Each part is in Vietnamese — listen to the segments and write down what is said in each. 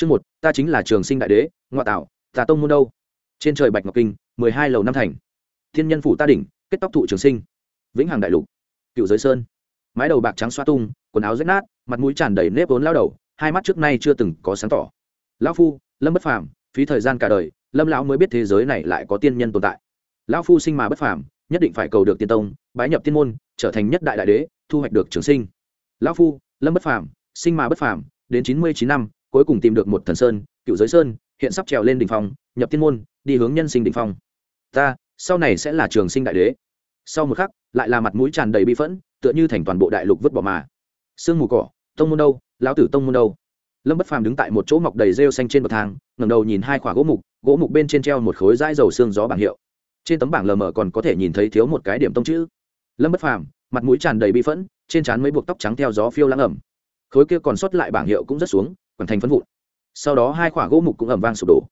chương một, ta chính là trường sinh đại đế, ngoại tạo, tà tông môn đâu? Trên trời bạch ngọc kinh, mười hai lầu năm thành. Thiên nhân phủ ta đỉnh, kết tóc thụ trường sinh. Vĩnh hằng đại lục, cựu giới sơn. Mái đầu bạc trắng xoa tung, quần áo rách nát, mặt mũi tràn đầy nếp vốn lao đầu, hai mắt trước nay chưa từng có sáng tỏ. Lão phu, lâm bất phàm, phí thời gian cả đời, lâm lão mới biết thế giới này lại có tiên nhân tồn tại. Lão phu sinh mà bất phàm, nhất định phải cầu được tiên tông, bái nhập tiên môn, trở thành nhất đại đại đế, thu hoạch được trường sinh. Lão phu, lâm bất phàm, sinh mà bất phàm, đến chín mươi chín năm cuối cùng tìm được một thần sơn, cựu giới sơn, hiện sắp trèo lên đỉnh phong, nhập thiên môn, đi hướng nhân sinh đỉnh phong. Ta, sau này sẽ là trường sinh đại đế. Sau một khắc, lại là mặt mũi tràn đầy bi phẫn, tựa như thành toàn bộ đại lục vứt bỏ mà. Sương mù cỏ, tông môn đâu, lão tử tông môn đâu? Lâm bất phàm đứng tại một chỗ mọc đầy rêu xanh trên bậc thang, ngẩng đầu nhìn hai khỏa gỗ mục gỗ mục bên trên treo một khối dãi dầu xương gió bảng hiệu. Trên tấm bảng lờ mờ còn có thể nhìn thấy thiếu một cái điểm tông chữ. Lâm bất phàm, mặt mũi tràn đầy bi phẫn, trên trán mấy buộc tóc trắng theo gió phiêu lãng ẩm. Khối kia còn sót lại bảng hiệu cũng rất xuống quần thành phân vụn. Sau đó hai khỏa gỗ mục cũng ẩm vang sụp đổ.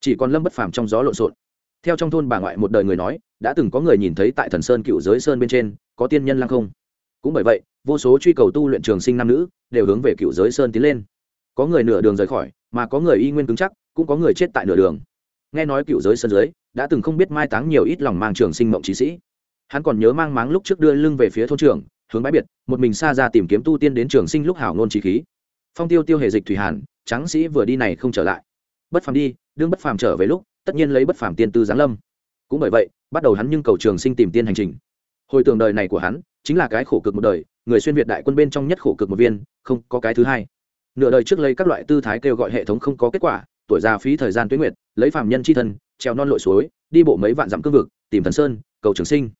Chỉ còn lâm bất phàm trong gió lộn xộn. Theo trong thôn bà ngoại một đời người nói, đã từng có người nhìn thấy tại thần sơn cựu giới sơn bên trên, có tiên nhân lăng không. Cũng bởi vậy, vô số truy cầu tu luyện trường sinh nam nữ đều hướng về cựu giới sơn tiến lên. Có người nửa đường rời khỏi, mà có người y nguyên cứng chắc, cũng có người chết tại nửa đường. Nghe nói cựu giới sơn giới đã từng không biết mai táng nhiều ít lòng mang trường sinh mộng trí sĩ. Hắn còn nhớ mang máng lúc trước đưa lưng về phía thôn trường hướng bãi biệt, một mình xa ra tìm kiếm tu tiên đến trường sinh lúc hảo nôn trí khí phong tiêu tiêu hề dịch thủy hàn, tráng sĩ vừa đi này không trở lại. Bất phàm đi, đương bất phàm trở về lúc, tất nhiên lấy bất phàm tiên tư giáng lâm. Cũng bởi vậy, bắt đầu hắn nhưng cầu trường sinh tìm tiên hành trình. Hồi tưởng đời này của hắn, chính là cái khổ cực một đời, người xuyên việt đại quân bên trong nhất khổ cực một viên, không có cái thứ hai. Nửa đời trước lấy các loại tư thái kêu gọi hệ thống không có kết quả, tuổi già phí thời gian tuyến nguyệt, lấy phàm nhân c h i thân treo non lội suối, đi bộ mấy vạn dặm cương vực, tìm thần sơn, cầu trường sinh.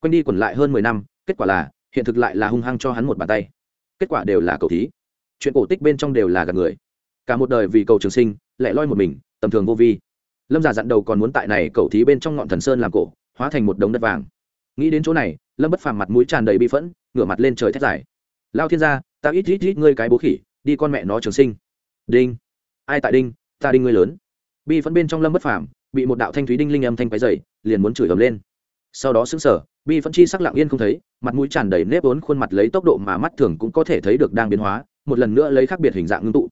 Quanh đi quẩn lại hơn mười năm, kết quả là, hiện thực lại là hung hăng cho hắn một bàn tay. Kết quả đều là cầu thí chuyện cổ tích bên trong đều là gạt người. Cả một đời vì cầu trường sinh lại loi một mình, tầm thường vô vi. Lâm già dặn đầu còn muốn tại này cầu thí bên trong ngọn thần sơn làm cổ, hóa thành một đống đất vàng. Nghĩ đến chỗ này, lâm bất phàm mặt mũi tràn đầy bi phẫn, ngửa mặt lên trời thét dài. Lao thiên gia, ta ít ít ít ngươi cái bố khỉ, đi con mẹ nó trường sinh. Đinh. Ai tại đinh? Ta đinh ngươi lớn. Bi phẫn bên trong lâm bất phàm, bị một đạo thanh thúy đinh linh âm thanh quái dày liền muốn chửi ầm lên. Sau đó xứng sở bi phẫn chi sắc lặng yên không thấy, mặt mũi tràn đầy nếp ốn khuôn mặt lấy tốc độ mà mắt thường cũng có thể thấy được đang biến hóa một lần nữa lấy khác biệt hình dạng ngưng tụ.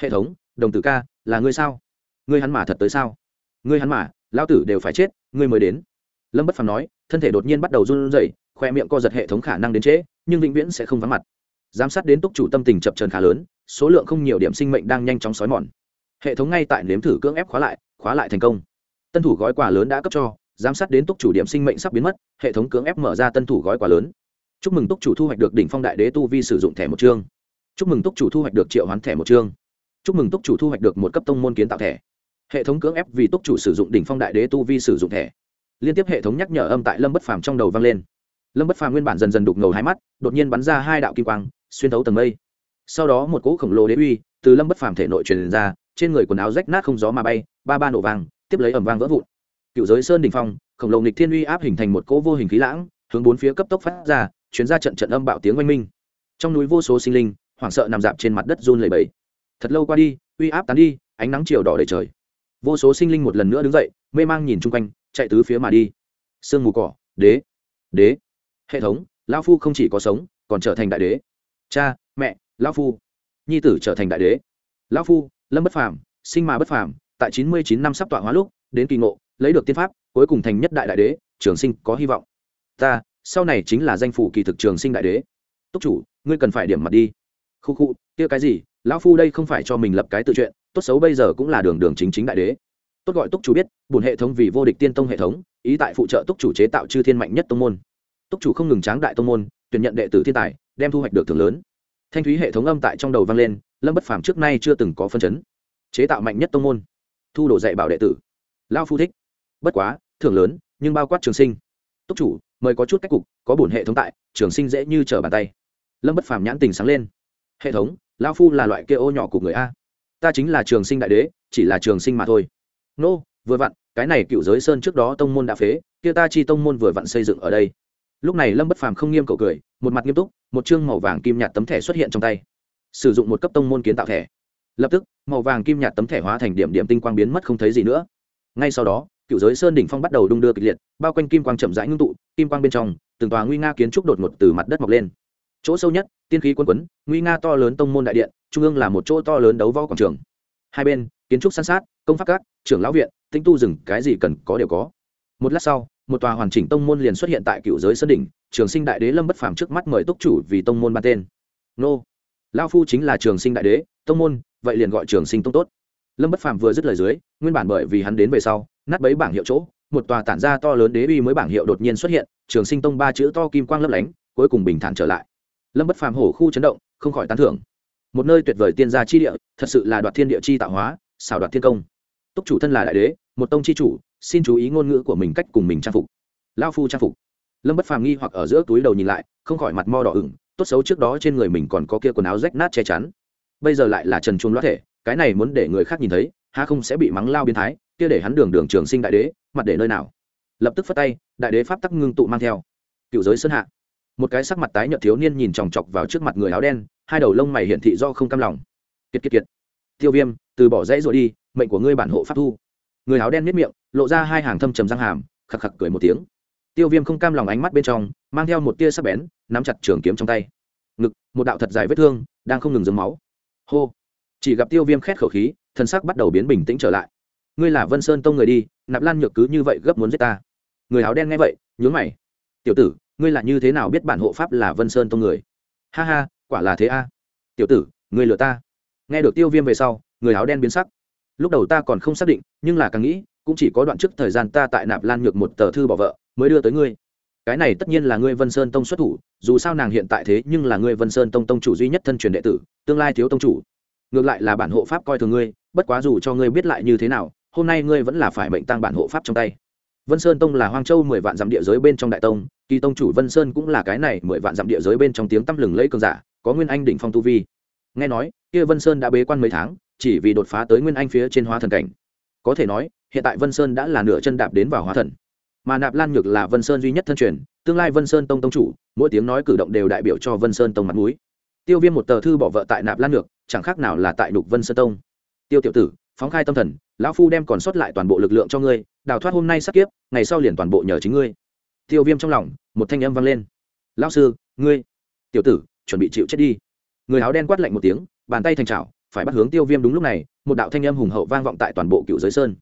Hệ thống, đồng tử ca, là ngươi sao? Ngươi hắn mà thật tới sao? Ngươi hắn mà lao tử đều phải chết, ngươi mới đến. Lâm bất phàm nói, thân thể đột nhiên bắt đầu run rẩy, khoe miệng co giật hệ thống khả năng đến trễ, nhưng vĩnh viễn sẽ không vắng mặt. Giám sát đến túc chủ tâm tình chập trần khá lớn, số lượng không nhiều điểm sinh mệnh đang nhanh chóng xói mòn. Hệ thống ngay tại nếm thử cưỡng ép khóa lại khóa lại thành công. Tân thủ gói quà lớn đã cấp cho, giám sát đến túc chủ điểm sinh mệnh sắp biến mất, hệ thống cưỡng ép mở ra tân thủ gói quà lớn. Chúc mừng túc chủ thu hoạch được đỉnh phong đại đế tu vi sử dụng thẻ một chương chúc mừng túc chủ thu hoạch được triệu hoán thẻ một chương. Chúc mừng túc chủ thu hoạch được một cấp tông môn kiến tạo thẻ. Hệ thống cưỡng ép vì túc chủ sử dụng đỉnh phong đại đế tu vi sử dụng thẻ. Liên tiếp hệ thống nhắc nhở âm tại lâm bất phàm trong đầu vang lên. Lâm bất phàm nguyên bản dần dần đục ngầu hai mắt, đột nhiên bắn ra hai đạo kim quang, xuyên thấu tầng mây. Sau đó một cỗ khổng lồ đế uy từ lâm bất phàm thể nội truyền ra, trên người quần áo rách nát không gió mà bay, ba ba nổ vang, tiếp lấy ẩm vang vỡ vụn. Cựu giới sơn đình phong, khổng lồ nghịch thiên uy áp hình thành một cỗ vô hình khí lãng, hướng bốn phía cấp tốc phát ra chuyến ra trận trận âm bạo tiếng oanh minh. Trong núi vô số sinh linh hoảng sợ nằm dạp trên mặt đất run lẩy bẩy. thật lâu qua đi, uy áp tán đi, ánh nắng chiều đỏ đầy trời. Vô số sinh linh một lần nữa đứng dậy, mê mang nhìn chung quanh, chạy tứ phía mà đi. Sương mù cỏ, đế đế. Hệ thống lao phu không chỉ có sống, còn trở thành đại đế. Cha, mẹ lao phu. Nhi tử trở thành đại đế. Lao phu, lâm bất phàm, sinh mà bất phàm, tại chín mươi chín năm sắp tọa hóa lúc, đến kỳ ngộ, lấy được tiên pháp, cuối cùng thành nhất đại đại đế, trường sinh có hy vọng. Ta, sau này chính là danh phủ kỳ thực trường sinh đại đế. Túc chủ, ngươi cần phải điểm mặt đi khu khu, kia cái gì? Lão phu đây không phải cho mình lập cái tự chuyện, tốt xấu bây giờ cũng là đường đường chính chính đại đế. Tốt gọi túc chủ biết bùn hệ thống vì vô địch tiên tông hệ thống, ý tại phụ trợ túc chủ chế tạo chư thiên mạnh nhất tông môn. Túc chủ không ngừng tráng đại tông môn, tuyển nhận đệ tử thiên tài, đem thu hoạch được thưởng lớn. Thanh thúy hệ thống âm tại trong đầu vang lên, lâm bất phàm trước nay chưa từng có phân chấn. Chế tạo mạnh nhất tông môn, thu đồ dạy bảo đệ tử. Lao phu thích. Bất quá, thưởng lớn, nhưng bao quát trường sinh. Túc chủ, mời có chút cách cục, có bổn hệ thống tại, trường sinh dễ như trở bàn tay. Lâm bất phàm nhãn tình sáng lên hệ thống lao phu là loại kia ô nhỏ của người a. Ta chính là trường sinh đại đế chỉ là trường sinh mà thôi. Nô、no, vừa vặn cái này cựu giới sơn trước đó tông môn đã phế kia ta chi tông môn vừa vặn xây dựng ở đây. Lúc này lâm bất phàm không nghiêm cậu cười một mặt nghiêm túc một chương màu vàng kim nhạt tấm thẻ xuất hiện trong tay. Sử dụng một cấp tông môn kiến tạo thẻ. Lập tức màu vàng kim nhạt tấm thẻ hóa thành điểm điểm tinh quang biến mất không thấy gì nữa. Ngay sau đó cựu giới sơn đỉnh phong bắt đầu đung đưa kịch liệt bao quanh kim quang chậm rãi ngưng tụ kim quang bên trong từng tòa nguy nga kiến trúc đột ngột từ mặt đất mọc lên chỗ sâu nhất, tiên khí quân quấn, nguy nga to lớn tông môn đại điện, trung ương là một chỗ to lớn đấu võ quảng trường. Hai bên, kiến trúc san sát, công pháp các, trưởng lão viện, tinh tu rừng, cái gì cần có đều có. Một lát sau, một tòa hoàn chỉnh tông môn liền xuất hiện tại cựu giới sơn đỉnh, trường sinh đại đế lâm bất phàm trước mắt mời túc chủ vì tông môn ban tên. Nô lao phu chính là trường sinh đại đế, tông môn, vậy liền gọi trường sinh tông tốt. Lâm bất phàm vừa dứt lời dưới, nguyên bản bởi vì hắn đến về sau, nát bấy bảng hiệu chỗ, một tòa tản ra to lớn đế uy mới bảng hiệu đột nhiên xuất hiện, trường sinh tông ba chữ to kim quang lấp lánh, cuối cùng bình thản trở lại lâm bất phàm hổ khu chấn động, không khỏi tán thưởng. Một nơi tuyệt vời tiên gia chi địa, thật sự là đoạt thiên địa chi tạo hóa, xảo đoạt thiên công. Túc chủ thân là đại đế, một tông chi chủ, xin chú ý ngôn ngữ của mình cách cùng mình trang phục. Lao phu trang phục. Lâm bất phàm nghi hoặc ở giữa túi đầu nhìn lại, không khỏi mặt mo đỏ ửng, tốt xấu trước đó trên người mình còn có kia quần áo rách nát che chắn. Bây giờ lại là trần chuông loát thể, cái này muốn để người khác nhìn thấy ha không sẽ bị mắng lao biến thái, kia để hắn đường đường trường sinh đại đế, mặt để nơi nào. Lập tức phất tay, đại đế pháp tắc ngưng tụ mang theo. Cựu giới sơn hạ một cái sắc mặt tái nhợt thiếu niên nhìn chòng chọc vào trước mặt người áo đen, hai đầu lông mày hiển thị do không cam lòng. Kiệt kiệt kiệt. Tiêu viêm, từ bỏ dãy rồi đi, mệnh của ngươi bản hộ pháp thu. Người áo đen miết miệng, lộ ra hai hàng thâm trầm răng hàm, khặc khặc cười một tiếng. Tiêu viêm không cam lòng ánh mắt bên trong, mang theo một tia sắc bén, nắm chặt trường kiếm trong tay. Ngực, một đạo thật dài vết thương, đang không ngừng dấm máu. Hô. Chỉ gặp tiêu viêm khét khẩu khí, thân sắc bắt đầu biến bình tĩnh trở lại. Ngươi là vân sơn tông người đi, nạp lan nhược cứ như vậy gấp muốn giết ta. Người áo đen nghe vậy, nhướng mày. Tiểu tử ngươi là như thế nào biết bản hộ pháp là vân sơn tông người? Ha ha, quả là thế a. Tiểu tử, ngươi lừa ta. Nghe được tiêu viêm về sau, người áo đen biến sắc. Lúc đầu ta còn không xác định, nhưng là càng nghĩ, cũng chỉ có đoạn trước thời gian ta tại nạp lan nhược một tờ thư bỏ vợ, mới đưa tới ngươi. Cái này tất nhiên là ngươi vân sơn tông xuất thủ, dù sao nàng hiện tại thế nhưng là ngươi vân sơn tông tông chủ duy nhất thân truyền đệ tử, tương lai thiếu tông chủ. Ngược lại là bản hộ pháp coi thường ngươi, bất quá dù cho ngươi biết lại như thế nào, hôm nay ngươi vẫn là phải mệnh tăng bản hộ pháp trong tay vân sơn tông là hoang châu mười vạn dặm địa giới bên trong đại tông, kỳ tông chủ vân sơn cũng là cái này mười vạn dặm địa giới bên trong tiếng tăm lừng lẫy cường giả, có nguyên anh đỉnh phong tu vi. Nghe nói, kia vân sơn đã bế quan mấy tháng, chỉ vì đột phá tới nguyên anh phía trên hóa thần cảnh. Có thể nói, hiện tại vân sơn đã là nửa chân đạp đến vào hóa thần. Mà nạp lan nhược là vân sơn duy nhất thân truyền, tương lai vân sơn tông tông chủ, mỗi tiếng nói cử động đều đại biểu cho vân sơn tông mặt mũi. tiêu viêm một tờ thư bỏ vợ tại nạp lan nhược, chẳng khác nào là tại đục vân sơn tông. Tiêu tiểu tử, phóng khai tâm thần, lão phu đem còn sót lại toàn bộ lực lượng cho ngươi đào thoát hôm nay sắp kiếp, ngày sau liền toàn bộ nhờ chính ngươi. Tiêu viêm trong lòng, một thanh âm vang lên. Lão sư, ngươi. Tiểu tử, chuẩn bị chịu chết đi. Người áo đen quát lạnh một tiếng, bàn tay thành trào phải bắt hướng tiêu viêm đúng lúc này, một đạo thanh âm hùng hậu vang vọng tại toàn bộ cựu giới sơn.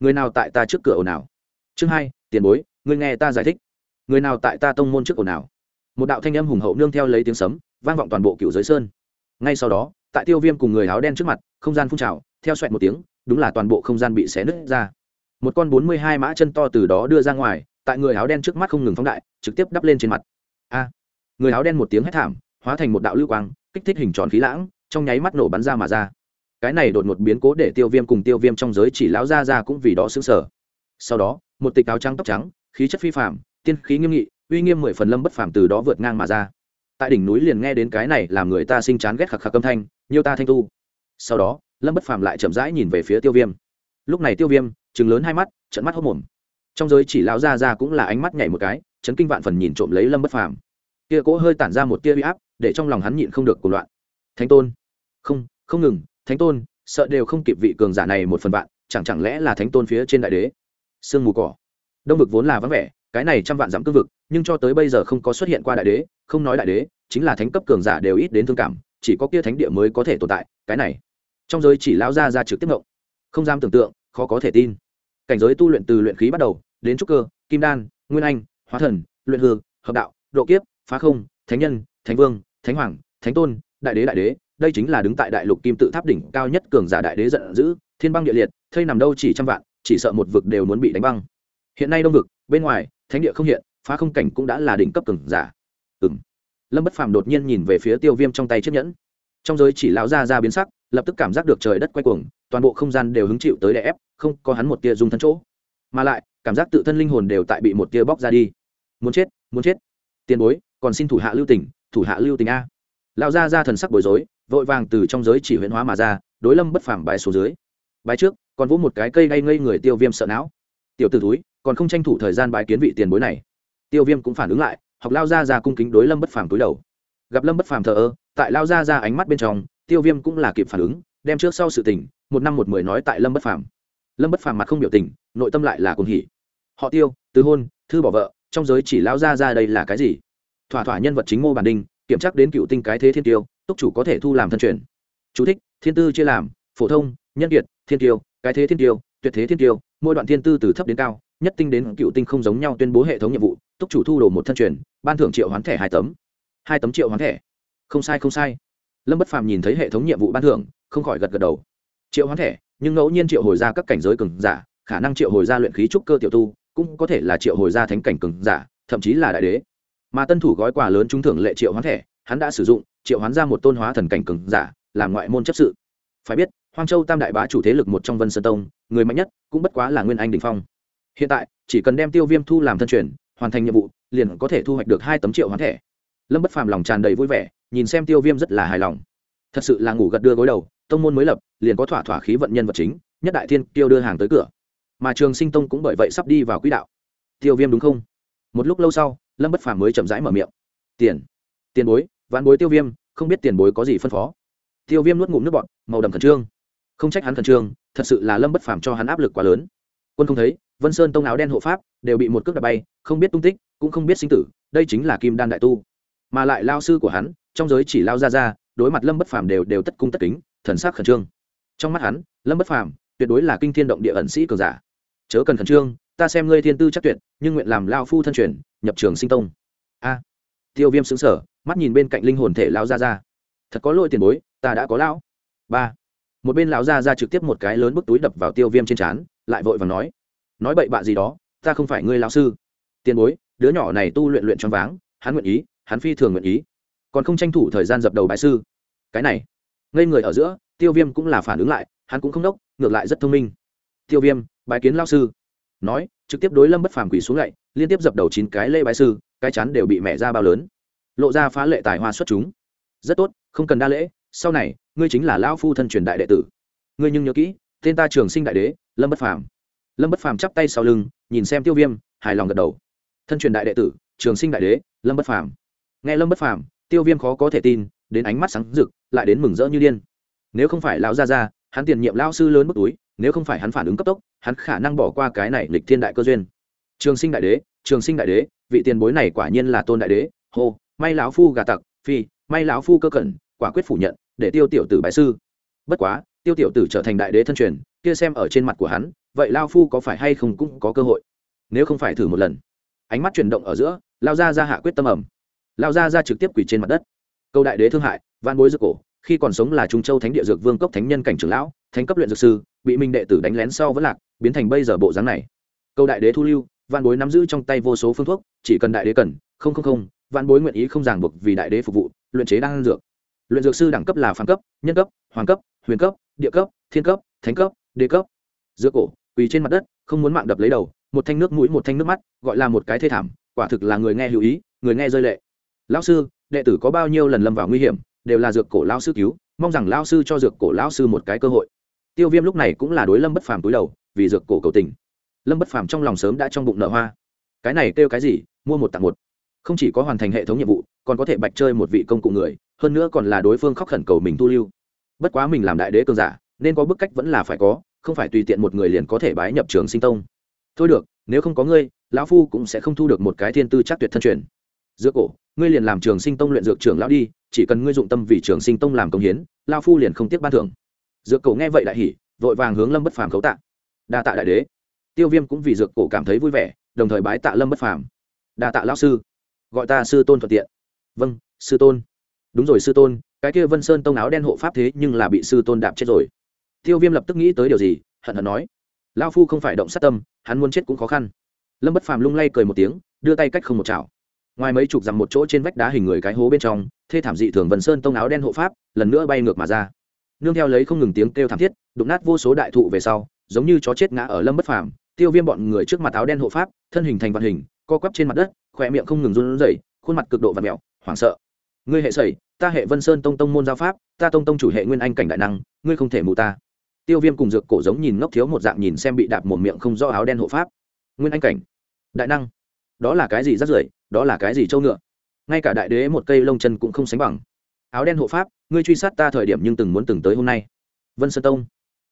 Người nào tại ta trước cửa ồn ào? Chương hai, tiền bối người nghe ta giải thích. Người nào tại ta tông môn trước ồn ào? Một đạo thanh âm hùng hậu nương theo lấy tiếng sấm, vang vọng toàn bộ cựu giới sơn. Ngay sau đó, tại tiêu viêm cùng người áo đen trước mặt, không gian phun trào, theo xoẹt một tiếng, đúng là toàn bộ không gian bị xé nứt ra một con bốn mươi hai mã chân to từ đó đưa ra ngoài, tại người áo đen trước mắt không ngừng phóng đại, trực tiếp đắp lên trên mặt. A! Người áo đen một tiếng hét thảm, hóa thành một đạo lưu quang, kích thích hình tròn khí lãng, trong nháy mắt nổ bắn ra mà ra. Cái này đột một biến cố để tiêu viêm cùng tiêu viêm trong giới chỉ lão ra ra cũng vì đó xứng sở sau đó, một tịch áo trắng tóc trắng, khí chất phi phạm tiên khí nghiêm nghị, uy nghiêm mười phần lâm bất phàm từ đó vượt ngang mà ra. Tại đỉnh núi liền nghe đến cái này làm người ta sinh chán ghét khạc khạc âm thanh, nhiều ta thanh tu. Sau đó, lâm bất phàm lại chậm rãi nhìn về phía tiêu viêm. Lúc này tiêu viêm chừng lớn hai mắt trận mắt hốc mồm. Trong giới chỉ lão ra ra cũng là ánh mắt nhảy một cái, chấn kinh vạn phần nhìn trộm lấy lâm bất phàm. Kia cỗ hơi tản ra một tia uy áp, để trong lòng hắn nhịn không được cuộc loạn. Thánh tôn. Không không ngừng, thánh tôn, sợ đều không kịp vị cường giả này một phần vạn, chẳng chẳng lẽ là thánh tôn phía trên đại đế? Sương mù cỏ. Đông vực vốn là vắng vẻ, cái này trăm vạn dặm cương vực, nhưng cho tới bây giờ không có xuất hiện qua đại đế, không nói đại đế, chính là thánh cấp cường giả đều ít đến thương cảm, chỉ có kia thánh địa mới có thể tồn tại, cái này. Trong giới chỉ lão ra ra trực tiếp ngộng không dám tưởng tượng, khó có thể tin cảnh giới tu luyện từ luyện khí bắt đầu, đến trúc cơ, kim đan, nguyên anh, hóa thần, luyện hư, hợp đạo, độ kiếp, phá không, thánh nhân, thánh vương, thánh hoàng, thánh tôn, đại đế đại đế. Đây chính là đứng tại đại lục kim tự tháp đỉnh cao nhất cường giả đại đế giận dữ, thiên băng địa liệt, thây nằm đâu chỉ trăm vạn, chỉ sợ một vực đều muốn bị đánh băng. Hiện nay đông vực, bên ngoài, thánh địa không hiện, phá không cảnh cũng đã là đỉnh cấp cường giả. Ừng lâm bất phàm đột nhiên nhìn về phía tiêu viêm trong tay chiếc nhẫn. Trong giới chỉ lão ra ra biến sắc lập tức cảm giác được trời đất quay cuồng, toàn bộ không gian đều hứng chịu tới đè ép, không có hắn một tia dung thân chỗ. Mà lại, cảm giác tự thân linh hồn đều tại bị một tia bóc ra đi. Muốn chết muốn chết. Tiền bối, còn xin thủ hạ lưu tình, thủ hạ lưu tình a. Lão gia ra thần sắc bối rối, vội vàng từ trong giới chỉ huyễn hóa mà ra, đối lâm bất phàm bái số dưới. Bái trước, còn vỗ một cái cây ngay ngây người tiêu viêm sợ não. Tiểu t ử túi còn không tranh thủ thời gian bái kiến vị tiền bối này. Tiêu viêm cũng phản ứng lại, học lao ra ra cung kính đối lâm bất phàm túi đầu. Gặp lâm bất phàm thờ ơ, tại lao ra ra ánh mắt bên trong tiêu viêm cũng là kịp phản ứng, đem trước sau sự tình, một năm một mười nói tại lâm bất phàm. Lâm bất phàm mặt không biểu tình, nội tâm lại là cuồng hỉ. Họ tiêu tứ hôn, thư bỏ vợ, trong giới chỉ lao ra ra đây là cái gì? Thỏa thỏa nhân vật chính mô bản đinh, kiểm tra đến cựu tinh cái thế thiên tiêu, túc chủ có thể thu làm thân truyền. Chú thích, thiên tư chia làm, phổ thông, nhân kiệt, thiên tiêu, cái thế thiên tiêu, tuyệt thế thiên tiêu, mỗi đoạn thiên tư từ thấp đến cao, nhất tinh đến cựu tinh không giống nhau tuyên bố hệ thống nhiệm vụ, túc chủ thu đồ một thân truyền, ban thưởng triệu hoán thẻ hai tấm. Hai tấm triệu hoán thẻ. Không sai không sai lâm bất phàm nhìn thấy hệ thống nhiệm vụ ban thưởng, không khỏi gật gật đầu. Triệu hoán thẻ, nhưng ngẫu nhiên triệu hồi ra các cảnh giới cường giả, khả năng triệu hồi ra luyện khí trúc cơ tiểu tu, cũng có thể là triệu hồi ra thánh cảnh cường giả, thậm chí là đại đế. Mà tân thủ gói quà lớn trúng thưởng lệ triệu hoán thẻ, hắn đã sử dụng, triệu hoán ra một tôn hóa thần cảnh cường giả, làm ngoại môn chấp sự. Phải biết, hoang châu tam đại bá chủ thế lực một trong vân sơn tông, người mạnh nhất, cũng bất quá là nguyên anh đình phong. Hiện tại, chỉ cần đem tiêu viêm thu làm thân truyền, hoàn thành nhiệm vụ, liền có thể thu hoạch được hai tấm triệu hoán thẻ lâm bất phàm lòng tràn đầy vui vẻ, nhìn xem tiêu viêm rất là hài lòng. Thật sự là ngủ gật đưa gối đầu, tông môn mới lập, liền có thỏa thỏa khí vận nhân vật chính, nhất đại thiên tiêu đưa hàng tới cửa. Mà trường sinh tông cũng bởi vậy sắp đi vào quỹ đạo. Tiêu viêm đúng không? Một lúc lâu sau, lâm bất phàm mới chậm rãi mở miệng. Tiền. Tiền bối ván bối tiêu viêm, không biết tiền bối có gì phân phó. Tiêu viêm nuốt ngụm nước bọn màu đầm khẩn trương. Không trách hắn khẩn trương, thật sự là lâm bất phàm cho hắn áp lực quá lớn. Quân không thấy, vân sơn tông áo đen hộ pháp, đều bị một cước đập bay, không biết tung tích, cũng không biết sinh tử, đây chính là kim đan đại tu mà lại lao sư của hắn, trong giới chỉ lao ra ra, đối mặt lâm bất phàm đều đều tất cung tất kính, thần sắc khẩn trương. Trong mắt hắn, lâm bất phàm tuyệt đối là kinh thiên động địa ẩn sĩ cường giả. Chớ cần khẩn trương, ta xem ngươi thiên tư chắc tuyệt, nhưng nguyện làm lao phu thân truyền, nhập trường sinh tông. A. Tiêu viêm xứng sở mắt nhìn bên cạnh linh hồn thể lao ra ra. Thật có lỗi tiền bối, ta đã có lão. Ba. Một bên lão ra ra trực tiếp một cái lớn bức túi đập vào tiêu viêm trên trán, lại vội và nói. Nói bậy bạ gì đó, ta không phải ngươi lão sư. Tiền bối, đứa nhỏ này tu luyện luyện choáng váng, hắn nguyện ý hắn phi thường nguyện ý. Còn không tranh thủ thời gian dập đầu bái sư. Cái này, ngây người ở giữa, tiêu viêm cũng là phản ứng lại, hắn cũng không đốc, ngược lại rất thông minh. Tiêu viêm, bái kiến lao sư. Nói, trực tiếp đối lâm bất phàm quỷ xuống lạy liên tiếp dập đầu chín cái lê bái sư, cái chắn đều bị mẹ ra bao lớn. Lộ ra phá lệ tài hoa xuất chúng. Rất tốt, không cần đa lễ, sau này, ngươi chính là lão phu thân truyền đại đệ tử. Ngươi nhưng nhớ kỹ, tên ta trường sinh đại đế, lâm bất phàm. Lâm bất phàm chắp tay sau lưng, nhìn xem tiêu viêm, hài lòng gật đầu. Thân truyền đại đệ tử, trường sinh đại đế, lâm bất phàm nghe lâm bất phàm, tiêu viêm khó có thể tin, đến ánh mắt sáng rực, lại đến mừng rỡ như điên. Nếu không phải lão gia gia, hắn tiền nhiệm lão sư lớn bức túi, nếu không phải hắn phản ứng cấp tốc, hắn khả năng bỏ qua cái này lịch thiên đại cơ duyên. Trường sinh đại đế, trường sinh đại đế, vị tiền bối này quả nhiên là tôn đại đế. Hô, may lão phu gà tặc, phi, may lão phu cơ cẩn, quả quyết phủ nhận, để tiêu tiểu tử bái sư. Bất quá, tiêu tiểu tử trở thành đại đế thân truyền, kia xem ở trên mặt của hắn, vậy lao phu có phải hay không cũng có cơ hội. Nếu không phải thử một lần. Ánh mắt chuyển động ở giữa lao ra ra hạ quyết tâm ẩm lao ra ra trực tiếp quỳ trên mặt đất. Câu đại đế thương hại van bối dược cổ, khi còn sống là trung châu thánh địa dược vương cốc thánh nhân cảnh trưởng lão, thánh cấp luyện dược sư, bị minh đệ tử đánh lén sau vẫn lạc, biến thành bây giờ bộ dáng này. Câu đại đế thu lưu van bối nắm giữ trong tay vô số phương thuốc, chỉ cần đại đế cần, không không không van bối nguyện ý không ràng buộc vì đại đế phục vụ, luyện chế đang dược. Luyện dược sư đẳng cấp là phản cấp, nhân cấp, hoàng cấp, huyền cấp, địa cấp, thiên cấp, thánh cấp, đế cấp. Dược cổ, quỳ trên mặt đất, không muốn mạng đập lấy đầu, một thanh nước mũi, một thanh nước mắt, gọi là một cái thê thảm, quả thực là người nghe hữu ý, người nghe rơi lệ lão sư, đệ tử có bao nhiêu lần lâm vào nguy hiểm, đều là dược cổ lao sư cứu, mong rằng lao sư cho dược cổ lao sư một cái cơ hội. Tiêu viêm lúc này cũng là đối lâm bất phàm túi đầu, vì dược cổ cầu tình. Lâm bất phàm trong lòng sớm đã trong bụng nợ hoa. Cái này kêu cái gì? Mua một tặng một. Không chỉ có hoàn thành hệ thống nhiệm vụ, còn có thể bạch chơi một vị công cụ người, hơn nữa còn là đối phương khóc khẩn cầu mình tu lưu. Bất quá mình làm đại đế cơn giả, nên có bức cách vẫn là phải có, không phải tùy tiện một người liền có thể bái nhập trường sinh tông. Thôi được, nếu không có ngươi, lão phu cũng sẽ không thu được một cái thiên tư chắc tuyệt thân truyền dược cổ, ngươi liền làm trường sinh tông luyện dược trưởng lão đi, chỉ cần ngươi dụng tâm vì trường sinh tông làm công hiến lao phu liền không tiếc ban thưởng. Dược cổ nghe vậy đại hỉ, vội vàng hướng lâm bất phàm khấu tạ. Đa tạ đại đế. Tiêu viêm cũng vì dược cổ cảm thấy vui vẻ, đồng thời bái tạ lâm bất phàm. Đa tạ lão sư. Gọi ta sư tôn thuận tiện. Vâng sư tôn. Đúng rồi sư tôn, cái kia vân sơn tông áo đen hộ pháp thế nhưng là bị sư tôn đạp chết rồi. Tiêu viêm lập tức nghĩ tới điều gì, hận hận nói. Lao phu không phải động sát tâm, hắn muốn chết cũng khó khăn. Lâm bất phàm lung lay cười một tiếng, đưa tay cách không một chảo ngoài mấy chục dặm một chỗ trên vách đá hình người cái hố bên trong, thê thảm dị thường vần sơn tông áo đen hộ pháp lần nữa bay ngược mà ra. Nương theo lấy không ngừng tiếng kêu thảm thiết, đụng nát vô số đại thụ về sau, giống như chó chết ngã ở lâm bất phàm, tiêu viêm bọn người trước mặt áo đen hộ pháp, thân hình thành vạn hình, co quắp trên mặt đất, khỏe miệng không ngừng run rẩy, khuôn mặt cực độ và mẹo, hoảng sợ. Ngươi hệ sẩy, ta hệ vân sơn tông tông môn giao pháp, ta tông tông chủ hệ nguyên anh cảnh đại năng, ngươi không thể mù ta. Tiêu viêm cùng dược cổ giống nhìn ngốc thiếu một dạng nhìn xem bị đạp một miệng không do áo đen hộ pháp. Nguyên anh cảnh. Đại năng. Đó là cái gì rất rưởi? Đó là cái gì trâu ngựa? Ngay cả đại đế một cây lông chân cũng không sánh bằng. Áo đen hộ pháp, ngươi truy sát ta thời điểm nhưng từng muốn từng tới hôm nay. Vân sơn tông,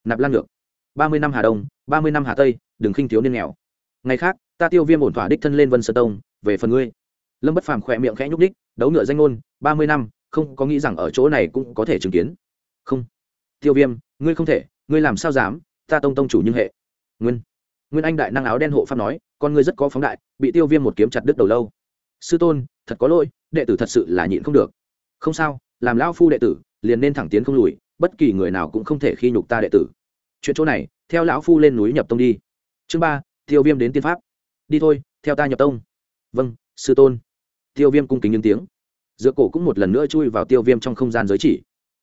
nạp lan ngược. Ba mươi năm hà đông, ba mươi năm hà tây, đừng khinh thiếu niên nghèo. Ngày khác, ta tiêu viêm ổn thỏa đích thân lên vân sơn tông, về phần ngươi. Lâm bất phàm khỏe miệng khẽ nhúc đích đấu ngựa danh ngôn, ba mươi năm, không có nghĩ rằng ở chỗ này cũng có thể chứng kiến. Không. Tiêu viêm, ngươi không thể, ngươi làm sao dám, ta tông tông chủ nhưng hệ. Nguyên. Nguyên anh đại năng áo đen hộ pháp nói, con ngươi rất có phóng đại, bị tiêu viêm một kiếm chặt đứt đầu lâu sư tôn, thật có lỗi, đệ tử thật sự là nhịn không được. Không sao, làm lão phu đệ tử, liền nên thẳng tiến không lùi, bất kỳ người nào cũng không thể khi nhục ta đệ tử. Chuyện chỗ này, theo lão phu lên núi nhập tông đi. Chương ba, tiêu viêm đến tiên pháp. Đi thôi, theo ta nhập tông. Vâng sư tôn. Tiêu viêm cung kính những tiếng. Giữa cổ cũng một lần nữa chui vào tiêu viêm trong không gian giới chỉ.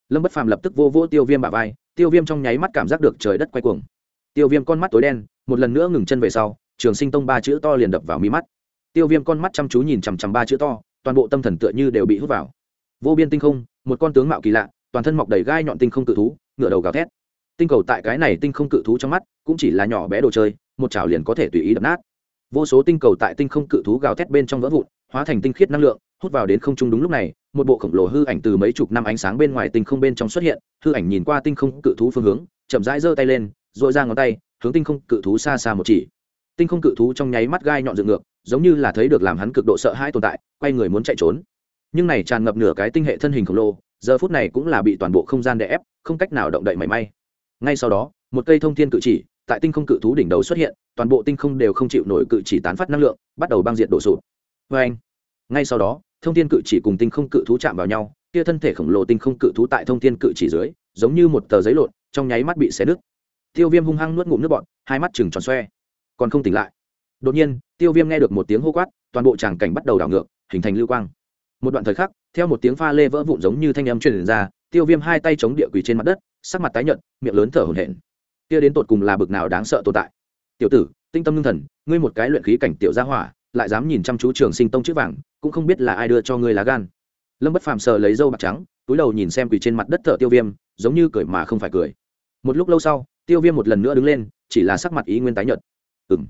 Lâm bất phàm lập tức vô vô tiêu viêm bả vai, tiêu viêm trong nháy mắt cảm giác được trời đất quay cuồng. Tiêu viêm con mắt tối đen, một lần nữa ngừng chân về sau, trường sinh tông ba chữ to liền đập vào mi mắt tiêu viêm con mắt chăm chú nhìn chằm chằm ba chữ to, toàn bộ tâm thần tựa như đều bị hút vào. Vô biên tinh không, một con tướng mạo kỳ lạ, toàn thân mọc đầy gai nhọn tinh không cự thú ngựa đầu gào thét. Tinh cầu tại cái này tinh không cự thú trong mắt, cũng chỉ là nhỏ bé đồ chơi, một chảo liền có thể tùy ý đập nát. Vô số tinh cầu tại tinh không cự thú gào thét bên trong vỡ vụn, hóa thành tinh khiết năng lượng, hút vào đến không trung đúng lúc này, một bộ khổng lồ hư ảnh từ mấy chục năm ánh sáng bên ngoài tinh không bên trong xuất hiện, hư ảnh nhìn qua tinh không cự thú phương hướng, chậm rãi giơ tay lên dội ra ngón tay, hướng tinh không cự thú xa xa một chỉ tinh không cự thú trong nháy mắt gai nhọn dựng ngược, giống như là thấy được làm hắn cực độ sợ hãi tồn tại, quay người muốn chạy trốn. Nhưng này tràn ngập nửa cái tinh hệ thân hình khổng lồ, giờ phút này cũng là bị toàn bộ không gian đè ép, không cách nào động đậy mảy may. Ngay sau đó, một cây thông thiên cự chỉ tại tinh không cự thú đỉnh đầu xuất hiện, toàn bộ tinh không đều không chịu nổi cự chỉ tán phát năng lượng, bắt đầu băng diệt đổ sụp. Vê anh, ngay sau đó, thông thiên cự chỉ cùng tinh không cự thú chạm vào nhau, kia thân thể khổng lồ tinh không cự thú tại thông thiên cự chỉ dưới, giống như một tờ giấy lộn, trong nháy mắt bị xé nứt. Tiêu viêm hung hăng nuốt ngụm nước bọt, hai mắt chừng tròn xoe còn không tỉnh lại. Đột nhiên, tiêu viêm nghe được một tiếng hô quát, toàn bộ tràng cảnh bắt đầu đảo ngược, hình thành lưu quang. Một đoạn thời khắc, theo một tiếng pha lê vỡ vụn giống như thanh âm truyền ra, tiêu viêm hai tay chống địa quỳ trên mặt đất, sắc mặt tái nhợt, miệng lớn thở hổn hển. Kia đến tột cùng là bực nào đáng sợ tồn tại? Tiểu tử, tinh tâm ngưng thần, ngươi một cái luyện khí cảnh tiểu gia hỏa, lại dám nhìn chăm chú trường sinh tông chữ vàng, cũng không biết là ai đưa cho ngươi lá gan. Lâm bất phàm sờ lấy dâu bạc trắng, túi đầu nhìn xem quỳ trên mặt đất thở tiêu viêm, giống như cười mà không phải cười. Một lúc lâu sau, tiêu viêm một lần nữa đứng lên, chỉ là sắc mặt ý nguyên tái nhợt ừ m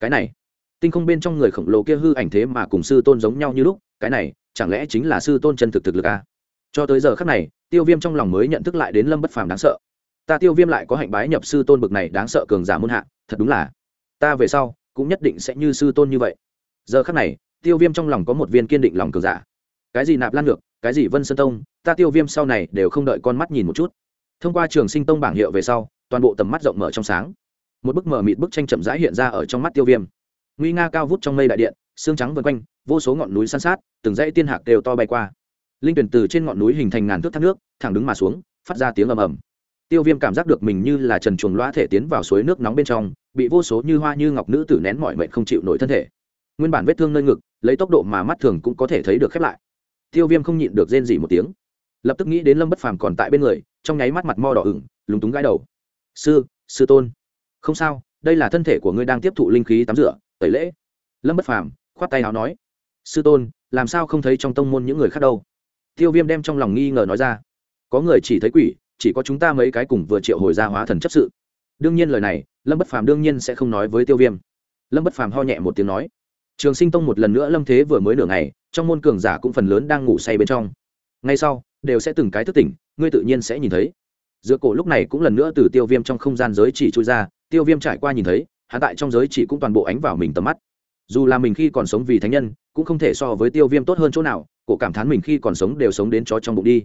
cái này, tinh không bên trong người khổng lồ kia hư ảnh thế mà cùng sư tôn giống nhau như lúc, cái này, chẳng lẽ chính là sư tôn chân thực thực lực à? cho tới giờ khắc này, tiêu viêm trong lòng mới nhận thức lại đến lâm bất phàm đáng sợ. Ta tiêu viêm lại có hạnh bái nhập sư tôn bực này đáng sợ cường giả muôn hạ, thật đúng là, ta về sau, cũng nhất định sẽ như sư tôn như vậy. Giờ khắc này, tiêu viêm trong lòng có một viên kiên định lòng cường giả. Cái gì nạp lan ngược, cái gì vân sơn tông, ta tiêu viêm sau này đều không đợi con mắt nhìn một chút. Thông qua trường sinh tông bảng hiệu về sau, toàn bộ tầm mắt rộng mở trong sáng một bức mở mịt bức tranh chậm rãi hiện ra ở trong mắt tiêu viêm. Nguy nga cao vút trong mây đại điện, xương trắng vân quanh, vô số ngọn núi san sát, từng dãy tiên hạc đều to bay qua. Linh tuyển từ trên ngọn núi hình thành ngàn thước thác nước, thẳng đứng mà xuống, phát ra tiếng ầm ầm. Tiêu viêm cảm giác được mình như là trần chuồng loa thể tiến vào suối nước nóng bên trong, bị vô số như hoa như ngọc nữ tử nén mọi mệnh không chịu nổi thân thể. Nguyên bản vết thương nơi ngực, lấy tốc độ mà mắt thường cũng có thể thấy được khép lại. Tiêu viêm không nhịn được rên dỉ một tiếng. Lập tức nghĩ đến lâm bất phàm còn tại bên người, trong nháy mắt mặt mo đỏ ửng, lúng túng gãi đầu. Sư sư tôn không sao, đây là thân thể của ngươi đang tiếp thụ linh khí tắm rửa, tẩy lễ. Lâm bất phàm khoát tay áo nói, sư tôn, làm sao không thấy trong tông môn những người khác đâu? Tiêu viêm đem trong lòng nghi ngờ nói ra, có người chỉ thấy quỷ, chỉ có chúng ta mấy cái cùng vừa triệu hồi ra hóa thần chấp sự. Đương nhiên lời này, lâm bất phàm đương nhiên sẽ không nói với tiêu viêm. Lâm bất phàm ho nhẹ một tiếng nói, trường sinh tông một lần nữa lâm thế vừa mới nửa ngày, trong môn cường giả cũng phần lớn đang ngủ say bên trong. Ngay sau, đều sẽ từng cái thức tỉnh, ngươi tự nhiên sẽ nhìn thấy. Giữa cổ lúc này cũng lần nữa từ tiêu viêm trong không gian giới chỉ trôi ra tiêu viêm trải qua nhìn thấy hạ tại trong giới chỉ cũng toàn bộ ánh vào mình tầm mắt. Dù là mình khi còn sống vì thánh nhân, cũng không thể so với tiêu viêm tốt hơn chỗ nào, cổ cảm thán mình khi còn sống đều sống đến chó trong bụng đi.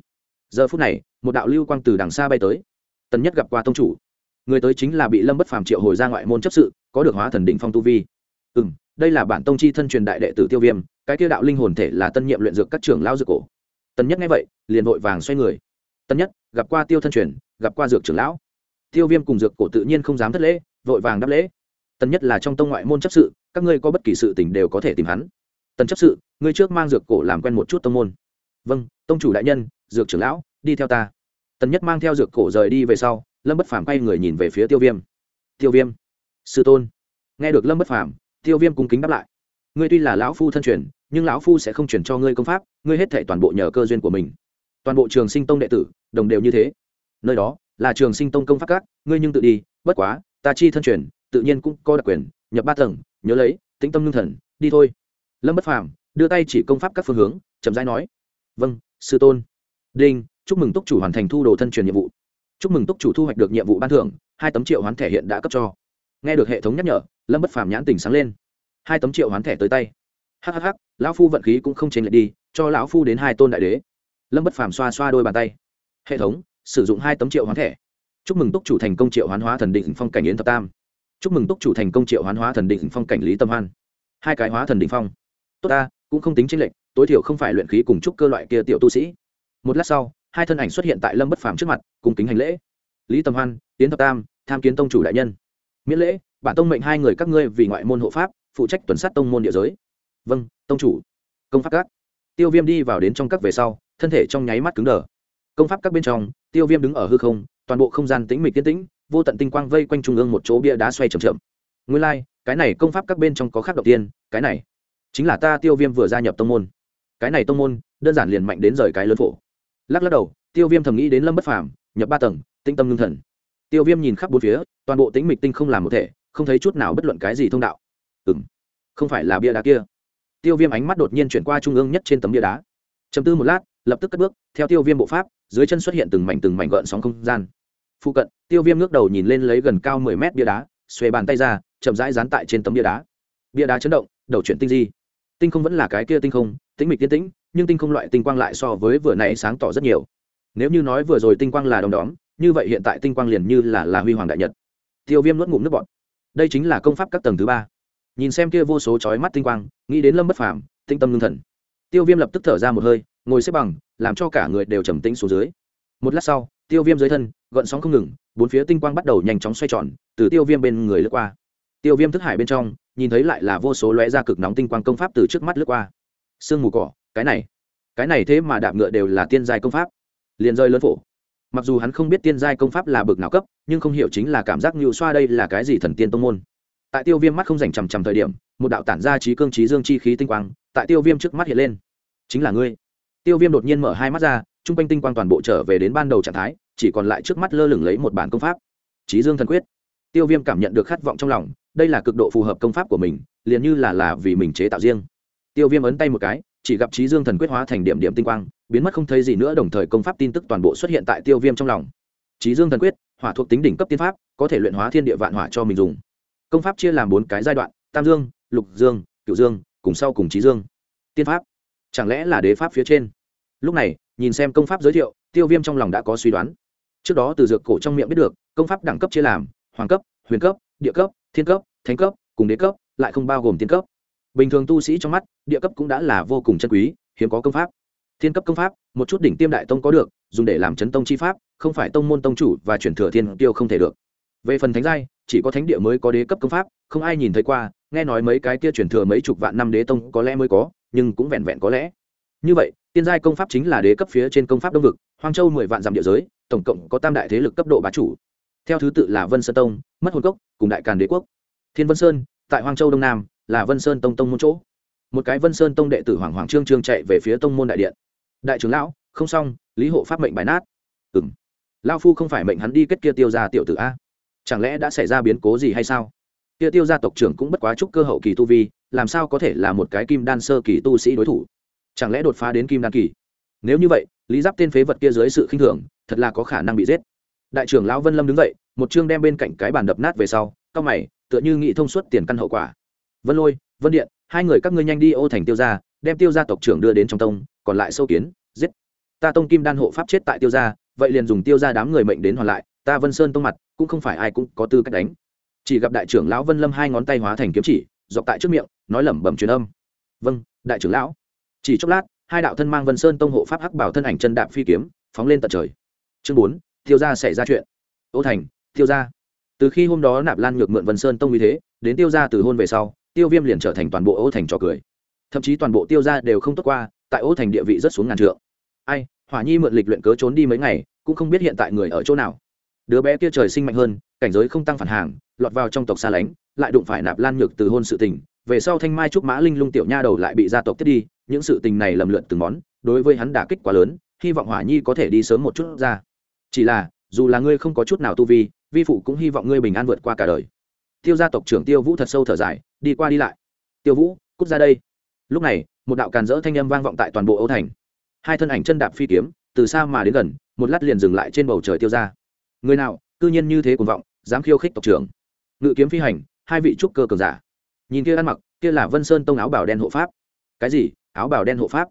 Giờ phút này, một đạo lưu quang từ đằng xa bay tới. Tần nhất gặp qua tông chủ. Người tới chính là bị lâm bất phàm triệu hồi ra ngoại môn chấp sự, có được hóa thần đỉnh phong tu vi. Ừ m đây là bản tông chi thân truyền đại đệ tử tiêu viêm, cái tiêu đạo linh hồn thể là tân nhiệm luyện dược các trưởng lao dược cổ. Tần nhất nghe vậy, liền vội vàng xoay người. Tần nhất, gặp qua tiêu thân truyền, gặp qua dược trưởng lão tiêu viêm cùng dược cổ tự nhiên không dám thất lễ, vội vàng đáp lễ. Tần nhất là trong tông ngoại môn chấp sự, các ngươi có bất kỳ sự tình đều có thể tìm hắn. Tần chấp sự, ngươi trước mang dược cổ làm quen một chút tông môn. Vâng tông chủ đại nhân, dược trưởng lão, đi theo ta. Tần nhất mang theo dược cổ rời đi về sau, lâm bất phàm quay người nhìn về phía tiêu viêm. Tiêu viêm, sư tôn. Nghe được lâm bất phàm, tiêu viêm cung kính đáp lại. Ngươi tuy là lão phu thân truyền, nhưng lão phu sẽ không chuyển cho ngươi công pháp, ngươi hết thể toàn bộ nhờ cơ duyên của mình. Toàn bộ trường sinh tông đệ tử, đồng đều như thế. Nơi đó là trường sinh tông công pháp các, ngươi nhưng tự đi, bất quá, ta chi thân truyền, tự nhiên cũng có đặc quyền, nhập ba tầng, nhớ lấy, tĩnh tâm lương thần, đi thôi. Lâm bất phàm đưa tay chỉ công pháp các phương hướng, chậm rãi nói vâng sư tôn. Đinh, chúc mừng túc chủ hoàn thành thu đồ thân truyền nhiệm vụ. Chúc mừng túc chủ thu hoạch được nhiệm vụ ban thưởng, hai tấm triệu hoán thẻ hiện đã cấp cho. Nghe được hệ thống nhắc nhở, lâm bất phàm nhãn tình sáng lên. Hai tấm triệu hoán thẻ tới tay. Hhh lão phu vận khí cũng không chênh lệch đi, cho lão phu đến hai tôn đại đế. Lâm bất phàm xoa xoa đôi bàn tay. Hệ thống sử dụng hai tấm triệu hoán thẻ. Chúc mừng túc chủ thành công triệu hoán hóa thần định phong cảnh yến thập tam. Chúc mừng túc chủ thành công triệu hoán hóa thần định phong cảnh lý tâm hoan. Hai cái hóa thần định phong. Tốt ta, cũng không tính tranh lệch, tối thiểu không phải luyện khí cùng trúc cơ loại kia tiểu tu sĩ. Một lát sau, hai thân ảnh xuất hiện tại lâm bất phàm trước mặt, cùng kính hành lễ. Lý tâm hoan tiến thập tam, tham kiến tông chủ đại nhân. Miễn lễ, bản tông mệnh hai người các ngươi vì ngoại môn hộ pháp, phụ trách tuần sát tông môn địa giới. Vâng tông chủ. Công pháp các. Tiêu viêm đi vào đến trong các về sau, thân thể trong nháy mắt cứng đờ. Công pháp các bên trong tiêu viêm đứng ở hư không toàn bộ không gian tĩnh mịch tiến tĩnh vô tận tinh quang vây quanh trung ương một chỗ bia đá xoay chậm chậm. Nguyên lai、like, cái này công pháp các bên trong có khác đầu tiên cái này chính là ta tiêu viêm vừa gia nhập tông môn. Cái này tông môn đơn giản liền mạnh đến rời cái lớn phổ. Lắc lắc đầu tiêu viêm thầm nghĩ đến lâm bất phàm nhập ba tầng tinh tâm ngưng thần. Tiêu viêm nhìn khắp bốn phía toàn bộ tính mịch tinh không làm một thể không thấy chút nào bất luận cái gì thông đạo. Ừ m không phải là bia đá kia. Tiêu viêm ánh mắt đột nhiên chuyển qua trung ương nhất trên tấm bia đá. Chầm tư một lát lập tức cất bước, theo tiêu viêm bộ pháp, dưới chân xuất hiện từng mảnh từng mảnh gợn sóng không gian. Phụ cận, tiêu viêm ngước đầu nhìn lên lấy gần cao mười mét bia đá, xuề bàn tay ra, chậm rãi dán tại trên tấm bia đá. Bia đá chấn động, đầu chuyển tinh di. Tinh không vẫn là cái kia tinh không, tĩnh mịch tiên tĩnh, nhưng tinh không loại tinh quang lại so với vừa nãy sáng tỏ rất nhiều. Nếu như nói vừa rồi tinh quang là đồng đóm, như vậy hiện tại tinh quang liền như là là huy hoàng đại nhật. Tiêu viêm nuốt ngụm nước bọt. Đây chính là công pháp các tầng thứ ba. Nhìn xem kia vô số chói mắt tinh quang, nghĩ đến lâm bất phàm tinh tâm ngưng thần. Tiêu viêm lập tức thở ra một hơi ngồi xếp bằng, làm cho cả người đều trầm tĩnh xuống dưới. Một lát sau, tiêu viêm dưới thân gợn sóng không ngừng, bốn phía tinh quang bắt đầu nhanh chóng xoay tròn, từ tiêu viêm bên người lướt qua. Tiêu viêm thức hải bên trong, nhìn thấy lại là vô số lóe ra cực nóng tinh quang công pháp từ trước mắt lướt qua. Sương mù cỏ, cái này cái này thế mà đạp ngựa đều là tiên giai công pháp. Liền rơi lớn phổ. Mặc dù hắn không biết tiên giai công pháp là bực nào cấp, nhưng không hiểu chính là cảm giác nhựu xoa đây là cái gì thần tiên tông môn. Tại tiêu viêm mắt không dành chằm chằm thời điểm, một đạo tản ra trí cương trí dương chi khí tinh quang, tại tiêu viêm trước mắt hiện lên. Chính là ngươi tiêu viêm đột nhiên mở hai mắt ra t r u n g quanh tinh quang toàn bộ trở về đến ban đầu trạng thái, chỉ còn lại trước mắt lơ lửng lấy một bản công pháp. Trí dương thần quyết. Tiêu viêm cảm nhận được khát vọng trong lòng, đây là cực độ phù hợp công pháp của mình, liền như là là vì mình chế tạo riêng. Tiêu viêm ấn tay một cái, chỉ gặp trí dương thần quyết hóa thành điểm điểm tinh quang, biến mất không thấy gì nữa, đồng thời công pháp tin tức toàn bộ xuất hiện tại tiêu viêm trong lòng. Trí dương thần quyết, hỏa thuộc tính đỉnh cấp tiên pháp, có thể luyện hóa thiên địa vạn hỏa cho mình dùng. Công pháp chia làm bốn cái giai đoạn, tam dương, lục dương cựu dương, cùng sau cùng trí dương. Tiên pháp chẳng lẽ là đế pháp phía trên? Lúc này, nhìn xem công pháp giới thiệu, tiêu viêm trong lòng đã có suy đoán. Trước đó từ dược cổ trong miệng biết được, công pháp đẳng cấp chia làm, hoàng cấp, huyền cấp, địa cấp, thiên cấp, thánh cấp, cùng đế cấp, lại không bao gồm tiên cấp. Bình thường tu sĩ trong mắt, địa cấp cũng đã là vô cùng chân quý, hiếm có công pháp. Thiên cấp công pháp, một chút đỉnh tiêm đại tông có được, dùng để làm chấn tông chi pháp, không phải tông môn tông chủ và chuyển thừa thiên tiêu không thể được. Về phần thánh giai, chỉ có thánh địa mới có đế cấp công pháp, không ai nhìn thấy qua, nghe nói mấy cái kia chuyển thừa mấy chục vạn năm đế tông có lẽ mới có nhưng cũng vẹn vẹn có lẽ. Như vậy, tiên giai công pháp chính là đế cấp phía trên công pháp đông vực, hoang châu mười vạn dặm địa giới, tổng cộng có tam đại thế lực cấp độ bá chủ. Theo thứ tự là vân sơn tông, mất hồn cốc, cùng đại càn đế quốc. Thiên vân sơn, tại hoang châu đông nam, là vân sơn tông tông môn chỗ. Một cái vân sơn tông đệ tử hoàng hoàng trương trương chạy về phía tông môn đại điện. Đại trưởng lão, không xong, lý hộ pháp mệnh bài nát. Ừ m lao phu không phải mệnh hắn đi kết kia tiêu ra tiểu tử a. Chẳng lẽ đã xảy ra biến cố gì hay sao? Kia tiêu gia tộc trưởng cũng bất quá chúc cơ hậu kỳ tu vi làm sao có thể là một cái kim đan sơ kỳ tu sĩ đối thủ? Chẳng lẽ đột phá đến kim đan kỳ? Nếu như vậy, lý giáp tên phế vật kia dưới sự khinh thường, thật là có khả năng bị giết. Đại trưởng lão vân lâm đứng dậy, một chương đem bên cạnh cái bàn đập nát về sau, cao mày, tựa như nghị thông suốt tiền căn hậu quả. Vân lôi, vân điện, hai người các ngươi nhanh đi ô thành tiêu gia, đem tiêu gia tộc trưởng đưa đến trong tông, còn lại sâu kiến, giết. Ta tông kim đan hộ pháp chết tại tiêu gia, vậy liền dùng tiêu gia đám người mệnh đến hoàn lại, ta vân sơn tông mặt, cũng không phải ai cũng có tư cách đánh. Chỉ gặp đại trưởng lão vân lâm hai ngón tay hóa thành kiếm chỉ dọc tại trước miệng, nói lẩm bẩm truyền âm. Vâng đại trưởng lão. Chỉ chốc lát, hai đạo thân mang vân sơn tông hộ pháp hắc bảo thân ảnh chân đạp phi kiếm, phóng lên tận trời. Chương bốn, tiêu gia xảy ra chuyện. Ô thành, tiêu gia. Từ khi hôm đó nạp lan nhược mượn vân sơn tông như thế, đến tiêu gia từ hôn về sau, tiêu viêm liền trở thành toàn bộ ô thành trò cười. Thậm chí toàn bộ tiêu gia đều không tốt qua, tại ô thành địa vị rất xuống ngàn trượng. Ai, hỏa nhi mượn lịch luyện cớ trốn đi mấy ngày, cũng không biết hiện tại người ở chỗ nào. Đứa bé kia trời sinh mạnh hơn, cảnh giới không tăng phản hàng, lọt vào trong tộc xa lánh lại đụng phải nạp lan nhược từ hôn sự tình, về sau thanh mai trúc mã linh lung tiểu nha đầu lại bị gia tộc tiết đi, những sự tình này lầm lượn từng món, đối với hắn đả kích quá lớn, hy vọng hỏa nhi có thể đi sớm một chút ra. Chỉ là, dù là ngươi không có chút nào tu vi vi phụ cũng hy vọng ngươi bình an vượt qua cả đời. Tiêu gia tộc trưởng tiêu vũ thật sâu thở dài, đi qua đi lại. Tiêu vũ, cút ra đây. Lúc này, một đạo càn rỡ thanh âm vang vọng tại toàn bộ âu thành. Hai thân ảnh chân đạp phi kiếm, từ xa mà đến gần, một lát liền dừng lại trên bầu trời tiêu ra người nào, cư nhiên như thế cuồng vọng, dám khiêu khích tộc trưởng. Ngự kiếm phi hành hai vị trúc cơ cường giả. Nhìn kia ăn mặc, kia là vân sơn tông áo bảo đen hộ pháp. Cái gì? Áo bảo đen hộ pháp?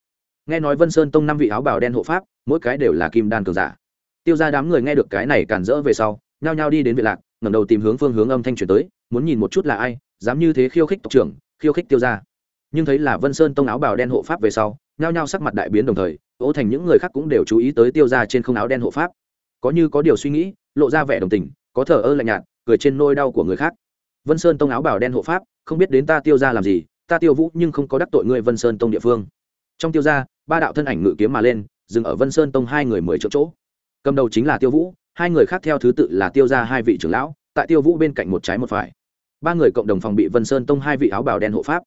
Nghe nói vân sơn tông năm vị áo bảo đen hộ pháp, mỗi cái đều là kim đan cường giả. Tiêu ra đám người nghe được cái này cản rỡ về sau, nhao nhao đi đến vị lạc, ngẩng đầu tìm hướng phương hướng âm thanh truyền tới, muốn nhìn một chút là ai, dám như thế khiêu khích tộc trưởng, khiêu khích tiêu ra nhưng thấy là vân sơn tông áo bào đen hộ pháp về sau, nhao nhao sắc mặt đại biến đồng thời ố thành những người khác cũng đều chú ý tới tiêu ra trên không áo đen hộ pháp. Có như có điều suy nghĩ, lộ ra vẻ đồng tình, có thờ ơ lạnh nhạt, cười trên nôi đau của người khác vân sơn tông áo bào đen hộ pháp, không biết đến ta tiêu ra làm gì, ta tiêu vũ nhưng không có đắc tội ngươi vân sơn tông địa phương. Trong tiêu ra ba đạo thân ảnh ngự kiếm mà lên, dừng ở vân sơn tông hai người mười chỗ chỗ. Cầm đầu chính là tiêu vũ, hai người khác theo thứ tự là tiêu ra hai vị trưởng lão, tại tiêu vũ bên cạnh một trái một phải. Ba người cộng đồng phòng bị vân sơn tông hai vị áo bào đen hộ pháp.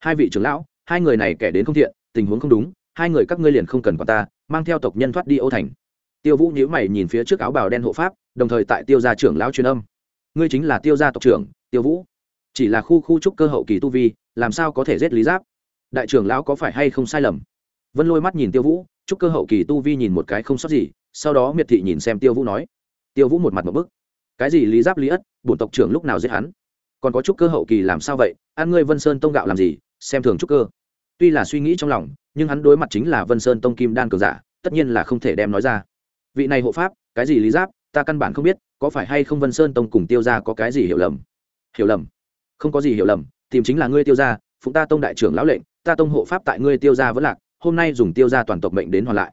Hai vị trưởng lão, hai người này kẻ đến không thiện, tình huống không đúng, hai người các ngươi liền không cần quan ta, mang theo tộc nhân thoát đi ô thành. Tiêu vũ nhíu mày nhìn phía trước áo bào đen hộ pháp, đồng thời tại tiêu gia trưởng lão truyền âm. Ngươi chính là tiêu gia tộc trưởng tiêu vũ. Chỉ là khu khu trúc cơ hậu kỳ tu vi, làm sao có thể giết lý giáp? Đại trưởng lão có phải hay không sai lầm? Vân lôi mắt nhìn tiêu vũ, trúc cơ hậu kỳ tu vi nhìn một cái không sót gì, sau đó miệt thị nhìn xem tiêu vũ nói. Tiêu vũ một mặt một bức. Cái gì lý giáp lý ất, bổn tộc trưởng lúc nào giết hắn? Còn có trúc cơ hậu kỳ làm sao vậy? Ăn ngươi vân sơn tông gạo làm gì? Xem thường trúc cơ. Tuy là suy nghĩ trong lòng, nhưng hắn đối mặt chính là vân sơn tông kim đan cường giả, tất nhiên là không thể đem nói ra. Vị này hộ pháp, cái gì lý giáp, ta căn bản không biết, có phải hay không vân sơn tông cùng tiêu ra có cái gì hiểu lầm? Hiểu lầm. Không có gì hiểu lầm tìm chính là ngươi tiêu gia, phụng ta tông đại trưởng lão lệnh ta tông hộ pháp tại ngươi tiêu gia vẫn lạc hôm nay dùng tiêu gia toàn tộc mệnh đến hoàn lại.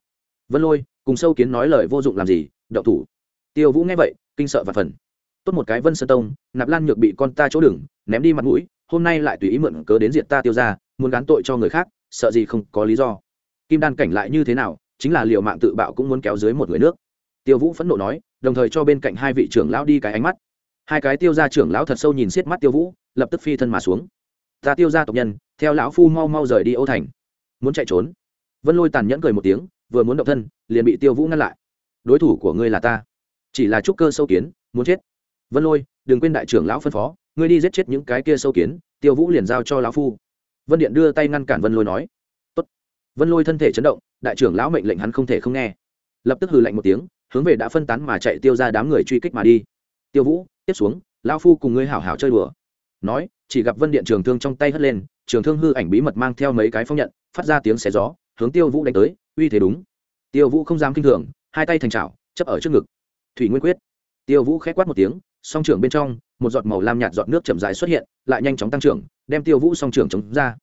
Vân lôi cùng sâu kiến nói lời vô dụng làm gì đậu thủ. Tiêu vũ nghe vậy kinh sợ và phần tốt một cái vân sơn tông nạp lan nhược bị con ta chỗ đừng ném đi mặt mũi hôm nay lại tùy ý mượn cớ đến diện ta tiêu ra muốn gán tội cho người khác sợ gì không có lý do. Kim đan cảnh lại như thế nào chính là liệu mạng tự bạo cũng muốn kéo dưới một người nước. Tiêu vũ phẫn nộ nói đồng thời cho bên cạnh hai vị trưởng lão đi cái ánh mắt hai cái tiêu gia trưởng lão thật sâu nhìn xiết mắt tiêu vũ, lập tức phi thân mà xuống. Ta tiêu gia tộc nhân, theo lão phu mau mau rời đi ô thành. Muốn chạy trốn. Vân lôi tàn nhẫn cười một tiếng, vừa muốn động thân, liền bị tiêu vũ ngăn lại. Đối thủ của ngươi là ta. Chỉ là trúc cơ sâu kiến, muốn chết. Vân lôi, đừng quên đại trưởng lão phân phó, ngươi đi giết chết những cái kia sâu kiến, tiêu vũ liền giao cho lão phu. Vân điện đưa tay ngăn cản vân lôi nói. Tốt. vân lôi thân thể chấn động, đại trưởng lão mệnh lệnh hắn không thể không nghe. Lập tức hừ lạnh một tiếng, hướng về đã phân tán mà chạy tiêu ra đám người truy kích mà đi tiêu vũ, tiếp xuống, lão phu cùng ngươi hảo hảo chơi đùa. Nói, chỉ gặp vân điện trường thương trong tay hất lên, trường thương hư ảnh bí mật mang theo mấy cái phong nhận, phát ra tiếng xé gió, hướng tiêu vũ đánh tới, uy thế đúng. Tiêu vũ không dám kinh thường, hai tay thành trào chấp ở trước ngực. Thủy nguyên quyết. Tiêu vũ k h é quát một tiếng, song trưởng bên trong, một giọt màu lam nhạt giọt nước chậm dài xuất hiện, lại nhanh chóng tăng trưởng, đem tiêu vũ song trưởng chống ra.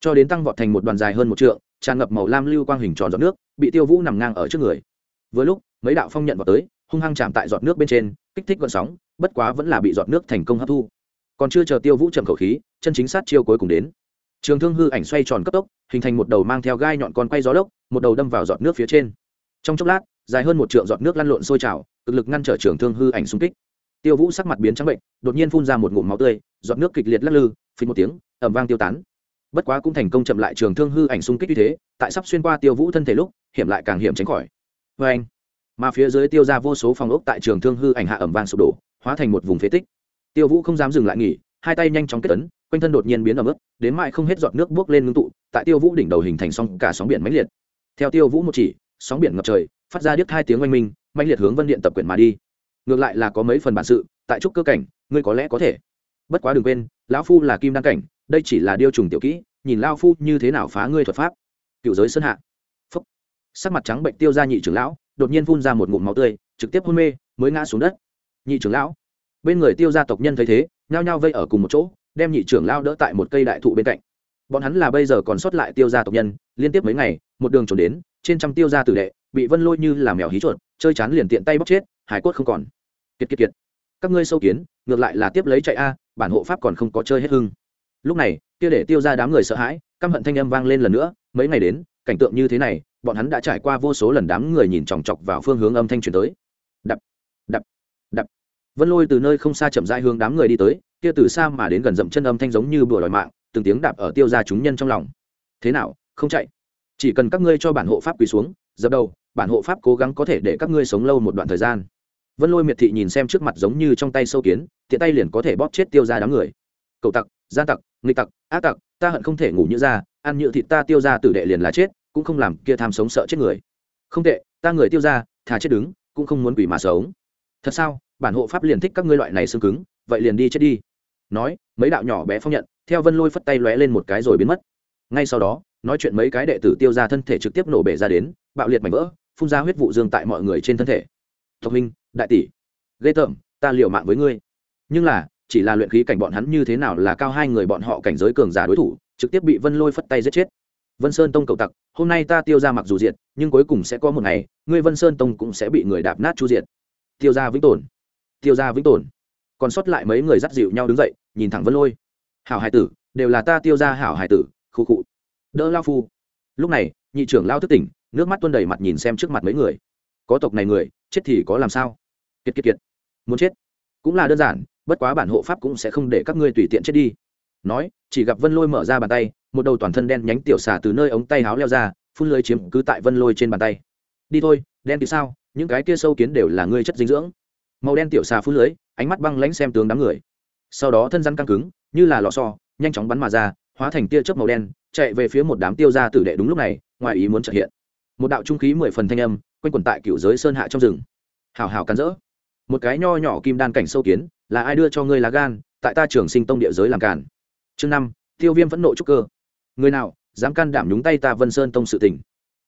Cho đến tăng vọt thành một đoàn dài hơn một trượng, tràn ngập màu lam lưu quang hình tròn giọt nước, bị tiêu vũ nằm ngang ở trước người. Với lúc, mấy đạo phong nhận vào tới hung hăng chạm tại giọt nước bên trên, kích thích gọn sóng, bất quá vẫn là bị giọt nước thành công hấp thu. Còn chưa chờ tiêu vũ chậm khẩu khí, chân chính sát chiêu cuối cùng đến. Trường thương hư ảnh xoay tròn cấp tốc, hình thành một đầu mang theo gai nhọn con quay gió lốc, một đầu đâm vào giọt nước phía trên. Trong chốc lát, dài hơn một trượng giọt nước lăn lộn sôi trào, cực lực ngăn trở trường thương hư ảnh xung kích. Tiêu vũ sắc mặt biến trắng bệnh, đột nhiên phun ra một ngụm máu tươi, giọt nước kịch liệt lắc lư phí một tiếng ẩm vang tiêu tán. Bất quá cũng thành công chậm lại trường thương hư ảnh xung kích như thế, tại sắp xuyên qua tiêu vũ thân thể lúc, hiểm lại càng hiểm tránh khỏi. Vê anh mà phía dưới tiêu ra vô số phòng ốc tại trường thương hư ảnh hạ ẩm vàng sụp đổ, hóa thành một vùng phế tích. Tiêu vũ không dám dừng lại nghỉ, hai tay nhanh chóng kết tấn quanh thân đột nhiên biến ẩm ướt, đến mãi không hết giọt nước buốc lên ngưng tụ, tại tiêu vũ đỉnh đầu hình thành sóng, cả sóng biển mãnh liệt. Theo tiêu vũ một chỉ, sóng biển ngập trời, phát ra điếc hai tiếng oanh minh, mãnh liệt hướng vân điện tập quyển mà đi. Ngược lại là có mấy phần bản sự, tại trúc cơ cảnh, ngươi có lẽ có thể. Bất quá đừng quên, lão phu là kim đăng cảnh, đây chỉ là điêu trùng tiểu kỹ, nhìn lao phu như thế nào phá ngươi thuật pháp. Cựu giới sơn hạ. Phúc. Sắc mặt trắng bệnh tiêu ra nhị trưởng lão đột nhiên phun ra một ngụm máu tươi, trực tiếp hôn mê, mới ngã xuống đất. Nhị trưởng lão. Bên người tiêu gia tộc nhân thấy thế, nhao nhao vây ở cùng một chỗ, đem nhị trưởng lão đỡ tại một cây đại thụ bên cạnh. Bọn hắn là bây giờ còn sót lại tiêu gia tộc nhân, liên tiếp mấy ngày, một đường trốn đến, trên trăm tiêu gia tử đệ, bị vân lôi như là mèo hí chuột, chơi chán liền tiện tay bóc chết hải cốt không còn. Kiệt kiệt kiệt. Các ngươi sâu kiến, ngược lại là tiếp lấy chạy a, bản hộ pháp còn không có chơi hết hưng. Lúc này, kia để tiêu ra đám người sợ hãi, căm hận thanh âm vang lên lần nữa, mấy ngày đến cảnh tượng như thế này, bọn hắn đã trải qua vô số lần đám người nhìn chòng chọc vào phương hướng âm thanh truyền tới. Đập đập đập. Vân lôi từ nơi không xa chậm rãi hướng đám người đi tới, kia từ xa mà đến gần dậm chân âm thanh giống như bừa đòi mạng, từng tiếng đạp ở tiêu ra chúng nhân trong lòng. Thế nào, không chạy? Chỉ cần các ngươi cho bản hộ pháp quỳ xuống, dập đầu, bản hộ pháp cố gắng có thể để các ngươi sống lâu một đoạn thời gian. Vân lôi miệt thị nhìn xem trước mặt giống như trong tay sâu kiến, tiện tay liền có thể bóp chết tiêu ra đám người. Cậu tặc, gian tặc, nghịch tặc, ác tặc, ta hận không thể ngủ như ra, ăn nhựa thịt ta tiêu ra tử đệ liền là chết cũng không làm kia tham sống sợ chết người. Không tệ, ta người tiêu ra thà chết đứng, cũng không muốn quỷ mà sống. Thật sao? Bản hộ pháp liền thích các ngươi loại này xương cứng, vậy liền đi chết đi. Nói, mấy đạo nhỏ bé phong nhận, theo vân lôi phất tay lóe lên một cái rồi biến mất. Ngay sau đó, nói chuyện mấy cái đệ tử tiêu ra thân thể trực tiếp nổ bể ra đến, bạo liệt mảnh vỡ, phun ra huyết vụ dương tại mọi người trên thân thể. Thông minh đại tỷ, ghê tởm, ta liều mạng với ngươi. Nhưng là, chỉ là luyện khí cảnh bọn hắn như thế nào là cao hai người bọn họ cảnh giới cường giả đối thủ, trực tiếp bị vân lôi phất tay giết chết vân sơn tông cầu tặc, hôm nay ta tiêu ra mặc dù diệt, nhưng cuối cùng sẽ có một ngày, ngươi vân sơn tông cũng sẽ bị người đạp nát chu diệt. Tiêu ra vĩnh tồn. Tiêu ra vĩnh tồn. Còn sót lại mấy người dắt dịu nhau đứng dậy, nhìn thẳng vân lôi. Hảo hải tử, đều là ta tiêu ra hảo hải tử, khu cụ đỡ lao phu. Lúc này, nhị trưởng lao thức tỉnh, nước mắt tuôn đầy mặt nhìn xem trước mặt mấy người. Có tộc này người, chết thì có làm sao? Kiệt kiệt kiệt. Muốn chết. Cũng là đơn giản, bất quá bản hộ pháp cũng sẽ không để các ngươi tùy tiện chết đi nói, chỉ gặp vân lôi mở ra bàn tay, một đầu toàn thân đen nhánh tiểu xà từ nơi ống tay háo leo ra, phun lưới chiếm cứ tại vân lôi trên bàn tay. Đi thôi, đen thì sao? Những cái kia sâu kiến đều là ngươi chất dinh dưỡng. Màu đen tiểu xà phun lưới, ánh mắt băng lãnh xem tướng đám người. Sau đó thân răn căng cứng, như là lò xo, nhanh chóng bắn mà ra, hóa thành tia chớp màu đen, chạy về phía một đám tiêu gia tử đệ đúng lúc này, ngoài ý muốn trợ hiện. Một đạo trung khí mười phần thanh âm, quanh quẩn tại cựu giới sơn hạ trong rừng. Hào hào cắn rỡ. Một cái nho nhỏ kim đan cảnh sâu kiến, là ai đưa cho ngươi lá gan? Tại ta trường sinh tông địa giới làm cản chương năm, tiêu viêm vẫn nộ trúc cơ. Người nào, dám can đảm nhúng tay ta vân sơn tông sự tình?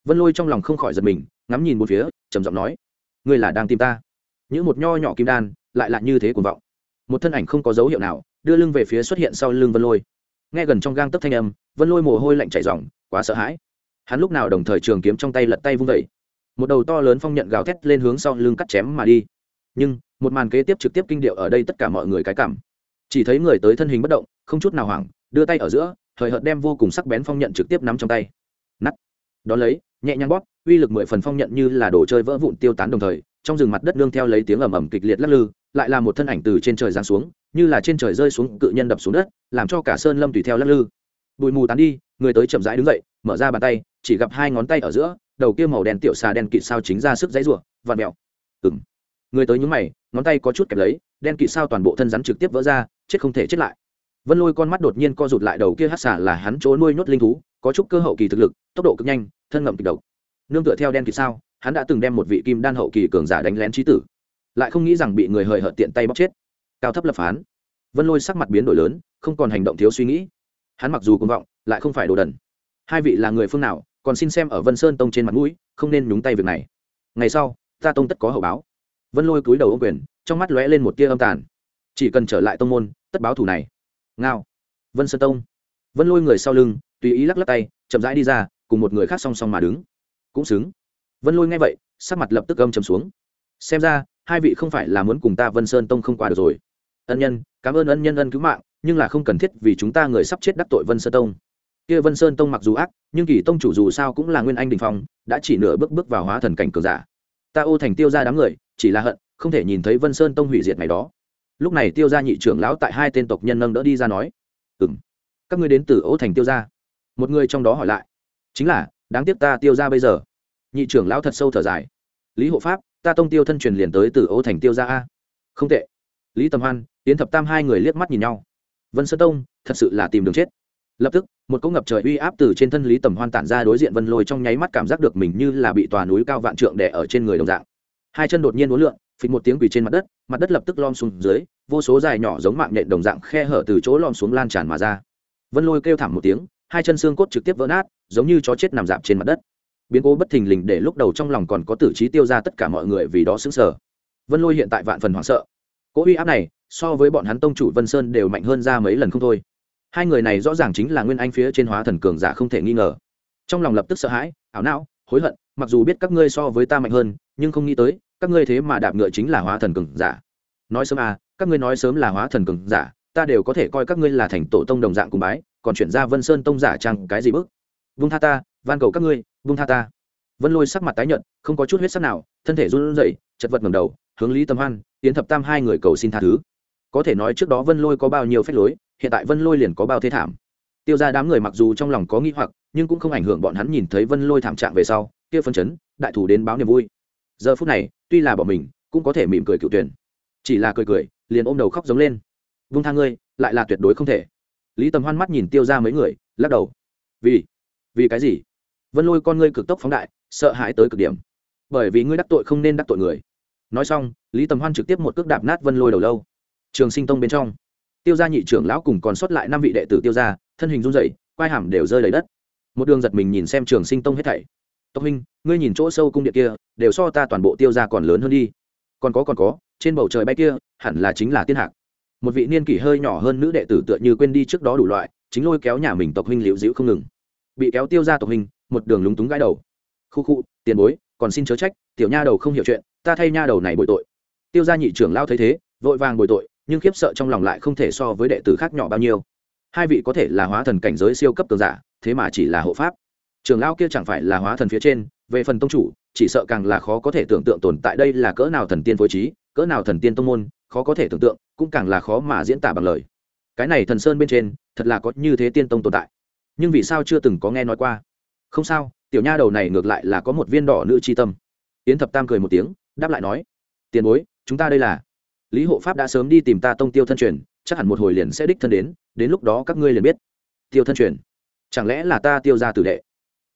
Vân lôi trong lòng không khỏi giật mình, ngắm nhìn một phía, trầm giọng nói, ngươi là đang tìm ta? Những một nho nhỏ kim đan, lại là như thế cuồng vọng. Một thân ảnh không có dấu hiệu nào, đưa lưng về phía xuất hiện sau lưng vân lôi. Nghe gần trong gang tấp thanh âm, vân lôi mồ hôi lạnh chảy ròng, quá sợ hãi. Hắn lúc nào đồng thời trường kiếm trong tay lật tay vung vẩy một đầu to lớn phong nhận gào thét lên hướng sau lưng cắt chém mà đi. Nhưng, một màn kế tiếp trực tiếp kinh điệu ở đây tất cả mọi người cái cảm chỉ thấy người tới thân hình bất động không chút nào hoảng đưa tay ở giữa thời hợt đem vô cùng sắc bén phong nhận trực tiếp nắm trong tay. Nắt đ ó lấy nhẹ nhàng bóp uy lực mười phần phong nhận như là đồ chơi vỡ vụn tiêu tán đồng thời trong rừng mặt đất nương theo lấy tiếng ầm ầm kịch liệt lắc lư lại là một thân ảnh từ trên trời giáng xuống như là trên trời rơi xuống cự nhân đập xuống đất làm cho cả sơn lâm tùy theo lắc lư. Bụi mù tán đi người tới chậm rãi đứng dậy mở ra bàn tay chỉ gặp hai ngón tay ở giữa đầu kia màu đen tiểu xà đen kịt sao chính ra sức dãy rủa vặn mẹo, ừng người tới nhúng mày ngón tay có chút kẹp lấy đen kỵ sao toàn bộ thân rắn trực tiếp vỡ ra, chết không thể chết lại. Vân lôi con mắt đột nhiên co rụt lại đầu kia hát xả là hắn chỗ nuôi nhốt linh thú, có chút cơ hậu kỳ thực lực, tốc độ cực nhanh, thân ngậm kịch độc. Nương tựa theo đen kỵ sao, hắn đã từng đem một vị kim đan hậu kỳ cường giả đánh lén trí tử, lại không nghĩ rằng bị người hời hợt tiện tay bóc chết. Cao thấp lập phán. Vân lôi sắc mặt biến đổi lớn, không còn hành động thiếu suy nghĩ. Hắn mặc dù công vọng, lại không phải đồ đần. Hai vị là người phương nào, còn xin xem ở vân sơn tông trên mặt mũi, không nên nhúng tay việc này. Ngày sau, ta tông tất có hậu báo. Vân lôi cúi đầu ô quyền trong mắt lóe lên một tia âm tàn. Chỉ cần trở lại tông môn, tất báo thủ này. Ngao. Vân sơn tông. Vân lôi người sau lưng, tùy ý lắc lắc tay, chậm rãi đi ra, cùng một người khác song song mà đứng. Cũng xứng. Vân lôi nghe vậy, sắc mặt lập tức âm chầm xuống. Xem ra, hai vị không phải là muốn cùng ta vân sơn tông không qua được rồi. Ân nhân, cảm ơn ân nhân ân cứu mạng, nhưng là không cần thiết vì chúng ta người sắp chết đắc tội vân sơn tông. Kia vân sơn tông mặc dù ác, nhưng kỳ tông chủ dù sao cũng là nguyên anh đình phong, đã chỉ nửa bước bước vào hóa thần cảnh cường giả. Ta ô thành tiêu ra đám người, chỉ là hận không thể nhìn thấy vân sơn tông hủy diệt ngày đó. Lúc này tiêu gia nhị trưởng lão tại hai tên tộc nhân nâng đỡ đi ra nói ừ m các ngươi đến từ ô thành tiêu gia. Một người trong đó hỏi lại, chính là, đáng tiếc ta tiêu ra bây giờ. Nhị trưởng lão thật sâu thở dài, lý hộ pháp, ta tông tiêu thân truyền liền tới từ ô thành tiêu gia a. Không tệ. Lý tầm hoan tiến thập tam hai người liếc mắt nhìn nhau. Vân sơn tông, thật sự là tìm đường chết. Lập tức, một cỗ ngập trời uy áp từ trên thân lý tầm hoan tản ra đối diện vân lôi trong nháy mắt cảm giác được mình như là bị tòa núi cao vạn trượng đè ở trên người đồng dạng. Hai chân đột nhiên uốn lượn phịch một tiếng quỳ trên mặt đất mặt đất lập tức lom xuống dưới, vô số dài nhỏ giống mạng nhện đồng dạng khe hở từ chỗ lom xuống lan tràn mà ra. Vân lôi kêu thảm một tiếng, hai chân xương cốt trực tiếp vỡ nát, giống như chó chết nằm dạp trên mặt đất. Biến cố bất thình lình để lúc đầu trong lòng còn có tử trí tiêu ra tất cả mọi người vì đó xứng sở vân lôi hiện tại vạn phần hoảng sợ. Cỗ uy áp này, so với bọn hắn tông chủ vân sơn đều mạnh hơn ra mấy lần không thôi. Hai người này rõ ràng chính là nguyên anh phía trên hóa thần cường giả không thể nghi ngờ. Trong lòng lập tức sợ hãi, ảo não, hối hận, mặc dù biết các ngươi so với ta mạnh hơn, nhưng không nghĩ tới các ngươi thế mà đạp ngựa chính là hóa thần cường giả. Nói sớm à các ngươi nói sớm là hóa thần cường giả, ta đều có thể coi các ngươi là thành tổ tông đồng dạng cùng bái, còn chuyển ra vân sơn tông giả chăng cái gì bức? Vung tha ta, van cầu các ngươi, vung tha ta. Vân lôi sắc mặt tái nhợt, không có chút huyết sắc nào, thân thể run rẩy, chật vật ngầm đầu, hướng lý tâm hoan tiến thập tam hai người cầu xin tha thứ. Có thể nói trước đó vân lôi có bao nhiêu phép lối, hiện tại vân lôi liền có bao thế thảm. Tiêu ra đám người mặc dù trong lòng có nghĩ hoặc, nhưng cũng không ảnh hưởng bọn hắn nhìn thấy vân lôi thảm trạng về sau, kia phân chấn, đại thủ đến báo niềm vui giờ phút này, tuy là bỏ mình, cũng có thể mỉm cười cựu tuyển. Chỉ là cười cười, liền ôm đầu khóc giống lên. Vung thang ngươi, lại là tuyệt đối không thể. Lý tầm hoan mắt nhìn tiêu ra mấy người, lắc đầu. Vì vì cái gì? Vân lôi con ngươi cực tốc phóng đại, sợ hãi tới cực điểm. Bởi vì ngươi đắc tội không nên đắc tội người. Nói xong, lý tầm hoan trực tiếp một cước đạp nát vân lôi đầu lâu. Trường sinh tông bên trong, tiêu gia nhị trưởng lão cùng còn sót lại năm vị đệ tử tiêu gia, thân hình run rẩy, quai hàm đều rơi lấy đất. Một đường giật mình nhìn xem trường sinh tông hết thảy tộc huynh, ngươi nhìn chỗ sâu cung điện kia, đều so ta toàn bộ tiêu gia còn lớn hơn đi. Còn có còn có, trên bầu trời bay kia, hẳn là chính là tiên hạc. Một vị niên kỷ hơi nhỏ hơn nữ đệ tử tựa như quên đi trước đó đủ loại, chính lôi kéo nhà mình tộc huynh liễu dĩu không ngừng. Bị kéo tiêu ra tộc huynh, một đường lúng túng gãi đầu. Khu khu, tiền bối, còn xin chớ trách, tiểu nha đầu không hiểu chuyện, ta thay nha đầu này bội tội. Tiêu gia nhị trưởng lao thấy thế, vội vàng bội tội, nhưng khiếp sợ trong lòng lại không thể so với đệ tử khác nhỏ bao nhiêu. Hai vị có thể là hóa thần cảnh giới siêu cấp cường giả, thế mà chỉ là hộ pháp trưởng Lão kia chẳng phải là hóa thần phía trên, về phần tông chủ, chỉ sợ càng là khó có thể tưởng tượng tồn tại đây là cỡ nào thần tiên phối trí, cỡ nào thần tiên tông môn, khó có thể tưởng tượng, cũng càng là khó mà diễn tả bằng lời. Cái này thần sơn bên trên, thật là có như thế tiên tông tồn tại. Nhưng vì sao chưa từng có nghe nói qua? Không sao, tiểu nha đầu này ngược lại là có một viên đỏ nữ tri tâm. Yến thập tam cười một tiếng, đáp lại nói, tiền bối, chúng ta đây là. Lý hộ pháp đã sớm đi tìm ta tông tiêu thân truyền, chắc hẳn một hồi liền sẽ đích thân đến đến lúc đó các ngươi liền biết. Tiêu thân truyền? Chẳng lẽ là ta tiêu ra tử đệ?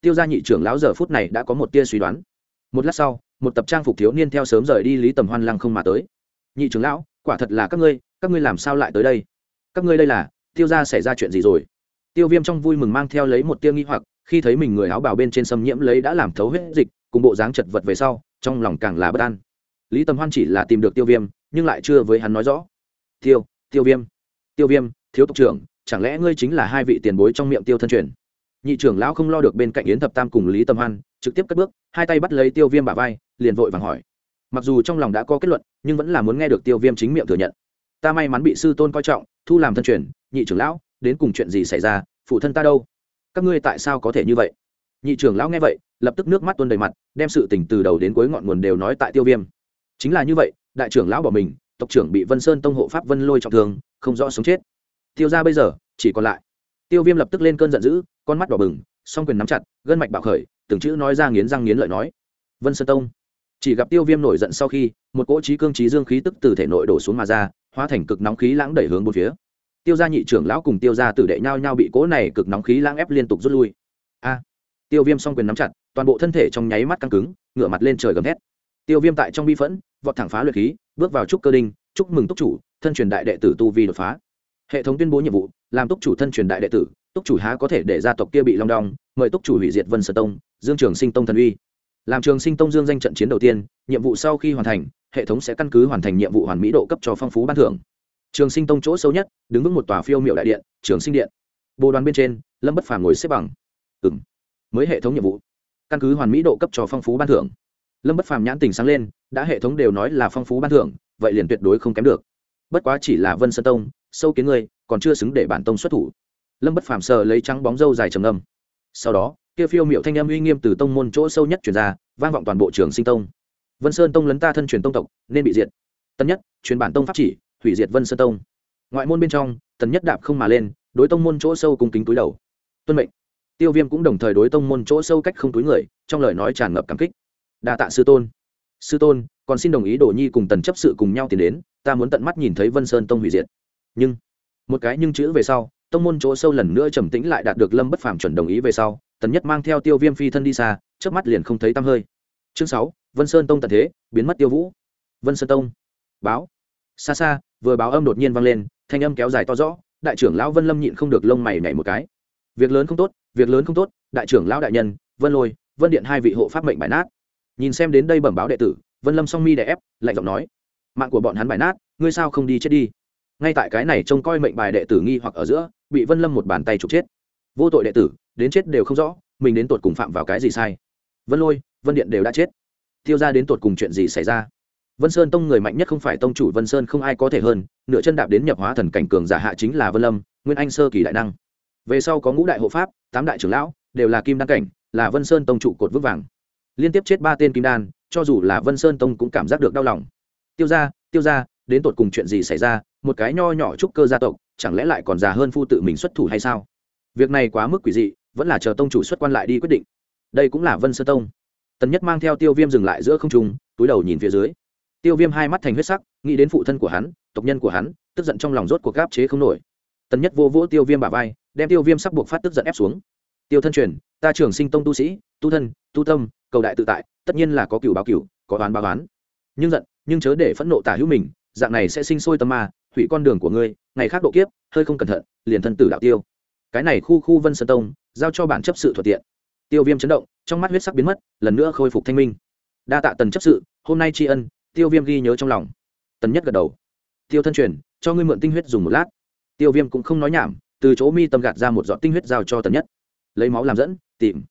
Tiêu gia nhị trưởng lão giờ phút này đã có một tia suy đoán. Một lát sau, một tập trang phục thiếu niên theo sớm rời đi lý tầm hoan lăng không mà tới. Nhị trưởng lão, quả thật là các ngươi các ngươi làm sao lại tới đây? Các ngươi đây là, tiêu gia xảy ra chuyện gì rồi? Tiêu viêm trong vui mừng mang theo lấy một tia nghi hoặc, khi thấy mình người áo bào bên trên xâm nhiễm lấy đã làm thấu hết dịch, cùng bộ dáng chật vật về sau, trong lòng càng là bất an. Lý tầm hoan chỉ là tìm được tiêu viêm, nhưng lại chưa với hắn nói rõ. Tiêu tiêu viêm tiêu viêm, thiếu tộc trưởng, chẳng lẽ ngươi chính là hai vị tiền bối trong miệng tiêu thân truyền? Nhị trưởng lão không lo được bên cạnh yến thập tam cùng lý tâm hoan, trực tiếp cất bước, hai tay bắt lấy tiêu viêm bả vai, liền vội vàng hỏi. Mặc dù trong lòng đã có kết luận, nhưng vẫn là muốn nghe được tiêu viêm chính miệng thừa nhận. Ta may mắn bị sư tôn coi trọng, thu làm thân truyền, nhị trưởng lão, đến cùng chuyện gì xảy ra, phụ thân ta đâu? Các ngươi tại sao có thể như vậy? Nhị trưởng lão nghe vậy, lập tức nước mắt tuôn đầy mặt, đem sự tình từ đầu đến cuối ngọn nguồn đều nói tại tiêu viêm. Chính là như vậy, đại trưởng lão bỏ mình, tộc trưởng bị vân sơn tông hộ pháp vân lôi trọng thương, không rõ sống chết. Tiêu ra bây giờ, chỉ còn lại. Tiêu viêm lập tức lên cơn giận dữ con mắt đỏ bừng, song quyền nắm chặt, gân mạch bạo khởi, từng chữ nói ra nghiến răng nghiến lợi nói. Vân sơn tông. Chỉ gặp tiêu viêm nổi giận sau khi, một cỗ trí cương trí dương khí tức từ thể nội đổ xuống mà ra, hóa thành cực nóng khí lãng đẩy hướng bốn phía. Tiêu gia nhị trưởng lão cùng tiêu gia tử đệ nhau nhau bị cỗ này cực nóng khí lãng ép liên tục rút lui. A! Tiêu viêm song quyền nắm chặt, toàn bộ thân thể trong nháy mắt căng cứng, ngửa mặt lên trời gầm hét tiêu viêm tại trong bi phẫn, vọt thẳng phá luyện khí, bước vào trúc cơ đinh, chúc mừng túc chủ, thân truyền đại đệ tử tu vi đột phá. Hệ thống tuyên bố nhiệm vụ, làm túc chủ thân truyền đại đệ tử túc chủ há có thể để gia tộc kia bị long đong, mời túc chủ hủy diệt vân sở tông, dương trường sinh tông thần uy. Làm trường sinh tông dương danh trận chiến đầu tiên, nhiệm vụ sau khi hoàn thành, hệ thống sẽ căn cứ hoàn thành nhiệm vụ hoàn mỹ độ cấp cho phong phú ban thưởng. Trường sinh tông chỗ sâu nhất, đứng vững một tòa phiêu miệu đại điện, trường sinh điện. Bồ đoàn bên trên, lâm bất phàm ngồi xếp bằng. Ừng mới hệ thống nhiệm vụ. Căn cứ hoàn mỹ độ cấp cho phong phú ban thưởng. Lâm bất phàm nhãn tình sáng lên, đã hệ thống đều nói là phong phú ban thưởng, vậy liền tuyệt đối không kém được. Bất quá chỉ là vân sơn tông, sâu kiến ngươi, còn chưa xứng để bản tông xuất thủ lâm bất phàm sờ lấy trắng bóng râu dài trầm âm sau đó, kia phiêu miệu thanh âm uy nghiêm từ tông môn chỗ sâu nhất truyền ra, vang vọng toàn bộ trường sinh tông. Vân sơn tông lấn ta thân truyền tông tộc, nên bị diệt. Tân nhất, truyền bản tông pháp chỉ, hủy diệt vân sơn tông. Ngoại môn bên trong tần nhất đạp không mà lên, đối tông môn chỗ sâu cùng kính túi đầu. Tuân mệnh. Tiêu viêm cũng đồng thời đối tông môn chỗ sâu cách không túi người, trong lời nói tràn ngập cảm kích. Đa tạ sư tôn. Sư tôn, còn xin đồng ý đổ nhi cùng tần chấp sự cùng nhau tiến đến, ta muốn tận mắt nhìn thấy vân sơn tông hủy diệt. Nhưng, một cái nhưng chữ về sau tông môn chỗ sâu lần nữa trầm tĩnh lại đạt được lâm bất phàm chuẩn đồng ý về sau, tần nhất mang theo tiêu viêm phi thân đi xa trước mắt liền không thấy tăm hơi. Chương sáu, vân sơn tông tận thế, biến mất tiêu vũ. Vân sơn tông. Báo. Xa xa, vừa báo âm đột nhiên vang lên, thanh âm kéo dài to rõ, đại trưởng lão vân lâm nhịn không được lông mày nhảy một cái. Việc lớn không tốt, việc lớn không tốt, đại trưởng lão đại nhân, vân lôi, vân điện hai vị hộ pháp mệnh bài nát. Nhìn xem đến đây bẩm báo đệ tử, vân lâm song mi đè ép, lạnh giọng nói, mạng của bọn hắn bài nát, ngươi sao không đi chết đi? Ngay tại cái này trông coi mệnh bài đệ tử nghi hoặc ở giữa bị vân lâm một bàn tay trục chết vô tội đệ tử đến chết đều không rõ mình đến tột cùng phạm vào cái gì sai vân lôi vân điện đều đã chết tiêu ra đến tột cùng chuyện gì xảy ra vân sơn tông người mạnh nhất không phải tông chủ vân sơn không ai có thể hơn nửa chân đạp đến nhập hóa thần cảnh cường giả hạ chính là vân lâm nguyên anh sơ kỳ đại năng về sau có ngũ đại hộ pháp tám đại trưởng lão đều là kim đan cảnh là vân sơn tông trụ cột vững vàng liên tiếp chết ba tên kim đan cho dù là vân sơn tông cũng cảm giác được đau lòng tiêu ra tiêu ra đến tột cùng chuyện gì xảy ra một cái nho nhỏ trúc cơ gia tộc chẳng lẽ lại còn già hơn phu tự mình xuất thủ hay sao? Việc này quá mức quỷ dị, vẫn là chờ tông chủ xuất quan lại đi quyết định. Đây cũng là vân sơ tông. Tần nhất mang theo tiêu viêm dừng lại giữa không trung, túi đầu nhìn phía dưới. Tiêu viêm hai mắt thành huyết sắc, nghĩ đến phụ thân của hắn, tộc nhân của hắn, tức giận trong lòng rốt cuộc gáp chế không nổi. Tần nhất vô vỗ tiêu viêm bà vai, đem tiêu viêm sắc buộc phát tức giận ép xuống. Tiêu thân truyền, ta trưởng sinh tông tu sĩ, tu thân, tu tâm, cầu đại tự tại, tất nhiên là có cựu báo cựu có oán báo oán. Nhưng giận, nhưng chớ để phẫn nộ tả hữu mình, dạng này sẽ sinh sôi tâm ma hủy con đường của ngươi, ngày khác độ kiếp, hơi không cẩn thận, liền thân tử đạo tiêu. Cái này khu khu vân sơn tông, giao cho bản chấp sự thuận tiện. Tiêu viêm chấn động, trong mắt huyết sắc biến mất, lần nữa khôi phục thanh minh. Đa tạ tần chấp sự, hôm nay tri ân, tiêu viêm ghi nhớ trong lòng. Tần nhất gật đầu. Tiêu thân truyền, cho ngươi mượn tinh huyết dùng một lát. Tiêu viêm cũng không nói nhảm, từ chỗ mi tâm gạt ra một giọt tinh huyết giao cho tần nhất. Lấy máu làm dẫn, tìm.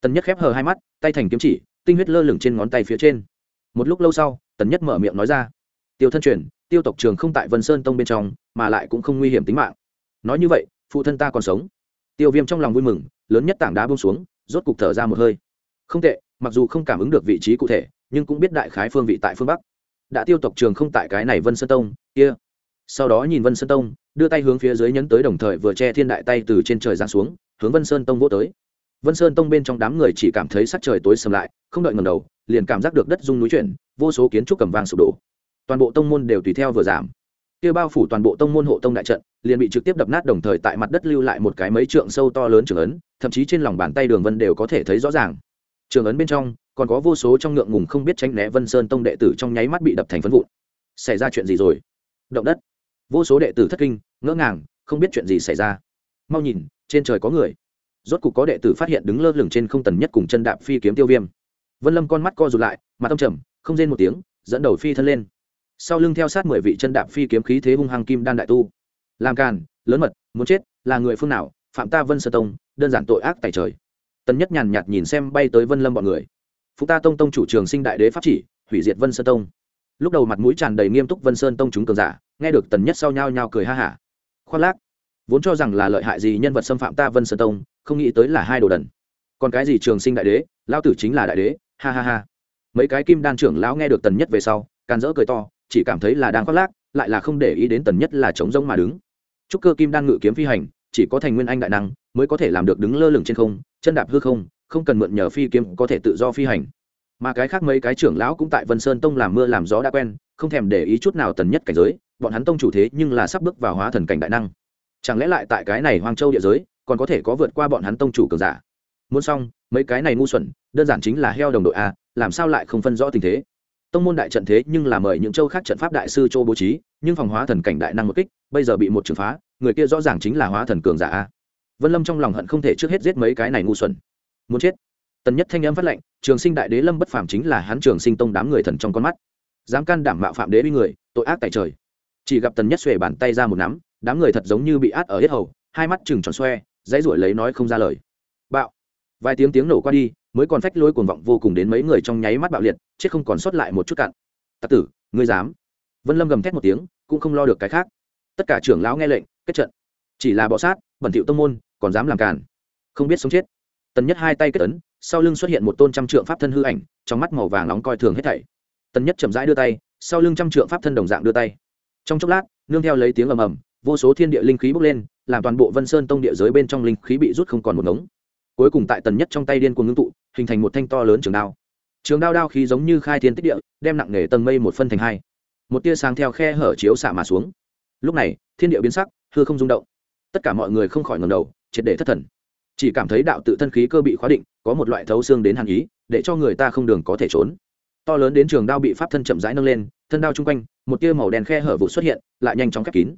Tần nhất khép hờ hai mắt, tay thành kiếm chỉ, tinh huyết lơ lửng trên ngón tay phía trên. Một lúc lâu sau, tần nhất mở miệng nói ra. Tiêu thân truyền tiêu tộc trường không tại vân sơn tông bên trong, mà lại cũng không nguy hiểm tính mạng. Nói như vậy, phụ thân ta còn sống. Tiêu viêm trong lòng vui mừng, lớn nhất tảng đá bông xuống, rốt cục thở ra một hơi. Không tệ, mặc dù không cảm ứng được vị trí cụ thể, nhưng cũng biết đại khái phương vị tại phương bắc. Đã tiêu tộc trường không tại cái này vân sơn tông, kia. Sau đó nhìn vân sơn tông, đưa tay hướng phía dưới nhấn tới đồng thời vừa che thiên đại tay từ trên trời giáng xuống, hướng vân sơn tông vô tới. Vân sơn tông bên trong đám người chỉ cảm thấy sắc trời tối sầm lại, không đợi ngầm đầu, liền cảm giác được đất rung núi chuyển, vô số kiến trúc cầm vàng sụp đổ toàn bộ tông môn đều tùy theo vừa giảm. Kia bao phủ toàn bộ tông môn hộ tông đại trận, liền bị trực tiếp đập nát đồng thời tại mặt đất lưu lại một cái mấy trượng sâu to lớn trường ấn, thậm chí trên lòng bàn tay đường vân đều có thể thấy rõ ràng. Trường ấn bên trong, còn có vô số trong ngượng ngùng không biết tránh né vân sơn tông đệ tử trong nháy mắt bị đập thành phân vụn. Xảy ra chuyện gì rồi? Động đất. Vô số đệ tử thất kinh, ngỡ ngàng, không biết chuyện gì xảy ra. Mau nhìn, trên trời có người. Rốt cục có đệ tử phát hiện đứng lơ lửng trên không tần nhất cùng chân đạp phi kiếm tiêu viêm. Vân lâm con mắt co rụt lại, mặt tâm trầm, không rên một tiếng, dẫn đầu phi thân lên sau lưng theo sát mười vị chân đạp phi kiếm khí thế hung hăng kim đan đại tu. Làm càn, lớn mật, muốn chết, là người phương nào? Phạm ta vân sơ tông, đơn giản tội ác tại trời. Tần nhất nhàn nhạt nhìn xem bay tới vân lâm bọn người. Phụ ta tông tông chủ trường sinh đại đế pháp chỉ, hủy diệt vân sơ tông. Lúc đầu mặt mũi tràn đầy nghiêm túc vân sơn tông chúng cường giả, nghe được tần nhất sau nhao nhao cười ha hả. Khoác lác, vốn cho rằng là lợi hại gì nhân vật xâm phạm ta vân sơn tông, không nghĩ tới là hai đồ đần. Còn cái gì trường sinh đại đế lao tử chính là đại đế, ha ha ha. Mấy cái kim đan trưởng lão nghe được tần nhất về sau can dỡ cười to chỉ cảm thấy là đang khoác lác, lại là không để ý đến tần nhất là chống rông mà đứng. Trúc cơ kim đan ngự kiếm phi hành, chỉ có thành nguyên anh đại năng mới có thể làm được đứng lơ lửng trên không, chân đạp hư không không cần mượn nhờ phi kiếm có thể tự do phi hành. Mà cái khác mấy cái trưởng lão cũng tại vân sơn tông làm mưa làm gió đã quen, không thèm để ý chút nào tần nhất cảnh giới, bọn hắn tông chủ thế nhưng là sắp bước vào hóa thần cảnh đại năng. Chẳng lẽ lại tại cái này hoang châu địa giới, còn có thể có vượt qua bọn hắn tông chủ cường giả? Muốn xong, mấy cái này ngu xuẩn, đơn giản chính là heo đồng đội a, làm sao lại không phân rõ tình thế? Tông môn đại trận thế nhưng là mời những châu khác trận pháp đại sư châu bố trí, nhưng phòng hóa thần cảnh đại năng một kích, bây giờ bị một trường phá, người kia rõ ràng chính là hóa thần cường giả a. Vân lâm trong lòng hận không thể trước hết giết mấy cái này ngu xuẩn. Muốn chết. Tần nhất thanh âm phát lệnh, trường sinh đại đế lâm bất phàm chính là hắn trường sinh tông đám người thần trong con mắt. Dám can đảm mạo phạm đế uy người, tội ác tại trời. Chỉ gặp tần nhất xuề bàn tay ra một nắm, đám người thật giống như bị át ở hết hầu, hai mắt chừng tròn xoe, dãy ruổi lấy nói không ra lời. Bạo. Vài tiếng tiếng nổ qua đi mới còn phách lôi cuồng vọng vô cùng đến mấy người trong nháy mắt bạo liệt, chết không còn sót lại một chút cạn. Tặc tử, ngươi dám? Vân lâm gầm thét một tiếng, cũng không lo được cái khác. Tất cả trưởng lão nghe lệnh, kết trận. Chỉ là bọ sát, bẩn thiệu tông môn, còn dám làm càn. Không biết sống chết. Tần nhất hai tay kết ấn, sau lưng xuất hiện một tôn trăm trượng pháp thân hư ảnh, trong mắt màu vàng nóng coi thường hết thảy. Tần nhất chậm rãi đưa tay, sau lưng trăm trượng pháp thân đồng dạng đưa tay. Trong chốc lát, nương theo lấy tiếng ầm ầm, vô số thiên địa linh khí bốc lên, làm toàn bộ vân sơn tông địa giới bên trong linh khí bị rút không còn một ngống cuối cùng tại tần nhất trong tay điên cuồng ngưng tụ, hình thành một thanh to lớn trường đao. Trường đao đao khí giống như khai thiên tích địa, đem nặng nề tầng mây một phân thành hai. Một tia sáng theo khe hở chiếu xả mà xuống. Lúc này, thiên địa biến sắc, hư không rung động. Tất cả mọi người không khỏi ngầm đầu, triệt để thất thần. Chỉ cảm thấy đạo tự thân khí cơ bị khóa định, có một loại thấu xương đến hàn ý, để cho người ta không đường có thể trốn. To lớn đến trường đao bị pháp thân chậm rãi nâng lên, thân đao chung quanh, một tia màu đen khe hở vụ xuất hiện, lại nhanh chóng khép kín.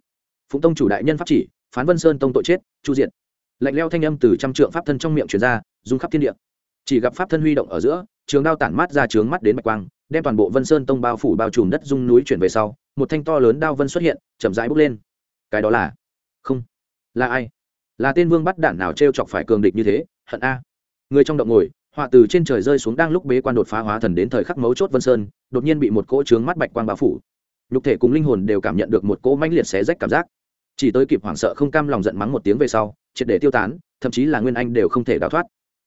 Phụng tông chủ đại nhân pháp chỉ, phán vân sơn tông tội chết, chu diện lạnh leo thanh âm từ trăm trượng pháp thân trong miệng truyền ra, rung khắp thiên địa. Chỉ gặp pháp thân huy động ở giữa, trường đao tản mát ra trướng mắt đến bạch quang, đem toàn bộ vân sơn tông bao phủ bao trùm đất dung núi chuyển về sau, một thanh to lớn đao vân xuất hiện, chậm rãi bốc lên. Cái đó là? Không. Là ai? Là tên vương bắt đản nào t r e o chọc phải cường địch như thế? Hận a. Người trong động ngồi, họa từ trên trời rơi xuống đang lúc bế quan đột phá hóa thần đến thời khắc mấu chốt vân sơn, đột nhiên bị một cỗ trướng mắt bạch quang bao phủ. Nhục thể cùng linh hồn đều cảm nhận được một cỗ mãnh liệt xé rách cảm giác. Chỉ tới kịp hoảng sợ không cam lòng giận mắng một tiếng về sau triệt để tiêu tán, thậm chí là nguyên anh đều không thể đào thoát.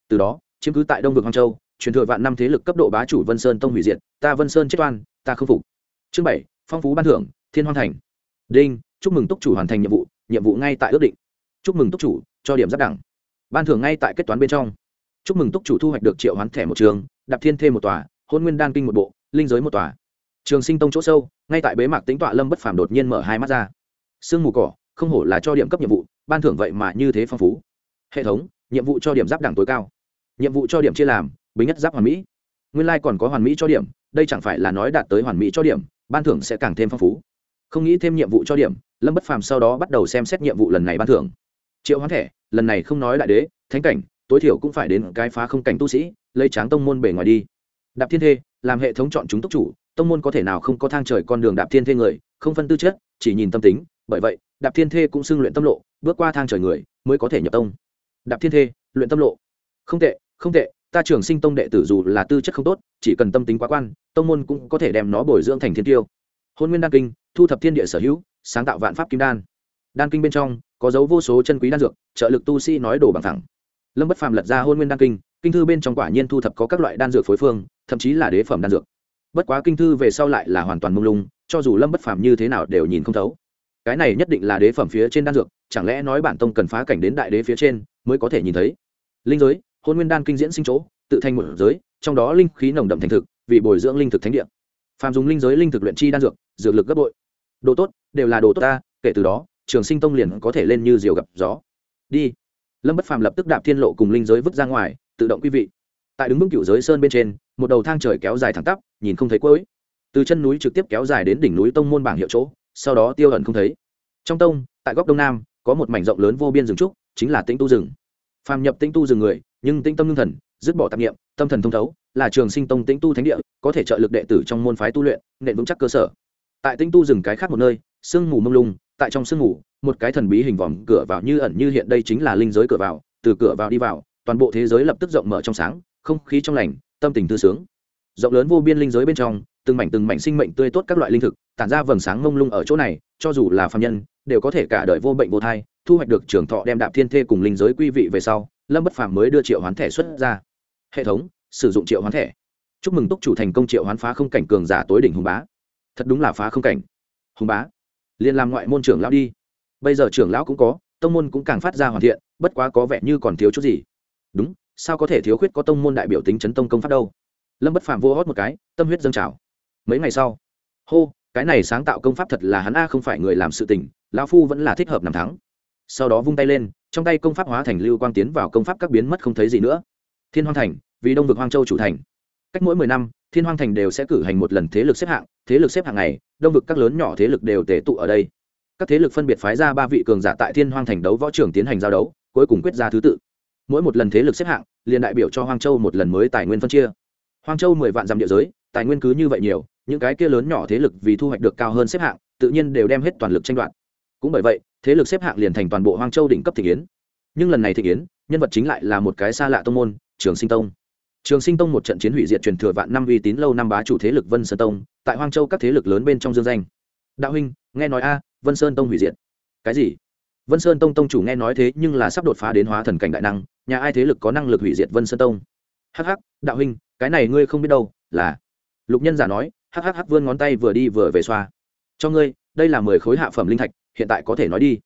Từ đó, chiếm cứ tại đông vực hoang châu, truyền thừa vạn năm thế lực cấp độ bá chủ vân sơn tông hủy diệt, ta vân sơn chết oan, ta không phục. Chương bảy, phong phú ban thưởng, thiên Hoang thành. Đinh, chúc mừng túc chủ hoàn thành nhiệm vụ nhiệm vụ ngay tại ước định. Chúc mừng túc chủ, cho điểm giáp đẳng. Ban thưởng ngay tại kết toán bên trong. Chúc mừng túc chủ thu hoạch được triệu hoán thẻ một trường, đạp thiên thêm một tòa, hôn nguyên đan kinh một bộ, linh giới một tòa. Trường sinh tông chỗ sâu, ngay tại bế mạc tính tọa lâm bất phàm đột nhiên mở hai mắt ra. Sương mù cỏ, không hổ là cho điểm cấp nhiệm vụ ban thưởng vậy mà như thế phong phú. Hệ thống, nhiệm vụ cho điểm giáp đẳng tối cao. Nhiệm vụ cho điểm chia làm bính nhất giáp hoàn mỹ. Nguyên lai、like、còn có hoàn mỹ cho điểm, đây chẳng phải là nói đạt tới hoàn mỹ cho điểm, ban thưởng sẽ càng thêm phong phú. Không nghĩ thêm nhiệm vụ cho điểm, lâm bất phàm sau đó bắt đầu xem xét nhiệm vụ lần này ban thưởng. Triệu hoán thẻ, lần này không nói đại đế, thánh cảnh, tối thiểu cũng phải đến cái phá không cảnh tu sĩ, lấy tráng tông môn bể ngoài đi. Đạp thiên thê, làm hệ thống chọn chúng túc chủ, tông môn có thể nào không có thang trời con đường đạp thiên thê người, không phân tư chất, chỉ nhìn tâm tính, bởi vậy đạp thiên thê cũng xưng luyện tâm lộ, bước qua thang trời người, mới có thể nhập tông. Đạp thiên thê, luyện tâm lộ. Không tệ không tệ, ta trường sinh tông đệ tử dù là tư chất không tốt, chỉ cần tâm tính quá quan, tông môn cũng có thể đem nó bồi dưỡng thành thiên tiêu. Hôn nguyên đan kinh, thu thập thiên địa sở hữu, sáng tạo vạn pháp kim đan. Đan kinh bên trong, có dấu vô số chân quý đan dược, trợ lực tu sĩ nói đồ bằng thẳng. Lâm bất phàm lật ra hôn nguyên đan kinh kinh thư bên trong quả nhiên thu thập có các loại đan dược phối phương, thậm chí là đế phẩm đan dược. Bất quá kinh thư về sau lại là hoàn toàn mông lung, cho dù lâm bất phàm như thế nào đều nhìn không thấu cái này nhất định là đế phẩm phía trên đan dược, chẳng lẽ nói bản tông cần phá cảnh đến đại đế phía trên mới có thể nhìn thấy? Linh giới, hôn nguyên đan kinh diễn sinh chỗ, tự thành một giới, trong đó linh khí nồng đậm thành thực, vì bồi dưỡng linh thực thánh địa. Phàm dùng linh giới linh thực luyện chi đan dược dược lực gấp bội. Đồ tốt, đều là đồ tốt ta, kể từ đó, trường sinh tông liền có thể lên như diều gặp gió. Đi. Lâm bất phàm lập tức đạp thiên lộ cùng linh giới vứt ra ngoài, tự động quý vị. Tại đứng vững cựu giới sơn bên trên, một đầu thang trời kéo dài thẳng tắp, nhìn không thấy cuối. Từ chân núi trực tiếp kéo dài đến đỉnh núi tông môn bảng hiệu chỗ sau đó tiêu ẩn không thấy. Trong tông, tại góc đông nam, có một mảnh rộng lớn vô biên rừng trúc, chính là tĩnh tu rừng. Phàm nhập tĩnh tu rừng người, nhưng tĩnh tâm ngưng thần, dứt bỏ tạp nghiệm tâm thần thông thấu, là trường sinh tông tĩnh tu thánh địa, có thể trợ lực đệ tử trong môn phái tu luyện, nền vững chắc cơ sở. Tại tĩnh tu rừng cái khác một nơi, sương mù mông lung, tại trong sương mù, một cái thần bí hình vòm cửa vào như ẩn như hiện đây chính là linh giới cửa vào, từ cửa vào đi vào, toàn bộ thế giới lập tức rộng mở trong sáng, không khí trong lành, tâm tình tư sướng. Rộng lớn vô biên linh giới bên trong từng mảnh từng mảnh sinh mệnh tươi tốt các loại linh thực, tản ra vầng sáng mông lung ở chỗ này, cho dù là phạm nhân, đều có thể cả đời vô bệnh vô thai, thu hoạch được trường thọ đem đạp thiên thê cùng linh giới quy vị về sau, lâm bất phàm mới đưa triệu hoán thẻ xuất ra. Hệ thống, sử dụng triệu hoán thẻ. Chúc mừng túc chủ thành công triệu hoán phá không cảnh cường giả tối đỉnh hùng bá. Thật đúng là phá không cảnh. Hùng bá. Liền làm ngoại môn trưởng lão đi. Bây giờ trưởng lão cũng có, tông môn cũng càng phát ra hoàn thiện, bất quá có vẻ như còn thiếu chút gì. Đúng, sao có thể thiếu khuyết có tông môn đại biểu tính chấn tông công pháp đâu? Lâm bất phàm vô hót một cái, tâm huyết dâng trào mấy ngày sau. Hô, cái này sáng tạo công pháp thật là hắn a không phải người làm sự tình, lão phu vẫn là thích hợp nằm thắng. Sau đó vung tay lên, trong tay công pháp hóa thành lưu quang tiến vào công pháp các biến mất không thấy gì nữa. Thiên hoang thành, vì đông vực hoang châu chủ thành. Cách mỗi mười năm, thiên hoang thành đều sẽ cử hành một lần thế lực xếp hạng, thế lực xếp hạng này, đông vực các lớn nhỏ thế lực đều tề tụ ở đây. Các thế lực phân biệt phái ra ba vị cường giả tại thiên hoang thành đấu võ trưởng tiến hành giao đấu, cuối cùng quyết ra thứ tự. Mỗi một lần thế lực xếp hạng, liền đại biểu cho hoang châu một lần mới tài nguyên phân chia. Hoang châu mười vạn dặm địa giới, tài nguyên cứ như vậy nhiều những cái kia lớn nhỏ thế lực vì thu hoạch được cao hơn xếp hạng, tự nhiên đều đem hết toàn lực tranh đoạt. Cũng bởi vậy, thế lực xếp hạng liền thành toàn bộ hoang châu đỉnh cấp thị kiến. Nhưng lần này thị kiến, nhân vật chính lại là một cái xa lạ tông môn, trường sinh tông. Trường sinh tông một trận chiến hủy diệt truyền thừa vạn năm uy tín lâu năm bá chủ thế lực vân sơn tông, tại hoang châu các thế lực lớn bên trong dương danh. Đạo huynh, nghe nói a, vân sơn tông hủy diệt. Cái gì? Vân sơn tông tông chủ nghe nói thế nhưng là sắp đột phá đến hóa thần cảnh đại năng, nhà ai thế lực có năng lực hủy diệt vân sơn tông? Hh đạo huynh, cái này ngươi không biết đâu, là lục nhân giả nói hh vươn ngón tay vừa đi vừa về xoa. Cho ngươi, đây là mười khối hạ phẩm linh thạch, hiện tại có thể nói đi.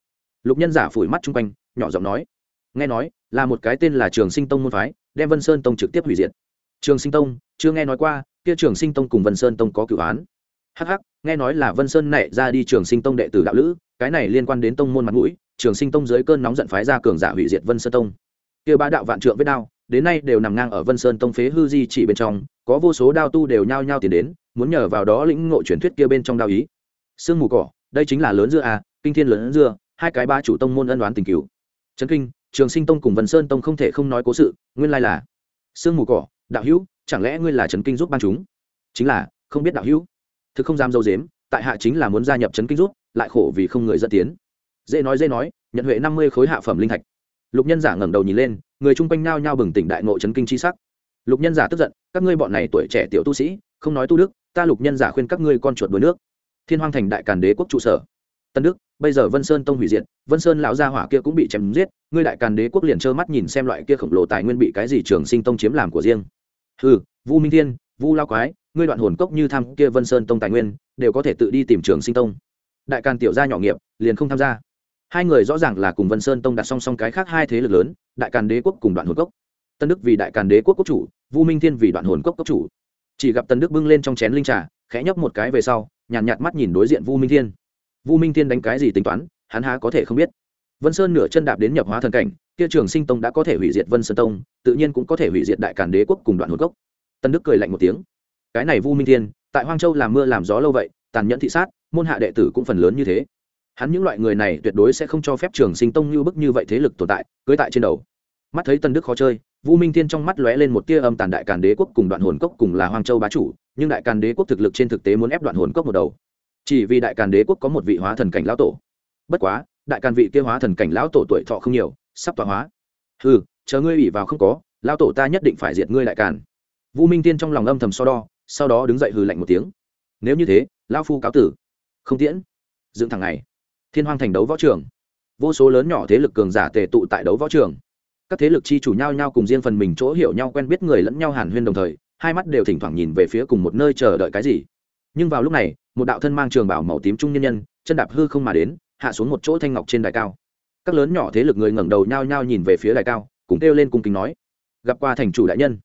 Lục nhân giả phủi mắt chung quanh, nhỏ giọng nói. Nghe nói, là một cái tên là trường sinh tông môn phái, đem vân sơn tông trực tiếp hủy diệt. Trường sinh tông, chưa nghe nói qua, kia trường sinh tông cùng vân sơn tông có cửu án. Hh nghe nói là vân sơn nảy ra đi trường sinh tông đệ tử đạo lữ, cái này liên quan đến tông môn mặt mũi, trường sinh tông dưới cơn nóng giận phái ra cường giả hủy diệt vân sơn tông. Kia ba đạo vạn trượng với đao, đến nay đều nằm ngang ở vân sơn tông phế hư di chỉ bên trong, có vô số đao tu đều nhao nhao tiến đến muốn nhờ vào đó lĩnh ngộ truyền thuyết kia bên trong đao ý. Sương mù cỏ, đây chính là lớn dưa à kinh thiên lớn dưa, hai cái ba chủ tông môn ân đoán tình cửu. Trấn kinh, trường sinh tông cùng vân sơn tông không thể không nói cố sự, nguyên lai là sương mù cỏ, đạo hữu, chẳng lẽ ngươi là trấn kinh giúp ban chúng? Chính là, không biết đạo hữu. Thực không dám dâu dếm, tại hạ chính là muốn gia nhập trấn kinh giúp, lại khổ vì không người dẫn tiến. Dễ nói dễ nói, nhận huệ năm mươi khối hạ phẩm linh thạch. Lục nhân giả ngẩng đầu nhìn lên, người chung quanh nao nhao bừng tỉnh đại ngộ chấn kinh chi sắc. Lục nhân giả tức giận, các ngươi bọn này tuổi trẻ tiểu tu sĩ, không nói tu đức ta lục nhân giả khuyên các ngươi con chuột đuối nước. Thiên hoang thành đại càn đế quốc trụ sở. Tân đức, bây giờ vân sơn tông hủy diệt, vân sơn lão gia hỏa kia cũng bị chém giết, ngươi đại càn đế quốc liền trơ mắt nhìn xem loại kia khổng lồ tài nguyên bị cái gì trường sinh tông chiếm làm của riêng. Ừ vu minh thiên, vu lao quái, ngươi đoạn hồn cốc như tham kia vân sơn tông tài nguyên, đều có thể tự đi tìm trường sinh tông. Đại càn tiểu gia nhỏ nghiệp, liền không tham gia. Hai người rõ ràng là cùng vân sơn tông đặt song song cái khác hai thế lực lớn, đại càn đế quốc cùng đoạn hồn cốc. Tân đức vì đại càn đế quốc quốc chủ, vu minh thiên vì đoạn hồn cốc quốc chủ chỉ gặp tân đức bưng lên trong chén linh trà khẽ nhấp một cái về sau nhàn nhạt, nhạt mắt nhìn đối diện vu minh thiên. Vu minh thiên đánh cái gì tính toán hắn há có thể không biết. Vân sơn nửa chân đạp đến nhập hóa thần cảnh kia trường sinh tông đã có thể hủy diệt vân sơn tông tự nhiên cũng có thể hủy diệt đại càn đế quốc cùng đoạn hồn cốc. Tân đức cười lạnh một tiếng. Cái này vu minh thiên tại hoang châu làm mưa làm gió lâu vậy tàn nhẫn thị sát môn hạ đệ tử cũng phần lớn như thế. Hắn những loại người này tuyệt đối sẽ không cho phép trường sinh tông như bức như vậy thế lực tồn tại cưới tại trên đầu. Mắt thấy tân đức khó chơi vu minh thiên trong mắt lóe lên một tia âm tàn đại càn đế quốc cùng đoạn hồn cốc cùng là hoang châu bá chủ nhưng đại càn đế quốc thực lực trên thực tế muốn ép đoạn hồn cốc một đầu. Chỉ vì đại càn đế quốc có một vị hóa thần cảnh lão tổ. Bất quá đại càn vị kia hóa thần cảnh lão tổ tuổi thọ không nhiều sắp tọa hóa. Hừ, chờ ngươi ủy vào không có lão tổ ta nhất định phải diệt ngươi đại càn. Vu minh Thiên trong lòng âm thầm so đo sau đó đứng dậy hừ lạnh một tiếng. Nếu như thế lão phu cáo tử. Không tiễn. Dưỡng thằng này thiên hoang thành đấu võ trường. Vô số lớn nhỏ thế lực cường giả tề tụ tại đấu võ trường các thế lực chi chủ nhau nhau cùng riêng phần mình chỗ hiểu nhau quen biết người lẫn nhau hàn huyên đồng thời, hai mắt đều thỉnh thoảng nhìn về phía cùng một nơi chờ đợi cái gì. Nhưng vào lúc này, một đạo thân mang trường bảo màu tím trung nhân nhân, chân đạp hư không mà đến, hạ xuống một chỗ thanh ngọc trên đài cao. Các lớn nhỏ thế lực người ngẩng đầu nhao nhao nhìn về phía đài cao, cùng kêu lên cung kính nói, gặp qua thành chủ đại nhân.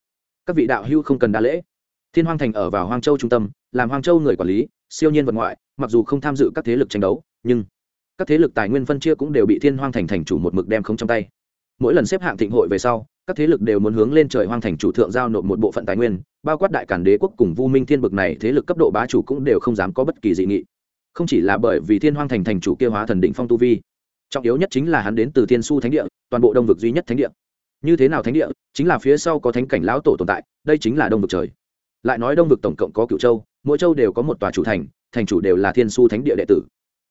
Các vị đạo hưu không cần đa lễ. Thiên hoang thành ở vào hoang châu trung tâm, làm hoang châu người quản lý, siêu nhiên vật ngoại, mặc dù không tham dự các thế lực tranh đấu, nhưng các thế lực tài nguyên phân chia cũng đều bị thiên hoang thành thành chủ một mực đem không trong tay mỗi lần xếp hạng thịnh hội về sau, các thế lực đều muốn hướng lên trời hoang thành chủ thượng giao nộp một bộ phận tài nguyên, bao quát đại cản đế quốc cùng vu minh thiên bực này thế lực cấp độ bá chủ cũng đều không dám có bất kỳ dị nghị. Không chỉ là bởi vì thiên hoang thành thành chủ kia hóa thần định phong tu vi, trọng yếu nhất chính là hắn đến từ thiên su thánh địa, toàn bộ đông vực duy nhất thánh địa. Như thế nào thánh địa? Chính là phía sau có thánh cảnh lão tổ tồn tại, đây chính là đông vực trời. Lại nói đông vực tổng cộng có cựu châu, mỗi châu đều có một tòa chủ thành thành chủ đều là thiên su thánh địa đệ tử.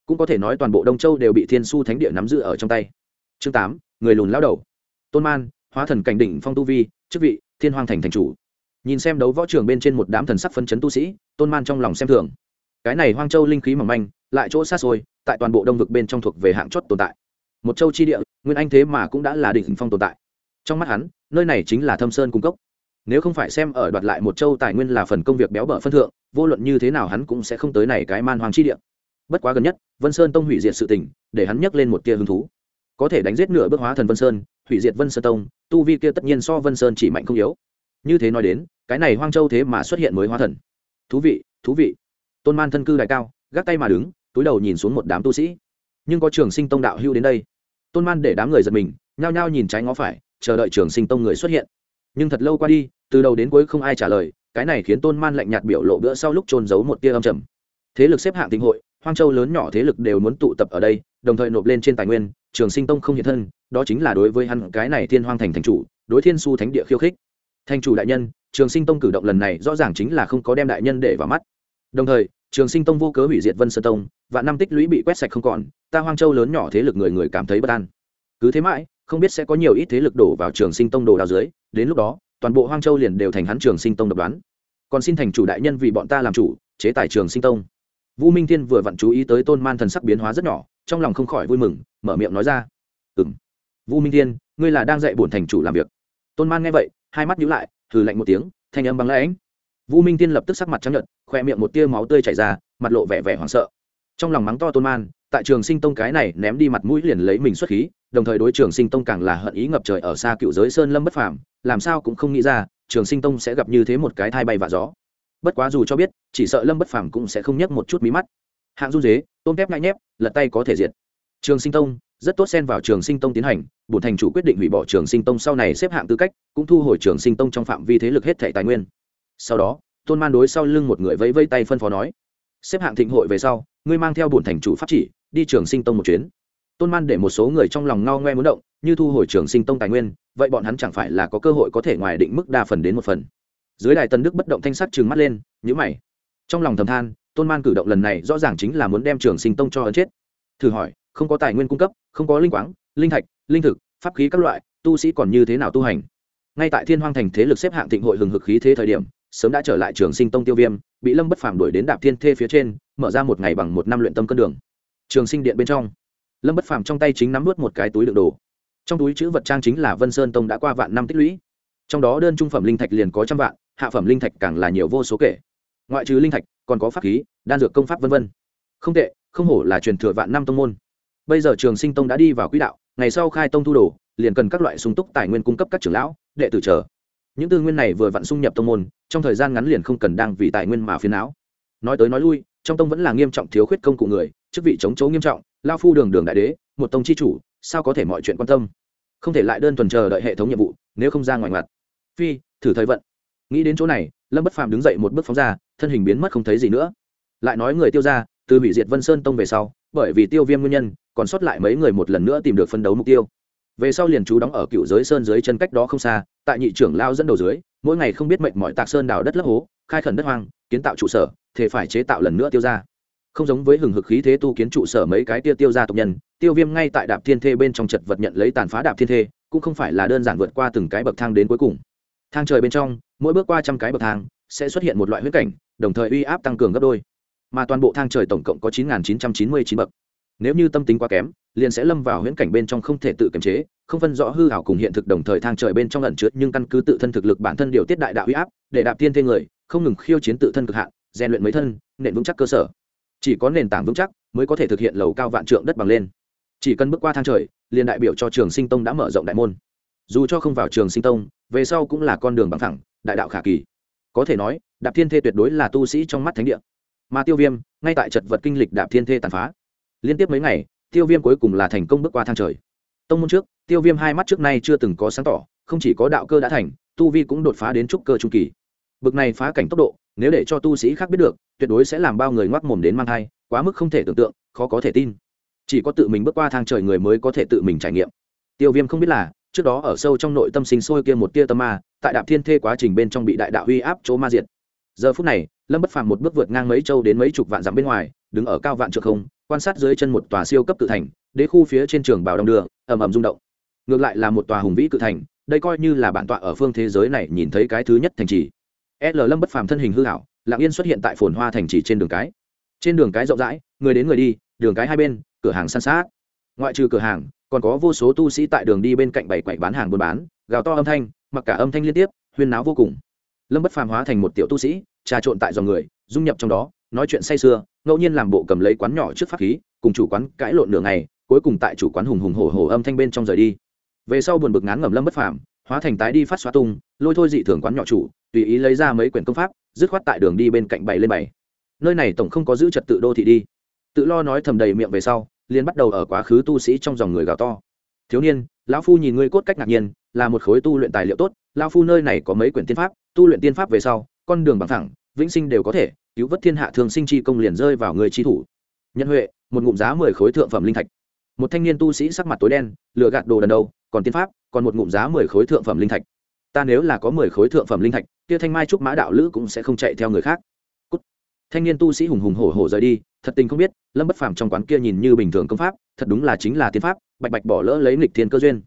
Cũng có thể nói toàn bộ đông châu đều bị thiên su thánh địa nắm giữ ở trong tay. Chương tám người lùn lao đầu. Tôn man, hóa thần cảnh đỉnh phong tu vi, chức vị, thiên hoàng thành thành chủ. Nhìn xem đấu võ trường bên trên một đám thần sắc phân chấn tu sĩ, tôn man trong lòng xem thường. Cái này hoang châu linh khí mỏng manh, lại chỗ xa xôi, tại toàn bộ đông vực bên trong thuộc về hạng chót tồn tại. Một châu chi địa, nguyên anh thế mà cũng đã là đỉnh phong tồn tại. Trong mắt hắn, nơi này chính là thâm sơn cung cấp nếu không phải xem ở đoạt lại một châu tài nguyên là phần công việc béo bở phân thượng, vô luận như thế nào hắn cũng sẽ không tới này cái man hoàng chi địa. Bất quá gần nhất, vân sơn tông hủy diệt sự tình, để hắn nhắc lên một tia hứng thú có thể đánh giết nửa bước hóa thần vân sơn, hủy diệt vân sơn tông, tu vi kia tất nhiên so vân sơn chỉ mạnh không yếu. Như thế nói đến, cái này hoang châu thế mà xuất hiện mới hóa thần. Thú vị thú vị. Tôn man thân cư đại cao, gác tay mà đứng, túi đầu nhìn xuống một đám tu sĩ. Nhưng có trường sinh tông đạo hưu đến đây. Tôn man để đám người giật mình, nhao nhao nhìn trái ngó phải, chờ đợi trường sinh tông người xuất hiện. Nhưng thật lâu qua đi, từ đầu đến cuối không ai trả lời, cái này khiến tôn man lạnh nhạt biểu lộ bữa sau lúc trôn giấu một tia âm trầm. Thế lực xếp hạng tinh hội, hoang châu lớn nhỏ thế lực đều muốn tụ tập ở đây, đồng thời nộp lên trên tài nguyên trường sinh tông không hiện thân, đó chính là đối với hắn cái này thiên hoang thành thành chủ, đối thiên su thánh địa khiêu khích. Thành chủ đại nhân, trường sinh tông cử động lần này rõ ràng chính là không có đem đại nhân để vào mắt. Đồng thời, trường sinh tông vô cớ hủy diệt vân sơn tông và năm tích lũy bị quét sạch không còn, ta hoang châu lớn nhỏ thế lực người người cảm thấy bất an. Cứ thế mãi, không biết sẽ có nhiều ít thế lực đổ vào trường sinh tông đồ đào dưới, đến lúc đó, toàn bộ hoang châu liền đều thành hắn trường sinh tông độc đoán. Còn xin thành chủ đại nhân vì bọn ta làm chủ, chế tài trường sinh tông vũ minh thiên vừa vặn chú ý tới tôn man thần sắc biến hóa rất nhỏ, trong lòng không khỏi vui mừng, mở miệng nói ra. Ừ m vũ minh thiên, ngươi là đang dạy bổn thành chủ làm việc. Tôn man nghe vậy, hai mắt nhíu lại thử lạnh một tiếng, thanh âm băng lãnh. Vũ minh thiên lập tức sắc mặt trắng nhợt, khoe miệng một tia máu tươi chảy ra, mặt lộ vẻ vẻ hoảng sợ. Trong lòng mắng to tôn man, tại trường sinh tông cái này ném đi mặt mũi liền lấy mình xuất khí, đồng thời đối trường sinh tông càng là hận ý ngập trời ở xa cựu giới sơn lâm bất phàm, làm sao cũng không nghĩ ra, trường sinh tông sẽ gặp như thế một cái thai bay và gió bất quá dù cho biết, chỉ sợ lâm bất phàm cũng sẽ không nhấc một chút mí mắt. Hạng du dế, tôm tép ngại nhép, lật tay có thể diệt. Trường sinh tông, rất tốt xen vào trường sinh tông tiến hành, bổn thành chủ quyết định hủy bỏ trường sinh tông sau này xếp hạng tư cách, cũng thu hồi trường sinh tông trong phạm vi thế lực hết thẻ tài nguyên. Sau đó, tôn man đối sau lưng một người vẫy vây tay phân phó nói, xếp hạng thịnh hội về sau, ngươi mang theo bổn thành chủ pháp chỉ, đi trường sinh tông một chuyến. Tôn man để một số người trong lòng ngao ngoe muốn động, như thu hồi trường sinh tông tài nguyên, vậy bọn hắn chẳng phải là có cơ hội có thể ngoài định mức đa phần đến một phần dưới đài tân đức bất động thanh sắc trừng mắt lên nhữ mày. Trong lòng thầm than, tôn man cử động lần này rõ ràng chính là muốn đem trường sinh tông cho ấn chết. Thử hỏi, không có tài nguyên cung cấp, không có linh quáng, linh thạch, linh thực, pháp khí các loại, tu sĩ còn như thế nào tu hành? Ngay tại thiên hoang thành thế lực xếp hạng thịnh hội hừng hực khí thế thời điểm, sớm đã trở lại trường sinh tông tiêu viêm, bị lâm bất phàm đuổi đến đạp thiên thê phía trên, mở ra một ngày bằng một năm luyện tâm cân đường. Trường sinh điện bên trong, lâm bất phàm trong tay chính nắm vớt một cái túi đựng đồ. Trong túi chữ vật trang chính là vân sơn tông đã qua vạn năm tích lũy. Trong đó đơn trung phẩm linh thạch liền có trăm vạn hạ phẩm linh thạch càng là nhiều vô số kể. Ngoại trừ linh thạch, còn có pháp khí, đan dược công pháp v v không tệ, không hổ là truyền thừa vạn năm tông môn. Bây giờ trường sinh tông đã đi vào quỹ đạo, ngày sau khai tông thu đồ, liền cần các loại sung túc tài nguyên cung cấp các trưởng lão, đệ tử chờ. những tư nguyên này vừa vặn xung nhập tông môn, trong thời gian ngắn liền không cần đang vì tài nguyên mà phiến não. Nói tới nói lui, trong tông vẫn là nghiêm trọng thiếu khuyết công cụ người, chức vị chống chấu nghiêm trọng, lao phu đường đường đại đế, một tông chi chủ, sao có thể mọi chuyện quan tâm? Không thể lại đơn thuần chờ đợi hệ thống nhiệm vụ, nếu không ra ngoài mặt phi, thử thời vận nghĩ đến chỗ này, lâm bất phàm đứng dậy một bước phóng ra, thân hình biến mất không thấy gì nữa. Lại nói người tiêu ra từ hủy diệt vân sơn tông về sau, bởi vì tiêu viêm nguyên nhân, còn sót lại mấy người một lần nữa tìm được phân đấu mục tiêu. Về sau liền chú đóng ở cựu giới sơn dưới chân cách đó không xa, tại nhị trưởng lao dẫn đầu dưới, mỗi ngày không biết mệnh mọi tạc sơn đào đất lấp hố, khai khẩn đất hoang, kiến tạo trụ sở thể phải chế tạo lần nữa tiêu ra không giống với hừng hực khí thế tu kiến trụ sở mấy cái tia tiêu ra tộc nhân, tiêu viêm ngay tại đạp thiên thê bên trong chật vật nhận lấy tàn phá đạp thiên thê, cũng không phải là đơn giản vượt qua từng cái bậc thang đến cuối cùng thang trời bên trong, mỗi bước qua trăm cái bậc thang, sẽ xuất hiện một loại huyết cảnh, đồng thời uy áp tăng cường gấp đôi. Mà toàn bộ thang trời tổng cộng có chín chín trăm chín mươi chín bậc. Nếu như tâm tính quá kém, liền sẽ lâm vào huyễn cảnh bên trong không thể tự kiềm chế, không phân rõ hư hảo cùng hiện thực đồng thời thang trời bên trong lẩn chứa nhưng căn cứ tự thân thực lực bản thân điều tiết đại đạo uy áp, để đạp tiên thiên người, không ngừng khiêu chiến tự thân cực hạn, rèn luyện mấy thân, nền vững chắc cơ sở. Chỉ có nền tảng vững chắc mới có thể thực hiện lầu cao vạn trượng đất bằng lên. Chỉ cần bước qua thang trời, liền đại biểu cho trường sinh tông đã mở rộng đại môn. Dù cho không vào trường sinh tông về sau cũng là con đường bằng thẳng đại đạo khả kỳ. Có thể nói, đạp thiên thê tuyệt đối là tu sĩ trong mắt thánh địa. Mà tiêu viêm, ngay tại chật vật kinh lịch đạp thiên thê tàn phá. Liên tiếp mấy ngày, tiêu viêm cuối cùng là thành công bước qua thang trời. Tông môn trước, tiêu viêm hai mắt trước nay chưa từng có sáng tỏ, không chỉ có đạo cơ đã thành, tu vi cũng đột phá đến trúc cơ trung kỳ. Bực này phá cảnh tốc độ, nếu để cho tu sĩ khác biết được, tuyệt đối sẽ làm bao người ngoác mồm đến mang thai, quá mức không thể tưởng tượng, khó có thể tin. Chỉ có tự mình bước qua thang trời người mới có thể tự mình trải nghiệm. Tiêu viêm không biết là trước đó ở sâu trong nội tâm sinh sôi kia một tia tâm ma, tại đạp thiên thê quá trình bên trong bị đại đạo huy áp chỗ ma diệt. Giờ phút này, lâm bất phàm một bước vượt ngang mấy châu đến mấy chục vạn dặm bên ngoài, đứng ở cao vạn trượng không, quan sát dưới chân một tòa siêu cấp cự thành, đế khu phía trên trường bảo đông đường ầm ầm rung động. Ngược lại là một tòa hùng vĩ cự thành, đây coi như là bản tọa ở phương thế giới này nhìn thấy cái thứ nhất thành trì. L lâm bất phàm thân hình hư hảo lạng yên xuất hiện tại phồn hoa thành trì trên đường cái. Trên đường cái rộng rãi, người đến người đi, đường cái hai bên, cửa hàng san sát ngoại trừ cửa hàng, còn có vô số tu sĩ tại đường đi bên cạnh bảy quầy bán hàng buôn bán, gào to âm thanh, mặc cả âm thanh liên tiếp, huyên náo vô cùng. Lâm bất phàm hóa thành một tiểu tu sĩ, trà trộn tại dòng người, dung nhập trong đó, nói chuyện say sưa, ngẫu nhiên làm bộ cầm lấy quán nhỏ trước pháp khí, cùng chủ quán cãi lộn nửa ngày, cuối cùng tại chủ quán hùng hùng hổ hổ âm thanh bên trong rời đi. Về sau buồn bực ngán ngẩm lâm bất phàm, hóa thành tái đi phát xóa tung, lôi thôi dị thường quán nhỏ chủ, tùy ý lấy ra mấy quyển công pháp, dứt khoát tại đường đi bên cạnh bảy lên bảy nơi này tổng không có giữ trật tự đô thị đi tự lo nói thầm đầy miệng về sau, liền bắt đầu ở quá khứ tu sĩ trong dòng người gào to. Thiếu niên, lão phu nhìn ngươi cốt cách ngạc nhiên, là một khối tu luyện tài liệu tốt, lão phu nơi này có mấy quyển tiên pháp, tu luyện tiên pháp về sau, con đường bằng thẳng, vĩnh sinh đều có thể, cứu vớt thiên hạ thường sinh chi công liền rơi vào người chi thủ. Nhân huệ, một ngụm giá mười khối thượng phẩm linh thạch. Một thanh niên tu sĩ sắc mặt tối đen lựa gạt đồ đần đâu còn tiên pháp, còn một ngụm giá mười khối thượng phẩm linh thạch. Ta nếu là có mười khối thượng phẩm linh thạch, kia thanh mai trúc mã đạo lữ cũng sẽ không chạy theo người khác thanh niên tu sĩ hùng hùng hổ hổ rời đi, thật tình không biết, lâm bất phàm trong quán kia nhìn như bình thường công pháp, thật đúng là chính là tiên pháp, bạch bạch bỏ lỡ lấy nghịch thiên cơ duyên.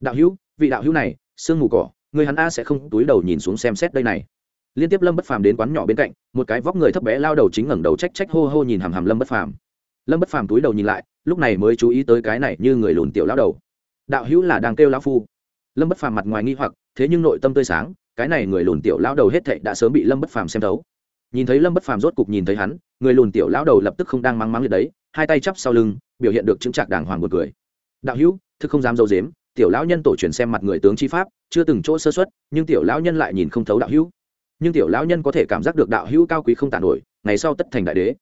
Đạo hữu, vị đạo hữu này, sương mù cỏ, người hắn a sẽ không túi đầu nhìn xuống xem xét đây này. Liên tiếp lâm bất phàm đến quán nhỏ bên cạnh, một cái vóc người thấp bé lao đầu chính ngẩng đầu trách trách hô hô nhìn hàm hàm lâm bất phàm. Lâm bất phàm túi đầu nhìn lại, lúc này mới chú ý tới cái này như người lùn tiểu lao đầu. Đạo hữu là đang kêu lão phu. Lâm bất phàm mặt ngoài nghi hoặc, thế nhưng nội tâm tươi sáng, cái này người lùn tiểu lao đầu hết thệ đã sớm bị lâm bất phàm xem thấu nhìn thấy lâm bất phàm rốt cục nhìn thấy hắn, người lùn tiểu lão đầu lập tức không đang mắng mắng liệt đấy, hai tay chắp sau lưng, biểu hiện được chứng trạc đàng hoàng một cười. Đạo hữu thức không dám dâu dếm tiểu lão nhân tổ truyền xem mặt người tướng chi pháp, chưa từng chỗ sơ xuất nhưng tiểu lão nhân lại nhìn không thấu đạo hữu. Nhưng tiểu lão nhân có thể cảm giác được đạo hữu cao quý không tàn nổi, ngày sau tất thành đại đế.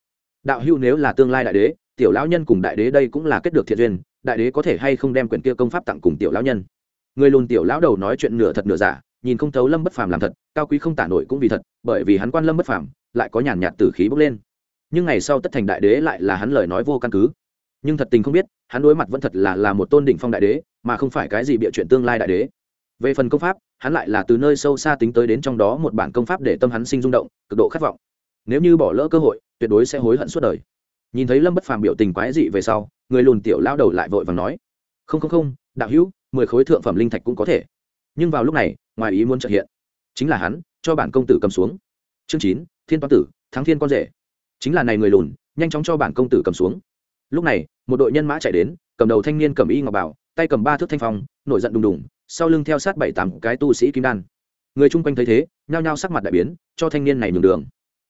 Đạo hữu nếu là tương lai đại đế, tiểu lão nhân cùng đại đế đây cũng là kết được thiện duyên, đại đế có thể hay không đem quyển kia công pháp tặng cùng tiểu lão nhân? Người lùn tiểu lão đầu nói chuyện nửa thật nửa giả, nhìn không thấu lâm bất phàm làm thật, cao quý không tả nổi cũng vì thật, bởi vì hắn quan lâm bất phàm lại có nhàn nhạt tử khí bốc lên. Nhưng ngày sau tất thành đại đế lại là hắn lời nói vô căn cứ. Nhưng thật tình không biết, hắn đối mặt vẫn thật là là một tôn đỉnh phong đại đế, mà không phải cái gì bịa chuyện tương lai đại đế. Về phần công pháp, hắn lại là từ nơi sâu xa tính tới đến trong đó một bản công pháp để tâm hắn sinh rung động, cực độ khát vọng. Nếu như bỏ lỡ cơ hội, tuyệt đối sẽ hối hận suốt đời. Nhìn thấy lâm bất phàm biểu tình quái dị về sau, người lùn tiểu lao đầu lại vội và nói, không không không, đạo hữu, mười khối thượng phẩm linh thạch cũng có thể. Nhưng vào lúc này, ngoài ý muốn trợ hiện. Chính là hắn, cho bản công tử cầm xuống chương chín, thiên toán tử, thắng thiên con rể. Chính là này người lùn, nhanh chóng cho bản công tử cầm xuống. Lúc này, một đội nhân mã chạy đến, cầm đầu thanh niên cầm y ngọc bảo, tay cầm ba thước thanh phong, nổi giận đùng đùng, sau lưng theo sát bảy tám cái tu sĩ kim đan. Người chung quanh thấy thế, nhao nhao sắc mặt đại biến, cho thanh niên này nhường đường.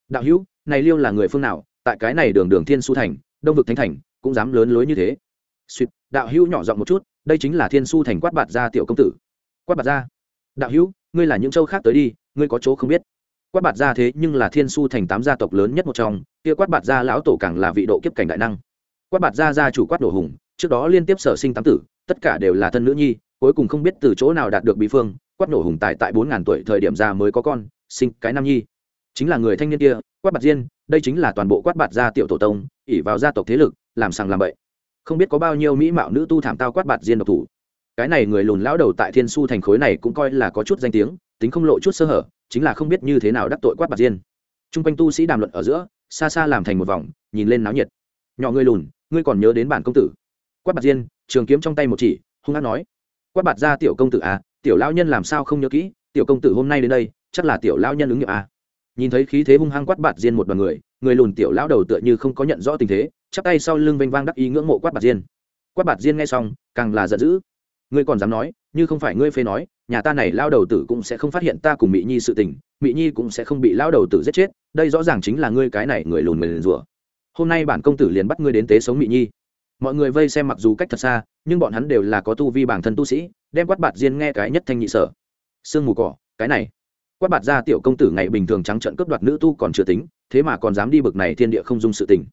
Đạo hữu, này liêu là người phương nào? Tại cái này đường đường thiên su thành, đông vực thánh thành, cũng dám lớn lối như thế. Suýt đạo hữu nhỏ giọng một chút, đây chính là thiên su thành quát bạt gia tiểu công tử. Quát bạt gia đạo hữu, ngươi là những châu khác tới đi, ngươi có chỗ không biết quát bạt gia thế nhưng là thiên su thành tám gia tộc lớn nhất một trong, kia quát bạt gia lão tổ càng là vị độ kiếp cảnh đại năng. Quát bạt gia gia chủ quát đổ hùng, trước đó liên tiếp sở sinh tám tử, tất cả đều là thân nữ nhi, cuối cùng không biết từ chỗ nào đạt được bí phương, quát nổ hùng tài tại bốn ngàn tuổi thời điểm ra mới có con, sinh cái nam nhi. Chính là người thanh niên kia, quát bạt diên, đây chính là toàn bộ quát bạt gia tiểu tổ tông ỉ vào gia tộc thế lực, làm sằng làm bậy. Không biết có bao nhiêu mỹ mạo nữ tu thảm tao quát bạt diên độc thủ. Cái này người lùn lão đầu tại thiên su thành khối này cũng coi là có chút danh tiếng, tính không lộ chút sơ hở chính là không biết như thế nào đắc tội quát bạc diên. T r u n g quanh tu sĩ đàm luận ở giữa, xa xa làm thành một vòng, nhìn lên náo nhiệt. Nhỏ ngươi lùn, ngươi còn nhớ đến bản công tử? Quát bạc diên, trường kiếm trong tay một chỉ, hung hát nói. Quát bạc ra tiểu công tử à tiểu lao nhân làm sao không nhớ kỹ, tiểu công tử hôm nay đến đây, chắc là tiểu lao nhân ứng nghiệm à. Nhìn thấy khí thế hung hăng quát bạc diên một đoàn người người lùn tiểu lão đầu tựa như không có nhận rõ tình thế, chắp tay sau lưng vênh vang đắc ý ngưỡng mộ quát bạc diên. Quát bạc diên nghe xong, càng là giận dữ ngươi còn dám nói, như không phải ngươi phê nói, nhà ta này lao đầu tử cũng sẽ không phát hiện ta cùng mỹ nhi sự tình mỹ nhi cũng sẽ không bị lao đầu tử giết chết, đây rõ ràng chính là ngươi cái này người lùn mình rủa. Hôm nay bản công tử liền bắt ngươi đến tế sống mỹ nhi. Mọi người vây xem mặc dù cách thật xa, nhưng bọn hắn đều là có tu vi bản thân tu sĩ, đem quát bạt diên nghe cái nhất thanh nhị sở. Sương mù cỏ, cái này. Quát bạt ra tiểu công tử ngày bình thường trắng trận cướp đoạt nữ tu còn chưa tính, thế mà còn dám đi bực này thiên địa không dung sự tình.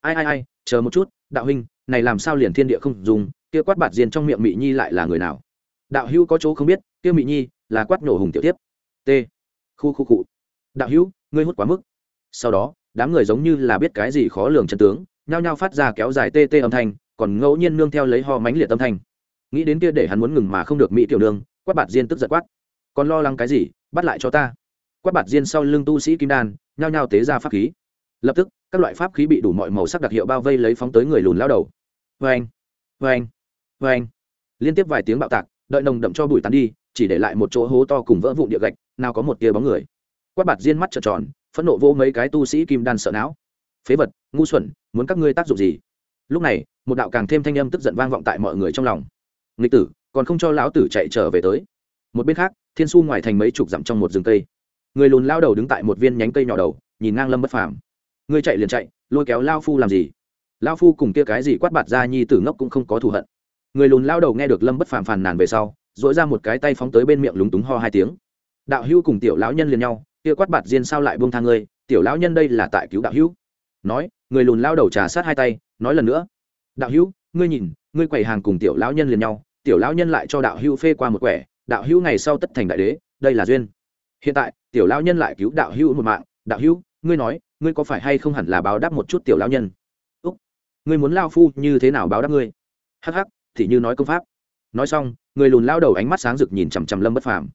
Ai ai ai, chờ một chút, đạo huynh, này làm sao liền thiên địa không dùng? Kia quát bạt diên trong miệng mỹ nhi lại là người nào? Đạo hữu có chỗ không biết, kia mỹ nhi là quát nổ hùng tiểu tiếp. T. Khu khu cụ đạo hữu, ngươi hút quá mức. Sau đó, đám người giống như là biết cái gì khó lường chân tướng, nhao nhao phát ra kéo dài tê tê âm thanh, còn ngẫu nhiên nương theo lấy ho mánh liệt âm thanh. Nghĩ đến kia để hắn muốn ngừng mà không được mỹ tiểu nương, quát bạt diên tức giật quát. Còn lo lắng cái gì, bắt lại cho ta. Quát bạt diên sau lưng tu sĩ kim đan, nhao nhao tế ra pháp khí. Lập tức, các loại pháp khí bị đủ mọi màu sắc đặc hiệu bao vây lấy phóng tới người lùn lao đầu. Vê anh vê anh vê anh. Liên tiếp vài tiếng bạo tạc, đợi nồng đậm cho bụi tán đi, chỉ để lại một chỗ hố to cùng vỡ vụn địa gạch, nào có một tia bóng người. Quát bạt diên mắt trợn tròn, phẫn nộ vô mấy cái tu sĩ kim đan sợ não. Phế vật, ngu xuẩn, muốn các ngươi tác dụng gì? Lúc này, một đạo càng thêm thanh âm tức giận vang vọng tại mọi người trong lòng. Nghịch tử, còn không cho lão tử chạy trở về tới. Một bên khác, thiên su ngoài thành mấy chục dặm trong một rừng cây. Người lùn lao đầu đứng tại một viên nhánh cây nhỏ đầu, nhìn ngang lâm bất phàm. Ngươi chạy liền chạy, lôi kéo lao phu làm gì? Lao phu cùng kia cái gì quát bạt ra nhi tử ngốc cũng không có thù hận người lùn lao đầu nghe được lâm bất phàm phàn nàn về sau dội ra một cái tay phóng tới bên miệng lúng túng ho hai tiếng. Đạo hữu cùng tiểu lão nhân liền nhau, kia quát bạt diên sao lại buông thang ngươi, tiểu lão nhân đây là tại cứu đạo hữu. Nói, người lùn lao đầu trà sát hai tay, nói lần nữa. Đạo hữu, ngươi nhìn, ngươi quầy hàng cùng tiểu lão nhân liền nhau, tiểu lão nhân lại cho đạo hữu phê qua một quẻ, đạo hữu ngày sau tất thành đại đế, đây là duyên. Hiện tại, tiểu lão nhân lại cứu đạo hữu một mạng, đạo hữu, ngươi nói, ngươi có phải hay không hẳn là báo đáp một chút tiểu lão nhân? Úc, ngươi muốn lao phu như thế nào báo đáp ngươi? Hắc hắc thì như nói công pháp. Nói xong, người lùn lao đầu ánh mắt sáng rực nhìn chằm chằm lâm bất phàm.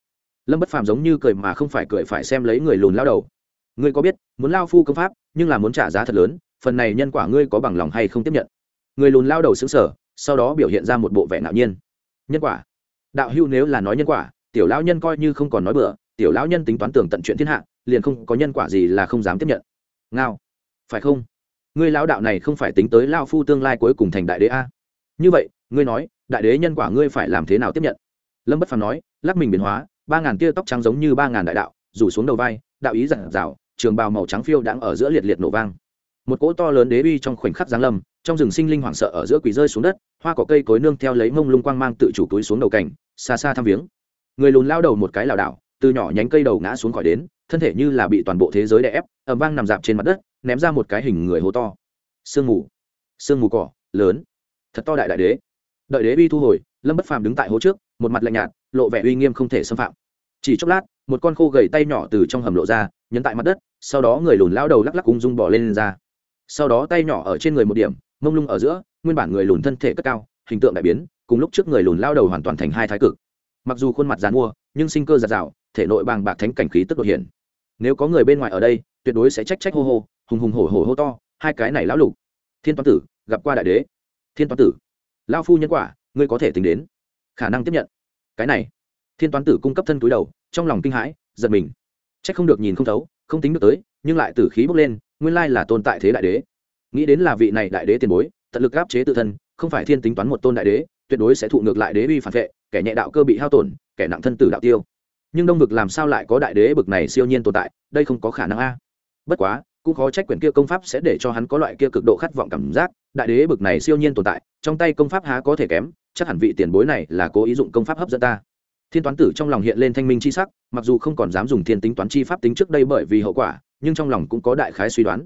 Lâm bất phàm giống như cười mà không phải cười phải xem lấy người lùn lao đầu. Ngươi có biết, muốn lao phu công pháp, nhưng là muốn trả giá thật lớn, phần này nhân quả ngươi có bằng lòng hay không tiếp nhận? Người lùn lao đầu xứng sở sau đó biểu hiện ra một bộ vẻ ngạo nhiên. Nhân quả. Đạo hưu nếu là nói nhân quả, tiểu lão nhân coi như không còn nói bừa, tiểu lão nhân tính toán tưởng tận chuyện thiên hạ, liền không có nhân quả gì là không dám tiếp nhận. Ngao. Phải không? Ngươi lão đạo này không phải tính tới lao phu tương lai cuối cùng thành đại đế a? Như vậy ngươi nói, đại đế nhân quả ngươi phải làm thế nào tiếp nhận? Lâm bất phàm nói, lắc mình biến hóa, ba ngàn tia tóc trắng giống như ba ngàn đại đạo, rủ xuống đầu vai, đạo ý giản rào trường bào màu trắng phiêu đang ở giữa liệt liệt nổ vang. Một cỗ to lớn đế uy trong khoảnh khắc giáng lâm, trong rừng sinh linh hoảng sợ ở giữa quỷ rơi xuống đất, hoa cỏ cây cối nương theo lấy mông lung quang mang tự chủ túi xuống đầu cảnh, xa xa thăm viếng. Người lùn lao đầu một cái lảo đảo, từ nhỏ nhánh cây đầu ngã xuống khỏi đến, thân thể như là bị toàn bộ thế giới đè ép ẩm vang nằm dạp trên mặt đất, ném ra một cái hình người hố to. Sương mù. Sương mù cỏ, lớn. Thật to đại đại đế đợi đế uy thu hồi lâm bất phàm đứng tại hố trước một mặt lạnh nhạt lộ vẻ uy nghiêm không thể xâm phạm. Chỉ chốc lát một con khô gầy tay nhỏ từ trong hầm lộ ra nhấn tại mặt đất sau đó người lùn lao đầu lắc lắc ung dung bỏ lên, lên ra. Sau đó tay nhỏ ở trên người một điểm mông lung ở giữa nguyên bản người lùn thân thể cất cao hình tượng đại biến cùng lúc trước người lùn lao đầu hoàn toàn thành hai thái cực. Mặc dù khuôn mặt dàn mua nhưng sinh cơ giạt rào thể nội bàng bạc thánh cảnh khí tức đột hiện. Nếu có người bên ngoài ở đây tuyệt đối sẽ trách trách hô hô hùng hùng hổ hổ hô to hai cái này lão lục. Thiên toán tử gặp qua đại đế. Thiên toán tử lao phu nhân quả, ngươi có thể tính đến. Khả năng tiếp nhận. Cái này. Thiên toán tử cung cấp thân túi đầu, trong lòng kinh hãi, giật mình. C h ắ c không được nhìn không thấu, không tính được tới, nhưng lại tử khí bốc lên, nguyên lai là tồn tại thế đại đế. Nghĩ đến là vị này đại đế tiền bối, tận lực áp chế tự thân, không phải thiên tính toán một tôn đại đế, tuyệt đối sẽ thụ ngược lại đế uy phản vệ, kẻ nhẹ đạo cơ bị hao tổn, kẻ nặng thân tử đạo tiêu. Nhưng đông vực làm sao lại có đại đế bực này siêu nhiên tồn tại, đây không có khả năng a. Bất quá cũng khó trách quyển kia công pháp sẽ để cho hắn có loại kia cực độ khát vọng cảm giác, đại đế bực này siêu nhiên tồn tại, trong tay công pháp há có thể kém, chắc hẳn vị tiền bối này là cố ý dụng công pháp hấp dẫn ta. Thiên toán tử trong lòng hiện lên thanh minh chi sắc, mặc dù không còn dám dùng thiên tính toán chi pháp tính trước đây bởi vì hậu quả, nhưng trong lòng cũng có đại khái suy đoán.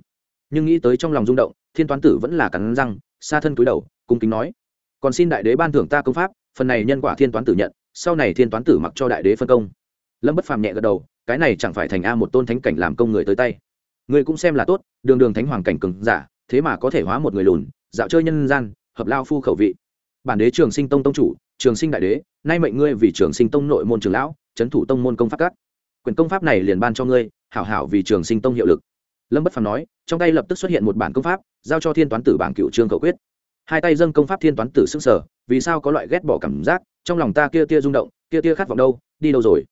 Nhưng nghĩ tới trong lòng rung động, thiên toán tử vẫn là cắn răng xa thân cúi đầu, cung kính nói, còn xin đại đế ban thưởng ta công pháp, phần này nhân quả thiên toán tử nhận, sau này thiên toán tử mặc cho đại đế phân công. Lâm bất phàm nhẹ gật đầu, cái này chẳng phải thành a một tôn thánh cảnh làm công người tới tay. Ngươi cũng xem là tốt, đường đường thánh hoàng cảnh cường giả, thế mà có thể hóa một người lùn, dạo chơi nhân gian, hợp lao phu khẩu vị. Bản đế trường sinh tông tông chủ, trường sinh đại đế, nay mệnh ngươi vì trường sinh tông nội môn trường lão trấn thủ tông môn công pháp các. Quyền công pháp này liền ban cho ngươi, hảo hảo vì trường sinh tông hiệu lực. Lâm bất phàm nói, trong tay lập tức xuất hiện một bản công pháp, giao cho thiên toán tử bảng cựu trương cầu quyết. Hai tay dâng công pháp thiên toán tử xưng sở vì sao có loại ghét bỏ cảm giác, trong lòng ta kia tia rung động, kia tia khát vọng đâu, đi đâu rồi?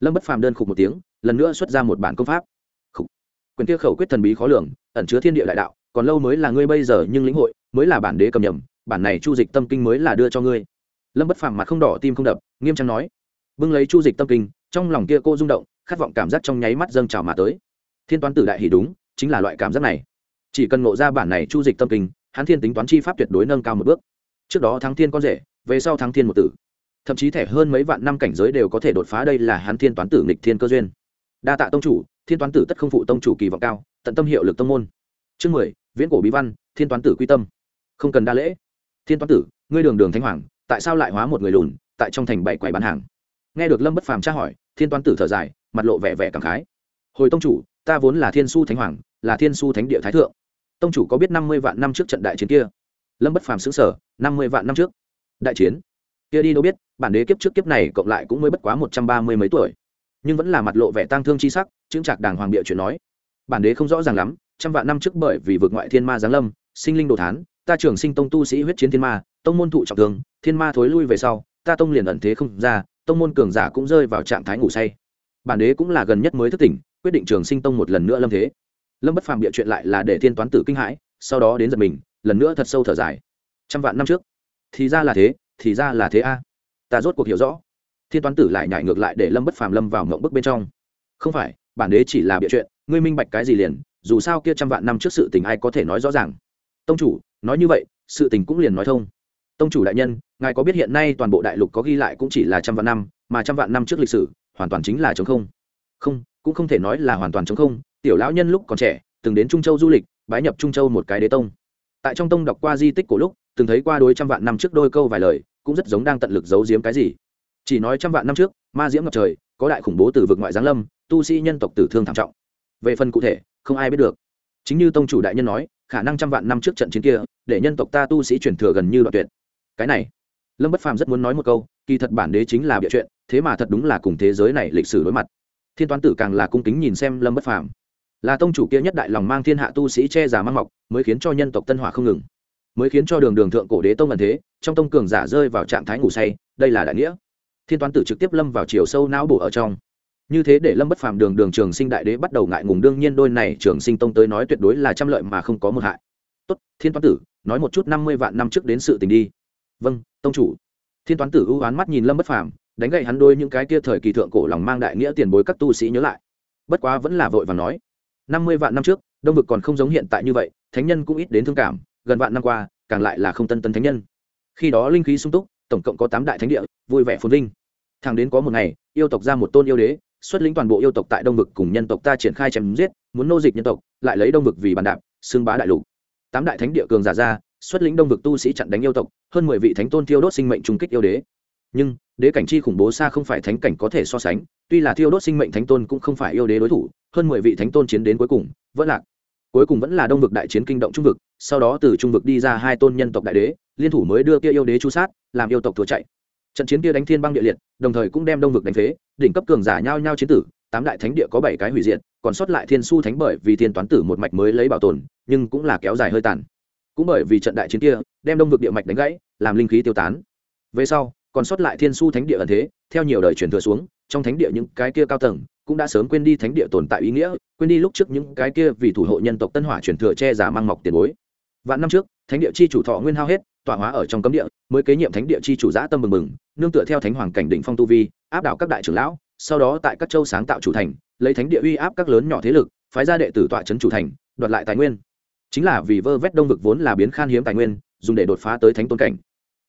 Lâm bất phàm đơn khục một tiếng, lần nữa xuất ra một bản công pháp quyền kia khẩu quyết thần bí khó lường, ẩn chứa thiên địa đại đạo, còn lâu mới là ngươi bây giờ, nhưng lĩnh hội, mới là bản đế cầm nhầm, bản này chu dịch tâm kinh mới là đưa cho ngươi. Lâm bất phàm mặt không đỏ, tim không đập, nghiêm trang nói. Bưng lấy chu dịch tâm kinh, trong lòng kia cô rung động, khát vọng cảm giác trong nháy mắt dâng trào mà tới. Thiên toán tử đại hỉ đúng, chính là loại cảm giác này. Chỉ cần ngộ ra bản này chu dịch tâm kinh, hắn thiên tính toán chi pháp tuyệt đối nâng cao một bước. Trước đó thắng thiên con rể, về sau thắng thiên một tử. Thậm chí thẻ hơn mấy vạn năm cảnh giới đều có thể đột phá đây là hắn thiên toán tử nghịch thiên cơ duyên. Đa tạ tông chủ thiên toán tử tất không phụ tông chủ kỳ vọng cao, tận tâm hiệu lực tông môn. Chương mười, viễn cổ bí văn, thiên toán tử quy tâm. Không cần đa lễ. Thiên toán tử, ngươi đường đường thánh hoàng, tại sao lại hóa một người lùn, tại trong thành bảy quầy bán hàng? Nghe được lâm bất phàm tra hỏi, thiên toán tử thở dài, mặt lộ vẻ vẻ cảm khái. Hồi tông chủ, ta vốn là thiên su thánh hoàng, là thiên su thánh địa thái thượng. Tông chủ có biết năm mươi vạn năm trước trận đại chiến kia? Lâm bất phàm xứng sở năm mươi vạn năm trước. Đại chiến? Kia đi đâu biết, bản đế kiếp trước kiếp này cộng lại cũng mới bất quá một trăm ba mươi mấy tuổi. Nhưng vẫn là mặt lộ vẻ tang thương chi sắc chứng trạc đàng hoàng địa chuyện nói, bản đế không rõ ràng lắm, trăm vạn năm trước bởi vì vượt ngoại thiên ma giáng lâm, sinh linh đồ thán, ta trưởng sinh tông tu sĩ huyết chiến thiên ma, tông môn thụ trọng thương, thiên ma thối lui về sau, ta tông liền ẩn thế không ra, tông môn cường giả cũng rơi vào trạng thái ngủ say. Bản đế cũng là gần nhất mới thức tỉnh, quyết định trường sinh tông một lần nữa lâm thế. Lâm bất phàm địa chuyện lại là để thiên toán tử kinh hãi, sau đó đến giật mình, lần nữa thật sâu thở dài. Trăm vạn năm trước? Thì ra là thế, thì ra là thế a. Ta rốt cuộc hiểu rõ. Thiên toán tử lại nhảy ngược lại để lâm bất phàm lâm vào mộng bức bên trong. Không phải bản đế chỉ là bịa chuyện, ngươi minh bạch cái gì liền, dù sao kia trăm vạn năm trước sự tình ai có thể nói rõ ràng. Tông chủ, nói như vậy, sự tình cũng liền nói thông. Tông chủ đại nhân, ngài có biết hiện nay toàn bộ đại lục có ghi lại cũng chỉ là trăm vạn năm, mà trăm vạn năm trước lịch sử, hoàn toàn chính là chống không? Không, cũng không thể nói là hoàn toàn chống không, tiểu lão nhân lúc còn trẻ, từng đến trung châu du lịch, bái nhập trung châu một cái đế tông. Tại trong tông đọc qua di tích của lúc, từng thấy qua đối trăm vạn năm trước đôi câu vài lời, cũng rất giống đang tận lực giấu giếm cái gì. Chỉ nói trăm vạn năm trước, ma diễm ngập trời có đại khủng bố từ vực ngoại giáng lâm, tu sĩ nhân tộc tử thương thảm trọng. Về phần cụ thể, không ai biết được. Chính như tông chủ đại nhân nói, khả năng trăm vạn năm trước trận chiến kia, để nhân tộc ta tu sĩ chuyển thừa gần như đoạn tuyệt. Cái này, lâm bất phàm rất muốn nói một câu, kỳ thật bản đế chính là bịa chuyện, thế mà thật đúng là cùng thế giới này lịch sử đối mặt. Thiên toán tử càng là cung kính nhìn xem lâm bất phàm. Là tông chủ kia nhất đại lòng mang thiên hạ tu sĩ che giả mang mọc, mới khiến cho nhân tộc tân hỏa không ngừng. Mới khiến cho đường đường thượng cổ đế tông ẩn thế, trong tông cường giả rơi vào trạng thái ngủ say, đây là đại nghĩa thiên toán tử trực tiếp lâm vào chiều sâu não bổ ở trong. Như thế để lâm bất phàm đường đường trường sinh đại đế bắt đầu ngại ngùng, đương nhiên đôi này trường sinh tông tới nói tuyệt đối là trăm lợi mà không có một hại. Tốt, thiên toán tử, nói một chút năm mươi vạn năm trước đến sự tình đi. Vâng tông chủ. Thiên toán tử ưu oán mắt nhìn lâm bất phàm, đánh gậy hắn đôi những cái kia thời kỳ thượng cổ lòng mang đại nghĩa tiền bối các tu sĩ nhớ lại. Bất quá vẫn là vội và nói, năm mươi vạn năm trước, đông vực còn không giống hiện tại như vậy, thánh nhân cũng ít đến thương cảm, gần vạn năm qua, càng lại là không tân tân thánh nhân. Khi đó linh khí sung túc, tổng cộng có tám đại thánh địa vui vẻ phồn vinh. Thằng đến có một ngày, yêu tộc ra một tôn yêu đế, xuất lĩnh toàn bộ yêu tộc tại đông vực cùng nhân tộc ta triển khai chém giết, muốn nô dịch nhân tộc, lại lấy đông vực vì bàn đạp, xưng bá đại lục. Tám đại thánh địa cường giả ra, xuất lĩnh đông vực tu sĩ chặn đánh yêu tộc, hơn mười vị thánh tôn thiêu đốt sinh mệnh trung kích yêu đế. Nhưng, đế cảnh chi khủng bố xa không phải thánh cảnh có thể so sánh, tuy là thiêu đốt sinh mệnh thánh tôn cũng không phải yêu đế đối thủ, hơn mười vị thánh tôn chiến đến cuối cùng, vẫn lạc. Cuối cùng vẫn là đông vực đại chiến kinh động trung vực, sau đó từ trung vực đi ra hai tôn nhân tộc đại đế, liên thủ mới đưa kia yêu đế chu sát, làm yêu tộc thua chạy trận chiến kia đánh thiên băng địa liệt, đồng thời cũng đem đông vực đánh phế, đỉnh cấp cường giả nhao nhao chiến tử, tám đại thánh địa có bảy cái hủy diệt, còn sót lại thiên su thánh bởi vì thiên toán tử một mạch mới lấy bảo tồn, nhưng cũng là kéo dài hơi tàn. Cũng bởi vì trận đại chiến kia, đem đông vực địa mạch đánh gãy, làm linh khí tiêu tán. Về sau, còn sót lại thiên su thánh địa ẩn thế, theo nhiều đời truyền thừa xuống, trong thánh địa những cái kia cao tầng cũng đã sớm quên đi thánh địa tồn tại ý nghĩa, quên đi lúc trước những cái kia vì thủ hộ nhân tộc tân hỏa truyền thừa che giả mang mọc tiền bối. Vạn năm trước, thánh địa chi chủ thọ nguyên hao hết tọa hóa ở trong cấm địa, mới kế nhiệm thánh địa chi chủ giã tâm mừng mừng, nương tựa theo thánh hoàng cảnh đỉnh phong tu vi, áp đảo các đại trưởng lão, sau đó tại các châu sáng tạo chủ thành, lấy thánh địa uy áp các lớn nhỏ thế lực, phái ra đệ tử tọa trấn chủ thành, đoạt lại tài nguyên. Chính là vì vơ vét đông vực vốn là biến khan hiếm tài nguyên, dùng để đột phá tới thánh tôn cảnh.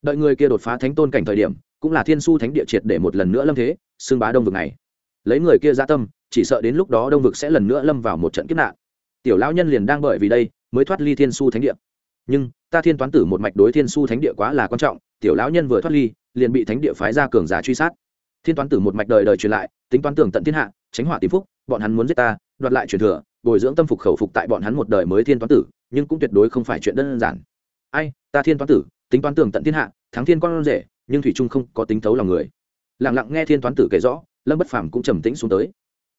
Đợi người kia đột phá thánh tôn cảnh thời điểm, cũng là thiên su thánh địa triệt để một lần nữa lâm thế, xưng bá đông vực này. Lấy người kia ra tâm, chỉ sợ đến lúc đó đông vực sẽ lần nữa lâm vào một trận kiếp nạn. Tiểu lão nhân liền đang bởi vì đây, mới thoát ly thiên su thánh địa. Nhưng ta thiên toán tử một mạch đối thiên su thánh địa quá là quan trọng, tiểu lão nhân vừa thoát ly, liền bị thánh địa phái ra cường giả truy sát. Thiên toán tử một mạch đời đời truyền lại, tính toán tưởng tận thiên hạ, tránh hỏa tìm phúc, bọn hắn muốn giết ta, đoạt lại truyền thừa, bồi dưỡng tâm phục khẩu phục tại bọn hắn một đời mới thiên toán tử, nhưng cũng tuyệt đối không phải chuyện đơn giản. Ai, ta thiên toán tử, tính toán tưởng tận thiên hạ, thắng thiên con rể, nhưng thủy trung không có tính thấu lòng người. Lặng lặng nghe thiên toán tử kể rõ, lâm bất phàm cũng trầm tĩnh xuống tới.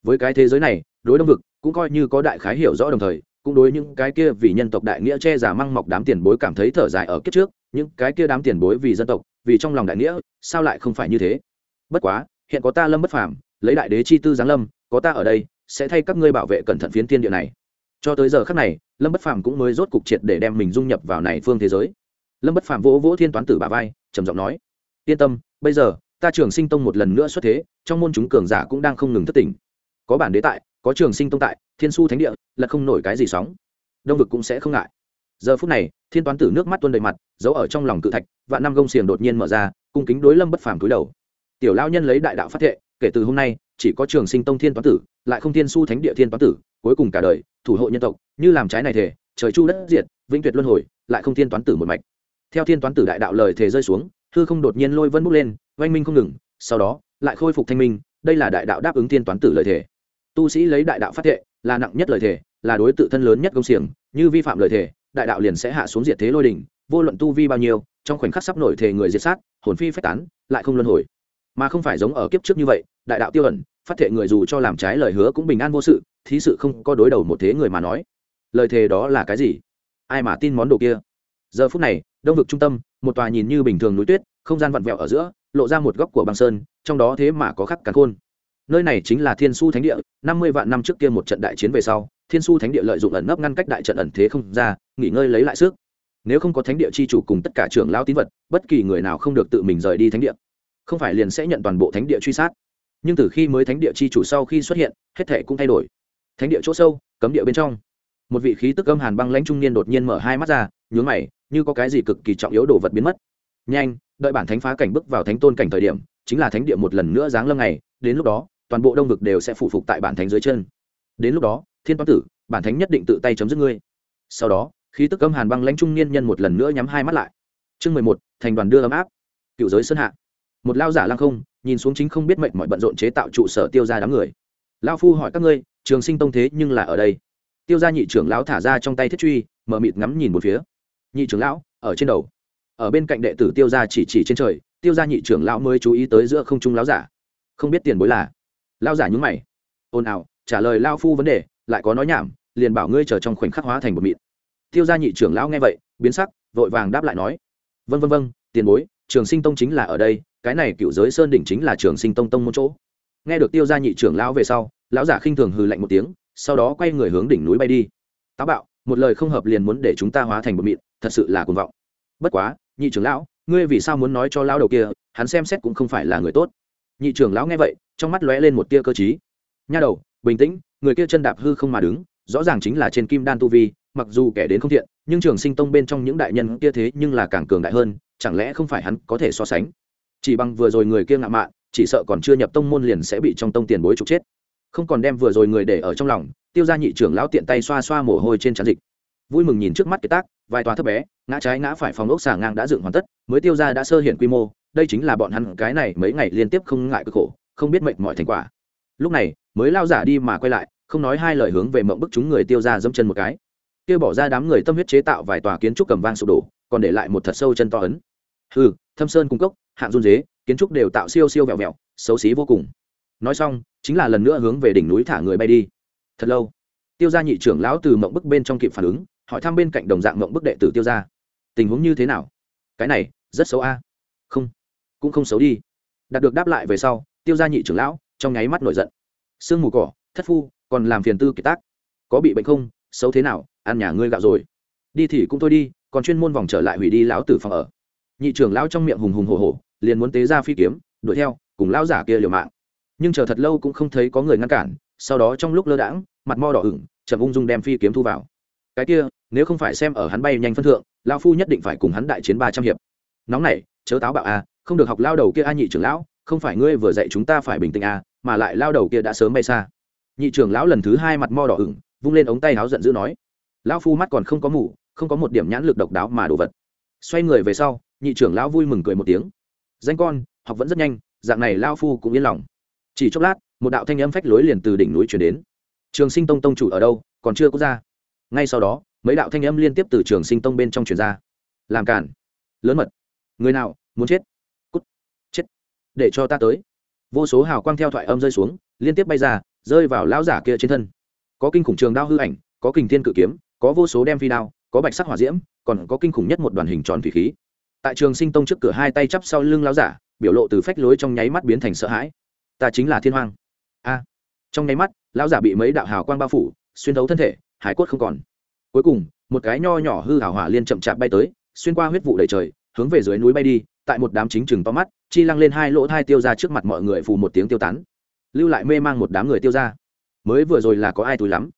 Với cái thế giới này, đối đông vực cũng coi như có đại khái hiểu rõ đồng thời cũng đối những cái kia vì nhân tộc đại nghĩa che giả măng mọc đám tiền bối cảm thấy thở dài ở kiếp trước, những cái kia đám tiền bối vì dân tộc, vì trong lòng đại nghĩa, sao lại không phải như thế? Bất quá, hiện có ta lâm bất phàm, lấy đại đế chi tư giáng lâm, có ta ở đây, sẽ thay các ngươi bảo vệ cẩn thận phiến thiên địa này. Cho tới giờ khắc này, lâm bất phàm cũng mới rốt cục triệt để đem mình dung nhập vào này phương thế giới. Lâm bất phàm vỗ vỗ thiên toán tử bà vai, trầm giọng nói, yên tâm, bây giờ, ta trường sinh tông một lần nữa xuất thế, trong môn chúng cường giả cũng đang không ngừng thất tỉnh. Có bản đế tại có trường sinh tông tại, thiên su thánh địa, là không nổi cái gì sóng. Đông vực cũng sẽ không ngại. Giờ phút này, thiên toán tử nước mắt tuôn đầy mặt, giấu ở trong lòng cự thạch và năm gông xiềng đột nhiên mở ra, cung kính đối lâm bất phàm cúi đầu. Tiểu lao nhân lấy đại đạo phát thệ, kể từ hôm nay, chỉ có trường sinh tông thiên toán tử, lại không thiên su thánh địa thiên toán tử, cuối cùng cả đời, thủ hộ nhân tộc, như làm trái này thể trời chu đất diệt, vĩnh tuyệt luân hồi, lại không thiên toán tử một mạch. Theo thiên toán tử đại đạo lời thể rơi xuống, hư không đột nhiên lôi vân bốc lên, oanh minh không ngừng, sau đó, lại khôi phục thanh minh, đây là đại đạo đáp ứng thiên toán tử lời thể tu sĩ lấy đại đạo phát thệ, là nặng nhất lời thể là đối tự thân lớn nhất công xiềng, như vi phạm lời thể đại đạo liền sẽ hạ xuống diệt thế lôi đình. vô luận tu vi bao nhiêu, trong khoảnh khắc sắp nổi thể người diệt sát, hồn phi phách tán, lại không luân hồi. Mà không phải giống ở kiếp trước như vậy, đại đạo tiêu ẩn, phát thệ người dù cho làm trái lời hứa cũng bình an vô sự, thí sự không có đối đầu một thế người mà nói. Lời thề đó là cái gì? Ai mà tin món đồ kia? Giờ phút này, đông vực trung tâm, một tòa nhìn như bình thường núi tuyết, không gian vặn vẹo ở giữa, lộ ra một góc của băng sơn, trong đó thế mà có khắc cắn khôn nơi này chính là thiên su thánh địa, năm mươi vạn năm trước kia một trận đại chiến về sau, thiên su thánh địa lợi dụng ẩn nấp ngăn cách đại trận ẩn thế không ra, nghỉ ngơi lấy lại sức. Nếu không có thánh địa chi chủ cùng tất cả trưởng lao tín vật, bất kỳ người nào không được tự mình rời đi thánh địa. Không phải liền sẽ nhận toàn bộ thánh địa truy sát. Nhưng từ khi mới thánh địa chi chủ sau khi xuất hiện, hết thể cũng thay đổi. Thánh địa chỗ sâu, cấm địa bên trong. Một vị khí tức âm hàn băng lãnh trung niên đột nhiên mở hai mắt ra, nhướng mày, như có cái gì cực kỳ trọng yếu đồ vật biến mất. Nhanh, đợi bản thánh phá cảnh bước vào thánh tôn cảnh thời điểm, chính là thánh địa một lần nữa giáng lâm này đến lúc đó toàn bộ đông vực đều sẽ phụ phục tại bản thánh dưới chân. Đến lúc đó, thiên toán tử, bản thánh nhất định tự tay chấm dứt ngươi. Sau đó, khí tức âm hàn băng lãnh trung niên nhân một lần nữa nhắm hai mắt lại. Chương mười một, thành đoàn đưa ấm áp. Cựu giới sơn hạ. Một lao giả lăng không, nhìn xuống chính không biết mệnh mọi bận rộn chế tạo trụ sở tiêu ra đám người. Lao phu hỏi các ngươi, trường sinh tông thế nhưng là ở đây? Tiêu gia nhị trưởng lão thả ra trong tay thiết truy, mở mịt ngắm nhìn một phía. Nhị trưởng lão, ở trên đầu. Ở bên cạnh đệ tử tiêu gia chỉ chỉ trên trời, tiêu gia nhị trưởng lão mới chú ý tới giữa không trung lão giả. Không biết tiền bối là? Lão giả nhúng mày. Ồn ào, trả lời lao phu vấn đề, lại có nói nhảm, liền bảo ngươi chờ trong khoảnh khắc hóa thành một mịn. Tiêu gia nhị trưởng lão nghe vậy, biến sắc, vội vàng đáp lại nói. Vân vân vân tiền bối, trường sinh tông chính là ở đây, cái này cựu giới sơn đỉnh chính là trường sinh tông tông một chỗ. Nghe được tiêu gia nhị trưởng lão về sau, lão giả khinh thường hừ lạnh một tiếng, sau đó quay người hướng đỉnh núi bay đi. Táo bạo, một lời không hợp liền muốn để chúng ta hóa thành một mịn, thật sự là cuồng vọng. Bất quá, nhị trưởng lão, ngươi vì sao muốn nói cho lão đầu kia, hắn xem xét cũng không phải là người tốt. Nhị trưởng lão nghe vậy trong mắt lóe lên một tia cơ trí. Nha đầu, bình tĩnh, người kia chân đạp hư không mà đứng, rõ ràng chính là trên kim đan tu vi, mặc dù kẻ đến không thiện, nhưng trường sinh tông bên trong những đại nhân kia thế nhưng là càng cường đại hơn, chẳng lẽ không phải hắn có thể so sánh? Chỉ bằng vừa rồi người kia ngạo mạn, chỉ sợ còn chưa nhập tông môn liền sẽ bị trong tông tiền bối trục chết. Không còn đem vừa rồi người để ở trong lòng, tiêu ra nhị trưởng lão tiện tay xoa xoa mồ hôi trên trán dịch. Vui mừng nhìn trước mắt cái tác, vài tòa thấp bé, ngã trái ngã phải phòng ốc xà ngang đã dựng hoàn tất, mới tiêu ra đã sơ hiện quy mô, đây chính là bọn hắn cái này mấy ngày liên tiếp không ngại cực khổ không biết mệnh mọi thành quả. Lúc này, mới lao giả đi mà quay lại, không nói hai lời hướng về mộng bức chúng người tiêu ra dẫm chân một cái. Kia bỏ ra đám người tâm huyết chế tạo vài tòa kiến trúc cầm vang sụp đổ, còn để lại một thật sâu chân to ấn. Hừ, thâm sơn cung cốc, hạng run dế, kiến trúc đều tạo siêu siêu vẹo vẹo, xấu xí vô cùng. Nói xong, chính là lần nữa hướng về đỉnh núi thả người bay đi. Thật lâu, tiêu gia nhị trưởng lão từ mộng bức bên trong kịp phản ứng, hỏi thăm bên cạnh đồng dạng mộng bức đệ tử tiêu gia. Tình huống như thế nào? Cái này, rất xấu a. Không, cũng không xấu đi. Đạt được đáp lại về sau tiêu gia nhị trưởng lão, trong nháy mắt nổi giận. Sương mù cỏ, thất phu, còn làm phiền tư kiệt tác. Có bị bệnh không? Xấu thế nào? Ăn nhà ngươi gạo rồi. Đi thì cũng thôi đi, còn chuyên môn vòng trở lại hủy đi lão tử phòng ở. Nhị trưởng lão trong miệng hùng hùng hồ hồ liền muốn tế ra phi kiếm, đuổi theo, cùng lão giả kia liều mạng. Nhưng chờ thật lâu cũng không thấy có người ngăn cản, sau đó trong lúc lơ đãng, mặt mo đỏ ửng, chậm ung dung đem phi kiếm thu vào. Cái kia, nếu không phải xem ở hắn bay nhanh phân thượng lao phu nhất định phải cùng hắn đại chiến ba trăm hiệp. Nóng này chớ táo bạo a không được học lao đầu kia a nhị trưởng lão không phải ngươi vừa dạy chúng ta phải bình tĩnh à? mà lại lao đầu kia đã sớm bay xa. Nhị trưởng lão lần thứ hai mặt mo đỏ ửng, vung lên ống tay áo giận dữ nói, lão phu mắt còn không có mủ không có một điểm nhãn lực độc đáo mà đồ vật. Xoay người về sau, nhị trưởng lão vui mừng cười một tiếng, danh con, học vẫn rất nhanh, dạng này lao phu cũng yên lòng. Chỉ chốc lát, một đạo thanh âm phách lối liền từ đỉnh núi chuyển đến. Trường sinh tông tông chủ ở đâu, còn chưa có ra. Ngay sau đó, mấy đạo thanh âm liên tiếp từ trường sinh tông bên trong truyền ra. Làm cản lớn mật, người nào muốn chết để cho ta tới. Vô số hào quang theo thoại âm rơi xuống, liên tiếp bay ra, rơi vào lão giả kia trên thân. Có kinh khủng trường đao hư ảnh, có kình thiên cự kiếm, có vô số đem phi đao, có bạch sắc hỏa diễm, còn có kinh khủng nhất một đoàn hình tròn thủy khí. Tại trường sinh tông trước cửa hai tay chắp sau lưng lão giả, biểu lộ từ phách lối trong nháy mắt biến thành sợ hãi. Ta chính là thiên hoàng a. Trong nháy mắt, lão giả bị mấy đạo hào quang bao phủ, xuyên thấu thân thể, hải cốt không còn. Cuối cùng, một cái nho nhỏ hư hảo hỏa liên chậm chạp bay tới, xuyên qua huyết vụ đầy trời, hướng về dưới núi bay đi tại một đám chính chừng to mắt, chi lăng lên hai lỗ thai tiêu ra trước mặt mọi người phù một tiếng tiêu tán. Lưu lại mê mang một đám người tiêu ra. Mới vừa rồi là có ai túi lắm.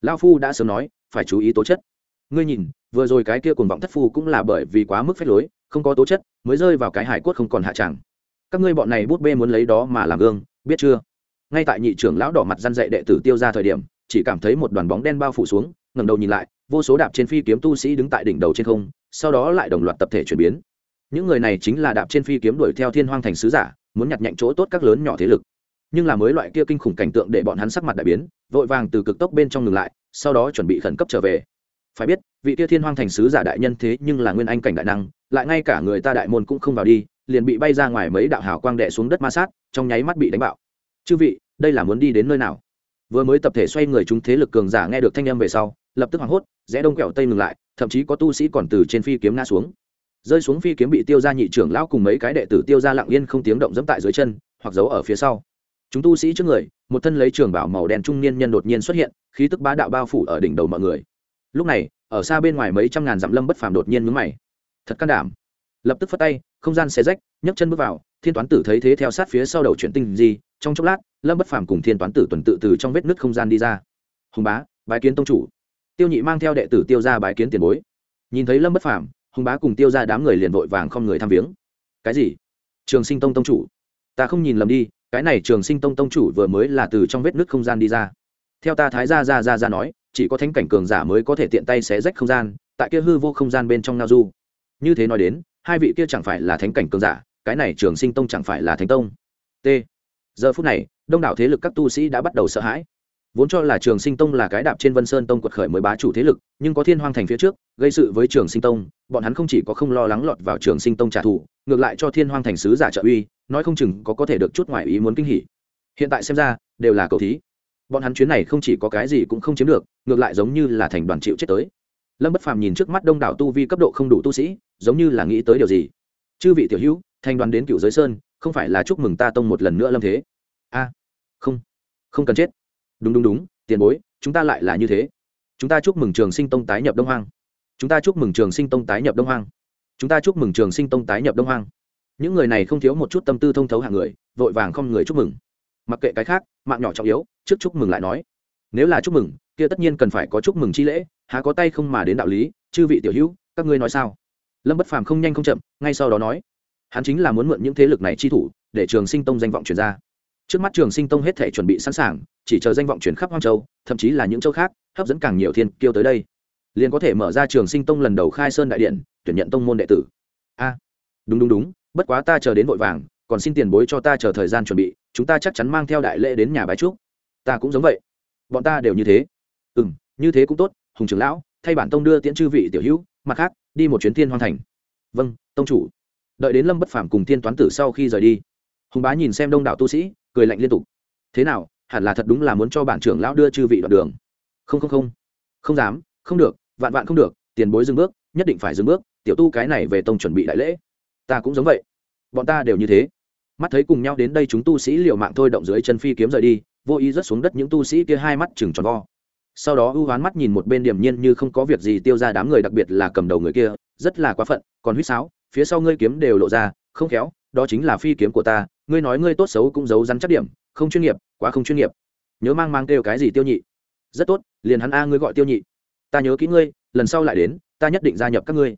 Lao phu đã sớm nói, phải chú ý tố chất. Ngươi nhìn, vừa rồi cái kia cùng vọng thất phu cũng là bởi vì quá mức phép lối, không có tố chất, mới rơi vào cái hải quất không còn hạ tràng. Các ngươi bọn này bút bê muốn lấy đó mà làm gương, biết chưa? Ngay tại nhị trưởng lão đỏ mặt răn dạy đệ tử tiêu ra thời điểm, chỉ cảm thấy một đoàn bóng đen bao phủ xuống, ngẩng đầu nhìn lại, vô số đạp trên phi kiếm tu sĩ đứng tại đỉnh đầu trên không, sau đó lại đồng loạt tập thể chuyển biến những người này chính là đạp trên phi kiếm đuổi theo thiên hoang thành sứ giả, muốn nhặt nhạnh chỗ tốt các lớn nhỏ thế lực. Nhưng là mới loại kia kinh khủng cảnh tượng để bọn hắn sắc mặt đại biến, vội vàng từ cực tốc bên trong ngừng lại, sau đó chuẩn bị khẩn cấp trở về. Phải biết, vị kia thiên hoang thành sứ giả đại nhân thế nhưng là nguyên anh cảnh đại năng, lại ngay cả người ta đại môn cũng không vào đi, liền bị bay ra ngoài mấy đạo hào quang đệ xuống đất ma sát, trong nháy mắt bị đánh bạo. Chư vị, đây là muốn đi đến nơi nào? Vừa mới tập thể xoay người chúng thế lực cường giả nghe được thanh âm về sau, lập tức hoảng hốt, rẽ đông kẹo tây ngừng lại, thậm chí có tu sĩ còn từ trên phi kiếm ngã xuống rơi xuống phi kiếm bị tiêu ra nhị trưởng lão cùng mấy cái đệ tử tiêu ra lặng yên không tiếng động dẫm tại dưới chân, hoặc giấu ở phía sau. Chúng tu sĩ trước người, một thân lấy trường bảo màu đen trung niên nhân đột nhiên xuất hiện, khí tức bá đạo bao phủ ở đỉnh đầu mọi người. Lúc này, ở xa bên ngoài mấy trăm ngàn dặm lâm bất phàm đột nhiên mướn mày. Thật can đảm. Lập tức phất tay, không gian xé rách, nhấc chân bước vào, thiên toán tử thấy thế theo sát phía sau đầu chuyển tinh gì trong chốc lát, lâm bất phàm cùng thiên toán tử tuần tự từ trong vết nứt không gian đi ra. Hùng bá, bái kiến tông chủ. Tiêu nhị mang theo đệ tử tiêu ra bái kiến tiền bối. Nhìn thấy lâm bất phàm hùng bá cùng tiêu ra đám người liền vội vàng không người tham viếng. Cái gì? Trường sinh tông tông chủ? Ta không nhìn lầm đi, cái này trường sinh tông tông chủ vừa mới là từ trong vết nứt không gian đi ra. Theo ta thái gia ra ra ra nói, chỉ có thánh cảnh cường giả mới có thể tiện tay xé rách không gian, tại kia hư vô không gian bên trong nao du. Như thế nói đến, hai vị kia chẳng phải là thánh cảnh cường giả, cái này trường sinh tông chẳng phải là thánh tông. T. Giờ phút này, đông đảo thế lực các tu sĩ đã bắt đầu sợ hãi vốn cho là trường sinh tông là cái đạp trên vân sơn tông quật khởi mới bá chủ thế lực, nhưng có thiên hoang thành phía trước, gây sự với trường sinh tông, bọn hắn không chỉ có không lo lắng lọt vào trường sinh tông trả thù, ngược lại cho thiên hoang thành sứ giả trợ uy, nói không chừng có có thể được chút ngoại ý muốn kinh hỉ. Hiện tại xem ra, đều là cầu thí. Bọn hắn chuyến này không chỉ có cái gì cũng không chiếm được, ngược lại giống như là thành đoàn chịu chết tới. Lâm bất phàm nhìn trước mắt đông đảo tu vi cấp độ không đủ tu sĩ, giống như là nghĩ tới điều gì. Chư vị tiểu hữu, thành đoàn đến cựu giới sơn, không phải là chúc mừng ta tông một lần nữa lâm thế? A, không không cần chết đúng đúng đúng, tiền bối, chúng ta lại là như thế. Chúng ta chúc mừng trường sinh tông tái nhập đông hoang. Chúng ta chúc mừng trường sinh tông tái nhập đông hoang. Chúng ta chúc mừng trường sinh tông tái nhập đông hoang. Những người này không thiếu một chút tâm tư thông thấu hàng người, vội vàng không người chúc mừng. Mặc kệ cái khác, mạng nhỏ trọng yếu, trước chúc mừng lại nói. Nếu là chúc mừng, kia tất nhiên cần phải có chúc mừng chi lễ, há có tay không mà đến đạo lý, chư vị tiểu hữu, các ngươi nói sao? Lâm bất phàm không nhanh không chậm, ngay sau đó nói. Hắn chính là muốn mượn những thế lực này chi thủ, để trường sinh tông danh vọng truyền ra trước mắt trường sinh tông hết thể chuẩn bị sẵn sàng, chỉ chờ danh vọng chuyển khắp hoang châu, thậm chí là những châu khác, hấp dẫn càng nhiều thiên kiêu tới đây. Liền có thể mở ra trường sinh tông lần đầu khai sơn đại điện, tuyển nhận tông môn đệ tử. A, đúng đúng đúng, bất quá ta chờ đến vội vàng, còn xin tiền bối cho ta chờ thời gian chuẩn bị, chúng ta chắc chắn mang theo đại lễ đến nhà bái trúc. Ta cũng giống vậy. Bọn ta đều như thế. Ừ m như thế cũng tốt, hùng trưởng lão, thay bản tông đưa tiễn chư vị tiểu hữu, mặt khác, đi một chuyến thiên hoang thành. Vâng tông chủ. Đợi đến lâm bất phàm cùng thiên toán tử sau khi rời đi, hùng bá nhìn xem đông đảo tu sĩ cười lạnh liên tục. Thế nào, hẳn là thật đúng là muốn cho bản trưởng lão đưa chư vị đoạn đường. Không không không. Không dám, không được, vạn vạn không được, tiền bối dừng bước, nhất định phải dừng bước, tiểu tu cái này về tông chuẩn bị đại lễ. Ta cũng giống vậy. Bọn ta đều như thế. Mắt thấy cùng nhau đến đây chúng tu sĩ liều mạng thôi động dưới chân phi kiếm rời đi, vô ý rớt xuống đất những tu sĩ kia hai mắt chừng tròn vo. Sau đó ưu hoán mắt nhìn một bên điểm nhiên như không có việc gì tiêu ra đám người đặc biệt là cầm đầu người kia, rất là quá phận, còn huýt sáo, phía sau ngươi kiếm đều lộ ra, không khéo, đó chính là phi kiếm của ta ngươi nói ngươi tốt xấu cũng giấu rắn chắc điểm, không chuyên nghiệp, quá không chuyên nghiệp. Nhớ mang mang kêu cái gì tiêu nhị? Rất tốt, liền hắn a ngươi gọi tiêu nhị. Ta nhớ kỹ ngươi, lần sau lại đến, ta nhất định gia nhập các ngươi.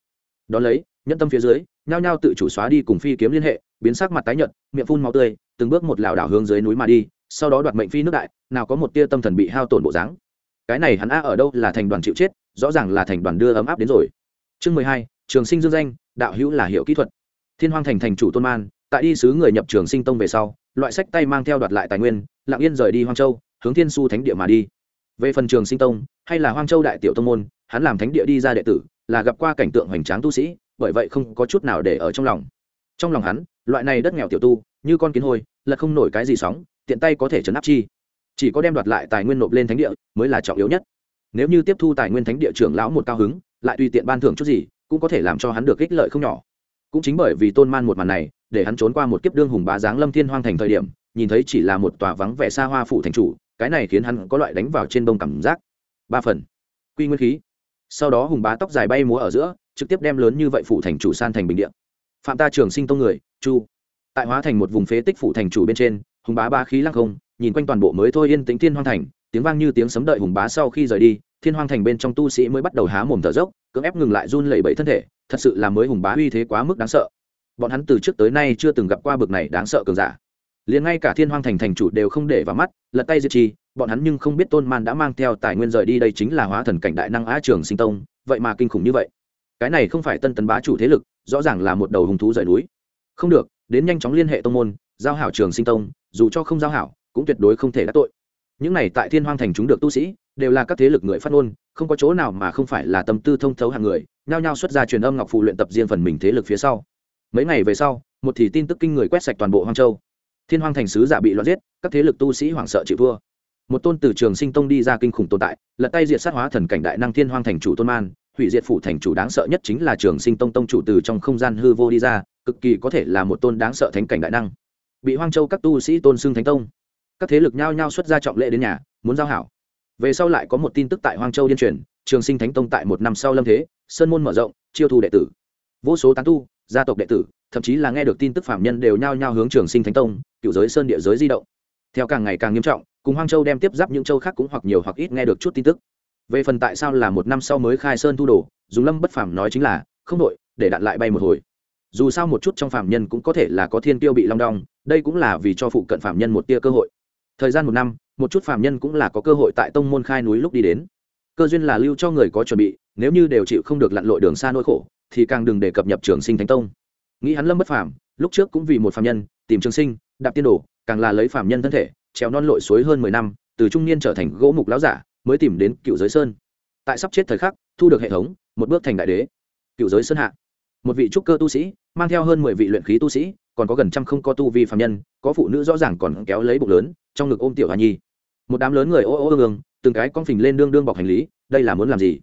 Đón lấy, nhẫn tâm phía dưới, nhao nhao tự chủ xóa đi cùng phi kiếm liên hệ, biến sắc mặt tái nhợt, miệng phun máu tươi, từng bước một lảo đảo hướng dưới núi mà đi, sau đó đoạt mệnh phi nước đại, nào có một tia tâm thần bị hao tổn bộ dáng. Cái này hắn a ở đâu là thành đoàn chịu chết, rõ ràng là thành đoàn đưa ấm áp đến rồi. Chương mười hai, trường sinh dương danh, đạo hữu là hiệu kỹ thuật. Thiên hoang thành thành chủ tôn man tại đi sứ người nhập trường sinh tông về sau, loại sách tay mang theo đoạt lại tài nguyên, lặng yên rời đi hoang châu, hướng thiên su thánh địa mà đi. Về phần trường sinh tông, hay là hoang châu đại tiểu tông môn, hắn làm thánh địa đi ra đệ tử, là gặp qua cảnh tượng hoành tráng tu sĩ, bởi vậy không có chút nào để ở trong lòng. Trong lòng hắn, loại này đất nghèo tiểu tu, như con kiến hôi, là không nổi cái gì sóng, tiện tay có thể chấn áp chi. Chỉ có đem đoạt lại tài nguyên nộp lên thánh địa, mới là trọng yếu nhất. Nếu như tiếp thu tài nguyên thánh địa trưởng lão một cao hứng, lại tùy tiện ban thưởng chút gì, cũng có thể làm cho hắn được ích lợi không nhỏ. Cũng chính bởi vì tôn man một màn này để hắn trốn qua một kiếp đương hùng bá giáng lâm thiên hoang thành thời điểm, nhìn thấy chỉ là một tòa vắng vẻ xa hoa phủ thành chủ, cái này khiến hắn có loại đánh vào trên bông cảm giác. Ba phần. Quy nguyên khí. Sau đó hùng bá tóc dài bay múa ở giữa, trực tiếp đem lớn như vậy phủ thành chủ san thành bình điện phạm ta trường sinh tông người, chu. Tại hóa thành một vùng phế tích phủ thành chủ bên trên, hùng bá ba khí lăng không, nhìn quanh toàn bộ mới thôi yên tĩnh thiên hoang thành, tiếng vang như tiếng sấm đợi hùng bá sau khi rời đi, thiên hoang thành bên trong tu sĩ mới bắt đầu há mồm thở dốc, cưỡng ép ngừng lại run lẩy bẩy thân thể, thật sự là mới hùng bá uy thế quá mức đáng sợ bọn hắn từ trước tới nay chưa từng gặp qua bực này đáng sợ cường giả. Liền ngay cả thiên hoang thành thành chủ đều không để vào mắt, lật tay diệt chi bọn hắn nhưng không biết tôn man đã mang theo tài nguyên rời đi đây chính là hóa thần cảnh đại năng á trường sinh tông, vậy mà kinh khủng như vậy. Cái này không phải tân tấn bá chủ thế lực, rõ ràng là một đầu hùng thú rời núi. Không được, đến nhanh chóng liên hệ tông môn, giao hảo trường sinh tông, dù cho không giao hảo, cũng tuyệt đối không thể đắc tội. Những này tại thiên hoang thành chúng được tu sĩ, đều là các thế lực người phát ngôn, không có chỗ nào mà không phải là tâm tư thông thấu hàng người, nhao nhao xuất ra truyền âm ngọc phụ luyện tập riêng phần mình thế lực phía sau mấy ngày về sau, một thì tin tức kinh người quét sạch toàn bộ hoang châu. Thiên hoang thành sứ giả bị loạn giết, các thế lực tu sĩ hoảng sợ chịu thua. Một tôn từ trường sinh tông đi ra kinh khủng tồn tại, lật tay diệt sát hóa thần cảnh đại năng thiên hoang thành chủ tôn man, hủy diệt phủ thành chủ đáng sợ nhất chính là trường sinh tông tông chủ từ trong không gian hư vô đi ra, cực kỳ có thể là một tôn đáng sợ thánh cảnh đại năng. Bị hoang châu các tu sĩ tôn xưng thánh tông. Các thế lực nhao nhao xuất ra trọng lệ đến nhà, muốn giao hảo. Về sau lại có một tin tức tại hoang châu điên truyền, trường sinh thánh tông tại một năm sau lâm thế, sơn môn mở rộng, chiêu thu đệ tử. Vô số tán tu gia tộc đệ tử, thậm chí là nghe được tin tức phạm nhân đều nhao nhao hướng trường sinh thánh tông, cựu giới sơn địa giới di động. Theo càng ngày càng nghiêm trọng, cùng hoang châu đem tiếp giáp những châu khác cũng hoặc nhiều hoặc ít nghe được chút tin tức. Về phần tại sao là một năm sau mới khai sơn thu đồ dùng lâm bất phàm nói chính là, không đội để đạn lại bay một hồi. Dù sao một chút trong phạm nhân cũng có thể là có thiên tiêu bị long đong, đây cũng là vì cho phụ cận phạm nhân một tia cơ hội. Thời gian một năm, một chút phạm nhân cũng là có cơ hội tại tông môn khai núi lúc đi đến. Cơ duyên là lưu cho người có chuẩn bị, nếu như đều chịu không được lặn lội đường xa nỗi khổ thì càng đừng để cập nhập trường sinh thánh tông. Nghĩ hắn lâm bất phàm, lúc trước cũng vì một phàm nhân, tìm trường sinh, đạp tiên đồ, càng là lấy phàm nhân thân thể, trèo non lội suối hơn mười năm, từ trung niên trở thành gỗ mục láo giả, mới tìm đến cựu giới sơn. Tại sắp chết thời khắc, thu được hệ thống, một bước thành đại đế. Cựu giới sơn hạ. Một vị trúc cơ tu sĩ, mang theo hơn mười vị luyện khí tu sĩ, còn có gần trăm không có tu vi phạm nhân, có phụ nữ rõ ràng còn kéo lấy bụng lớn, trong ngực ôm tiểu hà nhi. Một đám lớn người ô ô ương từng cái con phình lên đương đương bọc hành lý, đây là muốn làm gì?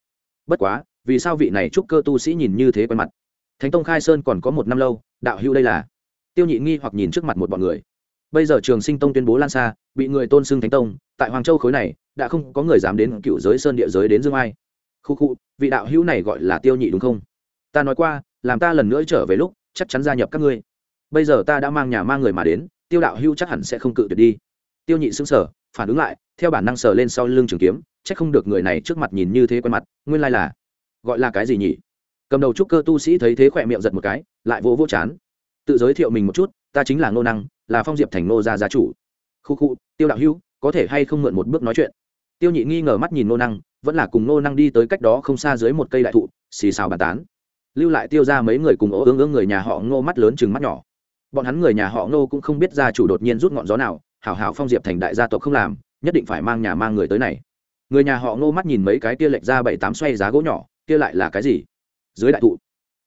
Bất quá vì sao vị này trúc cơ tu sĩ nhìn như thế quen mặt? Thánh tông khai sơn còn có một năm lâu, đạo hưu đây là? Tiêu nhị nghi hoặc nhìn trước mặt một bọn người. Bây giờ trường sinh tông tuyên bố lan xa bị người tôn xưng thánh tông, tại hoàng châu khối này, đã không có người dám đến cựu giới sơn địa giới đến dương ai. Khu khu, vị đạo hữu này gọi là tiêu nhị đúng không? Ta nói qua, làm ta lần nữa trở về lúc, chắc chắn gia nhập các ngươi. Bây giờ ta đã mang nhà mang người mà đến, tiêu đạo hữu chắc hẳn sẽ không cự tuyệt đi. Tiêu nhị xứng sở phản ứng lại, theo bản năng sờ lên sau lưng trường kiếm, chắc không được người này trước mặt nhìn như thế quen mặt, nguyên lai là gọi là cái gì nhỉ? Cầm đầu trúc cơ tu sĩ thấy thế khỏe miệng giật một cái, lại vỗ vỗ chán. Tự giới thiệu mình một chút, ta chính là ngô năng, là phong diệp thành Ngô gia gia chủ. Khu khu, tiêu đạo hữu, có thể hay không mượn một bước nói chuyện? Tiêu nhị nghi ngờ mắt nhìn Ngô năng, vẫn là cùng Ngô năng đi tới cách đó không xa dưới một cây đại thụ, xì xào bàn tán. Lưu lại tiêu ra mấy người cùng ố ương ương người nhà họ ngô mắt lớn chừng mắt nhỏ. Bọn hắn người nhà họ ngô cũng không biết gia chủ đột nhiên rút ngọn gió nào, hảo hảo phong diệp thành đại gia tộc không làm, nhất định phải mang nhà mang người tới này. Người nhà họ ngô mắt nhìn mấy cái kia lệch ra bảy tám xoay giá gỗ nhỏ kia lại là cái gì? Dưới đại thụ.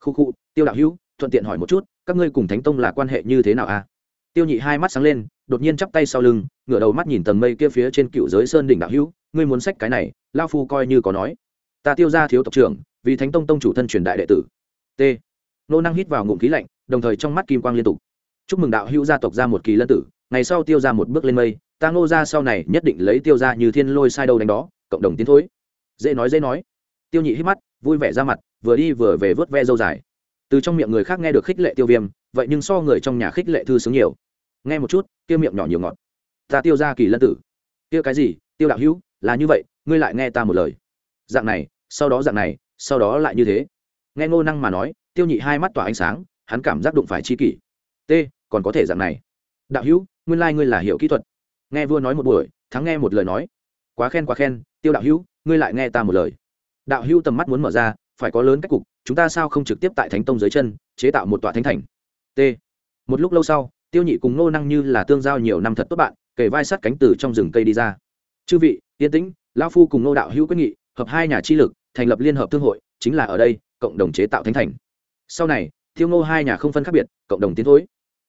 Khu khu, tiêu đạo hữu, thuận tiện hỏi một chút, các ngươi cùng thánh tông là quan hệ như thế nào a tiêu nhị hai mắt sáng lên, đột nhiên chắp tay sau lưng, ngửa đầu mắt nhìn tầng mây kia phía trên cựu giới sơn đỉnh đạo hữu, ngươi muốn sách cái này, lao phu coi như có nói. Ta tiêu ra thiếu tộc trưởng, vì thánh tông tông chủ thân truyền đại đệ tử. T. Nô năng hít vào ngụm khí lạnh, đồng thời trong mắt kim quang liên tục. Chúc mừng đạo hữu gia tộc ra một kỳ lân tử, ngày sau tiêu ra một bước lên mây, ta ngô ra sau này nhất định lấy tiêu ra như thiên lôi sai đâu đánh đó, cộng đồng tiến thối. Dễ nói dễ nói tiêu nhị hít mắt, vui vẻ ra mặt, vừa đi vừa về vớt ve dâu dài. Từ trong miệng người khác nghe được khích lệ tiêu viêm, vậy nhưng so người trong nhà khích lệ thư sướng nhiều. Nghe một chút tiêu miệng nhỏ nhiều ngọt. Ta tiêu ra kỳ lân tử. Tiêu cái gì? Tiêu đạo hữu, là như vậy, ngươi lại nghe ta một lời. Dạng này, sau đó dạng này, sau đó lại như thế. Nghe ngô năng mà nói, tiêu nhị hai mắt tỏa ánh sáng, hắn cảm giác đụng phải chi kỷ. T, còn có thể dạng này. Đạo hữu, nguyên lai、like、ngươi là hiểu kỹ thuật. Nghe vua nói một buổi, thắng nghe một lời nói. Quá khen quá khen, tiêu đạo hữu, ngươi lại nghe ta một lời đạo hữu tầm mắt muốn mở ra, phải có lớn cách cục, chúng ta sao không trực tiếp tại thánh tông dưới chân, chế tạo một tòa thánh thành? T. Một lúc lâu sau, tiêu nhị cùng nô năng như là tương giao nhiều năm thật tốt bạn kể vai sát cánh từ trong rừng cây đi ra. Chư vị, yên tĩnh lao phu cùng nô đạo hữu quyết nghị, hợp hai nhà chi lực, thành lập liên hợp thương hội, chính là ở đây, cộng đồng chế tạo thánh thành. Sau này thiêu nô hai nhà không phân khác biệt, cộng đồng tiến thối.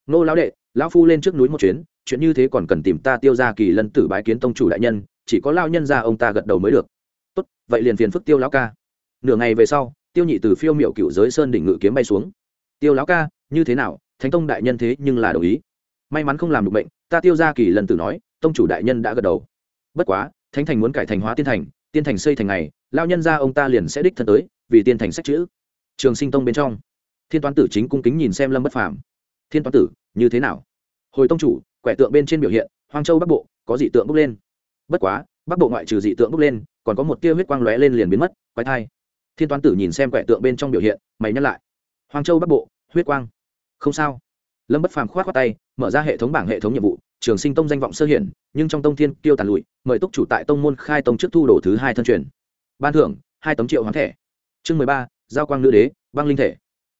Nô lão đệ, lão phu lên trước núi một chuyến, chuyện như thế còn cần tìm ta tiêu ra kỳ lân tử bái kiến tông chủ đại nhân, chỉ có lao nhân ra ông ta gật đầu mới được vậy liền phiền phức tiêu lão ca. Nửa ngày về sau, tiêu nhị từ phiêu miệu cựu giới sơn đỉnh ngự kiếm bay xuống. Tiêu lão ca, như thế nào? Thánh tông đại nhân thế nhưng là đồng ý. May mắn không làm được bệnh, ta tiêu ra kỳ lần tử nói, tông chủ đại nhân đã gật đầu. Bất quá, thánh thành muốn cải thành hóa tiên thành tiên thành xây thành ngày lao nhân ra ông ta liền sẽ đích thân tới, vì tiên thành sách chữ. Trường sinh tông bên trong, thiên toán tử chính cung kính nhìn xem lâm bất phàm. Thiên toán tử, như thế nào? Hồi tông chủ, quẻ tượng bên trên biểu hiện, hoang châu bắc bộ, có dị tượng bốc lên. Bất quá bắc bộ ngoại trừ dị tượng bốc lên, còn có một tia huyết quang lóe lên liền biến mất, quái thai. Thiên toán tử nhìn xem quẻ tượng bên trong biểu hiện, mày nhắc lại. Hoàng châu bắc bộ, huyết quang. Không sao. Lâm bất phàm khoát khoát tay, mở ra hệ thống bảng hệ thống nhiệm vụ, trường sinh tông danh vọng sơ hiển, nhưng trong tông thiên kiêu tàn lụi, mời túc chủ tại tông môn khai tông trước thu đồ thứ hai thân truyền. Ban thưởng, hai tấm triệu hoán thẻ. Chương mười ba, giao quang nữ đế, băng linh thể.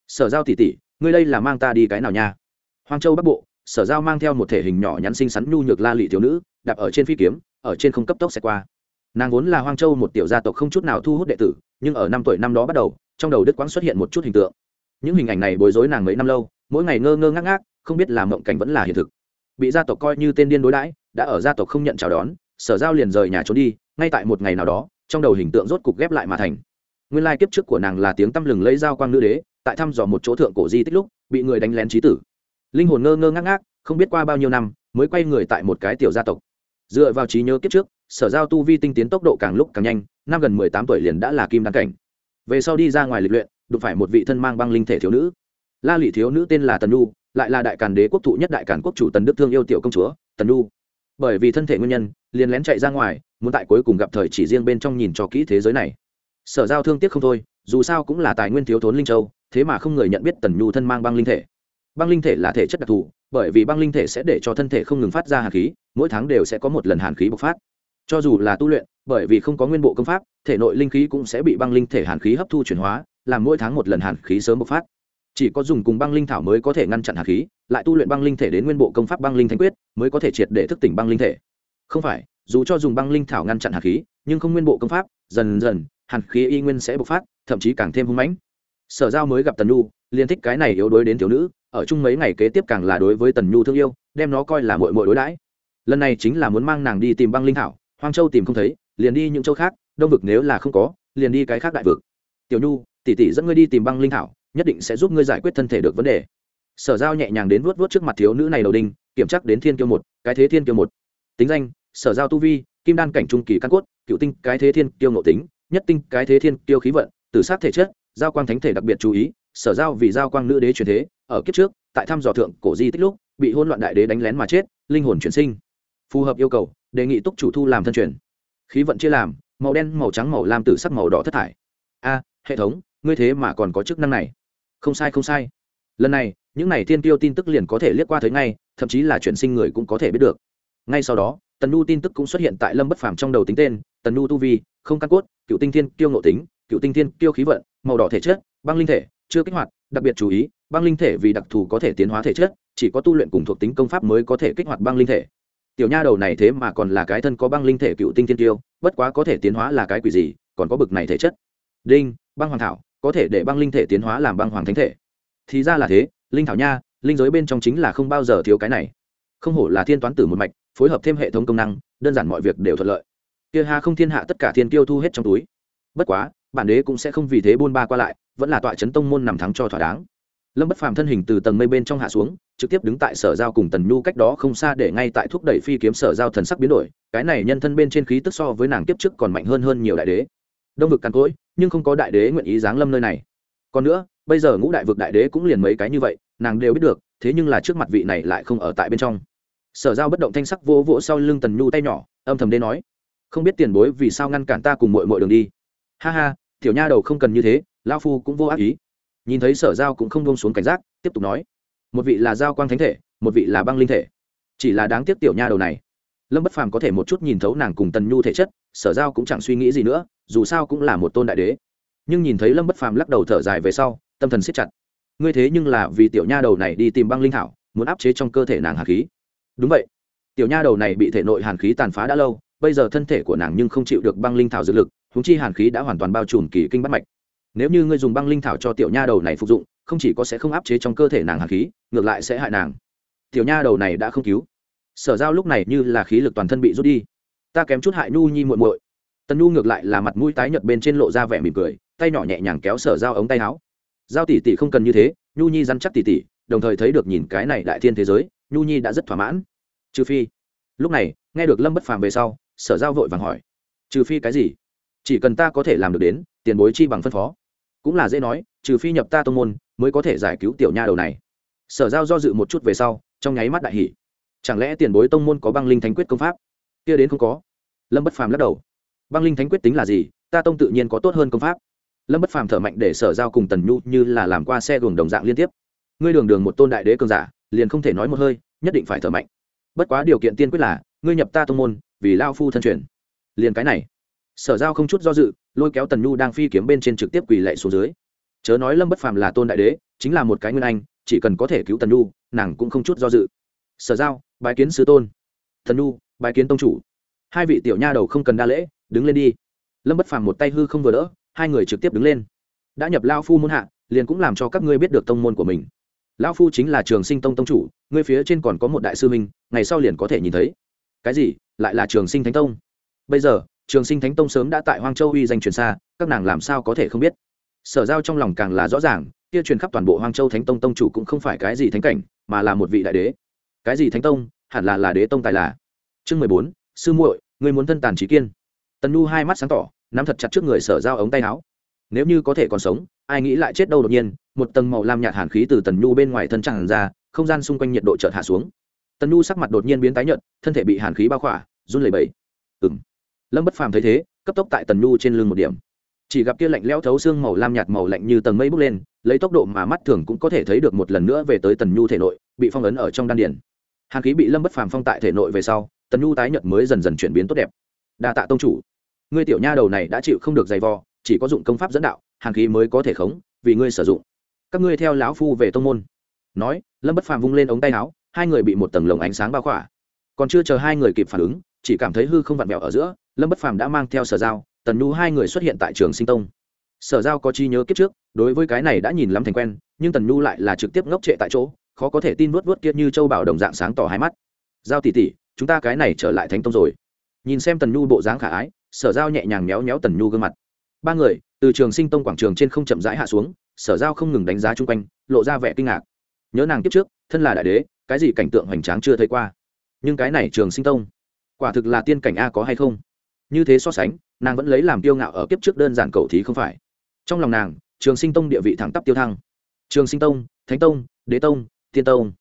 Sở giao tỷ tỷ, ngươi đây là mang ta đi cái nào nha? Hoàng châu bắc bộ, sở giao mang theo một thể hình nhỏ nhắn xinh xắn nhu nhược la lị thiếu nữ, đạp ở trên phi kiếm ở trên không cấp tốc sẽ qua. Nàng vốn là hoang châu một tiểu gia tộc không chút nào thu hút đệ tử, nhưng ở năm tuổi năm đó bắt đầu, trong đầu đức quang xuất hiện một chút hình tượng. Những hình ảnh này bối rối nàng mấy năm lâu, mỗi ngày ngơ ngơ ngác ngác, không biết làm mộng cảnh vẫn là hiện thực. Bị gia tộc coi như tên điên đối đãi, đã ở gia tộc không nhận chào đón, sở giao liền rời nhà trốn đi, ngay tại một ngày nào đó, trong đầu hình tượng rốt cục ghép lại mà thành. Nguyên lai kiếp trước của nàng là tiếng tăm lừng lấy giao quang nữ đế, tại thăm dò một chỗ thượng cổ di tích lúc, bị người đánh lén trí tử. Linh hồn ngơ ngơ ngác ngác, không biết qua bao nhiêu năm, mới quay người tại một cái tiểu gia tộc dựa vào trí nhớ kiếp trước, sở giao tu vi tinh tiến tốc độ càng lúc càng nhanh, năm gần mười tám tuổi liền đã là kim đăng cảnh. Về sau đi ra ngoài lịch luyện, đụng phải một vị thân mang băng linh thể thiếu nữ. La lị thiếu nữ tên là tần nhu lại là đại càn đế quốc thụ nhất đại càn quốc chủ tần đức thương yêu tiểu công chúa, tần nhu bởi vì thân thể nguyên nhân, liền lén chạy ra ngoài, muốn tại cuối cùng gặp thời chỉ riêng bên trong nhìn cho kỹ thế giới này. Sở giao thương tiếc không thôi, dù sao cũng là tài nguyên thiếu thốn linh châu, thế mà không người nhận biết tần nhu thân mang băng linh thể băng linh thể là thể chất đặc thù, bởi vì băng linh thể sẽ để cho thân thể không ngừng phát ra hàn khí, mỗi tháng đều sẽ có một lần hàn khí bộc phát. Cho dù là tu luyện, bởi vì không có nguyên bộ công pháp, thể nội linh khí cũng sẽ bị băng linh thể hàn khí hấp thu chuyển hóa, làm mỗi tháng một lần hàn khí sớm bộc phát. Chỉ có dùng cùng băng linh thảo mới có thể ngăn chặn hàn khí, lại tu luyện băng linh thể đến nguyên bộ công pháp băng linh thanh quyết, mới có thể triệt để thức tỉnh băng linh thể. Không phải, dù cho dùng băng linh thảo ngăn chặn hàn khí, nhưng không nguyên bộ công pháp, dần dần, hàn khí y nguyên sẽ bộc phát, thậm chí càng thêm hung mãnh. Sở giao mới gặp tần nhu liên thích cái này yếu đuối đến thiếu nữ, ở chung mấy ngày kế tiếp càng là đối với tần nhu thương yêu, đem nó coi là mội mội đối đãi. Lần này chính là muốn mang nàng đi tìm băng linh thảo, hoang châu tìm không thấy, liền đi những châu khác, đông vực nếu là không có, liền đi cái khác đại vực. Tiểu nhu, tỷ tỷ dẫn ngươi đi tìm băng linh thảo, nhất định sẽ giúp ngươi giải quyết thân thể được vấn đề. Sở giao nhẹ nhàng đến vuốt vuốt trước mặt thiếu nữ này đầu đinh, kiểm tra đến thiên kiêu một, cái thế thiên kiêu một. Tính danh, sở giao tu vi, kim đan cảnh trung kỳ căn cốt, cựu tinh, cái thế thiên kiêu ngộ tính, nhất tinh, cái thế thiên kiêu khí vận, tử sát thể chất, giao quang thánh thể đặc biệt chú ý sở giao vì giao quang nữ đế truyền thế, ở kiếp trước, tại thăm dò thượng cổ di tích lúc, bị hôn loạn đại đế đánh lén mà chết, linh hồn chuyển sinh. Phù hợp yêu cầu, đề nghị túc chủ thu làm thân truyền. Khí vận chia làm, màu đen, màu trắng, màu lam tử sắc, màu đỏ thất thải. A, hệ thống, ngươi thế mà còn có chức năng này. Không sai không sai. Lần này, những n à y thiên tiêu tin tức liền có thể liếc qua thấy ngay, thậm chí là chuyển sinh người cũng có thể biết được. Ngay sau đó, tần nu tin tức cũng xuất hiện tại lâm bất phàm trong đầu tính tên, tần nu tu vi, không căn cốt, cựu tinh thiên tiêu ngộ tính, cựu tinh thiên tiêu khí vận, màu đỏ thể chất băng linh thể, chưa kích hoạt, đặc biệt chú ý, băng linh thể vì đặc thù có thể tiến hóa thể chất, chỉ có tu luyện cùng thuộc tính công pháp mới có thể kích hoạt băng linh thể. Tiểu nha đầu này thế mà còn là cái thân có băng linh thể cựu tinh thiên tiêu, bất quá có thể tiến hóa là cái quỷ gì, còn có bực này thể chất. Đinh, băng hoàng thảo, có thể để băng linh thể tiến hóa làm băng hoàng thánh thể. Thì ra là thế, linh thảo nha, linh giới bên trong chính là không bao giờ thiếu cái này. Không hổ là thiên toán tử một mạch, phối hợp thêm hệ thống công năng, đơn giản mọi việc đều thuận lợi. Kia hà không thiên hạ tất cả thiên tiêu thu hết trong túi. Bất quá, bản đế cũng sẽ không vì thế buôn ba qua lại vẫn là tọa chấn tông môn nằm thắng cho thỏa đáng. Lâm bất phàm thân hình từ tầng mây bên trong hạ xuống, trực tiếp đứng tại sở giao cùng tần nhu cách đó không xa để ngay tại thúc đẩy phi kiếm sở giao thần sắc biến đổi, cái này nhân thân bên trên khí tức so với nàng kiếp trước còn mạnh hơn hơn nhiều đại đế. Đông vực càn cỗi, nhưng không có đại đế nguyện ý giáng lâm nơi này. Còn nữa, bây giờ ngũ đại vực đại đế cũng liền mấy cái như vậy, nàng đều biết được, thế nhưng là trước mặt vị này lại không ở tại bên trong. Sở giao bất động thanh sắc vô vỗ sau lưng tần nhu tay nhỏ, âm thầm đê nói, không biết tiền bối vì sao ngăn cản ta cùng mội mội đường đi? Ha ha, tiểu nha đầu không cần như thế lao phu cũng vô ác ý. Nhìn thấy sở giao cũng không bông xuống cảnh giác, tiếp tục nói. Một vị là giao quang thánh thể, một vị là băng linh thể. Chỉ là đáng tiếc tiểu nha đầu này. Lâm bất phàm có thể một chút nhìn thấu nàng cùng tần nhu thể chất, sở giao cũng chẳng suy nghĩ gì nữa, dù sao cũng là một tôn đại đế. Nhưng nhìn thấy lâm bất phàm lắc đầu thở dài về sau, tâm thần siết chặt. Ngươi thế nhưng là vì tiểu nha đầu này đi tìm băng linh thảo, muốn áp chế trong cơ thể nàng hàn khí. Đúng vậy. Tiểu nha đầu này bị thể nội hàn khí tàn phá đã lâu, bây giờ thân thể của nàng nhưng không chịu được băng linh thảo dược lực húng chi hàn khí đã hoàn toàn bao trùm kỳ kinh bắt mạch nếu như ngươi dùng băng linh thảo cho tiểu nha đầu này phục dụng, không chỉ có sẽ không áp chế trong cơ thể nàng hàn khí, ngược lại sẽ hại nàng. Tiểu nha đầu này đã không cứu. Sở giao lúc này như là khí lực toàn thân bị rút đi. Ta kém chút hại nhu nhi muộn muội. Tần nhu ngược lại là mặt mũi tái nhợt bên trên lộ ra vẻ mỉm cười, tay nhỏ nhẹ nhàng kéo sở giao ống tay áo. Giao tỷ tỷ không cần như thế, nhu nhi dăn chắc tỷ tỷ, đồng thời thấy được nhìn cái này đại thiên thế giới, nhu nhi đã rất thỏa mãn. Trừ phi. Lúc này, nghe được lâm bất phàm về sau, sở giao vội vàng hỏi. Trừ phi cái gì? Chỉ cần ta có thể làm được đến, tiền bối chi bằng phân phó cũng là dễ nói, trừ phi nhập ta tông môn, mới có thể giải cứu tiểu nha đầu này. Sở giao do dự một chút về sau, trong nháy mắt đại hỷ chẳng lẽ tiền bối tông môn có băng linh thánh quyết công pháp? Kia đến không có. Lâm bất phàm lắc đầu. Băng linh thánh quyết tính là gì? Ta tông tự nhiên có tốt hơn công pháp. Lâm bất phàm thở mạnh để sở giao cùng tần nhu như là làm qua xe đường đồng dạng liên tiếp. Ngươi đường đường một tôn đại đế cường giả, liền không thể nói một hơi, nhất định phải thở mạnh. Bất quá điều kiện tiên quyết là, ngươi nhập ta tông môn, vì lao phu thân truyền. Liền cái này sở giao không chút do dự, lôi kéo tần nhu đang phi kiếm bên trên trực tiếp quỳ lệ xuống dưới. Chớ nói lâm bất phàm là tôn đại đế, chính là một cái nguyên anh, chỉ cần có thể cứu tần nhu, nàng cũng không chút do dự. Sở giao, bái kiến sứ tôn. Thần nhu, bái kiến tông chủ. Hai vị tiểu nha đầu không cần đa lễ, đứng lên đi. Lâm bất phàm một tay hư không vừa đỡ, hai người trực tiếp đứng lên. Đã nhập lao phu môn hạ, liền cũng làm cho các ngươi biết được tông môn của mình. Lão phu chính là trường sinh tông tông chủ, ngươi phía trên còn có một đại sư minh ngày sau liền có thể nhìn thấy. Cái gì? Lại là trường sinh thánh tông. Bây giờ trường sinh thánh tông sớm đã tại hoang châu uy danh truyền xa, các nàng làm sao có thể không biết? Sở giao trong lòng càng là rõ ràng, kia truyền khắp toàn bộ hoang châu thánh tông tông chủ cũng không phải cái gì thánh cảnh, mà là một vị đại đế. Cái gì thánh tông? Hẳn là là đế tông tài là. Chương mười bốn, sư muội, ngươi muốn thân tàn trí kiên. Tần nhu hai mắt sáng tỏ, nắm thật chặt trước người sở giao ống tay áo. Nếu như có thể còn sống, ai nghĩ lại chết đâu đột nhiên, một tầng màu lam nhạt hàn khí từ tần nhu bên ngoài thân tràn ra, không gian xung quanh nhiệt độ chợt hạ xuống. Tần nhu sắc mặt đột nhiên biến tái nhợt, thân thể bị hàn khí bao khỏa, run lẩy bẩy. Ừng lâm bất phàm thấy thế, cấp tốc tại tần nhu trên lưng một điểm. Chỉ gặp kia lạnh lẽo thấu xương màu lam nhạt màu lạnh như tầng mây bốc lên, lấy tốc độ mà mắt thường cũng có thể thấy được một lần nữa về tới tần nhu thể nội, bị phong ấn ở trong đan điển hàn khí bị lâm bất phàm phong tại thể nội về sau, tần nhu tái nhợt mới dần dần chuyển biến tốt đẹp. Đa tạ tông chủ. Ngươi tiểu nha đầu này đã chịu không được dày vò, chỉ có dụng công pháp dẫn đạo, hàn khí mới có thể khống, vì ngươi sử dụng. Các ngươi theo lão phu về tông môn. Nói, lâm bất phàm vung lên ống tay áo, hai người bị một tầng lồng ánh sáng bao khỏa. Còn chưa chờ hai người kịp phản ứng, chỉ cảm thấy hư không vặn vẹo ở giữa lâm bất phàm đã mang theo sở giao, tần nhu hai người xuất hiện tại trường sinh tông. Sở giao có chi nhớ kiếp trước, đối với cái này đã nhìn lắm thành quen, nhưng tần nhu lại là trực tiếp ngốc trệ tại chỗ, khó có thể tin vuốt vuốt kia như châu bảo đồng dạng sáng tỏ hai mắt. Giao tỉ tỉ chúng ta cái này trở lại thánh tông rồi. Nhìn xem tần nhu bộ dáng khả ái, sở giao nhẹ nhàng méo méo tần nhu gương mặt. Ba người, từ trường sinh tông quảng trường trên không chậm rãi hạ xuống, sở giao không ngừng đánh giá chung quanh, lộ ra vẻ kinh ngạc. Nhớ nàng kiếp trước, thân là đại đế, cái gì cảnh tượng hoành tráng chưa thấy qua. Nhưng cái này trường sinh tông, quả thực là tiên cảnh a có hay không? Như thế so sánh, nàng vẫn lấy làm kiêu ngạo ở kiếp trước đơn giản cầu thí không phải. Trong lòng nàng, trường sinh tông địa vị thẳng tắp tiêu thăng. Trường sinh tông, thánh tông, đế tông, tiên tông.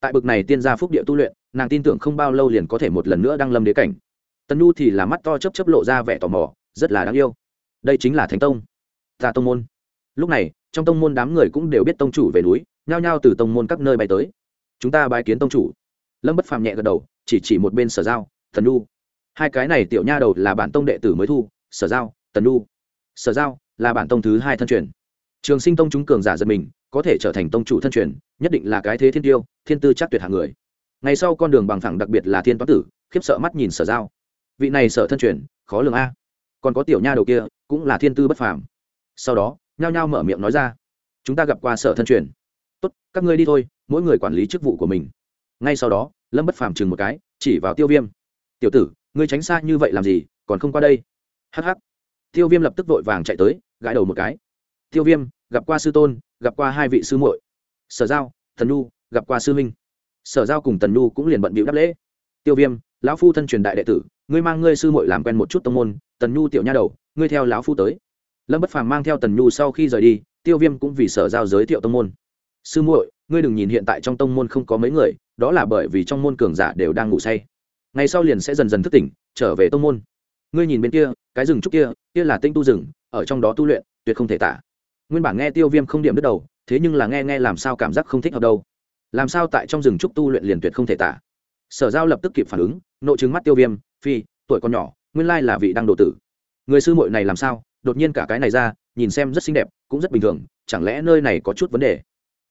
Tại bực này tiên gia phúc địa tu luyện, nàng tin tưởng không bao lâu liền có thể một lần nữa đăng lâm đế cảnh. Tần nhu thì là mắt to chấp chấp lộ ra vẻ tò mò, rất là đáng yêu. Đây chính là thánh tông. Ta tông môn. Lúc này, trong tông môn đám người cũng đều biết tông chủ về núi, nhao nhao từ tông môn các nơi bay tới. Chúng ta bái kiến tông chủ. Lâm bất phàm nhẹ gật đầu, chỉ chỉ một bên sở giao thần nhu hai cái này tiểu nha đầu là bản tông đệ tử mới thu, sở giao, tần nhu. Sở giao là bản tông thứ hai thân truyền. Trường sinh tông chúng cường giả giật mình, có thể trở thành tông chủ thân truyền, nhất định là cái thế thiên tiêu, thiên tư chắc tuyệt hạng người. Ngày sau con đường bằng phẳng đặc biệt là thiên toán tử, khiếp sợ mắt nhìn sở giao. Vị này sở thân truyền, khó lường a. Còn có tiểu nha đầu kia, cũng là thiên tư bất phàm. Sau đó, nhao nhao mở miệng nói ra. Chúng ta gặp qua sở thân truyền. Tốt, các ngươi đi thôi, mỗi người quản lý chức vụ của mình. Ngay sau đó, lâm bất phàm chừng một cái, chỉ vào tiêu viêm. Tiểu tử ngươi tránh xa như vậy làm gì, còn không qua đây. Hh tiêu viêm lập tức vội vàng chạy tới, gãi đầu một cái. Tiêu viêm, gặp qua sư tôn, gặp qua hai vị sư muội. Sở giao, thần nhu, gặp qua sư minh sở giao cùng tần nhu cũng liền bận bịu đáp lễ. Tiêu viêm, lão phu thân truyền đại đệ tử, ngươi mang ngươi sư muội làm quen một chút tông môn tần nhu tiểu nha đầu, ngươi theo lão phu tới. Lâm bất phàm mang theo tần nhu sau khi rời đi, tiêu viêm cũng vì sở giao giới thiệu tông môn. Sư muội, ngươi đừng nhìn hiện tại trong tông môn không có mấy người, đó là bởi vì trong môn cường giả đều đang ngủ say ngày sau liền sẽ dần dần thức tỉnh, trở về tông môn. Ngươi nhìn bên kia, cái rừng trúc kia kia là tinh tu rừng, ở trong đó tu luyện, tuyệt không thể tả. Nguyên bản nghe tiêu viêm không điểm đứt đầu, thế nhưng là nghe nghe làm sao cảm giác không thích hợp đâu. Làm sao tại trong rừng trúc tu luyện liền tuyệt không thể tả. Sở giao lập tức kịp phản ứng, nội chứng mắt tiêu viêm, phi, tuổi còn nhỏ, nguyên lai là vị đang độ tử. Người sư muội này làm sao, đột nhiên cả cái này ra, nhìn xem rất xinh đẹp, cũng rất bình thường, chẳng lẽ nơi này có chút vấn đề?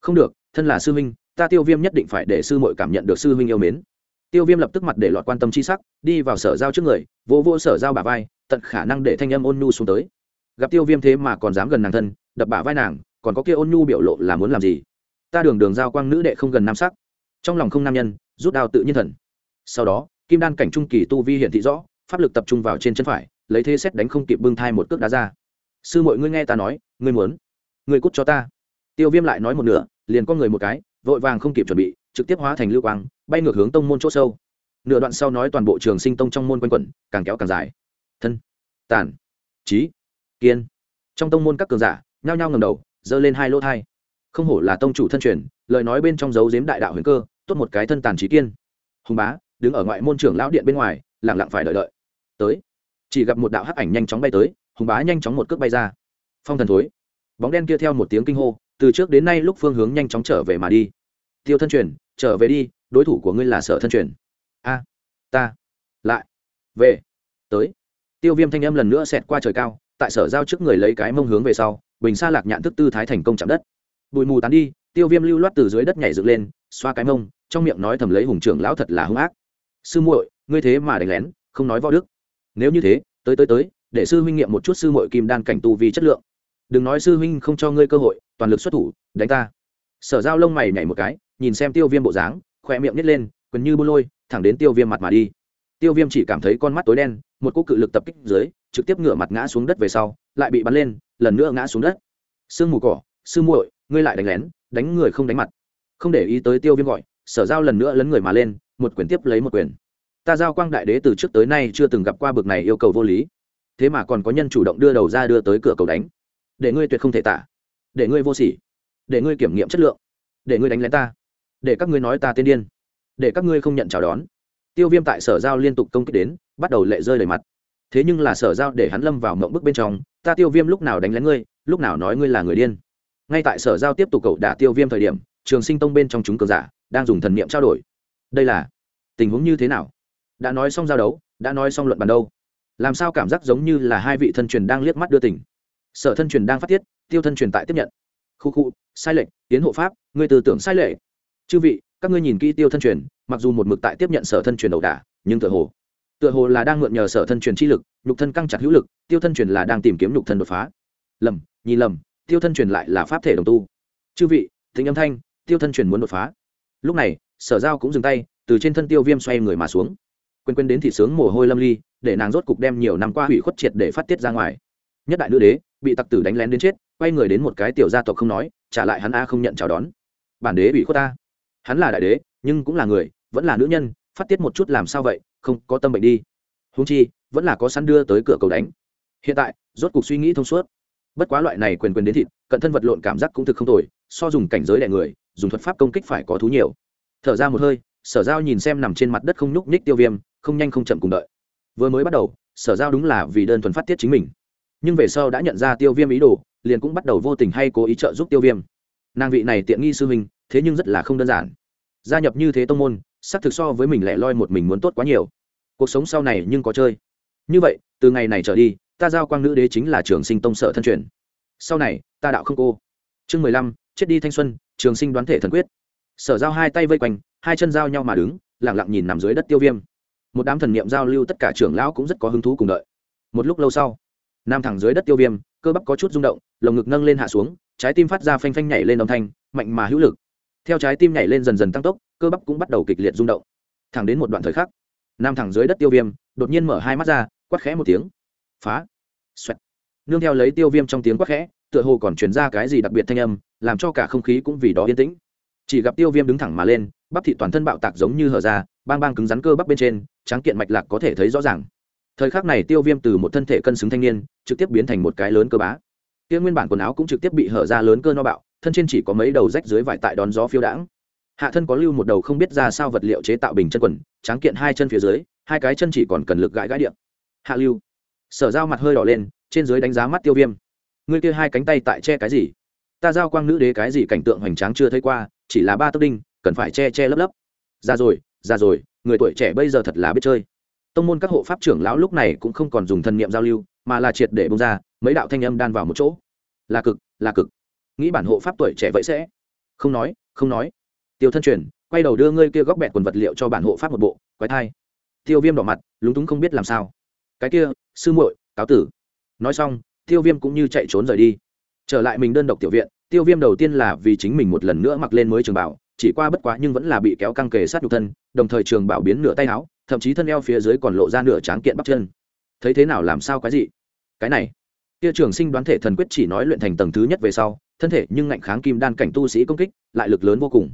Không được, thân là sư huynh, ta tiêu viêm nhất định phải để sư muội cảm nhận được sư huynh yêu mến tiêu viêm lập tức mặt để lọt quan tâm c h i sắc, đi vào sở giao trước người, vô vô sở giao bà vai, tận khả năng để thanh âm ôn nhu xuống tới. Gặp tiêu viêm thế mà còn dám gần nàng thân, đập bả vai nàng, còn có kia ôn nhu biểu lộ là muốn làm gì? Ta đường đường giao quang nữ đệ không gần nam sắc. Trong lòng không nam nhân, rút đao tự nhiên thần. Sau đó, kim đan cảnh trung kỳ tu vi hiện thị rõ, pháp lực tập trung vào trên chân phải, lấy thế xét đánh không kịp bưng thai một cước đá ra. Sư mọi ngươi nghe ta nói, ngươi muốn, ngươi cút cho ta. Tiêu viêm lại nói một nửa, liền con người một cái, vội vàng không kịp chuẩn bị trực tiếp hóa thành lưu quang, bay ngược hướng tông môn chỗ sâu. Nửa đoạn sau nói toàn bộ trường sinh tông trong môn quanh quẩn, càng kéo càng dài. Thân tản trí kiên. Trong tông môn các cường giả, nhao nhao ngầm đầu, giơ lên hai lỗ thai. Không hổ là tông chủ thân truyền, lời nói bên trong dấu giếm đại đạo huyền cơ, tốt một cái thân tàn trí kiên. Hùng bá, đứng ở ngoại môn trưởng lão điện bên ngoài lẳng lặng phải đợi đợi. Tới. Chỉ gặp một đạo hắc ảnh nhanh chóng bay tới, hùng bá nhanh chóng một cước bay ra. Phong thần thối. Bóng đen kia theo một tiếng kinh hô, từ trước đến nay lúc phương hướng nhanh chóng trở về mà đi tiêu thân truyền, trở về đi, đối thủ của ngươi là sở thân truyền. A, ta, lại, về, tới. Tiêu viêm thanh âm lần nữa xẹt qua trời cao, tại sở giao trước người lấy cái mông hướng về sau, bình sa lạc nhạn thức tư thái thành công chạm đất. Bụi mù tán đi, tiêu viêm lưu loát từ dưới đất nhảy dựng lên, xoa cái mông, trong miệng nói thầm lấy hùng trưởng lão thật là hung ác. Sư muội, ngươi thế mà đánh lén, không nói võ đức. Nếu như thế, tới tới tới, để sư huynh nghiệm một chút sư muội kim đan cảnh tu vì chất lượng. Đừng nói sư huynh không cho ngươi cơ hội, toàn lực xuất thủ, đánh ta. Sở giao lông mày nhảy một cái nhìn xem tiêu viêm bộ dáng, khỏe miệng nít lên, quần như bô lôi, thẳng đến tiêu viêm mặt mà đi. Tiêu viêm chỉ cảm thấy con mắt tối đen, một cô cự lực tập kích dưới, trực tiếp ngửa mặt ngã xuống đất về sau, lại bị bắn lên, lần nữa ngã xuống đất. Sương mù cỏ sư muội, ngươi lại đánh lén, đánh người không đánh mặt. Không để ý tới tiêu viêm gọi, sở giao lần nữa lấn người mà lên, một quyền tiếp lấy một quyền. Ta giao quang đại đế từ trước tới nay chưa từng gặp qua bực này yêu cầu vô lý. Thế mà còn có nhân chủ động đưa đầu ra đưa tới cửa cầu đánh. Để ngươi tuyệt không thể tả. Để ngươi vô sỉ. Để ngươi kiểm nghiệm chất lượng. Để ngươi đánh lén ta để các ngươi nói ta tên điên, để các ngươi không nhận chào đón. Tiêu viêm tại sở giao liên tục công kích đến, bắt đầu lệ rơi đầy mặt. Thế nhưng là sở giao để hắn lâm vào mộng bức bên trong, ta tiêu viêm lúc nào đánh lén ngươi, lúc nào nói ngươi là người điên. Ngay tại sở giao tiếp tục cậu đả tiêu viêm thời điểm, trường sinh tông bên trong chúng cờ giả đang dùng thần niệm trao đổi. Đây là tình huống như thế nào? Đã nói xong giao đấu, đã nói xong luận bàn đâu? Làm sao cảm giác giống như là hai vị thân truyền đang liếc mắt đưa tỉnh sở thân truyền đang phát tiết, tiêu thân truyền tại tiếp nhận. Khu khu, sai lệch, tiến hộ pháp, ngươi tư tưởng sai lệch chư vị, các ngươi nhìn kỹ tiêu thân truyền, mặc dù một mực tại tiếp nhận sở thân truyền ẩu đả, nhưng tựa hồ tựa hồ là đang mượn nhờ sở thân truyền chi lực, nhục thân căng chặt hữu lực, tiêu thân truyền là đang tìm kiếm nhục thân đột phá. Lầm, nhìn lầm, tiêu thân truyền lại là pháp thể đồng tu. Chư vị, thính âm thanh, tiêu thân truyền muốn đột phá. Lúc này, sở giao cũng dừng tay, từ trên thân tiêu viêm xoay người mà xuống. Quên quên đến thị sướng mồ hôi lâm ly, để nàng rốt cục đem nhiều năm qua hủy khuất triệt để phát tiết ra ngoài. Nhất đại nữ đế, bị tặc tử đánh lén đến chết, quay người đến một cái tiểu gia tộc không nói, trả lại hắn a không nhận chào đón. Bản đế bị khuất ta hắn là đại đế, nhưng cũng là người, vẫn là nữ nhân, phát tiết một chút làm sao vậy, không có tâm bệnh đi. Húng chi, vẫn là có sẵn đưa tới cửa cầu đánh. Hiện tại, rốt cuộc suy nghĩ thông suốt. Bất quá loại này quyền quyền đến thịt, cận thân vật lộn cảm giác cũng thực không tồi, so dùng cảnh giới đẻ người, dùng thuật pháp công kích phải có thú nhiều. Thở ra một hơi, sở giao nhìn xem nằm trên mặt đất không nhúc nhích tiêu viêm, không nhanh không chậm cùng đợi. Vừa mới bắt đầu, sở giao đúng là vì đơn thuần phát tiết chính mình. Nhưng về sau đã nhận ra tiêu viêm ý đồ, liền cũng bắt đầu vô tình hay cố ý trợ giúp tiêu viêm. Nàng vị này tiện nghi sư huynh thế nhưng rất là không đơn giản. Gia nhập như thế tông môn, xác thực so với mình lẻ loi một mình muốn tốt quá nhiều. Cuộc sống sau này nhưng có chơi. Như vậy, từ ngày này trở đi, ta giao quang nữ đế chính là trường sinh tông sở thân truyền. Sau này, ta đạo không cô. Chương mười lăm, chết đi thanh xuân, trường sinh đoán thể thần quyết. Sở giao hai tay vây quanh, hai chân giao nhau mà đứng lẳng lặng nhìn nằm dưới đất tiêu viêm. Một đám thần niệm giao lưu tất cả trưởng lão cũng rất có hứng thú cùng đợi. Một lúc lâu sau, nam thẳng dưới đất tiêu viêm, cơ bắp có chút rung động, lồng ngực nâng lên hạ xuống, trái tim phát ra phanh phanh nhảy lên âm thanh, mạnh mà hữu lực theo trái tim nhảy lên dần dần tăng tốc, cơ bắp cũng bắt đầu kịch liệt rung động. Thẳng đến một đoạn thời khắc, nam thẳng dưới đất tiêu viêm, đột nhiên mở hai mắt ra quắt khẽ một tiếng. Phá. Xoẹt. Nương theo lấy tiêu viêm trong tiếng quát khẽ, tựa hồ còn truyền ra cái gì đặc biệt thanh âm, làm cho cả không khí cũng vì đó yên tĩnh. Chỉ gặp tiêu viêm đứng thẳng mà lên, bắp thị toàn thân bạo tạc giống như hở ra, bang bang cứng rắn cơ bắp bên trên, tráng kiện mạch lạc có thể thấy rõ ràng. Thời khắc này tiêu viêm từ một thân thể cân xứng thanh niên, trực tiếp biến thành một cái lớn cơ bá. Tiêu nguyên bản quần áo cũng trực tiếp bị hở ra lớn cơ no bạo thân trên chỉ có mấy đầu rách dưới vải tại đón gió phiêu đãng. Hạ thân có lưu một đầu không biết ra sao vật liệu chế tạo bình chân quần, tráng kiện hai chân phía dưới, hai cái chân chỉ còn cần lực gãi gãi điện. Hạ lưu. Sở giao mặt hơi đỏ lên, trên dưới đánh giá mắt tiêu viêm. Ngươi kia hai cánh tay tại che cái gì? Ta giao quang nữ đế cái gì cảnh tượng hoành tráng chưa thấy qua, chỉ là ba tấc đinh, cần phải che che lấp lấp. Ra rồi ra rồi, người tuổi trẻ bây giờ thật là biết chơi. Tông môn các hộ pháp trưởng lão lúc này cũng không còn dùng thần niệm giao lưu, mà là triệt để bông ra, mấy đạo thanh âm đan vào một chỗ. Là cực là cực nghĩ bản hộ pháp tuổi trẻ vậy sẽ. Không nói không nói. Tiêu thân truyền, quay đầu đưa ngươi kia góc bẹt quần vật liệu cho bản hộ pháp một bộ, quái thai. Tiêu viêm đỏ mặt, lúng túng không biết làm sao. Cái kia, sư muội, cáo tử. Nói xong, tiêu viêm cũng như chạy trốn rời đi. Trở lại mình đơn độc tiểu viện, tiêu viêm đầu tiên là vì chính mình một lần nữa mặc lên mới trường bảo, chỉ qua bất quá nhưng vẫn là bị kéo căng kề sát nhục thân, đồng thời trường bảo biến nửa tay áo, thậm chí thân eo phía dưới còn lộ ra nửa tráng kiện bắp chân. Thấy thế nào làm sao cái gì cái này, kia trường sinh đoán thể thần quyết chỉ nói luyện thành tầng thứ nhất về sau thân thể nhưng ngạnh kháng kim đan cảnh tu sĩ công kích, lại lực lớn vô cùng.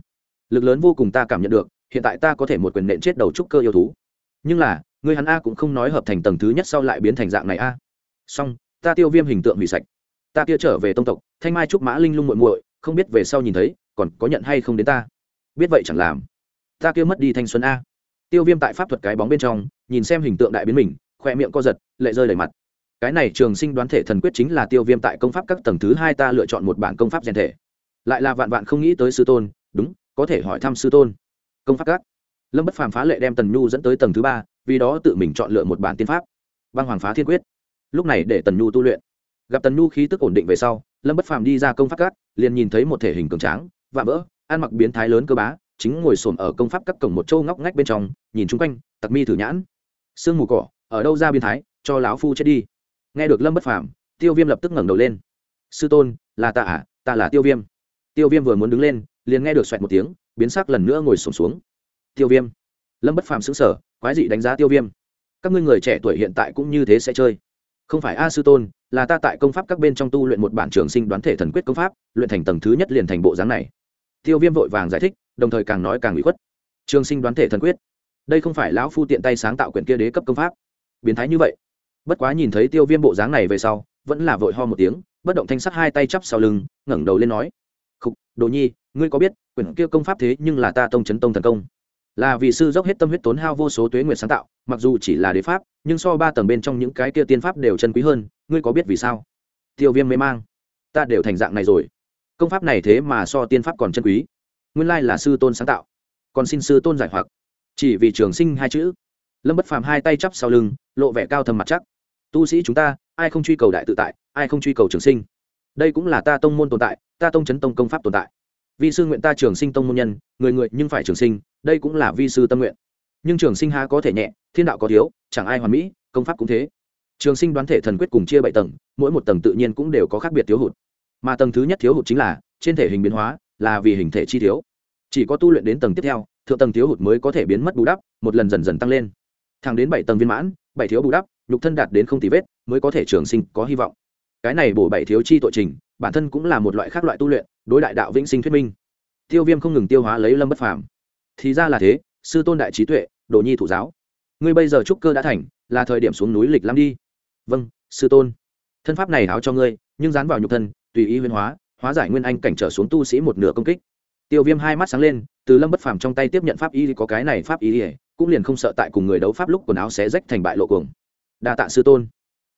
Lực lớn vô cùng ta cảm nhận được, hiện tại ta có thể một quyền nện chết đầu trúc cơ yêu thú. Nhưng là người hắn a cũng không nói hợp thành tầng thứ nhất sau lại biến thành dạng này a. Song ta tiêu viêm hình tượng hủy sạch. Ta kia trở về tông tộc, thanh mai trúc mã linh lung muội muội, không biết về sau nhìn thấy, còn có nhận hay không đến ta? Biết vậy chẳng làm. Ta kia mất đi thanh xuân a. Tiêu viêm tại pháp thuật cái bóng bên trong, nhìn xem hình tượng đại biến mình khoe miệng co giật, lệ rơi đầy mặt cái này trường sinh đoán thể thần quyết chính là tiêu viêm tại công pháp các tầng thứ hai ta lựa chọn một bản công pháp rèn thể. Lại là vạn vạn không nghĩ tới sư tôn, đúng, có thể hỏi thăm sư tôn. Công pháp các. Lâm bất phàm phá lệ đem tần nhu dẫn tới tầng thứ ba, vì đó tự mình chọn lựa một bản tiên pháp. Băng hoàng phá thiên quyết. Lúc này để tần nhu tu luyện. Gặp tần nhu khí tức ổn định về sau, lâm bất phàm đi ra công pháp các, liền nhìn thấy một thể hình cường tráng và vỡ, ăn mặc biến thái lớn cơ bá, chính ngồi xổm ở công pháp các cổng một châu ngóc ngách bên trong, nhìn chung quanh, tặc mi thử nhãn. Sương mù cỏ, ở đâu ra biến thái, cho lão phu chết đi nghe được lâm bất phàm, tiêu viêm lập tức ngẩng đầu lên. Sư tôn, là ta à ta là tiêu viêm. Tiêu viêm vừa muốn đứng lên, liền nghe được xoẹt một tiếng, biến sắc lần nữa ngồi sổm xuống. Tiêu viêm. Lâm bất phàm xứng sở quái dị đánh giá tiêu viêm. Các ngươi người trẻ tuổi hiện tại cũng như thế sẽ chơi. Không phải a, sư tôn, là ta tại công pháp các bên trong tu luyện một bản trường sinh đoán thể thần quyết công pháp, luyện thành tầng thứ nhất liền thành bộ dáng này. Tiêu viêm vội vàng giải thích, đồng thời càng nói càng bị khuất. Trường sinh đoán thể thần quyết. Đây không phải lão phu tiện tay sáng tạo quyển kia đế cấp công pháp. Biến thái như vậy bất quá nhìn thấy tiêu viêm bộ dáng này về sau, vẫn là vội ho một tiếng, bất động thanh sắc hai tay chắp sau lưng, ngẩng đầu lên nói. Khục, đồ nhi, ngươi có biết, quyển kia công pháp thế nhưng là ta tông chấn tông thần công. Là vì sư dốc hết tâm huyết tốn hao vô số tuế nguyện sáng tạo, mặc dù chỉ là đế pháp, nhưng so ba tầng bên trong những cái kia tiên pháp đều chân quý hơn, ngươi có biết vì sao? Tiêu viêm mê mang. Ta đều thành dạng này rồi. Công pháp này thế mà so tiên pháp còn chân quý. Nguyên lai là sư tôn sáng tạo. Còn xin sư tôn giải hoặc. Chỉ vì trường sinh hai chữ. Lâm bất phàm hai tay chắp sau lưng, lộ vẻ cao thầm mặt chắc tu sĩ chúng ta, ai không truy cầu đại tự tại, ai không truy cầu trường sinh? Đây cũng là ta tông môn tồn tại, ta tông chấn tông công pháp tồn tại. Vi sư nguyện ta trường sinh tông môn nhân, người người nhưng phải trường sinh, đây cũng là vi sư tâm nguyện. Nhưng trường sinh há có thể nhẹ, thiên đạo có thiếu, chẳng ai hoàn mỹ, công pháp cũng thế. Trường sinh đoán thể thần quyết cùng chia bảy tầng, mỗi một tầng tự nhiên cũng đều có khác biệt thiếu hụt. Mà tầng thứ nhất thiếu hụt chính là, trên thể hình biến hóa, là vì hình thể chi thiếu. Chỉ có tu luyện đến tầng tiếp theo, thượng tầng thiếu hụt mới có thể biến mất bù đắp, một lần dần dần tăng lên. Thẳng đến bảy tầng viên mãn, bảy thiếu bù đắp nhục thân đạt đến không tì vết, mới có thể trường sinh, có hy vọng. Cái này bổ bảy thiếu chi tội trình, bản thân cũng là một loại khác loại tu luyện, đối đại đạo vĩnh sinh thuyết minh. Tiêu viêm không ngừng tiêu hóa lấy lâm bất phàm. Thì ra là thế, sư tôn đại trí tuệ, đồ nhi thủ giáo. Ngươi bây giờ trúc cơ đã thành, là thời điểm xuống núi lịch lắm đi. Vâng sư tôn. Thân pháp này áo cho ngươi, nhưng dán vào nhục thân, tùy ý huyên hóa hóa giải nguyên anh cảnh trở xuống tu sĩ một nửa công kích. Tiêu viêm hai mắt sáng lên, từ lâm bất phàm trong tay tiếp nhận pháp y, có cái này pháp y, cũng liền không sợ tại cùng người đấu pháp lúc quần áo sẽ rách thành bại lộ cuồng đa tạ sư tôn.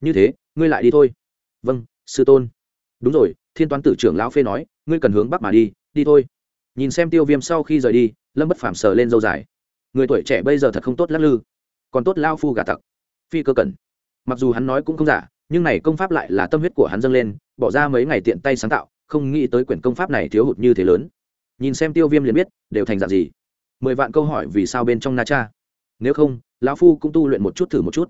Như thế, ngươi lại đi thôi. Vâng sư tôn. Đúng rồi, thiên toán tử trưởng lão phê nói, ngươi cần hướng bắc mà đi đi thôi. Nhìn xem tiêu viêm sau khi rời đi, lâm bất phàm sờ lên dâu dài. Người tuổi trẻ bây giờ thật không tốt lắc lư. Còn tốt lao phu gà tặc. Phi cơ cần mặc dù hắn nói cũng không giả, nhưng này công pháp lại là tâm huyết của hắn dâng lên, bỏ ra mấy ngày tiện tay sáng tạo, không nghĩ tới quyển công pháp này thiếu hụt như thế lớn. Nhìn xem tiêu viêm liền biết, đều thành dạng gì. Mười vạn câu hỏi vì sao bên trong na cha. Nếu không, lão phu cũng tu luyện một chút thử một chút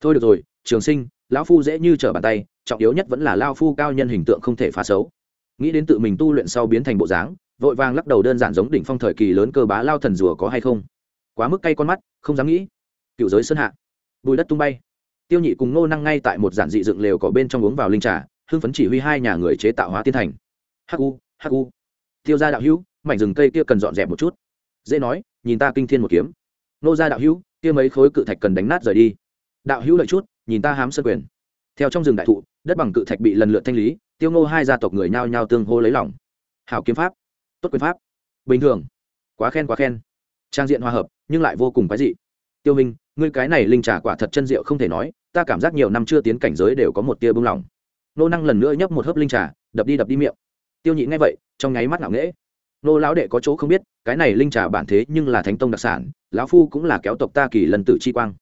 thôi được rồi trường sinh lão phu dễ như trở bàn tay trọng yếu nhất vẫn là lao phu cao nhân hình tượng không thể phá xấu. Nghĩ đến tự mình tu luyện sau biến thành bộ dáng vội vàng lắc đầu đơn giản giống đỉnh phong thời kỳ lớn cơ bá lao thần rùa có hay không? Quá mức cay con mắt không dám nghĩ. Cựu giới sơn hạ. Bùi đất tung bay. Tiêu nhị cùng ngô năng ngay tại một giản dị dựng lều có bên trong uống vào linh trà hưng phấn chỉ huy hai nhà người chế tạo hóa tiên thành. Hắc U, Hắc U, tiêu gia đạo hữu mảnh rừng cây kia cần dọn dẹp một chút. Dễ nói nhìn ta kinh thiên một kiếm. Nô gia đạo hữu kia mấy khối cự thạch cần đánh nát rời đi đạo hữu lợi chút, nhìn ta hám sân quyền. Theo trong rừng đại thụ, đất bằng cự thạch bị lần lượt thanh lý, tiêu ngô hai gia tộc người nhao nhao tương hô lấy lòng. Hảo kiếm pháp, tốt quyền pháp. Bình thường. Quá khen quá khen. Trang diện hòa hợp, nhưng lại vô cùng quái dị. Tiêu minh, ngươi cái này linh trà quả thật chân diệu không thể nói, ta cảm giác nhiều năm chưa tiến cảnh giới đều có một tia bưng lòng. Nô năng lần nữa nhấp một hớp linh trà, đập đi đập đi miệng. Tiêu nhị nghe vậy, trong nháy mắt ngạo nghễ. Nô lão đệ có chỗ không biết, cái này linh trà bản thế nhưng là thánh tông đặc sản, lão phu cũng là kéo tộc ta kỳ lần tử chi quang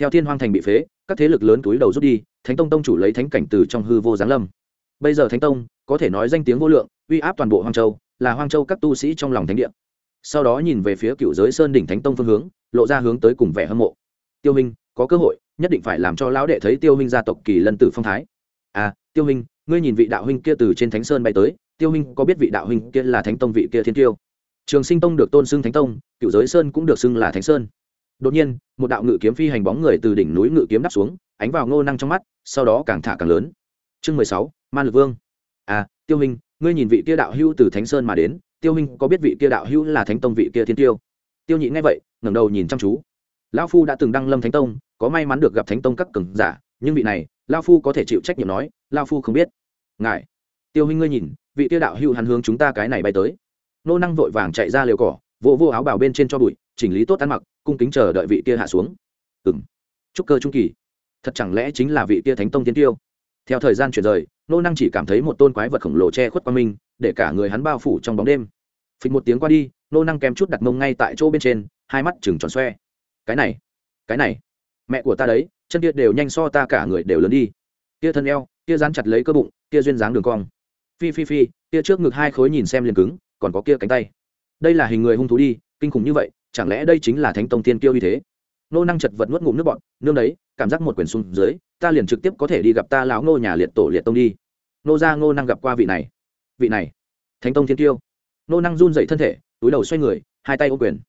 theo thiên hoang thành bị phế, các thế lực lớn túi đầu rút đi, thánh tông tông chủ lấy thánh cảnh từ trong hư vô giáng lâm. Bây giờ thánh tông, có thể nói danh tiếng vô lượng, uy áp toàn bộ hoang châu, là hoang châu các tu sĩ trong lòng thánh địa. Sau đó nhìn về phía cựu giới sơn đỉnh thánh tông phương hướng, lộ ra hướng tới cùng vẻ hâm mộ. Tiêu minh, có cơ hội, nhất định phải làm cho lão đệ thấy tiêu minh gia tộc kỳ lân tử phong thái. À tiêu minh, ngươi nhìn vị đạo huynh kia từ trên thánh sơn bay tới, tiêu hình có biết vị đạo huynh kia là thánh tông vị kia thiên tiêu trường sinh tông được tôn xưng thánh tông, cựu giới sơn cũng được xưng là thánh sơn đột nhiên, một đạo ngự kiếm phi hành bóng người từ đỉnh núi ngự kiếm đắp xuống, ánh vào ngô năng trong mắt, sau đó càng thả càng lớn. Chương mười sáu, man lực vương. À tiêu huynh ngươi nhìn vị kia đạo hữu từ thánh sơn mà đến, tiêu huynh có biết vị kia đạo hữu là thánh tông vị kia thiên tiêu? Tiêu nhị nghe vậy, ngẩng đầu nhìn chăm chú. Lão phu đã từng đăng lâm thánh tông, có may mắn được gặp thánh tông các cường giả, nhưng vị này, lão phu có thể chịu trách nhiệm nói, lão phu không biết. Ngài, tiêu huynh ngươi nhìn, vị tiêu đạo hữu hắn hướng chúng ta cái này bay tới. Nô năng vội vàng chạy ra liều cỏ, vỗ vô áo bào bên trên cho bụi chỉnh lý tốt ăn mặc, cung kính chờ đợi vị kia hạ xuống. Ừ m trúc cơ trung kỳ. Thật chẳng lẽ chính là vị kia thánh tông tiên tiêu? Theo thời gian chuyển rời, nô năng chỉ cảm thấy một tôn quái vật khổng lồ che khuất qua mình, để cả người hắn bao phủ trong bóng đêm. Phịch một tiếng qua đi, nô năng kém chút đặt mông ngay tại chỗ bên trên, hai mắt chừng tròn xoe. Cái này cái này, mẹ của ta đấy, chân kia đều nhanh so ta cả người đều lớn đi. Kia thân eo, kia dán chặt lấy cơ bụng, kia duyên dáng đường cong. Phi phi phi, kia trước ngực hai khối nhìn xem liền cứng, còn có kia cánh tay. Đây là hình người hung thú đi, kinh khủng như vậy chẳng lẽ đây chính là thánh tông tiên kiêu như thế? Nô năng chật vật nuốt ngụm nước bọn nương đấy, cảm giác một quyển xuống dưới, ta liền trực tiếp có thể đi gặp ta lão ngô nhà liệt tổ liệt tông đi. Nô ra ngô năng gặp qua vị này. Vị này, thánh tông thiên tiêu nô năng run dậy thân thể, túi đầu xoay người, hai tay ô quyền.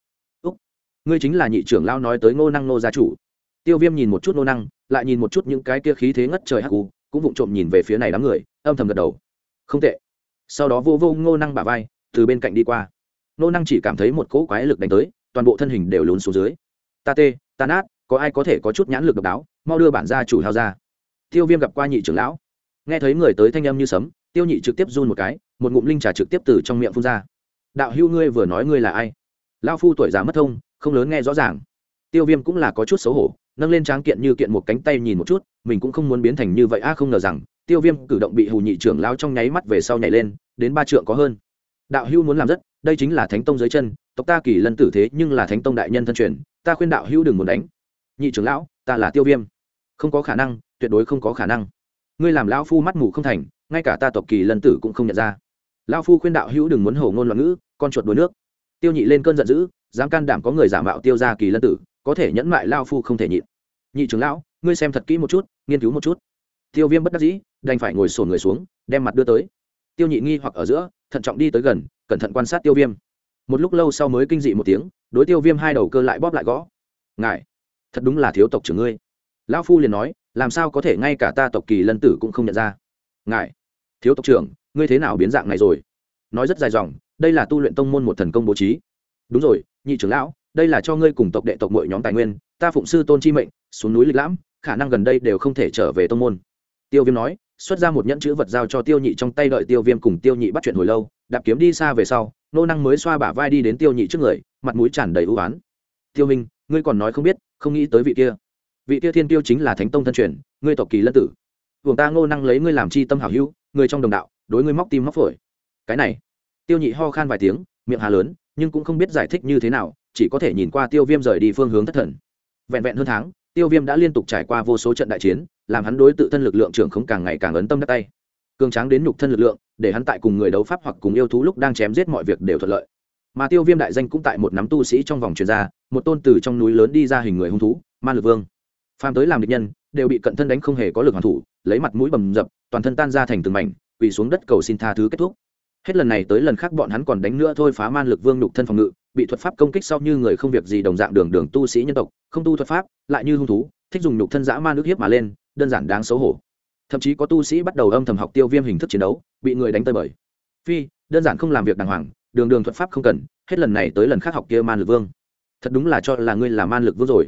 Úc, ngươi chính là nhị trưởng lao nói tới ngô năng nô gia chủ. Tiêu viêm nhìn một chút nô năng, lại nhìn một chút những cái kia khí thế ngất trời hắc cù cũng vụng trộm nhìn về phía này đám người, âm thầm gật đầu. Không tệ. Sau đó vô vô ngô năng bả vai, từ bên cạnh đi qua. Nô năng chỉ cảm thấy một cỗ quái lực đánh tới toàn bộ thân hình đều lún xuống dưới. Ta tê, ta nát, có ai có thể có chút nhãn lực độc đáo, mau đưa bản gia chủ hao ra. Tiêu viêm gặp qua nhị trưởng lão. Nghe thấy người tới thanh âm như sấm, tiêu nhị trực tiếp run một cái, một ngụm linh trà trực tiếp từ trong miệng phun ra. Đạo hưu ngươi vừa nói ngươi là ai? Lao phu tuổi già mất thông, không lớn nghe rõ ràng. Tiêu viêm cũng là có chút xấu hổ, nâng lên tráng kiện như kiện một cánh tay nhìn một chút, mình cũng không muốn biến thành như vậy, a, không ngờ rằng, tiêu viêm cử động bị hù nhị trưởng lao trong nháy mắt về sau nhảy lên, đến ba trượng có hơn. Đạo hưu muốn làm rất, đây chính là thánh tông dưới chân tộc ta kỳ lân tử thế nhưng là thánh tông đại nhân thân truyền, ta khuyên đạo hữu đừng muốn đánh. Nhị trưởng lão, ta là tiêu viêm. Không có khả năng, tuyệt đối không có khả năng. Ngươi làm lão phu mắt mù không thành, ngay cả ta tộc kỳ lân tử cũng không nhận ra. Lão phu khuyên đạo hữu đừng muốn hổ ngôn loạn ngữ, con chuột đuối nước. Tiêu nhị lên cơn giận dữ, dám can đảm có người giả mạo tiêu ra kỳ lân tử, có thể nhẫn mại lao phu không thể nhịn. Nhị trưởng lão, ngươi xem thật kỹ một chút, nghiên cứu một chút. Tiêu viêm bất đắc dĩ, đành phải ngồi sổn người xuống, đem mặt đưa tới. Tiêu nhị nghi hoặc ở giữa, thận trọng đi tới gần, cẩn thận quan sát tiêu viêm một lúc lâu sau mới kinh dị một tiếng, đối tiêu viêm hai đầu cơ lại bóp lại gõ. Ngài, thật đúng là thiếu tộc trưởng ngươi. Lão phu liền nói, làm sao có thể ngay cả ta tộc kỳ lân tử cũng không nhận ra. Ngài, thiếu tộc trưởng, ngươi thế nào biến dạng này rồi? Nói rất dài dòng, đây là tu luyện tông môn một thần công bố trí. Đúng rồi, nhị trưởng lão, đây là cho ngươi cùng tộc đệ tộc mọi nhóm tài nguyên, ta phụng sư tôn chi mệnh, xuống núi lịch lãm, khả năng gần đây đều không thể trở về tông môn. Tiêu viêm nói, xuất ra một nhẫn chữ vật giao cho tiêu nhị trong tay đợi tiêu viêm cùng tiêu nhị bắt chuyện hồi lâu, đạp kiếm đi xa về sau nô năng mới xoa bả vai đi đến tiêu nhị trước người, mặt mũi tràn đầy ưu oán. Tiêu minh, ngươi còn nói không biết, không nghĩ tới vị kia. Vị kia thiên tiêu chính là thánh tông thân truyền, ngươi tộc kỳ lân tử. Vùng ta ngô năng lấy ngươi làm chi tâm hảo hữu, người trong đồng đạo, đối ngươi móc tim móc phổi. Cái này, tiêu nhị ho khan vài tiếng, miệng hà lớn, nhưng cũng không biết giải thích như thế nào, chỉ có thể nhìn qua tiêu viêm rời đi phương hướng thất thần. Vẹn vẹn hơn tháng, tiêu viêm đã liên tục trải qua vô số trận đại chiến, làm hắn đối tự thân lực lượng trưởng không càng ngày càng ấn tâm đắc tay cường tráng đến nhục thân lực lượng, để hắn tại cùng người đấu pháp hoặc cùng yêu thú lúc đang chém giết mọi việc đều thuận lợi. Mà tiêu viêm đại danh cũng tại một nắm tu sĩ trong vòng truyền ra, một tôn từ trong núi lớn đi ra hình người hung thú, man lực vương. Phàm tới làm địch nhân, đều bị cận thân đánh không hề có lực hoàn thủ, lấy mặt mũi bầm dập, toàn thân tan ra thành từng mảnh, quỳ xuống đất cầu xin tha thứ kết thúc. Hết lần này tới lần khác bọn hắn còn đánh nữa thôi phá man lực vương nhục thân phòng ngự, bị thuật pháp công kích sau như người không việc gì đồng dạng đường đường tu sĩ nhân tộc, không tu thuật pháp, lại như hung thú, thích dùng nhục thân dã man nước hiếp mà lên, đơn giản đáng xấu hổ thậm chí có tu sĩ bắt đầu âm thầm học tiêu viêm hình thức chiến đấu, bị người đánh tơi bời. Phi, đơn giản không làm việc đàng hoàng, đường đường thuật pháp không cần, hết lần này tới lần khác học kia man lực vương. Thật đúng là cho là ngươi là man lực vương rồi.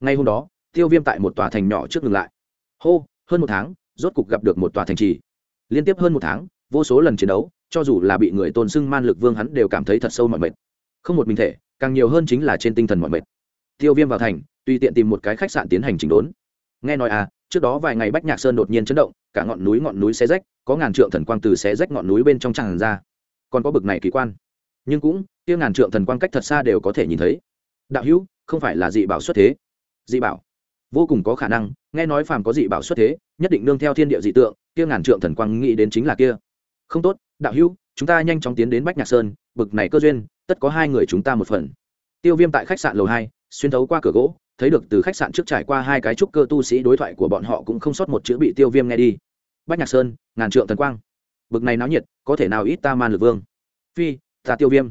Ngay hôm đó, tiêu viêm tại một tòa thành nhỏ trước ngừng lại. Hô, hơn một tháng, rốt cục gặp được một tòa thành trì. Liên tiếp hơn một tháng, vô số lần chiến đấu, cho dù là bị người tôn xưng man lực vương hắn đều cảm thấy thật sâu mọi mệt. Không một mình thể, càng nhiều hơn chính là trên tinh thần mọi mệt. Tiêu viêm vào thành, tùy tiện tìm một cái khách sạn tiến hành chỉnh đốn. Nghe nói à trước đó vài ngày bách nhạc sơn đột nhiên chấn động, cả ngọn núi ngọn núi xé rách, có ngàn trượng thần quang từ xé rách ngọn núi bên trong tràn ra. Còn có bực này kỳ quan. Nhưng cũng tiêu ngàn trượng thần quang cách thật xa đều có thể nhìn thấy. Đạo hữu, không phải là dị bảo xuất thế. Dị bảo. Vô cùng có khả năng, nghe nói phàm có dị bảo xuất thế, nhất định nương theo thiên địa dị tượng tiêu ngàn trượng thần quang nghĩ đến chính là kia. Không tốt, đạo hữu, chúng ta nhanh chóng tiến đến bách nhạc sơn, bực này cơ duyên, tất có hai người chúng ta một phần. Tiêu viêm tại khách sạn lầu hai, xuyên thấu qua cửa gỗ thấy được từ khách sạn trước trải qua hai cái trúc cơ tu sĩ đối thoại của bọn họ cũng không sót một chữ bị tiêu viêm nghe đi. Bách nhạc sơn, ngàn trượng thần quang. Bực này náo nhiệt, có thể nào ít ta man lực vương? Phi, ta tiêu viêm.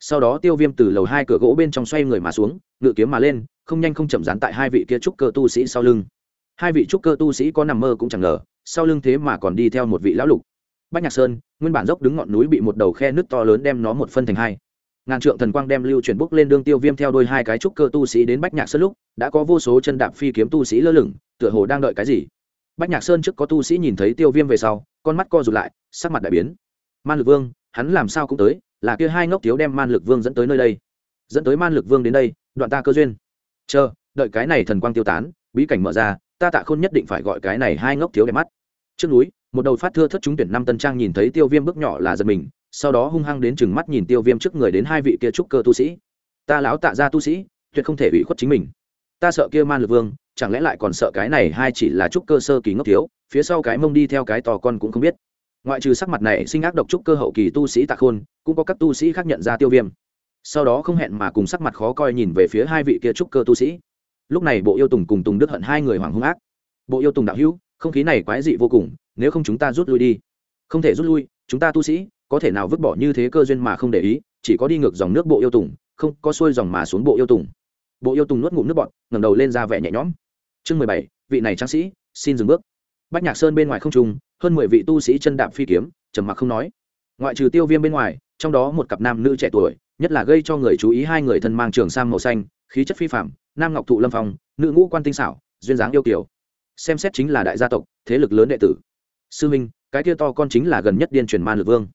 Sau đó tiêu viêm từ lầu hai cửa gỗ bên trong xoay người mà xuống, ngự kiếm mà lên, không nhanh không chậm dán tại hai vị kia trúc cơ tu sĩ sau lưng. Hai vị trúc cơ tu sĩ có nằm mơ cũng chẳng ngờ, sau lưng thế mà còn đi theo một vị lão lục. Bách nhạc sơn, nguyên bản dốc đứng ngọn núi bị một đầu khe nước to lớn đem nó một phân thành hai ngàn trượng thần quang đem lưu chuyển bốc lên đương tiêu viêm theo đôi hai cái trúc cơ tu sĩ đến bách nhạc sơn lúc, đã có vô số chân đạp phi kiếm tu sĩ lơ lửng, tựa hồ đang đợi cái gì. Bách nhạc sơn trước có tu sĩ nhìn thấy tiêu viêm về sau, con mắt co rụt lại, sắc mặt đại biến. Man lực vương, hắn làm sao cũng tới, là kia hai ngốc thiếu đem man lực vương dẫn tới nơi đây. Dẫn tới man lực vương đến đây, đoạn ta cơ duyên. Chờ, đợi cái này thần quang tiêu tán, bí cảnh mở ra, ta tạ khôn nhất định phải gọi cái này hai ngốc thiếu đẹp mắt. Trước núi, một đầu phát thưa thất chúng tuyển năm tân trang nhìn thấy tiêu viêm bước nhỏ là giật mình sau đó hung hăng đến chừng mắt nhìn tiêu viêm trước người đến hai vị kia trúc cơ tu sĩ. Ta lão tạ ra tu sĩ, tuyệt không thể ủy khuất chính mình. Ta sợ kia man lực vương, chẳng lẽ lại còn sợ cái này hai chỉ là trúc cơ sơ kỳ ngốc thiếu, phía sau cái mông đi theo cái to con cũng không biết. Ngoại trừ sắc mặt này sinh ác độc trúc cơ hậu kỳ tu sĩ tạ khôn, cũng có các tu sĩ khác nhận ra tiêu viêm. Sau đó không hẹn mà cùng sắc mặt khó coi nhìn về phía hai vị kia trúc cơ tu sĩ. Lúc này bộ yêu tùng cùng tùng đức hận hai người hoàng hung ác. Bộ yêu tùng đạo hữu, không khí này quái dị vô cùng, nếu không chúng ta rút lui đi. Không thể rút lui, chúng ta tu sĩ có thể nào vứt bỏ như thế cơ duyên mà không để ý, chỉ có đi ngược dòng nước bộ yêu tùng, không có xuôi dòng mà xuống bộ yêu tùng. Bộ yêu tùng nuốt ngụm nước bọt, ngẩng đầu lên ra vẻ nhẹ nhõm. Chương mười bảy, vị này tráng sĩ, xin dừng bước. Bách nhạc sơn bên ngoài không trung, hơn mười vị tu sĩ chân đạp phi kiếm, trầm mặc không nói. Ngoại trừ tiêu viêm bên ngoài, trong đó một cặp nam nữ trẻ tuổi, nhất là gây cho người chú ý hai người thân mang trường sang màu xanh, khí chất phi phạm nam ngọc thụ lâm phong, nữ ngũ quan tinh xảo, duyên dáng yêu kiều. Xem xét chính là đại gia tộc, thế lực lớn đệ tử. Sư minh, cái kia to con chính là gần nhất điên truyền man lực vương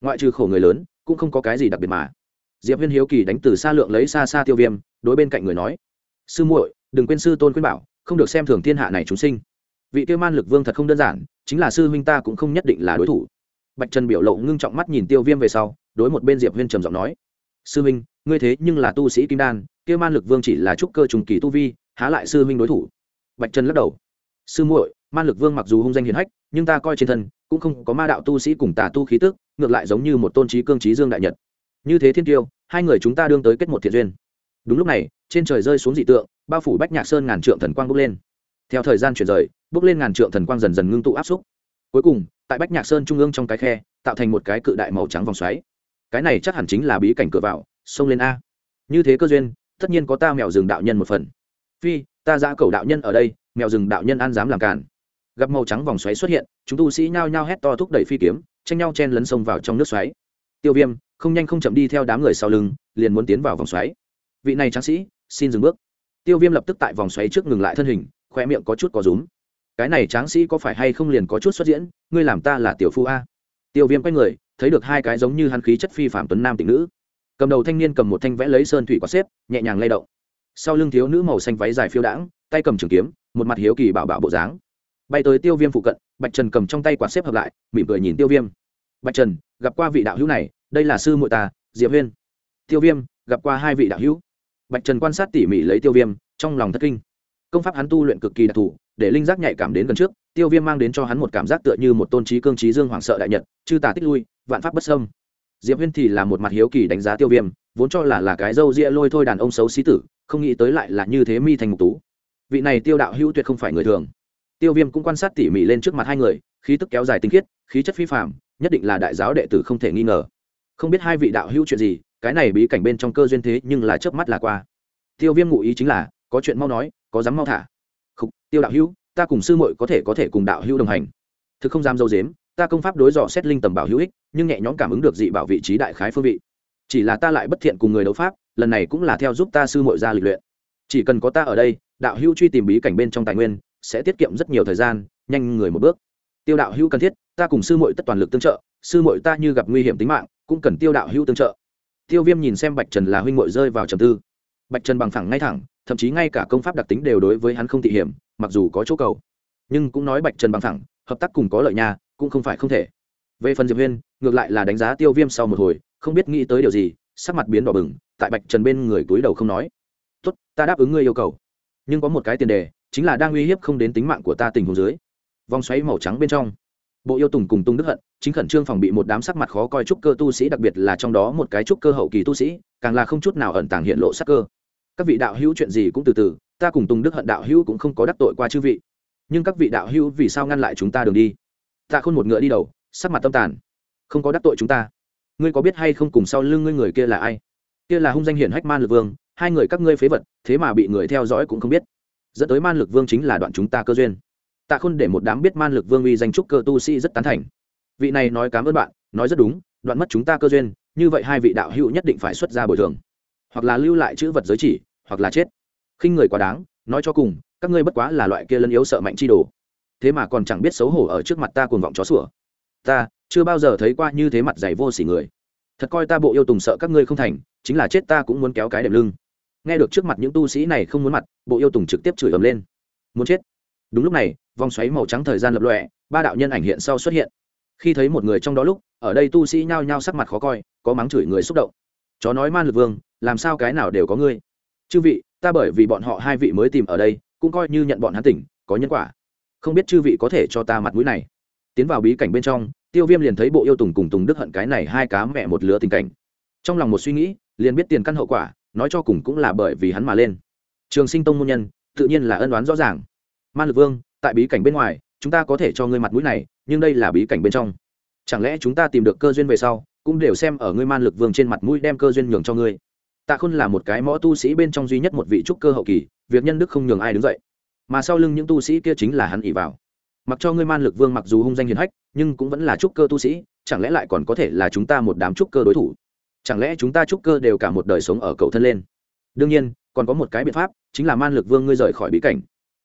ngoại trừ khổ người lớn, cũng không có cái gì đặc biệt mà. Diệp huyên hiếu kỳ đánh từ xa lượng lấy xa xa tiêu viêm, đối bên cạnh người nói, sư muội, đừng quên sư tôn khuyên bảo, không được xem thường thiên hạ này chúng sinh. Vị tiêu man lực vương thật không đơn giản, chính là sư huynh ta cũng không nhất định là đối thủ. Bạch trần biểu lộ ngưng trọng mắt nhìn tiêu viêm về sau, đối một bên diệp huyên trầm giọng nói, sư huynh, ngươi thế nhưng là tu sĩ kim đan kia man lực vương chỉ là trúc cơ trùng kỳ tu vi, há lại sư huynh đối thủ? Bạch trần lắc đầu, sư muội, man lực vương mặc dù hung danh hiền hách nhưng ta coi trên thân, cũng không có ma đạo tu sĩ cùng tà tu khí tức, ngược lại giống như một tôn trí cương trí dương đại nhật. Như thế thiên tiêu, hai người chúng ta đương tới kết một thiện duyên. Đúng lúc này, trên trời rơi xuống dị tượng, bao phủ bách nhạc sơn ngàn trượng thần quang bốc lên. Theo thời gian chuyển rời, bốc lên ngàn trượng thần quang dần dần ngưng tụ áp xúc. Cuối cùng, tại bách nhạc sơn trung ương trong cái khe, tạo thành một cái cự đại màu trắng vòng xoáy. Cái này chắc hẳn chính là bí cảnh cửa vào, xông lên a. Như thế cơ duyên, tất nhiên có ta mèo rừng đạo nhân một phần. Phi, ta giã cầu đạo nhân ở đây, mèo rừng đạo nhân an dám làm cản gặp màu trắng vòng xoáy xuất hiện, chúng tu sĩ nhao nhao hét to thúc đẩy phi kiếm, tranh nhau chen lấn sông vào trong nước xoáy. Tiêu viêm, không nhanh không chậm đi theo đám người sau lưng, liền muốn tiến vào vòng xoáy. Vị này tráng sĩ, xin dừng bước. Tiêu viêm lập tức tại vòng xoáy trước ngừng lại thân hình khoe miệng có chút có rúm. Cái này tráng sĩ có phải hay không liền có chút xuất diễn, ngươi làm ta là tiểu phu a? Tiêu viêm quay người, thấy được hai cái giống như hắn khí chất phi phạm tuấn nam tịnh nữ. Cầm đầu thanh niên cầm một thanh vẽ lấy sơn thủy có xếp, nhẹ nhàng lay động. Sau lưng thiếu nữ màu xanh váy dài phiêu đãng, tay cầm trường kiếm, một mặt hiếu kỳ bảo bảo bộ dáng bay tới tiêu viêm phụ cận, bạch trần cầm trong tay quạt xếp hợp lại, mỉm cười nhìn tiêu viêm. Bạch trần, gặp qua vị đạo hữu này, đây là sư muội ta, diệp huyên. Tiêu viêm, gặp qua hai vị đạo hữu. Bạch trần quan sát tỉ mỉ lấy tiêu viêm, trong lòng thất kinh. Công pháp hắn tu luyện cực kỳ đặc thù, để linh giác nhạy cảm đến gần trước, tiêu viêm mang đến cho hắn một cảm giác tựa như một tôn trí cương trí dương hoàng sợ đại nhật, chư tà tích lui, vạn pháp bất sâm diệp huyên thì là một mặt hiếu kỳ đánh giá tiêu viêm, vốn cho là là cái dâu ria lôi thôi đàn ông xấu xí tử, không nghĩ tới lại là như thế mi thành mục tú. Vị này tiêu đạo hữu tuyệt không phải người thường tiêu viêm cũng quan sát tỉ mỉ lên trước mặt hai người khí tức kéo dài tinh khiết khí chất phi phạm nhất định là đại giáo đệ tử không thể nghi ngờ. Không biết hai vị đạo hữu chuyện gì cái này bí cảnh bên trong cơ duyên thế nhưng là chớp mắt là qua. Tiêu viêm ngụ ý chính là có chuyện mau nói có dám mau thả. Khúc, tiêu đạo hữu ta cùng sư muội có thể có thể cùng đạo hữu đồng hành. Thực không dám dâu dếm ta công pháp đối dò xét linh tầm bảo hữu ích nhưng nhẹ nhõm cảm ứng được dị bảo vị trí đại khái phương vị. Chỉ là ta lại bất thiện cùng người đấu pháp lần này cũng là theo giúp ta sư muội ra lịch luyện. Chỉ cần có ta ở đây đạo hữu truy tìm bí cảnh bên trong tài nguyên sẽ tiết kiệm rất nhiều thời gian, nhanh người một bước. Tiêu đạo hữu cần thiết, ta cùng sư muội tất toàn lực tương trợ, sư muội ta như gặp nguy hiểm tính mạng, cũng cần tiêu đạo hữu tương trợ. Tiêu viêm nhìn xem bạch trần là huynh muội rơi vào trầm tư. Bạch trần bằng thẳng ngay thẳng, thậm chí ngay cả công pháp đặc tính đều đối với hắn không thị hiểm, mặc dù có chỗ cầu. Nhưng cũng nói bạch trần bằng thẳng hợp tác cùng có lợi nhà cũng không phải không thể. Về phần diệp huyên, ngược lại là đánh giá tiêu viêm sau một hồi, không biết nghĩ tới điều gì, sắc mặt biến đỏ bừng, tại bạch trần bên người túi đầu không nói. Tốt, ta đáp ứng ngươi yêu cầu. Nhưng có một cái tiền đề chính là đang uy hiếp không đến tính mạng của ta tình huống dưới. Vòng xoáy màu trắng bên trong. Bộ yêu tùng cùng tung đức hận, chính khẩn trương phòng bị một đám sắc mặt khó coi trúc cơ tu sĩ, đặc biệt là trong đó một cái trúc cơ hậu kỳ tu sĩ, càng là không chút nào ẩn tàng hiện lộ sắc cơ. Các vị đạo hữu chuyện gì cũng từ từ, ta cùng tùng đức hận đạo hữu cũng không có đắc tội qua chư vị. Nhưng các vị đạo hữu vì sao ngăn lại chúng ta đường đi? Ta khôn một ngựa đi đầu, sắc mặt tâm tàn. Không có đắc tội chúng ta. Ngươi có biết hay không cùng sau lưng ngươi người kia là ai? Kia là hung danh hiển hách man lực vương, hai người các ngươi phế vật, thế mà bị người theo dõi cũng không biết dẫn tới man lực vương chính là đoạn chúng ta cơ duyên. Tạ khôn để một đám biết man lực vương uy danh trúc cơ tu sĩ rất tán thành. Vị này nói cảm ơn bạn, nói rất đúng, đoạn mất chúng ta cơ duyên, như vậy hai vị đạo hữu nhất định phải xuất ra bồi thường. Hoặc là lưu lại chữ vật giới chỉ, hoặc là chết. Khinh người quá đáng, nói cho cùng, các ngươi bất quá là loại kia lân yếu sợ mạnh chi đồ. Thế mà còn chẳng biết xấu hổ ở trước mặt ta cuồng vọng chó sủa. Ta, chưa bao giờ thấy qua như thế mặt dày vô sỉ người. Thật coi ta bộ yêu tùng sợ các ngươi không thành, chính là chết ta cũng muốn kéo cái đệm lưng nghe được trước mặt những tu sĩ này không muốn mặt, bộ yêu tùng trực tiếp chửi ầm lên. Muốn chết. Đúng lúc này, vòng xoáy màu trắng thời gian lập lọe ba đạo nhân ảnh hiện sau xuất hiện. Khi thấy một người trong đó lúc, ở đây tu sĩ nhao nhao sắc mặt khó coi, có mắng chửi người xúc động. Chó nói man lực vương, làm sao cái nào đều có ngươi? Chư vị, ta bởi vì bọn họ hai vị mới tìm ở đây, cũng coi như nhận bọn hắn tỉnh, có nhân quả. Không biết chư vị có thể cho ta mặt mũi này. Tiến vào bí cảnh bên trong, tiêu viêm liền thấy bộ yêu tùng cùng tùng đức hận cái này hai cá mẹ một lứa tình cảnh. Trong lòng một suy nghĩ, liền biết tiền căn hậu quả nói cho cùng cũng là bởi vì hắn mà lên. Trường sinh tông môn nhân, tự nhiên là ân đoán rõ ràng. Man lực vương, tại bí cảnh bên ngoài, chúng ta có thể cho ngươi mặt mũi này, nhưng đây là bí cảnh bên trong. Chẳng lẽ chúng ta tìm được cơ duyên về sau, cũng đều xem ở ngươi man lực vương trên mặt mũi đem cơ duyên nhường cho ngươi? Tạ khôn là một cái mõ tu sĩ bên trong duy nhất một vị trúc cơ hậu kỳ, việc nhân đức không nhường ai đứng dậy. Mà sau lưng những tu sĩ kia chính là hắn ỉ vào. Mặc cho ngươi man lực vương mặc dù hung danh hiền hách, nhưng cũng vẫn là trúc cơ tu sĩ, chẳng lẽ lại còn có thể là chúng ta một đám trúc cơ đối thủ? Chẳng lẽ chúng ta trúc cơ đều cả một đời sống ở cầu thân lên? Đương nhiên, còn có một cái biện pháp, chính là man lực vương ngươi rời khỏi bí cảnh.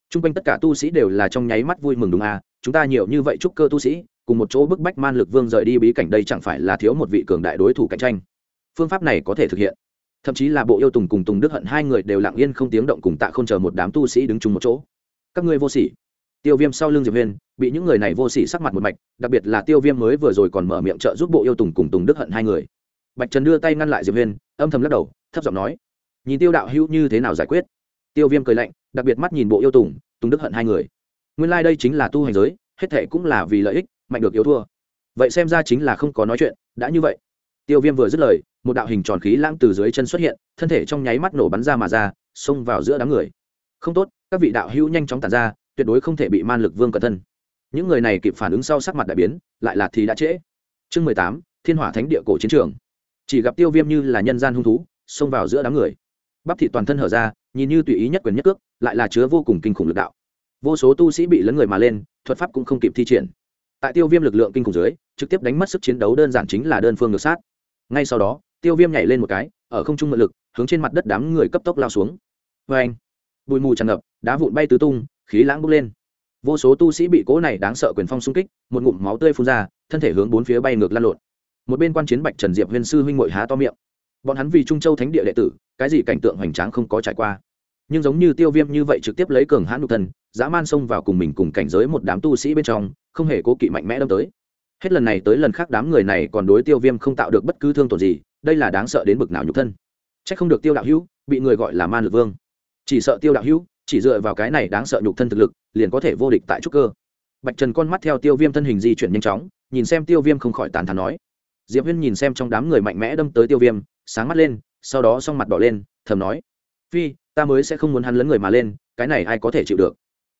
T r u n g quanh tất cả tu sĩ đều là trong nháy mắt vui mừng đúng à? Chúng ta nhiều như vậy trúc cơ tu sĩ, cùng một chỗ bức bách man lực vương rời đi bí cảnh đây chẳng phải là thiếu một vị cường đại đối thủ cạnh tranh? Phương pháp này có thể thực hiện. Thậm chí là bộ yêu tùng cùng tùng đức hận hai người đều lặng yên không tiếng động cùng tạ k h ô n chờ một đám tu sĩ đứng chung một chỗ. Các ngươi vô sỉ. Tiêu viêm sau l ư n g diệp huyên, bị những người này vô sỉ sắc mặt một mạch, đặc biệt là tiêu viêm mới vừa rồi còn mở miệng trợ giúp bộ yêu tùng cùng tùng đức hận hai người bạch trần đưa tay ngăn lại diệp huyên, âm thầm lắc đầu, thấp giọng nói, nhìn tiêu đạo hữu như thế nào giải quyết? Tiêu viêm cười lạnh, đặc biệt mắt nhìn bộ yêu tùng tùng đức hận hai người. Nguyên lai、like、đây chính là tu hành giới, hết thệ cũng là vì lợi ích, mạnh được yếu thua. Vậy xem ra chính là không có nói chuyện, đã như vậy. Tiêu viêm vừa dứt lời, một đạo hình tròn khí lãng từ dưới chân xuất hiện, thân thể trong nháy mắt nổ bắn ra mà ra, xông vào giữa đám người. Không tốt, các vị đạo hữu nhanh chóng tàn ra, tuyệt đối không thể bị man lực vương cẩn thân. Những người này kịp phản ứng sau sắc mặt đại biến, lại là thì đã trễ. Chương mười tám, thiên hỏa thánh địa cổ chiến trường chỉ gặp tiêu viêm như là nhân gian hung thú, xông vào giữa đám người. Bắp thị toàn thân hở ra, nhìn như tùy ý nhất quyền nhất cước, lại là chứa vô cùng kinh khủng lực đạo. Vô số tu sĩ bị lấn người mà lên, thuật pháp cũng không kịp thi triển. Tại tiêu viêm lực lượng kinh khủng dưới, trực tiếp đánh mất sức chiến đấu đơn giản chính là đơn phương ngược sát. Ngay sau đó, tiêu viêm nhảy lên một cái, ở không trung mượn lực, hướng trên mặt đất đám người cấp tốc lao xuống. Vê anh, bụi mù tràn ngập, đá vụn bay tứ tung, khí lãng bốc lên. Vô số tu sĩ bị cố này đáng sợ quyền phong xung kích, một ngụm máu tươi phun ra, thân thể hướng bốn phía bay ngược lan lộn một bên quan chiến bạch trần diệp huyên sư huynh mội há to miệng. Bọn hắn vì trung châu thánh địa đệ tử, cái gì cảnh tượng hoành tráng không có trải qua. Nhưng giống như tiêu viêm như vậy trực tiếp lấy cường hãn nhục thân, dã man xông vào cùng mình cùng cảnh giới một đám tu sĩ bên trong, không hề cố kỵ mạnh mẽ đâm tới. Hết lần này tới lần khác đám người này còn đối tiêu viêm không tạo được bất cứ thương tổn gì, đây là đáng sợ đến bực nào nhục thân. C h ắ c không được tiêu đạo hữu, bị người gọi là man lực vương. Chỉ sợ tiêu đạo hữu, chỉ dựa vào cái này đáng sợ nhục thân thực lực, liền có thể vô địch tại trúc cơ. Bạch trần con mắt theo tiêu viêm thân hình di chuyển nhanh chóng, nhìn xem tiêu viêm không khỏi tàn thắn nói diệp huyên nhìn xem trong đám người mạnh mẽ đâm tới tiêu viêm, sáng mắt lên, sau đó s o n g mặt đỏ lên, thầm nói, phi, ta mới sẽ không muốn hắn lấn người mà lên, cái này ai có thể chịu được?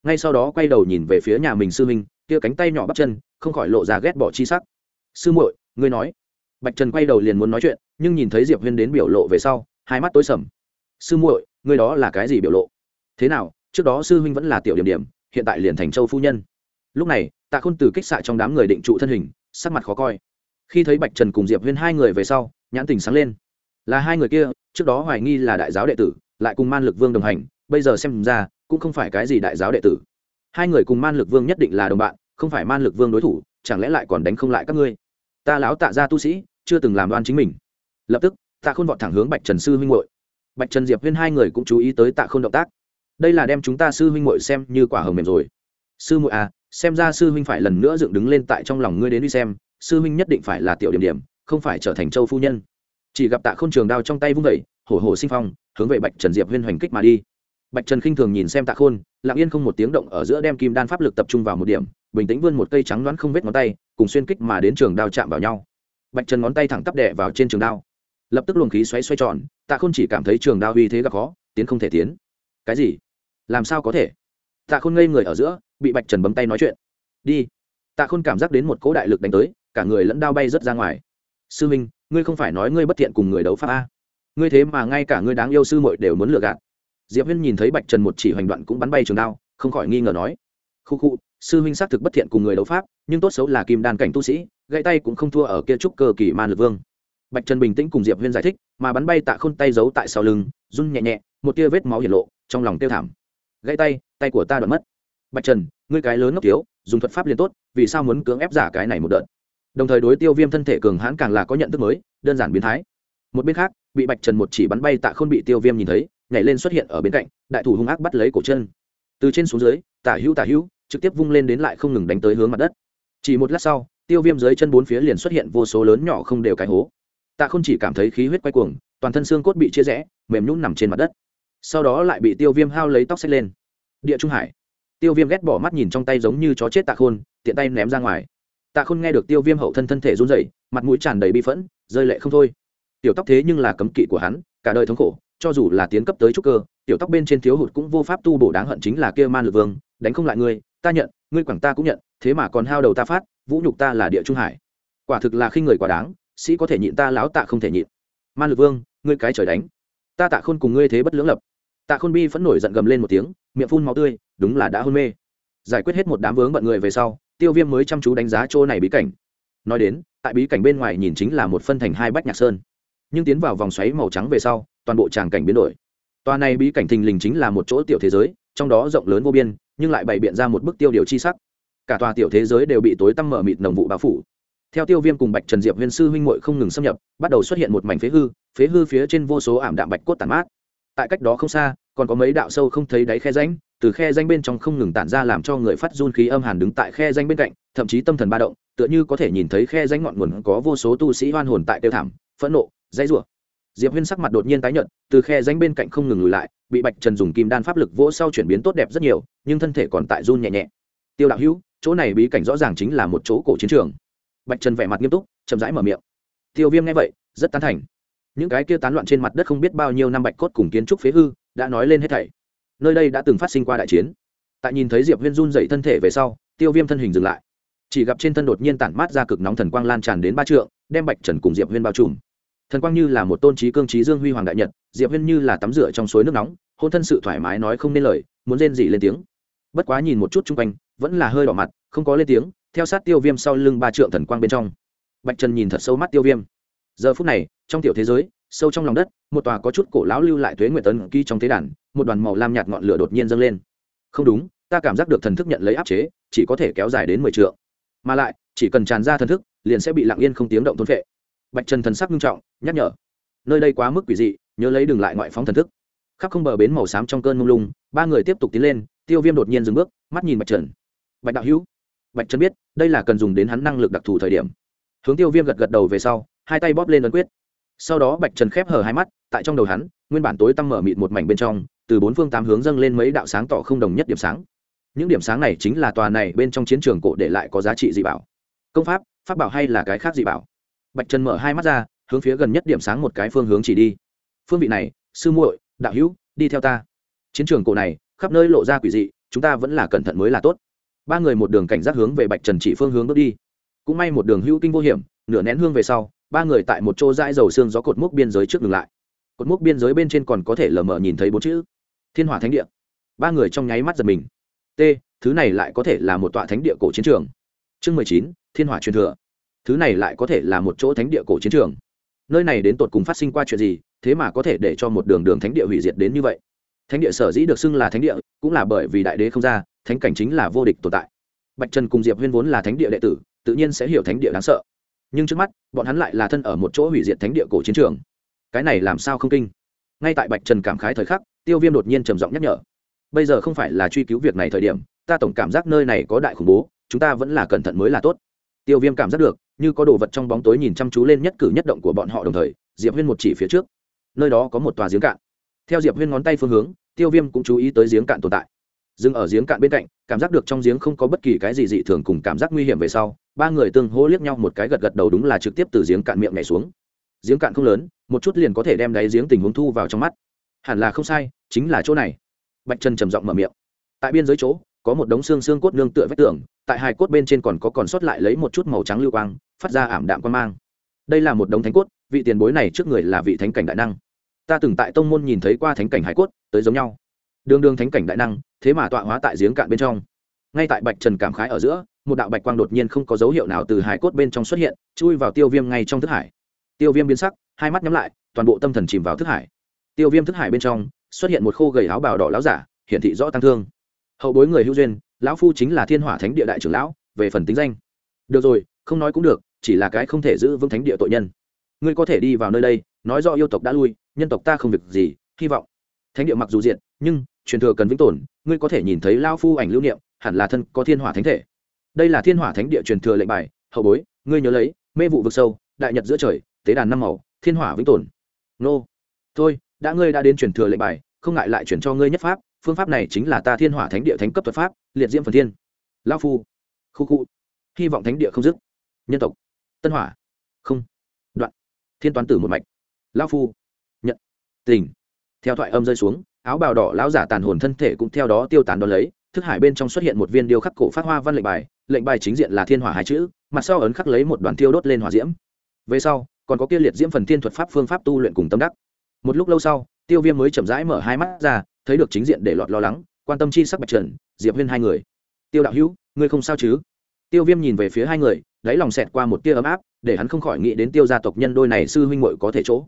Ngay sau đó quay đầu nhìn về phía nhà mình sư minh kia cánh tay nhỏ bắt chân, không khỏi lộ ra ghét bỏ chi sắc. Sư muội, ngươi nói. Bạch trần quay đầu liền muốn nói chuyện, nhưng nhìn thấy diệp huyên đến biểu lộ về sau, hai mắt tối sầm. Sư muội, ngươi đó là cái gì biểu lộ? Thế nào, trước đó sư huynh vẫn là tiểu điểm điểm, hiện tại liền thành châu phu nhân. Lúc này, tạ khôn từ kích xạ trong đám người định trụ thân hình, sắc mặt khó coi khi thấy bạch trần cùng diệp huyên hai người về sau, nhãn tình sáng lên. Là hai người kia, trước đó hoài nghi là đại giáo đệ tử, lại cùng man lực vương đồng hành, bây giờ xem ra, cũng không phải cái gì đại giáo đệ tử. Hai người cùng man lực vương nhất định là đồng bạn, không phải man lực vương đối thủ, chẳng lẽ lại còn đánh không lại các ngươi? Ta lão tạ ra tu sĩ, chưa từng làm đoan chính mình. Lập tức, tạ khôn vọt thẳng hướng bạch trần sư huynh hội bạch trần diệp huyên hai người cũng chú ý tới tạ khôn động tác. Đây là đem chúng ta sư huynh hội xem như quả hồng mềm rồi. Sư muội à xem ra sư huynh phải lần nữa dựng đứng lên tại trong lòng ngươi đến đi xem sư huynh nhất định phải là tiểu điểm điểm, không phải trở thành châu phu nhân. Chỉ gặp tạ k h ô n trường đao trong tay vung vẩy hổ hổ sinh phong, hướng về bạch trần diệp huyên hoành kích mà đi. Bạch trần khinh thường nhìn xem tạ khôn, lặng yên không một tiếng động ở giữa đem kim đan pháp lực tập trung vào một điểm, bình tĩnh vươn một cây trắng đoán không vết ngón tay, cùng xuyên kích mà đến trường đao chạm vào nhau. Bạch trần ngón tay thẳng tắp đẻ vào trên trường đao. Lập tức luồng khí xoáy xoay tròn, tạ khôn chỉ cảm thấy trường đao uy thế gặp khó, tiến không thể tiến. Cái gì? Làm sao có thể? Tạ khôn ngây người ở giữa, bị bạch trần bấm tay nói chuyện. Đi. Tạ khôn cảm giác đến một cỗ đại lực đánh tới cả người lẫn đao bay rớt ra ngoài. Sư minh, ngươi không phải nói ngươi bất thiện cùng người đấu pháp a? Ngươi thế mà ngay cả ngươi đáng yêu sư muội đều muốn lừa gạt. Diệp huyên nhìn thấy bạch trần một chỉ hoành đoạn cũng bắn bay trường đao, không khỏi nghi ngờ nói. Khu khu, sư huynh xác thực bất thiện cùng người đấu pháp, nhưng tốt xấu là kim đan cảnh tu sĩ, gãy tay cũng không thua ở kia trúc cơ kỳ man lực vương. Bạch trần bình tĩnh cùng diệp huyên giải thích, mà bắn bay tạ khôn tay giấu tại sau lưng, run nhẹ nhẹ, một tia vết máu hiển lộ, trong lòng tiêu thảm. Gãy tay tay của ta đoạn mất. Bạch trần, ngươi cái lớn ngốc thiếu, dùng thuật pháp liền tốt, vì sao muốn cưỡng ép giả cái này một đợt? Đồng thời đối tiêu viêm thân thể cường hãn càng là có nhận thức mới, đơn giản biến thái. Một bên khác, bị bạch trần một chỉ bắn bay tạ khôn bị tiêu viêm nhìn thấy, nhảy lên xuất hiện ở bên cạnh, đại thủ hung ác bắt lấy cổ chân. Từ trên xuống dưới, tả hữu tả hữu, trực tiếp vung lên đến lại không ngừng đánh tới hướng mặt đất. Chỉ một lát sau, tiêu viêm dưới chân bốn phía liền xuất hiện vô số lớn nhỏ không đều cái hố. Tạ không chỉ cảm thấy khí huyết quay cuồng, toàn thân xương cốt bị chia rẽ, mềm nhún nằm trên mặt đất. Sau đó lại bị tiêu viêm hao lấy tóc xách lên. Địa trung hải. Tiêu viêm ghét bỏ mắt nhìn trong tay giống như chó chết tạ khôn, tiện tay ném ra ngoài tạ khôn nghe được tiêu viêm hậu thân thân thể run rẩy, mặt mũi tràn đầy bi phẫn, rơi lệ không thôi. Tiểu tóc thế nhưng là cấm kỵ của hắn, cả đời thống khổ, cho dù là tiến cấp tới trúc cơ, tiểu tóc bên trên thiếu hụt cũng vô pháp tu bổ đáng hận chính là kia man lực vương, đánh không lại ngươi, ta nhận, ngươi quẳng ta cũng nhận, thế mà còn hao đầu ta phát, vũ nhục ta là địa trung hải. Quả thực là khi người quả đáng, sĩ có thể nhịn ta láo tạ không thể nhịn. Man lực vương, ngươi cái trời đánh. Ta tạ khôn cùng ngươi thế bất lưỡng lập. Tạ khôn bi phẫn nổi giận gầm lên một tiếng, miệng phun máu tươi, đúng là đã hôn mê. Giải quyết hết một đám vướng bận người về sau tiêu viêm mới chăm chú đánh giá chỗ này bí cảnh. Nói đến, tại bí cảnh bên ngoài nhìn chính là một phân thành hai bách nhạc sơn. Nhưng tiến vào vòng xoáy màu trắng về sau, toàn bộ tràng cảnh biến đổi. Tòa này bí cảnh thình lình chính là một chỗ tiểu thế giới, trong đó rộng lớn vô biên, nhưng lại bày biện ra một bức tiêu điều chi sắc. Cả tòa tiểu thế giới đều bị tối tăm mở mịt nồng vụ bao phủ. Theo tiêu viêm cùng bạch trần diệp huyên sư huynh muội không ngừng xâm nhập, bắt đầu xuất hiện một mảnh phế hư phế hư phía trên vô số ảm đạm bạch cốt tàn mát. Tại cách đó không xa còn có mấy đạo sâu không thấy đáy khe ránh từ khe danh bên trong không ngừng tản ra làm cho người phát run khí âm hàn đứng tại khe danh bên cạnh, thậm chí tâm thần ba động, tựa như có thể nhìn thấy khe danh ngọn nguồn có vô số tu sĩ hoan hồn tại tiêu thảm, phẫn nộ, dãy rủa. Diệp huyên sắc mặt đột nhiên tái nhợt, từ khe danh bên cạnh không ngừng lùi lại, bị bạch trần dùng kim đan pháp lực vỗ sau chuyển biến tốt đẹp rất nhiều, nhưng thân thể còn tại run nhẹ nhẹ. Tiêu đạo hữu, chỗ này bí cảnh rõ ràng chính là một chỗ cổ chiến trường. Bạch trần vẻ mặt nghiêm túc, chậm rãi mở miệng. Tiêu viêm nghe vậy, rất tán thành. Những cái kia tán loạn trên mặt đất không biết bao nhiêu năm bạch cốt cùng kiến trúc phế hư đã nói lên hết thảy. Nơi đây đã từng phát sinh qua đại chiến. Tại nhìn thấy diệp huyên run dậy thân thể về sau, tiêu viêm thân hình dừng lại. Chỉ gặp trên thân đột nhiên tản mát ra cực nóng thần quang lan tràn đến ba trượng, đem bạch trần cùng diệp huyên bao trùm. Thần quang như là một tôn trí cương trí dương huy hoàng đại nhật, diệp huyên như là tắm rửa trong suối nước nóng, hôn thân sự thoải mái nói không nên lời, muốn rên dị lên tiếng. Bất quá nhìn một chút chung quanh, vẫn là hơi đỏ mặt, không có lên tiếng, theo sát tiêu viêm sau lưng ba trượng thần quang bên trong. Bạch trần nhìn thật sâu mắt tiêu viêm. Giờ phút này, trong tiểu thế giới sâu trong lòng đất, một tòa có chút cổ lão lưu lại thuế nguyệt tấn ký trong thế đàn, một đoàn màu lam nhạt ngọn lửa đột nhiên dâng lên. Không đúng, ta cảm giác được thần thức nhận lấy áp chế, chỉ có thể kéo dài đến mười t mà lại, chỉ cần tràn ra thần thức, liền sẽ bị lặng yên không tiếng động thôn phệ. Bạch trần thần sắc nghiêm trọng, nhắc nhở. Nơi đây quá mức quỷ dị, nhớ lấy đừng lại ngoại phóng thần thức. Khắp không bờ bến màu xám trong cơn mông lung, ba người tiếp tục tiến lên, tiêu viêm đột nhiên dừng bước, mắt nhìn bạch trần. Bạch đạo hữu, bạch trần biết, đây là cần dùng đến hắn năng lực đặc thù thời điểm. Hướng tiêu viêm gật gật đầu về sau, hai tay bóp lên ấn quyết sau đó bạch trần khép hờ hai mắt, tại trong đầu hắn, nguyên bản tối tăm mở mịt một mảnh bên trong, từ bốn phương tám hướng dâng lên mấy đạo sáng tỏ không đồng nhất điểm sáng. Những điểm sáng này chính là tòa này bên trong chiến trường cổ để lại có giá trị dị bảo. Công pháp pháp bảo hay là cái khác dị bảo? Bạch trần mở hai mắt ra, hướng phía gần nhất điểm sáng một cái phương hướng chỉ đi. Phương vị này, sư muội, đạo hữu, đi theo ta. Chiến trường cổ này, khắp nơi lộ ra quỷ dị, chúng ta vẫn là cẩn thận mới là tốt. Ba người một đường cảnh giác hướng về bạch trần chỉ phương hướng bước đi. Cũng may một đường hữu kinh vô hiểm, nửa nén hương về sau ba người tại một chỗ dãi dầu xương gió cột mốc biên giới trước ngừng lại. Cột mốc biên giới bên trên còn có thể lờ mờ nhìn thấy bốn chữ. Thiên hỏa thánh địa. Ba người trong nháy mắt giật mình. T, thứ này lại có thể là một tọa thánh địa cổ chiến trường. Chương mười chín, thiên hỏa truyền thừa. Thứ này lại có thể là một chỗ thánh địa cổ chiến trường. Nơi này đến tột cùng phát sinh qua chuyện gì, thế mà có thể để cho một đường đường thánh địa hủy diệt đến như vậy? Thánh địa sở dĩ được xưng là thánh địa, cũng là bởi vì đại đế không ra, thánh cảnh chính là vô địch tồn tại. Bạch trần cùng diệp huyên vốn là thánh địa đệ tử, tự nhiên sẽ hiểu thánh địa đáng sợ nhưng trước mắt, bọn hắn lại là thân ở một chỗ hủy diệt thánh địa cổ chiến trường. Cái này làm sao không kinh? Ngay tại bạch trần cảm khái thời khắc, tiêu viêm đột nhiên trầm giọng nhắc nhở. Bây giờ không phải là truy cứu việc này thời điểm, ta tổng cảm giác nơi này có đại khủng bố, chúng ta vẫn là cẩn thận mới là tốt. Tiêu viêm cảm giác được, như có đồ vật trong bóng tối nhìn chăm chú lên nhất cử nhất động của bọn họ đồng thời, diệp huyên một chỉ phía trước. Nơi đó có một tòa giếng cạn. Theo diệp huyên ngón tay phương hướng, tiêu viêm cũng chú ý tới giếng cạn tồn tại dừng ở giếng cạn bên cạnh, cảm giác được trong giếng không có bất kỳ cái gì dị thường cùng cảm giác nguy hiểm về sau, ba người tương hô liếc nhau một cái gật gật đầu đúng là trực tiếp từ giếng cạn miệng nhảy xuống. Giếng cạn không lớn, một chút liền có thể đem đáy giếng tình huống thu vào trong mắt. Hẳn là không sai, chính là chỗ này. Bạch trần trầm giọng mở miệng. Tại biên giới chỗ, có một đống xương xương cốt nương tựa vách tường, tại hai cốt bên trên còn có còn sót lại lấy một chút màu trắng lưu quang, phát ra ảm đạm quan mang. Đây là một đống thánh cốt, vị tiền bối này trước người là vị thánh cảnh đại năng. Ta từng tại tông môn nhìn thấy qua thánh cảnh hải cốt, tới giống nhau đường đường thánh cảnh đại năng, thế mà tọa hóa tại giếng cạn bên trong. Ngay tại bạch trần cảm khái ở giữa, một đạo bạch quang đột nhiên không có dấu hiệu nào từ hải cốt bên trong xuất hiện, chui vào tiêu viêm ngay trong thức hải. Tiêu viêm biến sắc, hai mắt nhắm lại, toàn bộ tâm thần chìm vào thức hải. Tiêu viêm thức hải bên trong, xuất hiện một khô gầy áo bào đỏ láo giả, hiển thị rõ tăng thương. Hậu bối người hữu duyên, lão phu chính là thiên hỏa thánh địa đại trưởng lão, về phần tính danh. Được rồi, không nói cũng được, chỉ là cái không thể giữ vững thánh địa tội nhân. Ngươi có thể đi vào nơi đây, nói do yêu tộc đã lui, nhân tộc ta không việc gì, hy vọng. Thánh địa mặc dù diện, nhưng truyền thừa cần vĩnh tồn, ngươi có thể nhìn thấy lao phu ảnh lưu niệm, hẳn là thân có thiên hỏa thánh thể. Đây là thiên hỏa thánh địa truyền thừa lệnh bài, hậu bối, ngươi nhớ lấy, mê vụ vực sâu, đại nhật giữa trời, tế đàn năm màu, thiên hỏa vĩnh tồn. Nô, thôi, đã ngươi đã đến truyền thừa lệnh bài, không ngại lại chuyển cho ngươi nhất pháp, phương pháp này chính là ta thiên hỏa thánh địa thánh cấp thuật pháp, liệt diễm phần thiên. Lao phu, khu khu, hy vọng thánh địa không dứt. Nhân tộc, tân hỏa, không. Đoạn, thiên toán tử một mạch. Lao phu, nhận, tình. Theo thoại âm rơi xuống áo bào đỏ lão giả tàn hồn thân thể cũng theo đó tiêu tán đón lấy, thức hải bên trong xuất hiện một viên điêu khắc cổ phát hoa văn lệnh bài lệnh bài chính diện là thiên hỏa hai chữ, mặt sau ấn khắc lấy một đoàn tiêu đốt lên hỏa diễm. Về sau, còn có kia liệt diễm phần thiên thuật pháp phương pháp tu luyện cùng tâm đắc. Một lúc lâu sau, tiêu viêm mới chậm rãi mở hai mắt ra, thấy được chính diện để lọt lo lắng, quan tâm chi sắc bạch trần, diệp huyên hai người. Tiêu đạo hữu, ngươi không sao chứ? Tiêu viêm nhìn về phía hai người, đáy lòng xẹt qua một tia ấm áp, để hắn không khỏi nghĩ đến tiêu gia tộc nhân đôi này sư huynh muội có thể chỗ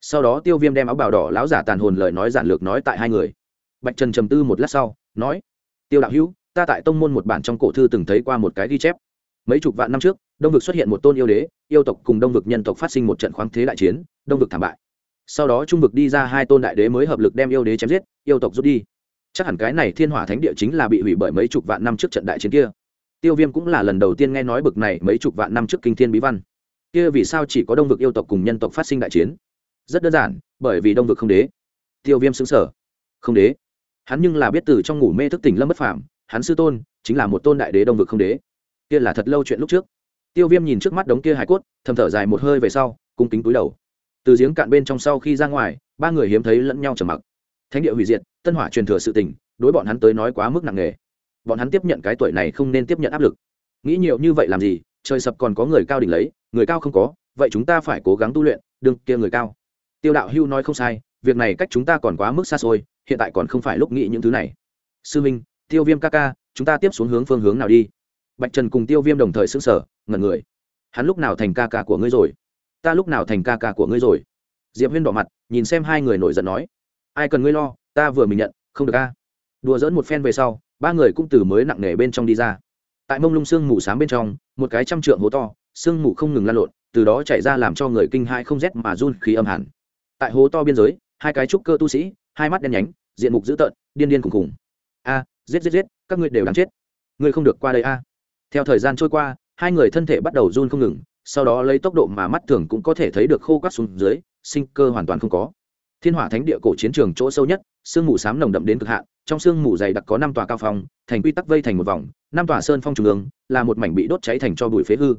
sau đó tiêu viêm đem áo bào đỏ lão giả tàn hồn lời nói giản lược nói tại hai người. Bạch trần trầm tư một lát sau, nói, tiêu đạo hữu, ta tại tông môn một bản trong cổ thư từng thấy qua một cái ghi chép. Mấy chục vạn năm trước, đông vực xuất hiện một tôn yêu đế, yêu tộc cùng đông vực nhân tộc phát sinh một trận khoáng thế đại chiến, đông vực thảm bại. Sau đó trung vực đi ra hai tôn đại đế mới hợp lực đem yêu đế chém giết, yêu tộc rút đi. Chắc hẳn cái này thiên hỏa thánh địa chính là bị hủy bởi mấy chục vạn năm trước trận đại chiến kia. Tiêu viêm cũng là lần đầu tiên nghe nói bực này mấy chục vạn năm trước kinh thiên bí văn. Kia vì sao chỉ có đông vực yêu tộc cùng nhân tộc phát sinh đại chiến? Rất đơn giản bởi vì đông vực không đế. Tiêu viêm xứng sở. Không đế. Hắn nhưng là biết từ trong ngủ mê thức tỉnh lâm bất phàm, hắn sư tôn chính là một tôn đại đế đông vực không đế. Kia là thật lâu chuyện lúc trước. Tiêu viêm nhìn trước mắt đống kia hải cốt thầm thở dài một hơi về sau cung kính túi đầu. Từ giếng cạn bên trong sau khi ra ngoài ba người hiếm thấy lẫn nhau trầm mặc. Thánh địa hủy diệt tân hỏa truyền thừa sự tình đối bọn hắn tới nói quá mức nặng nề. Bọn hắn tiếp nhận cái tuổi này không nên tiếp nhận áp lực. Nghĩ nhiều như vậy làm gì? Trời sập còn có người cao đỉnh lấy người cao không có vậy chúng ta phải cố gắng tu luyện đừng kia người cao tiêu đạo hưu nói không sai, việc này cách chúng ta còn quá mức xa xôi, hiện tại còn không phải lúc nghĩ những thứ này. Sư minh, tiêu viêm ca ca, chúng ta tiếp xuống hướng phương hướng nào đi? Bạch trần cùng tiêu viêm đồng thời xứng sở ngẩn người. Hắn lúc nào thành ca ca của ngươi rồi? Ta lúc nào thành ca ca của ngươi rồi? Diệp huyên đỏ mặt, nhìn xem hai người nổi giận nói. Ai cần ngươi lo, ta vừa mình nhận, không được ca đùa dỡn một phen về sau, ba người cũng từ mới nặng nề bên trong đi ra. Tại mông lung sương mù s á m bên trong, một cái trăm trượng hố to, sương mù không ngừng lan lộn, từ đó chạy ra làm cho người kinh hai không rét mà run khí âm hẳn tại hố to biên giới, hai cái trúc cơ tu sĩ, hai mắt đen nhánh, diện mục dữ tợn, điên điên khùng khùng. A, giết giết giết, các ngươi đều đáng chết. Ngươi không được qua đây a. Theo thời gian trôi qua, hai người thân thể bắt đầu run không ngừng, sau đó lấy tốc độ mà mắt thường cũng có thể thấy được khô quắt xuống dưới, sinh cơ hoàn toàn không có. Thiên hỏa thánh địa cổ chiến trường chỗ sâu nhất, sương mù xám nồng đậm đến cực hạn, trong sương mù dày đặc có năm tòa cao phong, thành quy tắc vây thành một vòng, năm tòa sơn phong trung ương, là một mảnh bị đốt cháy thành cho bụi phế hư.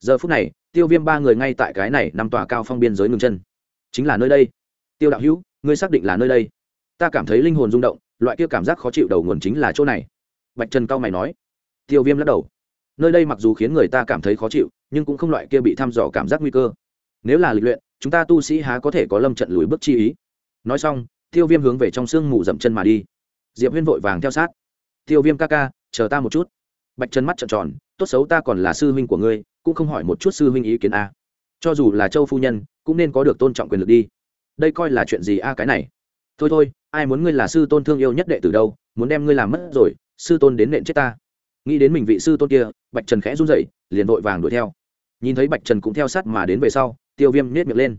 Giờ phút này, tiêu viêm ba người ngay tại cái này năm tòa cao phong biên giới ngừng chân chính là nơi đây. Tiêu đạo hữu, ngươi xác định là nơi đây. Ta cảm thấy linh hồn rung động, loại kia cảm giác khó chịu đầu nguồn chính là chỗ này. Bạch trần cao mày nói. Tiêu viêm lắc đầu. Nơi đây mặc dù khiến người ta cảm thấy khó chịu, nhưng cũng không loại kia bị thăm dò cảm giác nguy cơ. Nếu là lịch luyện, chúng ta tu sĩ há có thể có lâm trận lùi bước chi ý. Nói xong, tiêu viêm hướng về trong sương mù dậm chân mà đi. Diệp huyên vội vàng theo sát. Tiêu viêm ca ca, chờ ta một chút. Bạch chân mắt trợn tròn, tốt xấu ta còn là sư huynh của ngươi, cũng không hỏi một chút sư huynh ý kiến a. Cho dù là châu phu nhân cũng nên có được tôn trọng quyền lực đi. Đây coi là chuyện gì a cái này? Thôi thôi, ai muốn ngươi là sư tôn thương yêu nhất đệ từ đâu, muốn đem ngươi làm mất rồi, sư tôn đến nện chết ta. Nghĩ đến mình vị sư tôn kia, bạch trần khẽ run rẩy, liền vội vàng đuổi theo. Nhìn thấy bạch trần cũng theo sát mà đến về sau, tiêu viêm nết miệng lên.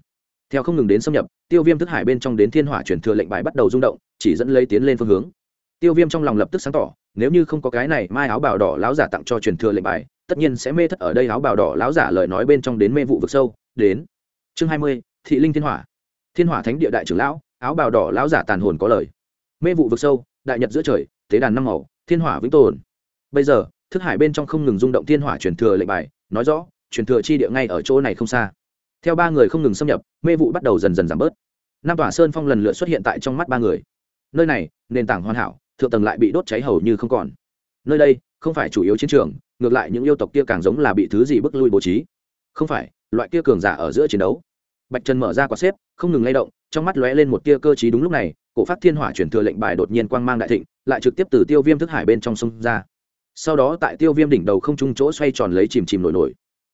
Theo không ngừng đến xâm nhập, tiêu viêm thức hải bên trong đến thiên hỏa chuyển thừa lệnh bài bắt đầu rung động, chỉ dẫn lấy tiến lên phương hướng. Tiêu viêm trong lòng lập tức sáng tỏ, nếu như không có cái này mai áo bào đỏ láo giả tặng cho truyền thừa lệnh bài, tất nhiên sẽ mê thất ở đây áo bào đỏ láo giả lời nói bên trong đến mê vụ vực sâu, đến chương hai mươi, thị linh thiên hỏa. Thiên hỏa thánh địa đại trưởng lão, áo bào đỏ lão giả tàn hồn có lời. Mê vụ vực sâu, đại nhật giữa trời, tế đàn năm màu, thiên hỏa vĩnh tồn. Bây giờ, thức hải bên trong không ngừng rung động thiên hỏa truyền thừa lệnh bài, nói rõ, truyền thừa chi địa ngay ở chỗ này không xa. Theo ba người không ngừng xâm nhập, mê vụ bắt đầu dần dần giảm bớt. Nam tỏa sơn phong lần lượt xuất hiện tại trong mắt ba người. Nơi này, nền tảng hoàn hảo, thượng tầng lại bị đốt cháy hầu như không còn. Nơi đây, không phải chủ yếu chiến trường, ngược lại những yêu tộc kia càng giống là bị thứ gì bức lui bố trí. Không phải loại kia cường giả ở giữa chiến đấu. Bạch trần mở ra quả xếp, không ngừng lay động, trong mắt lóe lên một tia cơ chí đúng lúc này, cổ phát thiên hỏa chuyển thừa lệnh bài đột nhiên quang mang đại thịnh, lại trực tiếp từ tiêu viêm thức hải bên trong sông ra. Sau đó tại tiêu viêm đỉnh đầu không trung chỗ xoay tròn lấy chìm chìm nổi nổi.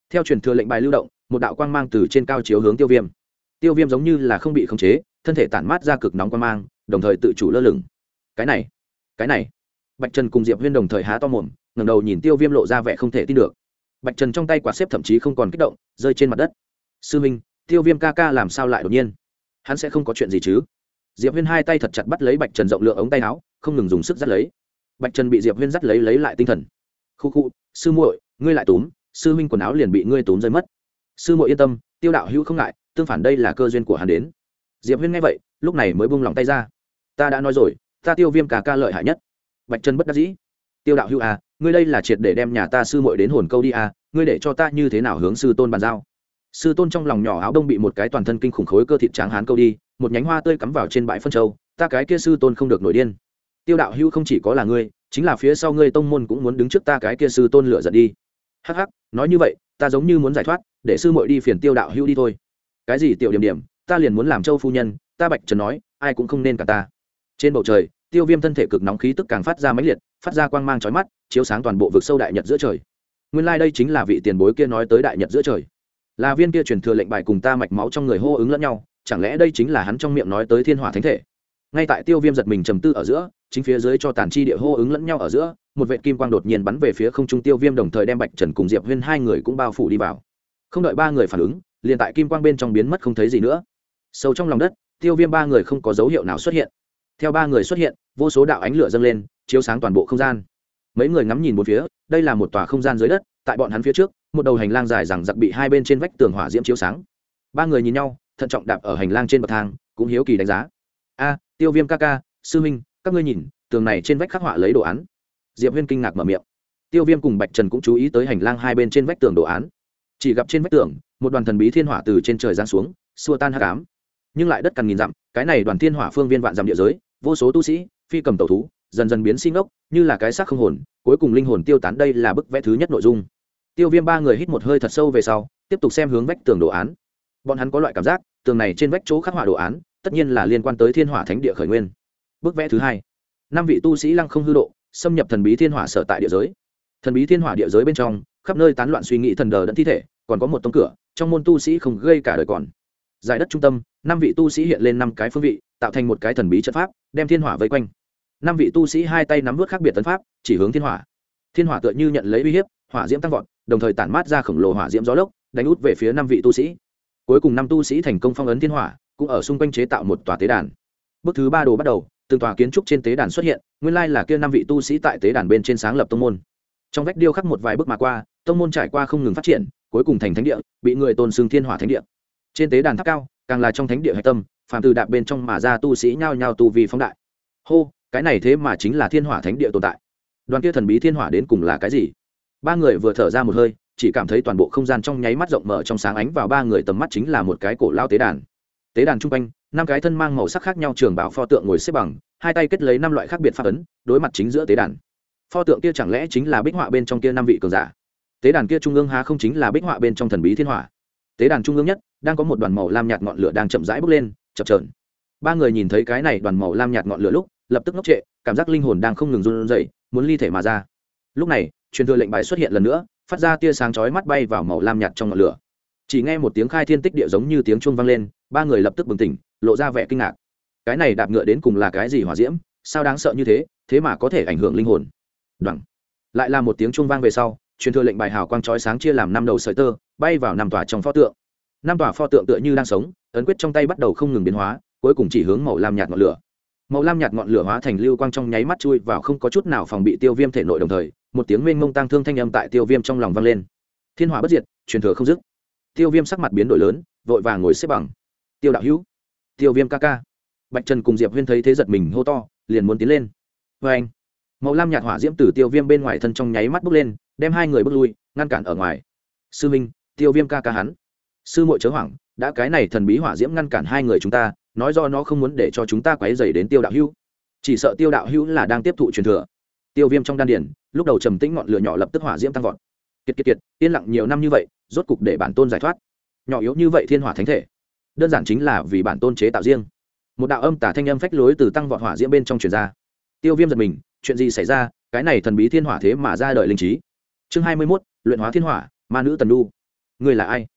Theo truyền thừa lệnh bài lưu động, một đạo quang mang từ trên cao chiếu hướng tiêu viêm. Tiêu viêm giống như là không bị khống chế, thân thể tản mát ra cực nóng quang mang, đồng thời tự chủ lơ lửng. Cái này cái này. Bạch trần cùng diệp huyên đồng thời há to mồm, ngẩng đầu nhìn tiêu viêm lộ ra vẻ không thể tin được bạch trần trong tay quả xếp thậm chí không còn kích động, rơi trên mặt đất. Sư minh, tiêu viêm ca ca làm sao lại đột nhiên? Hắn sẽ không có chuyện gì chứ? Diệp huyên hai tay thật chặt bắt lấy bạch trần rộng lượng ống tay áo, không ngừng dùng sức dắt lấy. Bạch trần bị diệp huyên dắt lấy lấy lại tinh thần. Khu khu, sư muội, ngươi lại túm, sư minh quần áo liền bị ngươi túm rơi mất. Sư muội yên tâm, tiêu đạo hữu không ngại, tương phản đây là cơ duyên của hắn đến. Diệp huyên nghe vậy, lúc này mới buông lòng tay ra. Ta đã nói rồi, ta tiêu viêm cả ca lợi hại nhất. Bạch trần bất đắc dĩ. Tiêu đạo hữu à ngươi đây là triệt để đem nhà ta sư muội đến hồn câu đi à ngươi để cho ta như thế nào hướng sư tôn bàn giao? Sư tôn trong lòng nhỏ áo đông bị một cái toàn thân kinh khủng khối cơ thịt tráng hán câu đi, một nhánh hoa tươi cắm vào trên bãi phân châu, ta cái kia sư tôn không được nổi điên. Tiêu đạo hữu không chỉ có là ngươi, chính là phía sau ngươi tông môn cũng muốn đứng trước ta cái kia sư tôn lựa giận đi. Hắc hắc, nói như vậy, ta giống như muốn giải thoát, để sư muội đi phiền tiêu đạo hữu đi thôi. Cái gì tiểu điểm điểm, ta liền muốn làm châu phu nhân, ta bạch trần nói, ai cũng không nên cả ta. Trên bầu trời, tiêu viêm thân thể cực nóng khí tức càng phát ra mãnh liệt phát ra quang mang chói mắt, chiếu sáng toàn bộ vực sâu đại nhật giữa trời. Nguyên lai、like、đây chính là vị tiền bối kia nói tới đại nhật giữa trời. Là viên kia truyền thừa lệnh bài cùng ta mạch máu trong người hô ứng lẫn nhau, chẳng lẽ đây chính là hắn trong miệng nói tới thiên hỏa thánh thể? Ngay tại tiêu viêm giật mình trầm tư ở giữa, chính phía dưới cho tàn chi địa hô ứng lẫn nhau ở giữa, một vệ kim quang đột nhiên bắn về phía không trung tiêu viêm đồng thời đem bạch trần cùng diệp huyên hai người cũng bao phủ đi vào. Không đợi ba người phản ứng, liền tại kim quang bên trong biến mất không thấy gì nữa. Sâu trong lòng đất, tiêu viêm ba người không có dấu hiệu nào xuất hiện theo ba người xuất hiện, vô số đạo ánh lửa dâng lên, chiếu sáng toàn bộ không gian. Mấy người ngắm nhìn một phía, đây là một tòa không gian dưới đất, tại bọn hắn phía trước, một đầu hành lang dài rằng giặc bị hai bên trên vách tường hỏa diễm chiếu sáng. Ba người nhìn nhau, thận trọng đạp ở hành lang trên bậc thang, cũng hiếu kỳ đánh giá. A, tiêu viêm ca ca, sư minh các ngươi nhìn, tường này trên vách khắc họa lấy đồ án. Diệp huyên kinh ngạc mở miệng. Tiêu viêm cùng bạch trần cũng chú ý tới hành lang hai bên trên vách tường đồ án. Chỉ gặp trên vách tường, một đoàn thần bí thiên hỏa từ trên trời giáng xuống, xua tan hạ cám nhưng lại đất cằn nghìn dặm, cái này đoàn thiên hỏa phương viên vạn dặm địa giới vô số tu sĩ, phi cầm tẩu thú, dần dần biến sinh ốc, như là cái xác không hồn, cuối cùng linh hồn tiêu tán đây là bức vẽ thứ nhất nội dung. Tiêu viêm ba người hít một hơi thật sâu về sau, tiếp tục xem hướng vách tường đồ án. Bọn hắn có loại cảm giác, tường này trên vách chỗ khắc họa đồ án, tất nhiên là liên quan tới thiên hỏa thánh địa khởi nguyên. Bức vẽ thứ hai. Năm vị tu sĩ lăng không hư độ, xâm nhập thần bí thiên hỏa sở tại địa giới. Thần bí thiên hỏa địa giới bên trong, khắp nơi tán loạn suy nghĩ thần đờ đẫn thi thể, còn có một tông cửa, trong môn tu sĩ không gây cả đời còn. Giải đất trung tâm, năm vị tu sĩ hiện lên năm cái phương vị tạo thành một cái thần bí trận pháp, đem thiên hỏa vây quanh. Năm vị tu sĩ hai tay nắm vớt khác biệt tấn pháp, chỉ hướng thiên hỏa. Thiên hỏa tựa như nhận lấy uy hiếp, hỏa diễm tăng vọt, đồng thời tản mát ra khổng lồ hỏa diễm gió lốc, đánh út về phía năm vị tu sĩ. Cuối cùng năm tu sĩ thành công phong ấn thiên hỏa, cũng ở xung quanh chế tạo một tòa tế đàn. Bước thứ ba đồ bắt đầu, từng tòa kiến trúc trên tế đàn xuất hiện, nguyên lai là kia năm vị tu sĩ tại tế đàn bên trên sáng lập tông môn. Trong vách điêu khắc một vài bước mà qua, tông môn trải qua không ngừng phát triển, cuối cùng thành thánh địa, bị người tôn xưng thiên hỏa thánh địa trên tế đàn tháp cao, càng là trong thánh địa hạch tâm, phàm từ đạp bên trong mà ra tu sĩ nhao nhao tu vì phóng đại. Hô, cái này thế mà chính là thiên hỏa thánh địa tồn tại. Đoàn kia thần bí thiên hỏa đến cùng là cái gì? Ba người vừa thở ra một hơi, chỉ cảm thấy toàn bộ không gian trong nháy mắt rộng mở trong sáng ánh vào ba người tầm mắt chính là một cái cổ lao tế đàn. Tế đàn trung quanh, năm cái thân mang màu sắc khác nhau trường bảo pho tượng ngồi xếp bằng, hai tay kết lấy năm loại khác biệt pháp ấn, đối mặt chính giữa tế đàn. Pho tượng kia chẳng lẽ chính là bích họa bên trong kia năm vị cường giả? Tế đàn kia trung ương há không chính là bích họa bên trong thần bí thiên hỏa? Tế đàn trung ương nhất đang có một đoàn màu lam nhạt ngọn lửa đang chậm rãi bốc lên, chập trờn ba người nhìn thấy cái này đoàn màu lam nhạt ngọn lửa lúc, lập tức ngốc trệ, cảm giác linh hồn đang không ngừng run rẩy, muốn ly thể mà ra. Lúc này, truyền thừa lệnh bài xuất hiện lần nữa, phát ra tia sáng chói mắt bay vào màu lam nhạt trong ngọn lửa. Chỉ nghe một tiếng khai thiên tích địa giống như tiếng chuông vang lên, ba người lập tức bừng tỉnh, lộ ra vẻ kinh ngạc. Cái này đạp ngựa đến cùng là cái gì hỏa diễm? Sao đáng sợ như thế? Thế mà có thể ảnh hưởng linh hồn. Đoằng. Lại là một tiếng chuông vang về sau, truyền thừa lệnh bài hào quang chói sáng chia làm năm đầu sợi tơ, bay vào năm tòa trong pho tượng năm tòa pho tượng tựa như đang sống, ấn quyết trong tay bắt đầu không ngừng biến hóa, cuối cùng chỉ hướng màu lam nhạt ngọn lửa. Màu lam nhạt ngọn lửa hóa thành lưu quang trong nháy mắt chui vào không có chút nào phòng bị tiêu viêm thể nội đồng thời, một tiếng mênh mông tăng thương thanh âm tại tiêu viêm trong lòng vang lên. Thiên hỏa bất diệt, truyền thừa không dứt. Tiêu viêm sắc mặt biến đổi lớn, vội vàng ngồi xếp bằng. Tiêu đạo hữu, tiêu viêm ca ca. Bạch trần cùng diệp huyên thấy thế giật mình, hô to, liền muốn tiến lên. Vê anh, màu lam nhạt hỏa diễm từ tiêu viêm bên ngoài thân trong nháy mắt bước lên, đem hai người bước lui, ngăn cản ở ngoài. Sư minh, tiêu viêm ca ca hắn sư muội chớ hoảng, đã cái này thần bí hỏa diễm ngăn cản hai người chúng ta, nói do nó không muốn để cho chúng ta quấy dày đến tiêu đạo hữu. Chỉ sợ tiêu đạo hữu là đang tiếp thụ truyền thừa. Tiêu viêm trong đan điển lúc đầu trầm tĩnh ngọn lửa nhỏ lập tức hỏa diễm tăng vọt. Kiệt kiệt kiệt, yên lặng nhiều năm như vậy, rốt cục để bản tôn giải thoát. Nhỏ yếu như vậy thiên hỏa thánh thể, đơn giản chính là vì bản tôn chế tạo riêng. Một đạo âm tả thanh âm phách lối từ tăng vọt hỏa diễm bên trong truyền ra. Tiêu viêm giật mình, chuyện gì xảy ra? Cái này thần bí thiên hỏa thế mà ra đời linh trí. Chương hai mươi mốt, luyện hóa thiên hỏa, ma nữ tần đu. Ngươi là ai?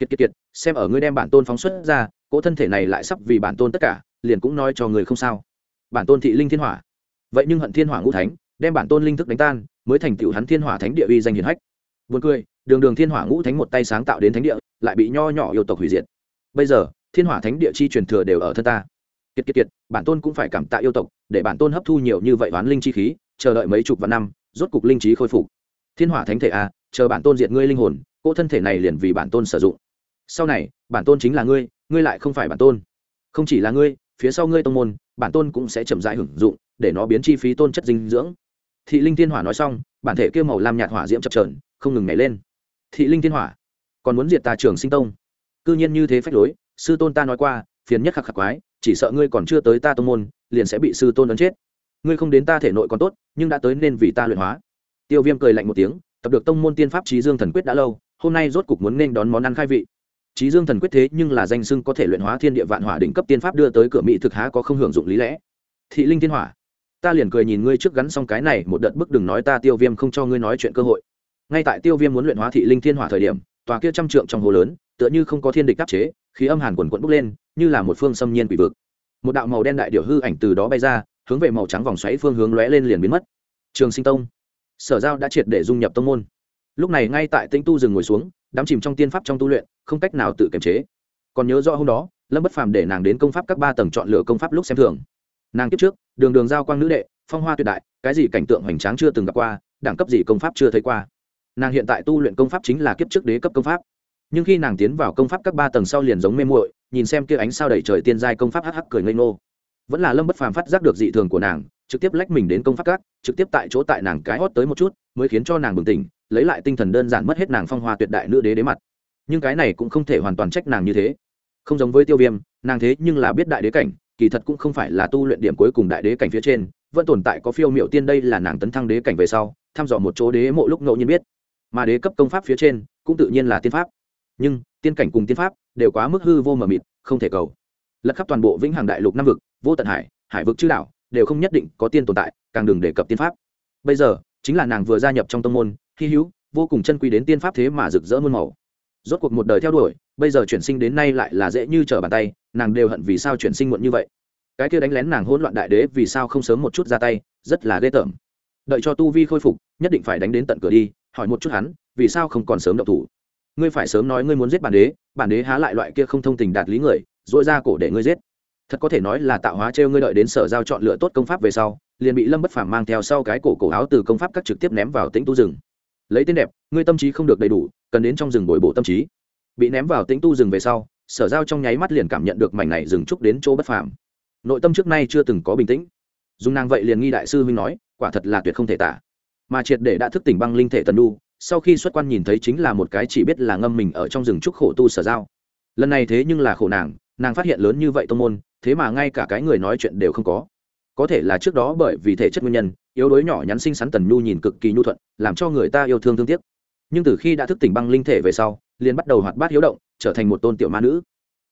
Kiệt kiệt kiệt xem ở ngươi đem bản tôn phóng xuất ra cỗ thân thể này lại sắp vì bản tôn tất cả liền cũng nói cho người không sao bản tôn thị linh thiên hỏa vậy nhưng hận thiên hỏa ngũ thánh đem bản tôn linh thức đánh tan mới thành tựu hắn thiên hỏa thánh địa uy danh hiển hách Buồn cười, đường đường thiên hỏa ngũ thánh một tay sáng tạo đến thánh địa, lại bị nho nhỏ yêu tộc hủy diệt. Bây giờ, thiên hỏa thánh địa chi truyền thừa đều ở thân ta. Kiệt kiệt kiệt, bản tôn cũng phải cảm tạ yêu tộc, để bản tôn hấp thu nhiều như vậy oán linh chi khí, chờ đợi mấy chục vạn năm, rốt cục linh trí khôi phục. Thiên hỏa thánh thể a, à, chờ bản tôn diệt ngươi linh hồn, cô thân thể này liền vì bản tôn sử dụng. Sau này, bản tôn chính là ngươi, ngươi lại không phải bản tôn. Không chỉ là ngươi, phía sau ngươi tông môn, bản tôn cũng sẽ chậm rãi hưởng dụng, để nó biến chi phí tôn chất dinh dưỡng. Thị linh thiên hỏa nói xong, bản thể kia màu lam nhạt hỏa diễm chập chờn, không ngừng nhảy lên. Thị linh thiên hỏa còn muốn diệt ta trường sinh tông? Cư nhiên như thế phách lối sư tôn ta nói qua phiền nhất khắc khắc quái chỉ sợ ngươi còn chưa tới ta tông môn liền sẽ bị sư tôn ấn chết. Ngươi không đến ta thể nội còn tốt nhưng đã tới nên vì ta luyện hóa. Tiêu viêm cười lạnh một tiếng tập được tông môn tiên pháp trí dương thần quyết đã lâu hôm nay rốt cục muốn nên đón món ăn khai vị trí dương thần quyết thế nhưng là danh xưng có thể luyện hóa thiên địa vạn hỏa đỉnh cấp tiên pháp đưa tới cửa mỹ thực há có không hưởng dụng lý lẽ. Thị linh thiên hỏa, ta liền cười nhìn ngươi trước gắn xong cái này một đợt bức đừng nói ta tiêu viêm không cho ngươi nói chuyện cơ hội. Ngay tại tiêu viêm muốn luyện hóa thị linh thiên hỏa thời điểm, tòa kia trăm trượng trong hồ lớn, tựa như không có thiên địch đáp chế, khí âm hàn quần quận bốc lên, như là một phương xâm nhiên quỷ vực. Một đạo màu đen đại điểu hư ảnh từ đó bay ra, hướng về màu trắng vòng xoáy phương hướng lóe lên liền biến mất. Trường sinh tông, sở giao đã triệt để dung nhập tông môn. Lúc này ngay tại tĩnh tu rừng ngồi xuống đắm chìm trong tiên pháp trong tu luyện, không cách nào tự kiềm chế. Còn nhớ rõ hôm đó, lâm bất phàm để nàng đến công pháp các ba tầng chọn lựa công pháp lúc xem thường. Nàng kiếp trước, đường đường giao quang nữ đệ, phong hoa tuyệt đại, cái gì cảnh tượng hoành tráng chưa từng gặp qua, đẳng cấp gì công pháp chưa thấy qua. Nàng hiện tại tu luyện công pháp chính là kiếp trước đế cấp công pháp. Nhưng khi nàng tiến vào công pháp các ba tầng sau liền giống mê muội, nhìn xem kia ánh sao đầy trời tiên giai công pháp hắc hắc cười ngây ngô. Vẫn là lâm bất phàm phát giác được dị thường của nàng, trực tiếp lách mình đến công pháp các, trực tiếp tại chỗ tại nàng cái hót tới một chút, mới khiến cho nàng bừng tỉnh lấy lại tinh thần đơn giản mất hết nàng phong hoa tuyệt đại nữ đế đế mặt. Nhưng cái này cũng không thể hoàn toàn trách nàng như thế. Không giống với tiêu viêm, nàng thế nhưng là biết đại đế cảnh, kỳ thật cũng không phải là tu luyện điểm cuối cùng đại đế cảnh phía trên, vẫn tồn tại có phiêu miệu tiên đây là nàng tấn thăng đế cảnh về sau, thăm dò một chỗ đế mộ lúc ngẫu nhiên biết. Mà đế cấp công pháp phía trên, cũng tự nhiên là tiên pháp. Nhưng, tiên cảnh cùng tiên pháp đều quá mức hư vô mờ mịt, không thể cầu. Lật khắp toàn bộ vĩnh hằng đại lục năm vực, vô tận hải hải vực chư đảo, đều không nhất định có tiên tồn tại, càng đừng đề cập tiên pháp. Bây giờ, chính là nàng vừa gia nhập trong tông môn hy hữu, vô cùng chân quý đến tiên pháp thế mà rực rỡ muôn màu. Rốt cuộc một đời theo đuổi, bây giờ chuyển sinh đến nay lại là dễ như trở bàn tay, nàng đều hận vì sao chuyển sinh muộn như vậy. Cái kia đánh lén nàng hỗn loạn đại đế vì sao không sớm một chút ra tay, rất là ghê tởm. Đợi cho tu vi khôi phục, nhất định phải đánh đến tận cửa đi, hỏi một chút hắn, vì sao không còn sớm động thủ. Ngươi phải sớm nói ngươi muốn giết bản đế bản đế há lại loại kia không thông tình đạt lý người dội ra cổ để ngươi giết. Thật có thể nói là tạo hóa trêu ngươi đợi đến sở giao chọn lựa tốt công pháp về sau, liền bị lâm bất phàm mang theo sau cái cổ cổ áo từ công pháp các trực tiếp ném vào tĩnh tu rừng lấy tên đẹp, ngươi tâm trí không được đầy đủ, cần đến trong rừng bồi bổ tâm trí. Bị ném vào tĩnh tu rừng về sau, sở giao trong nháy mắt liền cảm nhận được mảnh này rừng trúc đến chỗ bất phàm. Nội tâm trước nay chưa từng có bình tĩnh. Dùng nàng vậy liền nghi đại sư huynh nói, quả thật là tuyệt không thể tả. Mà triệt để đã thức tỉnh băng linh thể tần đu, sau khi xuất quan nhìn thấy chính là một cái chỉ biết là ngâm mình ở trong rừng trúc khổ tu sở giao. Lần này thế nhưng là khổ nàng nàng phát hiện lớn như vậy tô môn, thế mà ngay cả cái người nói chuyện đều không có. Có thể là trước đó bởi vì thể chất nguyên nhân yếu đuối nhỏ nhắn xinh xắn tần nhu nhìn cực kỳ nhu thuận, làm cho người ta yêu thương thương tiếc. Nhưng từ khi đã thức tỉnh băng linh thể về sau, liền bắt đầu hoạt bát hiếu động, trở thành một tôn tiểu ma nữ.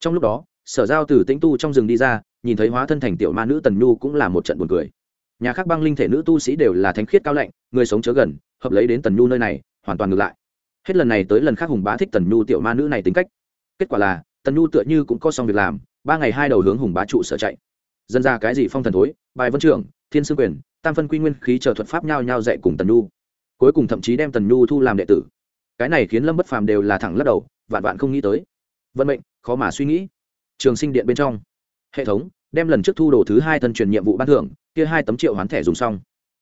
Trong lúc đó, sở giao từ tĩnh tu trong rừng đi ra, nhìn thấy hóa thân thành tiểu ma nữ tần nhu cũng là một trận buồn cười. Nhà khác băng linh thể nữ tu sĩ đều là thánh khiết cao lạnh, người sống chớ gần, hợp lấy đến tần nhu nơi này, hoàn toàn ngược lại. Hết lần này tới lần khác hùng bá thích tần nhu tiểu ma nữ này tính cách. Kết quả là, tần nhu tựa như cũng có xong việc làm, ba ngày hai đầu hướng hùng bá trụ sở chạy. Dân ra cái gì phong thần thối, bài vân trưởng thiên sư quyền, tam phân quy nguyên khí chờ thuật pháp nhau nhau dạy cùng tần nhu. Cuối cùng thậm chí đem tần nhu thu làm đệ tử. Cái này khiến lâm bất phàm đều là thẳng lắc đầu, vạn vạn không nghĩ tới. Vận mệnh, khó mà suy nghĩ. Trường sinh điện bên trong. Hệ thống, đem lần trước thu đồ thứ hai thân truyền nhiệm vụ ban thưởng, kia hai tấm triệu hoán thẻ dùng xong.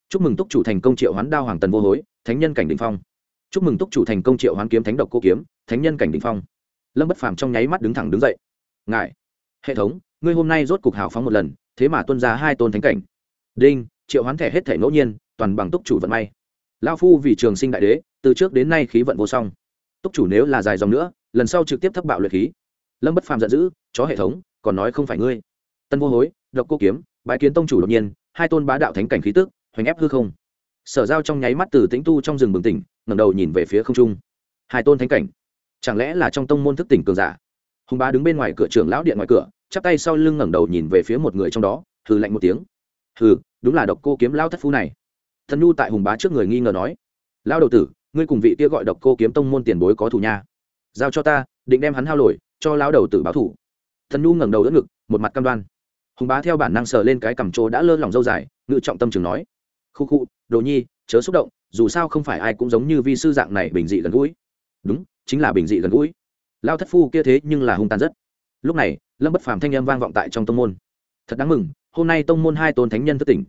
Chúc mừng túc chủ thành công triệu hoán đao hoàng tần vô hối, thánh nhân cảnh đình phong. Chúc mừng túc chủ thành công triệu hoán kiếm thánh độc cô kiếm, thánh nhân cảnh đình phong. Lâm bất phàm trong nháy mắt đứng thẳng đứng dậy. Ngài, hệ thống, ngươi hôm nay rốt cục hào phóng một lần, thế mà tuân ra hai tôn thánh cảnh đinh, triệu hoán thẻ hết thẻ ngẫu nhiên, toàn bằng túc chủ vận may. Lao phu vì trường sinh đại đế, từ trước đến nay khí vận vô song. Túc chủ nếu là dài dòng nữa, lần sau trực tiếp thất bạo luyện khí. Lâm bất phàm giận dữ, chó hệ thống, còn nói không phải ngươi. Tân vô hối, độc cô kiếm bãi kiến tông chủ đột nhiên, hai tôn bá đạo thánh cảnh khí tức, hoành ép hư không. Sở giao trong nháy mắt từ tĩnh tu trong rừng bừng tỉnh, ngẩng đầu nhìn về phía không trung. Hai tôn thánh cảnh. Chẳng lẽ là trong tông môn thức tỉnh cường giả? Hùng bá đứng bên ngoài cửa trưởng lão điện ngoài cửa, chắp tay sau lưng ngẩng đầu nhìn về phía một người trong đó, hừ lạnh một tiếng hừ, đúng là độc cô kiếm lao thất phu này. Thần nhu tại hùng bá trước người nghi ngờ nói, lao đầu tử, ngươi cùng vị kia gọi độc cô kiếm tông môn tiền bối có thù nha. Giao cho ta, định đem hắn hao lồi, cho lao đầu tử báo thủ. Thần nhu ngẩng đầu đỡ ngực, một mặt cam đoan. Hùng bá theo bản năng sờ lên cái cằm chỗ đã lơ lỏng dâu dài, ngự trọng tâm trường nói, khu khu, đồ nhi, chớ xúc động, dù sao không phải ai cũng giống như vi sư dạng này bình dị gần gũi. Đúng, chính là bình dị gần gũi. Lao thất phu kia thế nhưng là hung tàn rất. Lúc này, lâm bất phàm thanh â m vang vọng tại trong tông môn. Thật đáng mừng hôm nay tông môn hai tôn thánh nhân thất tỉnh.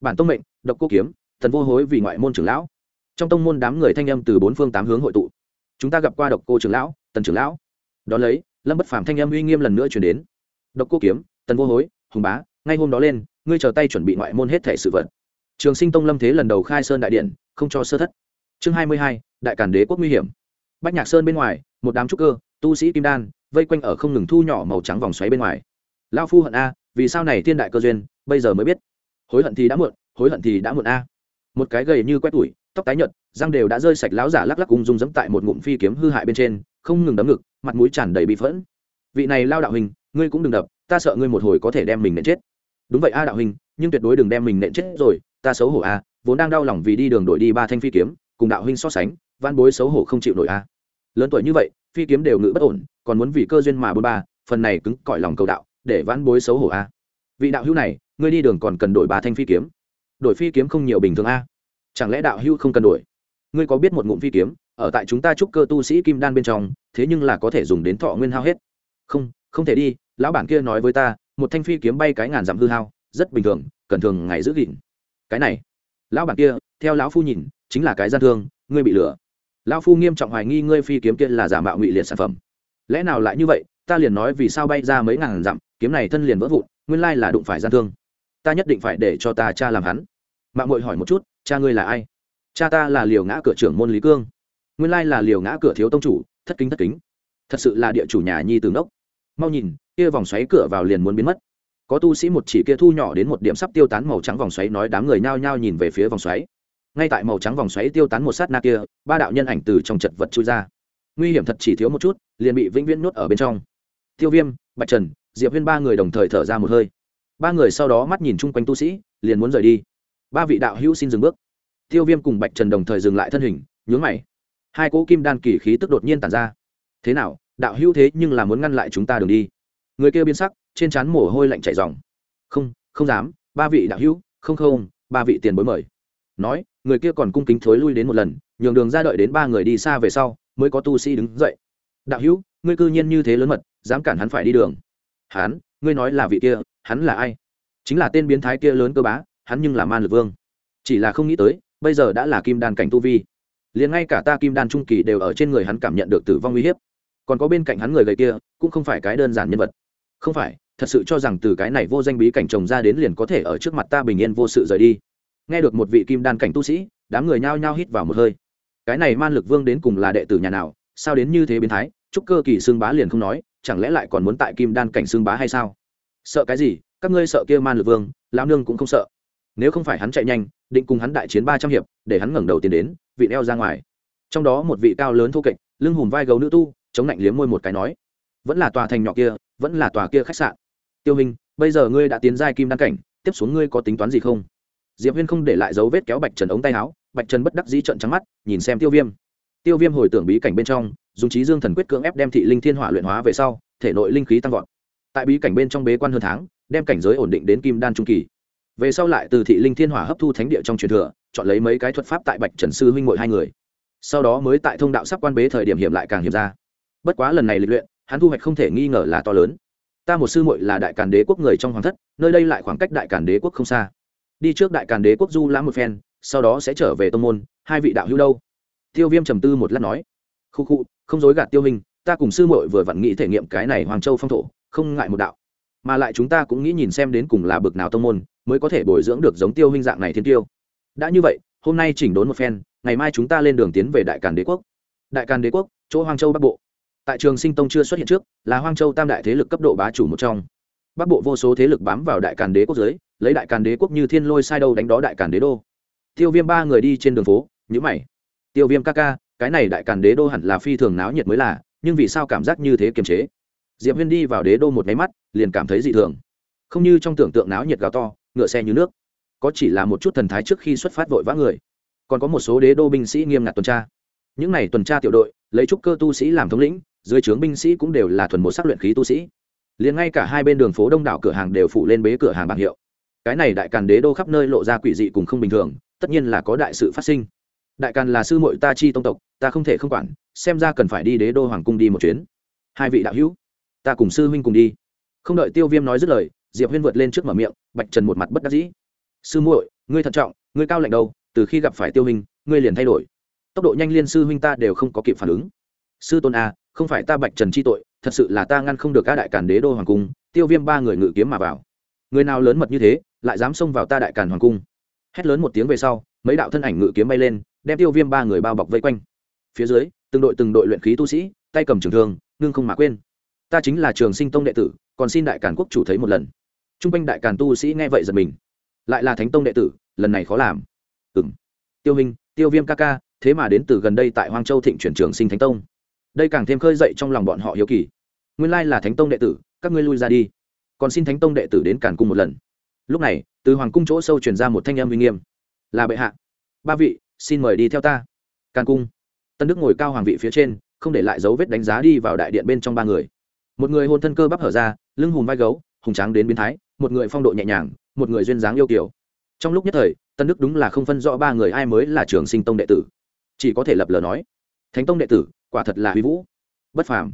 Bản tông mệnh, độc cô kiếm, thần vô hối vì ngoại môn trưởng lão. Trong tông môn đám người thanh âm từ bốn phương tám hướng hội tụ. Chúng ta gặp qua độc cô trưởng lão, tần trưởng lão. Đón lấy, lâm bất phàm thanh âm uy nghiêm lần nữa chuyển đến. Độc cô kiếm, tần vô hối, hùng bá, ngay hôm đó lên, ngươi chờ tay chuẩn bị ngoại môn hết thể sự vật. Trường sinh tông lâm thế lần đầu khai sơn đại điện, không cho sơ thất. Chương hai mươi hai, đại cản đế quốc nguy hiểm. Bách nhạc sơn bên ngoài, một đám trúc cơ, tu sĩ kim đan, vây quanh ở không ngừng thu nhỏ màu trắng vòng xoáy bên ngoài. Lao phu hận a vì sao này thiên đại cơ duyên, bây giờ mới biết. Hối hận thì đã muộn, hối hận thì đã muộn a. Một cái gầy như quét tủi, tóc tái nhợt, răng đều đã rơi sạch láo giả lắc lắc cùng dung dẫm tại một ngụm phi kiếm hư hại bên trên, không ngừng đấm ngực, mặt mũi tràn đầy bị phẫn. Vị này lao đạo hình, ngươi cũng đừng đập, ta sợ ngươi một hồi có thể đem mình nện chết. Đúng vậy a đạo hình, nhưng tuyệt đối đừng đem mình nện chết rồi, ta xấu hổ a, vốn đang đau lòng vì đi đường đổi đi ba thanh phi kiếm, cùng đạo huynh so sánh van bối xấu hổ không chịu nổi a. Lớn tuổi như vậy, phi kiếm đều ngự bất ổn, còn muốn vì cơ duyên mà bôn ba, phần này cứng cỏi lòng cầu đạo để vãn bối xấu hổ a. Vị đạo hữu này, ngươi đi đường còn cần đổi ba thanh phi kiếm. Đổi phi kiếm không nhiều bình thường a. Chẳng lẽ đạo hữu không cần đổi? Ngươi có biết một ngụm phi kiếm, ở tại chúng ta trúc cơ tu sĩ kim đan bên trong, thế nhưng là có thể dùng đến thọ nguyên hao hết. Không không thể đi, lão bản kia nói với ta, một thanh phi kiếm bay cái ngàn dặm hư hao, rất bình thường, cần thường ngày giữ gìn. Cái này, lão bản kia, theo lão phu nhìn, chính là cái gian thương, ngươi bị lừa. Lão phu nghiêm trọng hoài nghi ngươi phi kiếm kia là giả mạo ngụy liệt sản phẩm. Lẽ nào lại như vậy, ta liền nói vì sao bay ra mấy ngàn dặm kiếm này thân liền vỡ vụn, nguyên lai là đụng phải gian thương. Ta nhất định phải để cho ta cha làm hắn. Mạng mội hỏi một chút, cha ngươi là ai? Cha ta là liều ngã cửa trưởng môn lý cương. Nguyên lai là liều ngã cửa thiếu tông chủ, thất kính thất kính. Thật sự là địa chủ nhà nhi từ ngốc mau nhìn, kia vòng xoáy cửa vào liền muốn biến mất. Có tu sĩ một chỉ kia thu nhỏ đến một điểm sắp tiêu tán màu trắng vòng xoáy nói đám người nhao nhao nhìn về phía vòng xoáy. Ngay tại màu trắng vòng xoáy tiêu tán một sát na kia, ba đạo nhân ảnh từ trong chật vật chui ra. Nguy hiểm thật chỉ thiếu một chút, liền bị vĩnh viễn nuốt ở bên trong. Tiêu viêm, bạch trần diệp huyên ba người đồng thời thở ra một hơi. Ba người sau đó mắt nhìn chung quanh tu sĩ, liền muốn rời đi. Ba vị đạo hữu xin dừng bước. Tiêu viêm cùng bạch trần đồng thời dừng lại thân hình, nhướng mày. Hai cỗ kim đan kỳ khí tức đột nhiên tàn ra. Thế nào, đạo hữu thế nhưng là muốn ngăn lại chúng ta đường đi? Người kia biến sắc, trên trán mồ hôi lạnh chảy dòng không không dám, ba vị đạo hữu, không không, ba vị tiền bối mời. Nói, người kia còn cung kính thối lui đến một lần, nhường đường ra đợi đến ba người đi xa về sau, mới có tu sĩ đứng dậy. Đạo hữu, ngươi cư nhiên như thế lớn mật, dám cản hắn phải đi đường hắn, ngươi nói là vị kia, hắn là ai? Chính là tên biến thái kia lớn cơ bá, hắn nhưng là man lực vương. Chỉ là không nghĩ tới, bây giờ đã là kim đan cảnh tu vi. Liền ngay cả ta kim đan trung kỳ đều ở trên người hắn cảm nhận được tử vong uy hiếp. Còn có bên cạnh hắn người gầy kia, cũng không phải cái đơn giản nhân vật. Không phải, thật sự cho rằng từ cái này vô danh bí cảnh chồng ra đến liền có thể ở trước mặt ta bình yên vô sự rời đi. Nghe được một vị kim đan cảnh tu sĩ, đám người nhao nhao hít vào một hơi. Cái này man lực vương đến cùng là đệ tử nhà nào, sao đến như thế biến thái? Chúc cơ kỳ xương bá liền không nói chẳng lẽ lại còn muốn tại kim đan cảnh xương bá hay sao? Sợ cái gì? Các ngươi sợ kia man lực vương, lão nương cũng không sợ. Nếu không phải hắn chạy nhanh, định cùng hắn đại chiến ba trăm hiệp, để hắn ngẩng đầu tiến đến, vị đeo ra ngoài. Trong đó một vị cao lớn thô kệch, lưng hùm vai gấu nữ tu, chống lạnh liếm môi một cái nói, vẫn là tòa thành nhỏ kia, vẫn là tòa kia khách sạn. Tiêu hình bây giờ ngươi đã tiến giai kim đan cảnh, tiếp xuống ngươi có tính toán gì không? Diệp huyên không để lại dấu vết kéo bạch trần ống tay áo, bạch trần bất đắc dĩ trận trắng mắt, nhìn xem tiêu viêm. Tiêu viêm hồi tưởng bí cảnh bên trong dùng trí dương thần quyết cưỡng ép đem thị linh thiên hỏa luyện hóa về sau, thể nội linh khí tăng vọt. Tại bí cảnh bên trong bế quan hơn tháng, đem cảnh giới ổn định đến kim đan trung kỳ. Về sau lại từ thị linh thiên hỏa hấp thu thánh địa trong truyền thừa, chọn lấy mấy cái thuật pháp tại bạch trần sư huynh mội hai người. Sau đó mới tại thông đạo sắp quan bế thời điểm hiểm lại càng hiểm ra. Bất quá lần này lịch luyện, hắn thu hoạch không thể nghi ngờ là to lớn. Ta một sư muội là đại càn đế quốc người trong hoàng thất, nơi đây lại khoảng cách đại càn đế quốc không xa. Đi trước đại càn đế quốc du lãm một phen, sau đó sẽ trở về tông môn, hai vị đạo hữu đâu? Tiêu viêm trầm tư một lát nói. Khu khu không dối gạt tiêu hình, ta cùng sư muội vừa vặn nghĩ thể nghiệm cái này hoàng châu phong thổ, không ngại một đạo. Mà lại chúng ta cũng nghĩ nhìn xem đến cùng là bực nào tông môn, mới có thể bồi dưỡng được giống tiêu hình dạng này thiên tiêu. Đã như vậy, hôm nay chỉnh đốn một phen, ngày mai chúng ta lên đường tiến về đại càn đế quốc. Đại càn đế quốc, chỗ hoàng châu bắc bộ. Tại trường sinh tông chưa xuất hiện trước, là hoang châu tam đại thế lực cấp độ bá chủ một trong. Bắc bộ vô số thế lực bám vào đại càn đế quốc giới lấy đại càn đế quốc như thiên lôi sai đâu đánh đó đại càn đế đô. Tiêu viêm ba người đi trên đường phố nhữ mày. Tiêu viêm ca ca cái này đại càn đế đô hẳn là phi thường náo nhiệt mới là, nhưng vì sao cảm giác như thế kiềm chế? Diệp huyên đi vào đế đô một máy mắt, liền cảm thấy dị thường. Không như trong tưởng tượng náo nhiệt gào to, ngựa xe như nước. Có chỉ là một chút thần thái trước khi xuất phát vội vã người. Còn có một số đế đô binh sĩ nghiêm ngặt tuần tra. Những n à y tuần tra tiểu đội, lấy trúc cơ tu sĩ làm thống lĩnh, dưới trướng binh sĩ cũng đều là thuần một sắc luyện khí tu sĩ. Liền ngay cả hai bên đường phố đông đảo cửa hàng đều phủ lên bế cửa hàng bảng hiệu. Cái này đại càn đế đô khắp nơi lộ ra quỷ dị cùng không bình thường, tất nhiên là có đại sự phát sinh đại càn là sư muội ta chi tông tộc, ta không thể không quản, xem ra cần phải đi đế đô hoàng cung đi một chuyến. Hai vị đạo hữu, ta cùng sư huynh cùng đi. Không đợi tiêu viêm nói dứt lời, diệp huyên vượt lên trước mở miệng, bạch trần một mặt bất đắc dĩ. Sư muội, ngươi thận trọng, ngươi cao lạnh đâu, từ khi gặp phải tiêu huynh, ngươi liền thay đổi. Tốc độ nhanh liên sư huynh ta đều không có kịp phản ứng. Sư tôn a không phải ta bạch trần chi tội, thật sự là ta ngăn không được các đại càn đế đô hoàng cung, tiêu viêm ba người ngự kiếm mà vào. Người nào lớn mật như thế, lại dám xông vào ta đại càn hoàng cung. Hét lớn một tiếng về sau, mấy đạo thân ảnh ngự kiếm bay lên đem tiêu viêm ba người bao bọc vây quanh. Phía dưới, từng đội từng đội luyện khí tu sĩ, tay cầm trường thương, ngưng không mà quên. Ta chính là trường sinh tông đệ tử, còn xin đại càn quốc chủ thấy một lần. T r u n g quanh đại càn tu sĩ nghe vậy giật mình. Lại là thánh tông đệ tử, lần này khó làm. Ừ m tiêu hình tiêu viêm ca ca, thế mà đến từ gần đây tại hoang châu thịnh chuyển trường sinh thánh tông. Đây càng thêm khơi dậy trong lòng bọn họ hiếu kỳ. Nguyên lai là thánh tông đệ tử, các ngươi lui ra đi. Còn xin thánh tông đệ tử đến càn cung một lần. Lúc này, từ hoàng cung chỗ sâu truyền ra một thanh em uy nghiêm. Là bệ hạ. Ba vị xin mời đi theo ta. Càn cung. Tân đức ngồi cao hoàng vị phía trên, không để lại dấu vết đánh giá đi vào đại điện bên trong ba người. Một người hôn thân cơ bắp hở ra, lưng hùm vai gấu, hùng tráng đến biến thái, một người phong độ nhẹ nhàng, một người duyên dáng yêu kiểu trong lúc nhất thời, tân đức đúng là không phân rõ ba người ai mới là trường sinh tông đệ tử. Chỉ có thể lập lờ nói, thánh tông đệ tử, quả thật là huy vũ. Bất phàm.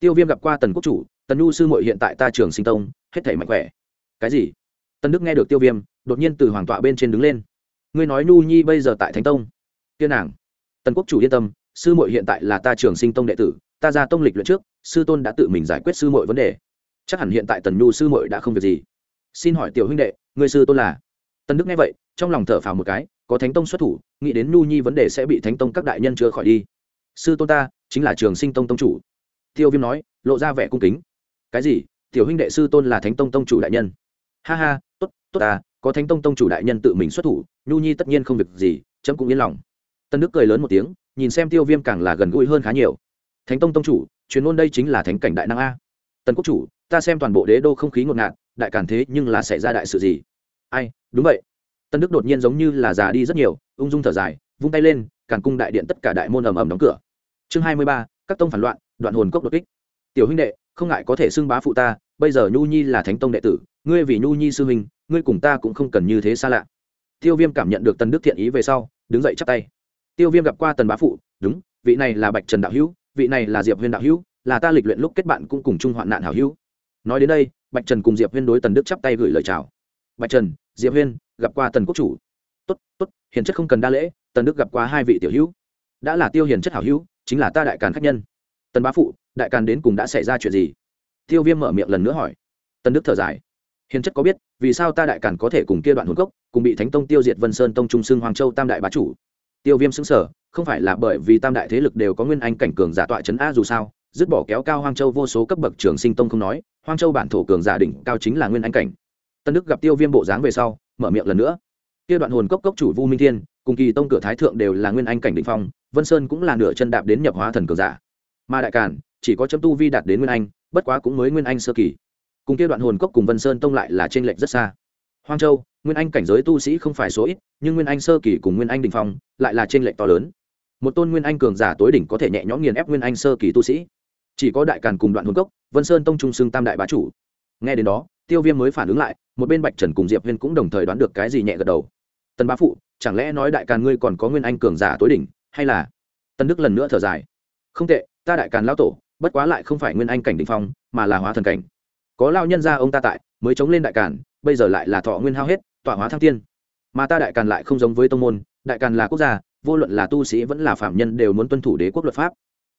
Tiêu viêm gặp qua tần quốc chủ, tần nhu sư mội hiện tại ta trường sinh tông, hết thể mạnh khỏe. Cái gì? Tân đức nghe được tiêu viêm, đột nhiên từ hoàng tọa bên trên đứng lên ngươi nói nhu nhi bây giờ tại thánh tông. Tiên nàng. Tần quốc chủ yên tâm, sư mội hiện tại là ta trường sinh tông đệ tử, ta ra tông lịch luyện trước, sư tôn đã tự mình giải quyết sư mội vấn đề. Chắc hẳn hiện tại tần nhu sư mội đã không việc gì. Xin hỏi tiểu huynh đệ người sư tôn là? Tần đức nghe vậy, trong lòng thở phào một cái, có thánh tông xuất thủ, nghĩ đến nhu nhi vấn đề sẽ bị thánh tông các đại nhân chữa khỏi đi. Sư tôn ta, chính là trường sinh tông tông chủ. Tiêu viêm nói, lộ ra vẻ cung kính. Cái gì? Tiểu huynh đệ sư tôn là thánh tông tông chủ đại nhân. Ha ha, tốt tốt ta có thánh tông tông chủ đại nhân tự mình xuất thủ, nhu nhi tất nhiên không việc gì, chấm cũng yên lòng. Tân đức cười lớn một tiếng, nhìn xem tiêu viêm càng là gần gũi hơn khá nhiều. Thánh tông tông chủ chuyên môn đây chính là thánh cảnh đại năng a. Tần quốc chủ, ta xem toàn bộ đế đô không khí ngột ngạt, đại cản thế nhưng là xảy ra đại sự gì? Ai, đúng vậy. Tân đức đột nhiên giống như là già đi rất nhiều, ung dung thở dài, vung tay lên càn cung đại điện tất cả đại môn ầm ầm đóng cửa. Chương hai mươi ba, các tông phản loạn, đoạn hồn cốc đột kích. Tiểu huynh đệ, không ngại có thể xưng bá phụ ta, bây giờ nhu nhi là thánh tông đệ tử ngươi vì nhu nhi sư huynh, ngươi cùng ta cũng không cần như thế xa lạ. Tiêu viêm cảm nhận được tần đức thiện ý về sau, đứng dậy chắp tay. Tiêu viêm gặp qua tần bá phụ, đúng, vị này là bạch trần đạo hữu, vị này là diệp huyên đạo hữu, là ta lịch luyện lúc kết bạn cũng cùng chung hoạn nạn hảo hữu. Nói đến đây, bạch trần cùng diệp huyên đối tần đức chắp tay gửi lời chào. Bạch trần, diệp huyên, gặp qua tần quốc chủ. Tốt tốt, hiền chất không cần đa lễ, tần đức gặp qua hai vị tiểu hữu. Đã là tiêu hiền chất hảo hữu, chính là ta đại càn khách nhân. Tần bá phụ, đại càn đến cùng đã xảy ra chuyện gì? Tiêu viêm mở miệng lần nữa hỏi. Tần đức thở dài hiền chất có biết, vì sao ta đại càn có thể cùng kia đoạn hồn cốc, cùng bị thánh tông tiêu diệt vân sơn tông trung sưng hoàng châu tam đại bá chủ? Tiêu viêm xứng sở không phải là bởi vì tam đại thế lực đều có nguyên anh cảnh cường giả tọa chấn a dù sao, dứt bỏ kéo cao hoang châu vô số cấp bậc trường sinh tông không nói, hoang châu bản thổ cường giả đỉnh cao chính là nguyên anh cảnh. Tân đức gặp tiêu viêm bộ dáng về sau, mở miệng lần nữa. Kia đoạn hồn cốc cốc chủ vu minh thiên, cùng kỳ tông cửa thái thượng đều là nguyên anh cảnh định phong, vân sơn cũng là nửa chân đạp đến nhập hóa thần cường giả. Mà đại cản chỉ có chấm tu vi đạt đến nguyên anh, bất quá cũng mới nguyên anh sơ kỳ cùng kia đoạn hồn cốc cùng vân sơn tông lại là t r ê n lệch rất xa. Hoang châu, nguyên anh cảnh giới tu sĩ không phải số ít, nhưng nguyên anh sơ kỳ cùng nguyên anh đình phong lại là t r ê n lệch to lớn. Một tôn nguyên anh cường giả tối đỉnh có thể nhẹ nhõm nghiền ép nguyên anh sơ kỳ tu sĩ. Chỉ có đại càn cùng đoạn hồn cốc, vân sơn tông trung xưng tam đại bá chủ. Nghe đến đó, tiêu viêm mới phản ứng lại, một bên bạch trần cùng diệp huyên cũng đồng thời đoán được cái gì nhẹ gật đầu. Tần bá phụ, chẳng lẽ nói đại càn ngươi còn có nguyên anh cường giả tối đỉnh, hay là? Tân đức lần nữa thở dài. Không tệ, ta đại càn lao tổ, bất quá lại không phải nguyên anh cảnh đỉnh phong, mà là hóa thần cảnh có lao nhân ra ông ta tại, mới chống lên đại càn, bây giờ lại là thọ nguyên hao hết, tọa hóa thăng tiên mà ta đại càn lại không giống với tông môn, đại càn là quốc gia, vô luận là tu sĩ vẫn là phạm nhân đều muốn tuân thủ đế quốc luật pháp.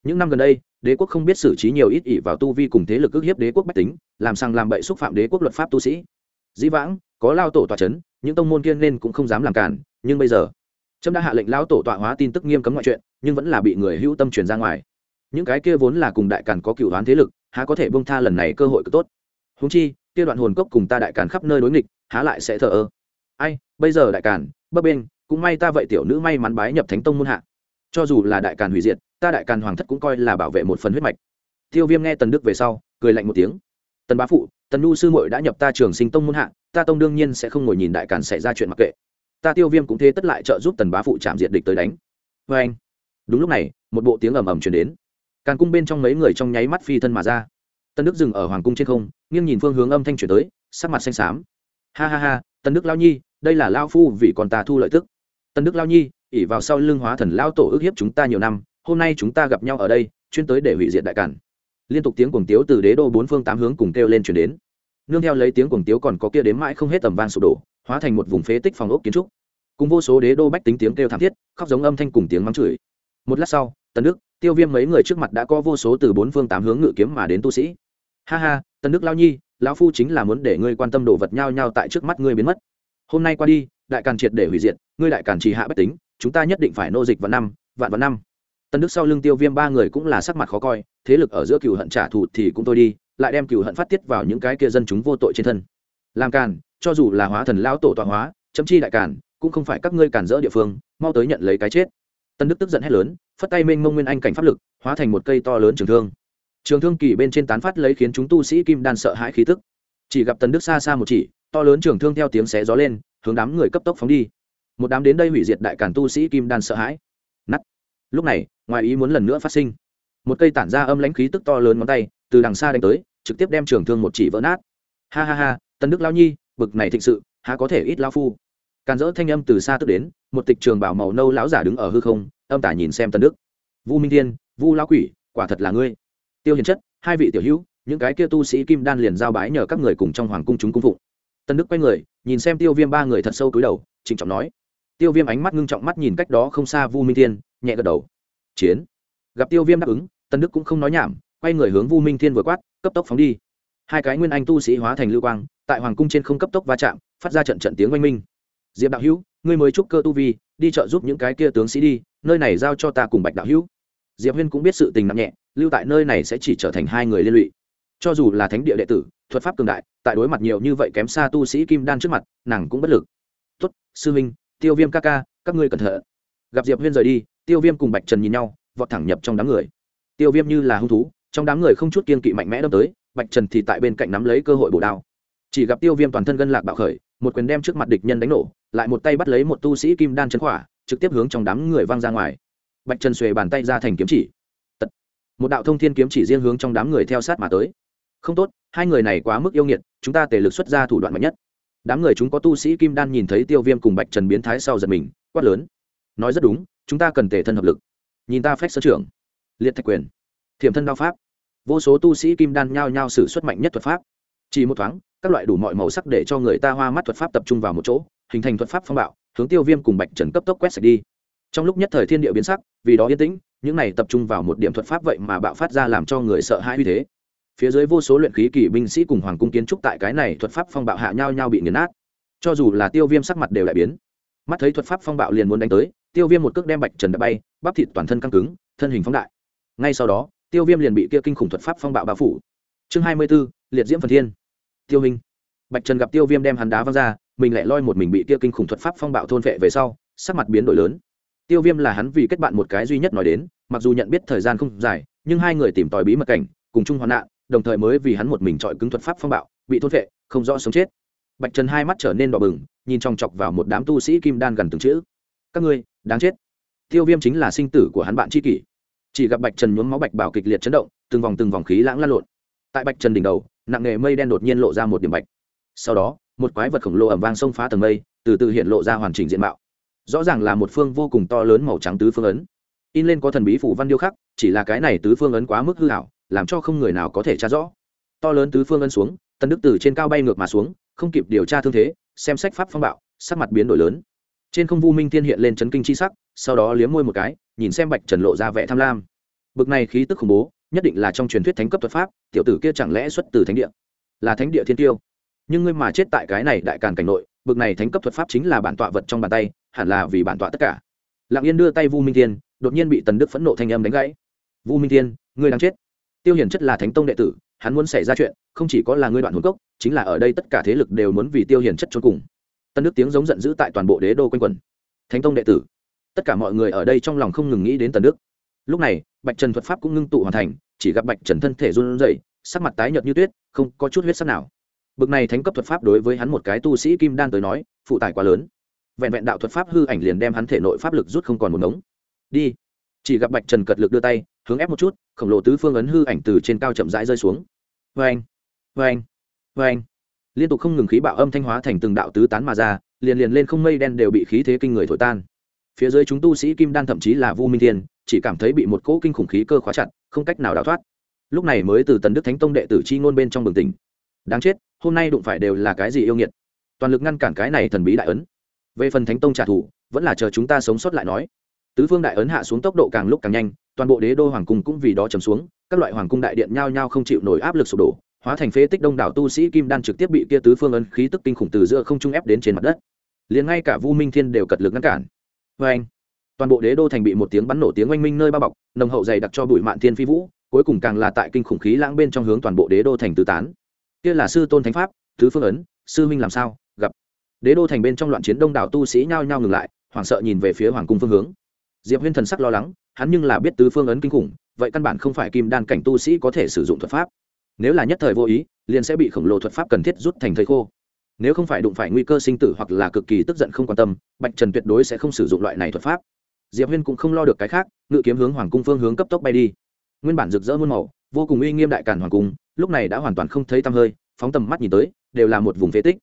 Những năm gần đây, đế quốc không biết xử trí nhiều ít ỷ vào tu vi cùng thế lực ức hiếp đế quốc bách tính, làm sang làm bậy xúc phạm đế quốc luật pháp tu sĩ. Dĩ vãng, có lao tổ tọa c h ấ n những tông môn kiên nên cũng không dám làm cản, nhưng bây giờ, trâm đã hạ lệnh lao tổ tọa hóa tin tức nghiêm cấm ngoại chuyện, nhưng vẫn là bị người hữu tâm truyền ra ngoài. Những cái kia vốn là cùng đại càn có cựu đoán thế lực, há có thể bông tha lần này cơ hội cực tốt húng chi, kia đoạn hồn cốc cùng ta đại càn khắp nơi đối nghịch, há lại sẽ thờ ơ. Ai, bây giờ đại càn, bấp bên cũng may ta vậy tiểu nữ may mắn bái nhập thánh tông môn hạ. Cho dù là đại càn hủy diệt, ta đại càn hoàng thất cũng coi là bảo vệ một phần huyết mạch. Tiêu viêm nghe tần đức về sau, cười lạnh một tiếng. Tần bá phụ, tần nu sư muội đã nhập ta trường sinh tông môn hạ, ta tông đương nhiên sẽ không ngồi nhìn đại càn xảy ra chuyện mặc kệ. Ta tiêu viêm cũng thế tất lại trợ giúp tần bá phụ chạm diệt địch tới đánh. Vê anh đúng lúc này, một bộ tiếng ầm ầm chuyển đến. Càn cung bên trong mấy người trong nháy mắt phi thân mà ra tân đức dừng ở hoàng cung trên không, nghiêng nhìn phương hướng âm thanh chuyển tới, sắc mặt xanh xám. Ha ha ha, tân đức lao nhi, đây là lao phu vì còn ta thu lợi tức. Tân đức lao nhi ỉ vào sau lưng hóa thần lao tổ ức hiếp chúng ta nhiều năm, hôm nay chúng ta gặp nhau ở đây, chuyên tới để hủy diệt đại cản. Liên tục tiếng cuồng tiếu từ đế đô bốn phương tám hướng cùng kêu lên chuyển đến. Nương theo lấy tiếng cuồng tiếu còn có kia đến mãi không hết tầm vang sụp đổ, hóa thành một vùng phế tích phòng ốc kiến trúc. Cùng vô số đế đô bách tính tiếng kêu thảm thiết, khóc giống âm thanh cùng tiếng mắng chửi. Một lát sau tần đức, tiêu viêm mấy người trước mặt đã có vô số từ bốn phương tám hướng ngự kiếm mà đến tu sĩ ha ha Tân đức lao nhi, lão phu chính là muốn để ngươi quan tâm đồ vật nhau nhau tại trước mắt ngươi biến mất. Hôm nay qua đi, đại càn triệt để hủy diệt, ngươi đại càn trì hạ bách tính, chúng ta nhất định phải nô dịch vào năm, vạn vào năm. Tân đức sau lưng tiêu viêm ba người cũng là sắc mặt khó coi, thế lực ở giữa cựu hận trả thù thì cũng thôi đi, lại đem cựu hận phát tiết vào những cái kia dân chúng vô tội trên thân. Làm càn, cho dù là hóa thần lão tổ tọa hóa, chấm chi đại càn, cũng không phải các ngươi càn rỡ địa phương, mau tới nhận lấy cái chết. Tân đức tức giận hét lớn, phất tay mênh mông nguyên anh cảnh pháp lực, hóa thành một cây to lớn trường thương trường thương kỳ bên trên tán phát lấy khiến chúng tu sĩ kim đan sợ hãi khí tức. Chỉ gặp tần đức xa xa một chỉ, to lớn trường thương theo tiếng xé gió lên, hướng đám người cấp tốc phóng đi. Một đám đến đây hủy diệt đại cản tu sĩ kim đan sợ hãi. Nắt lúc này, ngoài ý muốn lần nữa phát sinh. Một cây tản ra âm lãnh khí tức to lớn ngón tay, từ đằng xa đánh tới, trực tiếp đem trường thương một chỉ vỡ nát. Ha ha ha, tần đức lao nhi, bực này thịnh sự, há có thể ít lao phu. Càn dỡ thanh âm từ xa tức đến, một tịch trường bảo màu nâu lão giả đứng ở hư không, âm tả nhìn xem tân đức. Vu minh thiên, vu lão quỷ, quả thật là ngươi tiêu hiền chất, hai vị tiểu hữu, những cái kia tu sĩ kim đan liền giao bái nhờ các người cùng trong hoàng cung chúng cung phụng. Tân đức quay người, nhìn xem tiêu viêm ba người thật sâu cúi đầu, trịnh trọng nói. Tiêu viêm ánh mắt ngưng trọng mắt nhìn cách đó không xa vu minh thiên, nhẹ gật đầu. Chiến. Gặp tiêu viêm đáp ứng, tân đức cũng không nói nhảm, quay người hướng vu minh thiên vừa quát, cấp tốc phóng đi. Hai cái nguyên anh tu sĩ hóa thành lưu quang, tại hoàng cung trên không cấp tốc va chạm, phát ra trận trận tiếng oanh minh. Diệp đạo hữu, ngươi mới trúc cơ tu vi, đi chợ giúp những cái kia tướng sĩ đi, nơi này giao cho ta cùng bạch đạo hữu. Diệp huyên cũng biết sự tình nặng nhẹ lưu tại nơi này sẽ chỉ trở thành hai người liên lụy. Cho dù là thánh địa đệ tử, thuật pháp cường đại, tại đối mặt nhiều như vậy kém xa tu sĩ kim đan trước mặt, nàng cũng bất lực. Tuất sư minh tiêu viêm ca ca, các ngươi cẩn thận. Gặp diệp huyên rời đi, tiêu viêm cùng bạch trần nhìn nhau, vọt thẳng nhập trong đám người. Tiêu viêm như là hung thú, trong đám người không chút kiên kỵ mạnh mẽ đâm tới, bạch trần thì tại bên cạnh nắm lấy cơ hội bổ đao. Chỉ gặp tiêu viêm toàn thân gân lạc bạo khởi, một quyền đem trước mặt địch nhân đánh nổ, lại một tay bắt lấy một tu sĩ kim đan chân khỏa, trực tiếp hướng trong đám người văng ra ngoài. Bạch trần xuề bàn tay ra thành kiếm chỉ một đạo thông thiên kiếm chỉ riêng hướng trong đám người theo sát mà tới. Không tốt, hai người này quá mức yêu nghiệt, chúng ta tề lực xuất ra thủ đoạn mạnh nhất. Đám người chúng có tu sĩ kim đan nhìn thấy tiêu viêm cùng bạch trần biến thái sau giật mình, quát lớn. Nói rất đúng, chúng ta cần tề thân hợp lực. Nhìn ta phách sơ trưởng. Liệt thạch quyền. Thiểm thân đao pháp. Vô số tu sĩ kim đan nhao nhao xử xuất mạnh nhất thuật pháp. Chỉ một thoáng, các loại đủ mọi màu sắc để cho người ta hoa mắt thuật pháp tập trung vào một chỗ, hình thành thuật pháp phong bạo, hướng tiêu viêm cùng bạch trần cấp tốc quét sạch đi. Trong lúc nhất thời thiên địa biến sắc, vì đó yên tĩnh những này tập trung vào một điểm thuật pháp vậy mà bạo phát ra làm cho người sợ hãi uy thế. Phía dưới vô số luyện khí kỳ binh sĩ cùng hoàng cung kiến trúc tại cái này thuật pháp phong bạo hạ nhau nhau bị nghiền nát. Cho dù là tiêu viêm sắc mặt đều lại biến. Mắt thấy thuật pháp phong bạo liền muốn đánh tới, tiêu viêm một cước đem bạch trần đã bay, bắp thịt toàn thân căng cứng, thân hình phóng đại. Ngay sau đó, tiêu viêm liền bị kia kinh khủng thuật pháp phong bạo bao phủ. Chương hai mươi b ố liệt diễm phần thiên. Tiêu hình bạch trần gặp tiêu viêm đem hắn đá văng ra, mình lại loi một mình bị kia kinh khủng thuật pháp phong bạo thôn vệ về sau, sắc mặt biến đổi lớn tiêu viêm là hắn vì kết bạn một cái duy nhất nói đến, mặc dù nhận biết thời gian không dài, nhưng hai người tìm tòi bí mật cảnh, cùng chung hoạn nạn, đồng thời mới vì hắn một mình trọi cứng thuật pháp phong bạo, bị thôn vệ không rõ sống chết. Bạch trần hai mắt trở nên đỏ bừng, nhìn chòng chọc vào một đám tu sĩ kim đan gần từng chữ. Các ngươi, đáng chết. Tiêu viêm chính là sinh tử của hắn bạn tri kỷ. Chỉ gặp bạch trần nhuốm máu bạch bảo kịch liệt chấn động, từng vòng từng vòng khí lãng lan lộn. Tại bạch trần đỉnh đầu, nặng nghề mây đen đột nhiên lộ ra một điểm bạch. Sau đó, một quái vật khổng lồ ẩm vang xông phá tầng mây, từ từ hiện lộ ra hoàn chỉnh diện mạo rõ ràng là một phương vô cùng to lớn màu trắng tứ phương ấn. In lên có thần bí phủ văn điêu khắc, chỉ là cái này tứ phương ấn quá mức hư hảo làm cho không người nào có thể tra rõ. To lớn tứ phương ấn xuống tân đức từ trên cao bay ngược mà xuống, không kịp điều tra thương thế, xem sách pháp phong bạo, sắc mặt biến đổi lớn. Trên không vu minh tiên hiện lên chấn kinh c h i sắc, sau đó liếm môi một cái, nhìn xem bạch trần lộ ra vẻ tham lam. Bực này khí tức khủng bố, nhất định là trong truyền thuyết thánh cấp thuật pháp, tiểu tử kia chẳng lẽ xuất từ thánh địa? Là thánh địa thiên tiêu. Nhưng ngươi mà chết tại cái này đại càn cảnh nội, bực này thánh cấp thuật pháp chính là bản tọa vật trong bàn tay hẳn là vì bản tọa tất cả. Lặng yên đưa tay vu minh thiên, đột nhiên bị tần đức phẫn nộ thanh âm đánh gãy. Vu minh thiên, ngươi đang chết. Tiêu hiển chất là thánh tông đệ tử, hắn muốn xảy ra chuyện, không chỉ có là ngươi đoạn hồn cốc, chính là ở đây tất cả thế lực đều muốn vì tiêu hiển chất cho cùng. Tân đức tiếng giống giận dữ tại toàn bộ đế đô quanh quẩn. Thánh tông đệ tử, tất cả mọi người ở đây trong lòng không ngừng nghĩ đến tần đức. Lúc này, bạch trần thuật pháp cũng ngưng tụ hoàn thành, chỉ gặp bạch trần thân thể run rẩy, sắc mặt tái nhợt như tuyết, không có chút huyết sắc nào. Bực này thánh cấp thuật pháp đối với hắn một cái tu sĩ kim đan tới nói, phụ tải quá lớn vẹn vẹn đạo thuật pháp hư ảnh liền đem hắn thể nội pháp lực rút không còn một ngống. Đi. Chỉ gặp bạch trần cật lực đưa tay, hướng ép một chút, khổng lồ tứ phương ấn hư ảnh từ trên cao chậm rãi rơi xuống. Vê anh vê anh vê anh liên tục không ngừng khí bạo âm thanh hóa thành từng đạo tứ tán mà ra, liền liền lên không mây đen đều bị khí thế kinh người thổi tan. Phía dưới chúng tu sĩ kim đan thậm chí là vu minh thiên, chỉ cảm thấy bị một cỗ kinh khủng khí cơ khóa chặt, không cách nào đào thoát. Lúc này mới từ tần đức thánh tông đệ tử chi ngôn bên trong bừng tỉnh. Đáng chết, hôm nay đụng phải đều là cái gì yêu nghiệt. Toàn lực ngăn cản cái này thần bí đại ấn về phần thánh tông trả thù, vẫn là chờ chúng ta sống sót lại nói. Tứ phương đại ấn hạ xuống tốc độ càng lúc càng nhanh, toàn bộ đế đô hoàng cung cũng vì đó chầm xuống, các loại hoàng cung đại điện nhao nhao không chịu nổi áp lực sụp đổ, hóa thành phế tích đông đảo tu sĩ kim đan trực tiếp bị kia tứ phương ấn khí tức kinh khủng từ giữa không trung ép đến trên mặt đất. Liền ngay cả vu minh thiên đều cật lực ngăn cản. Vê anh, toàn bộ đế đô thành bị một tiếng bắn nổ tiếng oanh minh nơi bao bọc, nồng hậu dày đặc cho bụi mạn thiên phi vũ, cuối cùng càng là tại kinh khủng khí lãng bên trong hướng toàn bộ đế đô thành tứ tán. Kia là sư tôn thánh pháp, tứ phương ấn, sư minh làm sao? Đế đô thành bên trong loạn chiến đông đảo tu sĩ nhao nhao ngừng lại, hoảng sợ nhìn về phía hoàng cung phương hướng. Diệp huyên thần sắc lo lắng, hắn nhưng là biết tứ phương ấn kinh khủng, vậy căn bản không phải kim đan cảnh tu sĩ có thể sử dụng thuật pháp. Nếu là nhất thời vô ý, liền sẽ bị khổng lồ thuật pháp cần thiết rút thành thầy khô. Nếu không phải đụng phải nguy cơ sinh tử hoặc là cực kỳ tức giận không quan tâm, bạch trần tuyệt đối sẽ không sử dụng loại này thuật pháp. Diệp huyên cũng không lo được cái khác, ngự kiếm hướng hoàng cung phương hướng cấp tốc bay đi. Nguyên bản rực rỡ muôn màu, vô cùng uy nghiêm đại cản hoàng cung, lúc này đã hoàn toàn không thấy tăm hơi, phóng tầm mắt nhìn tới, đều là một vùng phế tích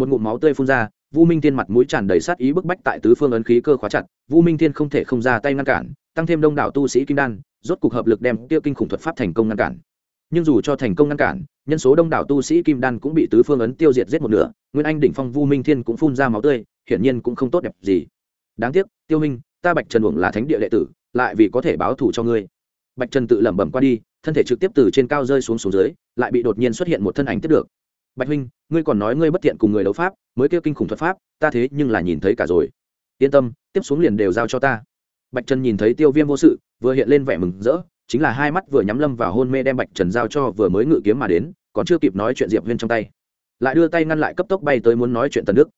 một ngụm máu tươi phun ra, vu minh thiên mặt mũi tràn đầy sát ý bức bách tại tứ phương ấn khí cơ khóa chặt, vu minh thiên không thể không ra tay ngăn cản, tăng thêm đông đảo tu sĩ kim đan, rốt cục hợp lực đem tiêu kinh khủng thuật pháp thành công ngăn cản. Nhưng dù cho thành công ngăn cản, nhân số đông đảo tu sĩ kim đan cũng bị tứ phương ấn tiêu diệt giết một nửa, nguyên anh đỉnh phong vu minh thiên cũng phun ra máu tươi, hiển nhiên cũng không tốt đẹp gì. Đáng tiếc, tiêu minh, ta bạch trần uổng là thánh địa đệ tử, lại vì có thể báo thù cho ngươi. Bạch trần tự lẩm bẩm qua đi, thân thể trực tiếp từ trên cao rơi xuống xuống dưới, lại bị đột nhiên xuất hiện một thân ảnh tiếp được bạch huynh, ngươi còn nói ngươi bất tiện cùng người đấu pháp, mới kêu kinh khủng thuật pháp, ta thế nhưng là nhìn thấy cả rồi. Yên tâm, tiếp xuống liền đều giao cho ta. Bạch trần nhìn thấy tiêu viêm vô sự, vừa hiện lên vẻ mừng rỡ, chính là hai mắt vừa nhắm lâm vào hôn mê đem bạch trần giao cho vừa mới ngự kiếm mà đến, còn chưa kịp nói chuyện diệp huyên trong tay. Lại đưa tay ngăn lại cấp tốc bay tới muốn nói chuyện tần đức.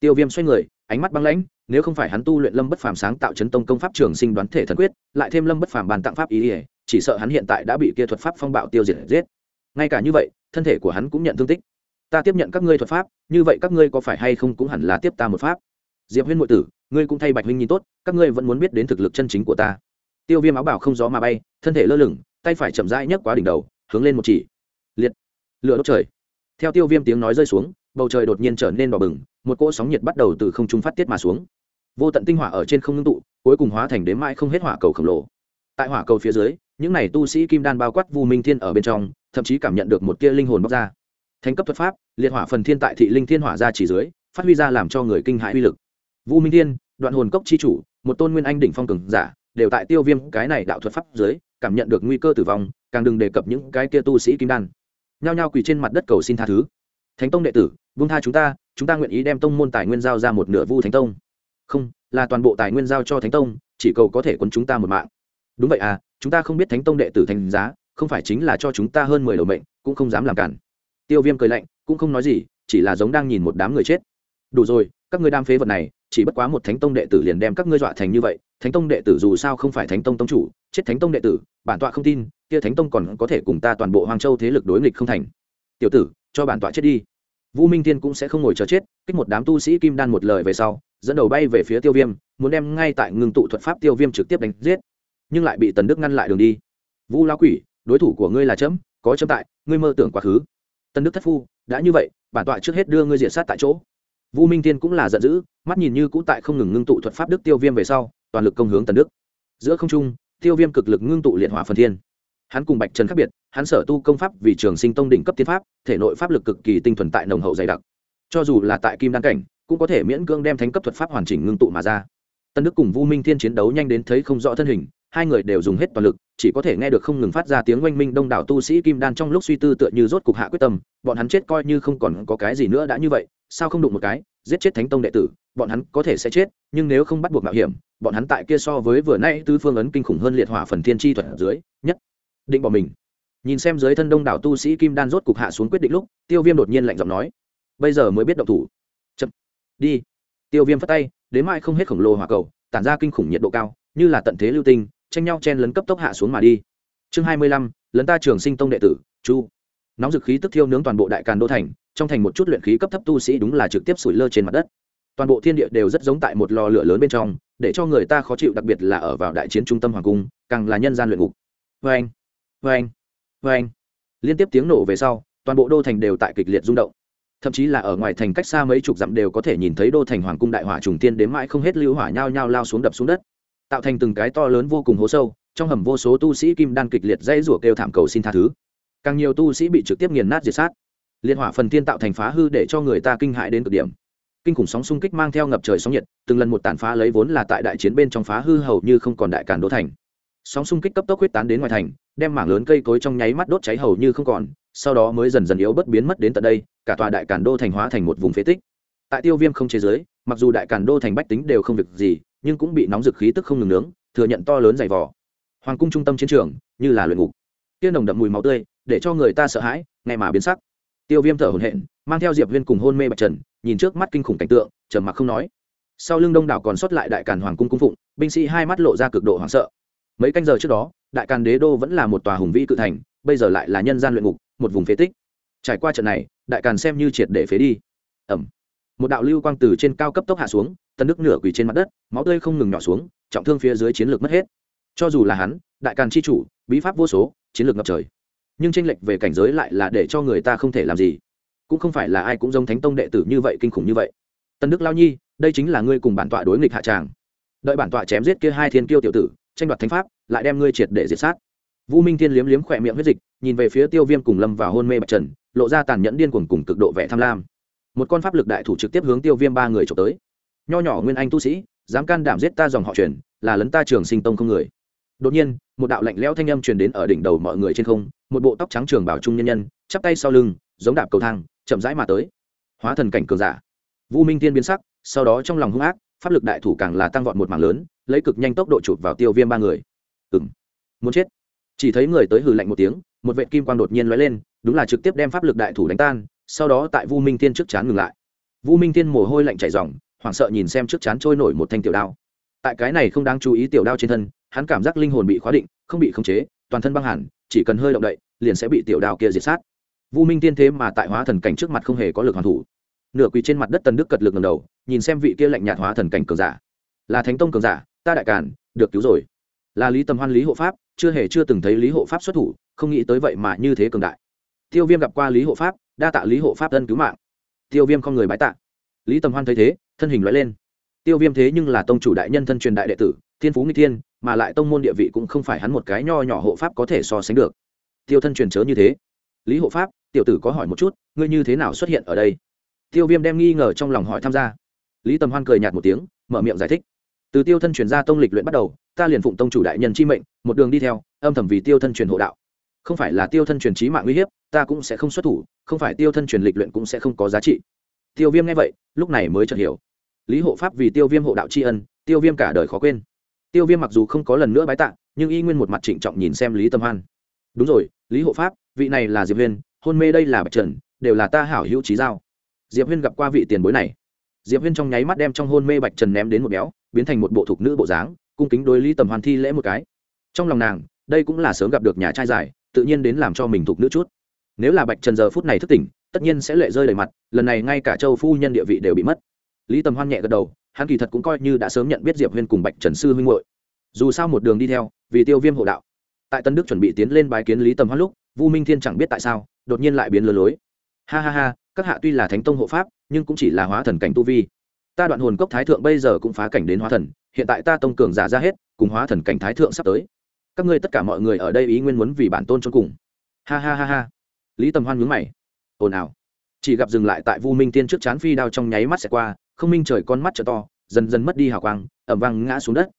Tiêu viêm xoay người, ánh mắt băng lãnh, nếu không phải hắn tu luyện lâm bất phàm sáng tạo chấn tông công pháp trường sinh đoán thể thần quyết, lại thêm lâm bất phàm bàn tặng pháp ý ỉa chỉ sợ hắn hiện tại đã bị kia thuật pháp phong bạo tiêu diệt giết. Ngay cả như vậy, thân thể của hắn cũng nhận thương tích ta tiếp nhận các ngươi thuật pháp, như vậy các ngươi có phải hay không cũng hẳn là tiếp ta một pháp? Diệp huyên ngụy tử, ngươi cũng thay bạch huynh nhìn tốt, các ngươi vẫn muốn biết đến thực lực chân chính của ta. Tiêu viêm áo bảo không gió mà bay, thân thể lơ lửng, tay phải chậm rãi nhấc quá đỉnh đầu, hướng lên một chỉ. Liệt. Lửa đốt trời. Theo tiêu viêm tiếng nói rơi xuống, bầu trời đột nhiên trở nên đỏ bừng, một cỗ sóng nhiệt bắt đầu từ không trung phát tiết mà xuống. Vô tận tinh hỏa ở trên không ngưng tụ, cuối cùng hóa thành đếm mãi không hết hỏa cầu khổng lồ. Tại hỏa cầu phía dưới, những này tu sĩ kim đan bao quát vu minh thiên ở bên trong, thậm chí cảm nhận được một tia linh hồn bóc ra thành cấp thuật pháp, liệt hỏa phần thiên tại thị linh thiên hỏa ra chỉ dưới, phát huy ra làm cho người kinh hãi uy lực. Vu minh thiên, đoạn hồn cốc chi chủ, một tôn nguyên anh đỉnh phong cường giả, đều tại tiêu viêm cái này đạo thuật pháp dưới, cảm nhận được nguy cơ tử vong, càng đừng đề cập những cái kia tu sĩ kim đan. Nhao nhao quỳ trên mặt đất cầu xin tha thứ. Thánh tông đệ tử vung tha chúng ta chúng ta nguyện ý đem tông môn tài nguyên giao ra một nửa vu thánh tông. Không, là toàn bộ tài nguyên giao cho thánh tông, chỉ cầu có thể quấn chúng ta một mạng. Đúng vậy à chúng ta không biết thánh tông đệ tử thành giá, không phải chính là cho chúng ta hơn mười đầu mệnh, cũng không dám làm cản tiêu viêm cười lạnh, cũng không nói gì, chỉ là giống đang nhìn một đám người chết. Đủ rồi, các ngươi đam phế vật này, chỉ bất quá một thánh tông đệ tử liền đem các ngươi dọa thành như vậy, thánh tông đệ tử dù sao không phải thánh tông tông chủ, chết thánh tông đệ tử, bản tọa không tin, kia thánh tông còn có thể cùng ta toàn bộ hoàng châu thế lực đối nghịch không thành. Tiểu tử, cho bản tọa chết đi. Vũ minh thiên cũng sẽ không ngồi chờ chết, kích một đám tu sĩ kim đan một lời về sau, dẫn đầu bay về phía tiêu viêm, muốn đem ngay tại ngừng tụ thuật pháp tiêu viêm trực tiếp đánh giết, nhưng lại bị tần đức ngăn lại đường đi. Vu lao quỷ, đối thủ của ngươi là chấm, có chấm tại, ngươi mơ tưởng quá khứ. Tân đức thất phu, đã như vậy, bản tọa trước hết đưa ngươi diệt sát tại chỗ. Vũ minh tiên cũng là giận dữ, mắt nhìn như cũ tại không ngừng ngưng tụ thuật pháp đức tiêu viêm về sau, toàn lực công hướng Tân đức. Giữa không trung, tiêu viêm cực lực ngưng tụ liệt hỏa phần thiên. Hắn cùng bạch trần khác biệt, hắn sở tu công pháp vì trường sinh tông đỉnh cấp tiên pháp, thể nội pháp lực cực kỳ tinh thuần tại nồng hậu dày đặc. Cho dù là tại kim đan cảnh, cũng có thể miễn cưỡng đem thánh cấp thuật pháp hoàn chỉnh ngưng tụ mà ra. Tân đức cùng vu minh thiên chiến đấu nhanh đến thấy không rõ thân hình hai người đều dùng hết toàn lực, chỉ có thể nghe được không ngừng phát ra tiếng oanh minh đông đảo tu sĩ kim đan trong lúc suy tư tựa như rốt cục hạ quyết tâm, bọn hắn chết coi như không còn có cái gì nữa đã như vậy, sao không đụng một cái, giết chết thánh tông đệ tử, bọn hắn có thể sẽ chết, nhưng nếu không bắt buộc mạo hiểm, bọn hắn tại kia so với vừa nay tư phương ấn kinh khủng hơn liệt hỏa phần thiên chi thuật dưới, nhất định bỏ mình. Nhìn xem dưới thân đông đảo tu sĩ kim đan rốt cục hạ xuống quyết định lúc, tiêu viêm đột nhiên lạnh giọng nói, bây giờ mới biết động thủ. Chậm, đi. Tiêu viêm phát tay, đến mai không hết khổng lồ hỏa cầu, tản ra kinh khủng nhiệt độ cao, như là tận thế lưu tinh tranh nhau chen lấn cấp tốc hạ xuống mà đi. Chương hai mươi lăm, lấn ta trường sinh tông đệ tử, chu. Nóng dực khí tức thiêu nướng toàn bộ đại càn đô thành, trong thành một chút luyện khí cấp thấp tu sĩ đúng là trực tiếp sủi lơ trên mặt đất. Toàn bộ thiên địa đều rất giống tại một lò lửa lớn bên trong, để cho người ta khó chịu, đặc biệt là ở vào đại chiến trung tâm hoàng cung, càng là nhân gian luyện ngục. Vê anh vê anh vê anh liên tiếp tiếng nổ về sau, toàn bộ đô thành đều tại kịch liệt rung động. Thậm chí là ở ngoài thành cách xa mấy chục dặm đều có thể nhìn thấy đô thành hoàng cung đại hỏa trùng tiên đến mãi không hết lưu hỏa nhao nhao lao xuống đập xuống đất tạo thành từng cái to lớn vô cùng hố sâu, trong hầm vô số tu sĩ kim đan kịch liệt dây rủa kêu thảm cầu xin tha thứ. Càng nhiều tu sĩ bị trực tiếp nghiền nát diệt sát. Liệt hỏa phần thiên tạo thành phá hư để cho người ta kinh hại đến cực điểm. Kinh khủng sóng xung kích mang theo ngập trời sóng nhiệt, từng lần một tàn phá lấy vốn là tại đại chiến bên trong phá hư hầu như không còn đại cản đô thành. Sóng xung kích cấp tốc huyết tán đến ngoài thành, đem mảng lớn cây cối trong nháy mắt đốt cháy hầu như không còn, sau đó mới dần dần yếu bất biến mất đến tận đây, cả tòa đại cản đô thành hóa thành một vùng phế tích. Tại tiêu viêm không chế giới, mặc dù đại cản đô thành bách tính đều không việc gì nhưng cũng bị nóng dực khí tức không ngừng nướng, thừa nhận to lớn dày vỏ hoàng cung trung tâm chiến trường, như là luyện ngục. Kia nồng đậm mùi máu tươi, để cho người ta sợ hãi ngay mà biến sắc. Tiêu viêm thở hổn hển, mang theo diệp viên cùng hôn mê bạch trần, nhìn trước mắt kinh khủng cảnh tượng, trầm mặc không nói. Sau lưng đông đảo còn sót lại đại càn hoàng cung cung phụng, binh sĩ hai mắt lộ ra cực độ hoảng sợ. Mấy canh giờ trước đó, đại càn đế đô vẫn là một tòa hùng vĩ cự thành, bây giờ lại là nhân gian luyện ngục, một vùng phế tích. Trải qua trận này, đại càn xem như triệt để phế đi. Ẩm. Một đạo lưu quang từ trên cao cấp tốc hạ xuống tân đức nửa quỳ trên mặt đất, máu tươi không ngừng nhỏ xuống, trọng thương phía dưới chiến lược mất hết. Cho dù là hắn, đại càn c h i chủ, bí pháp vô số, chiến lược ngập trời. Nhưng tranh lệch về cảnh giới lại là để cho người ta không thể làm gì. Cũng không phải là ai cũng giống thánh tông đệ tử như vậy kinh khủng như vậy. Tân đức lao nhi, đây chính là ngươi cùng bản tọa đối nghịch hạ tràng. Đợi bản tọa chém giết kia hai thiên kiêu tiểu tử, tranh đoạt thánh pháp, lại đem ngươi triệt để diệt sát. Vũ minh thiên liếm liếm khỏe miệng huyết dịch, nhìn về phía tiêu viêm cùng lâm vào hôn mê bạch trần, lộ ra tàn nhẫn điên cuồng cùng cực độ vẻ tham lam. Một con pháp lực đại thủ trực tiếp hướng tiêu viêm ba người trộm tới nho nhỏ nguyên anh tu sĩ, dám can đảm giết ta dòng họ truyền, là lấn ta trường sinh tông không người. Đột nhiên, một đạo lạnh lẽo thanh âm truyền đến ở đỉnh đầu mọi người trên không, một bộ tóc trắng trường bảo trung nhân nhân, chắp tay sau lưng, giống đạp cầu thang, chậm rãi mà tới. Hóa thần cảnh cường giả. Vu minh tiên biến sắc, sau đó trong lòng hung ác, pháp lực đại thủ càng là tăng vọt một mảng lớn, lấy cực nhanh tốc độ chụp vào tiêu viêm ba người. Ừng muốn chết. Chỉ thấy người tới hừ lạnh một tiếng, một vệ kim quang đột nhiên lóe lên, đúng là trực tiếp đem pháp lực đại thủ đánh tan, sau đó tại vu minh tiên trước chán ngừng lại. Vu minh tiên mồ hôi lạnh chảy dòng hoảng sợ nhìn xem trước chán trôi nổi một thanh tiểu đao. Tại cái này không đáng chú ý tiểu đao trên thân, hắn cảm giác linh hồn bị khóa định, không bị khống chế, toàn thân băng hẳn, chỉ cần hơi động đậy, liền sẽ bị tiểu đao kia diệt sát. Vu minh tiên thế mà tại hóa thần cảnh trước mặt không hề có lực hoàn thủ. Nửa quỳ trên mặt đất tần đức cật lực ngầm đầu, nhìn xem vị kia lạnh nhạt hóa thần cảnh cường giả. Là thánh tông cường giả, ta đại càn, được cứu rồi. Là lý tầm hoan lý hộ pháp, chưa hề chưa từng thấy lý hộ pháp xuất thủ, không nghĩ tới vậy mà như thế cường đại. Tiêu viêm gặp qua lý hộ pháp, đa tạ lý hộ pháp thân cứu mạng. Tiêu viêm không người bái tạ. Lý tầm hoan thấy thế thân hình loại lên. Tiêu viêm thế nhưng là tông chủ đại nhân thân truyền đại đệ tử, thiên phú nghi thiên, mà lại tông môn địa vị cũng không phải hắn một cái nho nhỏ hộ pháp có thể so sánh được. Tiêu thân truyền chớ như thế. Lý hộ pháp, tiểu tử có hỏi một chút, ngươi như thế nào xuất hiện ở đây? Tiêu viêm đem nghi ngờ trong lòng hỏi tham gia. Lý tầm hoan cười nhạt một tiếng, mở miệng giải thích. Từ tiêu thân truyền ra tông lịch luyện bắt đầu, ta liền phụng tông chủ đại nhân chi mệnh, một đường đi theo, âm thầm vì tiêu thân truyền hộ đạo. Không phải là tiêu thân truyền trí mạng uy hiếp, ta cũng sẽ không xuất thủ, không phải tiêu thân truyền lịch luyện cũng sẽ không có giá trị. Tiêu viêm nghe vậy, lúc này mới chợt hiểu lý hộ pháp vì tiêu viêm hộ đạo tri ân, tiêu viêm cả đời khó quên. Tiêu viêm mặc dù không có lần nữa bái tạ, nhưng y nguyên một mặt trịnh trọng nhìn xem lý tâm hoan. Đúng rồi, lý hộ pháp, vị này là diệp huyên, hôn mê đây là bạch trần, đều là ta hảo hữu trí giao. Diệp huyên gặp qua vị tiền bối này. Diệp huyên trong nháy mắt đem trong hôn mê bạch trần ném đến một béo, biến thành một bộ thục nữ bộ dáng, cung kính đối lý tầm hoan thi lễ một cái. Trong lòng nàng, đây cũng là sớm gặp được nhà trai dài, tự nhiên đến làm cho mình thục nữ chút. Nếu là bạch trần giờ phút này thức tỉnh, tất nhiên sẽ lệ rơi đầy mặt, lần này ngay cả châu phu nhân địa vị đều bị mất lý tầm hoan nhẹ gật đầu, hắn kỳ thật cũng coi như đã sớm nhận biết diệp huyên cùng bạch trần sư huynh hội dù sao một đường đi theo, vì tiêu viêm hộ đạo. Tại tân đức chuẩn bị tiến lên bái kiến lý tầm hoan lúc, vu minh thiên chẳng biết tại sao, đột nhiên lại biến lừa lối. Ha ha ha, các hạ tuy là thánh tông hộ pháp, nhưng cũng chỉ là hóa thần cảnh tu vi. Ta đoạn hồn cốc thái thượng bây giờ cũng phá cảnh đến hóa thần, hiện tại ta tông cường giả ra hết, cùng hóa thần cảnh thái thượng sắp tới. Các ngươi tất cả mọi người ở đây ý nguyên muốn vì bản tôn cho cùng. Ha ha ha ha. Lý tầm hoan nhướng mày. Ồn ào. Chỉ gặp dừng lại tại vu minh tiên trước chán phi đao trong nháy mắt sẽ qua không minh trời con mắt trợ to, dần dần mất đi hào quang, ẩm vang ngã xuống đất.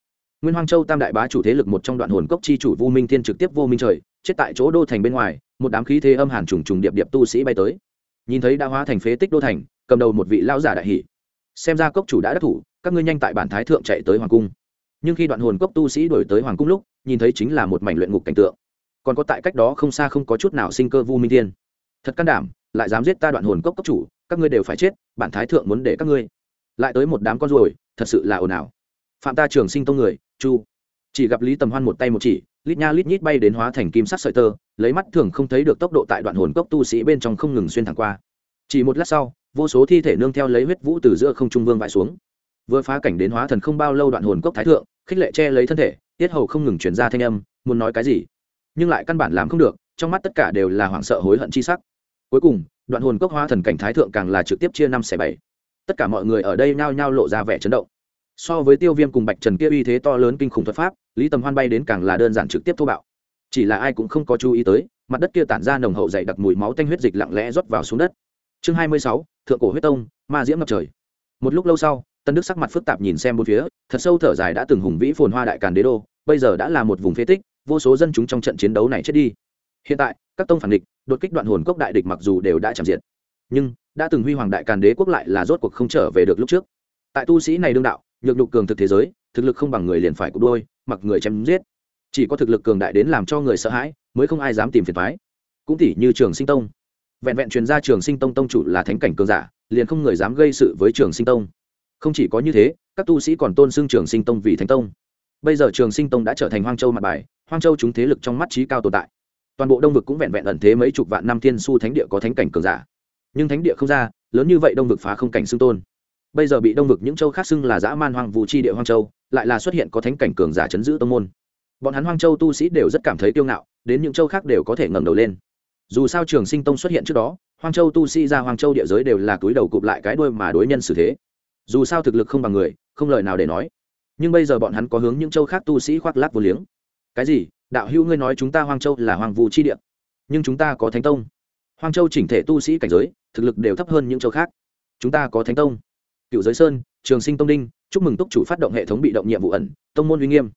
Nguyên hoang châu tam đại bá chủ thế lực một trong đoạn hồn cốc chi chủ vu minh thiên trực tiếp vô minh trời, chết tại chỗ đô thành bên ngoài, một đám khí thế âm hàn trùng trùng điệp điệp tu sĩ bay tới. Nhìn thấy đã hóa thành phế tích đô thành, cầm đầu một vị lao giả đại hỷ xem ra cốc chủ đã đắc thủ, các ngươi nhanh tại bản thái thượng chạy tới hoàng cung. Nhưng khi đoạn hồn cốc tu sĩ đổi tới hoàng cung lúc, nhìn thấy chính là một mảnh luyện ngục cảnh tượng. Còn có tại cách đó không xa không có chút nào sinh cơ vu minh thiên. Thật can đảm, lại dám giết ta đoạn hồn cốc cốc chủ, các ngươi đều phải chết, bản thái thượng muốn để các ngươi lại tới một đám con ruồi, thật sự là ồn ào. Phạm ta trường sinh tông người, chu. Chỉ gặp lý tầm hoan một tay một chỉ, lít nha lít nhít bay đến hóa thành kim sắc sợi tơ, lấy mắt thường không thấy được tốc độ tại đoạn hồn cốc tu sĩ bên trong không ngừng xuyên thẳng qua. Chỉ một lát sau, vô số thi thể nương theo lấy huyết vũ từ giữa không trung vương vãi xuống. Vừa phá cảnh đến hóa thần không bao lâu đoạn hồn cốc thái thượng, khích lệ che lấy thân thể, tiết hầu không ngừng chuyển ra thanh âm, muốn nói cái gì? Nhưng lại căn bản làm không được, trong mắt tất cả đều là hoảng sợ hối hận chi sắc. Cuối cùng, đoạn hồn cốc hóa thần cảnh thái thượng càng là trực tiếp chia năm xẻ bảy tất cả mọi người ở đây nhao nhao lộ ra vẻ chấn động. So với tiêu viêm cùng bạch trần kia uy thế to lớn kinh khủng thuật pháp, lý tầm hoan bay đến càng là đơn giản trực tiếp thô bạo. Chỉ là ai cũng không có chú ý tới, mặt đất kia tản ra nồng hậu dày đặc mùi máu tanh huyết dịch lặng lẽ rót vào xuống đất. Chương hai mươi sáu, thượng cổ huyết tông, ma diễm ngập trời. Một lúc lâu sau, tân đức sắc mặt phức tạp nhìn xem bốn phía, thật sâu thở dài đã từng hùng vĩ phồn hoa đại càn đế đô, bây giờ đã là một vùng phế tích, vô số dân chúng trong trận chiến đấu này chết đi. Hiện tại, các tông phản địch, đột kích đoạn hồn cốc đại địch mặc dù đều đã chạm diệt nhưng đã từng huy hoàng đại càn đế quốc lại là rốt cuộc không trở về được lúc trước. Tại tu sĩ này đương đạo, nhược nhục cường thực thế giới, thực lực không bằng người liền phải cục đôi, mặc người chém giết. Chỉ có thực lực cường đại đến làm cho người sợ hãi, mới không ai dám tìm phiền thoái cũng tỉ như trường sinh tông. Vẹn vẹn truyền ra trường sinh tông tông chủ là thánh cảnh cường giả, liền không người dám gây sự với trường sinh tông. Không chỉ có như thế, các tu sĩ còn tôn xưng trường sinh tông vì thánh tông. Bây giờ trường sinh tông đã trở thành hoang châu mặt bài, hoang châu chúng thế lực trong mắt trí cao tồn tại. Toàn bộ đông vực cũng vẹn vẹn ẩn thế mấy chục vạn năm thiên su thánh địa có thánh cảnh cường giả nhưng thánh địa không ra, lớn như vậy đông vực phá không cảnh xưng tôn. Bây giờ bị đông vực những châu khác xưng là dã man hoang vũ chi địa hoang châu, lại là xuất hiện có thánh cảnh cường giả chấn giữ tông môn. Bọn hắn hoang châu tu sĩ đều rất cảm thấy kiêu ngạo, đến những châu khác đều có thể ngẩng đầu lên. Dù sao trường sinh tông xuất hiện trước đó, hoang châu tu sĩ ra hoang châu địa giới đều là túi đầu cụp lại cái đuôi mà đối nhân xử thế. Dù sao thực lực không bằng người, không lời nào để nói. Nhưng bây giờ bọn hắn có hướng những châu khác tu sĩ khoác lác vô liếng. Cái gì? Đạo hữu ngươi nói chúng ta hoang châu là hoàng vũ chi địa, nhưng chúng ta có thánh tông hoang châu chỉnh thể tu sĩ cảnh giới, thực lực đều thấp hơn những châu khác. Chúng ta có thánh tông, cựu giới sơn, trường sinh tông đinh, chúc mừng túc chủ phát động hệ thống bị động nhiệm vụ ẩn, tông môn uy nghiêm.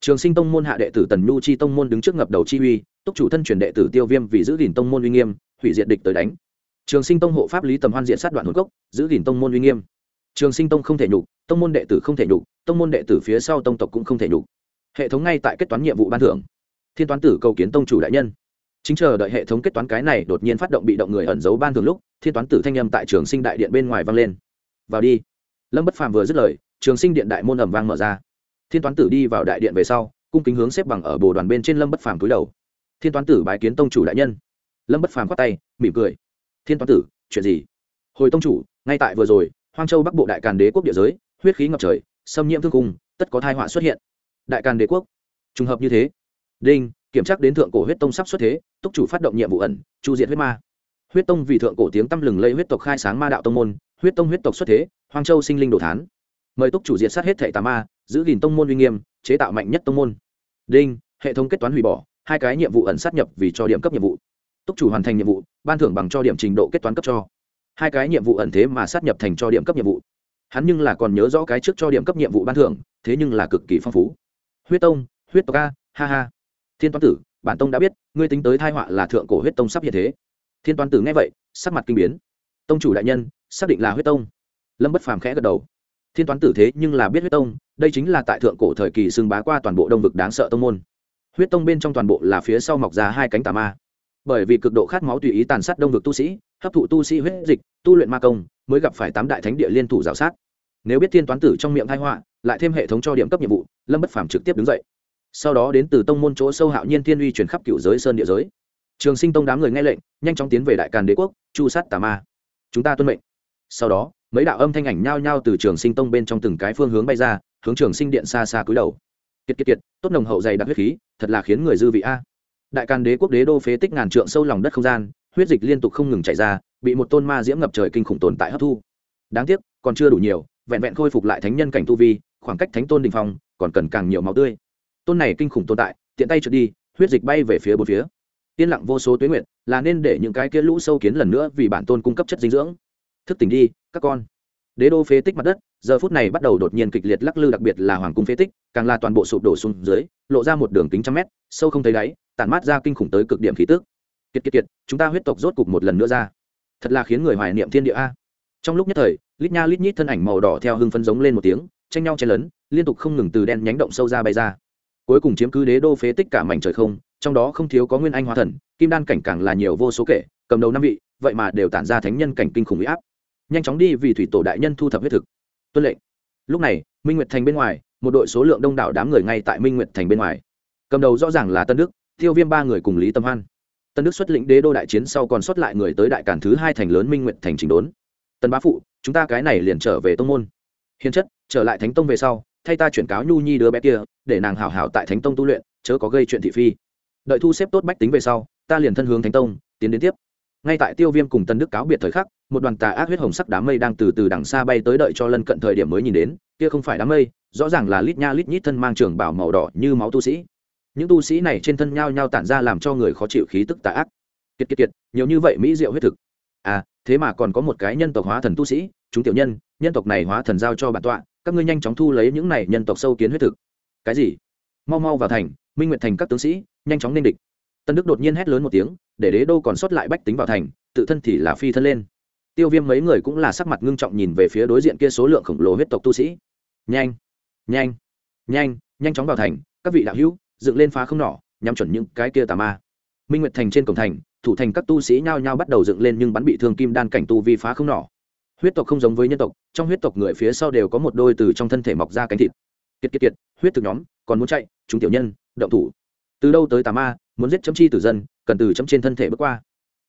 Trường sinh tông môn hạ đệ tử tần nhu chi tông môn đứng trước ngập đầu chi uy, túc chủ thân truyền đệ tử tiêu viêm vì giữ gìn tông môn uy nghiêm, hủy diệt địch tới đánh. Trường sinh tông hộ pháp lý tầm hoan diện sát đoạn hồn cốc, giữ gìn tông môn uy nghiêm. Trường sinh tông không thể nhục, tông môn đệ tử không thể nhục, tông môn đệ tử phía sau tông tộc cũng không thể nhục. Hệ thống ngay tại kết toán nhiệm vụ ban thưởng. Thiên toán tử cầu kiến tông chủ đại nhân chính chờ đợi hệ thống kết toán cái này đột nhiên phát động bị động người ẩn giấu ban thường lúc, thiên toán tử thanh â m tại trường sinh đại điện bên ngoài vang lên. Vào đi. Lâm bất phàm vừa dứt lời, trường sinh điện đại môn ẩm vang mở ra. Thiên toán tử đi vào đại điện về sau, cung kính hướng xếp bằng ở bồ đoàn bên trên lâm bất phàm cúi đầu. Thiên toán tử bái kiến tông chủ đại nhân. Lâm bất phàm khoát tay, mỉm cười. Thiên toán tử, chuyện gì? Hồi tông chủ, ngay tại vừa rồi, hoang châu bắc bộ đại càn đế quốc địa giới, huyết khí ngập trời, xâm nhiễm thương cung tất có thai họa xuất hiện. Đại càn đế quốc. Trùng hợp như thế. Đinh kiểm tra đến thượng cổ huyết tông sắp xuất thế, túc chủ phát động nhiệm vụ ẩn, chu diệt huyết ma. Huyết tông vì thượng cổ tiếng tăm lừng lây huyết tộc khai sáng ma đạo tông môn, huyết tông huyết tộc xuất thế, hoang châu sinh linh đồ thán. Mời túc chủ diệt sát hết thệ tà ma, giữ gìn tông môn uy nghiêm, chế tạo mạnh nhất tông môn. Đinh, hệ thống kết toán hủy bỏ, hai cái nhiệm vụ ẩn sát nhập vì cho điểm cấp nhiệm vụ. Túc chủ hoàn thành nhiệm vụ, ban thưởng bằng cho điểm trình độ kết toán cấp cho. Hai cái nhiệm vụ ẩn thế mà sát nhập thành cho điểm cấp nhiệm vụ. Hắn nhưng là còn nhớ rõ cái trước cho điểm cấp nhiệm vụ ban thưởng, thế nhưng là cực kỳ phong phú. Huyết tông, huyết tộc a, ha ha thiên toán tử, bản tông đã biết, ngươi tính tới thai họa là thượng cổ huyết tông sắp hiện thế. Thiên toán tử nghe vậy, sắc mặt kinh biến. Tông chủ đại nhân, xác định là huyết tông. Lâm bất phàm khẽ gật đầu. Thiên toán tử thế nhưng là biết huyết tông, đây chính là tại thượng cổ thời kỳ xưng bá qua toàn bộ đông vực đáng sợ tông môn. Huyết tông bên trong toàn bộ là phía sau mọc ra hai cánh tà ma. Bởi vì cực độ khát máu tùy ý tàn sát đông vực tu sĩ, hấp thụ tu sĩ huyết dịch, tu luyện ma công, mới gặp phải tám đại thánh địa liên thủ g sát. Nếu biết thiên toán tử trong miệng thai họa, lại thêm hệ thống cho điểm cấp nhiệm vụ, lâm bất phàm trực tiếp đứng dậy sau đó đến từ tông môn chỗ sâu hạo nhiên thiên uy chuyển khắp cựu giới sơn địa giới. Trường sinh tông đám người nghe lệnh, nhanh chóng tiến về đại càn đế quốc, chu sát tà ma. Chúng ta tuân mệnh. Sau đó, mấy đạo âm thanh ảnh nhao nhao từ trường sinh tông bên trong từng cái phương hướng bay ra, hướng trường sinh điện xa xa cúi đầu. Kiệt kiệt kiệt, tốt nồng hậu dày đặc huyết khí, thật là khiến người dư vị a. À. Đại càn đế quốc đế đô phế tích ngàn trượng sâu lòng đất không gian, huyết dịch liên tục không ngừng chảy ra, bị một tôn ma diễm ngập trời kinh khủng tồn tại hấp thu. Đáng tiếc, còn chưa đủ nhiều, vẹn vẹn khôi phục lại thánh nhân cảnh tu vi, khoảng cách thánh tôn đình phong, còn cần càng nhiều máu tươi tôn này kinh khủng tồn tại, tiện tay trượt đi, huyết dịch bay về phía bốn phía. Yên lặng vô số tuyến nguyện là nên để những cái kia lũ sâu kiến lần nữa vì bản tôn cung cấp chất dinh dưỡng. Thức tỉnh đi, các con. Đế đô phế tích mặt đất, giờ phút này bắt đầu đột nhiên kịch liệt lắc lư, đặc biệt là hoàng cung phế tích, càng là toàn bộ sụp đổ xuống dưới, lộ ra một đường kính trăm mét, sâu không thấy đáy, tản mát ra kinh khủng tới cực điểm khí tức. Kiệt kiệt kiệt, chúng ta huyết tộc rốt cục một lần nữa ra. Thật là khiến người hoài niệm thiên địa a. Trong lúc nhất thời, lít nha lít nhít thân ảnh màu đỏ theo hưng phân giống lên một tiếng, tranh nhau chen lấn, liên tục không ngừng từ đen nhánh động sâu ra bay ra cuối cùng chiếm cứ đế đô phế tích cả mảnh trời không, trong đó không thiếu có nguyên anh hóa thần, kim đan cảnh càng là nhiều vô số kể, cầm đầu năm vị, vậy mà đều tản ra thánh nhân cảnh kinh khủng huy áp. Nhanh chóng đi vì thủy tổ đại nhân thu thập huyết thực. Tuân lệnh. Lúc này, minh nguyệt thành bên ngoài, một đội số lượng đông đảo đám người ngay tại minh nguyệt thành bên ngoài. Cầm đầu rõ ràng là tân đức tiêu viêm ba người cùng lý tâm hoan. Tân đức xuất lĩnh đế đô đại chiến sau còn sót lại người tới đại cản thứ hai thành lớn minh nguyệt thành trình đốn. Tân bá phụ, chúng ta cái này liền trở về tông môn. Hiền chất, trở lại thánh tông về sau thay ta chuyển cáo nhu nhi đứa bé kia, để nàng hảo hảo tại thánh tông tu luyện, chớ có gây chuyện thị phi. Đợi thu xếp tốt bách tính về sau, ta liền thân hướng thánh tông, tiến đến tiếp. Ngay tại tiêu viêm cùng tân đức cáo biệt thời khắc, một đoàn tà ác huyết hồng sắc đám mây đang từ từ đằng xa bay tới đợi cho lân cận thời điểm mới nhìn đến, kia không phải đám mây, rõ ràng là lít nha lít nhít thân mang trường bảo màu đỏ như máu tu sĩ. Những tu sĩ này trên thân nhao nhao tản ra làm cho người khó chịu khí tức tà ác. Kiệt kiệt kiệt, nhiều như vậy mỹ diệu huyết thực. À thế mà còn có một cái nhân tộc hóa thần tu sĩ, chúng tiểu nhân nhân tộc này hóa thần giao cho bản tọa các ngươi nhanh chóng thu lấy những này nhân tộc sâu kiến huyết thực. Cái gì? Mau mau vào thành, minh nguyện thành các tướng sĩ, nhanh chóng nên địch. Tân đức đột nhiên hét lớn một tiếng, để đế đô còn sót lại bách tính vào thành, tự thân thì là phi thân lên. Tiêu viêm mấy người cũng là sắc mặt ngưng trọng nhìn về phía đối diện kia số lượng khổng lồ huyết tộc tu sĩ. Nhanh nhanh nhanh nhanh chóng vào thành, các vị đạo hữu, dựng lên phá không nỏ, nhắm chuẩn những cái kia tà ma. Minh nguyệt thành trên cổng thành, thủ thành các tu sĩ nhao nhao bắt đầu dựng lên nhưng bắn bị thương kim đan cảnh tu vi phá không nỏ huyết tộc không giống với nhân tộc, trong huyết tộc người phía sau đều có một đôi từ trong thân thể mọc ra cánh thịt. Kiệt kiệt kiệt, huyết thực nhóm, còn muốn chạy, chúng tiểu nhân, động thủ. Từ đâu tới tà ma, muốn giết chấm chi tử dân, cần từ chấm trên thân thể bước qua.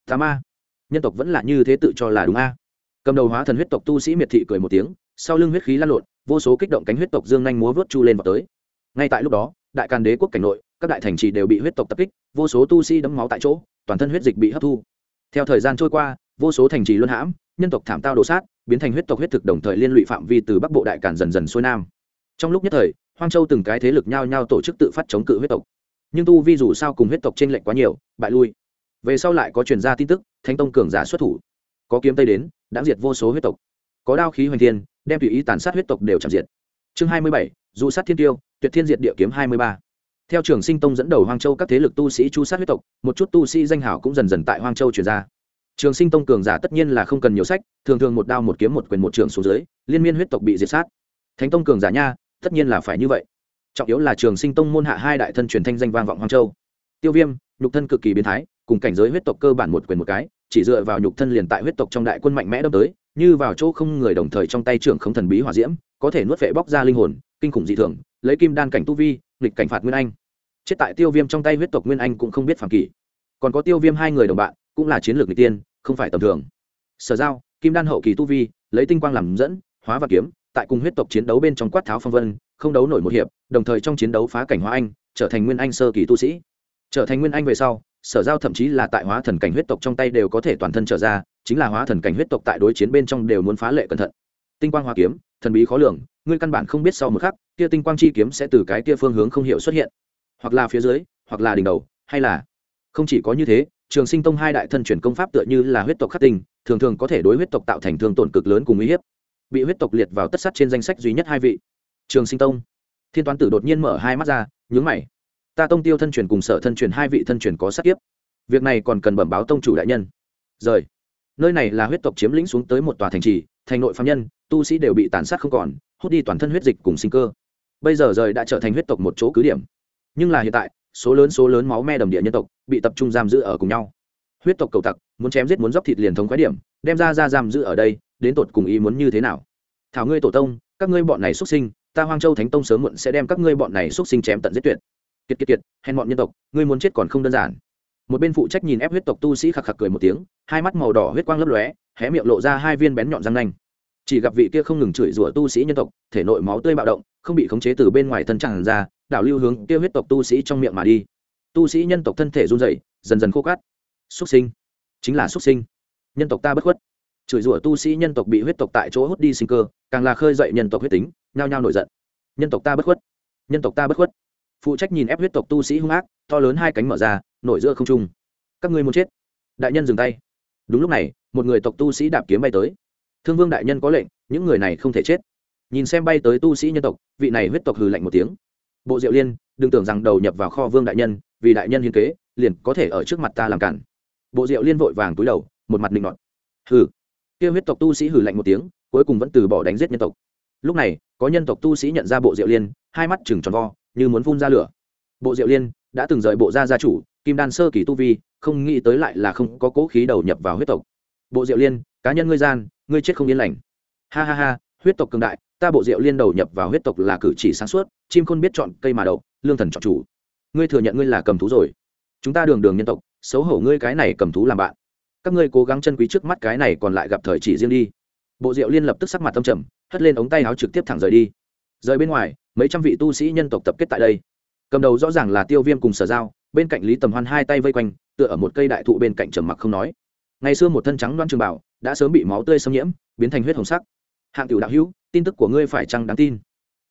Tà ma, nhân tộc vẫn là như thế tự cho là đúng a. Cầm đầu hóa thần huyết tộc tu sĩ miệt thị cười một tiếng, sau lưng huyết khí lan lộn, vô số kích động cánh huyết tộc dương nhanh múa vớt chu lên vào tới. Ngay tại lúc đó, đại càn đế quốc cảnh nội, các đại thành trì đều bị huyết tộc tập kích, vô số tu sĩ đấm máu tại chỗ, toàn thân huyết dịch bị hấp thu. Theo thời gian trôi qua vô số thành trì luân hãm, nhân tộc thảm tao đổ sát, biến thành huyết tộc huyết thực đồng thời liên lụy phạm vi từ bắc bộ đại cản dần dần xuôi nam. Trong lúc nhất thời, hoang châu từng cái thế lực nhao nhao tổ chức tự phát chống cự huyết tộc. Nhưng tu vi dù sao cùng huyết tộc t r ê n lệch quá nhiều, bại lui. Về sau lại có truyền ra tin tức, thánh tông cường giả xuất thủ. Có kiếm tây đến đã diệt vô số huyết tộc. Có đao khí hoành thiên, đem tùy ý tàn sát huyết tộc đều chạm diệt. Chương hai mươi bảy dù sát thiên tiêu, tuyệt thiên diệt địa kiếm hai mươi ba. Theo trường sinh tông dẫn đầu hoang châu các thế lực tu sĩ chu sát huyết tộc, một chút tu sĩ danh hảo cũng dần dần tại hoang châu truyền ra trường sinh tông cường giả tất nhiên là không cần nhiều sách, thường thường một đao một kiếm một quyền một trường xuống dưới, liên miên huyết tộc bị diệt sát. Thánh tông cường giả nha, tất nhiên là phải như vậy. Trọng yếu là trường sinh tông môn hạ hai đại thân truyền thanh danh vang vọng hoang châu. Tiêu viêm, nhục thân cực kỳ biến thái, cùng cảnh giới huyết tộc cơ bản một quyền một cái, chỉ dựa vào nhục thân liền tại huyết tộc trong đại quân mạnh mẽ đâm tới, như vào chỗ không người đồng thời trong tay trưởng không thần bí hỏa diễm, có thể nuốt vệ bóc ra linh hồn, kinh khủng dị thường, lấy kim đan cảnh tu vi, nghịch cảnh phạt nguyên anh. Chết tại tiêu viêm trong tay huyết tộc nguyên anh cũng không biết phản kỷ còn có tiêu viêm hai người đồng bạn cũng là chiến lược n tiên, không phải tầm thường. Sở giao, kim đan hậu kỳ tu vi, lấy tinh quang làm dẫn, hóa và kiếm, tại cùng huyết tộc chiến đấu bên trong quát tháo phong vân, không đấu nổi một hiệp, đồng thời trong chiến đấu phá cảnh hóa anh, trở thành nguyên anh sơ kỳ tu sĩ. Trở thành nguyên anh về sau, sở giao thậm chí là tại hóa thần cảnh huyết tộc trong tay đều có thể toàn thân trở ra, chính là hóa thần cảnh huyết tộc tại đối chiến bên trong đều muốn phá lệ cẩn thận. Tinh quang hóa kiếm, thần bí khó lường, ngươi căn bản không biết sau một khắc, kia tinh quang chi kiếm sẽ từ cái kia phương hướng không hiểu xuất hiện. Hoặc là phía dưới, hoặc là đỉnh đầu, hay là không chỉ có như thế trường sinh tông hai đại thân chuyển công pháp tựa như là huyết tộc khắc tinh, thường thường có thể đối huyết tộc tạo thành thương tổn cực lớn cùng uy hiếp. Bị huyết tộc liệt vào tất sát trên danh sách duy nhất hai vị. Trường sinh tông. Thiên toán tử đột nhiên mở hai mắt ra, nhướng mày. Ta tông tiêu thân truyền cùng sở thân truyền hai vị thân truyền có sát kiếp. Việc này còn cần bẩm báo tông chủ đại nhân. Rời. Nơi này là huyết tộc chiếm lĩnh xuống tới một tòa thành trì, thành nội phạm nhân, tu sĩ đều bị tàn sát không còn, hút đi toàn thân huyết dịch cùng sinh cơ. Bây giờ rời đã trở thành huyết tộc một chỗ cứ điểm. Nhưng là hiện tại số lớn số lớn máu me đầm địa nhân tộc bị tập trung giam giữ ở cùng nhau. Huyết tộc cầu tặc muốn chém giết muốn dốc thịt liền thống khái điểm, đem ra ra giam giữ ở đây, đến tột cùng ý muốn như thế nào? Thảo ngươi tổ tông, các ngươi bọn này xuất sinh, ta hoang châu thánh tông sớm muộn sẽ đem các ngươi bọn này xuất sinh chém tận giết tuyệt. Kiệt kiệt kiệt, hèn bọn nhân tộc, ngươi muốn chết còn không đơn giản. Một bên phụ trách nhìn ép huyết tộc tu sĩ khạc khạc cười một tiếng, hai mắt màu đỏ huyết quang lấp lóe, hé miệng lộ ra hai viên bén nhọn răng nanh. Chỉ gặp vị kia không ngừng chửi rủa tu sĩ nhân tộc, thể nội máu tươi bạo động, không bị khống chế từ bên ngoài thân tràn ra đảo lưu hướng kia huyết tộc tu sĩ trong miệng mà đi. Tu sĩ nhân tộc thân thể run dậy dần dần khô cát. Xuất sinh. Chính là xuất sinh. Nhân tộc ta bất khuất. Chửi rủa tu sĩ nhân tộc bị huyết tộc tại chỗ hút đi sinh cơ, càng là khơi dậy nhân tộc huyết tính, nhao nhao nổi giận. Nhân tộc ta bất khuất. Nhân tộc ta bất khuất. Phụ trách nhìn ép huyết tộc tu sĩ hung ác, to lớn hai cánh mở ra, nổi giữa không trung. Các ngươi muốn chết. Đại nhân dừng tay. Đúng lúc này, một người tộc tu sĩ đạp kiếm bay tới. Thương vương đại nhân có lệnh, những người này không thể chết. Nhìn xem bay tới tu sĩ nhân tộc, vị này huyết tộc hừ lạnh một tiếng bộ diệu liên, đừng tưởng rằng đầu nhập vào kho vương đại nhân, vì đại nhân hiến kế, liền có thể ở trước mặt ta làm cản. Bộ diệu liên vội vàng túi đầu, một mặt linh nọt. Hừ. Kia huyết tộc tu sĩ hừ lạnh một tiếng, cuối cùng vẫn từ bỏ đánh giết nhân tộc. Lúc này, có nhân tộc tu sĩ nhận ra bộ diệu liên, hai mắt chừng tròn vo, như muốn phun ra lửa. Bộ diệu liên đã từng rời bộ gia gia chủ, kim đan sơ kỳ tu vi, không nghĩ tới lại là không có cố khí đầu nhập vào huyết tộc. Bộ diệu liên, cá nhân ngươi gian, ngươi chết không yên lành. Ha ha ha, huyết tộc cường đại ta bộ rượu liên đầu nhập vào huyết tộc là cử chỉ sáng suốt, chim khôn biết chọn cây mà đậu, lương thần chọn chủ. Ngươi thừa nhận ngươi là cầm thú rồi. Chúng ta đường đường nhân tộc, xấu hổ ngươi cái này cầm thú làm bạn. Các ngươi cố gắng chân quý trước mắt cái này còn lại gặp thời chỉ riêng đi. Bộ rượu liên lập tức sắc mặt tâm trầm, hất lên ống tay áo trực tiếp thẳng rời đi. Rời bên ngoài, mấy trăm vị tu sĩ nhân tộc tập kết tại đây. Cầm đầu rõ ràng là tiêu viêm cùng sở giao, bên cạnh lý tầm hoan hai tay vây quanh, tựa ở một cây đại thụ bên cạnh trầm mặc không nói. Ngày xưa một thân trắng đoan trường bảo, đã sớm bị máu tươi xâm nhiễm, biến thành huyết hồng sắc hạng tiểu đạo hữu, tin tức của ngươi phải chăng đáng tin?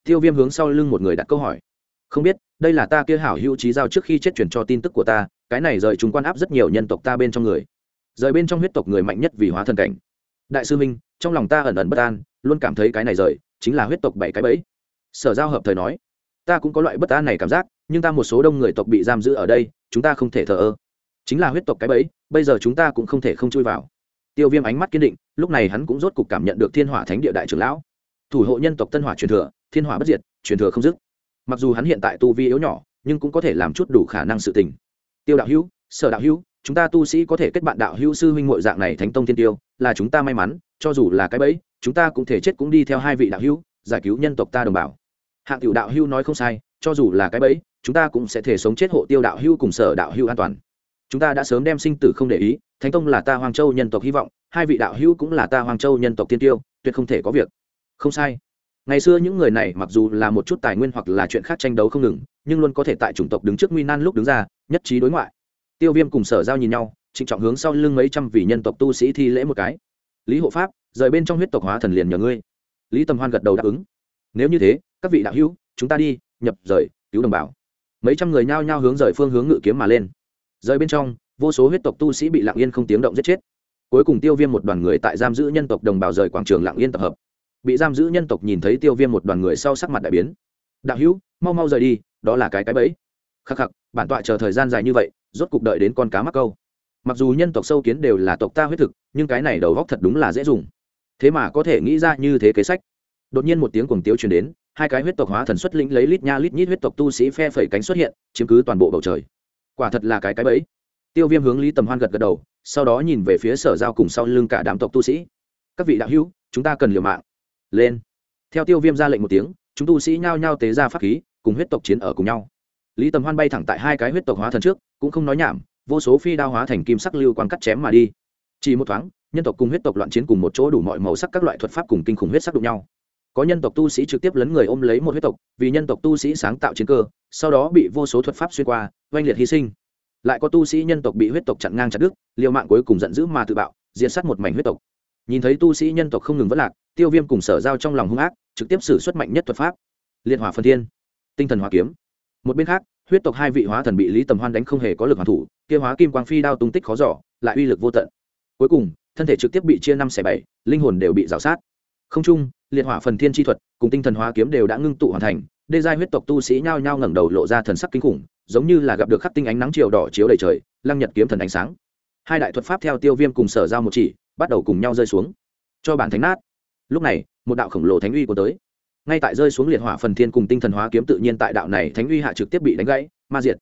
Tiêu viêm hướng sau lưng một người đặt câu hỏi. Không biết, đây là ta kia hảo hữu trí giao trước khi chết truyền cho tin tức của ta, cái này rời chúng quan áp rất nhiều nhân tộc ta bên trong người. Rời bên trong huyết tộc người mạnh nhất vì hóa thần cảnh. Đại sư minh, trong lòng ta ẩn ẩn bất an, luôn cảm thấy cái này rời, chính là huyết tộc bảy cái bẫy. Sở giao hợp thời nói, ta cũng có loại bất an này cảm giác, nhưng ta một số đông người tộc bị giam giữ ở đây, chúng ta không thể thờ ơ. Chính là huyết tộc cái bẫy, bây giờ chúng ta cũng không thể không chui vào tiêu viêm ánh mắt kiên định, lúc này hắn cũng rốt cục cảm nhận được thiên hỏa thánh địa đại trưởng lão. Thủ hộ nhân tộc tân hỏa truyền thừa, thiên hỏa bất diệt, truyền thừa không dứt. Mặc dù hắn hiện tại tu vi yếu nhỏ, nhưng cũng có thể làm chút đủ khả năng sự tình. Tiêu đạo hữu, sở đạo hữu, chúng ta tu sĩ có thể kết bạn đạo hữu sư huynh muội dạng này thánh tông thiên tiêu, là chúng ta may mắn, cho dù là cái bẫy, chúng ta cũng thể chết cũng đi theo hai vị đạo hữu, giải cứu nhân tộc ta đồng bào. Hạng Tiểu đạo hữu nói không sai, cho dù là cái bẫy, chúng ta cũng sẽ thể sống chết hộ tiêu đạo hữu cùng sở đạo hữu an toàn chúng ta đã sớm đem sinh tử không để ý, thánh tông là ta hoàng châu nhân tộc hy vọng, hai vị đạo hữu cũng là ta hoàng châu nhân tộc tiên tiêu, tuyệt không thể có việc. Không sai. Ngày xưa những người này mặc dù là một chút tài nguyên hoặc là chuyện khác tranh đấu không ngừng, nhưng luôn có thể tại chủng tộc đứng trước nguy nan lúc đứng ra, nhất trí đối ngoại. Tiêu viêm cùng sở giao nhìn nhau, trịnh trọng hướng sau lưng mấy trăm vị nhân tộc tu sĩ thi lễ một cái. Lý hộ pháp, rời bên trong huyết tộc hóa thần liền nhờ ngươi. Lý tầm hoan gật đầu đáp ứng. Nếu như thế, các vị đạo hữu, chúng ta đi, nhập rời, cứu đồng bào. Mấy trăm người nhao nhao hướng rời phương hướng ngự kiếm mà lên rời bên trong, vô số huyết tộc tu sĩ bị lặng yên không tiếng động giết chết. Cuối cùng tiêu viêm một đoàn người tại giam giữ nhân tộc đồng bào rời quảng trường lặng yên tập hợp. Bị giam giữ nhân tộc nhìn thấy tiêu viêm một đoàn người sau sắc mặt đại biến. Đạo hữu, mau mau rời đi, đó là cái cái bẫy. Khắc khắc, bản tọa chờ thời gian dài như vậy, rốt cục đợi đến con cá mắc câu. Mặc dù nhân tộc sâu kiến đều là tộc ta huyết thực, nhưng cái này đầu góc thật đúng là dễ dùng. Thế mà có thể nghĩ ra như thế kế sách. Đột nhiên một tiếng cuồng tiếu truyền đến, hai cái huyết tộc hóa thần xuất lĩnh lấy lít nha lít nhít huyết tộc tu sĩ phe phẩy cánh xuất hiện, chiếm cứ toàn bộ bầu trời quả thật là cái cái bẫy. Tiêu viêm hướng lý tầm hoan gật gật đầu, sau đó nhìn về phía sở giao cùng sau lưng cả đám tộc tu sĩ. Các vị đạo hữu, chúng ta cần liều mạng. Lên. Theo tiêu viêm ra lệnh một tiếng, chúng tu sĩ nhao nhao tế ra pháp khí, cùng huyết tộc chiến ở cùng nhau. Lý tầm hoan bay thẳng tại hai cái huyết tộc hóa thần trước, cũng không nói nhảm, vô số phi đao hóa thành kim sắc lưu quang cắt chém mà đi. Chỉ một thoáng, nhân tộc cùng huyết tộc loạn chiến cùng một chỗ đủ mọi màu sắc các loại thuật pháp cùng kinh khủng huyết sắc đụng nhau có nhân tộc tu sĩ trực tiếp lấn người ôm lấy một huyết tộc, vì nhân tộc tu sĩ sáng tạo chiến cơ, sau đó bị vô số thuật pháp xuyên qua, oanh liệt hy sinh. Lại có tu sĩ nhân tộc bị huyết tộc chặn ngang chặt đứt, liều mạng cuối cùng giận dữ mà tự bạo diện sát một mảnh huyết tộc. Nhìn thấy tu sĩ nhân tộc không ngừng vất lạc, tiêu viêm cùng sở giao trong lòng hung ác, trực tiếp xử xuất mạnh nhất thuật pháp. Liệt hỏa phân thiên, tinh thần hỏa kiếm. Một bên khác, huyết tộc hai vị hóa thần bị lý tầm hoan đánh không hề có lực hoàn thủ, kia hóa kim quang phi đao tung tích khó giỏ lại uy lực vô tận. Cuối cùng, thân thể trực tiếp bị chia năm xẻ bảy, linh hồn đều bị rào sát. Không chung liệt hỏa phần thiên chi thuật, cùng tinh thần hóa kiếm đều đã ngưng tụ hoàn thành, đê giai huyết tộc tu sĩ nhao nhao ngẩng đầu lộ ra thần sắc kinh khủng, giống như là gặp được khắc tinh ánh nắng chiều đỏ chiếu đầy trời, lăng nhật kiếm thần ánh sáng. Hai đại thuật pháp theo tiêu viêm cùng sở giao một chỉ, bắt đầu cùng nhau rơi xuống. Cho bản thánh nát. Lúc này, một đạo khổng lồ thánh uy của tới. Ngay tại rơi xuống liệt hỏa phần thiên cùng tinh thần hóa kiếm tự nhiên tại đạo này thánh uy hạ trực tiếp bị đánh gãy, ma diệt.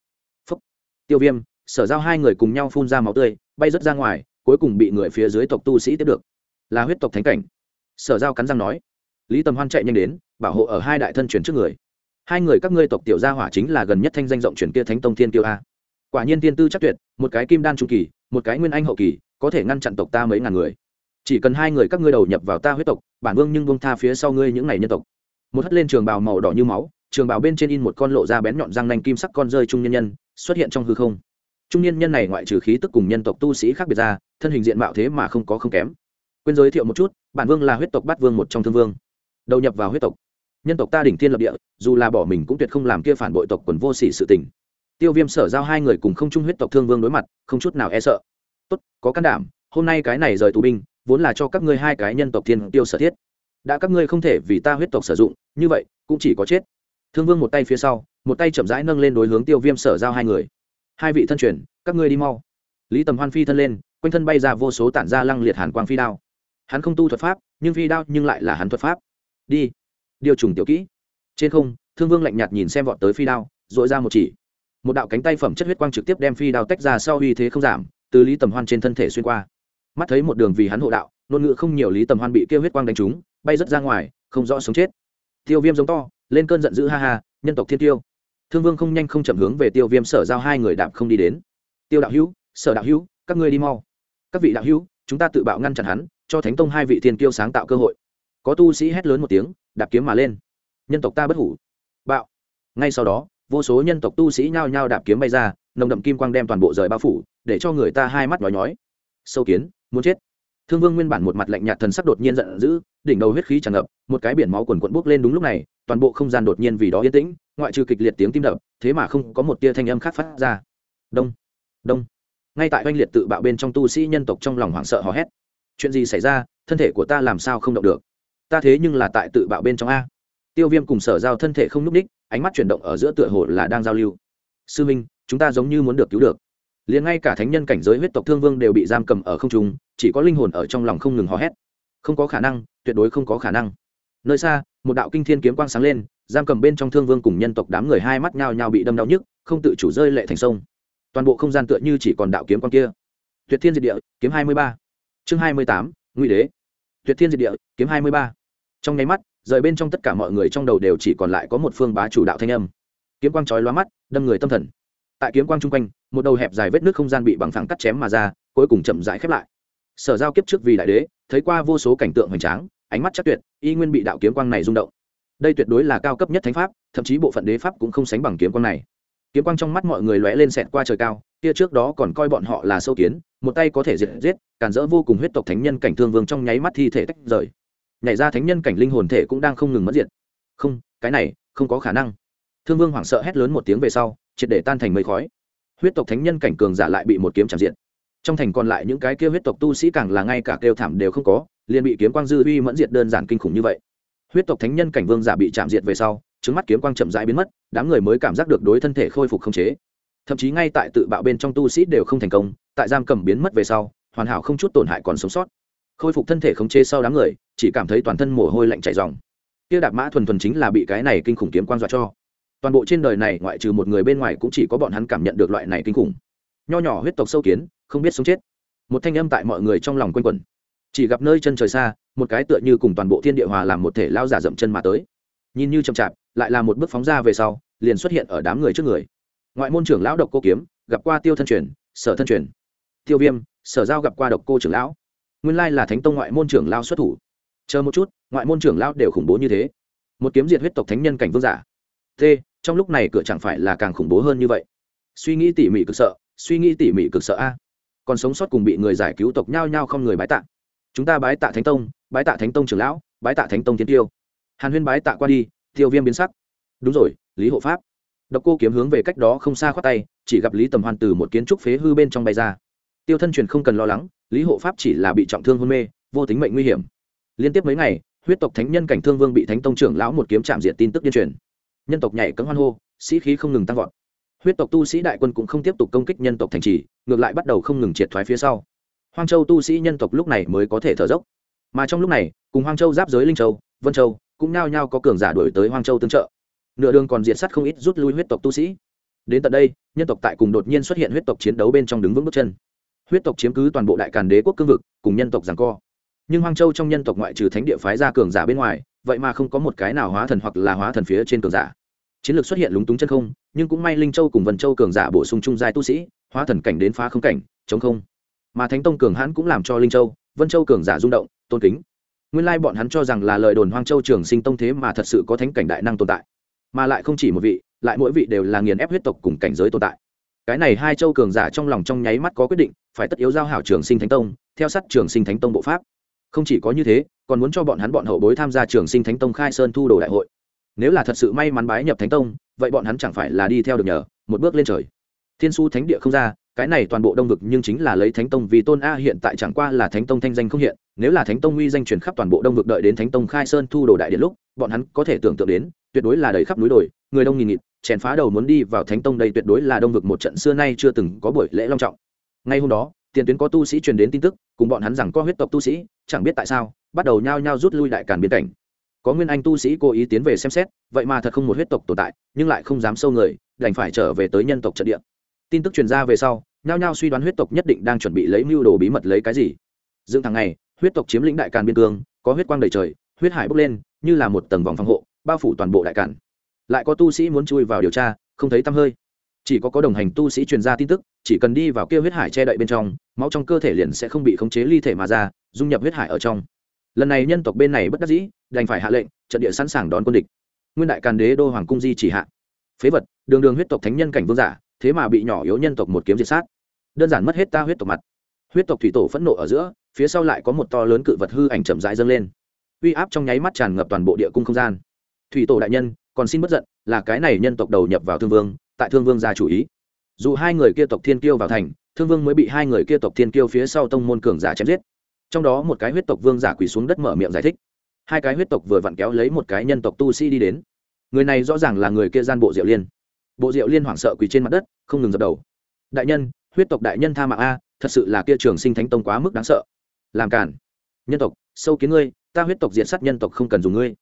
Phúc. Tiêu viêm, sở giao hai người cùng nhau phun ra máu tươi, bay rớt ra ngoài, cuối cùng bị người phía dưới tộc tu sĩ tiếp được. Là huyết tộc thánh cảnh. Sở giao cắn răng nói lý tầm hoan chạy nhanh đến, bảo hộ ở hai đại thân truyền trước người. Hai người các ngươi tộc tiểu gia hỏa chính là gần nhất thanh danh rộng truyền kia thánh tông thiên tiêu a. Quả nhiên tiên tư chắc tuyệt, một cái kim đan trung kỳ, một cái nguyên anh hậu kỳ, có thể ngăn chặn tộc ta mấy ngàn người. Chỉ cần hai người các ngươi đầu nhập vào ta huyết tộc, bản vương nhưng vương tha phía sau ngươi những ngày nhân tộc. Một hất lên trường bào màu đỏ như máu, trường bào bên trên in một con lộ ra bén nhọn răng nanh kim sắc con rơi trung nhân nhân, xuất hiện trong hư không. Trung nhân nhân này ngoại trừ khí tức cùng nhân tộc tu sĩ khác biệt ra, thân hình diện mạo thế mà không có không kém. Quên giới thiệu một chút, bản vương là huyết tộc bát vương một trong thương vương đầu nhập vào huyết tộc. Nhân tộc ta đỉnh thiên lập địa, dù là bỏ mình cũng tuyệt không làm kia phản bội tộc quần vô sỉ sự tình. Tiêu viêm sở giao hai người cùng không chung huyết tộc thương vương đối mặt, không chút nào e sợ. Tốt, có can đảm, hôm nay cái này rời tù binh, vốn là cho các ngươi hai cái nhân tộc thiên tiêu sở thiết. Đã các ngươi không thể vì ta huyết tộc sử dụng, như vậy, cũng chỉ có chết. Thương vương một tay phía sau, một tay chậm rãi nâng lên đối hướng tiêu viêm sở giao hai người. Hai vị thân truyền, các ngươi đi mau. Lý tầm hoan phi thân lên, quanh thân bay ra vô số tản ra lăng liệt hàn quang phi đao. Hắn không tu thuật pháp, nhưng phi đao nhưng lại là hắn thuật pháp đi. Điều trùng tiểu kỹ. Trên không, thương vương lạnh nhạt nhìn xem vọt tới phi đao dội ra một chỉ. Một đạo cánh tay phẩm chất huyết quang trực tiếp đem phi đao tách ra sau uy thế không giảm, từ lý tầm hoan trên thân thể xuyên qua. Mắt thấy một đường vì hắn hộ đạo, ngôn ngữ không nhiều lý tầm hoan bị kêu huyết quang đánh trúng, bay rất ra ngoài, không rõ sống chết. Tiêu viêm giống to, lên cơn giận dữ ha ha, nhân tộc thiên tiêu. Thương vương không nhanh không chậm hướng về tiêu viêm sở giao hai người đạp không đi đến. Tiêu đạo hữu, sở đạo hữu, các ngươi đi mau. Các vị đạo hữu, chúng ta tự bạo ngăn chặn hắn, cho thánh tông hai vị thiên tiêu sáng tạo cơ hội có tu sĩ hét lớn một tiếng, đạp kiếm mà lên. Nhân tộc ta bất hủ. Bạo. Ngay sau đó, vô số nhân tộc tu sĩ nhao nhao đạp kiếm bay ra, nồng đậm kim quang đem toàn bộ rời bao phủ, để cho người ta hai mắt nói nhói. Sâu kiến, muốn chết. Thương vương nguyên bản một mặt lạnh nhạt thần sắc đột nhiên giận dữ, đỉnh đầu huyết khí tràn ngập, một cái biển máu quần quận bốc lên đúng lúc này, toàn bộ không gian đột nhiên vì đó yên tĩnh, ngoại trừ kịch liệt tiếng tim đập, thế mà không có một tia thanh âm khác phát ra. Đông đông. Ngay tại oanh liệt tự bạo bên trong tu sĩ nhân tộc trong lòng hoảng sợ hò hét. Chuyện gì xảy ra? Thân thể của ta làm sao không động được? Ta thế nhưng là tại tự bạo bên trong a. Tiêu viêm cùng sở giao thân thể không n ú c ních, ánh mắt chuyển động ở giữa tựa hồ là đang giao lưu. Sư minh, chúng ta giống như muốn được cứu được. Liền ngay cả thánh nhân cảnh giới huyết tộc thương vương đều bị giam cầm ở không trung, chỉ có linh hồn ở trong lòng không ngừng hò hét. Không có khả năng, tuyệt đối không có khả năng. Nơi xa, một đạo kinh thiên kiếm quang sáng lên, giam cầm bên trong thương vương cùng nhân tộc đám người hai mắt nhao nhao bị đâm đau nhức, không tự chủ rơi lệ thành sông. Toàn bộ không gian tựa như chỉ còn đạo kiếm quang kia. Tuyệt thiên diệt địa, kiếm hai mươi ba. Chương hai mươi tám, ngụy đế. Tuyệt thiên diệt địa, kiếm hai mươi ba trong nháy mắt, rời bên trong tất cả mọi người trong đầu đều chỉ còn lại có một phương bá chủ đạo thanh âm. Kiếm quang chói lóa mắt, đâm người tâm thần. Tại kiếm quang chung quanh, một đầu hẹp dài vết nước không gian bị bằng phẳng cắt chém mà ra, cuối cùng chậm rãi khép lại. Sở giao kiếp trước vì đại đế, thấy qua vô số cảnh tượng hoành tráng, ánh mắt chắc tuyệt, y nguyên bị đạo kiếm quang này rung động. Đây tuyệt đối là cao cấp nhất thánh pháp, thậm chí bộ phận đế pháp cũng không sánh bằng kiếm quang này. Kiếm quang trong mắt mọi người lóe lên xẹt qua trời cao, kia trước đó còn coi bọn họ là sâu kiến, một tay có thể diệt giết, càn rỡ vô cùng huyết tộc thánh nhân cảnh thương vương trong nháy mắt thi thể tách rời nhảy ra thánh nhân cảnh linh hồn thể cũng đang không ngừng mất diệt. Không, cái này không có khả năng. Thương vương hoảng sợ hét lớn một tiếng về sau, triệt để tan thành mây khói. Huyết tộc thánh nhân cảnh cường giả lại bị một kiếm chạm diện trong thành còn lại những cái kia huyết tộc tu sĩ càng là ngay cả kêu thảm đều không có, liền bị kiếm quang dư uy mẫn diệt đơn giản kinh khủng như vậy. Huyết tộc thánh nhân cảnh vương giả bị chạm diệt về sau, trứng mắt kiếm quang chậm rãi biến mất, đám người mới cảm giác được đối thân thể khôi phục không chế. Thậm chí ngay tại tự bạo bên trong tu sĩ đều không thành công, tại giam cầm biến mất về sau, hoàn hảo không chút tổn hại còn sống sót khôi phục thân thể khống chế sau đám người, chỉ cảm thấy toàn thân mồ hôi lạnh chảy dòng kia đạp mã thuần thuần chính là bị cái này kinh khủng kiếm quan dọa cho. Toàn bộ trên đời này, ngoại trừ một người bên ngoài cũng chỉ có bọn hắn cảm nhận được loại này kinh khủng. Nho nhỏ huyết tộc sâu kiến, không biết sống chết. Một thanh âm tại mọi người trong lòng quanh quẩn. Chỉ gặp nơi chân trời xa, một cái tựa như cùng toàn bộ thiên địa hòa làm một thể lao giả dậm chân mà tới. Nhìn như chậm chạp, lại là một bước phóng ra về sau, liền xuất hiện ở đám người trước người. Ngoại môn trưởng lão độc cô kiếm, gặp qua tiêu thân truyền, sở thân truyền. Tiêu viêm, sở giao gặp qua độc cô trưởng lão nguyên lai là thánh tông ngoại môn trưởng lao xuất thủ. Chờ một chút, ngoại môn trưởng lao đều khủng bố như thế. Một kiếm diệt huyết tộc thánh nhân cảnh vương giả. T, trong lúc này cửa chẳng phải là càng khủng bố hơn như vậy? Suy nghĩ tỉ mỉ cực sợ, suy nghĩ tỉ mỉ cực sợ a. Còn sống sót cùng bị người giải cứu tộc nhao nhao không người bái tạ. Chúng ta bái tạ thánh tông, bái tạ thánh tông trưởng lão, bái tạ thánh tông tiến tiêu. Hàn huyên bái tạ qua đi, tiêu viêm biến sắc. Đúng rồi, lý hộ pháp. Độc cô kiếm hướng về cách đó không xa khoát tay, chỉ gặp lý tầm hoàn từ một kiến trúc phế hư bên trong bay ra. Tiêu thân truyền không cần lo lắng lý hộ pháp chỉ là bị trọng thương hôn mê, vô tính mệnh nguy hiểm. Liên tiếp mấy ngày, huyết tộc thánh nhân cảnh thương vương bị thánh tông trưởng lão một kiếm chạm diệt tin tức điên truyền. Nhân tộc nhảy cấm hoan hô, sĩ khí không ngừng tăng vọt. Huyết tộc tu sĩ đại quân cũng không tiếp tục công kích nhân tộc thành trì, ngược lại bắt đầu không ngừng triệt thoái phía sau. Hoang châu tu sĩ nhân tộc lúc này mới có thể thở dốc. Mà trong lúc này, cùng hoang châu giáp giới linh châu, vân châu cũng nao nhao có cường giả đổi tới hoang châu tương trợ. Nửa đường còn diệt sắt không ít rút lui huyết tộc tu sĩ. Đến tận đây, nhân tộc tại cùng đột nhiên xuất hiện huyết tộc chiến đấu bên trong đứng vững bước chân huyết tộc chiếm cứ toàn bộ đại càn đế quốc cương vực, cùng nhân tộc giằng co. Nhưng hoang châu trong nhân tộc ngoại trừ thánh địa phái ra cường giả bên ngoài, vậy mà không có một cái nào hóa thần hoặc là hóa thần phía trên cường giả. Chiến lược xuất hiện lúng túng chân không, nhưng cũng may linh châu cùng vân châu cường giả bổ sung trung giai tu sĩ, hóa thần cảnh đến phá không cảnh, chống không. Mà thánh tông cường hãn cũng làm cho linh châu, vân châu cường giả rung động, tôn kính. Nguyên lai bọn hắn cho rằng là lời đồn hoang châu trường sinh tông thế mà thật sự có thánh cảnh đại năng tồn tại. Mà lại không chỉ một vị, lại mỗi vị đều là nghiền ép huyết tộc cùng cảnh giới tồn tại. Cái này hai châu cường giả trong lòng trong nháy mắt có quyết định phải tất yếu giao hảo trường sinh thánh tông, theo sát trường sinh thánh tông bộ pháp. Không chỉ có như thế, còn muốn cho bọn hắn bọn hậu bối tham gia trường sinh thánh tông khai sơn thu đồ đại hội. Nếu là thật sự may mắn bái nhập thánh tông, vậy bọn hắn chẳng phải là đi theo được nhờ, một bước lên trời. Thiên su thánh địa không ra, cái này toàn bộ đông vực nhưng chính là lấy thánh tông vì tôn a, hiện tại chẳng qua là thánh tông thanh danh không hiện, nếu là thánh tông uy danh truyền khắp toàn bộ đông vực đợi đến thánh tông khai sơn thu đồ đại điện lúc, bọn hắn có thể tưởng tượng đến, tuyệt đối là đầy khắp núi đồi, người đông nghìn nghịt, chèn phá đầu muốn đi vào thánh tông đây tuyệt đối là đông vực một trận xưa nay chưa từng có buổi lễ long trọng ngay hôm đó, tiền tuyến có tu sĩ truyền đến tin tức, cùng bọn hắn rằng có huyết tộc tu sĩ, chẳng biết tại sao, bắt đầu nhao nhao rút lui đại càn biên cảnh. Có nguyên anh tu sĩ cố ý tiến về xem xét, vậy mà thật không một huyết tộc tồn tại, nhưng lại không dám sâu người, đành phải trở về tới nhân tộc trận địa. Tin tức truyền ra về sau, nhao nhao suy đoán huyết tộc nhất định đang chuẩn bị lấy mưu đồ bí mật lấy cái gì. Dựng thằng này huyết tộc chiếm lĩnh đại càn biên cương, có huyết quang đầy trời, huyết hải bốc lên, như là một tầng vòng phòng hộ, bao phủ toàn bộ đại càn. lại có tu sĩ muốn chui vào điều tra, không thấy tăm hơi. Chỉ có có đồng hành tu sĩ truyền ra tin tức chỉ cần đi vào kia huyết hải che đậy bên trong, máu trong cơ thể liền sẽ không bị khống chế ly thể mà ra, dung nhập huyết hải ở trong. Lần này nhân tộc bên này bất đắc dĩ, đành phải hạ lệnh, trận địa sẵn sàng đón quân địch. Nguyên đại càn đế đô hoàng cung di chỉ hạ. Phế vật, đường đường huyết tộc thánh nhân cảnh vương giả, thế mà bị nhỏ yếu nhân tộc một kiếm diệt sát. Đơn giản mất hết ta huyết tộc mặt. Huyết tộc thủy tổ phẫn nộ ở giữa, phía sau lại có một to lớn cự vật hư ảnh chậm rãi dâng lên. Uy áp trong nháy mắt tràn ngập toàn bộ địa cung không gian. Thủy tổ đại nhân, còn xin bất giận, là cái này nhân tộc đầu nhập vào thương vương, tại thương vương ra chủ ý dù hai người kia tộc thiên kiêu vào thành, thương vương mới bị hai người kia tộc thiên kiêu phía sau tông môn cường giả chém giết. Trong đó một cái huyết tộc vương giả quỳ xuống đất mở miệng giải thích. Hai cái huyết tộc vừa vặn kéo lấy một cái nhân tộc tu sĩ đi đến. Người này rõ ràng là người kia gian bộ diệu liên. Bộ diệu liên hoảng sợ quỳ trên mặt đất, không ngừng dập đầu. Đại nhân, huyết tộc đại nhân tha mạng a, thật sự là kia trường sinh thánh tông quá mức đáng sợ. Làm cản nhân tộc, sâu kiến ngươi, ta huyết tộc diện sát nhân tộc không cần dùng ngươi.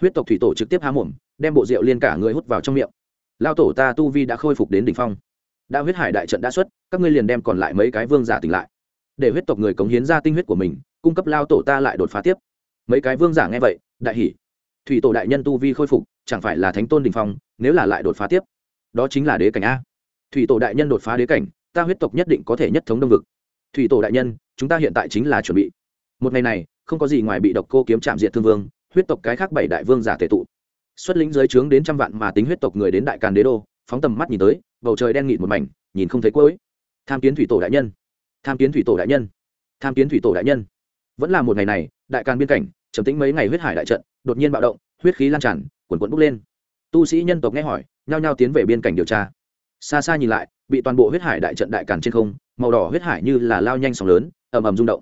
Huyết tộc thủy tổ trực tiếp há mồm, đem bộ rượu liên cả người hút vào trong miệng. Lao tổ ta tu vi đã khôi phục đến đỉnh phong đã huyết hải đại trận đã xuất, các ngươi liền đem còn lại mấy cái vương giả tỉnh lại. Để huyết tộc người cống hiến ra tinh huyết của mình, cung cấp lao tổ ta lại đột phá tiếp. Mấy cái vương giả nghe vậy, đại hỉ. Thủy tổ đại nhân tu vi khôi phục, chẳng phải là thánh tôn đình phong, nếu là lại đột phá tiếp, đó chính là đế cảnh a. Thủy tổ đại nhân đột phá đế cảnh, ta huyết tộc nhất định có thể nhất thống đông vực. Thủy tổ đại nhân, chúng ta hiện tại chính là chuẩn bị. Một ngày này, không có gì ngoài bị độc cô kiếm chạm diệt thương vương, huyết tộc cái khác bảy đại vương giả thể tụ. Xuất lĩnh giới trướng đến trăm vạn mà tính huyết tộc người đến đại càn đế đô phóng tầm mắt nhìn tới, bầu trời đen nghịt một mảnh, nhìn không thấy cuối. Tham kiến thủy tổ đại nhân. Tham kiến thủy tổ đại nhân. Tham kiến thủy tổ đại nhân. Vẫn là một ngày này, đại càn biên cảnh, trầm tĩnh mấy ngày huyết hải đại trận, đột nhiên bạo động, huyết khí lan tràn, quần quần bốc lên. Tu sĩ nhân tộc nghe hỏi, nhao nhao tiến về biên cảnh điều tra. Xa xa nhìn lại, bị toàn bộ huyết hải đại trận đại càn trên không, màu đỏ huyết hải như là lao nhanh sóng lớn, ầm ầm rung động.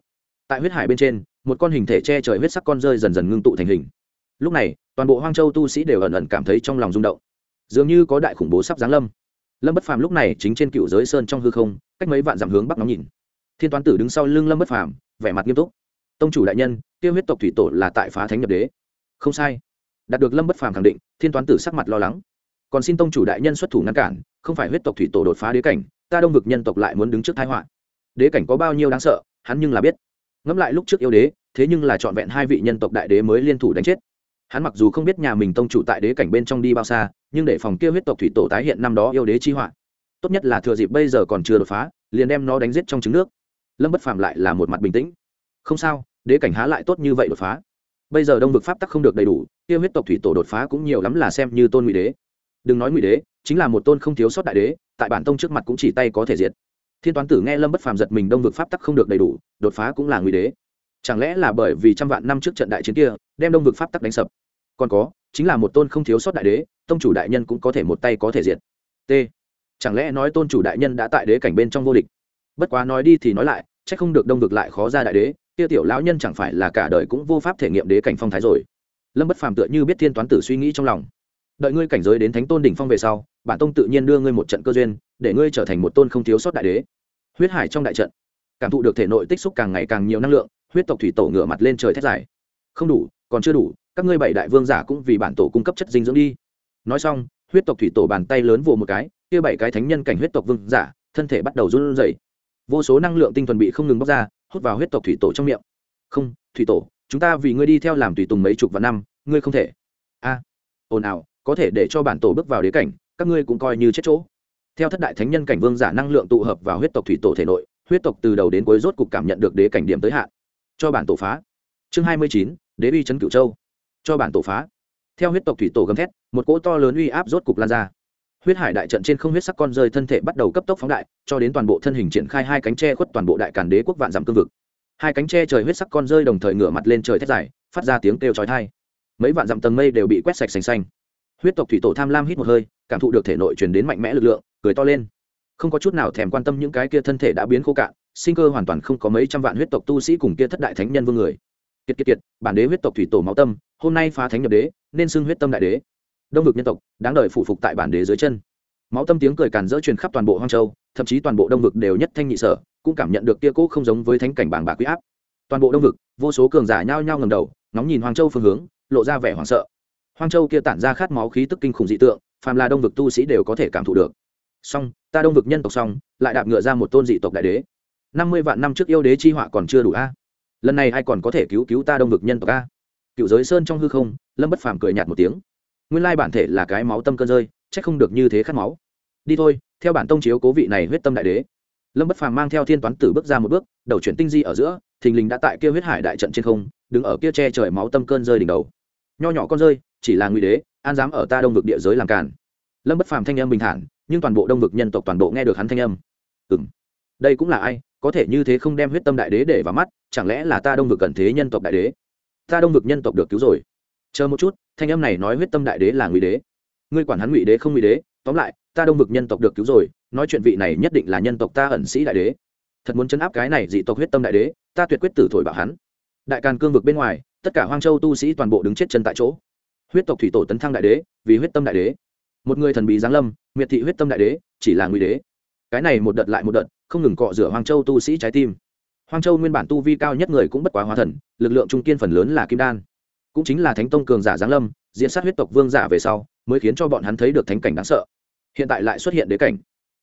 Tại huyết hải bên trên, một con hình thể che trời huyết sắc con rơi dần dần ngưng tụ thành hình. Lúc này, toàn bộ hoang châu tu sĩ đều ẩn ẩn cảm thấy trong lòng rung động dường như có đại khủng bố sắp giáng lâm. Lâm bất phàm lúc này chính trên cựu giới sơn trong hư không, cách mấy vạn dặm hướng bắc ngắm nhìn. Thiên toán tử đứng sau lưng lâm bất phàm, vẻ mặt nghiêm túc. Tông chủ đại nhân, tiêu huyết tộc thủy tổ là tại phá thánh nhập đế. Không sai. Đạt được lâm bất phàm khẳng định, thiên toán tử sắc mặt lo lắng. Còn xin tông chủ đại nhân xuất thủ ngăn cản, không phải huyết tộc thủy tổ đột phá đế cảnh, ta đông vực nhân tộc lại muốn đứng trước thái họa. Đế cảnh có bao nhiêu đáng sợ, hắn nhưng là biết. Ngẫm lại lúc trước yêu đế, thế nhưng là trọn vẹn hai vị nhân tộc đại đế mới liên thủ đánh chết. Hắn mặc dù không biết nhà mình tông chủ tại đế cảnh bên trong đi bao xa nhưng để phòng kia huyết tộc thủy tổ tái hiện năm đó yêu đế chi họa, tốt nhất là thừa dịp bây giờ còn chưa đột phá, liền đem nó đánh giết trong trứng nước. Lâm bất phàm lại là một mặt bình tĩnh. Không sao, đế cảnh há lại tốt như vậy đột phá. Bây giờ đông vực pháp tắc không được đầy đủ, kia huyết tộc thủy tổ đột phá cũng nhiều lắm là xem như tôn ngụy đế. Đừng nói ngụy đế, chính là một tôn không thiếu sót đại đế, tại bản tông trước mặt cũng chỉ tay có thể diệt. Thiên toán tử nghe lâm bất phàm giật mình đông vực pháp tắc không được đầy đủ, đột phá cũng là ngụy đế. Chẳng lẽ là bởi vì trăm vạn năm trước trận đại chiến kia, đem đông vực pháp tắc đánh sập? Còn có chính là một tôn không thiếu sót đại đế, tông chủ đại nhân cũng có thể một tay có thể diệt. T. Chẳng lẽ nói tôn chủ đại nhân đã tại đế cảnh bên trong vô địch? Bất quá nói đi thì nói lại c h ắ c không được đông vực lại khó ra đại đế, kia tiểu lão nhân chẳng phải là cả đời cũng vô pháp thể nghiệm đế cảnh phong thái rồi. Lâm bất phàm tựa như biết thiên toán tử suy nghĩ trong lòng. Đợi ngươi cảnh giới đến thánh tôn đỉnh phong về sau, bản tông tự nhiên đưa ngươi một trận cơ duyên, để ngươi trở thành một tôn không thiếu sót đại đế. Huyết hải trong đại trận, cảm thụ được thể nội tích xúc càng ngày càng nhiều năng lượng, huyết tộc thủy tổ ngửa mặt lên trời thét dài. Không đủ, còn chưa đủ các ngươi bảy đại vương giả cũng vì bản tổ cung cấp chất dinh dưỡng đi. Nói xong huyết tộc thủy tổ bàn tay lớn vồ một cái kia bảy cái thánh nhân cảnh huyết tộc vương giả thân thể bắt đầu run rẩy. Vô số năng lượng tinh thuần bị không ngừng bóc ra hút vào huyết tộc thủy tổ trong miệng. Không thủy tổ chúng ta vì ngươi đi theo làm tùy tùng mấy chục vạn năm ngươi không thể. A à, ồn ào có thể để cho bản tổ bước vào đế cảnh các ngươi cũng coi như chết chỗ. Theo thất đại thánh nhân cảnh vương giả năng lượng tụ hợp vào huyết tộc thủy tổ thể nội huyết tộc từ đầu đến cuối rốt cục cảm nhận được đế cảnh điểm tới hạn. Cho bản tổ phá. Chương hai mươi chín đế uy trấn cửu châu cho bản tổ phá. Theo huyết tộc thủy tổ gầm thét, một cỗ to lớn uy áp rốt cục lan ra. Huyết hải đại trận trên không huyết sắc con rơi thân thể bắt đầu cấp tốc phóng đại, cho đến toàn bộ thân hình triển khai hai cánh tre khuất toàn bộ đại càn đế quốc vạn giảm cương vực. Hai cánh tre trời huyết sắc con rơi đồng thời ngửa mặt lên trời thét dài, phát ra tiếng kêu chói tai. Mấy vạn dặm tầng mây đều bị quét sạch sành xanh. Huyết tộc thủy tổ tham lam hít một hơi, cảm thụ được thể nội truyền đến mạnh mẽ lực lượng, cười to lên. Không có chút nào thèm quan tâm những cái kia thân thể đã biến khô cạn, sinh cơ hoàn toàn không có mấy trăm vạn huyết tộc tu sĩ cùng kia thất đại thánh nhân vương người. Kiệt kiệt kiệt, bản đế huyết tộc thủy tổ máu tâm hôm nay phá thánh nhập đế, nên xưng huyết tâm đại đế. Đông vực nhân tộc, đáng đời phụ phục tại bản đế dưới chân. Máu tâm tiếng cười càn dỡ truyền khắp toàn bộ hoang châu, thậm chí toàn bộ đông vực đều nhất thanh nhị sở, cũng cảm nhận được kia cố không giống với thánh cảnh bảng bạc quý áp. Toàn bộ đông vực, vô số cường giả nhao nhao ngầm đầu, ngóng nhìn hoang châu phương hướng, lộ ra vẻ hoảng sợ. Hoang châu kia tản ra khát máu khí tức kinh khủng dị tượng, phàm là đông vực tu sĩ đều có thể cảm thụ được. Song ta đông vực nhân tộc song lại đạp ngựa ra một tôn dị tộc đại đế. Năm mươi vạn năm trước yêu đế chi họa còn chưa đủ a. Lần này ai còn có thể cứu cứu ta đông vực nhân tộc a? Cựu giới sơn trong hư không, lâm bất phàm cười nhạt một tiếng. Nguyên lai bản thể là cái máu tâm cơn rơi, chắc không được như thế khát máu. Đi thôi, theo bản tông chiếu cố vị này huyết tâm đại đế. Lâm bất phàm mang theo thiên toán tử bước ra một bước, đầu chuyển tinh di ở giữa, thình lình đã tại kia huyết hải đại trận trên không, đứng ở kia che trời máu tâm cơn rơi đỉnh đầu. Nho nhỏ con rơi, chỉ là nguy đế, an dám ở ta đông vực địa giới làm cản lâm bất phàm thanh âm bình thản, nhưng toàn bộ đông vực nhân tộc toàn bộ nghe được hắn thanh âm. Ừ m đây cũng là ai, có thể như thế không đem huyết tâm đại đế để vào mắt, chẳng lẽ là ta đông vực cần thế nhân tộc đại đế? Ta đông vực nhân tộc được cứu rồi. Chờ một chút, thanh âm này nói huyết tâm đại đế là ngụy đế. Ngươi quản hắn ngụy đế không ngụy đế, tóm lại, ta đông vực nhân tộc được cứu rồi, nói chuyện vị này nhất định là nhân tộc ta ẩn sĩ đại đế. Thật muốn chấn áp cái này dị tộc huyết tâm đại đế, ta tuyệt quyết tử thổi bảo hắn. Đại càn cương vực bên ngoài, tất cả hoang châu tu sĩ toàn bộ đứng chết chân tại chỗ. Huyết tộc thủy tổ tấn thăng đại đế, vì huyết tâm đại đế. Một người thần bí giáng lâm, miệt thị huyết tâm đại đế, chỉ là nguy đế. Cái này một đợt lại một đợt, không ngừng cọ rửa hoang châu tu sĩ trái tim hoang châu nguyên bản tu vi cao nhất người cũng bất quá hóa thần, lực lượng trung kiên phần lớn là kim đan. Cũng chính là thánh tông cường giả giáng lâm, diễn sát huyết tộc vương giả về sau, mới khiến cho bọn hắn thấy được thánh cảnh đáng sợ. Hiện tại lại xuất hiện đế cảnh.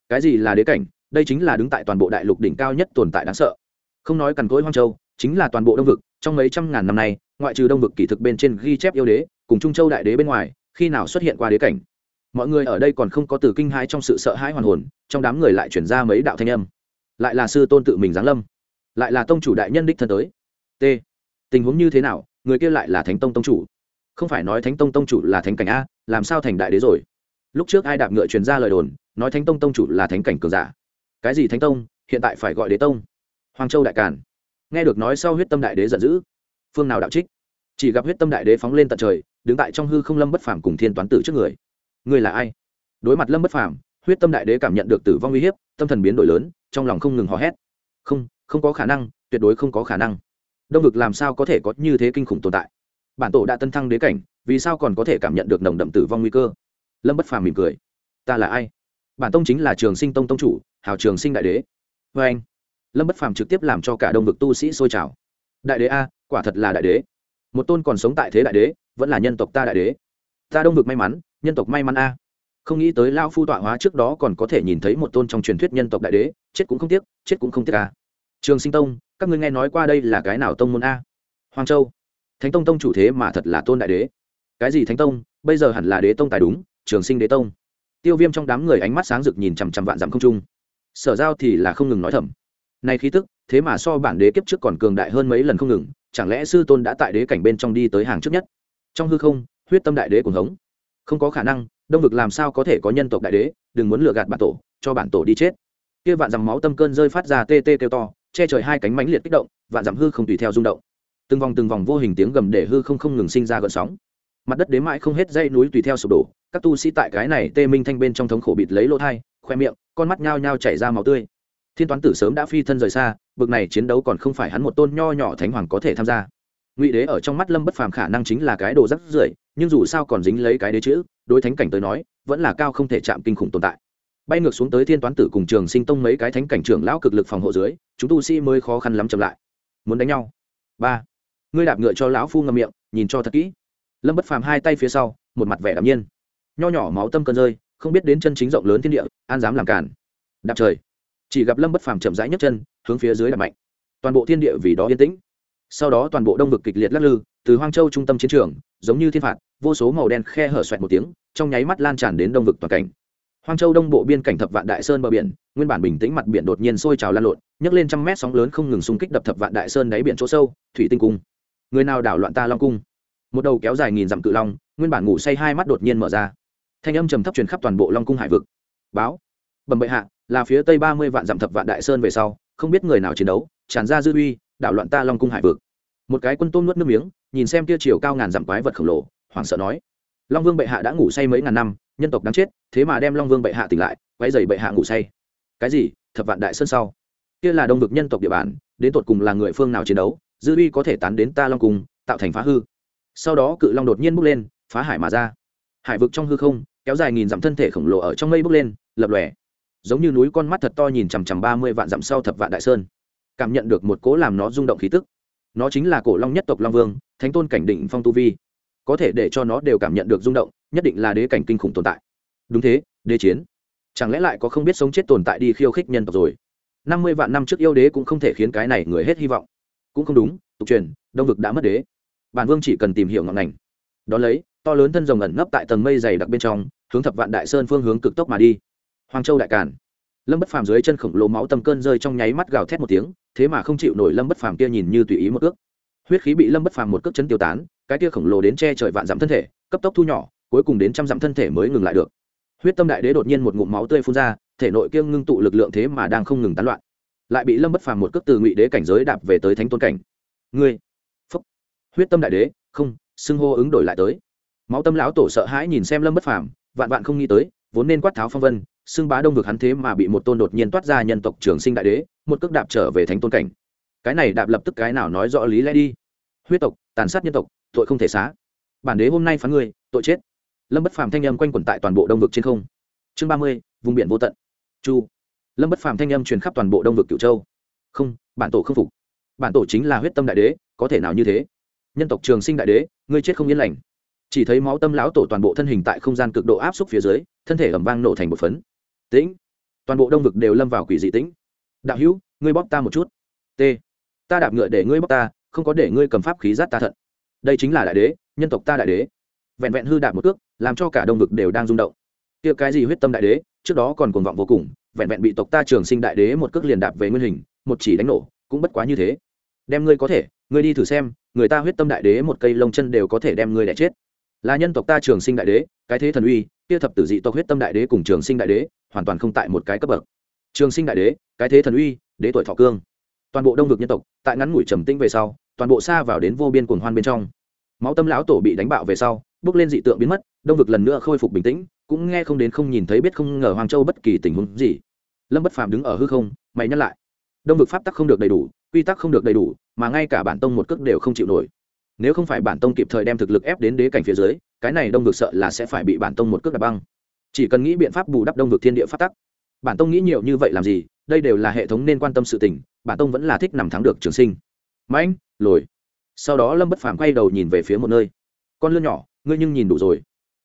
Cái gì là đế cảnh? Đây chính là đứng tại toàn bộ đại lục đỉnh cao nhất tồn tại đáng sợ. Không nói cằn cỗi hoang châu, chính là toàn bộ đông vực, trong mấy trăm ngàn năm nay, ngoại trừ đông vực kỷ thực bên trên ghi chép yêu đế, cùng trung châu đại đế bên ngoài, khi nào xuất hiện qua đế cảnh? Mọi người ở đây còn không có từ kinh hãi trong sự sợ hãi hoàn hồn, trong đám người lại chuyển ra mấy đạo thanh âm. Lại là sư tôn tự mình giáng lâm lại là tông chủ đại nhân đích thân tới. T. Tình huống như thế nào? Người kia lại là thánh tông tông chủ. Không phải nói thánh tông tông chủ là thánh cảnh a, làm sao thành đại đế rồi? Lúc trước ai đạp ngựa truyền ra lời đồn, nói thánh tông tông chủ là thánh cảnh cường giả. Cái gì thánh tông? Hiện tại phải gọi đế tông. Hoàng châu đại càn. Nghe được nói sau huyết tâm đại đế giận dữ. Phương nào đạo trích? Chỉ gặp huyết tâm đại đế phóng lên tận trời, đứng tại trong hư không lâm bất phàm cùng thiên toán tử trước người. Người là ai? Đối mặt lâm bất phàm, huyết tâm đại đế cảm nhận được tử vong uy hiếp, tâm thần biến đổi lớn, trong lòng không ngừng hò hét. Không không có khả năng, tuyệt đối không có khả năng. Đông vực làm sao có thể có như thế kinh khủng tồn tại? Bản tổ đã tân thăng đế cảnh, vì sao còn có thể cảm nhận được nồng đậm tử vong nguy cơ? Lâm bất phàm mỉm cười. Ta là ai? Bản tông chính là trường sinh tông tông chủ, hào trường sinh đại đế. Vê anh, lâm bất phàm trực tiếp làm cho cả đông vực tu sĩ sôi trào. Đại đế a, quả thật là đại đế. Một tôn còn sống tại thế đại đế, vẫn là nhân tộc ta đại đế. Ta đông vực may mắn, nhân tộc may mắn a. Không nghĩ tới lao phu tọa hóa trước đó còn có thể nhìn thấy một tôn trong truyền thuyết nhân tộc đại đế, chết cũng không tiếc, chết cũng không tiếc a trường sinh tông, các ngươi nghe nói qua đây là cái nào tông môn a? Hoàng châu. Thánh tông tông chủ thế mà thật là tôn đại đế. Cái gì thánh tông? Bây giờ hẳn là đế tông tài đúng, trường sinh đế tông. Tiêu viêm trong đám người ánh mắt sáng rực nhìn chằm chằm vạn dặm không trung. Sở giao thì là không ngừng nói thầm. Nay khí tức, thế mà so bản đế kiếp trước còn cường đại hơn mấy lần không ngừng, chẳng lẽ sư tôn đã tại đế cảnh bên trong đi tới hàng trước nhất? Trong hư không, huyết tâm đại đế cùng hống. Không có khả năng, đông vực làm sao có thể có nhân tộc đại đế, đừng muốn lừa gạt bản tổ, cho bản tổ đi chết. Kia vạn dòng máu tâm cơn rơi phát ra tê tê kêu to che trời hai cánh mánh liệt kích động và giảm hư không tùy theo rung động. Từng vòng từng vòng vô hình tiếng gầm để hư không không ngừng sinh ra gợn sóng. Mặt đất đến mãi không hết dây núi tùy theo sụp đổ, các tu sĩ tại cái này tê minh thanh bên trong thống khổ bịt lấy lỗ thai, khoe miệng, con mắt nhao nhao chảy ra máu tươi. Thiên toán tử sớm đã phi thân rời xa, bực này chiến đấu còn không phải hắn một tôn nho nhỏ thánh hoàng có thể tham gia. Ngụy đế ở trong mắt lâm bất phàm khả năng chính là cái đồ rắc rưởi, nhưng dù sao còn dính lấy cái đế chữ, đối thánh cảnh tới nói, vẫn là cao không thể chạm kinh khủng tồn tại bay ngược xuống tới thiên toán tử cùng trường sinh tông mấy cái thánh cảnh trưởng lão cực lực phòng hộ dưới, chúng tu sĩ mới khó khăn lắm chậm lại. Muốn đánh nhau? Ba. Ngươi đạp ngựa cho lão phu ngậm miệng, nhìn cho thật kỹ. Lâm bất phàm hai tay phía sau, một mặt vẻ đạm nhiên. Nho nhỏ máu tâm cơn rơi, không biết đến chân chính rộng lớn thiên địa, an dám làm cản đạp trời. Chỉ gặp lâm bất phàm chậm rãi nhấc chân, hướng phía dưới đạp mạnh. Toàn bộ thiên địa vì đó yên tĩnh. Sau đó toàn bộ đông vực kịch liệt lắc lư, từ hoang châu trung tâm chiến trường, giống như thiên phạt, vô số màu đen khe hở xoẹt một tiếng, trong nháy mắt lan tràn đến đông vực toàn cảnh hoang châu đông bộ biên cảnh thập vạn đại sơn bờ biển, nguyên bản bình tĩnh mặt biển đột nhiên sôi trào lan lộn, nhấc lên trăm mét sóng lớn không ngừng xung kích đập thập vạn đại sơn đáy biển chỗ sâu, thủy tinh cung. Người nào đảo loạn ta long cung? Một đầu kéo dài nghìn dặm cự long, nguyên bản ngủ say hai mắt đột nhiên mở ra. Thanh âm trầm thấp truyền khắp toàn bộ long cung hải vực. Báo. Bẩm bệ hạ, là phía tây ba mươi vạn dặm thập vạn đại sơn về sau, không biết người nào chiến đấu, tràn ra dư uy, đảo loạn ta long cung hải vực. Một cái quân tôm nuốt nước miếng, nhìn xem tia chiều cao ngàn dặm quái vật khổng lồ, hoảng sợ nói long vương bệ hạ đã ngủ say mấy ngàn năm, nhân tộc đáng chết, thế mà đem long vương bệ hạ tỉnh lại quay dày bệ hạ ngủ say. Cái gì? Thập vạn đại sơn sau. Kia là đông vực nhân tộc địa bàn, đến tột cùng là người phương nào chiến đấu, dư uy có thể tán đến ta long cung, tạo thành phá hư. Sau đó cự long đột nhiên bước lên, phá hải mà ra. Hải vực trong hư không, kéo dài nghìn dặm thân thể khổng lồ ở trong mây bước lên, lập lòe. Giống như núi con mắt thật to nhìn chằm chằm ba mươi vạn dặm sau thập vạn đại sơn. Cảm nhận được một cố làm nó rung động khí tức. Nó chính là cổ long nhất tộc long vương, thánh tôn cảnh định phong tu vi có thể để cho nó đều cảm nhận được rung động, nhất định là đế cảnh kinh khủng tồn tại. Đúng thế, đế chiến. Chẳng lẽ lại có không biết sống chết tồn tại đi khiêu khích nhân tộc rồi? Năm mươi vạn năm trước yêu đế cũng không thể khiến cái này người hết hy vọng. Cũng không đúng, tục truyền, đông vực đã mất đế. Bản vương chỉ cần tìm hiểu ngọn ngành. Đón lấy, to lớn thân rồng ẩn nấp tại tầng mây dày đặc bên trong, hướng thập vạn đại sơn phương hướng cực tốc mà đi. Hoàng châu đại cản. lâm bất phàm dưới chân khổng lồ máu tâm cơn rơi trong nháy mắt gào thét một tiếng, thế mà không chịu nổi lâm bất phàm kia nhìn như tùy ý một ước. Huyết khí bị lâm bất phàm một cước chấn tiêu tán cái kia khổng lồ đến che trời vạn dặm thân thể, cấp tốc thu nhỏ, cuối cùng đến trăm dặm thân thể mới ngừng lại được. Huyết tâm đại đế đột nhiên một ngụm máu tươi phun ra, thể nội kiêng ngưng tụ lực lượng thế mà đang không ngừng tán loạn. Lại bị lâm bất phàm một cước từ ngụy đế cảnh giới đạp về tới thánh tôn cảnh. Ngươi, phúc. Huyết tâm đại đế, không, xưng hô ứng đổi lại tới. Máu tâm lão tổ sợ hãi nhìn xem lâm bất phàm, vạn vạn không nghĩ tới, vốn nên quát tháo phong vân, xưng bá đông vực hắn thế mà bị một tôn đột nhiên toát ra nhân tộc trường sinh đại đế, một cước đạp trở về thánh tôn cảnh. Cái này đạp lập tức cái nào nói rõ lý lẽ đi. Huyết tộc, tàn sát nhân tộc tội không thể xá. Bản đế hôm nay phán người tội chết. Lâm bất phàm thanh âm quanh quẩn tại toàn bộ đông vực trên không. Chương ba mươi, vùng biển vô tận. Chu. Lâm bất phàm thanh âm truyền khắp toàn bộ đông vực cửu châu. Không, bản tổ không phục. Bản tổ chính là huyết tâm đại đế, có thể nào như thế? Nhân tộc trường sinh đại đế, ngươi chết không yên lành. Chỉ thấy máu tâm lão tổ toàn bộ thân hình tại không gian cực độ áp suất phía dưới, thân thể ẩm vang nổ thành một phấn. Tĩnh. Toàn bộ đông vực đều lâm vào quỷ dị tĩnh. Đạo hữu, ngươi bóp ta một chút. T. Ta đạp ngựa để ngươi bóp ta, không có để ngươi cầm pháp khí giát ta thận đây chính là đại đế, nhân tộc ta đại đế. Vẹn vẹn hư đạt một cước, làm cho cả đông vực đều đang rung động. Kia cái gì huyết tâm đại đế, trước đó còn cuồng vọng vô cùng, vẹn vẹn bị tộc ta trường sinh đại đế một cước liền đạp về nguyên hình, một chỉ đánh nổ, cũng bất quá như thế. Đem ngươi có thể, ngươi đi thử xem, người ta huyết tâm đại đế một cây lông chân đều có thể đem ngươi đẻ chết. Là nhân tộc ta trường sinh đại đế, cái thế thần uy, kia thập tử dị tộc huyết tâm đại đế cùng trường sinh đại đế, hoàn toàn không tại một cái cấp bậc. Trường sinh đại đế, cái thế thần uy, đế tuổi thọ cương. Toàn bộ đông vực nhân tộc, tại ngắn ngủi trầm tĩnh về sau toàn bộ xa vào đến vô biên cuồng hoan bên trong. Máu tâm lão tổ bị đánh bạo về sau, bước lên dị tượng biến mất, đông vực lần nữa khôi phục bình tĩnh, cũng nghe không đến không nhìn thấy biết không ngờ hoàng châu bất kỳ tình huống gì. Lâm bất phàm đứng ở hư không, mày nhắc lại. Đông vực pháp tắc không được đầy đủ, quy tắc không được đầy đủ, mà ngay cả bản tông một cước đều không chịu nổi. Nếu không phải bản tông kịp thời đem thực lực ép đến đế cảnh phía dưới, cái này đông vực sợ là sẽ phải bị bản tông một cước đạp băng. Chỉ cần nghĩ biện pháp bù đắp đông vực thiên địa pháp tắc. Bản tông nghĩ nhiều như vậy làm gì, đây đều là hệ thống nên quan tâm sự tình, bản tông vẫn là thích nằm thắng được trường sinh mãnh lồi. Sau đó lâm bất phàm quay đầu nhìn về phía một nơi. Con lươn nhỏ, ngươi nhưng nhìn đủ rồi.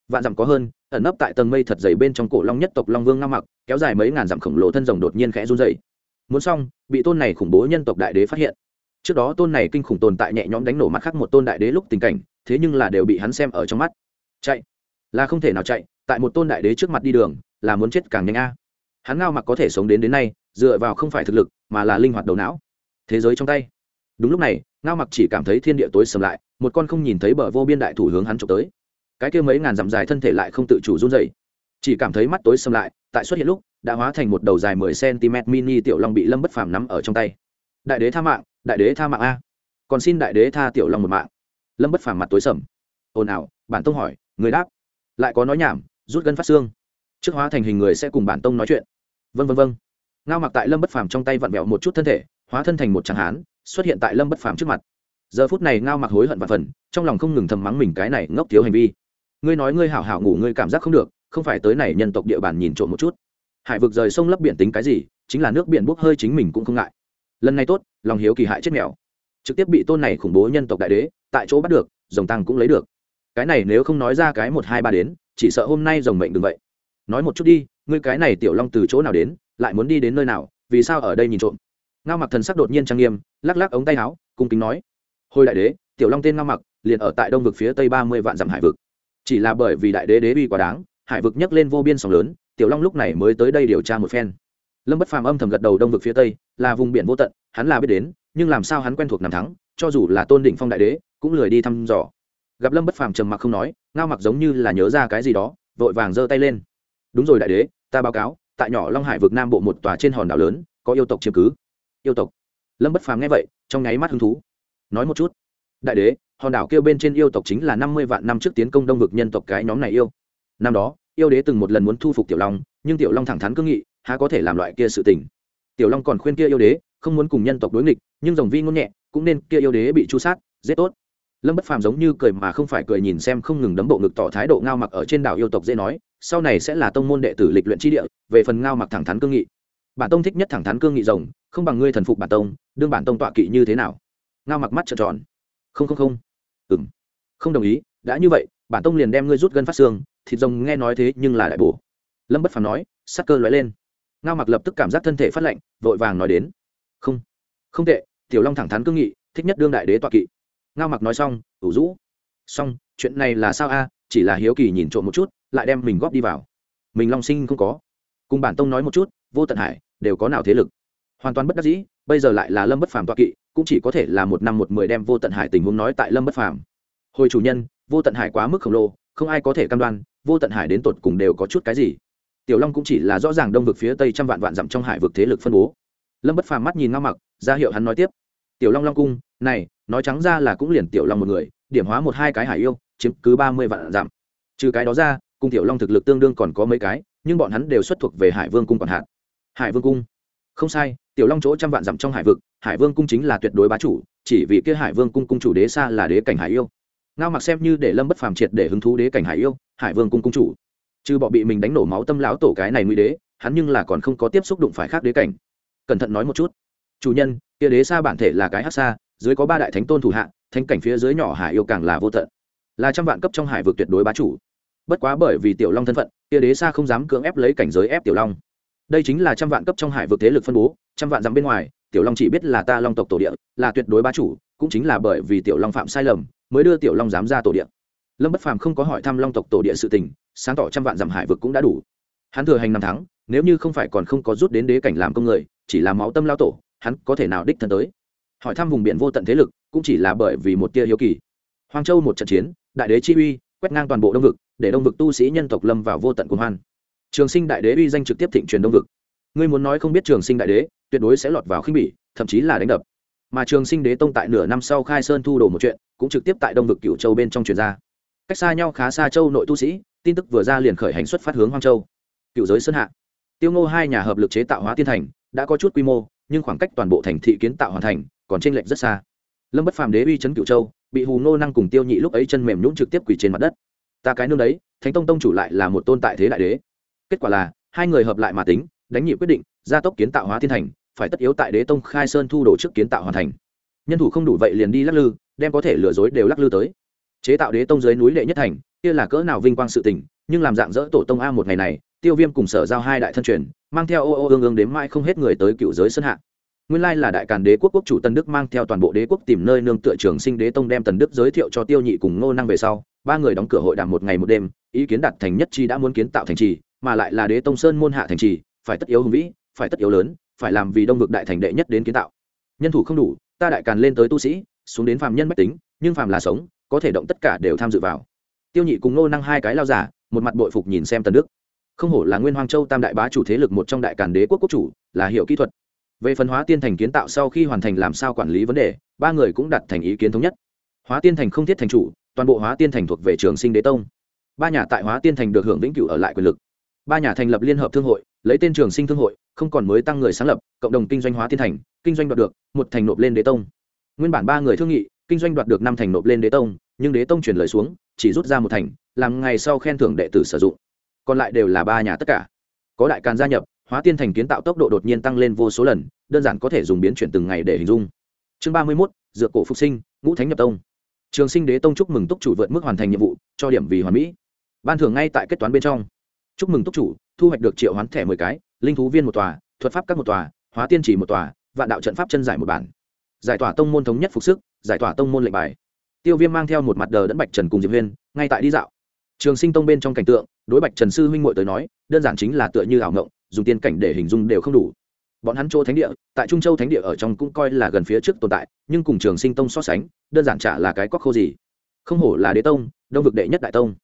Vạn dặm có hơn, ẩn nấp tại tầng mây thật dày bên trong cổ long nhất tộc long vương ngao mặc, kéo dài mấy ngàn dặm khổng lồ thân rồng đột nhiên khẽ run dày muốn xong, bị tôn này khủng bố nhân tộc đại đế phát hiện. Trước đó tôn này kinh khủng tồn tại nhẹ nhõm đánh nổ mắt khác một tôn đại đế lúc tình cảnh, thế nhưng là đều bị hắn xem ở trong mắt. Chạy. Là không thể nào chạy, tại một tôn đại đế trước mặt đi đường, là muốn chết càng nhanh a. Hắn ngao mặc có thể sống đến đến nay, dựa vào không phải thực lực, mà là linh hoạt đầu não. Thế giới trong tay đúng lúc này, ngao mặc chỉ cảm thấy thiên địa tối sầm lại, một con không nhìn thấy bờ vô biên đại thủ hướng hắn trộm tới. Cái kia mấy ngàn dặm dài thân thể lại không tự chủ run dày chỉ cảm thấy mắt tối sầm lại, tại xuất hiện lúc, đã hóa thành một đầu dài mười cm mini tiểu long bị lâm bất phàm nắm ở trong tay. Đại đế tha mạng, đại đế tha mạng a. Còn xin đại đế tha tiểu long một mạng. Lâm bất phàm mặt tối sầm. Ồn ào, bản tông hỏi, người đáp. Lại có nói nhảm, rút gân phát xương. Trước hóa thành hình người sẽ cùng bản tông nói chuyện. Vân vân vân ngao mặc tại lâm bất phàm trong tay vặn vẹo một chút thân thể, hóa thân thành một tràng hán xuất hiện tại lâm bất phàm trước mặt. Giờ phút này ngao mặc hối hận và phần, trong lòng không ngừng thầm mắng mình cái này ngốc thiếu hành vi. Ngươi nói ngươi hảo hảo ngủ, ngươi cảm giác không được, không phải tới này nhân tộc địa bàn nhìn trộm một chút. Hải vực rời sông lấp biển tính cái gì, chính là nước biển bốc hơi chính mình cũng không ngại. Lần này tốt, lòng hiếu kỳ hại chết mèo. Trực tiếp bị tôn này khủng bố nhân tộc đại đế, tại chỗ bắt được, rồng tăng cũng lấy được. Cái này nếu không nói ra cái một hai ba đến, chỉ sợ hôm nay rồng mệnh đừng vậy. Nói một chút đi, ngươi cái này tiểu long từ chỗ nào đến, lại muốn đi đến nơi nào, vì sao ở đây nhìn trộm? Ngao mặc thần sắc đột nhiên trang nghiêm, lắc lắc ống tay áo, cung kính nói, hồi đại đế, tiểu long tên ngao mặc, liền ở tại đông vực phía tây ba mươi vạn dặm hải vực. Chỉ là bởi vì đại đế đế bi quá đáng, hải vực nhấc lên vô biên sóng lớn, tiểu long lúc này mới tới đây điều tra một phen. Lâm bất phàm âm thầm gật đầu đông vực phía tây, là vùng biển vô tận, hắn là biết đến, nhưng làm sao hắn quen thuộc nằm thắng, cho dù là tôn đỉnh phong đại đế, cũng lười đi thăm dò. Gặp lâm bất phàm trầm mặc không nói, ngao mặc giống như là nhớ ra cái gì đó, vội vàng giơ tay lên. Đúng rồi đại đế, ta báo cáo, tại nhỏ long hải vực nam bộ một tòa trên hòn đảo lớn, có yêu tộc chiếm cứ yêu tộc. Lâm bất phàm nghe vậy, trong nháy mắt hứng thú. Nói một chút. Đại đế, hòn đảo kêu bên trên yêu tộc chính là năm mươi vạn năm trước tiến công đông vực nhân tộc cái nhóm này yêu. Năm đó, yêu đế từng một lần muốn thu phục tiểu long, nhưng tiểu long thẳng thắn cương nghị, há có thể làm loại kia sự tình. Tiểu long còn khuyên kia yêu đế, không muốn cùng nhân tộc đối nghịch, nhưng dòng vi ngôn nhẹ, cũng nên kia yêu đế bị chu sát dễ tốt. Lâm bất phàm giống như cười mà không phải cười nhìn xem không ngừng đấm bộ ngực tỏ thái độ ngao mặc ở trên đảo yêu tộc dễ nói, sau này sẽ là tông môn đệ tử lịch luyện tri địa, về phần ngao mặc thẳng thắn cương nghị. Bản tông thích nhất thẳng thắn cương nghị rồng không bằng ngươi thần phục bản tông, đương bản tông tọa kỵ như thế nào? Ngao mặc mắt trợn tròn. Không không không. Ừ m không đồng ý, đã như vậy, bản tông liền đem ngươi rút gân phát xương, thịt rồng nghe nói thế nhưng là đại bổ. Lâm bất phàm nói, sắc cơ lóe lên. Ngao mặc lập tức cảm giác thân thể phát lạnh, vội vàng nói đến. Không. Không tệ, tiểu long thẳng thắn cương nghị, thích nhất đương đại đế tọa kỵ. Ngao mặc nói xong, ủ rũ. Xong, chuyện này là sao a? Chỉ là hiếu kỳ nhìn trộm một chút, lại đem mình góp đi vào. Mình long sinh không có. Cùng bản tông nói một chút, vô tận hải, đều có nào thế lực hoàn toàn bất đắc dĩ, bây giờ lại là lâm bất phàm toa kỵ, cũng chỉ có thể là một năm một mười đem vô tận hải tình huống nói tại lâm bất phàm. Hồi chủ nhân, vô tận hải quá mức khổng lồ, không ai có thể cam đoan, vô tận hải đến tột cùng đều có chút cái gì. Tiểu long cũng chỉ là rõ ràng đông vực phía tây trăm vạn vạn dặm trong hải vực thế lực phân bố. Lâm bất phàm mắt nhìn ngao mặc ra hiệu hắn nói tiếp. Tiểu long long cung, này, nói trắng ra là cũng liền tiểu long một người, điểm hóa một hai cái hải yêu, chiếm cứ ba mươi vạn dặm. Trừ cái đó ra cung tiểu long thực lực tương đương còn có mấy cái, nhưng bọn hắn đều xuất thuộc về hải vương cung còn hạn hải vương cung? Không sai tiểu long chỗ trăm vạn dặm trong hải vực, hải vương cung chính là tuyệt đối bá chủ, chỉ vì kia hải vương cung cung chủ đế xa là đế cảnh hải yêu. Ngao mặc xem như để lâm bất phàm triệt để hứng thú đế cảnh hải yêu, hải vương cung cung chủ. Chứ bọ bị mình đánh nổ máu tâm lão tổ cái này nguy đế, hắn nhưng là còn không có tiếp xúc đụng phải khác đế cảnh. Cẩn thận nói một chút. Chủ nhân, kia đế xa bản thể là cái hát xa, dưới có ba đại thánh tôn thủ hạ, thánh cảnh phía dưới nhỏ hải yêu càng là vô tận. Là trăm vạn cấp trong hải vực tuyệt đối bá chủ. Bất quá bởi vì tiểu long thân phận, kia đế xa không dám cưỡng ép lấy cảnh giới ép tiểu long đây chính là trăm vạn cấp trong hải vực thế lực phân bố, trăm vạn dặm bên ngoài, tiểu long chỉ biết là ta long tộc tổ địa, là tuyệt đối bá chủ, cũng chính là bởi vì tiểu long phạm sai lầm, mới đưa tiểu long dám ra tổ địa. Lâm bất phàm không có hỏi thăm long tộc tổ địa sự tình, sáng tỏ trăm vạn dặm hải vực cũng đã đủ. Hắn thừa hành năm tháng, nếu như không phải còn không có rút đến đế cảnh làm công người, chỉ là máu tâm lao tổ, hắn có thể nào đích thân tới? Hỏi thăm vùng biển vô tận thế lực, cũng chỉ là bởi vì một tia hiếu kỳ. Hoang châu một trận chiến, đại đế chi uy, quét ngang toàn bộ đông vực, để đông vực tu sĩ nhân tộc lâm vào vô tận cuồng hoan trường sinh đại đế uy danh trực tiếp thịnh truyền đông vực. Ngươi muốn nói không biết trường sinh đại đế, tuyệt đối sẽ lọt vào khinh bỉ, thậm chí là đánh đập. Mà trường sinh đế tông tại nửa năm sau khai sơn thu đồ một chuyện, cũng trực tiếp tại đông vực cửu châu bên trong truyền ra. Cách xa nhau khá xa châu nội tu sĩ, tin tức vừa ra liền khởi hành xuất phát hướng hoang châu. Cựu giới sơn hạ. Tiêu ngô hai nhà hợp lực chế tạo hóa tiên thành, đã có chút quy mô, nhưng khoảng cách toàn bộ thành thị kiến tạo hoàn thành, còn t r ê n lệch rất xa. Lâm bất phàm đế uy c cựu châu, bị hù nô năng cùng tiêu nhị lúc ấy chân mềm nhũng trực tiếp quỳ trên mặt đất. Ta cái nương đấy, thánh tông tông chủ lại là một tôn tại thế đại đế kết quả là, hai người hợp lại mà tính, đánh nhị quyết định, gia tốc kiến tạo hóa thiên thành, phải tất yếu tại đế tông khai sơn thu đồ trước kiến tạo hoàn thành. Nhân thủ không đủ vậy liền đi lắc lư, đem có thể lừa dối đều lắc lư tới. Chế tạo đế tông dưới núi đệ nhất thành, kia là cỡ nào vinh quang sự tình, nhưng làm dạng dỡ tổ tông a một ngày này, tiêu viêm cùng sở giao hai đại thân truyền, mang theo ô ô ương ương đếm mãi không hết người tới cựu giới sân hạ. Nguyên lai là đại càn đế quốc quốc chủ tân đức mang theo toàn bộ đế quốc tìm nơi nương tựa trường sinh đế tông đem tần đức giới thiệu cho tiêu nhị cùng ngô năng về sau, ba người đóng cửa hội đàm một ngày một đêm, ý kiến đạt thành nhất chi đã muốn kiến tạo thành trì mà lại là đế tông sơn môn hạ thành trì, phải tất yếu hùng vĩ, phải tất yếu lớn, phải làm vì đông vực đại thành đệ nhất đến kiến tạo. Nhân thủ không đủ, ta đại càn lên tới tu sĩ, xuống đến phàm nhân mách tính, nhưng phàm là sống, có thể động tất cả đều tham dự vào. Tiêu nhị cùng nô năng hai cái lao giả, một mặt bội phục nhìn xem tần đức. Không hổ là nguyên hoàng châu tam đại bá chủ thế lực một trong đại càn đế quốc quốc chủ, là hiệu kỹ thuật. Về phần hóa tiên thành kiến tạo sau khi hoàn thành làm sao quản lý vấn đề, ba người cũng đặt thành ý kiến thống nhất. Hóa tiên thành không thiết thành chủ, toàn bộ hóa tiên thành thuộc về trường sinh đế tông. Ba nhà tại hóa tiên thành được hưởng vĩnh cửu ở lại quyền lực ba nhà thành lập liên hợp thương hội, lấy tên trường sinh thương hội, không còn mới tăng người sáng lập, cộng đồng kinh doanh hóa thiên thành, kinh doanh đoạt được, một thành nộp lên đế tông. Nguyên bản ba người thương nghị, kinh doanh đoạt được năm thành nộp lên đế tông, nhưng đế tông chuyển lời xuống, chỉ rút ra một thành, làm ngày sau khen thưởng đệ tử sử dụng. Còn lại đều là ba nhà tất cả. Có đại càn gia nhập, hóa tiên thành kiến tạo tốc độ đột nhiên tăng lên vô số lần, đơn giản có thể dùng biến chuyển từng ngày để hình dung. Chương ba mươi mốt, dựa cổ phục sinh, ngũ thánh nhập tông. Trường sinh đế tông chúc mừng túc chủ vượt mức hoàn thành nhiệm vụ, cho điểm vì hoàn mỹ. Ban thưởng ngay tại kết toán bên trong chúc mừng túc chủ, thu hoạch được triệu hoán thẻ mười cái, linh thú viên một tòa, thuật pháp các một tòa, hóa tiên chỉ một tòa, vạn đạo trận pháp chân giải một bản. Giải tỏa tông môn thống nhất phục sức, giải tỏa tông môn lệnh bài. Tiêu viêm mang theo một mặt đờ đẫn bạch trần cùng diệp huyên, ngay tại đi dạo. Trường sinh tông bên trong cảnh tượng, đối bạch trần sư huynh m tới nói, đơn giản chính là tựa như ảo ngộng, dùng tiên cảnh để hình dung đều không đủ. Bọn hắn chỗ thánh địa, tại trung châu thánh địa ở trong cũng coi là gần phía trước tồn tại, nhưng cùng trường sinh tông so sánh, đơn giản chả là cái cóc khô gì. Không hổ là đế tông, đông vực đệ nhất đại tông.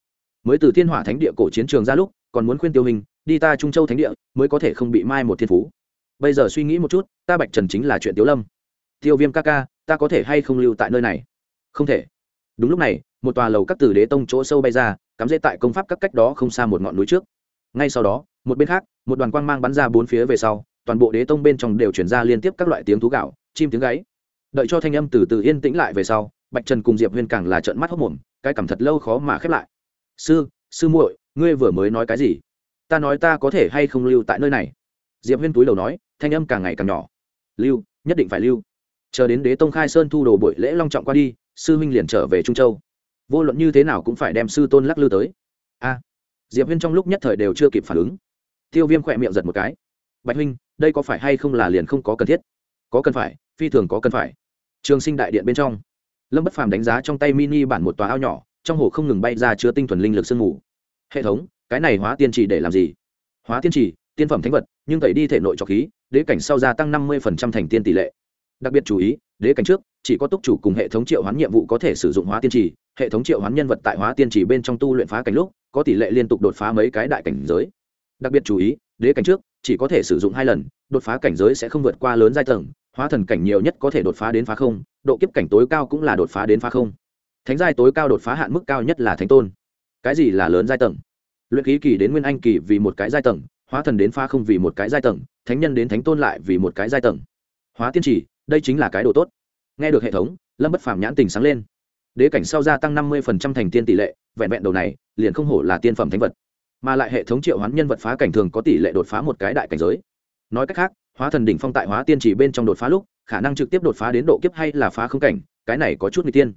Mới từ thiên hỏa thánh địa cổ chiến trường ra lúc còn muốn khuyên tiêu hình, đi ta trung châu thánh địa, mới có thể không bị mai một thiên phú. Bây giờ suy nghĩ một chút, ta bạch trần chính là chuyện tiếu lâm. Tiêu viêm ca ca, ta có thể hay không lưu tại nơi này? Không thể. Đúng lúc này, một tòa lầu các từ đế tông chỗ sâu bay ra, cắm dễ tại công pháp các cách đó không xa một ngọn núi trước. Ngay sau đó, một bên khác, một đoàn quang mang bắn ra bốn phía về sau, toàn bộ đế tông bên trong đều chuyển ra liên tiếp các loại tiếng thú gạo, chim tiếng gáy. Đợi cho thanh âm từ từ yên tĩnh lại về sau, bạch trần cùng diệp huyên càng là trợn mắt hốc mồm, cái cảm thật lâu khó mà khép lại. Sư sư muội ngươi vừa mới nói cái gì? Ta nói ta có thể hay không lưu tại nơi này? Diệp huyên túi đầu nói, thanh âm càng ngày càng nhỏ. Lưu, nhất định phải lưu. Chờ đến đế tông khai sơn thu đồ buổi lễ long trọng qua đi, sư huynh liền trở về trung châu. Vô luận như thế nào cũng phải đem sư tôn lắc lư tới. A. Diệp huyên trong lúc nhất thời đều chưa kịp phản ứng. Tiêu viêm khỏe miệng giật một cái. Bạch huynh, đây có phải hay không là liền không có cần thiết? Có cần phải, phi thường có cần phải. Trường sinh đại điện bên trong. Lâm bất phàm đánh giá trong tay mini bản một tòa ao nhỏ, trong hồ không ngừng bay ra chứa tinh thuần linh lực sương mù hệ thống, cái này hóa tiên trì để làm gì? Hóa tiên trì, tiên phẩm thánh vật, nhưng tẩy đi thể nội trọc khí, đế cảnh sau gia tăng năm mươi thành tiên tỷ lệ. Đặc biệt chú ý, đế cảnh trước, chỉ có túc chủ cùng hệ thống triệu hoán nhiệm vụ có thể sử dụng hóa tiên trì, hệ thống triệu hoán nhân vật tại hóa tiên trì bên trong tu luyện phá cảnh lúc, có tỷ lệ liên tục đột phá mấy cái đại cảnh giới. Đặc biệt chú ý, đế cảnh trước, chỉ có thể sử dụng hai lần, đột phá cảnh giới sẽ không vượt qua lớn giai tầng, hóa thần cảnh nhiều nhất có thể đột phá đến phá không, độ kiếp cảnh tối cao cũng là đột phá đến phá không. Thánh giai tối cao đột phá hạn mức cao nhất là thánh tôn cái gì là lớn giai tầng? Luyện khí kỳ đến nguyên anh kỳ vì một cái giai tầng, hóa thần đến phá không vì một cái giai tầng, thánh nhân đến thánh tôn lại vì một cái giai tầng. Hóa tiên chỉ, đây chính là cái độ tốt. Nghe được hệ thống, lâm bất phàm nhãn tình sáng lên. Đế cảnh sau gia tăng năm mươi thành tiên tỷ lệ, vẹn vẹn đầu này, liền không hổ là tiên phẩm thánh vật. Mà lại hệ thống triệu hoán nhân vật phá cảnh thường có tỷ lệ đột phá một cái đại cảnh giới. Nói cách khác, hóa thần đỉnh phong tại hóa tiên chỉ bên trong đột phá lúc, khả năng trực tiếp đột phá đến độ kiếp hay là phá không cảnh, cái này có chút người tiên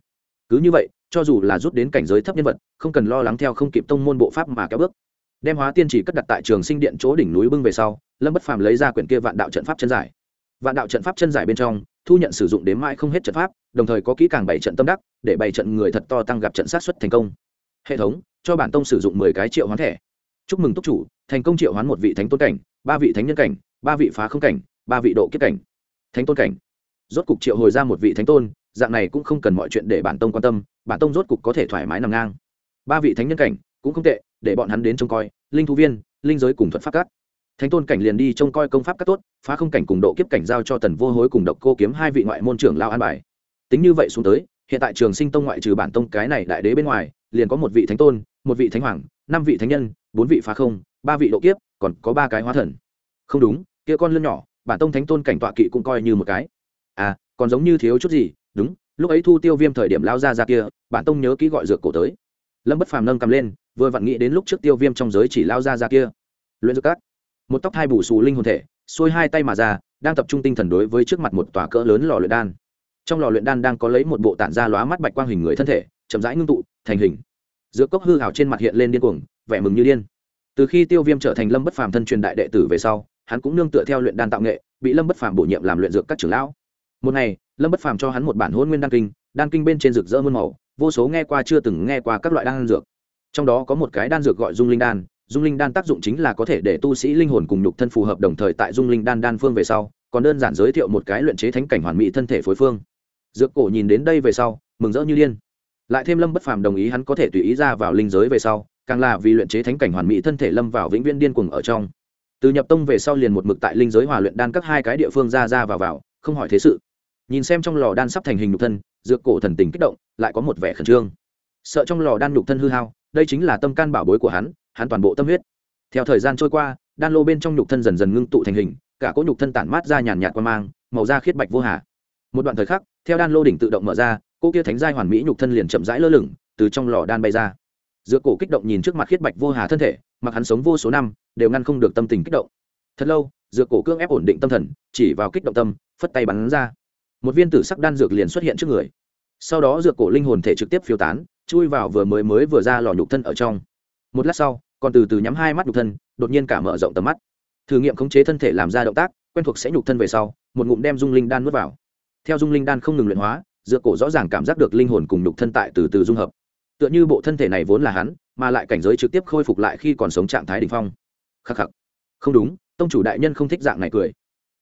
cứ như vậy, cho dù là rút đến cảnh giới thấp nhân vật, không cần lo lắng theo không kịp tông môn bộ pháp mà kéo bước. Đem hóa tiên chỉ cất đặt tại trường sinh điện chỗ đỉnh núi bưng về sau, lâm bất phàm lấy ra quyển kia vạn đạo trận pháp chân giải. Vạn đạo trận pháp chân giải bên trong, thu nhận sử dụng đến mãi không hết trận pháp, đồng thời có kỹ càng bảy trận tâm đắc, để bảy trận người thật to tăng gặp trận sát xuất thành công. Hệ thống, cho bản tông sử dụng mười cái triệu hoán thẻ. Chúc mừng túc chủ, thành công triệu hoán một vị thánh tôn cảnh, ba vị thánh nhân cảnh, ba vị phá không cảnh, ba vị độ kiếp cảnh. Thánh tôn cảnh. Rốt cục triệu hồi ra một vị thánh tôn dạng này cũng không cần mọi chuyện để bản tông quan tâm, bản tông rốt cục có thể thoải mái nằm ngang. Ba vị thánh nhân cảnh cũng không tệ, để bọn hắn đến trông coi, linh thú viên, linh giới cùng thuật pháp các. Thánh tôn cảnh liền đi trông coi công pháp các tốt, phá không cảnh cùng độ kiếp cảnh giao cho tần vô hối cùng độc cô kiếm hai vị ngoại môn trưởng lao an bài. Tính như vậy xuống tới, hiện tại trường sinh tông ngoại trừ bản tông cái này đại đế bên ngoài, liền có một vị thánh tôn, một vị thánh hoàng, năm vị thánh nhân, bốn vị phá không, ba vị độ kiếp, còn có ba cái hóa thần. Không đúng, kia con lươn nhỏ, bản tông thánh tôn cảnh tọa kỵ cũng coi như một cái. À còn giống như thiếu chút gì đúng, lúc ấy thu tiêu viêm thời điểm lao ra ra kia, bản tông nhớ kỹ gọi dược cổ tới. Lâm bất phàm nâng cầm lên, vừa vặn nghĩ đến lúc trước tiêu viêm trong giới chỉ lao ra ra kia. Luyện dược cát một tóc hai bù xù linh hồn thể, xuôi hai tay mà ra, đang tập trung tinh thần đối với trước mặt một tòa cỡ lớn lò luyện đan. Trong lò luyện đan đang có lấy một bộ tản ra lóa mắt bạch quang hình người thân thể, chậm rãi ngưng tụ, thành hình. Dược cốc hư hào trên mặt hiện lên điên cuồng, vẻ mừng như điên. Từ khi tiêu viêm trở thành lâm bất phàm thân truyền đại đệ tử về sau, hắn cũng nương tựa theo luyện đan tạo nghệ, bị lâm bất phàm bổ nhiệm làm luyện dược các trưởng lão một ngày, lâm bất phàm cho hắn một bản hôn nguyên đan kinh đan kinh bên trên rực rỡ muôn màu, vô số nghe qua chưa từng nghe qua các loại đan dược. Trong đó có một cái đan dược gọi dung linh đan, dung linh đan tác dụng chính là có thể để tu sĩ linh hồn cùng nhục thân phù hợp đồng thời tại dung linh đan đan phương về sau, còn đơn giản giới thiệu một cái luyện chế thánh cảnh hoàn mỹ thân thể phối phương. Dược cổ nhìn đến đây về sau, mừng rỡ như điên. Lại thêm lâm bất phàm đồng ý hắn có thể tùy ý ra vào linh giới về sau, càng là vì luyện chế thánh cảnh hoàn mỹ thân thể lâm vào vĩnh viễn điên cuồng ở trong. Từ nhập tông về sau liền một mực tại linh giới hòa luyện đan các hai cái địa phương ra ra vào vào, không hỏi thế sự nhìn xem trong lò đan sắp thành hình nhục thân, dược cổ thần tình kích động, lại có một vẻ khẩn trương. Sợ trong lò đan nhục thân hư hao, đây chính là tâm can bảo bối của hắn hắn toàn bộ tâm huyết. Theo thời gian trôi qua, đan lô bên trong nhục thân dần dần ngưng tụ thành hình, cả cỗ nhục thân tản mát ra nhàn nhạt qua mang, màu da khiết bạch vô hà. Một đoạn thời khắc, theo đan lô đỉnh tự động mở ra cô kia thánh giai hoàn mỹ nhục thân liền chậm rãi lơ lửng, từ trong lò đan bay ra. Giữa cổ kích động nhìn trước mặt khiết bạch vô hà thân thể, mặc hắn sống vô số năm, đều ngăn không được tâm tình kích động. Thật lâu, dược cổ cương ép ổn định tâm thần, chỉ vào kích động tâm, phất tay bắn ra một viên tử sắc đan dược liền xuất hiện trước người. Sau đó dược cổ linh hồn thể trực tiếp phiêu tán, chui vào vừa mới mới vừa ra lò nhục thân ở trong. Một lát sau, còn từ từ nhắm hai mắt nhục thân, đột nhiên cả mở rộng tầm mắt. Thử nghiệm khống chế thân thể làm ra động tác, quen thuộc sẽ nhục thân về sau, một ngụm đem dung linh đan nuốt vào. Theo dung linh đan không ngừng luyện hóa, dược cổ rõ ràng cảm giác được linh hồn cùng nhục thân tại từ từ dung hợp. Tựa như bộ thân thể này vốn là hắn, mà lại cảnh giới trực tiếp khôi phục lại khi còn sống trạng thái đ ỉ n h phong. Khắc khắc. Không đúng, tông chủ đại nhân không thích dạng này cười.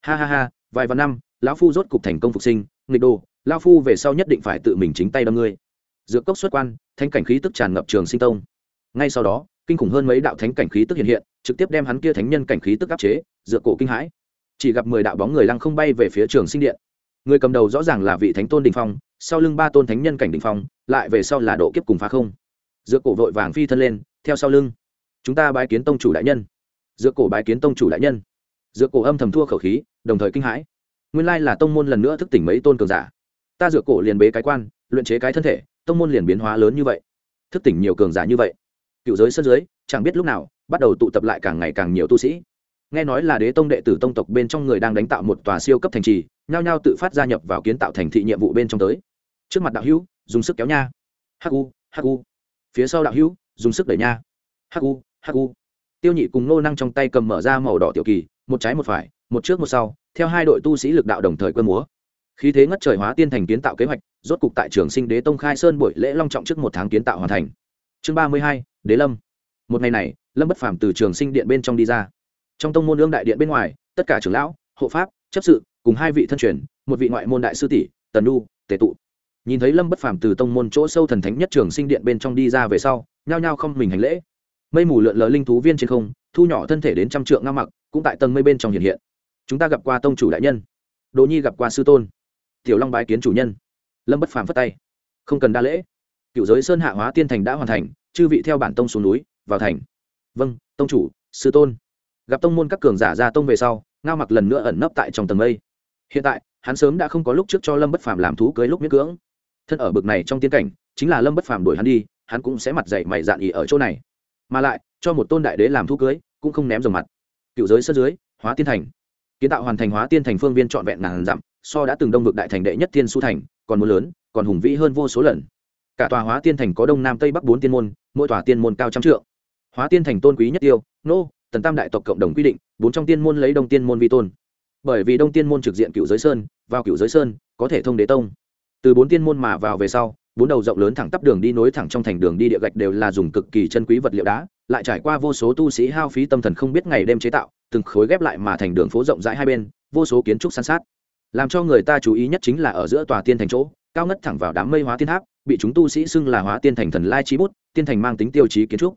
Ha ha ha, vài vạn năm lão phu rốt cục thành công phục sinh, nghịch đồ, lão phu về sau nhất định phải tự mình chính tay đâm ngươi. Dược cốc xuất quan thanh cảnh khí tức tràn ngập trường sinh tông. Ngay sau đó, kinh khủng hơn mấy đạo thánh cảnh khí tức hiện hiện, trực tiếp đem hắn kia thánh nhân cảnh khí tức áp chế Dựa cổ kinh hãi. Chỉ gặp mười đạo bóng người lăng không bay về phía trường sinh điện. Người cầm đầu rõ ràng là vị thánh tôn đình phong, sau lưng ba tôn thánh nhân cảnh đình phong, lại về sau là độ kiếp cùng phá không. Dựa cổ vội vàng phi thân lên, theo sau lưng. Chúng ta bái kiến tông chủ đại nhân. Dựa cổ bái kiến tông chủ đại nhân. Dựa cổ âm thầm thua khẩu khí, đồng thời kinh hãi nguyên lai là tông môn lần nữa thức tỉnh mấy tôn cường giả. Ta dựa cổ liền bế cái quan, luyện chế cái thân thể, tông môn liền biến hóa lớn như vậy. Thức tỉnh nhiều cường giả như vậy. Cựu giới sân dưới, chẳng biết lúc nào, bắt đầu tụ tập lại càng ngày càng nhiều tu sĩ. Nghe nói là đế tông đệ tử tông tộc bên trong người đang đánh tạo một tòa siêu cấp thành trì, nhao nhao tự phát gia nhập vào kiến tạo thành thị nhiệm vụ bên trong tới. Trước mặt đạo hữu, dùng sức kéo nha. Hu hu phía sau đạo hữu, dùng sức đẩy nha. Hu hu tiêu nhị cùng nô năng trong tay cầm mở ra màu đỏ tiểu kỳ, một trái một phải, một trước một sau theo hai đội tu sĩ lực đạo đồng thời quân múa. Khí thế ngất trời hóa tiên thành kiến tạo kế hoạch, rốt cục tại trường sinh đế tông khai sơn buổi lễ long trọng trước một tháng kiến tạo hoàn thành. Chương ba mươi hai, đế lâm. Một ngày này, lâm bất phàm từ trường sinh điện bên trong đi ra. Trong tông môn lương đại điện bên ngoài, tất cả trưởng lão, hộ pháp, chấp sự, cùng hai vị thân truyền, một vị ngoại môn đại sư tỷ, tần nu tề tụ. Nhìn thấy lâm bất phàm từ tông môn chỗ sâu thần thánh nhất trường sinh điện bên trong đi ra về sau, nhao nhao không mình hành lễ. Mây mù lượn lờ linh thú viên trên không, thu nhỏ thân thể đến trăm trượng ngang mặc, cũng tại tầng mây bên trong hiện hiện chúng ta gặp qua tông chủ đại nhân. Đỗ nhi gặp qua sư tôn. Tiểu long bái kiến chủ nhân. Lâm bất phàm phất tay. Không cần đa lễ. Cựu giới sơn hạ hóa tiên thành đã hoàn thành, chư vị theo bản tông xuống núi, vào thành. Vâng tông chủ, sư tôn. Gặp tông môn các cường giả ra tông về sau, ngao mặc lần nữa ẩn nấp tại trong tầng mây. Hiện tại, hắn sớm đã không có lúc trước cho lâm bất phàm làm thú cưới lúc miễn cưỡng. Thân ở bực này trong tiên cảnh, chính là lâm bất phàm đuổi hắn đi, hắn cũng sẽ mặt dậy mày dạn ý ở chỗ này. Mà lại, cho một tôn đại đế làm thú cưới, cũng không ném dòng mặt. Cựu giới sân dưới, hóa tiên thành kiến tạo hoàn thành hóa tiên thành phương viên trọn vẹn ngàn dặm, so đã từng đông vực đại thành đệ nhất thiên su thành, còn muốn lớn, còn hùng vĩ hơn vô số lần. Cả tòa hóa tiên thành có đông nam tây bắc bốn tiên môn, mỗi tòa tiên môn cao trăm trượng. Hóa tiên thành tôn quý nhất tiêu, nô, tần tam đại tộc cộng đồng quy định, bốn trong tiên môn lấy đông tiên môn vi tôn. Bởi vì đông tiên môn trực diện cựu giới sơn, vào cựu giới sơn, có thể thông đế tông. Từ bốn tiên môn mà vào về sau, bốn đầu rộng lớn thẳng tắp đường đi nối thẳng trong thành đường đi địa gạch đều là dùng cực kỳ chân quý vật liệu đá lại trải qua vô số tu sĩ hao phí tâm thần không biết ngày đêm chế tạo, từng khối ghép lại mà thành đường phố rộng rãi hai bên, vô số kiến trúc san sát. Làm cho người ta chú ý nhất chính là ở giữa tòa tiên thành chỗ, cao ngất thẳng vào đám mây hóa tiên tháp, bị chúng tu sĩ xưng là hóa tiên thành thần lai trí bút, tiên thành mang tính tiêu chí kiến trúc.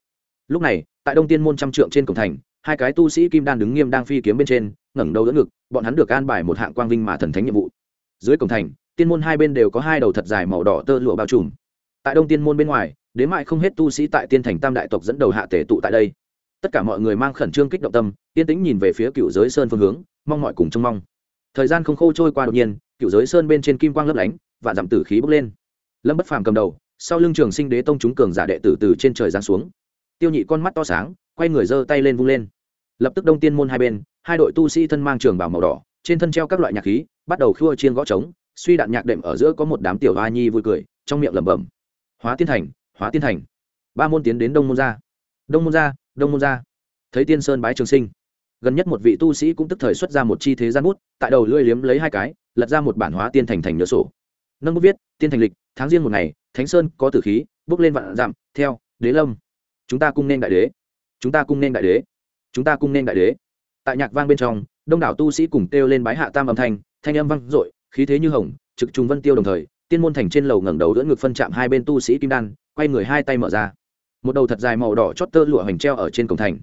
Lúc này, tại đông tiên môn trăm trượng trên cổng thành, hai cái tu sĩ kim đan đứng nghiêm đang phi kiếm bên trên, ngẩng đầu đỡ ngực, bọn hắn được an bài một hạng quang vinh mà thần thánh nhiệm vụ. Dưới cổng thành, tiên môn hai bên đều có hai đầu thật dài màu đỏ tơ lụa bao trùm. Tại đông tiên môn bên ngoài đến mại không hết tu sĩ tại tiên thành tam đại tộc dẫn đầu hạ tể tụ tại đây. Tất cả mọi người mang khẩn trương kích động tâm, yên tĩnh nhìn về phía cựu giới sơn phương hướng, mong mọi cùng trông mong. Thời gian không khô trôi qua đột nhiên, cựu giới sơn bên trên kim quang lấp lánh và giảm tử khí bốc lên. Lâm bất phàm cầm đầu, sau lưng trường sinh đế tông chúng cường giả đệ tử từ trên trời giáng xuống. Tiêu nhị con mắt to sáng, quay người giơ tay lên vung lên. Lập tức đông tiên môn hai bên, hai đội tu sĩ thân mang trường bảo màu đỏ, trên thân treo các loại nhạc khí, bắt đầu khua chiên gõ trống, suy đạn nhạc đệm ở giữa có một đám tiểu hoa nhi vui cười, trong miệng lẩm bẩm, hóa tiên thành hóa tiên thành. Ba môn tiến đến đông môn Gia, đông môn Gia, đông môn Gia, thấy tiên sơn bái trường sinh. Gần nhất một vị tu sĩ cũng tức thời xuất ra một chi thế gian bút tại đầu lưỡi liếm lấy hai cái lật ra một bản hóa tiên thành thành nhựa sổ. Nâng bút viết tiên thành lịch tháng riêng một ngày thánh sơn có tử khí bước lên vạn dặm theo đế lâm. Chúng ta cung nên đại đế. Chúng ta cung nên đại đế. Chúng ta cung nên đại đế. Tại nhạc vang bên trong đông đảo tu sĩ cùng kêu lên bái hạ tam âm thanh thanh âm vang dội khí thế như hồng trực trùng vân tiêu đồng thời tiên môn thành trên lầu ngẩng đầu đỡ ngực phân chạm hai bên tu sĩ kim đan quay người hai tay mở ra. Một đầu thật dài màu đỏ chót tơ lụa hoành treo ở trên cổng thành.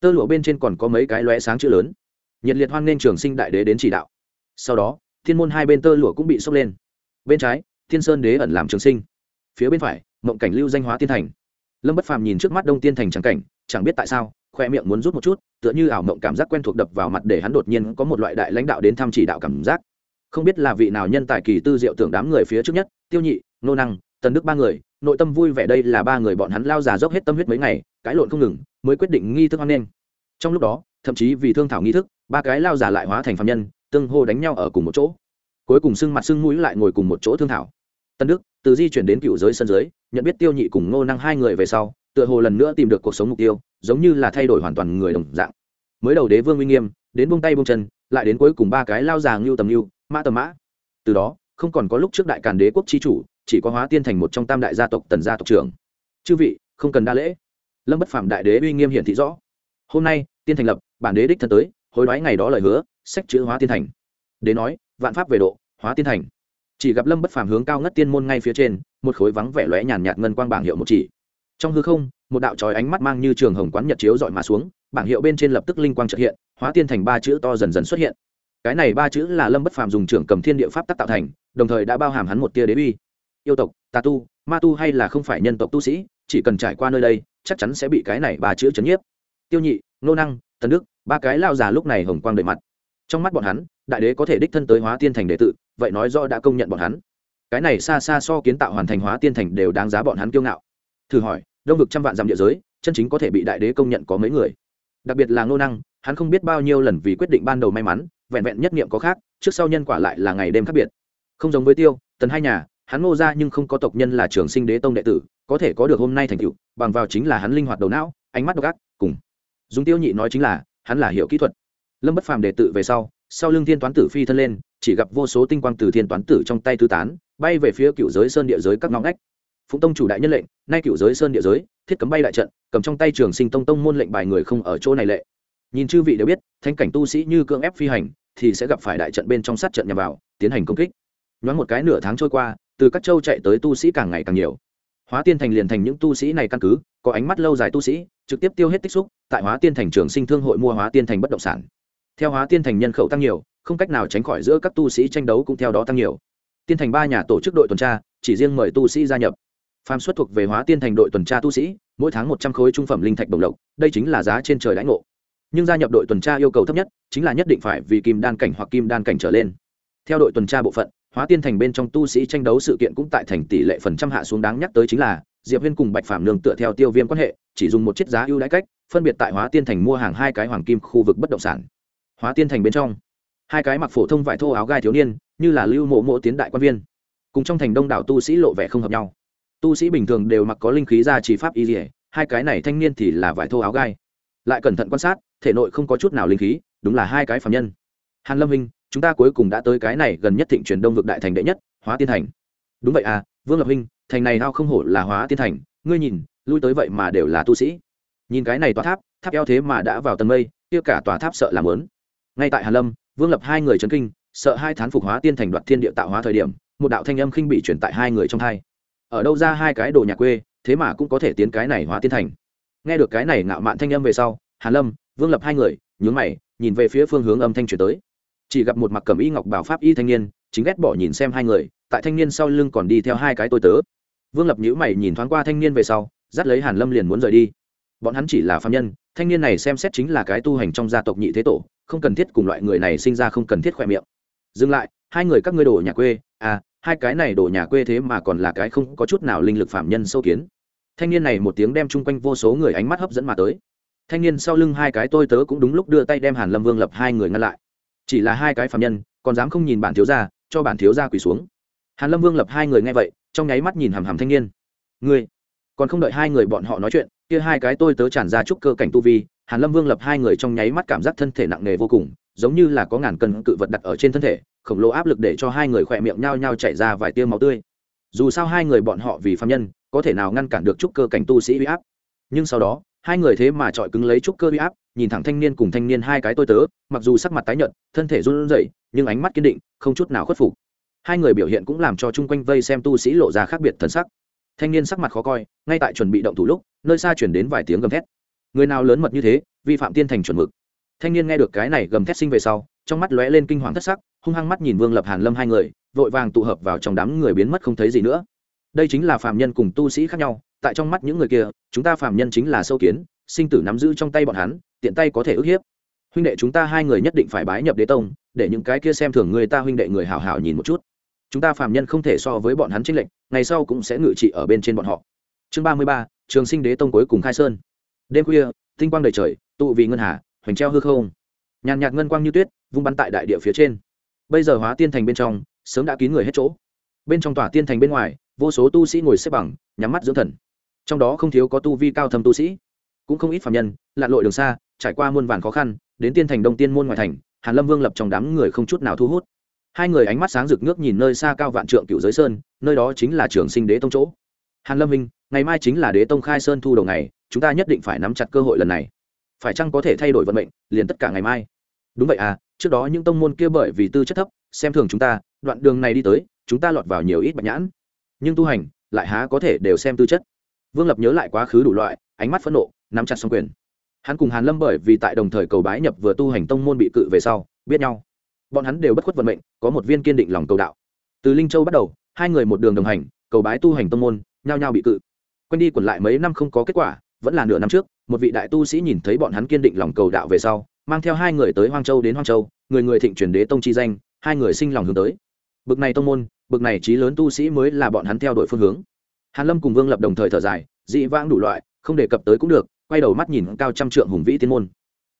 Tơ lụa bên trên còn có mấy cái lóe sáng chữ lớn. Nhiệt liệt hoan nghênh trường sinh đại đế đến chỉ đạo. Sau đó, thiên môn hai bên tơ lụa cũng bị sốc lên. Bên trái, thiên sơn đế ẩn làm trường sinh. Phía bên phải, mộng cảnh lưu danh hóa tiên thành. Lâm bất phàm nhìn trước mắt đông tiên thành trắng cảnh, chẳng biết tại sao, khoe miệng muốn rút một chút, tựa như ảo mộng cảm giác quen thuộc đập vào mặt để hắn đột nhiên có một loại đại lãnh đạo đến thăm chỉ đạo cảm giác. Không biết là vị nào nhân tài kỳ tư diệu tưởng đám người phía trước nhất, tiêu nhị, nô năng tần đức ba người, nội tâm vui vẻ đây là ba người bọn hắn lao già dốc hết tâm huyết mấy ngày, cãi lộn không ngừng, mới quyết định nghi thức hoan nghênh. Trong lúc đó, thậm chí vì thương thảo nghi thức, ba cái lao già lại hóa thành phạm nhân, tương hô đánh nhau ở cùng một chỗ. Cuối cùng sưng mặt sưng mũi lại ngồi cùng một chỗ thương thảo. Tân đức, từ di chuyển đến cựu giới sân giới nhận biết tiêu nhị cùng ngô năng hai người về sau, tựa hồ lần nữa tìm được cuộc sống mục tiêu, giống như là thay đổi hoàn toàn người đồng dạng. Mới đầu đế vương uy nghiêm, đến buông tay buông chân, lại đến cuối cùng ba cái lao già ngưu tầm ngưu, mã tầm mã. Từ đó, không còn có lúc trước đại càn đế quốc chi chủ chỉ có hóa tiên thành một trong tam đại gia tộc tần gia tộc trưởng. Chư vị, không cần đa lễ. Lâm bất phạm đại đế uy nghiêm hiển thị rõ. Hôm nay, tiên thành lập, bản đế đích thân tới, hối đoái ngày đó lời hứa, sách chữ hóa tiên thành. Đế nói, vạn pháp về độ, hóa tiên thành. Chỉ gặp lâm bất phàm hướng cao ngất tiên môn ngay phía trên, một khối vắng vẻ lóe nhàn nhạt ngân quang bảng hiệu một chỉ. Trong hư không, một đạo trói ánh mắt mang như trường hồng quán nhật chiếu dọi mà xuống, bảng hiệu bên trên lập tức linh quang trợ hiện, hóa tiên thành ba chữ to dần dần xuất hiện. Cái này ba chữ là lâm bất phàm dùng trưởng cầm thiên địa pháp tác tạo thành, đồng thời đã bao hàm hắn một tia đế uy yêu tộc, tà tu, ma tu hay là không phải nhân tộc tu sĩ, chỉ cần trải qua nơi đây, chắc chắn sẽ bị cái này ba chữ chấn nhiếp. Tiêu nhị, nô năng, tần đức, ba cái lao già lúc này hồng quang đầy mặt. Trong mắt bọn hắn, đại đế có thể đích thân tới hóa tiên thành đệ tự vậy nói do đã công nhận bọn hắn. Cái này xa xa so kiến tạo hoàn thành hóa tiên thành đều đáng giá bọn hắn kiêu ngạo. Thử hỏi, đông vực trăm vạn dặm địa giới, chân chính có thể bị đại đế công nhận có mấy người? Đặc biệt là ngô năng, hắn không biết bao nhiêu lần vì quyết định ban đầu may mắn, vẹn vẹn nhất nghiệm có khác, trước sau nhân quả lại là ngày đêm khác biệt. Không giống với tiêu, tần hai nhà hắn ngô ra nhưng không có tộc nhân là trường sinh đế tông đệ tử, có thể có được hôm nay thành tựu, bằng vào chính là hắn linh hoạt đầu não, ánh mắt độc ác, cùng dùng tiêu nhị nói chính là, hắn là hiểu kỹ thuật. Lâm bất phàm đệ tử về sau sau lưng thiên toán tử phi thân lên, chỉ gặp vô số tinh quang từ thiên toán tử trong tay tứ tán, bay về phía cựu giới sơn địa giới các ngõ ngách. Phụng tông chủ đại nhân lệnh, nay cựu giới sơn địa giới, thiết cấm bay đại trận, cầm trong tay trường sinh tông tông môn lệnh bài người không ở chỗ này lệ. Nhìn chư vị đều biết thanh cảnh tu sĩ như cưỡng ép phi hành, thì sẽ gặp phải đại trận bên trong sát trận nhằm vào, tiến hành công kích. Nhoáng một cái nửa tháng trôi qua từ các châu chạy tới tu sĩ càng ngày càng nhiều. Hóa tiên thành liền thành những tu sĩ này căn cứ, có ánh mắt lâu dài tu sĩ, trực tiếp tiêu hết tích xúc, tại hóa tiên thành trường sinh thương hội mua hóa tiên thành bất động sản. Theo hóa tiên thành nhân khẩu tăng nhiều, không cách nào tránh khỏi giữa các tu sĩ tranh đấu cũng theo đó tăng nhiều. Tiên thành ba nhà tổ chức đội tuần tra, chỉ riêng mời tu sĩ gia nhập. Phàm xuất thuộc về hóa tiên thành đội tuần tra tu sĩ, mỗi tháng một trăm khối trung phẩm linh thạch đồng lộc, đây chính là giá trên trời đãi ngộ. Nhưng gia nhập đội tuần tra yêu cầu thấp nhất, chính là nhất định phải vì kim đan cảnh hoặc kim đan cảnh trở lên. Theo đội tuần tra bộ phận hóa tiên thành bên trong tu sĩ tranh đấu sự kiện cũng tại thành tỷ lệ phần trăm hạ xuống đáng nhắc tới chính là, diệp huyên cùng bạch phạm nương tựa theo tiêu viêm quan hệ, chỉ dùng một chiếc giá ưu đãi cách, phân biệt tại hóa tiên thành mua hàng hai cái hoàng kim khu vực bất động sản. Hóa tiên thành bên trong, hai cái mặc phổ thông vải thô áo gai thiếu niên, như là lưu mộ mộ tiến đại quan viên. Cùng trong thành đông đảo tu sĩ lộ vẻ không hợp nhau. Tu sĩ bình thường đều mặc có linh khí ra chỉ pháp y dỉa hai cái này thanh niên thì là vải thô áo gai. Lại cẩn thận quan sát, thể nội không có chút nào linh khí, đúng là hai cái phạm nhân. Hàn lâm minh chúng ta cuối cùng đã tới cái này gần nhất thịnh truyền đông vực đại thành đệ nhất, hóa tiên thành. Đúng vậy à vương lập huynh, thành này hao không hổ là hóa tiên thành, ngươi nhìn, lui tới vậy mà đều là tu sĩ. Nhìn cái này tòa tháp tháp eo thế mà đã vào tầng mây, kia cả tòa tháp sợ làm lớn. Ngay tại hà lâm, vương lập hai người chấn kinh, sợ hai thán phục hóa tiên thành đoạt thiên địa tạo hóa thời điểm, một đạo thanh âm khinh bị truyền tại hai người trong thai ở đâu ra hai cái đồ nhà quê, thế mà cũng có thể tiến cái này hóa tiên thành. Nghe được cái này ngạo mạn thanh âm về sau hàn lâm, vương lập hai người, nhướng mày, nhìn về phía phương hướng âm thanh truyền tới chỉ gặp một mặc cẩm y ngọc bảo pháp y thanh niên, chính ghét bỏ nhìn xem hai người, tại thanh niên sau lưng còn đi theo hai cái tôi tớ. Vương lập nhữ mày nhìn thoáng qua thanh niên về sau, dắt lấy hàn lâm liền muốn rời đi. Bọn hắn chỉ là phạm nhân, thanh niên này xem xét chính là cái tu hành trong gia tộc nhị thế tổ, không cần thiết cùng loại người này sinh ra không cần thiết khỏe miệng. Dừng lại, hai người các ngươi đổ nhà quê à hai cái này đổ nhà quê thế mà còn là cái không có chút nào linh lực phạm nhân sâu kiến. Thanh niên này một tiếng đem chung quanh vô số người ánh mắt hấp dẫn mà tới. Thanh niên sau lưng hai cái tôi tớ cũng đúng lúc đưa tay đem hàn lâm vương lập hai người ngăn lại chỉ là hai cái phạm nhân, còn dám không nhìn bản thiếu gia, cho bản thiếu gia quỳ xuống. Hàn lâm vương lập hai người nghe vậy, trong nháy mắt nhìn hàm hàm thanh niên. Ngươi, còn không đợi hai người bọn họ nói chuyện, kia hai cái tôi tớ tràn ra chút cơ cảnh tu vi. Hàn lâm vương lập hai người trong nháy mắt cảm giác thân thể nặng nề vô cùng, giống như là có ngàn cân cự vật đặt ở trên thân thể, khổng lồ áp lực để cho hai người khỏe miệng nhao nhao chảy ra vài tia máu tươi. Dù sao hai người bọn họ vì phạm nhân, có thể nào ngăn cản được chút cơ cảnh tu sĩ uy áp. Nhưng sau đó hai người thế mà trọi cứng lấy chút cơ uy áp, nhìn thẳng thanh niên cùng thanh niên hai cái tôi tớ, mặc dù sắc mặt tái nhợt, thân thể run rẩy, nhưng ánh mắt kiên định, không chút nào khuất phục. Hai người biểu hiện cũng làm cho chung quanh vây xem tu sĩ lộ ra khác biệt thần sắc. Thanh niên sắc mặt khó coi, ngay tại chuẩn bị động thủ lúc, nơi xa chuyển đến vài tiếng gầm thét. Người nào lớn mật như thế, vi phạm tiên thành chuẩn mực. Thanh niên nghe được cái này gầm thét sinh về sau, trong mắt lóe lên kinh hoàng thất sắc, hung hăng mắt nhìn vương lập hàn lâm hai người, vội vàng tụ hợp vào trong đám người biến mất không thấy gì nữa. Đây chính là phạm nhân cùng tu sĩ khác nhau tại trong mắt những người kia, chúng ta phạm nhân chính là sâu kiến, sinh tử nắm giữ trong tay bọn hắn, tiện tay có thể ức hiếp. Huynh đệ chúng ta hai người nhất định phải bái nhập đế tông, để những cái kia xem thường người ta huynh đệ người hảo hảo nhìn một chút. Chúng ta phạm nhân không thể so với bọn hắn trinh lệnh ngày sau cũng sẽ ngự trị ở bên trên bọn họ. Chương ba mươi ba, trường sinh đế tông cuối cùng khai sơn. Đêm khuya, tinh quang đầy trời, tụ vì ngân hà, hoành treo hư không. Nhàn nhạt ngân quang như tuyết, vung bắn tại đại địa phía trên. Bây giờ hóa tiên thành bên trong, sớm đã kín người hết chỗ. Bên trong tòa tiên thành bên ngoài, vô số tu sĩ ngồi xếp bằng, nhắm mắt dưỡng thần trong đó không thiếu có tu vi cao thâm tu sĩ. Cũng không ít phạm nhân, lặn lội đường xa, trải qua muôn vàn khó khăn, đến tiên thành đông tiên môn ngoại thành, hàn lâm vương lập trong đám người không chút nào thu hút. Hai người ánh mắt sáng rực nước nhìn nơi xa cao vạn trượng cựu giới sơn, nơi đó chính là trường sinh đế tông chỗ. Hàn lâm minh, ngày mai chính là đế tông khai sơn thu đầu ngày, chúng ta nhất định phải nắm chặt cơ hội lần này. Phải chăng có thể thay đổi vận mệnh, liền tất cả ngày mai? Đúng vậy à trước đó những tông môn kia bởi vì tư chất thấp, xem thường chúng ta, đoạn đường này đi tới, chúng ta lọt vào nhiều ít bạch nhãn. Nhưng tu hành, lại há có thể đều xem tư chất vương lập nhớ lại quá khứ đủ loại, ánh mắt phẫn nộ, nắm chặt xong quyền. Hắn cùng hàn lâm bởi vì tại đồng thời cầu bái nhập vừa tu hành tông môn bị cự về sau, biết nhau. Bọn hắn đều bất khuất vận mệnh, có một viên kiên định lòng cầu đạo. Từ linh châu bắt đầu, hai người một đường đồng hành, cầu bái tu hành tông môn, nhao nhao bị cự. Quanh đi quẩn lại mấy năm không có kết quả, vẫn là nửa năm trước, một vị đại tu sĩ nhìn thấy bọn hắn kiên định lòng cầu đạo về sau, mang theo hai người tới hoang châu đến hoang châu, người người thịnh truyền đế tông chi danh, hai người sinh lòng hướng tới. Bực này tông môn, bực này trí lớn tu sĩ mới là bọn hắn theo đuổi phương hướng hàn lâm cùng vương lập đồng thời thở dài, dị vãng đủ loại, không đề cập tới cũng được, quay đầu mắt nhìn cao trăm trượng hùng vĩ tiên môn.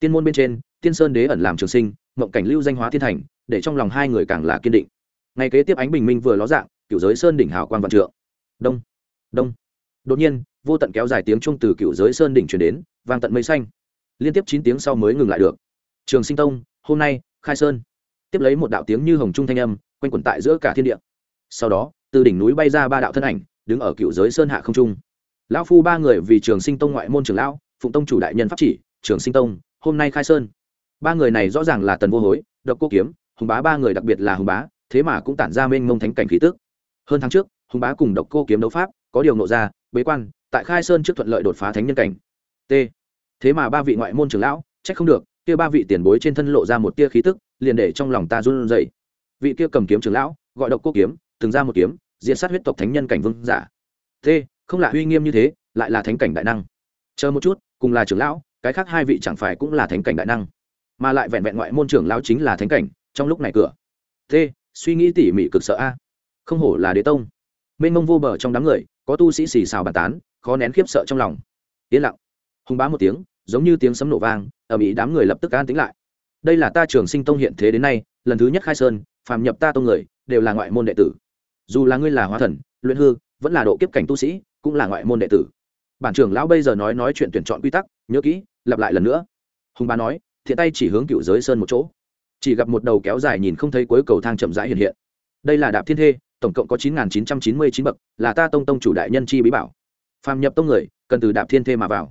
Tiên môn bên trên, tiên sơn đế ẩn làm trường sinh, mộng cảnh lưu danh hóa thiên thành, để trong lòng hai người càng là kiên định. Ngày kế tiếp ánh bình minh vừa ló dạng, cựu giới sơn đỉnh hào quan vạn trượng. Đông đông. Đột nhiên, vô tận kéo dài tiếng trung từ cựu giới sơn đỉnh chuyển đến, vang tận mây xanh. Liên tiếp chín tiếng sau mới ngừng lại được. Trường sinh tông, hôm nay, khai sơn. Tiếp lấy một đạo tiếng như hồng trung thanh âm, quanh quẩn tại giữa cả thiên địa. Sau đó, từ đỉnh núi bay ra ba đạo thân ảnh đứng ở cựu giới sơn hạ không trung. Lão phu ba người vì trường sinh tông ngoại môn trường lão, phụng tông chủ đại nhân pháp chỉ, trường sinh tông, hôm nay khai sơn. Ba người này rõ ràng là tần vô hối, độc cô kiếm, hùng bá ba người đặc biệt là hùng bá, thế mà cũng tản ra mênh mông thánh cảnh khí tức. Hơn tháng trước, hùng bá cùng độc cô kiếm đấu pháp, có điều nộ ra, bế quan, tại khai sơn trước thuận lợi đột phá thánh nhân cảnh. T. Thế mà ba vị ngoại môn trưởng lão, trách không được, kia ba vị tiền bối trên thân lộ ra một tia khí tức, liền để trong lòng ta run rẩy. Vị kia cầm kiếm trưởng lão, gọi độc cô kiếm, từng ra một kiếm diện sát huyết tộc thánh nhân cảnh vương giả. T, không là uy nghiêm như thế, lại là thánh cảnh đại năng. Chờ một chút, cùng là trưởng lão, cái khác hai vị chẳng phải cũng là thánh cảnh đại năng. Mà lại vẹn vẹn ngoại môn trưởng lão chính là thánh cảnh, trong lúc này cửa. T, suy nghĩ tỉ mỉ cực sợ a. Không hổ là đế tông. Mênh mông vô bờ trong đám người, có tu sĩ xì xào bàn tán, khó nén khiếp sợ trong lòng. Yên lặng. Hùng bá một tiếng, giống như tiếng sấm nổ vang, ở mỹ đám người lập tức an tính lại. Đây là ta trường sinh tông hiện thế đến nay, lần thứ nhất khai sơn, phàm nhập ta tông người, đều là ngoại môn đệ tử dù là ngươi là hóa thần, luyện hư, vẫn là độ kiếp cảnh tu sĩ, cũng là ngoại môn đệ tử. Bản trưởng lão bây giờ nói nói chuyện tuyển chọn quy tắc, nhớ kỹ, lặp lại lần nữa. Hùng bá nói, thiện tay chỉ hướng cựu giới sơn một chỗ. Chỉ gặp một đầu kéo dài nhìn không thấy cuối cầu thang chậm rãi hiện hiện. Đây là đạp thiên thê, tổng cộng có chín nghìn chín trăm chín mươi chín bậc, là ta tông tông chủ đại nhân chi bí bảo. Phàm nhập tông người, cần từ đạp thiên thê mà vào.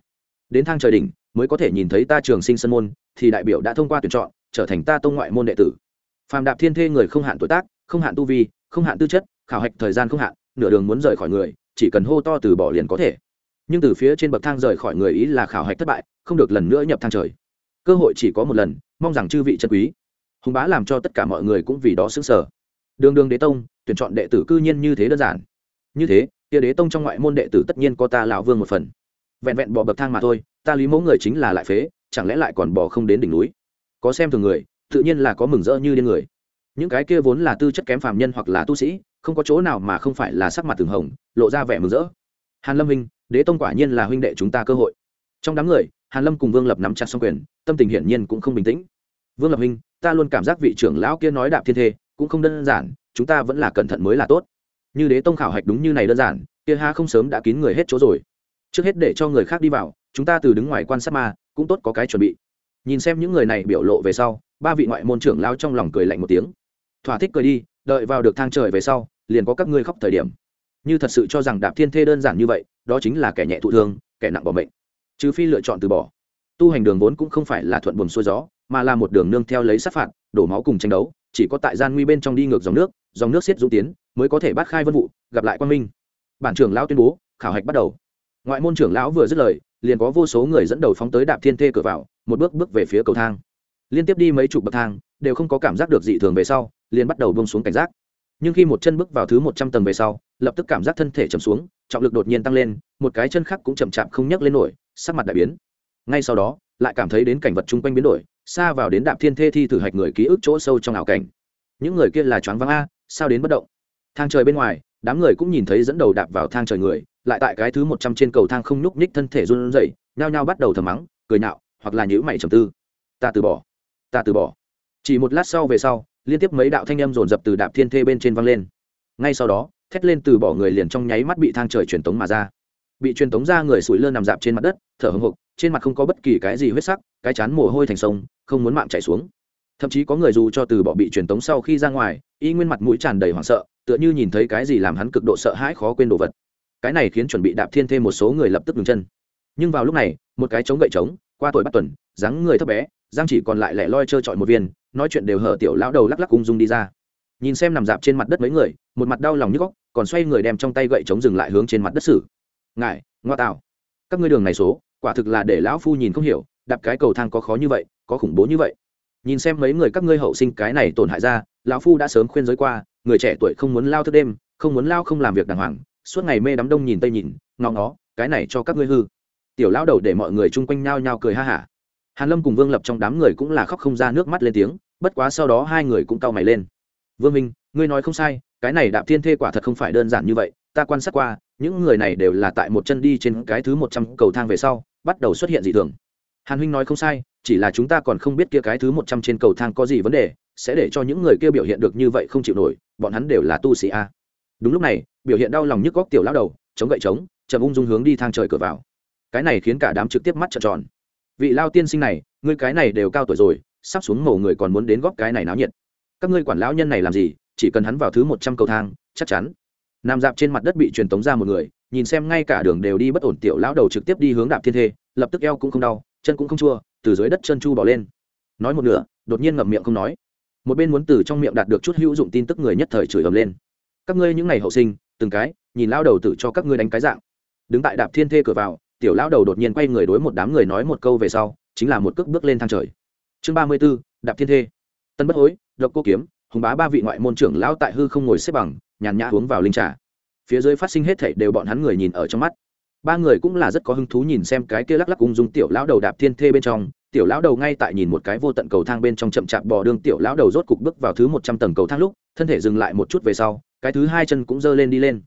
Đến thang trời đỉnh, mới có thể nhìn thấy ta trường sinh sân môn, thì đại biểu đã thông qua tuyển chọn, trở thành ta tông ngoại môn đệ tử. Phàm đạp thiên thê người không hạn tuổi tác, không hạn tu vi, không hạn tư chất khảo hạch thời gian không hạn, nửa đường muốn rời khỏi người, chỉ cần hô to từ bỏ liền có thể. Nhưng từ phía trên bậc thang rời khỏi người ý là khảo hạch thất bại, không được lần nữa nhập thang trời. Cơ hội chỉ có một lần, mong rằng chư vị chân quý. Hùng bá làm cho tất cả mọi người cũng vì đó xứng sở đường đường đế tông, tuyển chọn đệ tử cư nhiên như thế đơn giản. Như thế tia đế tông trong ngoại môn đệ tử tất nhiên có ta lão vương một phần. Vẹn vẹn bỏ bậc thang mà thôi, ta lý mẫu người chính là lại phế, chẳng lẽ lại còn bỏ không đến đỉnh núi? Có xem thường người, tự nhiên là có mừng rỡ như điên người. Những cái kia vốn là tư chất kém phàm nhân hoặc là tu sĩ không có chỗ nào mà không phải là sắc mặt từng hồng, lộ ra vẻ mừng rỡ. Hàn lâm huynh, đế tông quả nhiên là huynh đệ chúng ta cơ hội. Trong đám người, hàn lâm cùng vương lập nắm chặt xong quyền, tâm tình hiển nhiên cũng không bình tĩnh. Vương lập huynh, ta luôn cảm giác vị trưởng lão kia nói đạp thiên thê, cũng không đơn giản, chúng ta vẫn là cẩn thận mới là tốt. Như đế tông khảo hạch đúng như này đơn giản, kia ha không sớm đã kín người hết chỗ rồi. Trước hết để cho người khác đi vào, chúng ta từ đứng ngoài quan sát mà cũng tốt có cái chuẩn bị. Nhìn xem những người này biểu lộ về sau, ba vị ngoại môn trưởng lao trong lòng cười lạnh một tiếng. Thỏa thích cười đi, đợi vào được thang trời về sau liền có các ngươi khóc thời điểm. Như thật sự cho rằng đạp thiên thê đơn giản như vậy, đó chính là kẻ nhẹ thụ thương, kẻ nặng bỏ mệnh. Trừ phi lựa chọn từ bỏ. Tu hành đường vốn cũng không phải là thuận buồm xuôi gió, mà là một đường nương theo lấy sát phạt, đổ máu cùng tranh đấu, chỉ có tại gian nguy bên trong đi ngược dòng nước dòng nước xiết dũng tiến, mới có thể bắt khai vân vụ, gặp lại quan minh. Bản trưởng lão tuyên bố, khảo hạch bắt đầu. Ngoại môn trưởng lão vừa dứt lời, liền có vô số người dẫn đầu phóng tới đạp thiên thê cửa vào, một bước bước về phía cầu thang. Liên tiếp đi mấy chục bậc thang, đều không có cảm giác được dị thường về sau, liền bắt đầu bông xuống cảnh giác nhưng khi một chân bước vào thứ một trăm tầng về sau, lập tức cảm giác thân thể chầm xuống, trọng lực đột nhiên tăng lên, một cái chân khác cũng chậm chạp không nhấc lên nổi, sắc mặt đại biến. Ngay sau đó, lại cảm thấy đến cảnh vật chung quanh biến đổi, xa vào đến đạp thiên thê thi thử hạch người ký ức chỗ sâu trong ảo cảnh. Những người kia là choáng váng a, sao đến bất động? Thang trời bên ngoài, đám người cũng nhìn thấy dẫn đầu đạp vào thang trời người, lại tại cái thứ một trăm trên cầu thang không nhúc nhích thân thể run rẩy, nhao nhao bắt đầu thầm mắng, cười nạo hoặc là nhữ mày trầm tư. Ta từ bỏ. Ta từ bỏ. Chỉ một lát sau về sau liên tiếp mấy đạo thanh âm dồn dập từ đạp thiên thê bên trên văng lên. Ngay sau đó, thét lên từ bỏ người liền trong nháy mắt bị thang trời truyền tống mà ra. Bị truyền tống ra người sủi lơ nằm dạp trên mặt đất, thở hồng hộc, trên mặt không có bất kỳ cái gì huyết sắc, cái chán mồ hôi thành sông, không muốn mạng chảy xuống. Thậm chí có người dù cho từ bỏ bị truyền tống sau khi ra ngoài, y nguyên mặt mũi tràn đầy hoảng sợ, tựa như nhìn thấy cái gì làm hắn cực độ sợ hãi khó quên đồ vật. Cái này khiến chuẩn bị đạp thiên thêm một số người lập tức ngừng chân. Nhưng vào lúc này, một cái chống gậy trống, qua tuổi bắt tuần, dáng người thấp bé, giang chỉ còn lại lẻ loi trơ trọi một viên nói chuyện đều hở tiểu lão đầu lắc lắc ung dung đi ra. Nhìn xem nằm dạp trên mặt đất mấy người, một mặt đau lòng như góc, còn xoay người đem trong tay gậy chống dừng lại hướng trên mặt đất sử ngài, ngoa tạo các ngươi đường này số, quả thực là để lão phu nhìn không hiểu, đạp cái cầu thang có khó như vậy, có khủng bố như vậy. Nhìn xem mấy người các ngươi hậu sinh cái này tổn hại ra, lão phu đã sớm khuyên giới qua, người trẻ tuổi không muốn lao thức đêm, không muốn lao không làm việc đàng hoàng, suốt ngày mê đắm đông nhìn tây nhìn, ngó ngó, cái này cho các ngươi hư. Tiểu lão đầu để mọi người chung quanh nhao nhao cười ha hả hàn lâm cùng vương lập trong đám người cũng là khóc không ra nước mắt lên tiếng, bất quá sau đó hai người cũng cau mày lên. Vương minh, ngươi nói không sai, cái này đạp thiên thê quả thật không phải đơn giản như vậy, ta quan sát qua, những người này đều là tại một chân đi trên cái thứ một trăm cầu thang về sau, bắt đầu xuất hiện dị thường. Hàn huynh nói không sai, chỉ là chúng ta còn không biết kia cái thứ một trăm trên cầu thang có gì vấn đề, sẽ để cho những người kia biểu hiện được như vậy không chịu nổi, bọn hắn đều là tu sĩ a. Đúng lúc này, biểu hiện đau lòng nhức góc tiểu lao đầu, chống gậy chống chậm ung dung hướng đi thang trời cửa vào. Cái này khiến cả đám trực tiếp mắt trợn tròn vị lao tiên sinh này, ngươi cái này đều cao tuổi rồi, sắp xuống mổ người còn muốn đến góp cái này náo nhiệt. Các ngươi quản lão nhân này làm gì, chỉ cần hắn vào thứ một trăm cầu thang, chắc chắn. Nằm dạp trên mặt đất bị truyền tống ra một người, nhìn xem ngay cả đường đều đi bất ổn tiểu lão đầu trực tiếp đi hướng đạp thiên thê, lập tức eo cũng không đau, chân cũng không chua, từ dưới đất chân chu bỏ lên. Nói một nửa, đột nhiên ngậm miệng không nói. Một bên muốn từ trong miệng đạt được chút hữu dụng tin tức người nhất thời chửi ầm lên. Các ngươi những ngày hậu sinh, từng cái, nhìn lao đầu tự cho các ngươi đánh cái dạng. Đứng tại đạp thiên thê cửa vào tiểu lão đầu đột nhiên quay người đối một đám người nói một câu về sau, chính là một cước bước lên thang trời. Chương ba mươi b ố đạp thiên thê. Tân bất hối, độc cô kiếm, hùng bá ba vị ngoại môn trưởng lão tại hư không ngồi xếp bằng, nhàn nhã uống vào linh trà. Phía dưới phát sinh hết thảy đều bọn hắn người nhìn ở trong mắt. Ba người cũng là rất có hứng thú nhìn xem cái kia lắc lắc ung dung tiểu lão đầu đạp thiên thê bên trong. Tiểu lão đầu ngay tại nhìn một cái vô tận cầu thang bên trong chậm chạp bò đương tiểu lão đầu rốt cục bước vào thứ một trăm tầng cầu thang lúc, thân thể dừng lại một chút về sau, cái thứ hai chân cũng giơ lên đi lên.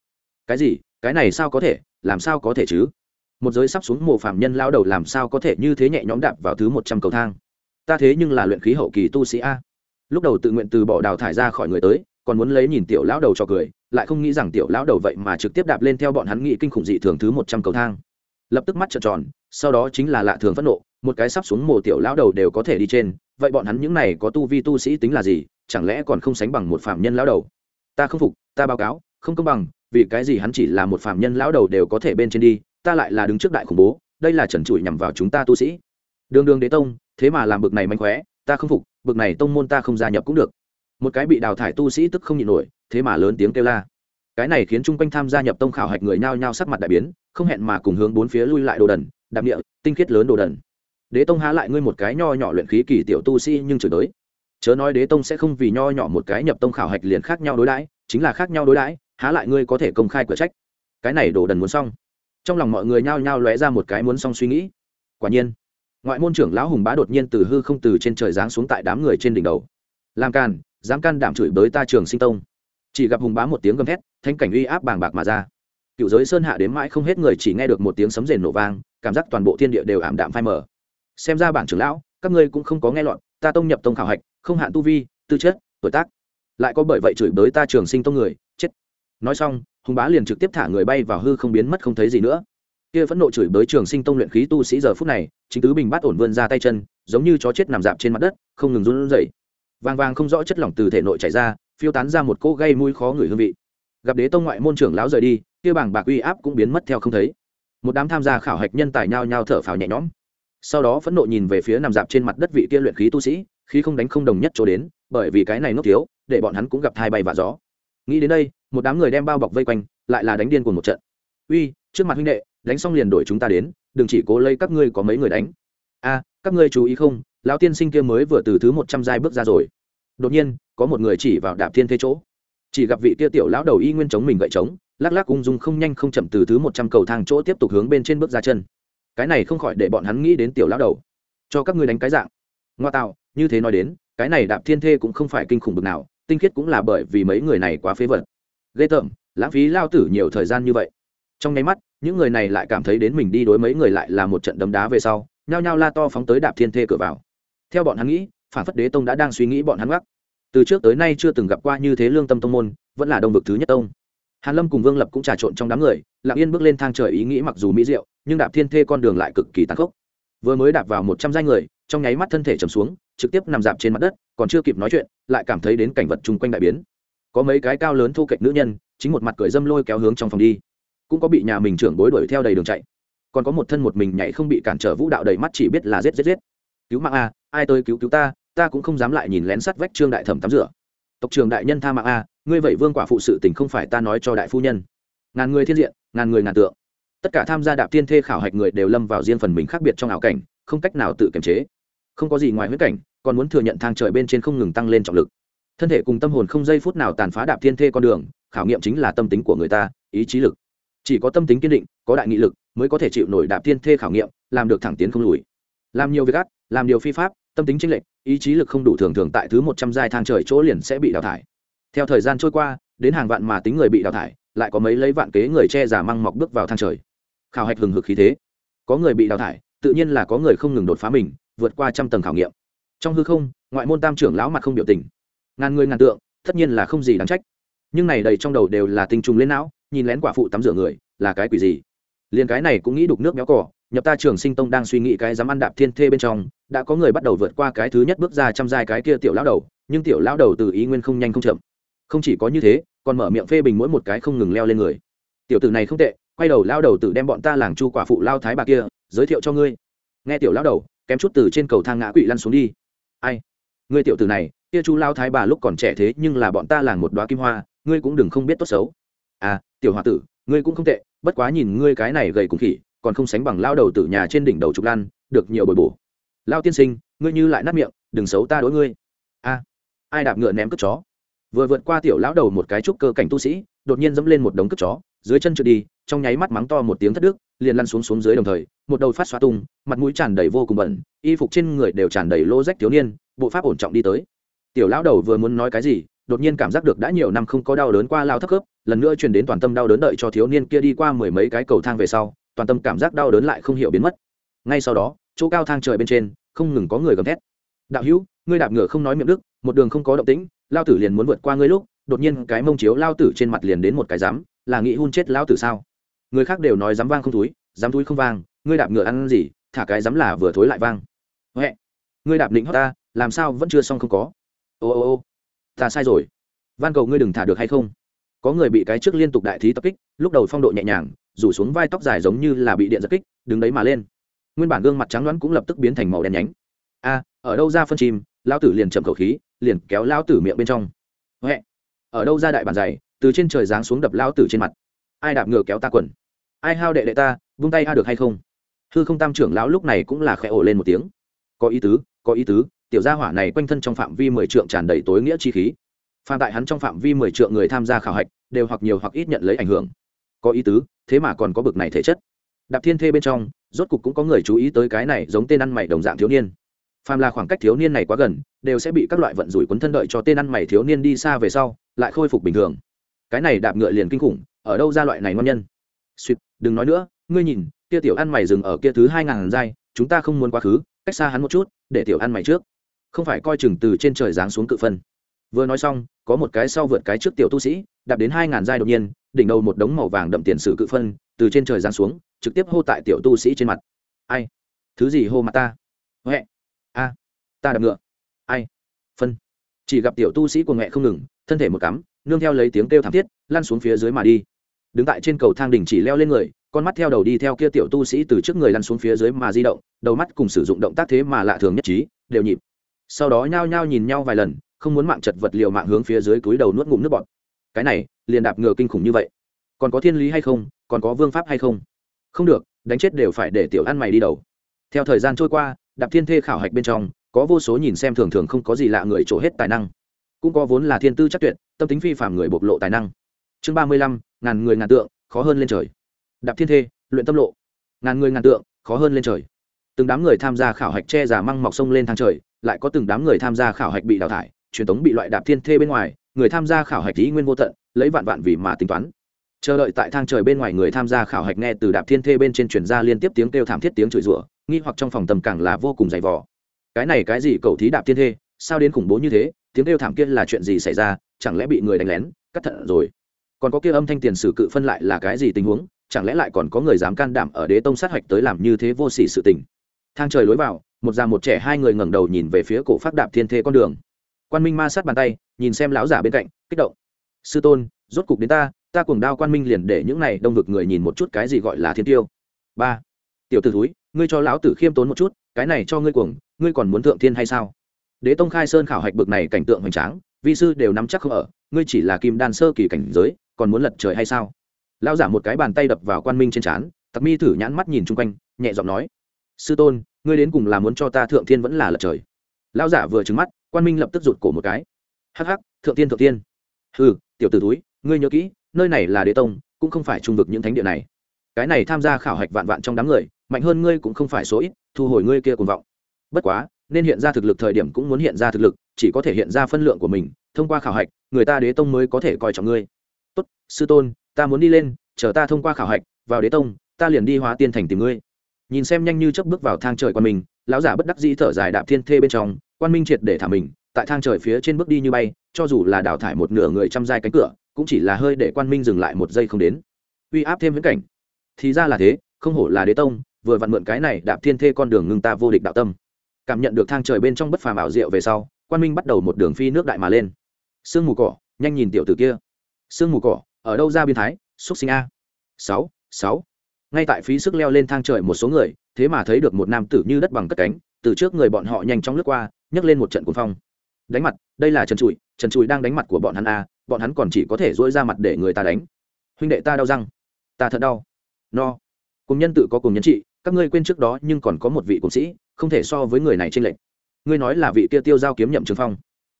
Cái gì? Cái này sao có thể? Làm sao có thể chứ? Một giới sắp xuống mồ phạm nhân lão đầu làm sao có thể như thế nhẹ nhõm đạp vào thứ một trăm cầu thang? Ta thế nhưng là luyện khí hậu kỳ tu sĩ a. Lúc đầu tự nguyện từ bỏ đào thải ra khỏi người tới, còn muốn lấy nhìn tiểu lão đầu cho cười, lại không nghĩ rằng tiểu lão đầu vậy mà trực tiếp đạp lên theo bọn hắn nghĩ kinh khủng dị thường thứ một trăm cầu thang. Lập tức mắt trợn tròn, sau đó chính là lạ thường phẫn nộ, một cái sắp xuống mồ tiểu lão đầu đều có thể đi trên, vậy bọn hắn những này có tu vi tu sĩ tính là gì, chẳng lẽ còn không sánh bằng một phạm nhân lão đầu? Ta không phục, ta báo cáo, không công bằng, vì cái gì hắn chỉ là một phạm nhân lão đầu đều có thể bên trên đi ta lại là đứng trước đại khủng bố, đây là trần trụi nhằm vào chúng ta tu sĩ. Đường đường đế tông, thế mà làm bực này manh khóe, ta không phục, bực này tông môn ta không gia nhập cũng được. Một cái bị đào thải tu sĩ tức không nhịn nổi, thế mà lớn tiếng kêu la. Cái này khiến chung quanh tham gia nhập tông khảo hạch người nhao nhao sắc mặt đại biến, không hẹn mà cùng hướng bốn phía lui lại đồ đần, đạp địa, tinh khiết lớn đồ đần. Đế tông há lại ngươi một cái nho nhỏ luyện khí kỳ tiểu tu sĩ nhưng chửi tới chớ nói đế tông sẽ không vì nho nhỏ một cái nhập tông khảo hạch liền khác nhau đối đãi, chính là khác nhau đối đãi, há lại ngươi có thể công khai cửa trách. Cái này đồ đần muốn xong trong lòng mọi người nhao nhao lóe ra một cái muốn xong suy nghĩ. Quả nhiên, ngoại môn trưởng lão hùng bá đột nhiên từ hư không từ trên trời giáng xuống tại đám người trên đỉnh đầu. Làm can dám can đảm chửi bới ta trường sinh tông. Chỉ gặp hùng bá một tiếng gầm thét, thanh cảnh uy áp bàng bạc mà ra. Cựu giới sơn hạ đến mãi không hết người chỉ nghe được một tiếng sấm rền nổ vang, cảm giác toàn bộ thiên địa đều ảm đạm phai mờ. Xem ra bản trưởng lão, các ngươi cũng không có nghe lọt, ta tông nhập tông khảo hạch, không hạn tu vi, tư chất, tuổi tác. Lại có bởi vậy chửi bới ta trường sinh tông người, chết. Nói xong hùng bá liền trực tiếp thả người bay vào hư không biến mất không thấy gì nữa. Kia phẫn nộ chửi bới trường sinh tông luyện khí tu sĩ giờ phút này, chính tứ bình bắt ổn vươn ra tay chân, giống như chó chết nằm dạp trên mặt đất, không ngừng run rẩy. Vàng vàng không rõ chất lỏng từ thể nội chảy ra, phiêu tán ra một cỗ gây mũi khó ngửi hương vị. Gặp đế tông ngoại môn trưởng lão rời đi, kia bảng bạc uy áp cũng biến mất theo không thấy. Một đám tham gia khảo hạch nhân tài nhao nhao thở phào nhẹ nhõm. Sau đó phẫn nộ nhìn về phía nằm dạp trên mặt đất vị kia luyện khí tu sĩ, khí không đánh không đồng nhất chỗ đến, bởi vì cái này ngốc thiếu, để bọn hắn cũng gặp thai bay và gió. Nghĩ đến đây một đám người đem bao bọc vây quanh, lại là đánh điên cùng một trận. Uy, trước mặt huynh đệ, đánh xong liền đổi chúng ta đến, đừng chỉ cố lấy các ngươi có mấy người đánh. A, các ngươi chú ý không, lão tiên sinh kia mới vừa từ thứ một trăm giai bước ra rồi. Đột nhiên, có một người chỉ vào đạp thiên thế chỗ. Chỉ gặp vị kia tiểu lão đầu y nguyên chống mình gậy trống, lắc lắc ung dung không nhanh không chậm từ thứ một trăm cầu thang chỗ tiếp tục hướng bên trên bước ra chân. Cái này không khỏi để bọn hắn nghĩ đến tiểu lão đầu. Cho các ngươi đánh cái dạng. Ngoa tạo, như thế nói đến, cái này đạp thiên thê cũng không phải kinh khủng bực nào, tinh khiết cũng là bởi vì mấy người này quá phế vật ghê tởm, lãng phí lao tử nhiều thời gian như vậy. Trong nháy mắt, những người này lại cảm thấy đến mình đi đối mấy người lại là một trận đấm đá về sau, nhao nhao la to phóng tới đạp thiên thê cửa vào. Theo bọn hắn nghĩ, phản phất đế tông đã đang suy nghĩ bọn hắn gác từ trước tới nay chưa từng gặp qua như thế lương tâm tông môn, vẫn là đông vực thứ nhất tông. Hàn lâm cùng vương lập cũng trà trộn trong đám người, lặng yên bước lên thang trời ý nghĩ mặc dù mỹ diệu, nhưng đạp thiên thê con đường lại cực kỳ tàn khốc. Vừa mới đạp vào một trăm giai người, trong nháy mắt thân thể trầm xuống, trực tiếp nằm dạp trên mặt đất, còn chưa kịp nói chuyện, lại cảm thấy đến cảnh vật chung quanh đại biến có mấy cái cao lớn thu kệch nữ nhân, chính một mặt cười dâm lôi kéo hướng trong phòng đi. Cũng có bị nhà mình trưởng bối đuổi theo đầy đường chạy. Còn có một thân một mình nhảy không bị cản trở vũ đạo đầy mắt chỉ biết là rết rết rết cứu mạng a, ai tới cứu cứu ta ta cũng không dám lại nhìn lén sắt vách trương đại thẩm tắm rửa. Tộc trường đại nhân tha mạng a, ngươi vậy vương quả phụ sự tình không phải ta nói cho đại phu nhân. Ngàn người thiên diện, ngàn người ngàn tượng. Tất cả tham gia đạp thiên thê khảo hạch người đều lâm vào riêng phần mình khác biệt trong ảo cảnh, không cách nào tự kiềm chế. Không có gì ngoài huyết cảnh, còn muốn thừa nhận thang trời bên trên không ngừng tăng lên trọng lực thân thể cùng tâm hồn không giây phút nào tàn phá đạp thiên thê con đường, khảo nghiệm chính là tâm tính của người ta, ý chí lực. Chỉ có tâm tính kiên định, có đại nghị lực, mới có thể chịu nổi đạp thiên thê khảo nghiệm, làm được thẳng tiến không lùi. Làm nhiều việc ác, làm điều phi pháp, tâm tính chênh lệch, ý chí lực không đủ thường thường tại thứ một trăm giai thang trời chỗ liền sẽ bị đào thải. Theo thời gian trôi qua, đến hàng vạn mà tính người bị đào thải, lại có mấy lấy vạn kế người che giả măng mọc bước vào thang trời. Khảo hạch hừng hực khí thế. Có người bị đào thải, tự nhiên là có người không ngừng đột phá mình, vượt qua trăm tầng khảo nghiệm. Trong hư không, ngoại môn tam trưởng lão mặt không biểu tình ngàn người ngàn tượng, tất nhiên là không gì đáng trách. Nhưng này đầy trong đầu đều là tinh trùng lên não, nhìn lén quả phụ tắm rửa người, là cái quỷ gì? Liền cái này cũng nghĩ đục nước méo cỏ, nhập ta trường sinh tông đang suy nghĩ cái dám ăn đạp thiên thê bên trong, đã có người bắt đầu vượt qua cái thứ nhất bước ra chăm giai cái kia tiểu lão đầu, nhưng tiểu lão đầu từ ý nguyên không nhanh không chậm. Không chỉ có như thế, còn mở miệng phê bình mỗi một cái không ngừng leo lên người. Tiểu tử này không tệ, quay đầu lao đầu tự đem bọn ta làng chu quả phụ lao thái bà kia, giới thiệu cho ngươi. Nghe tiểu lão đầu, kém chút từ trên cầu thang ngã quỵ lăn xuống đi. Ai? Ngươi tiểu tử này kia chu lao thái bà lúc còn trẻ thế nhưng là bọn ta làng một đoá kim hoa, ngươi cũng đừng không biết tốt xấu. À tiểu h tử, ngươi cũng không tệ, bất quá nhìn ngươi cái này gầy cùng khỉ, còn không sánh bằng lao đầu tử nhà trên đỉnh đầu trục lan được nhiều bồi bổ. Lao tiên sinh, ngươi như lại nát miệng, đừng xấu ta đối ngươi. A ai đạp ngựa ném cất chó? Vừa vượt qua tiểu lão đầu một cái trúc cơ cảnh tu sĩ, đột nhiên dẫm lên một đống cất chó, dưới chân trượt đi, trong nháy mắt mắng to một tiếng thất đức, liền lăn xuống xuống dưới đồng thời, một đầu phát xoa tung, mặt mũi tràn đầy vô cùng bẩn, y phục trên người đều tràn đầy lô rách thiếu niên, bộ pháp ổn trọng đi tới tiểu lão đầu vừa muốn nói cái gì, đột nhiên cảm giác được đã nhiều năm không có đau đớn qua lao thấp khớp, lần nữa truyền đến toàn tâm đau đớn đợi cho thiếu niên kia đi qua mười mấy cái cầu thang về sau, toàn tâm cảm giác đau đớn lại không hiểu biến mất. Ngay sau đó, chỗ cao thang trời bên trên, không ngừng có người gầm thét. Đạo hữu, ngươi đạp ngựa không nói miệng đức, một đường không có động tĩnh, lao tử liền muốn vượt qua ngươi lúc, đột nhiên cái mông chiếu lao tử trên mặt liền đến một cái dám là nghĩ hun chết lao tử sao? Người khác đều nói dám vang không túi dám túi không vang, ngươi đạp ngựa ăn gì, thả cái dám là vừa thối lại vang. Huệ, ngươi đạp định hót ta, làm sao vẫn chưa xong không có? Ô ô ô, ta sai rồi. Van cầu ngươi đừng thả được hay không? Có người bị cái trước liên tục đại thí tập kích, lúc đầu phong độ nhẹ nhàng, rủ xuống vai tóc dài giống như là bị điện giật kích, đứng đấy mà lên. Nguyên bản gương mặt trắng đoán cũng lập tức biến thành màu đen nhánh. A, ở đâu ra phân chim lao tử liền chậm khẩu khí, liền kéo lao tử miệng bên trong. Huệ, ở đâu ra đại bản dày, từ trên trời giáng xuống đập lao tử trên mặt. Ai đạp ngựa kéo ta quần? Ai hao đệ đệ ta, vung tay a được hay không? Hư không tam trưởng lão lúc này cũng là khẽ ổ lên một tiếng. Có ý tứ, có ý tứ tiểu gia hỏa này quanh thân trong phạm vi mười trượng tràn đầy tối nghĩa chi khí. Phạm tại hắn trong phạm vi mười trượng người tham gia khảo hạch, đều hoặc nhiều hoặc ít nhận lấy ảnh hưởng. Có ý tứ, thế mà còn có bực này thể chất. Đạp thiên thê bên trong, rốt cục cũng có người chú ý tới cái này giống tên ăn mày đồng dạng thiếu niên. Phàm là khoảng cách thiếu niên này quá gần, đều sẽ bị các loại vận rủi quấn thân đợi cho tên ăn mày thiếu niên đi xa về sau, lại khôi phục bình thường. Cái này đạp ngựa liền kinh khủng, ở đâu ra loại này ngon nhân? Suýt đừng nói nữa, ngươi nhìn, kia tiểu ăn mày dừng ở kia thứ hai ngàn giai, chúng ta không muốn quá khứ, cách xa hắn một chút, để tiểu ăn mày trước không phải coi chừng từ trên trời giáng xuống cự phân. Vừa nói xong, có một cái sau vượt cái trước tiểu tu sĩ, đạp đến hai ngàn giai đột nhiên, đỉnh đầu một đống màu vàng đậm tiền sử cự phân, từ trên trời giáng xuống, trực tiếp hô tại tiểu tu sĩ trên mặt. Ai? Thứ gì hô mặt ta? Huệ. A. Ta đạp ngựa. Ai? Phân. Chỉ gặp tiểu tu sĩ của nghệ không ngừng, thân thể một cắm, nương theo lấy tiếng kêu thảm thiết, lăn xuống phía dưới mà đi. Đứng tại trên cầu thang đỉnh chỉ leo lên người, con mắt theo đầu đi theo kia tiểu tu sĩ từ trước người lăn xuống phía dưới mà di động, đầu mắt cùng sử dụng động tác thế mà lạ thường nhất trí, đều nhịp sau đó nhao nhao nhìn nhau vài lần, không muốn mạng chật vật liều mạng hướng phía dưới túi đầu nuốt ngụm nước bọt. Cái này, liền đạp ngựa kinh khủng như vậy. Còn có thiên lý hay không? Còn có vương pháp hay không? Không được, đánh chết đều phải để tiểu ăn mày đi đầu. Theo thời gian trôi qua, đạp thiên thê khảo hạch bên trong, có vô số nhìn xem thường thường không có gì lạ người trổ hết tài năng. Cũng có vốn là thiên tư chắc tuyệt, tâm tính phi phạm người bộc lộ tài năng. Chương ba mươi lăm, ngàn người ngàn tượng, khó hơn lên trời. Đạp thiên thê, luyện tâm lộ. Ngàn người ngàn tượng, khó hơn lên trời. Từng đám người tham gia khảo hạch che giả măng mọc sông lên thang trời lại có từng đám người tham gia khảo hạch bị đào thải, truyền thống bị loại đạp thiên thê bên ngoài, người tham gia khảo hạch ý nguyên vô tận, lấy vạn vạn vì mà tính toán. Chờ đợi tại thang trời bên ngoài người tham gia khảo hạch nghe từ đạp thiên thê bên trên truyền ra liên tiếp tiếng kêu thảm thiết tiếng chửi rủa, nghi hoặc trong phòng tầm càng là vô cùng dày vò. Cái này cái gì cầu thí đạp thiên thê, sao đến khủng bố như thế, tiếng kêu thảm kia là chuyện gì xảy ra, chẳng lẽ bị người đánh lén, cắt thận rồi. Còn có kia âm thanh tiền sử cự phân lại là cái gì tình huống, chẳng lẽ lại còn có người dám can đảm ở đế tông sát hạch tới làm như thế vô sỉ sự tình. Thang trời lối vào một già một trẻ hai người ngẩng đầu nhìn về phía cổ phát đạp thiên thê con đường. Quan minh ma sát bàn tay, nhìn xem lão giả bên cạnh, kích động. Sư tôn, rốt cục đến ta ta cuồng đao quan minh liền để những này đông vực người nhìn một chút cái gì gọi là thiên tiêu. Ba, tiểu t ử túi ngươi cho lão tử khiêm tốn một chút, cái này cho ngươi cuồng, ngươi còn muốn thượng thiên hay sao? Đế tông khai sơn khảo hạch bực này cảnh tượng hoành tráng, vi sư đều nắm chắc không ở, ngươi chỉ là kim đan sơ kỳ cảnh giới, còn muốn lật trời hay sao? Lao giả một cái bàn tay đập vào quan minh trên trán, tặc mi thử nhãn mắt nhìn chung quanh, nhẹ giọng nói, sư tôn ngươi đến cùng là muốn cho ta thượng thiên vẫn là lật trời? Lao giả vừa trứng mắt, quan minh lập tức rụt cổ một cái. Hắc hắc, thượng tiên thượng tiên ừ tiểu t ử túi ngươi nhớ kỹ, nơi này là đế tông, cũng không phải trung vực những thánh địa này. Cái này tham gia khảo hạch vạn vạn trong đám người, mạnh hơn ngươi cũng không phải số ít, thu hồi ngươi kia cùng vọng. Bất quá, nên hiện ra thực lực thời điểm cũng muốn hiện ra thực lực, chỉ có thể hiện ra phân lượng của mình, thông qua khảo hạch, người ta đế tông mới có thể coi trọng ngươi. Tốt, sư tôn, ta muốn đi lên, chờ ta thông qua khảo hạch, vào đế tông, ta liền đi hóa tiên thành tìm ngươi nhìn xem nhanh như chấp bước vào thang trời quan minh, lão giả bất đắc dĩ thở dài đạp thiên thê bên trong quan minh triệt để thả mình tại thang trời phía trên bước đi như bay cho dù là đào thải một nửa người chăm dai cánh cửa cũng chỉ là hơi để quan minh dừng lại một giây không đến. Uy áp thêm viễn cảnh. Thì ra là thế không hổ là đế tông vừa vặn mượn cái này đạp thiên thê con đường ngưng ta vô địch đạo tâm. Cảm nhận được thang trời bên trong bất phàm ảo diệu về sau quan minh bắt đầu một đường phi nước đại mà lên. Sương mù cỏ nhanh nhìn tiểu tử kia. Sương mù cỏ ở đâu ra biên thái? Xúc sinh a. Sáu sáu ngay tại phí sức leo lên thang trời một số người, thế mà thấy được một nam tử như đất bằng cất cánh, từ trước người bọn họ nhanh chóng lướt qua, nhấc lên một trận cuồng phong. Đánh mặt, đây là trần trụi trần trụi đang đánh mặt của bọn hắn a, bọn hắn còn chỉ có thể dỗi ra mặt để người ta đánh. Huynh đệ ta đau răng, ta thật đau. No. Cùng nhân tự có cùng nhân trị, các ngươi quên trước đó nhưng còn có một vị cùng sĩ, không thể so với người này trên lệnh ngươi nói là vị kia tiêu giao kiếm nhậm trường phong.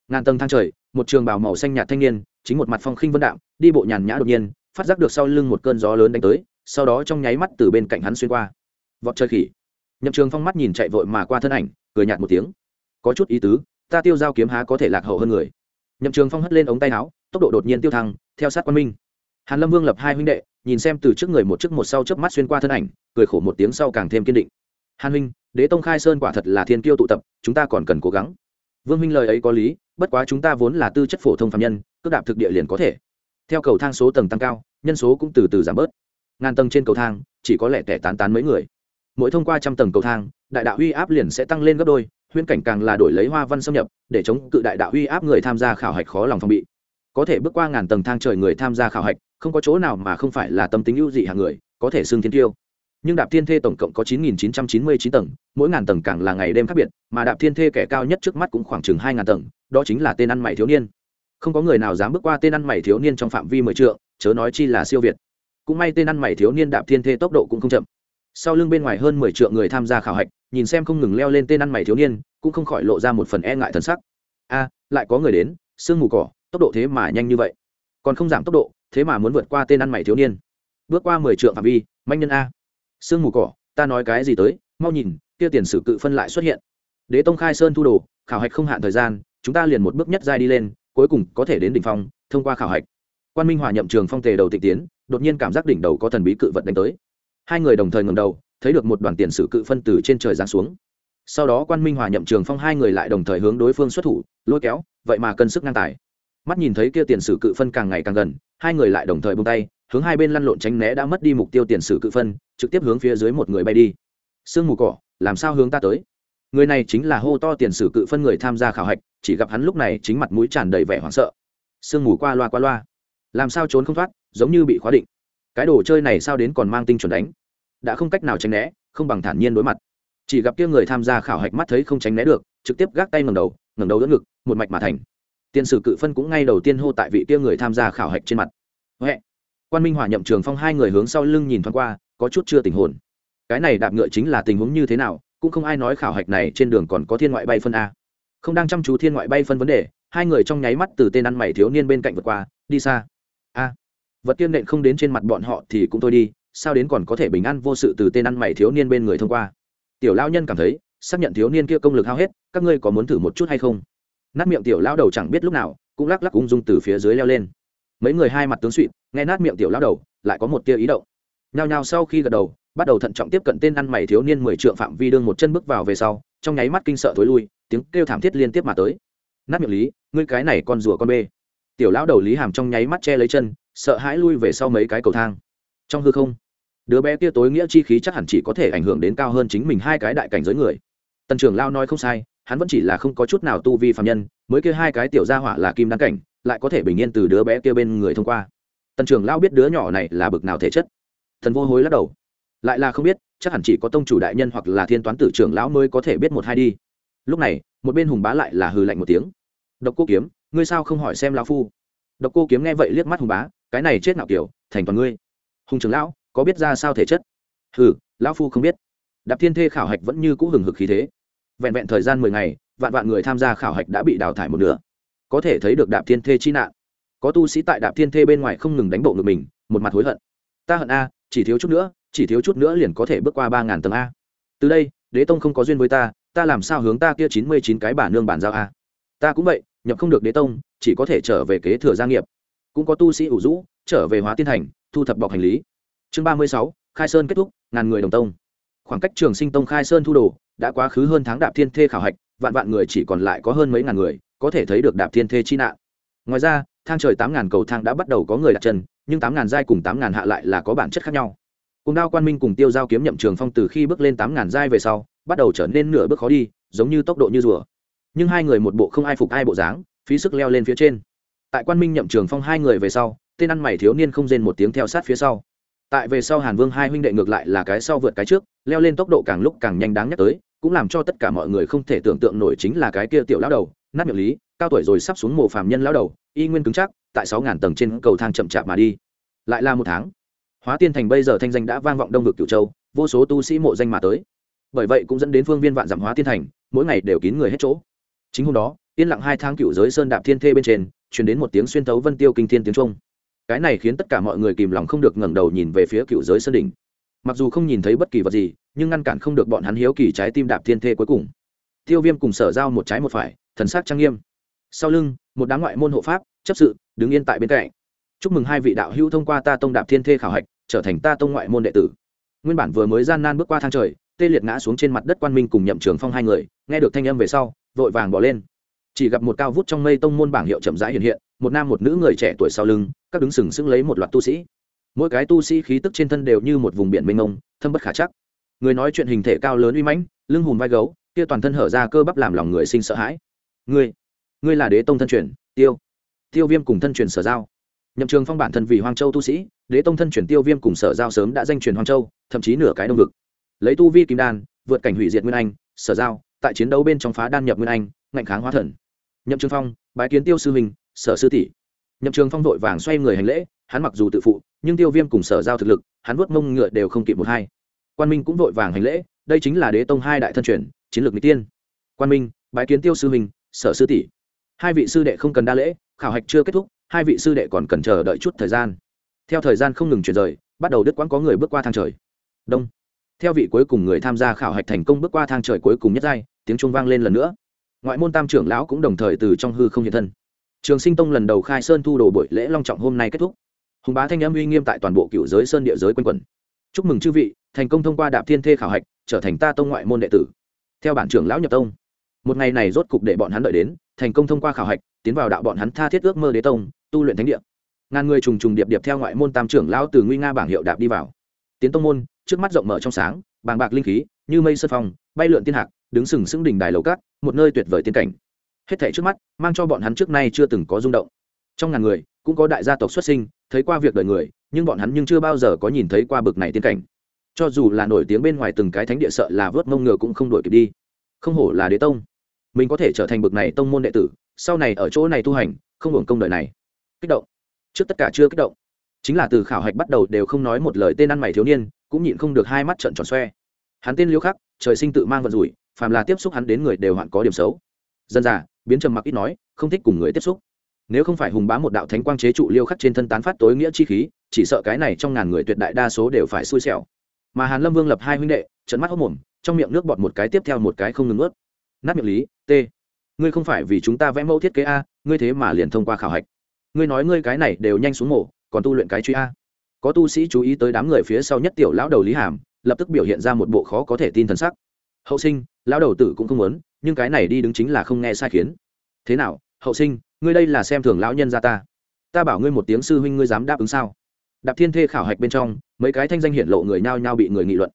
Ngàn tầng thang trời, một trường bào màu xanh nhạt thanh niên, chính một mặt phong khinh vân đạm, đi bộ nhàn nhã đột nhiên, phát giác được sau lưng một cơn gió lớn đánh tới sau đó trong nháy mắt từ bên cạnh hắn xuyên qua. Vọt chơi khỉ. Nhậm trường phong mắt nhìn chạy vội mà qua thân ảnh, cười nhạt một tiếng. Có chút ý tứ, ta tiêu giao kiếm há có thể lạc hậu hơn người. Nhậm trường phong hất lên ống tay áo, tốc độ đột nhiên tiêu thăng, theo sát quan minh. Hàn lâm vương lập hai huynh đệ, nhìn xem từ trước người một trước một sau chớp mắt xuyên qua thân ảnh, cười khổ một tiếng sau càng thêm kiên định. Hàn huynh, đế tông khai sơn quả thật là thiên kiêu tụ tập, chúng ta còn cần cố gắng. Vương huynh lời ấy có lý, bất quá chúng ta vốn là tư chất phổ thông phạm nhân cước đạp thực địa liền có thể. Theo cầu thang số tầng tăng cao, nhân số cũng từ từ giảm bớt ngàn tầng trên cầu thang, chỉ có lẻ tẻ tán tán mấy người. Mỗi thông qua trăm tầng cầu thang, đại đạo uy áp liền sẽ tăng lên gấp đôi, huyễn cảnh càng là đổi lấy hoa văn xâm nhập, để chống cự đại đạo uy áp người tham gia khảo hạch khó lòng phòng bị. Có thể bước qua ngàn tầng thang trời người tham gia khảo hạch, không có chỗ nào mà không phải là tâm tính ưu dị hàng người, có thể xưng thiên tiêu. Nhưng đạp thiên thê tổng cộng có 9.999 tầng, mỗi ngàn tầng càng là ngày đêm khác biệt, mà đạp thiên thê kẻ cao nhất trước mắt cũng khoảng chừng hai ngàn tầng, đó chính là tên ăn mày thiếu niên. Không có người nào dám bước qua tên ăn mày thiếu niên trong phạm vi mười trượng, chớ nói chi là siêu việt cũng may tên ăn mày thiếu niên đạp thiên thê tốc độ cũng không chậm. Sau lưng bên ngoài hơn mười triệu người tham gia khảo hạch, nhìn xem không ngừng leo lên tên ăn mày thiếu niên, cũng không khỏi lộ ra một phần e ngại thần sắc. A, lại có người đến, sương mù cỏ, tốc độ thế mà nhanh như vậy. Còn không giảm tốc độ, thế mà muốn vượt qua tên ăn mày thiếu niên. Bước qua mười triệu phạm vi, manh nhân a. Sương mù cỏ, ta nói cái gì tới, mau nhìn, kia tiền sử cự phân lại xuất hiện. Đế tông khai sơn thu đồ, khảo hạch không hạn thời gian, chúng ta liền một bước nhất giai đi lên, cuối cùng có thể đến đỉnh phong, thông qua khảo hạch. Quan minh hòa nhậm trường phong tề đầu tịch tiến đột nhiên cảm giác đỉnh đầu có thần bí cự vật đánh tới. Hai người đồng thời ngầm đầu, thấy được một đoàn tiền sử cự phân từ trên trời giáng xuống. Sau đó quan minh hòa nhậm trường phong hai người lại đồng thời hướng đối phương xuất thủ, lôi kéo, vậy mà cân sức ngang tài. Mắt nhìn thấy kia tiền sử cự phân càng ngày càng gần, hai người lại đồng thời bung tay, hướng hai bên lăn lộn tránh né đã mất đi mục tiêu tiền sử cự phân, trực tiếp hướng phía dưới một người bay đi. Sương mù cỏ, làm sao hướng ta tới? Người này chính là hô to tiền sử cự phân người tham gia khảo hạch, chỉ gặp hắn lúc này chính mặt mũi tràn đầy vẻ hoảng sợ. Sương mù qua loa qua loa làm sao trốn không thoát, giống như bị khóa định. Cái đồ chơi này sao đến còn mang tinh chuẩn đánh? Đã không cách nào tránh né, không bằng thản nhiên đối mặt. Chỉ gặp kia người tham gia khảo hạch mắt thấy không tránh né được, trực tiếp gác tay ngầm đầu ngầm đầu đỡ ngực, một mạch mà thành. Tiền sử cự phân cũng ngay đầu tiên hô tại vị kia người tham gia khảo hạch trên mặt. Huệ. quan minh hòa nhậm trường phong hai người hướng sau lưng nhìn thoáng qua, có chút chưa tình hồn. Cái này đạp ngựa chính là tình huống như thế nào, cũng không ai nói khảo hạch này trên đường còn có thiên ngoại bay phân a. Không đang chăm chú thiên ngoại bay phân vấn đề, hai người trong nháy mắt từ tên ăn mày thiếu niên bên cạnh vượt qua, đi xa vật tiên nện không đến trên mặt bọn họ thì cũng thôi đi, sao đến còn có thể bình an vô sự từ tên ăn mày thiếu niên bên người thông qua? Tiểu lao nhân cảm thấy, xác nhận thiếu niên kia công lực hao hết, các ngươi có muốn thử một chút hay không? Nát miệng tiểu lao đầu chẳng biết lúc nào, cũng lắc lắc ung dung từ phía dưới leo lên. Mấy người hai mặt tướng suỵ nghe nát miệng tiểu lao đầu, lại có một tia ý động. Nhao nhao sau khi gật đầu, bắt đầu thận trọng tiếp cận tên ăn mày thiếu niên mười trượng phạm vi đương một chân bước vào về sau, trong nháy mắt kinh sợ thối lui, tiếng kêu thảm thiết liên tiếp mà tới. Nát miệng lý, ngươi cái này con rùa con bê. Tiểu lão đầu lý hàm trong nháy mắt che lấy chân sợ hãi lui về sau mấy cái cầu thang. Trong hư không, đứa bé kia tối nghĩa chi khí chắc hẳn chỉ có thể ảnh hưởng đến cao hơn chính mình hai cái đại cảnh giới người. Tần trưởng lao nói không sai, hắn vẫn chỉ là không có chút nào tu vi phạm nhân, mới kia hai cái tiểu gia hỏa là kim đăng cảnh, lại có thể bình yên từ đứa bé kia bên người thông qua. Tần trưởng lao biết đứa nhỏ này là bực nào thể chất. Thần vô hối lắc đầu. Lại là không biết, chắc hẳn chỉ có tông chủ đại nhân hoặc là thiên toán tử trưởng lão mới có thể biết một hai đi. Lúc này, một bên hùng bá lại là hừ lạnh một tiếng. Độc cô kiếm, ngươi sao không hỏi xem lão phu? Độc cô kiếm nghe vậy liếc mắt hùng bá cái này chết nào kiểu, thành toàn ngươi. Hùng trưởng lão, có biết ra sao thể chất? Hừ, lão phu không biết. Đạp thiên thê khảo hạch vẫn như cũ hừng hực khí thế. Vẹn vẹn thời gian mười ngày, vạn vạn người tham gia khảo hạch đã bị đào thải một nửa. Có thể thấy được đạp thiên thê chi nạn. Có tu sĩ tại đạp thiên thê bên ngoài không ngừng đánh bộ ngực mình, một mặt hối hận. Ta hận a, chỉ thiếu chút nữa, chỉ thiếu chút nữa liền có thể bước qua ba ngàn tầng a. Từ đây, đế tông không có duyên với ta ta làm sao hướng ta kia chín mươi chín cái bản nương bản giao a? Ta cũng vậy, nhập không được đế tông, chỉ có thể trở về kế thừa gia nghiệp cũng có tu sĩ ủ rũ, trở về hóa tiên thành, thu thập bọc hành lý. Chương ba mươi sáu, khai sơn kết thúc, ngàn người đồng tông. Khoảng cách trường sinh tông khai sơn thu đồ đã quá khứ hơn tháng đạp thiên thê khảo hạch, vạn vạn người chỉ còn lại có hơn mấy ngàn người, có thể thấy được đạp thiên thê chi nạn. Ngoài ra, thang trời tám ngàn cầu thang đã bắt đầu có người đặt chân, nhưng tám ngàn giai cùng tám ngàn hạ lại là có bản chất khác nhau. Cùng đao quan minh cùng tiêu giao kiếm nhậm trường phong từ khi bước lên tám ngàn giai về sau, bắt đầu trở nên nửa bước khó đi, giống như tốc độ như rùa. Nhưng hai người một bộ không ai phục ai bộ dáng, phí sức leo lên phía trên tại quan minh nhậm trường phong hai người về sau, tên ăn mày thiếu niên không rên một tiếng theo sát phía sau. Tại về sau hàn vương hai huynh đệ ngược lại là cái sau vượt cái trước, leo lên tốc độ càng lúc càng nhanh đáng nhắc tới, cũng làm cho tất cả mọi người không thể tưởng tượng nổi chính là cái kia tiểu lão đầu, nát miệng lý, cao tuổi rồi sắp xuống mồ phàm nhân lão đầu, y nguyên cứng chắc, tại sáu ngàn tầng trên cầu thang chậm chạp mà đi. Lại là một tháng, hóa tiên thành bây giờ thanh danh đã vang vọng đông vực cửu châu, vô số tu sĩ mộ danh mà tới. Bởi vậy cũng dẫn đến phương viên vạn giảm hóa tiên thành, mỗi ngày đều kín người hết chỗ. Chính hôm đó, yên lặng hai tháng cựu giới sơn đạp thiên thê bên trên chuyển đến một tiếng xuyên thấu vân tiêu kinh thiên tiếng trung cái này khiến tất cả mọi người kìm lòng không được ngẩng đầu nhìn về phía cựu giới sơn đỉnh. Mặc dù không nhìn thấy bất kỳ vật gì, nhưng ngăn cản không được bọn hắn hiếu kỳ trái tim đạp thiên thê cuối cùng. Tiêu viêm cùng sở giao một trái một phải, thần sắc trang nghiêm. Sau lưng, một đám ngoại môn hộ pháp, chấp sự, đứng yên tại bên cạnh. Chúc mừng hai vị đạo hữu thông qua ta tông đạp thiên thê khảo hạch, trở thành ta tông ngoại môn đệ tử. Nguyên bản vừa mới gian nan bước qua thang trời, tê liệt ngã xuống trên mặt đất quan minh cùng nhậm trường phong hai người, nghe được thanh âm về sau, vội vàng bỏ lên chỉ gặp một cao vút trong mây tông môn bảng hiệu chậm rãi hiện hiện, một nam một nữ người trẻ tuổi sau lưng, các đứng sừng sững lấy một loạt tu sĩ. Mỗi cái tu sĩ khí tức trên thân đều như một vùng biển mênh mông, thâm bất khả chắc. Người nói chuyện hình thể cao lớn uy mãnh, lưng hùm vai gấu, kia toàn thân hở ra cơ bắp làm lòng người sinh sợ hãi. Ngươi ngươi là đế tông thân truyền, tiêu. Tiêu viêm cùng thân truyền sở giao. Nhậm trường phong bản thân vì hoang châu tu sĩ, đế tông thân truyền tiêu viêm cùng sở giao sớm đã danh truyền hoang châu, thậm chí nửa cái đông vực. Lấy tu vi kim đan, vượt cảnh hủy diệt nguyên anh, sở giao, tại chiến đấu bên trong phá đan nhập nguyên anh, ngạnh kháng hóa thần nhậm trường phong, bái kiến tiêu sư huynh sở sư tỷ. Nhậm trường phong vội vàng xoay người hành lễ, hắn mặc dù tự phụ, nhưng tiêu viêm cùng sở giao thực lực, hắn vuốt mông ngựa đều không kịp một hai. Quan minh cũng vội vàng hành lễ, đây chính là đế tông hai đại thân truyền, chiến lược mỹ tiên. Quan minh, bái kiến tiêu sư huynh sở sư tỷ. Hai vị sư đệ không cần đa lễ, khảo hạch chưa kết thúc, hai vị sư đệ còn cần chờ đợi chút thời gian. Theo thời gian không ngừng chuyển rời, bắt đầu đứt quãng có người bước qua thang trời. Đông. Theo vị cuối cùng người tham gia khảo hạch thành công bước qua thang trời cuối cùng nhất giai, tiếng trung vang lên lần nữa ngoại môn tam trưởng lão cũng đồng thời từ trong hư không hiện thân. Trường sinh tông lần đầu khai sơn thu đồ buổi lễ long trọng hôm nay kết thúc. Hùng bá thanh âm uy nghiêm tại toàn bộ cựu giới sơn địa giới quanh quẩn. Chúc mừng chư vị, thành công thông qua đạp thiên thê khảo hạch, trở thành ta tông ngoại môn đệ tử. Theo bản trưởng lão nhập tông. Một ngày này rốt cục để bọn hắn đợi đến, thành công thông qua khảo hạch, tiến vào đạo bọn hắn tha thiết ước mơ đế tông, tu luyện thánh địa. Ngàn người trùng trùng điệp điệp theo ngoại môn tam trưởng lão từ nguy nga bảng hiệu đạp đi vào. Tiến tông môn, trước mắt rộng mở trong sáng, bàng bạc linh khí, như mây sơn phong, bay lượn tiên hạc đứng sừng sững đỉnh đài lầu cát, một nơi tuyệt vời tiên cảnh. Hết thảy trước mắt, mang cho bọn hắn trước nay chưa từng có rung động. Trong ngàn người, cũng có đại gia tộc xuất sinh, thấy qua việc đời người, nhưng bọn hắn nhưng chưa bao giờ có nhìn thấy qua bực này tiên cảnh. Cho dù là nổi tiếng bên ngoài từng cái thánh địa sợ là vớt mông ngựa cũng không đổi kịp đi. Không hổ là đế tông. Mình có thể trở thành bực này tông môn đệ tử, sau này ở chỗ này tu hành, không hưởng công đời này. Kích động. Trước tất cả chưa kích động. Chính là từ khảo hạch bắt đầu đều không nói một lời tên ăn mày thiếu niên, cũng nhịn không được hai mắt trận tròn xoe. Hắn tên liêu khắc, trời sinh tự mang vận rủi phàm là tiếp xúc hắn đến người đều hoạn có điểm xấu. Dân già, biến trầm mặc ít nói, không thích cùng người tiếp xúc. Nếu không phải hùng bá một đạo thánh quang chế trụ liêu khắc trên thân tán phát tối nghĩa chi khí, chỉ sợ cái này trong ngàn người tuyệt đại đa số đều phải xui xẻo. Mà hàn lâm vương lập hai huynh đệ trận mắt hốc mồm, trong miệng nước bọt một cái tiếp theo một cái không ngừng ướt nát miệng lý, t, ngươi không phải vì chúng ta vẽ mẫu thiết kế a, ngươi thế mà liền thông qua khảo hạch. Ngươi nói ngươi cái này đều nhanh xuống mổ, còn tu luyện cái truy a. Có tu sĩ chú ý tới đám người phía sau nhất tiểu lão đầu lý hàm, lập tức biểu hiện ra một bộ khó có thể tin thần sắc hậu sinh, lão đầu tử cũng không muốn, nhưng cái này đi đứng chính là không nghe sai khiến. Thế nào, hậu sinh, ngươi đây là xem thường lão nhân gia ta? Ta bảo ngươi một tiếng sư huynh ngươi dám đáp ứng sao? Đạp thiên thê khảo hạch bên trong, mấy cái thanh danh hiển lộ người nhao nhao bị người nghị luận.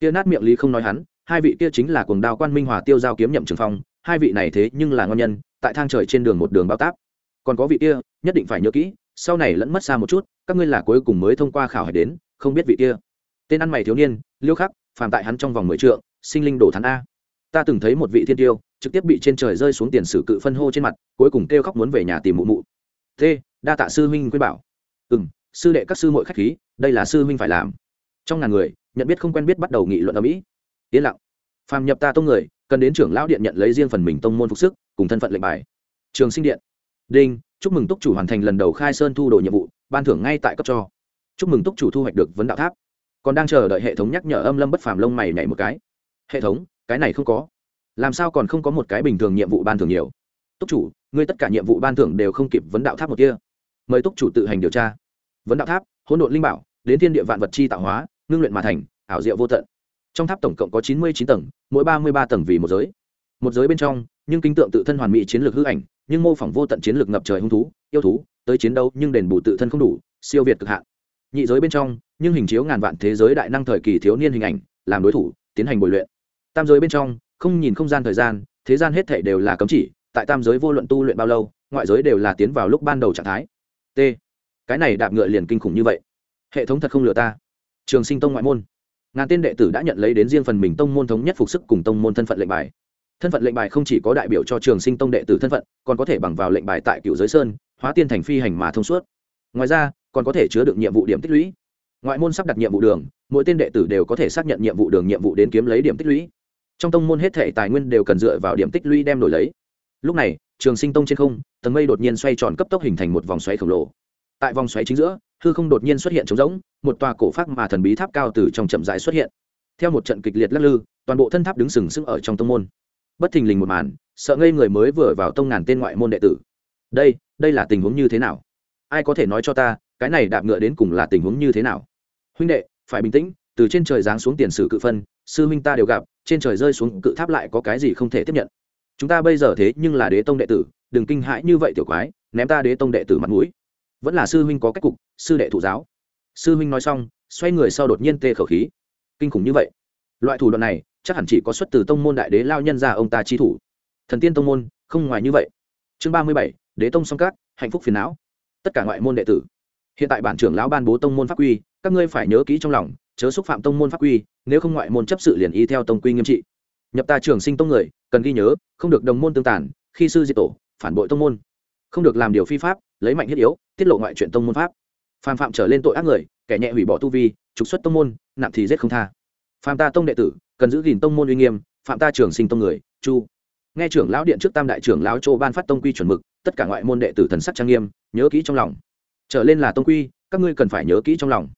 Kia nát miệng lý không nói hắn, hai vị kia chính là cuồng đao quan minh hòa tiêu giao kiếm nhậm trường phong, hai vị này thế nhưng là ngon nhân, tại thang trời trên đường một đường bao táp. Còn có vị kia, nhất định phải nhớ kỹ, sau này lẫn mất xa một chút, các ngươi là cuối cùng mới thông qua khảo hạch đến, không biết vị kia. Tên ăn mày thiếu niên, liêu khắc, phàm tại hắn trong vòng mười trượng sinh linh đổ thắn a. Ta từng thấy một vị thiên tiêu, trực tiếp bị trên trời rơi xuống tiền sử cự phân hô trên mặt, cuối cùng kêu khóc muốn về nhà tìm mụ mụ. T, đa tạ sư huynh quyên bảo. Ừ m sư đệ các sư mội k h á c h khí, đây là sư huynh phải làm. Trong ngàn người, nhận biết không quen biết bắt đầu nghị luận ở mỹ. Yên lặng. Phàm nhập ta tông người, cần đến trưởng lão điện nhận lấy riêng phần mình tông môn phục sức, cùng thân phận lệnh bài. Trường sinh điện. Đinh, chúc mừng túc chủ hoàn thành lần đầu khai sơn thu đồ nhiệm vụ, ban thưởng ngay tại cấp cho. Chúc mừng túc chủ thu hoạch được vấn đạo tháp. Còn đang chờ đợi hệ thống nhắc nhở âm lâm bất phàm lông mày nhảy một cái hệ thống, cái này không có. Làm sao còn không có một cái bình thường nhiệm vụ ban thưởng nhiều? Túc chủ, ngươi tất cả nhiệm vụ ban thưởng đều không kịp vấn đạo tháp một kia. Mời túc chủ tự hành điều tra. Vấn đạo tháp, hỗn độn linh bảo, đến thiên địa vạn vật chi tạo hóa, ngưng luyện mà thành, ảo diệu vô tận. Trong tháp tổng cộng có chín mươi chín tầng, mỗi ba mươi ba tầng vì một giới. Một giới bên trong, nhưng kính tượng tự thân hoàn mỹ chiến lược hư ảnh, nhưng mô phỏng vô tận chiến lược ngập trời hung thú, yêu thú, tới chiến đấu nhưng đền bù tự thân không đủ, siêu việt cực hạn. Nhị giới bên trong, nhưng hình chiếu ngàn vạn thế giới đại năng thời kỳ thiếu niên hình ảnh, làm đối thủ, tiến hành bồi luyện tam giới bên trong, không nhìn không gian thời gian, thế gian hết thể đều là cấm chỉ, tại tam giới vô luận tu luyện bao lâu, ngoại giới đều là tiến vào lúc ban đầu trạng thái. T. Cái này đạp ngựa liền kinh khủng như vậy. Hệ thống thật không lừa ta. Trường sinh tông ngoại môn. Ngàn tên đệ tử đã nhận lấy đến riêng phần mình tông môn thống nhất phục sức cùng tông môn thân phận lệnh bài. Thân phận lệnh bài không chỉ có đại biểu cho trường sinh tông đệ tử thân phận, còn có thể bằng vào lệnh bài tại cựu giới sơn, hóa tiên thành phi hành mà thông suốt. Ngoài ra, còn có thể chứa được nhiệm vụ điểm tích lũy. Ngoại môn sắp đặt nhiệm vụ đường, mỗi tên đệ tử đều có thể xác nhận nhiệm vụ đường nhiệm vụ đến kiếm lấy điểm tích lũy trong tông môn hết thể tài nguyên đều cần dựa vào điểm tích lũy đem đổi lấy. Lúc này, trường sinh tông trên không, tầng mây đột nhiên xoay tròn cấp tốc hình thành một vòng xoáy khổng lồ. Tại vòng xoáy chính giữa, hư không đột nhiên xuất hiện trống rỗng, một tòa cổ phát mà thần bí tháp cao từ trong chậm rãi xuất hiện. Theo một trận kịch liệt lắc lư, toàn bộ thân tháp đứng sừng sững ở trong tông môn. Bất thình lình một màn, sợ ngây người mới vừa vào tông ngàn tên ngoại môn đệ tử. Đây đây là tình huống như thế nào? Ai có thể nói cho ta, cái này đạp ngựa đến cùng là tình huống như thế nào? Huynh đệ, phải bình tĩnh, từ trên trời giáng xuống tiền sử cự phân sư Minh ta đều gặp, trên trời rơi xuống cự tháp lại có cái gì không thể tiếp nhận. Chúng ta bây giờ thế nhưng là đế tông đệ tử, đừng kinh hãi như vậy tiểu quái, ném ta đế tông đệ tử mặt mũi. Vẫn là sư huynh có cách cục, sư đệ thủ giáo. Sư huynh nói xong, xoay người sau đột nhiên tê khẩu khí. Kinh khủng như vậy. Loại thủ đoạn này, chắc hẳn chỉ có xuất từ tông môn đại đế lao nhân ra ông ta chi thủ. Thần tiên tông môn, không ngoài như vậy. Chương ba mươi bảy, đế tông song cát hạnh phúc phiền não. Tất cả ngoại môn đệ tử. Hiện tại bản trưởng lão ban bố tông môn pháp quy, các ngươi phải nhớ kỹ trong lòng, chớ xúc phạm tông môn pháp quy nếu không ngoại môn chấp sự liền y theo tông quy nghiêm trị. Nhập ta trường sinh tông người, cần ghi nhớ, không được đồng môn tương tàn, khi sư diệt tổ, phản bội tông môn. Không được làm điều phi pháp, lấy mạnh thiết yếu, tiết lộ ngoại chuyện tông môn pháp. Phàm phạm trở lên tội ác người, kẻ nhẹ hủy bỏ tu vi, trục xuất tông môn, nặng thì giết không tha. Phàm ta tông đệ tử, cần giữ gìn tông môn uy nghiêm, phạm ta trường sinh tông người, chu. Nghe trưởng lão điện trước tam đại trưởng lão châu ban phát tông quy chuẩn mực, tất cả ngoại môn đệ tử thần sắc trang nghiêm, nhớ kỹ trong lòng. Trở lên là tông quy, các ngươi cần phải nhớ kỹ trong lòng.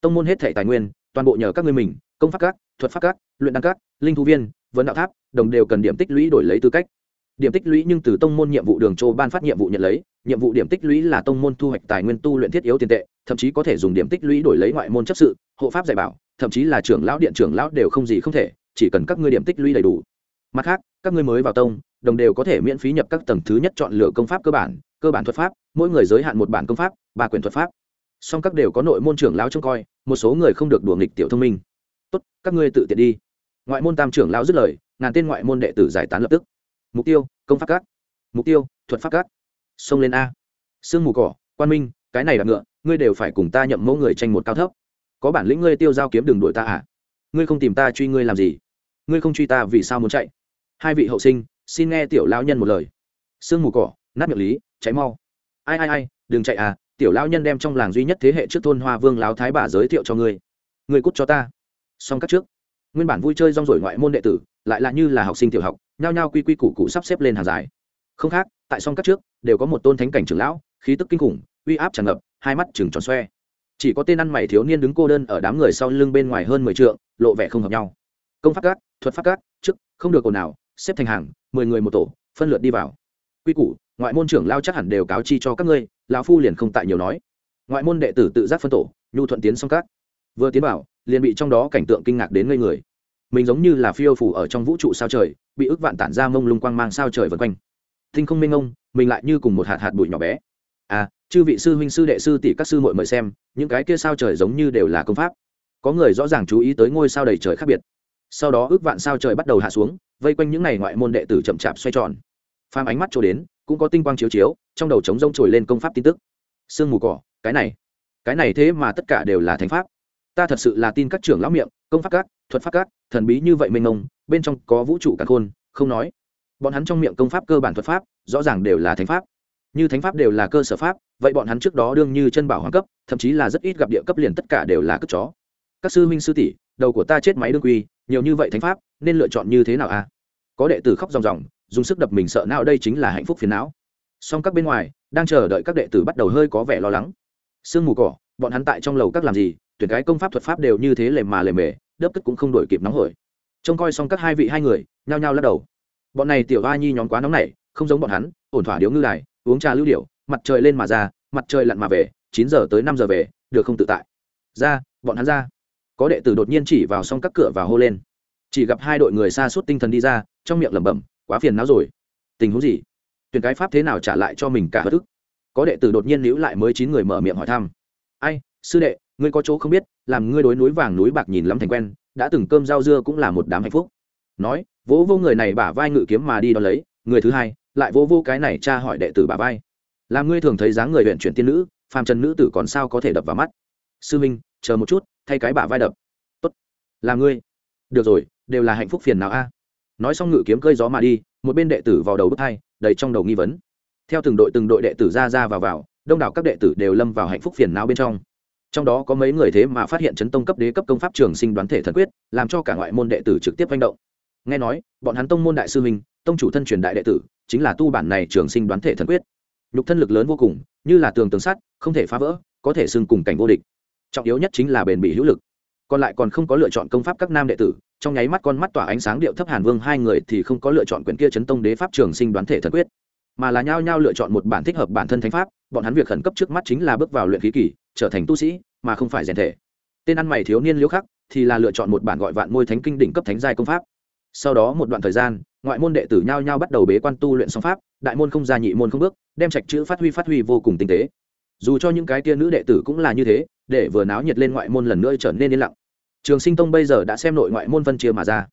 Tông môn hết thể tài nguyên, toàn bộ nhờ các ngươi mình công pháp các, thuật pháp các, luyện đăng các, linh thu viên, vấn đạo tháp, đồng đều cần điểm tích lũy đổi lấy tư cách. Điểm tích lũy nhưng từ tông môn nhiệm vụ đường châu ban phát nhiệm vụ nhận lấy, nhiệm vụ điểm tích lũy là tông môn thu hoạch tài nguyên tu luyện thiết yếu tiền tệ, thậm chí có thể dùng điểm tích lũy đổi lấy ngoại môn chấp sự, hộ pháp dạy bảo, thậm chí là trưởng lão điện trưởng lão đều không gì không thể, chỉ cần các ngươi điểm tích lũy đầy đủ. Mặt khác, các ngươi mới vào tông, đồng đều có thể miễn phí nhập các tầng thứ nhất chọn lựa công pháp cơ bản cơ bản thuật pháp, mỗi người giới hạn một bản công pháp, ba quyển thuật pháp. Song các đều có nội môn trưởng lão trông coi, một số người không được đùa nghịch tiểu thông minh tốt, các ngươi tự tiện đi. Ngoại môn tam trưởng lão dứt lời, ngàn tên ngoại môn đệ tử giải tán lập tức. Mục tiêu, công pháp các. Mục tiêu, thuật pháp các. Xông lên a. Sương mù cỏ, quan minh, cái này là ngựa, ngươi đều phải cùng ta nhậm mẫu người tranh một cao thấp. Có bản lĩnh ngươi tiêu giao kiếm đừng đuổi ta à? Ngươi không tìm ta truy ngươi làm gì? Ngươi không truy ta vì sao muốn chạy? Hai vị hậu sinh, xin nghe tiểu lao nhân một lời. Sương mù cỏ, nát miệng lý cháy mau. Ai ai ai, đừng chạy à tiểu lao nhân đem trong làng duy nhất thế hệ trước thôn hoa vương láo thái bà giới thiệu cho ngươi. Ngươi cút cho ta xong cắt trước. Nguyên bản vui chơi rong rổi ngoại môn đệ tử, lại là như là học sinh tiểu học, nhao nhao quy quy củ cụ sắp xếp lên hàng dài. Không khác, tại song cắt trước, đều có một tôn thánh cảnh trưởng lão, khí tức kinh khủng, uy áp tràn ngập, hai mắt chừng tròn xoe. Chỉ có tên ăn mày thiếu niên đứng cô đơn ở đám người sau lưng bên ngoài hơn mười t lộ vẻ không hợp nhau. Công pháp các, thuật pháp các chức không được ồn nào xếp thành hàng, mười người một tổ, phân lượt đi vào. Quy củ, ngoại môn trưởng lao chắc hẳn đều cáo chi cho các ngươi, lão phu liền không tại nhiều nói. Ngoại môn đệ tử tự giác phân tổ, nhu thuận tiến song các. Vừa tiến vào liền bị trong đó cảnh tượng kinh ngạc đến ngây người. Mình giống như là phiêu phủ ở trong vũ trụ sao trời, bị ức vạn tản ra mông lung quang mang sao trời vần quanh. Tinh không minh ông, mình lại như cùng một hạt hạt bụi nhỏ bé. À chư vị sư huynh sư đệ sư tỷ các sư muội mời xem, những cái kia sao trời giống như đều là công pháp. Có người rõ ràng chú ý tới ngôi sao đầy trời khác biệt. Sau đó ước vạn sao trời bắt đầu hạ xuống, vây quanh những ngày ngoại môn đệ tử chậm chạp xoay tròn. Phàm ánh mắt trôi đến, cũng có tinh quang chiếu chiếu, trong đầu trống rông trồi lên công pháp tin tức. Sương mù cỏ, cái này. Cái này thế mà tất cả đều là thánh pháp ta thật sự là tin các trưởng lão miệng, công pháp các, thuật pháp các, thần bí như vậy mênh mông, bên trong có vũ trụ cả khôn, không nói. Bọn hắn trong miệng công pháp cơ bản thuật pháp, rõ ràng đều là thánh pháp. Như thánh pháp đều là cơ sở pháp, vậy bọn hắn trước đó đương như chân bảo hoàng cấp, thậm chí là rất ít gặp địa cấp liền tất cả đều là cất chó. Các sư minh sư tỷ, đầu của ta chết máy đương quy, nhiều như vậy thánh pháp, nên lựa chọn như thế nào a à? có đệ tử khóc ròng ròng, dùng sức đập mình sợ não đây chính là hạnh phúc phiền não. Song các bên ngoài, đang chờ đợi các đệ tử bắt đầu hơi có vẻ lo lắng. Sương mù cỏ, bọn hắn tại trong lầu các làm gì? Tuyển cái công pháp thuật pháp đều như thế lề mà lề mề, đớp cất cũng không đổi kịp nóng hổi. Trông coi xong các hai vị hai người, nhao nhao lắc đầu. Bọn này tiểu a nhi nhóm quá nóng này không giống bọn hắn, ổn thỏa điếu ngư đài, uống trà lưu điệu, mặt trời lên mà ra, mặt trời lặn mà về, chín giờ tới năm giờ về, được không tự tại. Ra, bọn hắn ra. Có đệ tử đột nhiên chỉ vào xong các cửa và hô lên. Chỉ gặp hai đội người xa suốt tinh thần đi ra, trong miệng lẩm bẩm, quá phiền não rồi. Tình huống gì? Tuyển cái pháp thế nào trả lại cho mình cả bất ức? Có đệ tử đột nhiên níu lại mới chín người mở miệng hỏi thăm. Ai, sư đệ ngươi có chỗ không biết, làm ngươi đối núi vàng núi bạc nhìn lắm thành quen, đã từng cơm rau dưa cũng là một đám hạnh phúc. Nói, vỗ vô người này bả vai ngự kiếm mà đi đón lấy, người thứ hai, lại vỗ vô cái này cha hỏi đệ tử bả vai. Làm ngươi thường thấy dáng người huyện chuyển tiên nữ, phàm trần nữ tử còn sao có thể đập vào mắt? Sư minh, chờ một chút, thay cái bả vai đập. Tốt. Là ngươi. Được rồi, đều là hạnh phúc phiền nào a? Nói xong ngự kiếm cơi gió mà đi, một bên đệ tử vào đầu bước hai, đầy trong đầu nghi vấn. Theo từng đội từng đội đệ tử ra ra vào vào, đông đảo các đệ tử đều lâm vào hạnh phúc phiền não bên trong trong đó có mấy người thế mà phát hiện chấn tông cấp đế cấp công pháp trường sinh đoán thể thần quyết, làm cho cả ngoại môn đệ tử trực tiếp manh động. Nghe nói, bọn hắn tông môn đại sư minh tông chủ thân truyền đại đệ tử, chính là tu bản này trường sinh đoán thể thần quyết. Nhục thân lực lớn vô cùng, như là tường tường sắt, không thể phá vỡ, có thể xưng cùng cảnh vô địch. Trọng yếu nhất chính là bền bỉ hữu lực. Còn lại còn không có lựa chọn công pháp các nam đệ tử, trong nháy mắt con mắt tỏa ánh sáng điệu thấp hàn vương hai người thì không có lựa chọn quyển kia chấn tông đế pháp trường sinh đoán thể thần quyết mà là nhao nhao lựa chọn một bản thích hợp bản thân thánh pháp, bọn hắn việc khẩn cấp trước mắt chính là bước vào luyện khí kỳ, trở thành tu sĩ, mà không phải rèn thể. Tên ăn mày thiếu niên liễu khắc thì là lựa chọn một bản gọi vạn môi thánh kinh đỉnh cấp thánh giai công pháp. Sau đó một đoạn thời gian, ngoại môn đệ tử nhao nhao bắt đầu bế quan tu luyện song pháp, đại môn không ra nhị môn không bước, đem trạch chữ phát huy phát huy vô cùng tinh tế. Dù cho những cái tia nữ đệ tử cũng là như thế, để vừa náo nhiệt lên ngoại môn lần nữa trở nên yên lặng. Trường sinh tông bây giờ đã xem nội ngoại môn phân chia mà ra.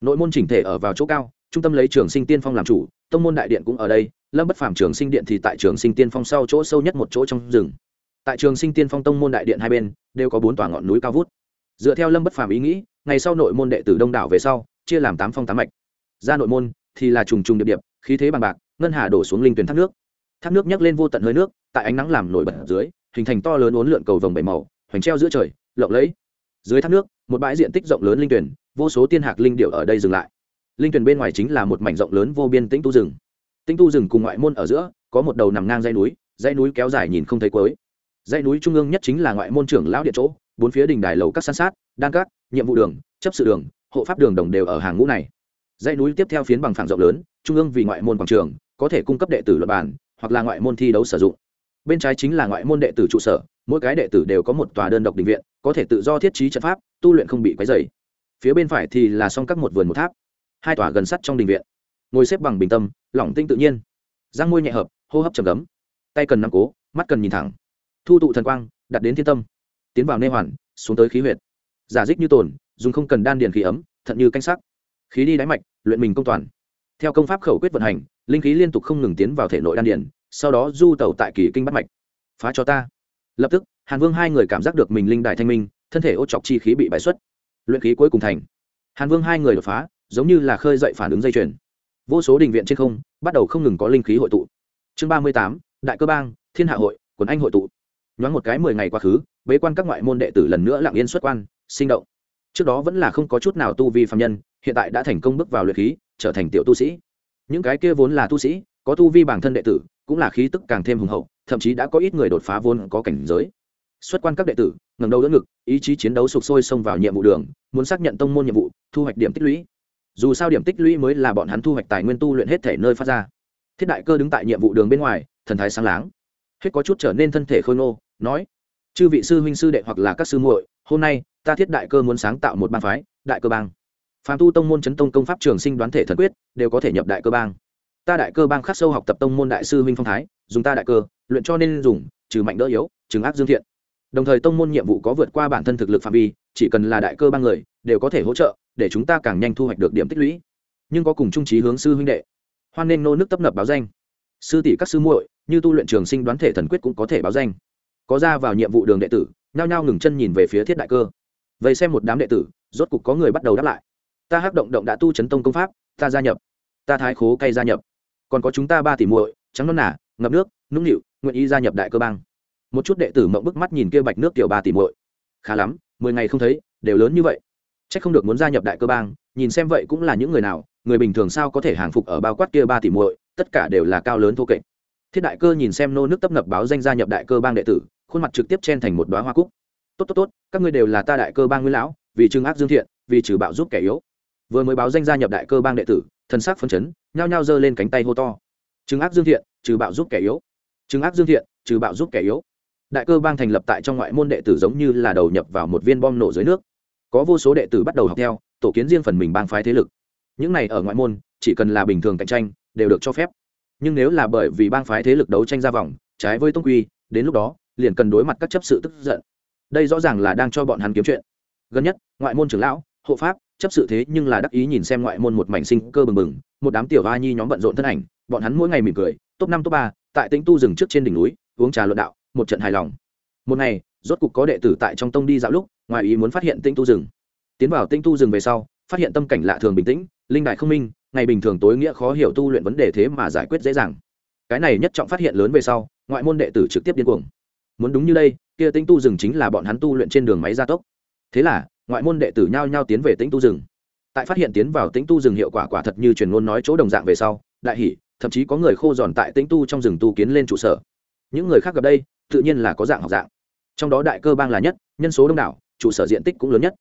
Nội môn chỉnh thể ở vào chỗ cao, trung tâm lấy trường sinh tiên phong làm chủ, tông môn đại điện cũng ở đây lâm bất phàm trường sinh điện thì tại trường sinh tiên phong sau chỗ sâu nhất một chỗ trong rừng. Tại trường sinh tiên phong tông môn đại điện hai bên, đều có bốn tòa ngọn núi cao vút. Dựa theo lâm bất phàm ý nghĩ, ngày sau nội môn đệ tử đông đảo về sau, chia làm tám phong tám mạch. Ra nội môn thì là trùng trùng điệp điệp, khí thế bằng bạc, ngân hà đổ xuống linh tuyến thác nước. Thác nước nhấc lên vô tận hơi nước, tại ánh nắng làm nổi bật dưới, hình thành to lớn uốn lượn cầu vồng bảy màu, hoành treo giữa trời, lộng lẫy. Dưới thác nước, một bãi diện tích rộng lớn linh tuyển, vô số tiên hạc linh điệu ở đây dừng lại. Linh tuyển bên ngoài chính là một mảnh rộng lớn vô biên tĩnh tu rừng. Tinh tu rừng cùng ngoại môn ở giữa, có một đầu nằm ngang dãy núi dãy núi kéo dài nhìn không thấy cuối. Dãy núi trung ương nhất chính là ngoại môn trưởng lão điện chỗ, bốn phía đình đài lầu các san sát, đan các, nhiệm vụ đường, chấp sự đường, hộ pháp đường đồng đều ở hàng ngũ này. Dãy núi tiếp theo phiến bằng phẳng rộng lớn, trung ương vì ngoại môn quảng trường, có thể cung cấp đệ tử luật bản, hoặc là ngoại môn thi đấu sử dụng. Bên trái chính là ngoại môn đệ tử trụ sở, mỗi cái đệ tử đều có một tòa đơn độc định viện, có thể tự do thiết trí trận pháp, tu luyện không bị quấy dày phía bên phải thì là song các một vườn một tháp, hai tòa gần sắt trong đình viện ngồi xếp bằng bình tâm, lỏng tinh tự nhiên. Răng môi nhẹ hợp, hô hấp trầm gấm tay cần nắm cố, mắt cần nhìn thẳng. Thu tụ thần quang, đặt đến thiên tâm. Tiến vào nê hoàn, xuống tới khí huyệt. Giả dích như tồn, dùng không cần đan điền khí ấm, thận như canh sắc. Khí đi đáy mạch, luyện mình công toàn. Theo công pháp khẩu quyết vận hành, linh khí liên tục không ngừng tiến vào thể nội đan điền, sau đó du tẩu tại kỳ kinh bắt mạch. Phá cho ta. Lập tức, hàn vương hai người cảm giác được mình linh đại thanh minh, thân thể ô chọc chi khí bị bãi xuất. Luyện khí cuối cùng thành. Hàn vương hai người đột phá, giống như là khơi dậy phản ứng dây chuyền vô số đình viện trên không bắt đầu không ngừng có linh khí hội tụ. Chương ba mươi tám, đại cơ bang, thiên hạ hội, quần anh hội tụ. Nhoáng một cái mười ngày quá khứ, bế quan các ngoại môn đệ tử lần nữa lặng yên xuất quan, sinh động. Trước đó vẫn là không có chút nào tu vi phạm nhân, hiện tại đã thành công bước vào luyện khí, trở thành tiểu tu sĩ. Những cái kia vốn là tu sĩ, có tu vi bản thân đệ tử, cũng là khí tức càng thêm hùng hậu, thậm chí đã có ít người đột phá vốn có cảnh giới. Xuất quan các đệ tử ngầm đầu đỡ ngực, ý chí chiến đấu sục sôi xông vào nhiệm vụ đường, muốn xác nhận tông môn nhiệm vụ, thu hoạch điểm tích lũy dù sao điểm tích lũy mới là bọn hắn thu hoạch tài nguyên tu luyện hết thể nơi phát ra. Thiết đại cơ đứng tại nhiệm vụ đường bên ngoài, thần thái sáng láng. Hết có chút trở nên thân thể khôi ngô, nói, chư vị sư huynh sư đệ hoặc là các sư muội, hôm nay, ta thiết đại cơ muốn sáng tạo một bang phái, đại cơ bang. Phàm tu tông môn chấn tông công pháp trường sinh đoán thể thần quyết, đều có thể nhập đại cơ bang. Ta đại cơ bang khắc sâu học tập tông môn đại sư huynh phong thái, dùng ta đại cơ, luyện cho nên dùng, trừ mạnh đỡ yếu trừng ác dương thiện. Đồng thời tông môn nhiệm vụ có vượt qua bản thân thực lực phạm vi, chỉ cần là đại cơ bang người, đều có thể hỗ trợ để chúng ta càng nhanh thu hoạch được điểm tích lũy. Nhưng có cùng trung trí hướng sư huynh đệ. Hoan nên nô nước tấp nập báo danh. Sư tỷ các sư muội, như tu luyện trường sinh đoán thể thần quyết cũng có thể báo danh. Có ra vào nhiệm vụ đường đệ tử, nhao nhao ngừng chân nhìn về phía thiết đại cơ. Vậy xem một đám đệ tử, rốt cục có người bắt đầu đáp lại. Ta hắc động động đã tu chấn tông công pháp, ta gia nhập. Ta thái khố cay gia nhập. Còn có chúng ta ba tỷ muội, trắng non nả ngập nước, nũng nịu, nguyện ý gia nhập đại cơ bang. Một chút đệ tử mộng bức mắt nhìn kia bạch nước tiểu ba tỷ muội. Khá lắm, mười ngày không thấy, đều lớn như vậy chắc không được muốn gia nhập đại cơ bang, nhìn xem vậy cũng là những người nào, người bình thường sao có thể hàng phục ở bao quát kia ba tỷ muội, tất cả đều là cao lớn thô kệch. Thiết đại cơ nhìn xem nô nước tấp nập báo danh gia nhập đại cơ bang đệ tử, khuôn mặt trực tiếp chen thành một đoá hoa cúc. Tốt tốt tốt, các ngươi đều là ta đại cơ bang nguyên lão, vì trừng ác dương thiện, vì trừ bạo giúp kẻ yếu. Vừa mới báo danh gia nhập đại cơ bang đệ tử thân xác phấn chấn, nhao nhao giơ lên cánh tay hô to. Trừng ác dương thiện, trừ bạo giúp kẻ yếu. Trừng ác dương thiện, trừ bạo giúp kẻ yếu. Đại cơ bang thành lập tại trong ngoại môn đệ tử giống như là đầu nhập vào một viên bom nổ dưới nước có vô số đệ tử bắt đầu học theo, tổ kiến riêng phần mình bang phái thế lực. Những này ở ngoại môn, chỉ cần là bình thường cạnh tranh, đều được cho phép. Nhưng nếu là bởi vì bang phái thế lực đấu tranh ra vòng, trái với tông quy, đến lúc đó, liền cần đối mặt các chấp sự tức giận. Đây rõ ràng là đang cho bọn hắn kiếm chuyện. Gần nhất, ngoại môn trưởng lão, hộ pháp, chấp sự thế nhưng là đắc ý nhìn xem ngoại môn một mảnh sinh cơ bừng bừng, một đám tiểu va nhi nhóm bận rộn thân ảnh, bọn hắn mỗi ngày mỉm cười, top năm, top ba, tại tĩnh tu rừng trước trên đỉnh núi, uống trà luận đạo, một trận hài lòng. Một ngày rốt cục có đệ tử tại trong tông đi dạo lúc, ngoài ý muốn phát hiện tinh tu rừng tiến vào tinh tu rừng về sau, phát hiện tâm cảnh lạ thường bình tĩnh, linh đại không minh, ngày bình thường tối nghĩa khó hiểu tu luyện vấn đề thế mà giải quyết dễ dàng. Cái này nhất trọng phát hiện lớn về sau, ngoại môn đệ tử trực tiếp điên cuồng. Muốn đúng như đây, kia tinh tu rừng chính là bọn hắn tu luyện trên đường máy gia tốc. Thế là, ngoại môn đệ tử nhao nhao tiến về tinh tu rừng tại phát hiện tiến vào tinh tu rừng hiệu quả quả thật như truyền ngôn nói chỗ đồng dạng về sau, đại hỷ thậm chí có người khô giòn tại tinh tu trong rừng tu kiến lên trụ sở. Những người khác gặp đây, tự nhiên là có dạng học dạng trong đó đại cơ bang là nhất, nhân số đông đảo, trụ sở diện tích cũng lớn nhất.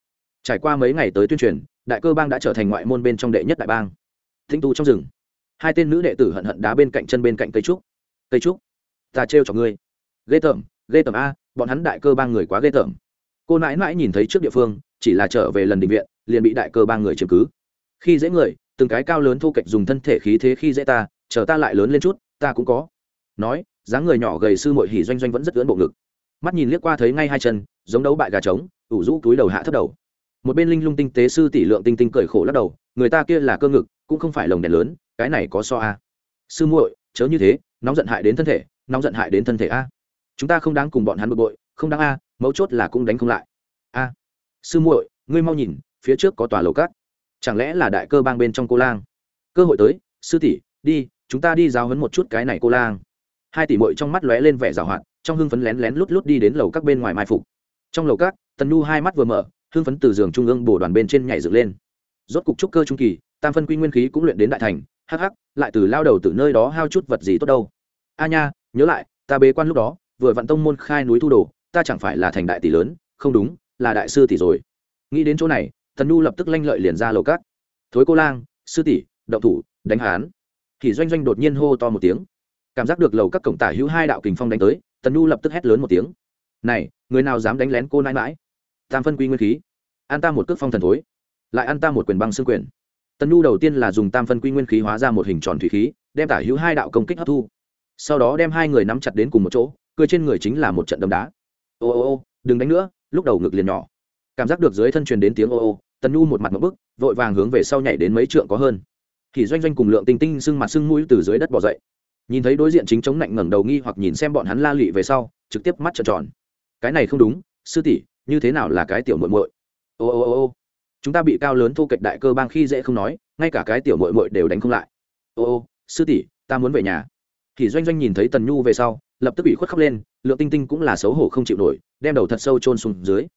Trải qua mấy ngày tới tuyên truyền, đại cơ bang đã trở thành ngoại môn bên trong đệ nhất đại bang. Thinh tu trong rừng, hai tên nữ đệ tử hận hận đá bên cạnh chân bên cạnh cây trúc. Cây trúc, ta trêu cho ngươi. Ghê tởm ghê tởm a, bọn hắn đại cơ bang người quá ghê tởm. Cô nãi nãi nhìn thấy trước địa phương, chỉ là trở về lần định viện, liền bị đại cơ bang người chiếm cứ. Khi dễ người, từng cái cao lớn thu kệch dùng thân thể khí thế khi dễ ta, chờ ta lại lớn lên chút, ta cũng có. Nói, dáng người nhỏ gầy sư mội hỉ doanh doanh vẫn rất ưỡn bộ ngực mắt nhìn liếc qua thấy ngay hai chân, giống đấu bại gà trống, ủ rũ túi đầu hạ thấp đầu. Một bên linh lung tinh tế sư tỷ lượng tinh tinh cười khổ lắc đầu, người ta kia là cơ ngực, cũng không phải lồng đèn lớn, cái này có so a. Sư muội, chớ như thế, nóng giận hại đến thân thể, nóng giận hại đến thân thể a. Chúng ta không đáng cùng bọn hắn bực bội, không đáng a, mấu chốt là cũng đánh không lại. A. Sư muội, ngươi mau nhìn, phía trước có tòa lầu cát. Chẳng lẽ là đại cơ bang bên trong cô lang? Cơ hội tới, sư tỷ, đi, chúng ta đi giáo hấn một chút cái này cô lang. Hai tỷ muội trong mắt lóe lên vẻ giảo hoạt trong hưng phấn lén lén lút lút đi đến lầu các bên ngoài mai phục. Trong lầu các, tần nhu hai mắt vừa mở, hưng phấn từ giường trung ương bổ đoàn bên trên nhảy dựng lên. Rốt cục trúc cơ trung kỳ, tam phân quy nguyên khí cũng luyện đến đại thành, hắc hắc, lại từ lao đầu từ nơi đó hao chút vật gì tốt đâu. A nha, nhớ lại, ta bế quan lúc đó, vừa vặn tông môn khai núi thu đồ, ta chẳng phải là thành đại tỷ lớn, không đúng, là đại sư tỷ rồi. Nghĩ đến chỗ này, tần nhu lập tức lanh lợi liền ra lầu cát thối cô lang, sư tỷ, động thủ, đánh hán. Thì doanh doanh đột nhiên hô to một tiếng. Cảm giác được lầu các cổng tả hữu hai đạo kình phong đánh tới tần nhu lập tức hét lớn một tiếng. Này, người nào dám đánh lén cô nãi mãi tam phân quy nguyên khí. An ta một cước phong thần thối, lại ăn ta một quyền băng xương quyền. Tần nhu đầu tiên là dùng tam phân quy nguyên khí hóa ra một hình tròn thủy khí, đem tả hữu hai đạo công kích hấp thu. Sau đó đem hai người nắm chặt đến cùng một chỗ, cười trên người chính là một trận đấm đá. Ô ô ô, đừng đánh nữa, lúc đầu ngực liền nhỏ. Cảm giác được dưới thân truyền đến tiếng ô ô, tần nhu một mặt một bức, vội vàng hướng về sau nhảy đến mấy trượng có hơn. Thì doanh doanh cùng lượng tinh tinh sưng mặt sưng mũi từ dưới đất bỏ dậy nhìn thấy đối diện chính chống lạnh ngẩng đầu nghi hoặc nhìn xem bọn hắn la lụy về sau, trực tiếp mắt trợn tròn. Cái này không đúng, sư tỷ, như thế nào là cái tiểu muội muội? Ô ô ô ô. Chúng ta bị cao lớn thu kịch đại cơ bang khi dễ không nói, ngay cả cái tiểu muội muội đều đánh không lại. Ô ô, sư tỷ, ta muốn về nhà. Thì doanh doanh nhìn thấy tần nhu về sau, lập tức bị khuất khóc lên, lượng tinh tinh cũng là xấu hổ không chịu nổi, đem đầu thật sâu chôn xuống dưới.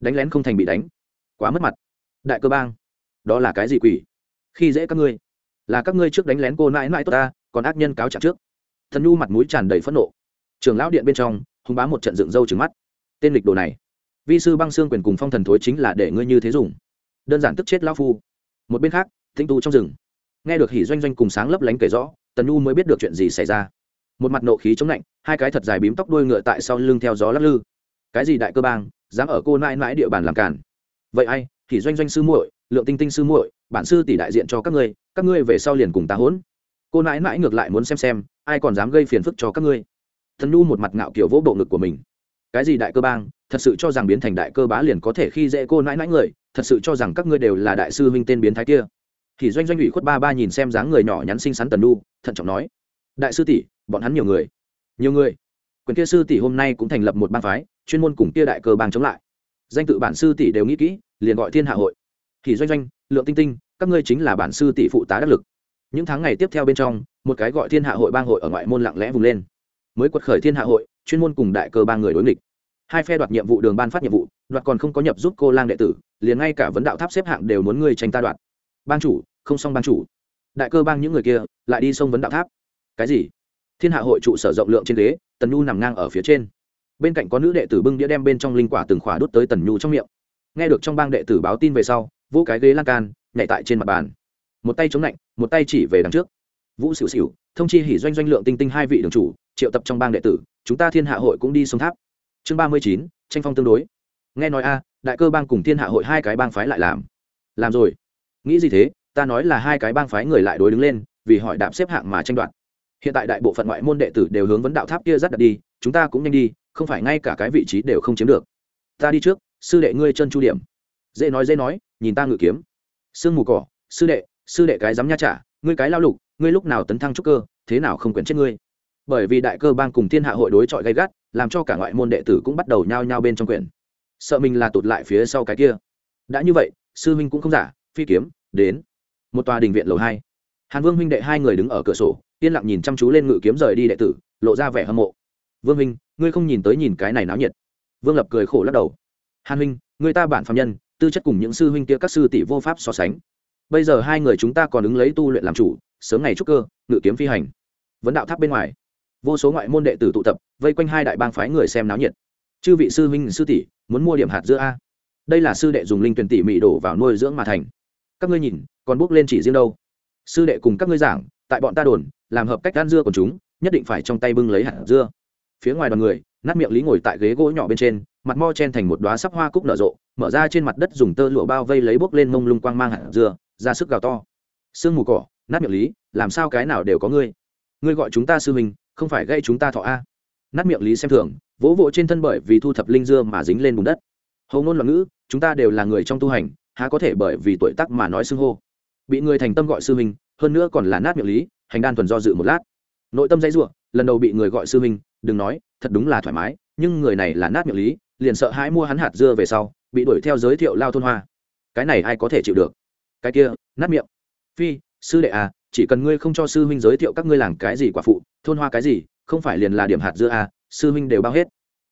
Đánh lén không thành bị đánh. Quá mất mặt. Đại cơ bang, đó là cái gì quỷ? Khi dễ các ngươi là các ngươi trước đánh lén cô nãi nãi tốt ta, còn ác nhân cáo trạng trước. Thần nhu mặt mũi tràn đầy phẫn nộ. Trường lão điện bên trong hùng bá một trận dựng râu trừng mắt. Tên lịch đồ này, vi sư băng xương quyền cùng phong thần thối chính là để ngươi như thế dùng. Đơn giản tức chết lão phu. Một bên khác tinh tu trong rừng. Nghe được hỉ doanh doanh cùng sáng lấp lánh kể rõ, tần nhu mới biết được chuyện gì xảy ra. Một mặt nộ khí chống lạnh, hai cái thật dài bím tóc đuôi ngựa tại sau lưng theo gió lắc lư. Cái gì đại cơ bang, dám ở cô nãi nãi địa bàn làm cản? Vậy ai? Thì doanh doanh sư muội, lượng tinh tinh sư muội, bản sư tỷ đại diện cho các ngươi các ngươi về sau liền cùng ta hỗn. Cô nãi nãi ngược lại muốn xem xem, ai còn dám gây phiền phức cho các ngươi. Thần nhu một mặt ngạo kiểu vỗ bộ ngực của mình. Cái gì đại cơ bang, thật sự cho rằng biến thành đại cơ bá liền có thể khi dễ cô nãi nãi người, thật sự cho rằng các ngươi đều là đại sư huynh tên biến thái kia. Thì doanh doanh ủy khuất ba ba nhìn xem dáng người nhỏ nhắn xinh xắn tần nhu, thận trọng nói, đại sư tỷ, bọn hắn nhiều người. Nhiều người? Quyền kia sư tỷ hôm nay cũng thành lập một bang phái, chuyên môn cùng kia đại cơ bang chống lại. Danh tự bản sư tỷ đều nghĩ kỹ, liền gọi thiên hạ hội. Thì doanh doanh, lượng tinh tinh các ngươi chính là bản sư tỷ phụ tá đắc lực. Những tháng ngày tiếp theo bên trong, một cái gọi thiên hạ hội bang hội ở ngoại môn lặng lẽ vùng lên. Mới quật khởi thiên hạ hội, chuyên môn cùng đại cơ ba người đối nghịch. Hai phe đoạt nhiệm vụ đường ban phát nhiệm vụ, đoạt còn không có nhập giúp cô lang đệ tử, liền ngay cả vấn đạo tháp xếp hạng đều muốn ngươi tranh ta đoạt. Ban chủ, không xong ban chủ. Đại cơ bang những người kia, lại đi xông vấn đạo tháp. Cái gì? Thiên hạ hội trụ sở rộng lượng trên ghế, tần nhu nằm ngang ở phía trên. Bên cạnh có nữ đệ tử bưng đĩa đem bên trong linh quả từng khỏa đốt tới tần nhu trong miệng. Nghe được trong bang đệ tử báo tin về sau vô cái ghế lan can nhảy tại trên mặt bàn. Một tay chống lạnh, một tay chỉ về đằng trước. Vũ xỉu xỉu thông chi hỉ doanh doanh lượng tinh tinh hai vị đường chủ, triệu tập trong bang đệ tử, chúng ta thiên hạ hội cũng đi sông tháp. Chương ba mươi chín, tranh phong tương đối. Nghe nói a, đại cơ bang cùng thiên hạ hội hai cái bang phái lại làm. Làm rồi. Nghĩ gì thế, ta nói là hai cái bang phái người lại đối đứng lên, vì hỏi đạp xếp hạng mà tranh đoạt. Hiện tại đại bộ phận ngoại môn đệ tử đều hướng vấn đạo tháp kia rất đặt đi, chúng ta cũng nhanh đi, không phải ngay cả cái vị trí đều không chiếm được. Ta đi trước, sư đệ ngươi chân chu điểm. Dễ nói dễ nói, nhìn ta ngự kiếm sương mù cỏ, sư đệ sư đệ cái dám nha trả, ngươi cái lao lục, ngươi lúc nào tấn thăng trúc cơ, thế nào không quyển chết ngươi? Bởi vì đại cơ bang cùng thiên hạ hội đối chọi gay gắt, làm cho cả ngoại môn đệ tử cũng bắt đầu nhao nhao bên trong quyển sợ mình là tụt lại phía sau cái kia. Đã như vậy, sư huynh cũng không giả, phi kiếm, đến. Một tòa đình viện lầu hai. Hàn vương huynh đệ hai người đứng ở cửa sổ, yên lặng nhìn chăm chú lên ngự kiếm rời đi đệ tử, lộ ra vẻ hâm mộ. Vương huynh, ngươi không nhìn tới nhìn cái này náo nhiệt. Vương lập cười khổ lắc đầu. Hàn huynh người ta bản phạm nhân tư chất cùng những sư huynh kia các sư tỷ vô pháp so sánh. Bây giờ hai người chúng ta còn ứng lấy tu luyện làm chủ, sớm ngày trúc cơ, ngự kiếm phi hành. Vấn đạo tháp bên ngoài, vô số ngoại môn đệ tử tụ tập, vây quanh hai đại bang phái người xem náo nhiệt. Chư vị sư huynh, sư tỷ, muốn mua điểm hạt giữa a? Đây là sư đệ dùng linh tuyển tỷ mị đổ vào nuôi dưỡng mà thành. Các ngươi nhìn, còn bước lên chỉ riêng đâu? Sư đệ cùng các ngươi giảng, tại bọn ta đồn, làm hợp cách ăn dưa của chúng, nhất định phải trong tay bưng lấy hạt dưa phía ngoài đoàn người, nát miệng lý ngồi tại ghế gỗ nhỏ bên trên, mặt mo chen thành một đoá sắc hoa cúc nở rộ, mở ra trên mặt đất dùng tơ lụa bao vây lấy bốc lên mông lung quang mang hạt dưa, ra sức gào to. Sương mù cỏ, nát miệng lý, làm sao cái nào đều có ngươi? Ngươi gọi chúng ta sư huynh, không phải gây chúng ta thọ a? Nát miệng lý xem thường, vỗ vỗ trên thân bởi vì thu thập linh dưa mà dính lên bùn đất. Hầu ngôn loạn ngữ, chúng ta đều là người trong tu hành, há có thể bởi vì tuổi tác mà nói xưng hô. Bị người thành tâm gọi sư minh hơn nữa còn là nát miệng lý, hành đan thuần do dự một lát. Nội tâm dãy ruộng lần đầu bị người gọi sư minh đừng nói, thật đúng là thoải mái, nhưng người này là nát miệng lý, liền sợ hãi mua hắn hạt dưa về sau, bị đuổi theo giới thiệu lao thôn hoa. Cái này ai có thể chịu được? Cái kia, nát miệng. Phi, sư đệ à chỉ cần ngươi không cho sư huynh giới thiệu các ngươi làng cái gì quả phụ, thôn hoa cái gì, không phải liền là điểm hạt dưa à sư huynh đều bao hết.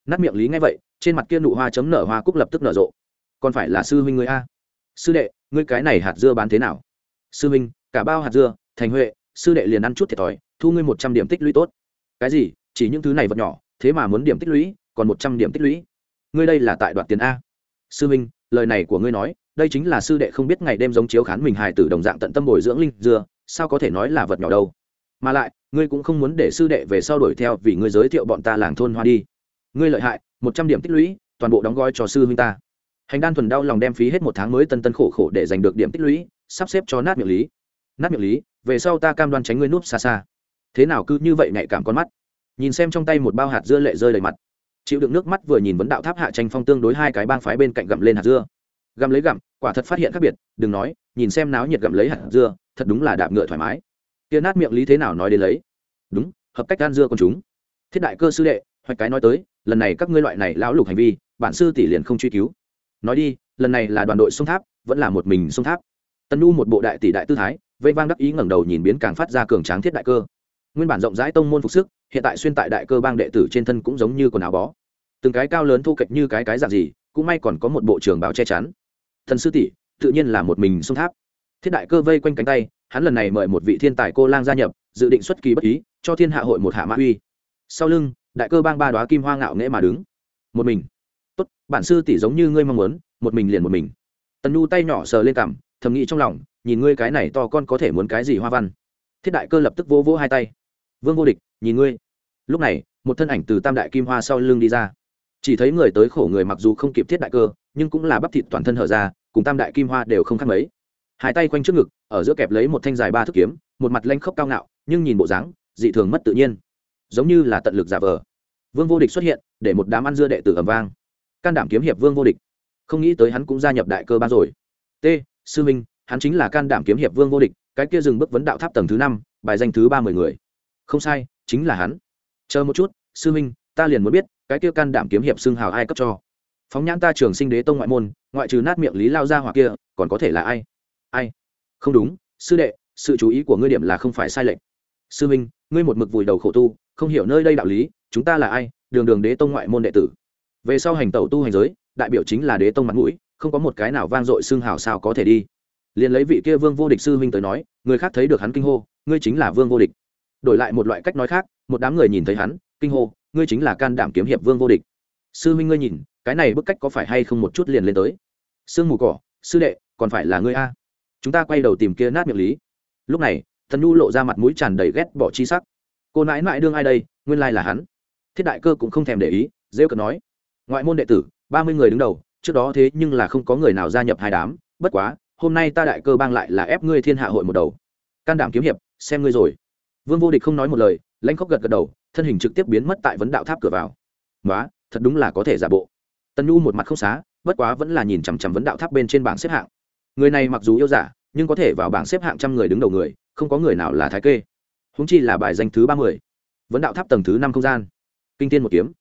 Nát miệng lý ngay vậy, trên mặt kia nụ hoa chấm nở hoa cúc lập tức nở rộ. Còn phải là sư huynh ngươi a. Sư đệ, ngươi cái này hạt dưa bán thế nào? Sư huynh, cả bao hạt dưa, thành huệ, sư đệ liền ăn chút thiệt thòi, thu ngươi một trăm điểm tích lũy tốt cái gì? Chỉ những thứ này vật nhỏ, thế mà muốn điểm tích lũy, còn một trăm điểm tích lũy. Ngươi đây là tại đoạt tiền a. Sư minh, lời này của ngươi nói, đây chính là sư đệ không biết ngày đêm giống chiếu khán mình hài tử đồng dạng tận tâm bồi dưỡng linh dưa sao có thể nói là vật nhỏ đâu? Mà lại, ngươi cũng không muốn để sư đệ về sau đuổi theo vì ngươi giới thiệu bọn ta làng thôn hoa đi. Ngươi lợi hại, một trăm điểm tích lũy, toàn bộ đóng gói cho sư huynh ta. Hành đan thuần đau lòng đem phí hết một tháng mới tân tân khổ khổ để giành được điểm tích lũy, sắp xếp cho nát miệng lý. Nát miệng lý, về sau ta cam đoan tránh ngươi núp xa xa thế nào cứ như vậy nhạy cảm con mắt. Nhìn xem trong tay một bao hạt dưa lệ rơi đầy mặt. Chịu đựng nước mắt vừa nhìn vấn đạo tháp hạ tranh phong tương đối hai cái bang phái bên cạnh gặm lên hạt dưa. Gặm lấy gặm, quả thật phát hiện khác biệt, đừng nói, nhìn xem náo nhiệt gặm lấy hạt dưa, thật đúng là đạp ngựa thoải mái. Kia nát miệng lý thế nào nói đến lấy? Đúng, hợp cách gan dưa con chúng. Thiết đại cơ sư đệ, hoạch cái nói tới, lần này các ngươi loại này lão lục hành vi, bản sư tỷ liền không truy cứu. Nói đi, lần này là đoàn đội sông tháp, vẫn là một mình sông tháp. Tân nu một bộ đại tỷ đại tư thái, vây vang đắc ý ngẩng đầu nhìn biến càng phát ra cường tráng thiết đại cơ nguyên bản rộng rãi tông môn phục sức, hiện tại xuyên tại đại cơ bang đệ tử trên thân cũng giống như quần áo bó. Từng cái cao lớn thu kệch như cái cái dạng gì, cũng may còn có một bộ trưởng bảo che chắn. Thần sư tỷ, tự nhiên là một mình sông tháp. Thiết đại cơ vây quanh cánh tay, hắn lần này mời một vị thiên tài cô lang gia nhập, dự định xuất kỳ bất ý, cho thiên hạ hội một hạ mã uy. Sau lưng, đại cơ bang ba đoá kim hoa ngạo nghễ mà đứng. Một mình. Tốt, bản sư tỷ giống như ngươi mong muốn, một mình liền một mình. Tần nhu tay nhỏ sờ lên cằm, thầm nghĩ trong lòng, nhìn ngươi cái này to con có thể muốn cái gì hoa văn. Thiết đại cơ lập tức vỗ vỗ hai tay vương vô địch, nhìn ngươi. Lúc này, một thân ảnh từ tam đại kim hoa sau lưng đi ra. Chỉ thấy người tới khổ người mặc dù không kịp thiết đại cơ, nhưng cũng là bắp thịt toàn thân hở ra, cùng tam đại kim hoa đều không khác mấy. Hai tay quanh trước ngực, ở giữa kẹp lấy một thanh dài ba thước kiếm, một mặt lanh khốc cao ngạo, nhưng nhìn bộ dáng, dị thường mất tự nhiên. Giống như là tận lực giả vờ. Vương vô địch xuất hiện, để một đám ăn dưa đệ tử ẩm vang. Can đảm kiếm hiệp vương vô địch. Không nghĩ tới hắn cũng gia nhập đại cơ ba rồi. T, sư minh, hắn chính là can đảm kiếm hiệp vương vô địch, cái kia dừng bước vấn đạo tháp tầng thứ năm, bài danh thứ ba mươi người không sai, chính là hắn. Chờ một chút, sư minh ta liền muốn biết, cái kia can đảm kiếm hiệp xưng hào ai cấp cho? Phóng nhãn ta trường sinh đế tông ngoại môn, ngoại trừ nát miệng lý lao ra hoặc kia, còn có thể là ai? Ai? Không đúng, sư đệ, sự chú ý của ngươi điểm là không phải sai lệch. Sư minh ngươi một mực vùi đầu khổ tu, không hiểu nơi đây đạo lý, chúng ta là ai? Đường đường đế tông ngoại môn đệ tử. Về sau hành tẩu tu hành giới, đại biểu chính là đế tông mặt mũi, không có một cái nào vang dội xương hào sao có thể đi. Liền lấy vị kia vương vô địch sư huynh tới nói, người khác thấy được hắn kinh hô, ngươi chính là vương vô địch đổi lại một loại cách nói khác, một đám người nhìn thấy hắn, kinh hô, ngươi chính là can đảm kiếm hiệp vương vô địch. Sư huynh ngươi nhìn, cái này bức cách có phải hay không một chút liền lên tới? Sương mù cỏ, sư đệ, còn phải là ngươi a. Chúng ta quay đầu tìm kia nát miệng lý. Lúc này, thần nhu lộ ra mặt mũi tràn đầy ghét bỏ chi sắc. Cô nãi nãi đương ai đây, nguyên lai là hắn. Thiết đại cơ cũng không thèm để ý dễ cận nói, ngoại môn đệ tử, ba mươi người đứng đầu, trước đó thế nhưng là không có người nào gia nhập hai đám, bất quá, hôm nay ta đại cơ bang lại là ép ngươi thiên hạ hội một đầu. Can đảm kiếm hiệp, xem ngươi rồi vương vô địch không nói một lời lãnh khóc gật gật đầu, thân hình trực tiếp biến mất tại vấn đạo tháp cửa vào. Nói thật đúng là có thể giả bộ. Tân nhu một mặt không xá, bất quá vẫn là nhìn chằm chằm vấn đạo tháp bên trên bảng xếp hạng. Người này mặc dù yêu giả, nhưng có thể vào bảng xếp hạng trăm người đứng đầu người, không có người nào là thái kê. Húng chi là bài danh thứ ba mươi, vấn đạo tháp tầng thứ năm không gian. Kinh tiên một kiếm.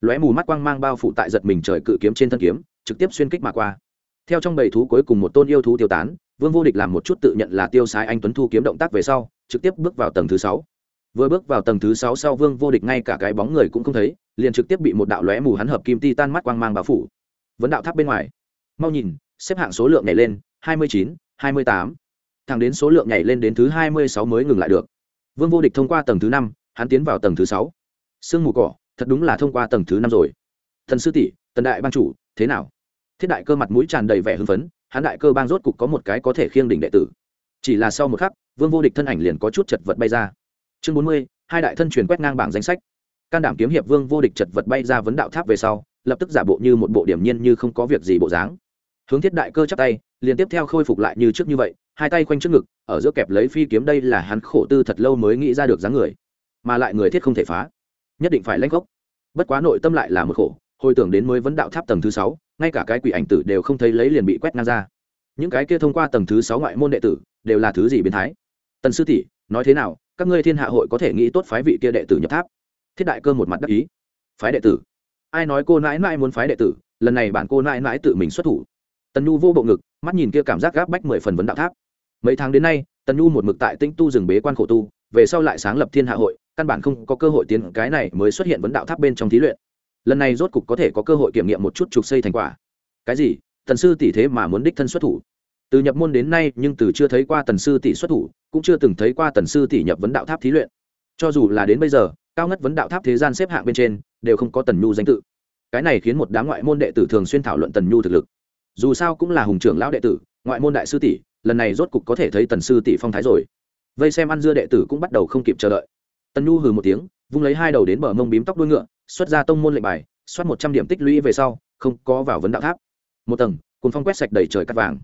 Lóe mù mắt quang mang bao phủ tại giật mình trời cự kiếm trên thân kiếm, trực tiếp xuyên kích mà qua. Theo trong bầy thú cuối cùng một tôn yêu thú tiêu tán, vương vô địch làm một chút tự nhận là tiêu sái anh tuấn thu kiếm động tác về sau trực tiếp bước vào tầng thứ sáu. Vừa bước vào tầng thứ sáu sau vương vô địch ngay cả cái bóng người cũng không thấy, liền trực tiếp bị một đạo lóe mù hắn hợp kim ti tan mắt quang mang bao phủ. Vấn đạo tháp bên ngoài. Mau nhìn, xếp hạng số lượng nhảy lên, hai mươi chín, hai mươi tám. Thẳng đến số lượng nhảy lên đến thứ hai mươi sáu mới ngừng lại được. Vương vô địch thông qua tầng thứ năm, hắn tiến vào tầng thứ sáu. Sương mù cỏ, thật đúng là thông qua tầng thứ năm rồi. Thần sư tỷ, tần đại ban chủ, thế nào? Thiết đại cơ mặt mũi tràn đầy vẻ hưng phấn, hắn đại cơ bang rốt cục có một cái có thể khiêng đỉnh đệ tử. Chỉ là sau một khắc vương vô địch thân ảnh liền có chút chật vật bay ra. Chương bốn mươi, hai đại thân truyền quét ngang bảng danh sách. Can đảm kiếm hiệp vương vô địch chật vật bay ra vấn đạo tháp về sau, lập tức giả bộ như một bộ điểm nhiên như không có việc gì bộ dáng. Hướng thiết đại cơ chắp tay, liền tiếp theo khôi phục lại như trước như vậy, hai tay quanh trước ngực, ở giữa kẹp lấy phi kiếm đây là hắn khổ tư thật lâu mới nghĩ ra được dáng người. Mà lại người thiết không thể phá. Nhất định phải lanh gốc bất quá nội tâm lại là một khổ, hồi tưởng đến mới vấn đạo tháp tầng thứ sáu, ngay cả cái quỷ ảnh tử đều không thấy lấy liền bị quét ngang ra. Những cái kia thông qua tầng thứ sáu ngoại môn đệ tử, đều là thứ gì biến thái? Tần sư tỷ, nói thế nào, các ngươi thiên hạ hội có thể nghĩ tốt phái vị kia đệ tử nhập tháp? Thiết đại cơ một mặt đắc ý. Phái đệ tử? Ai nói cô nãi nãi muốn phái đệ tử? Lần này bản cô nãi nãi tự mình xuất thủ. Tần nhu vô bộ ngực, mắt nhìn kia cảm giác gáp bách mười phần vấn đạo tháp. Mấy tháng đến nay, tần nhu một mực tại tinh tu rừng bế quan khổ tu, về sau lại sáng lập thiên hạ hội, căn bản không có cơ hội tiến, cái này mới xuất hiện vấn đạo tháp bên trong thí luyện. Lần này rốt cục có thể có cơ hội kiểm nghiệm một chút trục xây thành quả. Cái gì? Tần sư tỷ thế mà muốn đích thân xuất thủ? Từ nhập môn đến nay, nhưng từ chưa thấy qua tần sư tỷ xuất thủ, cũng chưa từng thấy qua tần sư tỷ nhập vấn đạo tháp thí luyện. Cho dù là đến bây giờ, cao ngất vấn đạo tháp thế gian xếp hạng bên trên, đều không có tần nhu danh tự. Cái này khiến một đám ngoại môn đệ tử thường xuyên thảo luận tần nhu thực lực. Dù sao cũng là hùng trưởng lão đệ tử, ngoại môn đại sư tỷ, lần này rốt cục có thể thấy tần sư tỷ phong thái rồi. Vây xem ăn dưa đệ tử cũng bắt đầu không kịp chờ đợi. Tần nhu hừ một tiếng, vung lấy hai đầu đến bờ mông bím tóc đuôi ngựa, xuất ra tông môn lệnh bài soát một trăm điểm tích lũy về sau, không có vào vấn đạo tháp. Một tầng cùng phong quét sạch đầy trời cắt vàng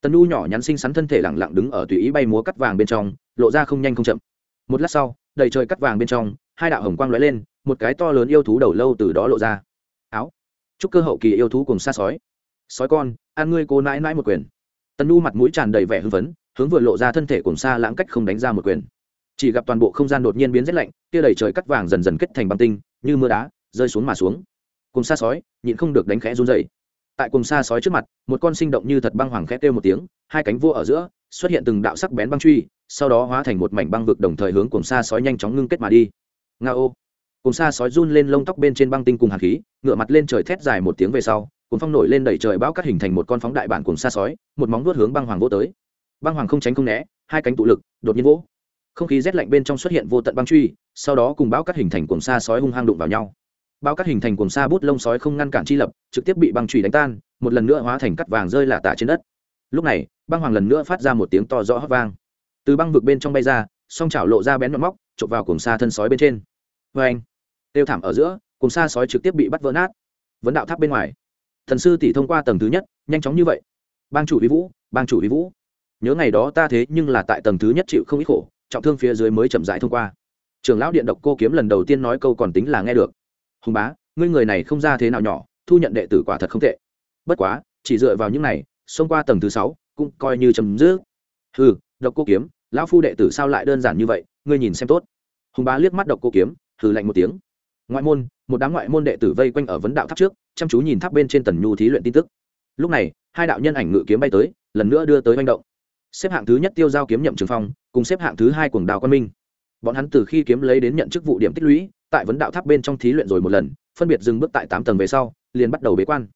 tần nhu nhỏ nhắn xinh xắn thân thể lẳng lặng đứng ở tùy ý bay múa cắt vàng bên trong, lộ ra không nhanh không chậm. Một lát sau, đầy trời cắt vàng bên trong, hai đạo hồng quang lóe lên, một cái to lớn yêu thú đầu lâu từ đó lộ ra. Áo. Chúc cơ hậu kỳ yêu thú cùng xa sói. Sói con ăn ngươi cô nãi nãi một quyền. Tần nhu mặt mũi tràn đầy vẻ hưng phấn, hướng vừa lộ ra thân thể cùng xa lãng cách không đánh ra một quyền. Chỉ gặp toàn bộ không gian đột nhiên biến rét lạnh, kia đầy trời cắt vàng dần dần kết thành băng tinh, như mưa đá, rơi xuống mà xuống. Cùng xa sói, nhịn không được đánh khẽ run dày tại cùng xa sói trước mặt, một con sinh động như thật băng hoàng khét kêu một tiếng, hai cánh vua ở giữa, xuất hiện từng đạo sắc bén băng truy, sau đó hóa thành một mảnh băng vực đồng thời hướng cùng xa sói nhanh chóng ngưng kết mà đi. Nga ô. Cùng xa sói run lên lông tóc bên trên băng tinh cùng hạt khí ngựa mặt lên trời thét dài một tiếng về sau cùng phong nổi lên đẩy trời bão cắt hình thành một con phóng đại bản cùng xa sói, một móng vuốt hướng băng hoàng vô tới. Băng hoàng không tránh không né, hai cánh tụ lực, đột nhiên vỗ. Không khí rét lạnh bên trong xuất hiện vô tận băng truy, sau đó cùng bão cắt hình thành cùng xa sói hung hăng đụng vào nhau bao cắt hình thành cuồng sa bút lông sói không ngăn cản chi lập, trực tiếp bị băng chùy đánh tan, một lần nữa hóa thành cắt vàng rơi lả tả trên đất. Lúc này, băng hoàng lần nữa phát ra một tiếng to rõ hót vang. Từ băng vực bên trong bay ra, song chảo lộ ra bén mọn móc chộp vào cuồng sa thân sói bên trên. Vê anh, tiêu thảm ở giữa, cuồng sa sói trực tiếp bị bắt vỡ nát. Vấn đạo tháp bên ngoài. Thần sư tỷ thông qua tầng thứ nhất, nhanh chóng như vậy. Bang chủ vi vũ, bang chủ vi vũ. Nhớ ngày đó ta thế nhưng là tại tầng thứ nhất chịu không ít khổ, trọng thương phía dưới mới chậm rãi thông qua. Trưởng lão điện độc cô kiếm lần đầu tiên nói câu còn tính là nghe được hùng bá, ngươi người này không ra thế nào nhỏ, thu nhận đệ tử quả thật không tệ. Bất quá, chỉ dựa vào những này, xông qua tầng thứ sáu, cũng coi như chấm dứt. Ừ độc cô kiếm, lão phu đệ tử sao lại đơn giản như vậy, ngươi nhìn xem tốt. Hùng bá liếc mắt độc cô kiếm, hừ lạnh một tiếng. Ngoại môn, một đám ngoại môn đệ tử vây quanh ở vấn đạo tháp trước, chăm chú nhìn tháp bên trên tần nhu thí luyện tin tức. Lúc này, hai đạo nhân ảnh ngự kiếm bay tới, lần nữa đưa tới manh động. Xếp hạng thứ nhất tiêu giao kiếm nhậm trường phong, cùng xếp hạng thứ hai cuồng đào quan minh. Bọn hắn từ khi kiếm lấy đến nhận chức vụ điểm tích lũy tại vấn đạo tháp bên trong thí luyện rồi một lần, phân biệt dừng bước tại tám tầng về sau, liền bắt đầu bế quan.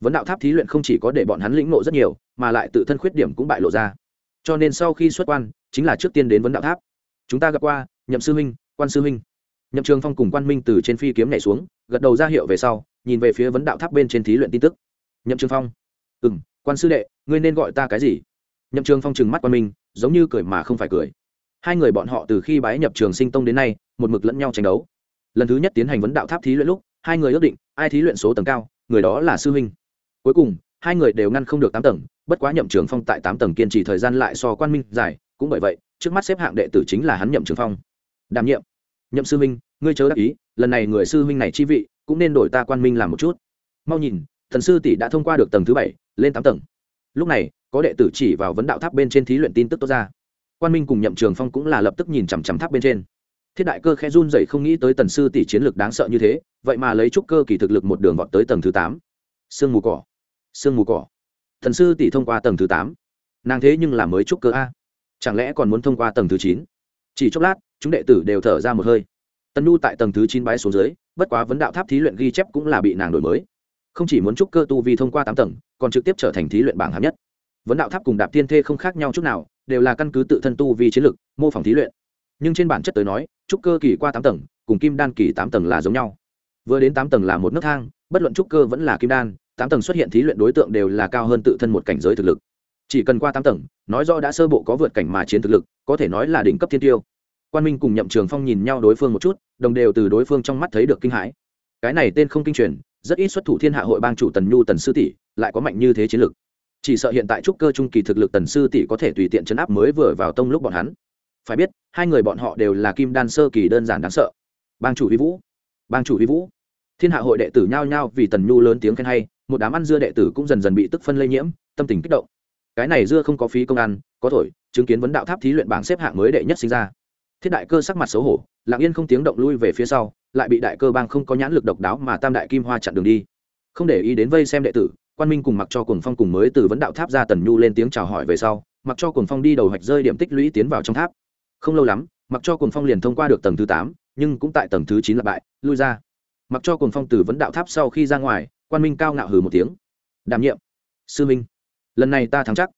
Vấn đạo tháp thí luyện không chỉ có để bọn hắn lĩnh nộ rất nhiều, mà lại tự thân khuyết điểm cũng bại lộ ra. Cho nên sau khi xuất quan, chính là trước tiên đến vấn đạo tháp. Chúng ta gặp qua, nhậm sư huynh quan sư huynh nhậm trường phong cùng quan minh từ trên phi kiếm nhảy xuống, gật đầu ra hiệu về sau, nhìn về phía vấn đạo tháp bên trên thí luyện tin tức. Nhậm trường phong. Ừ m quan sư đệ, ngươi nên gọi ta cái gì? Nhậm trường phong trừng mắt quan minh, giống như cười mà không phải cười. Hai người bọn họ từ khi bái nhập trường sinh tông đến nay, một mực lẫn nhau tranh đấu lần thứ nhất tiến hành vấn đạo tháp thí luyện lúc, hai người ước định, ai thí luyện số tầng cao, người đó là sư huynh. Cuối cùng, hai người đều ngăn không được tám tầng, bất quá nhậm trường phong tại tám tầng kiên trì thời gian lại so quan minh dài, cũng bởi vậy, trước mắt xếp hạng đệ tử chính là hắn nhậm trường phong. Đảm nhiệm. Nhậm sư huynh, ngươi chớ đắc ý, lần này người sư huynh này chi vị, cũng nên đổi ta quan minh làm một chút. Mau nhìn, thần sư tỷ đã thông qua được tầng thứ bảy, lên tám tầng. Lúc này, có đệ tử chỉ vào vấn đạo tháp bên trên thí luyện tin tức tốt ra. Quan minh cùng nhậm trường phong cũng là lập tức nhìn chằm chằm tháp bên trên thiết đại cơ khe run dậy không nghĩ tới tần sư tỷ chiến lược đáng sợ như thế, vậy mà lấy trúc cơ kỳ thực lực một đường vọt tới tầng thứ tám. Sương mù cỏ. Sương mù cỏ. Thần sư tỷ thông qua tầng thứ tám. Nàng thế nhưng là mới trúc cơ a. Chẳng lẽ còn muốn thông qua tầng thứ chín? Chỉ chốc lát, chúng đệ tử đều thở ra một hơi. Tần nhu tại tầng thứ chín bái xuống dưới, bất quá vấn đạo tháp thí luyện ghi chép cũng là bị nàng đổi mới. Không chỉ muốn trúc cơ tu vi thông qua tám tầng, còn trực tiếp trở thành thí luyện bảng hạng nhất. Vấn đạo tháp cùng đạp tiên thê không khác nhau chút nào, đều là căn cứ tự thân tu vi chiến lực mô phỏng thí luyện nhưng trên bản chất tới nói, trúc cơ kỳ qua tám tầng, cùng kim đan kỳ tám tầng là giống nhau. Vừa đến tám tầng là một nấc thang, bất luận trúc cơ vẫn là kim đan, tám tầng xuất hiện thí luyện đối tượng đều là cao hơn tự thân một cảnh giới thực lực. Chỉ cần qua tám tầng, nói do đã sơ bộ có vượt cảnh mà chiến thực lực, có thể nói là đỉnh cấp thiên tiêu. Quan minh cùng nhậm trường phong nhìn nhau đối phương một chút, đồng đều từ đối phương trong mắt thấy được kinh hãi. Cái này tên không kinh truyền, rất ít xuất thủ thiên hạ hội bang chủ tần nhu tần sư tỷ, lại có mạnh như thế chiến lực. Chỉ sợ hiện tại trúc cơ trung kỳ thực lực tần sư tỷ có thể tùy tiện chấn áp mới vừa vào tông lúc bọn hắn phải biết, hai người bọn họ đều là kim đan sơ kỳ đơn giản đáng sợ. Bang chủ vi vũ, bang chủ vi vũ. Thiên hạ hội đệ tử nhao nhao vì tần nhu lớn tiếng khen hay, một đám ăn dưa đệ tử cũng dần dần bị tức phân lây nhiễm, tâm tình kích động. Cái này dưa không có phí công ăn, có thổi, chứng kiến vấn đạo tháp thí luyện bảng xếp hạng mới đệ nhất sinh ra. Thiết đại cơ sắc mặt xấu hổ, lặng yên không tiếng động lui về phía sau, lại bị đại cơ bang không có nhãn lực độc đáo mà tam đại kim hoa chặn đường đi. Không để ý đến vây xem đệ tử, quan minh cùng mặc cho cùng phong cùng mới từ vấn đạo tháp ra tần nhu lên tiếng chào hỏi về sau, mặc cho cùng phong đi đầu hoạch rơi điểm tích lũy tiến vào trong tháp không lâu lắm, mặc cho cùng phong liền thông qua được tầng thứ tám, nhưng cũng tại tầng thứ chín là bại, lui ra. Mặc cho cùng phong từ vấn đạo tháp sau khi ra ngoài, quan minh cao ngạo hừ một tiếng. Đảm nhiệm. Sư minh, lần này ta thắng chắc.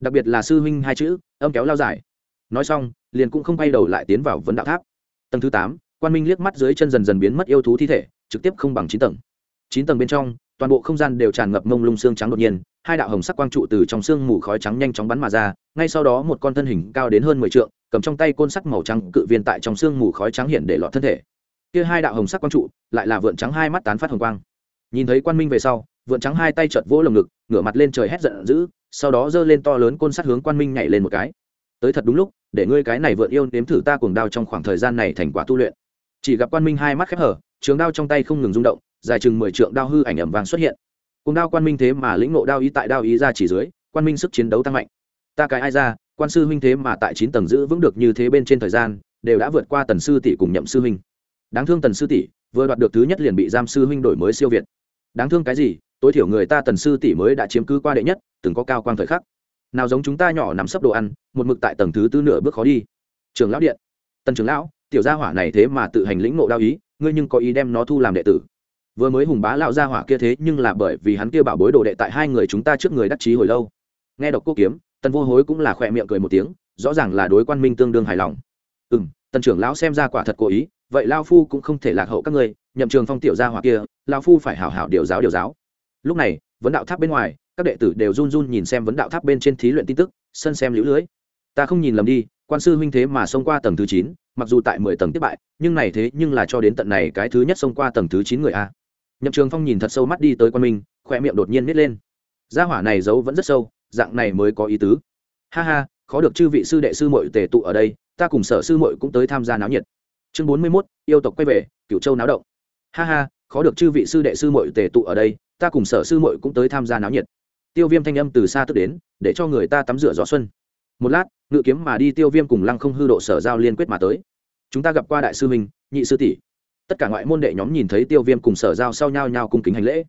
Đặc biệt là sư minh hai chữ, âm kéo lao dài. Nói xong, liền cũng không bay đầu lại tiến vào vấn đạo tháp. Tầng thứ tám, quan minh liếc mắt dưới chân dần dần biến mất yêu thú thi thể, trực tiếp không bằng chín tầng. Chín tầng bên trong, toàn bộ không gian đều tràn ngập mông lung xương trắng đột nhiên, hai đạo hồng sắc quang trụ từ trong xương mù khói trắng nhanh chóng bắn mà ra, ngay sau đó một con thân hình cao đến hơn mười trượng cầm trong tay côn sắt màu trắng cự viên tại trong xương mù khói trắng hiện để lọt thân thể. Kia hai đạo hồng sắc quang trụ, lại là vượn trắng hai mắt tán phát hồng quang. Nhìn thấy quan minh về sau, vượn trắng hai tay chợt vỗ lồng ngực, ngửa mặt lên trời hét giận dữ, sau đó giơ lên to lớn côn sắt hướng quan minh nhảy lên một cái. Tới thật đúng lúc, để ngươi cái này vượn yêu nếm thử ta cuồng đao trong khoảng thời gian này thành quả tu luyện. Chỉ gặp quan minh hai mắt khép hở, trường đao trong tay không ngừng rung động, dài chừng mười trượng đao hư ảnh ẩm vàng xuất hiện. Cùng đao quan minh thế mà lĩnh ngộ đao ý tại đao ý ra chỉ dưới, quan minh sức chiến đấu tăng mạnh. Ta cái ai ra quan sư huynh thế mà tại chín tầng giữ vững được như thế bên trên thời gian, đều đã vượt qua tần sư tỷ cùng nhậm sư huynh. Đáng thương tần sư tỷ, vừa đoạt được thứ nhất liền bị giam sư huynh đổi mới siêu việt. Đáng thương cái gì, tối thiểu người ta tần sư tỷ mới đã chiếm cứ qua đệ nhất, từng có cao quang thời khắc. Nào giống chúng ta nhỏ nằm sấp đồ ăn, một mực tại tầng thứ tư nửa bước khó đi. Trường lão điện. Tần trường lão, tiểu gia hỏa này thế mà tự hành lĩnh nộ đao ý, ngươi nhưng có ý đem nó thu làm đệ tử. Vừa mới hùng bá lão gia hỏa kia thế nhưng là bởi vì hắn kia bảo bối đồ đệ tại hai người chúng ta trước người đắc chí hồi lâu. Nghe đọc cô kiếm tần vô hối cũng là khỏe miệng cười một tiếng, rõ ràng là đối quan minh tương đương hài lòng. Ừ m tần trưởng lão xem ra quả thật cố ý, vậy lao phu cũng không thể lạc hậu các ngươi, nhậm trường phong tiểu gia hỏa kia lao phu phải hảo hảo điều giáo điều giáo. Lúc này, vấn đạo tháp bên ngoài, các đệ tử đều run run nhìn xem vấn đạo tháp bên trên thí luyện tin tức, sân xem lũ lưới. Ta không nhìn lầm đi, quan sư huynh thế mà xông qua tầng thứ chín, mặc dù tại mười tầng tiếp bại, nhưng này thế nhưng là cho đến tận này cái thứ nhất xông qua tầng thứ chín người a. Nhậm trường phong nhìn thật sâu mắt đi tới quan minh khoe miệng đột nhiên nít lên. Gia hỏa này giấu vẫn rất sâu dạng này mới có ý tứ. Ha ha, khó được chư vị sư đệ sư mội tề tụ ở đây, ta cùng sở sư mội cũng tới tham gia náo nhiệt. Chương bốn mươi mốt, yêu tộc quay về cựu châu náo động. Ha ha, khó được chư vị sư đệ sư mội tề tụ ở đây, ta cùng sở sư mội cũng tới tham gia náo nhiệt. Tiêu viêm thanh âm từ xa tức đến, để cho người ta tắm rửa gió xuân. Một lát, ngự kiếm mà đi tiêu viêm cùng lăng không hư độ sở giao liên quyết mà tới. Chúng ta gặp qua đại sư minh nhị sư tỷ. Tất cả ngoại môn đệ nhóm nhìn thấy tiêu viêm cùng sở giao sau nhau nhau cung kính hành lễ.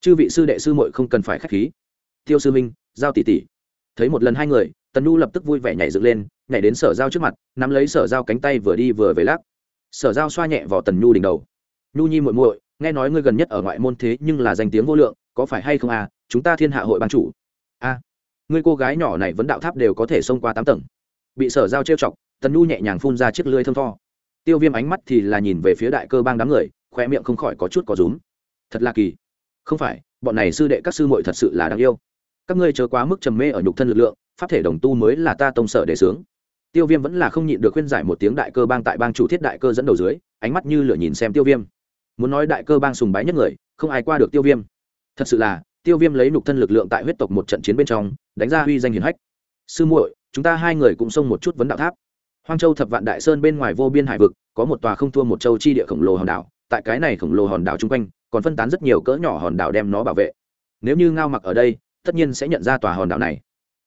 Chư vị sư đệ sư mội không cần phải k h á c h khí tiêu sư minh giao tỷ tỷ. Thấy một lần hai người tần nhu lập tức vui vẻ nhảy dựng lên nhảy đến sở giao trước mặt nắm lấy sở giao cánh tay vừa đi vừa về lắc. Sở giao xoa nhẹ vào tần nhu đỉnh đầu. Nhu nhi muội muội nghe nói ngươi gần nhất ở ngoại môn thế nhưng là danh tiếng vô lượng có phải hay không à? Chúng ta thiên hạ hội ban chủ. A à, ngươi cô gái nhỏ này vẫn đạo tháp đều có thể xông qua tám tầng. Bị sở giao trêu chọc tần nhu nhẹ nhàng phun ra chiếc lưới thơm tho. Tiêu viêm ánh mắt thì là nhìn về phía đại cơ bang đám người khoe miệng không khỏi có chút có rúm. Thật là kỳ. Không phải bọn này sư đệ các sư muội thật sự là đáng yêu các ngươi chớ quá mức trầm mê ở nhục thân lực lượng, pháp thể đồng tu mới là ta tông sở để sướng. Tiêu viêm vẫn là không nhịn được khuyên giải một tiếng đại cơ bang tại bang chủ thiết đại cơ dẫn đầu dưới, ánh mắt như lửa nhìn xem tiêu viêm. Muốn nói đại cơ bang sùng bái nhất người, không ai qua được tiêu viêm. Thật sự là, tiêu viêm lấy nhục thân lực lượng tại huyết tộc một trận chiến bên trong, đánh ra huy danh hiền hách. Sư muội, chúng ta hai người cũng xông một chút vấn đạo tháp. Hoang châu thập vạn đại sơn bên ngoài vô biên hải vực, có một tòa không thua một châu chi địa khổng lồ hòn đảo, tại cái này khổng lồ hòn đảo chung quanh, còn phân tán rất nhiều cỡ nhỏ hòn đảo đem nó bảo vệ. Nếu như ngao mặc ở đây tất nhiên sẽ nhận ra tòa hòn đảo này.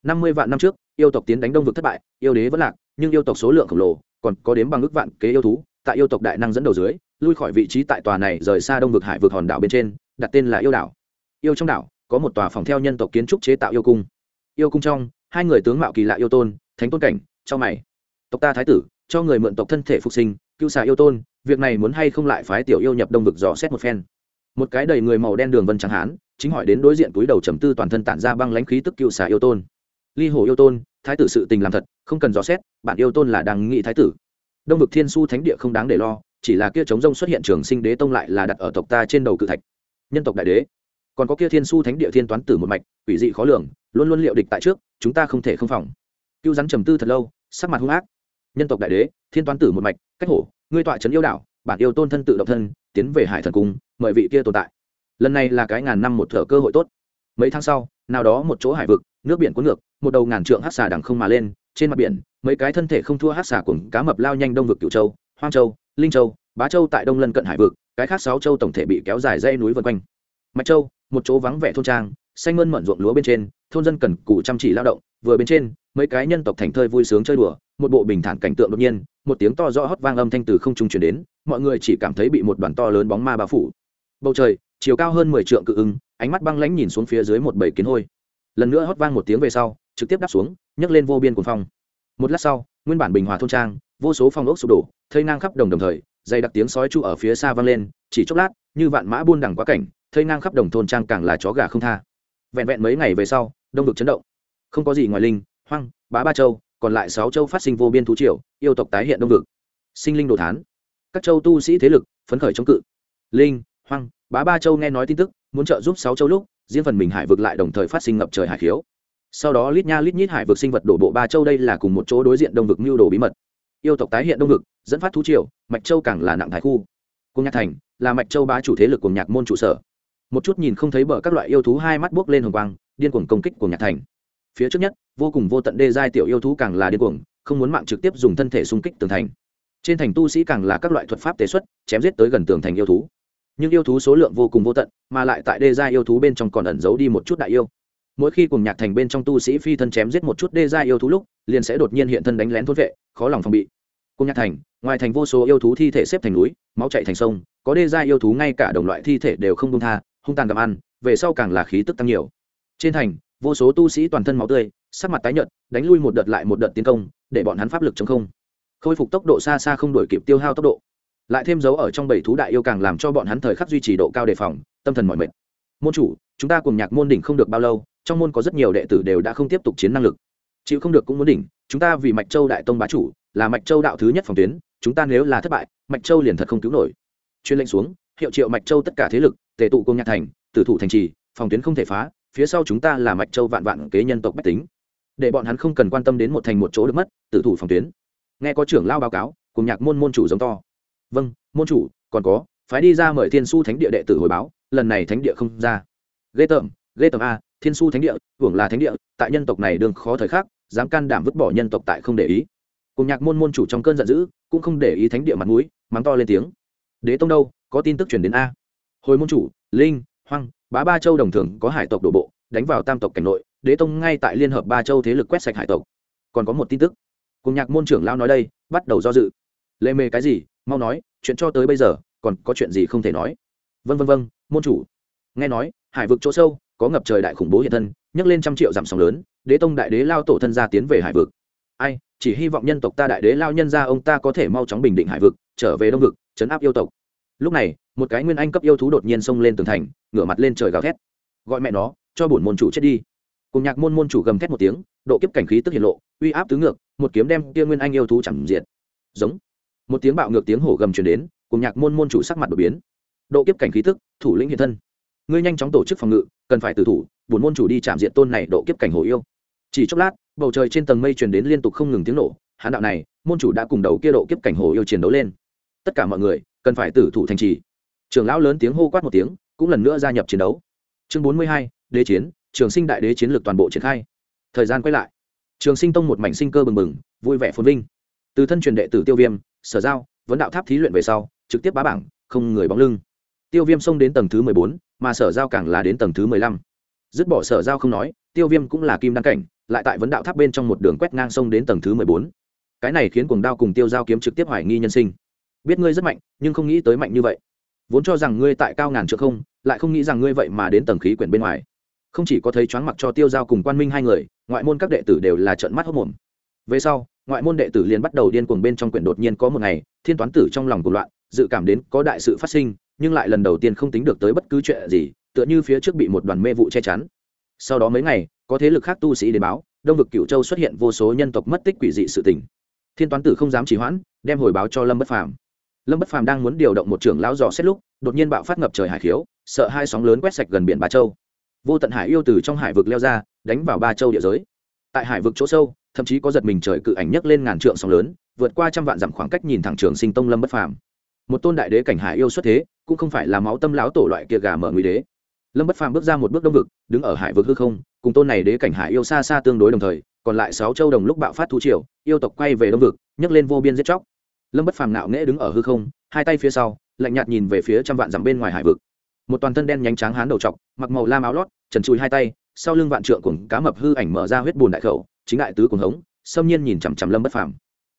Năm mươi vạn năm trước, yêu tộc tiến đánh đông vực thất bại, yêu đế vẫn lạc, nhưng yêu tộc số lượng khổng lồ còn có đếm bằng ước vạn kế yêu thú, tại yêu tộc đại năng dẫn đầu dưới, lui khỏi vị trí tại tòa này rời xa đông vực hải vực hòn đảo bên trên, đặt tên là yêu đảo. Yêu trong đảo, có một tòa phòng theo nhân tộc kiến trúc chế tạo yêu cung. Yêu cung trong, hai người tướng mạo kỳ lạ yêu tôn, thánh tôn cảnh, cho mày. Tộc ta thái tử, cho người mượn tộc thân thể phục sinh cứu xà yêu tôn, việc này muốn hay không lại phái tiểu yêu nhập đông vực dò xét một phen. Một cái đầy người màu đen đường vân trắng hán chính hỏi đến đối diện túi đầu trầm tư toàn thân tản ra băng lãnh khí tức cựu xà yêu tôn. Ly hồ yêu tôn, thái tử sự tình làm thật, không cần dò xét bạn yêu tôn là đang nghị thái tử. Đông vực thiên su thánh địa không đáng để lo, chỉ là kia chống rông xuất hiện trường sinh đế tông lại là đặt ở tộc ta trên đầu cự thạch. Nhân tộc đại đế. Còn có kia thiên su thánh địa thiên toán tử một mạch, quỷ dị khó lường, luôn luôn liệu địch tại trước, chúng ta không thể không phòng. Cưu rắn trầm tư thật lâu, sắc mặt hung ác. Nhân tộc đại đế, thiên toán tử một mạch, cách hổ, ngươi tọa trấn yêu đảo, bản yêu tôn thân tự động thân, tiến về hải thần cung, mời vị kia tồn tại lần này là cái ngàn năm một thở cơ hội tốt. Mấy tháng sau, nào đó một chỗ hải vực, nước biển cuốn ngược, một đầu ngàn trượng hát xà đằng không mà lên, trên mặt biển, mấy cái thân thể không thua hát xà cùng cá mập lao nhanh đông vực cửu châu, hoang châu, linh châu, bá châu tại đông lân cận hải vực, cái khác sáu châu tổng thể bị kéo dài dây núi vân quanh. Mạch châu, một chỗ vắng vẻ thôn trang, xanh mơn mận ruộng lúa bên trên, thôn dân cần cù chăm chỉ lao động, vừa bên trên, mấy cái nhân tộc thành thơi vui sướng chơi đùa, một bộ bình thản cảnh tượng đột nhiên, một tiếng to rõ hót vang âm thanh từ không trung chuyển đến, mọi người chỉ cảm thấy bị một đoàn to lớn bóng ma bao phủ. Bầu trời chiều cao hơn mười trượng cự ưng, ánh mắt băng lãnh nhìn xuống phía dưới một bầy kiến hôi. Lần nữa hót vang một tiếng về sau, trực tiếp đáp xuống, nhấc lên vô biên cuồng phong. Một lát sau, nguyên bản bình hòa thôn trang, vô số phong ốc sụp đổ, thây ngang khắp đồng đồng thời, dày đặc tiếng sói chu ở phía xa vang lên, chỉ chốc lát, như vạn mã buôn đằng quá cảnh, thây ngang khắp đồng thôn trang càng là chó gà không tha. Vẹn vẹn mấy ngày về sau, đông vực chấn động. Không có gì ngoài linh, hoang, bá ba châu, còn lại sáu châu phát sinh vô biên thú triều, yêu tộc tái hiện đông vực. Sinh linh đồ thán. Các châu tu sĩ thế lực, phấn khởi chống cự. Linh, hoang bá ba châu nghe nói tin tức, muốn trợ giúp sáu châu lúc, riêng phần mình hải vực lại đồng thời phát sinh ngập trời hải khiếu. Sau đó lít nha lít nhít hải vực sinh vật đổ bộ ba châu đây là cùng một chỗ đối diện đông vực mưu đồ bí mật. Yêu tộc tái hiện đông vực, dẫn phát thú triều, mạch châu càng là nặng thái khu. Cung nhạc thành là mạch châu bá chủ thế lực của nhạc môn trụ sở. Một chút nhìn không thấy bờ các loại yêu thú hai mắt buốc lên hồng quang, điên cuồng công kích của nhạc thành. Phía trước nhất, vô cùng vô tận đê giai tiểu yêu thú càng là điên cuồng, không muốn mạng trực tiếp dùng thân thể xung kích tường thành. Trên thành tu sĩ càng là các loại thuật pháp tế xuất, chém giết tới gần tường thành yêu thú nhưng yêu thú số lượng vô cùng vô tận, mà lại tại đê giai yêu thú bên trong còn ẩn giấu đi một chút đại yêu. Mỗi khi cùng nhạc thành bên trong tu sĩ phi thân chém giết một chút đê giai yêu thú lúc, liền sẽ đột nhiên hiện thân đánh lén thốt vệ, khó lòng phòng bị. Cùng nhạc thành, ngoài thành vô số yêu thú thi thể xếp thành núi, máu chạy thành sông, có đê giai yêu thú ngay cả đồng loại thi thể đều không công tha, hung tàn gặm ăn, về sau càng là khí tức tăng nhiều. Trên thành, vô số tu sĩ toàn thân máu tươi, sắc mặt tái nhợt, đánh lui một đợt lại một đợt tiến công, để bọn hắn pháp lực chống không. Khôi phục tốc độ xa xa không đổi kịp tiêu hao tốc độ lại thêm dấu ở trong bảy thú đại yêu càng làm cho bọn hắn thời khắc duy trì độ cao đề phòng, tâm thần mọi mệt. Môn chủ, chúng ta cùng nhạc môn đỉnh không được bao lâu, trong môn có rất nhiều đệ tử đều đã không tiếp tục chiến năng lực. Chịu không được cũng muốn đỉnh, chúng ta vì mạch châu đại tông bá chủ, là mạch châu đạo thứ nhất phòng tuyến, chúng ta nếu là thất bại, mạch châu liền thật không cứu nổi. Chuyên lệnh xuống, hiệu triệu mạch châu tất cả thế lực, tề tụ cùng nhạc thành, tử thủ thành trì, phòng tuyến không thể phá, phía sau chúng ta là mạch châu vạn vạn kế nhân tộc bách tính. Để bọn hắn không cần quan tâm đến một thành một chỗ được mất, tử thủ phòng tuyến. Nghe có trưởng lao báo cáo, cùng nhạc môn môn chủ giống to vâng môn chủ, còn có, phái đi ra mời thiên su thánh địa đệ tử hồi báo, lần này thánh địa không ra. Ghê tởm ghê tởm a, thiên su thánh địa, hưởng là thánh địa, tại nhân tộc này đương khó thời khắc, dám can đảm vứt bỏ nhân tộc tại không để ý. Cùng nhạc môn môn chủ trong cơn giận dữ, cũng không để ý thánh địa mặt mũi, mắng to lên tiếng. Đế tông đâu, có tin tức chuyển đến a. Hồi môn chủ, linh, hoang, bá ba châu đồng thường có hải tộc đổ bộ, đánh vào tam tộc cảnh nội, đế tông ngay tại liên hợp ba châu thế lực quét sạch hải tộc. Còn có một tin tức. Cùng nhạc môn trưởng lao nói đây, bắt đầu do dự. Lệ mề cái gì mau nói, chuyện cho tới bây giờ, còn có chuyện gì không thể nói? Vân vân vân môn chủ. Nghe nói, hải vực chỗ sâu, có ngập trời đại khủng bố hiện thân, nhấc lên trăm triệu dặm sóng lớn, đế tông đại đế lao tổ thân ra tiến về hải vực. Ai, chỉ hy vọng nhân tộc ta đại đế lao nhân ra ông ta có thể mau chóng bình định hải vực, trở về đông vực, chấn áp yêu tộc. Lúc này, một cái nguyên anh cấp yêu thú đột nhiên xông lên tường thành, ngửa mặt lên trời gào thét. Gọi mẹ nó, cho bổn môn chủ chết đi. Cùng nhạc môn môn chủ gầm thét một tiếng, độ kiếp cảnh khí tức hiện lộ, uy áp tứ ngược, một kiếm đem kia nguyên anh yêu thú chẳng diệt. Giống một tiếng bạo ngược tiếng hổ gầm truyền đến, cùng nhạc môn môn chủ sắc mặt đột biến. Độ kiếp cảnh khí tức, thủ lĩnh hiện thân. Ngươi nhanh chóng tổ chức phòng ngự, cần phải từ thủ bổn môn chủ đi chạm diện tôn này độ kiếp cảnh hổ yêu. Chỉ chốc lát, bầu trời trên tầng mây truyền đến liên tục không ngừng tiếng nổ, hán đạo này, môn chủ đã cùng đầu kia độ kiếp cảnh hổ yêu chiến đấu lên. Tất cả mọi người, cần phải tử thủ thành trì. Trường lão lớn tiếng hô quát một tiếng, cũng lần nữa gia nhập chiến đấu. Chương bốn mươi hai, đế chiến, trường sinh đại đế chiến lược toàn bộ triển khai. Thời gian quay lại. Trường sinh tông một mảnh sinh cơ bừng bừng, vui vẻ phồn vinh. Từ thân truyền đệ tử tiêu viêm sở giao, vấn đạo tháp thí luyện về sau, trực tiếp bá bảng, không người bóng lưng. Tiêu viêm xông đến tầng thứ mười bốn, mà sở giao càng là đến tầng thứ mười lăm. Dứt bỏ sở giao không nói, tiêu viêm cũng là kim đăng cảnh, lại tại vấn đạo tháp bên trong một đường quét ngang sông đến tầng thứ mười bốn. Cái này khiến cuồng đao cùng tiêu giao kiếm trực tiếp hoài nghi nhân sinh. Biết ngươi rất mạnh, nhưng không nghĩ tới mạnh như vậy. Vốn cho rằng ngươi tại cao ngàn trượng không, lại không nghĩ rằng ngươi vậy mà đến tầng khí quyển bên ngoài. Không chỉ có thấy choáng mặc cho tiêu giao cùng quan minh hai người, ngoại môn các đệ tử đều là trận mắt hốc mồm. Về sau ngoại môn đệ tử liền bắt đầu điên cuồng bên trong quyển đột nhiên có một ngày, thiên toán tử trong lòng cuộc loạn, dự cảm đến có đại sự phát sinh, nhưng lại lần đầu tiên không tính được tới bất cứ chuyện gì, tựa như phía trước bị một đoàn mê vụ che chắn. Sau đó mấy ngày, có thế lực khác tu sĩ đến báo, đông vực cựu châu xuất hiện vô số nhân tộc mất tích quỷ dị sự tình. Thiên toán tử không dám trì hoãn, đem hồi báo cho lâm bất phàm. Lâm bất phàm đang muốn điều động một trưởng lão dò xét lúc, đột nhiên bạo phát ngập trời hải khiếu, sợ hai sóng lớn quét sạch gần biển ba châu. Vô tận hải yêu từ trong hải vực leo ra, đánh vào ba châu địa giới. Tại hải vực chỗ sâu thậm chí có giật mình trời cự ảnh nhấc lên ngàn trượng sóng lớn, vượt qua trăm vạn dặm khoảng cách nhìn thẳng trường sinh tông lâm bất phàm. Một tôn đại đế cảnh hải yêu xuất thế, cũng không phải là máu tâm lão tổ loại kia gà mở nguy đế. Lâm bất phàm bước ra một bước đông vực, đứng ở hải vực hư không, cùng tôn này đế cảnh hải yêu xa xa tương đối đồng thời, còn lại sáu châu đồng lúc bạo phát thu triều, yêu tộc quay về đông vực, nhấc lên vô biên giết chóc. Lâm bất phàm nạo nghễ đứng ở hư không, hai tay phía sau, lạnh nhạt nhìn về phía trăm vạn dặm bên ngoài hải vực. Một toàn thân đen nhánh trắng hán đầu trọc, mặc màu lam áo lót, trần trụi hai tay, sau lưng vạn trượng cùng cá mập hư ảnh mở ra huyết bùn đại khẩu chính đại tứ cùng hống, xâm nhiên nhìn chằm chằm lâm bất phàm.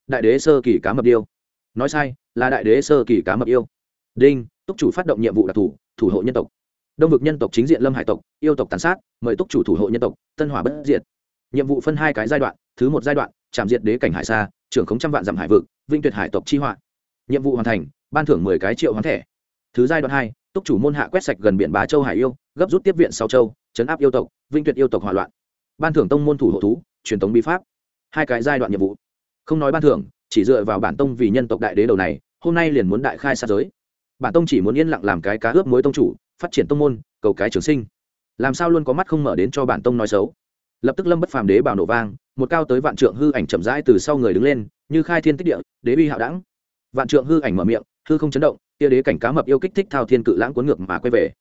Đại đế sơ kỳ cá mập điêu. Nói sai, là đại đế sơ kỳ cá mập yêu. Đinh, túc chủ phát động nhiệm vụ đặc thù thủ hộ nhân tộc. Đông vực nhân tộc chính diện lâm hải tộc, yêu tộc tàn sát, mời túc chủ thủ hộ nhân tộc, tân hỏa bất diệt. Nhiệm vụ phân hai cái giai đoạn, thứ một giai đoạn, chạm diệt đế cảnh hải xa, trưởng khống trăm vạn dặm hải vực, vinh tuyệt hải tộc chi họa. Nhiệm vụ hoàn thành, ban thưởng mười cái triệu hoán thẻ. Thứ giai đoạn hai, túc chủ môn hạ quét sạch gần biển bá châu hải yêu, gấp rút tiếp viện sáu châu, chấn áp yêu tộc, vinh tuyệt yêu tộc hỏa loạn. Ban thưởng tông môn thủ hộ thú truyền thống bí pháp. Hai cái giai đoạn nhiệm vụ. Không nói ban thưởng, chỉ dựa vào bản tông vì nhân tộc đại đế đầu này, hôm nay liền muốn đại khai sát giới. Bản tông chỉ muốn yên lặng làm cái cá ướp mối tông chủ, phát triển tông môn, cầu cái trường sinh. Làm sao luôn có mắt không mở đến cho bản tông nói xấu? Lập tức lâm bất phàm đế bảo nổ vang, một cao tới vạn trượng hư ảnh chậm rãi từ sau người đứng lên, như khai thiên tích địa, đế bi hạo đẳng. Vạn trượng hư ảnh mở miệng, hư không chấn động, tia đế cảnh cá mập yêu kích thích thao thiên cự lãng cuốn ngược mà quay về.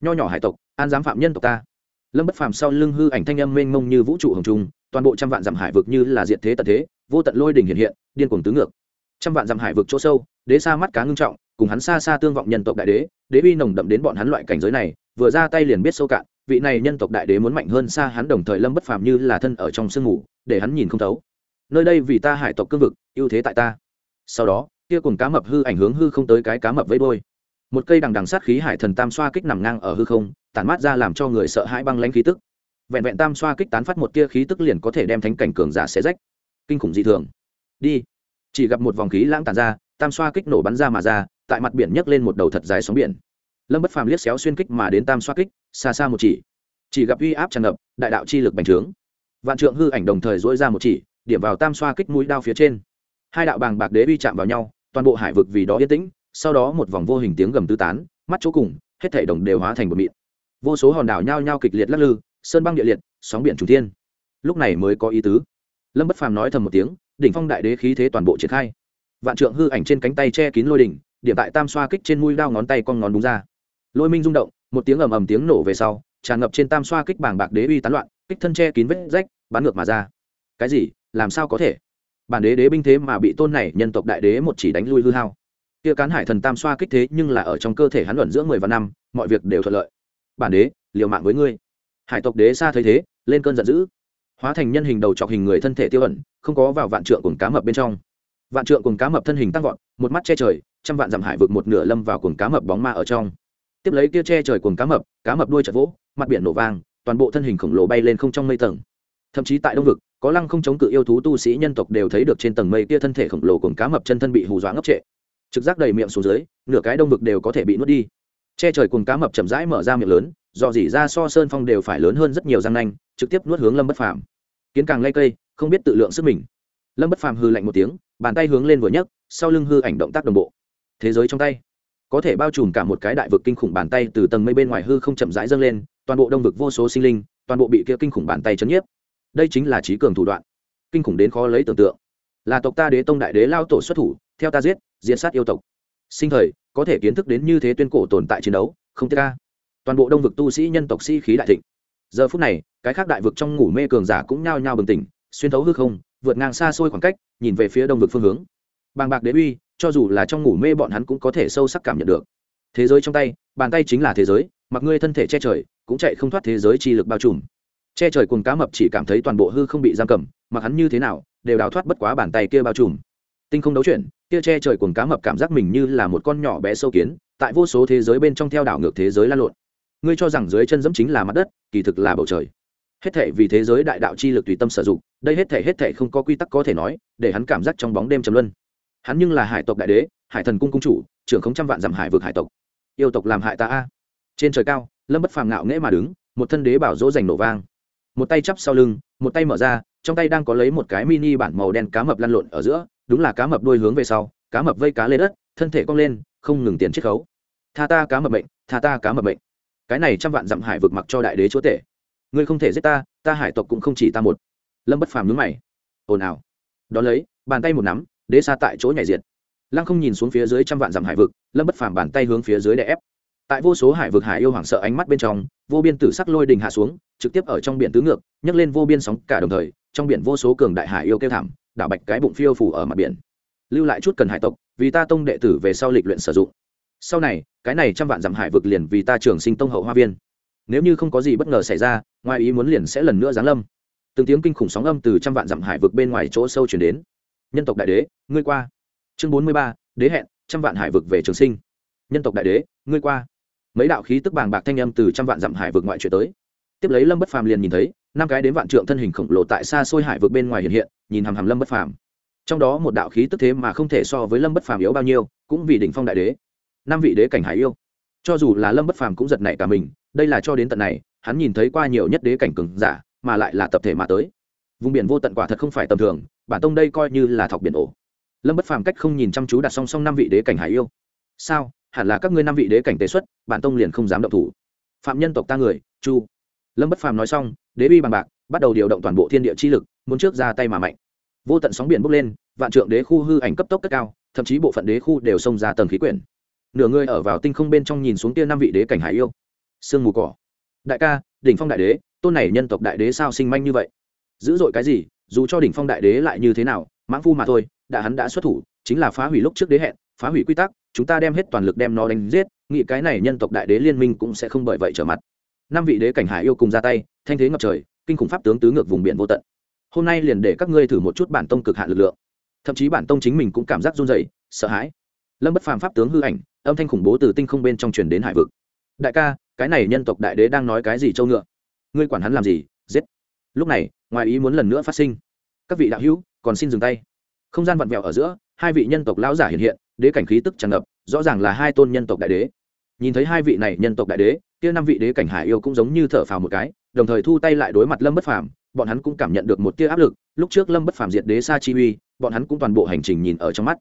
Nho nhỏ hải tộc, an giám phạm nhân tộc ta lâm bất phàm sau lưng hư ảnh thanh âm mênh mông như vũ trụ hồng trung toàn bộ trăm vạn dặm hải vực như là diện thế tật thế vô tận lôi đỉnh hiện hiện điên cuồng tứ ngược. Trăm vạn dặm hải vực chỗ sâu đế xa mắt cá ngưng trọng cùng hắn xa xa tương vọng nhân tộc đại đế đế uy nồng đậm đến bọn hắn loại cảnh giới này vừa ra tay liền biết sâu cạn vị này nhân tộc đại đế muốn mạnh hơn xa hắn đồng thời lâm bất phàm như là thân ở trong sương ngủ, để hắn nhìn không thấu. Nơi đây vì ta hải tộc cương vực ưu thế tại ta. Sau đó kia cùng cá mập hư ảnh hướng hư không tới cái cá mập vẫy đôi một cây đằng đằng sát khí hải thần tam xoa kích nằm ngang ở hư không tản mát ra làm cho người sợ hãi băng lãnh khí tức. Vẹn vẹn tam xoa kích tán phát một tia khí tức liền có thể đem thánh cảnh cường giả xé rách. Kinh khủng dị thường. Đi. Chỉ gặp một vòng khí lãng tàn ra, tam xoa kích nổ bắn ra mà ra, tại mặt biển nhấc lên một đầu thật dài sóng biển. Lâm bất phàm liếc xéo xuyên kích mà đến tam xoa kích, xa xa một chỉ. Chỉ gặp uy áp tràn ngập, đại đạo chi lực bành trướng. Vạn trượng hư ảnh đồng thời dỗi ra một chỉ, điểm vào tam xoa kích mũi đao phía trên. Hai đạo bàng bạc đế uy chạm vào nhau, toàn bộ hải vực vì đó yên tĩnh, sau đó một vòng vô hình tiếng gầm tư tán, mắt chỗ cùng, hết thảy đồng đều hóa thành một mịn vô số hòn đảo nhao nhao kịch liệt lắc lư, sơn băng địa liệt, sóng biển chủ thiên. Lúc này mới có ý tứ. Lâm bất phàm nói thầm một tiếng, đỉnh phong đại đế khí thế toàn bộ triển khai. Vạn trượng hư ảnh trên cánh tay che kín lôi đỉnh, điểm tại tam xoa kích trên mũi đao ngón tay con ngón đúng ra. Lôi minh rung động, một tiếng ầm ầm tiếng nổ về sau, tràn ngập trên tam xoa kích bảng bạc đế uy tán loạn, kích thân che kín vết rách, bắn ngược mà ra. Cái gì? Làm sao có thể? Bản đế đế binh thế mà bị tôn này nhân tộc đại đế một chỉ đánh lui hư hao. Kia cán hải thần tam xoa kích thế nhưng là ở trong cơ thể hắn luận giữa mười vạn năm, mọi việc đều thuận lợi bản đế, liều mạng với ngươi. Hải tộc đế xa thấy thế, lên cơn giận dữ. Hóa thành nhân hình đầu chọc hình người thân thể tiêu ẩn, không có vào vạn trượng cùng cá mập bên trong. Vạn trượng cùng cá mập thân hình tăng vọt, một mắt che trời, trăm vạn dặm hải vực một nửa lâm vào cùng cá mập bóng ma ở trong. Tiếp lấy kia che trời cùng cá mập cá mập đuôi chật vỗ, mặt biển nổ vang, toàn bộ thân hình khổng lồ bay lên không trong mây tầng. Thậm chí tại đông vực, có lăng không chống cự yêu thú tu sĩ nhân tộc đều thấy được trên tầng mây kia thân thể khổng lồ cùng cá mập chân thân bị hù dọa ngốc trệ. Trực giác đầy miệng xuống dưới, nửa cái đông vực đều có thể bị nuốt đi che trời cùng cá mập chậm rãi mở ra miệng lớn, do dỉ ra so sơn phong đều phải lớn hơn rất nhiều răng nanh, trực tiếp nuốt hướng lâm bất phàm. Kiến càng lây cây, không biết tự lượng sức mình. Lâm bất phàm hư lạnh một tiếng, bàn tay hướng lên vừa nhấc, sau lưng hư ảnh động tác đồng bộ. Thế giới trong tay, có thể bao trùm cả một cái đại vực kinh khủng bàn tay từ tầng mây bên ngoài hư không chậm rãi dâng lên, toàn bộ đông vực vô số sinh linh, toàn bộ bị kia kinh khủng bàn tay chấn nhiếp. Đây chính là trí cường thủ đoạn. Kinh khủng đến khó lấy tưởng tượng. Là tộc ta đế tông đại đế lao tổ xuất thủ, theo ta giết diễn sát yêu tộc. Sinh thời có thể kiến thức đến như thế tuyên cổ tồn tại chiến đấu, không tiếc ca toàn bộ đông vực tu sĩ nhân tộc sĩ khí đại thịnh. Giờ phút này, cái khác đại vực trong ngủ mê cường giả cũng nhao nhao bừng tỉnh, xuyên thấu hư không, vượt ngang xa xôi khoảng cách, nhìn về phía đông vực phương hướng. Bàng bạc đế uy, cho dù là trong ngủ mê bọn hắn cũng có thể sâu sắc cảm nhận được. Thế giới trong tay, bàn tay chính là thế giới, mặc ngươi thân thể che trời, cũng chạy không thoát thế giới chi lực bao trùm. Che trời cùng cá mập chỉ cảm thấy toàn bộ hư không bị giam cầm, mặc hắn như thế nào, đều đào thoát bất quá bàn tay kia bao trùm. Tinh không đấu chuyển kia che trời cuồng cá mập cảm giác mình như là một con nhỏ bé sâu kiến, tại vô số thế giới bên trong theo đảo ngược thế giới lan lộn. Ngươi cho rằng dưới chân dẫm chính là mặt đất, kỳ thực là bầu trời. Hết thể vì thế giới đại đạo chi lực tùy tâm sử dụng, đây hết thể hết thể không có quy tắc có thể nói, để hắn cảm giác trong bóng đêm trầm luân. Hắn nhưng là hải tộc đại đế, hải thần cung cung chủ, trưởng không trăm vạn dặm hải vực hải tộc. Yêu tộc làm hại ta a. Trên trời cao, lâm bất phàm ngạo nghễ mà đứng, một thân đế bảo dỗ dành nổ vang. Một tay chắp sau lưng, một tay mở ra, trong tay đang có lấy một cái mini bản màu đen cá mập lăn lộn ở giữa đúng là cá mập đuôi hướng về sau, cá mập vây cá lên đất, thân thể cong lên, không ngừng tiền chiết khấu. Tha ta cá mập bệnh tha ta cá mập bệnh cái này trăm vạn dặm hải vực mặc cho đại đế chúa tể. Ngươi không thể giết ta ta hải tộc cũng không chỉ ta một. Lâm bất phàm nhướng mày. Ồn ào. Đón lấy, bàn tay một nắm, đế xa tại chỗ nhảy diệt. Lăng không nhìn xuống phía dưới trăm vạn dặm hải vực, lâm bất phàm bàn tay hướng phía dưới đè ép. Tại vô số hải vực hải yêu hoảng sợ ánh mắt bên trong, vô biên tử sắc lôi đình hạ xuống, trực tiếp ở trong biển tứ ngược, nhấc lên vô biên sóng cả đồng thời, trong biển vô số cường đại hải yêu kêu thảm đảo bạch cái bụng phiêu phủ ở mặt biển. Lưu lại chút cần hải tộc, vì ta tông đệ tử về sau lịch luyện sử dụng. Sau này, cái này trăm vạn dặm hải vực liền vì ta trường sinh tông hậu hoa viên. Nếu như không có gì bất ngờ xảy ra, ngoài ý muốn liền sẽ lần nữa giáng lâm. Từng tiếng kinh khủng sóng âm từ trăm vạn dặm hải vực bên ngoài chỗ sâu chuyển đến. Nhân tộc đại đế, ngươi qua. Chương bốn mươi ba, đế hẹn, trăm vạn hải vực về trường sinh. Nhân tộc đại đế, ngươi qua. Mấy đạo khí tức bàng bạc thanh âm từ trăm vạn dặm hải vực ngoại chuyển tới tiếp lấy lâm bất phàm liền nhìn thấy, năm cái đến vạn trượng thân hình khổng lồ tại xa xôi hải vực bên ngoài hiện hiện, nhìn hàm hàm lâm bất phàm. Trong đó một đạo khí tức thế mà không thể so với lâm bất phàm yếu bao nhiêu, cũng vì đỉnh phong đại đế, năm vị đế cảnh hải yêu. Cho dù là lâm bất phàm cũng giật nảy cả mình, đây là cho đến tận này, hắn nhìn thấy qua nhiều nhất đế cảnh cường giả, mà lại là tập thể mà tới. Vùng biển vô tận quả thật không phải tầm thường, bản tông đây coi như là thọc biển ổ. Lâm bất phàm cách không nhìn chăm chú đặt song song năm vị đế cảnh hải yêu. Sao? Hẳn là các ngươi năm vị đế cảnh tế xuất, bản tông liền không dám động thủ. Phạm nhân tộc ta người, chu lâm bất phàm nói xong, đế bi bằng bạc, bắt đầu điều động toàn bộ thiên địa chi lực, muốn trước ra tay mà mạnh. Vô tận sóng biển bốc lên, vạn trượng đế khu hư ảnh cấp tốc cất cao, thậm chí bộ phận đế khu đều xông ra tầng khí quyển. Nửa người ở vào tinh không bên trong nhìn xuống tia năm vị đế cảnh hải yêu. Sương mù cỏ. Đại ca, đỉnh phong đại đế, tôn này nhân tộc đại đế sao sinh manh như vậy? Dữ dội cái gì, dù cho đỉnh phong đại đế lại như thế nào, mãng phu mà thôi, đã hắn đã xuất thủ, chính là phá hủy lúc trước đế hẹn, phá hủy quy tắc, chúng ta đem hết toàn lực đem nó đánh giết, nghĩ cái này nhân tộc đại đế liên minh cũng sẽ không bởi vậy trở mặt năm vị đế cảnh hải yêu cùng ra tay, thanh thế ngập trời, kinh khủng pháp tướng tứ ngược vùng biển vô tận. Hôm nay liền để các ngươi thử một chút bản tông cực hạn lực lượng. Thậm chí bản tông chính mình cũng cảm giác run rẩy, sợ hãi. Lâm bất phàm pháp tướng hư ảnh, âm thanh khủng bố từ tinh không bên trong truyền đến hải vực. Đại ca, cái này nhân tộc đại đế đang nói cái gì châu ngựa? Ngươi quản hắn làm gì? Giết. Lúc này, ngoài ý muốn lần nữa phát sinh. Các vị đạo hữu, còn xin dừng tay. Không gian vặn vẹo ở giữa, hai vị nhân tộc lão giả hiện hiện, đế cảnh khí tức tràn ngập, rõ ràng là hai tôn nhân tộc đại đế. Nhìn thấy hai vị này nhân tộc đại đế kia năm vị đế cảnh hải yêu cũng giống như thở phào một cái, đồng thời thu tay lại đối mặt lâm bất phàm, bọn hắn cũng cảm nhận được một tia áp lực. Lúc trước lâm bất phàm diệt đế sa chi uy, bọn hắn cũng toàn bộ hành trình nhìn ở trong mắt.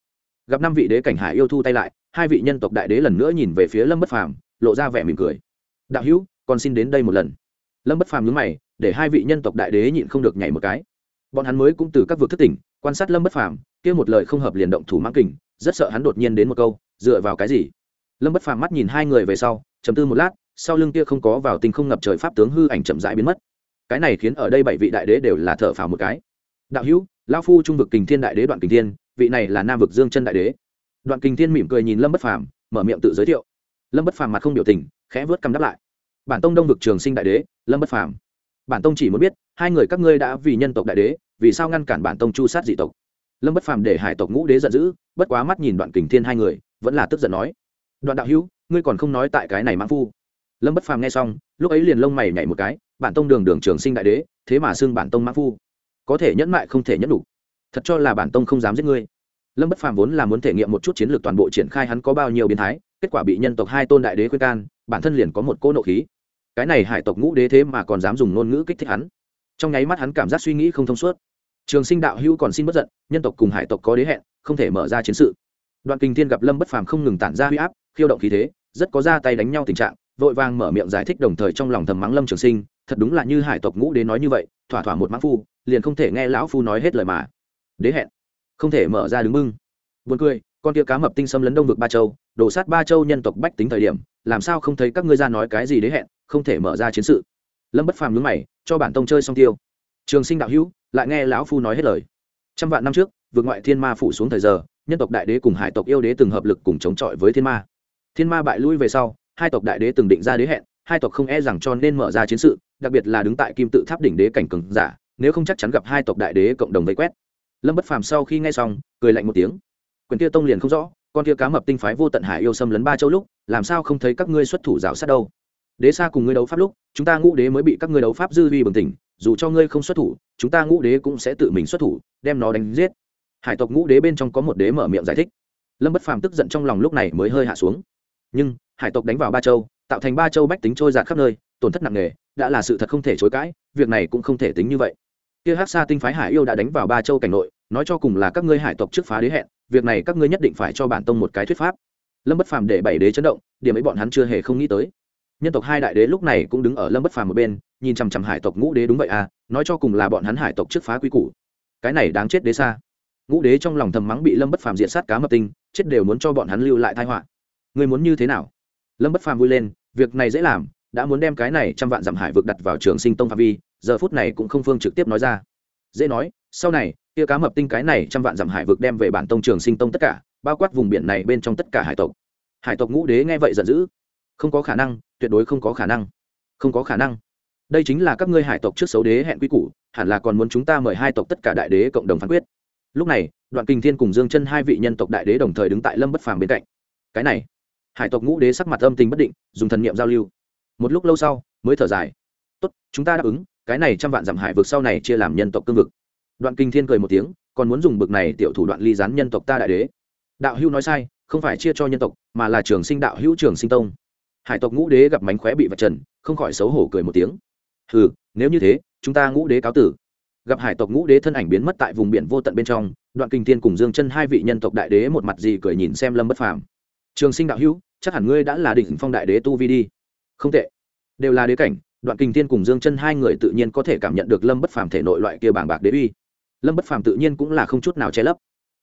Gặp năm vị đế cảnh hải yêu thu tay lại, hai vị nhân tộc đại đế lần nữa nhìn về phía lâm bất phàm, lộ ra vẻ mỉm cười. Đạo hữu còn xin đến đây một lần. Lâm bất phàm nhướng mày, để hai vị nhân tộc đại đế nhịn không được nhảy một cái. Bọn hắn mới cũng từ các vực thất tỉnh, quan sát lâm bất phàm, kia một lời không hợp liền động thủ mang kình, rất sợ hắn đột nhiên đến một câu, dựa vào cái gì? Lâm bất phàm mắt nhìn hai người về sau chấm tư một lát sau lưng kia không có vào tình không ngập trời pháp tướng hư ảnh chậm rãi biến mất. Cái này khiến ở đây bảy vị đại đế đều là thở phào một cái. Đạo hữu, lão phu trung vực kình thiên đại đế đoạn kình thiên, vị này là nam vực dương chân đại đế. Đoạn kình thiên mỉm cười nhìn lâm bất phàm, mở miệng tự giới thiệu. Lâm bất phàm mặt không biểu tình, khẽ vớt cầm đáp lại. Bản tông đông vực trường sinh đại đế, lâm bất phàm. Bản tông chỉ muốn biết, hai người các ngươi đã vì nhân tộc đại đế, vì sao ngăn cản bản tông chu sát dị tộc? Lâm bất phàm để hải tộc ngũ đế giận dữ, bất quá mắt nhìn đoạn kình thiên hai người, vẫn là tức giận nói. Đoạn đạo hữu, ngươi còn không nói tại cái này mãn phu lâm bất phàm nghe xong, lúc ấy liền lông mày nhảy một cái, bản tông đường đường trường sinh đại đế, thế mà xưng bản tông mã phu. Có thể nhẫn mại không thể nhẫn đủ. Thật cho là bản tông không dám giết ngươi. Lâm bất phàm vốn là muốn thể nghiệm một chút chiến lược toàn bộ triển khai hắn có bao nhiêu biến thái, kết quả bị nhân tộc hai tôn đại đế khuyên can, bản thân liền có một cỗ nộ khí. Cái này hải tộc ngũ đế thế mà còn dám dùng ngôn ngữ kích thích hắn. Trong nháy mắt hắn cảm giác suy nghĩ không thông suốt. Trường sinh đạo hữu còn xin bất giận, nhân tộc cùng hải tộc có đế hẹn, không thể mở ra chiến sự. Đoạn kinh thiên gặp lâm bất phàm không ngừng tản ra huy áp, khiêu động khí thế, rất có ra tay đánh nhau tình trạng vội vàng mở miệng giải thích đồng thời trong lòng thầm mắng lâm trường sinh, thật đúng là như hải tộc ngũ đế nói như vậy, thỏa thỏa một mãn phu, liền không thể nghe lão phu nói hết lời mà. Đế hẹn. Không thể mở ra đứng mưng buồn cười, con kia cá mập tinh xâm lấn đông vực ba châu, đổ sát ba châu nhân tộc bách tính thời điểm, làm sao không thấy các ngươi ra nói cái gì đế hẹn, không thể mở ra chiến sự. Lâm bất phàm nhướng mày, cho bản tông chơi xong tiêu. Trường sinh đạo hữu, lại nghe lão phu nói hết lời. Trăm vạn năm trước, vượt ngoại thiên ma phủ xuống thời giờ, nhân tộc đại đế cùng hải tộc yêu đế từng hợp lực cùng chống chọi với thiên ma. Thiên ma bại lui về sau hai tộc đại đế từng định ra đế hẹn, hai tộc không e rằng cho nên mở ra chiến sự, đặc biệt là đứng tại kim tự tháp đỉnh đế cảnh cường giả, nếu không chắc chắn gặp hai tộc đại đế cộng đồng vây quét. Lâm bất phàm sau khi nghe xong, cười lạnh một tiếng. Quyền kia tông liền không rõ, con kia cá mập tinh phái vô tận hải yêu xâm lấn ba châu lúc, làm sao không thấy các ngươi xuất thủ rào sát đâu? Đế xa cùng ngươi đấu pháp lúc, chúng ta ngũ đế mới bị các ngươi đấu pháp dư vi bừng tỉnh, dù cho ngươi không xuất thủ, chúng ta ngũ đế cũng sẽ tự mình xuất thủ, đem nó đánh giết. Hải tộc ngũ đế bên trong có một đế mở miệng giải thích. Lâm bất phàm tức giận trong lòng lúc này mới hơi hạ xuống. Nhưng hải tộc đánh vào ba châu, tạo thành ba châu bách tính trôi giạt khắp nơi, tổn thất nặng nề, đã là sự thật không thể chối cãi, việc này cũng không thể tính như vậy. Kia hắc sa tinh phái hải yêu đã đánh vào ba châu cảnh nội, nói cho cùng là các ngươi hải tộc trước phá đế hẹn, việc này các ngươi nhất định phải cho bản tông một cái thuyết pháp. Lâm bất phàm để bảy đế chấn động, điểm ấy bọn hắn chưa hề không nghĩ tới. Nhân tộc hai đại đế lúc này cũng đứng ở lâm bất phàm một bên, nhìn chằm chằm hải tộc ngũ đế đúng vậy à nói cho cùng là bọn hắn hải tộc trước phá quy củ. Cái này đáng chết đế xa. Ngũ đế trong lòng thầm mắng bị lâm bất phàm diện sát cá mập tinh, chết đều muốn cho bọn hắn lưu lại thai họa. Người muốn như thế nào? Lâm bất phàm vui lên, việc này dễ làm, đã muốn đem cái này trăm vạn dặm hải vực đặt vào trường sinh tông phạm vi, giờ phút này cũng không phương trực tiếp nói ra. Dễ nói, sau này, kia cá mập tinh cái này trăm vạn dặm hải vực đem về bản tông trường sinh tông tất cả, bao quát vùng biển này bên trong tất cả hải tộc. Hải tộc ngũ đế nghe vậy giận dữ. Không có khả năng, tuyệt đối không có khả năng. Không có khả năng. Đây chính là các ngươi hải tộc trước xấu đế hẹn quy củ, hẳn là còn muốn chúng ta mời hai tộc tất cả đại đế cộng đồng phán quyết. Lúc này, đoạn kinh thiên cùng dương chân hai vị nhân tộc đại đế đồng thời đứng tại lâm bất phàm bên cạnh. Cái này hải tộc ngũ đế sắc mặt âm tình bất định, dùng thần niệm giao lưu. Một lúc lâu sau, mới thở dài. Tốt, chúng ta đáp ứng, cái này trăm vạn dặm hải vực sau này chia làm nhân tộc cương vực. Đoạn kinh thiên cười một tiếng, còn muốn dùng bực này tiểu thủ đoạn ly gián nhân tộc ta đại đế. Đạo hữu nói sai, không phải chia cho nhân tộc, mà là trường sinh đạo hữu trường sinh tông. Hải tộc ngũ đế gặp mánh khóe bị vạch trần, không khỏi xấu hổ cười một tiếng. Ừ nếu như thế, chúng ta ngũ đế cáo tử. Gặp hải tộc ngũ đế thân ảnh biến mất tại vùng biển vô tận bên trong, đoạn kinh thiên cùng dương chân hai vị nhân tộc đại đế một mặt gì cười nhìn xem lâm bất phàm trường sinh đạo hữu, chắc hẳn ngươi đã là đỉnh phong đại đế tu vi đi. Không tệ. Đều là đế cảnh, đoạn kinh thiên cùng dương chân hai người tự nhiên có thể cảm nhận được lâm bất phàm thể nội loại kia bảng bạc đế uy. Lâm bất phàm tự nhiên cũng là không chút nào che lấp.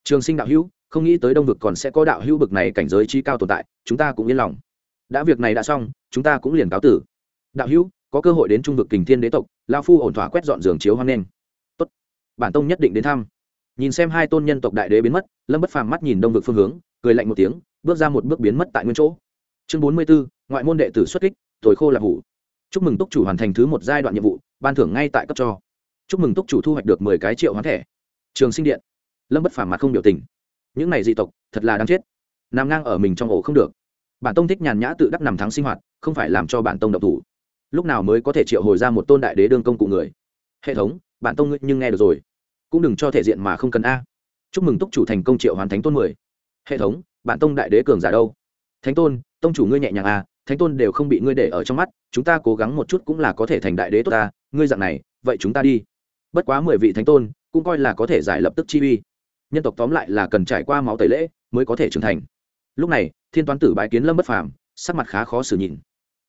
Trường sinh đạo hữu, không nghĩ tới đông vực còn sẽ có đạo hữu bực này cảnh giới chi cao tồn tại, chúng ta cũng yên lòng. Đã việc này đã xong, chúng ta cũng liền cáo tử. Đạo hữu, có cơ hội đến trung vực kình thiên đế tộc lao phu ổn thỏa quét dọn giường chiếu hoang nghênh tốt. Bản tông nhất định đến thăm. Nhìn xem hai tôn nhân tộc đại đế biến mất, lâm bất phàm mắt nhìn đông vực phương hướng, cười lạnh một tiếng bước ra một bước biến mất tại nguyên chỗ. Chương bốn mươi b ố ngoại môn đệ tử xuất kích thổi khô là hủ. Chúc mừng túc chủ hoàn thành thứ một giai đoạn nhiệm vụ, ban thưởng ngay tại cấp cho. Chúc mừng túc chủ thu hoạch được mười cái triệu hoán thẻ. Trường sinh điện. Lâm bất phàm mặt không biểu tình. Những này dị tộc, thật là đáng chết. Nằm ngang ở mình trong ổ không được. Bản tông thích nhàn nhã tự đắc nằm thắng sinh hoạt, không phải làm cho bản tông độc thủ. Lúc nào mới có thể triệu hồi ra một tôn đại đế đương công cụ người? Hệ thống, bản tông nhưng nghe được rồi. Cũng đừng cho thể diện mà không cần a. Chúc mừng túc chủ thành công triệu hoàn thánh tôn mười. Hệ thống bản tông đại đế cường giả đâu? Thánh tôn, tông chủ ngươi nhẹ nhàng à thánh tôn đều không bị ngươi để ở trong mắt, chúng ta cố gắng một chút cũng là có thể thành đại đế tốt ta, ngươi dạng này, vậy chúng ta đi. Bất quá mười vị thánh tôn, cũng coi là có thể giải lập tức chi uy. Nhân tộc tóm lại là cần trải qua máu tẩy lễ mới có thể trưởng thành. Lúc này, thiên toán tử bái kiến lâm bất phàm, sắc mặt khá khó xử nhìn.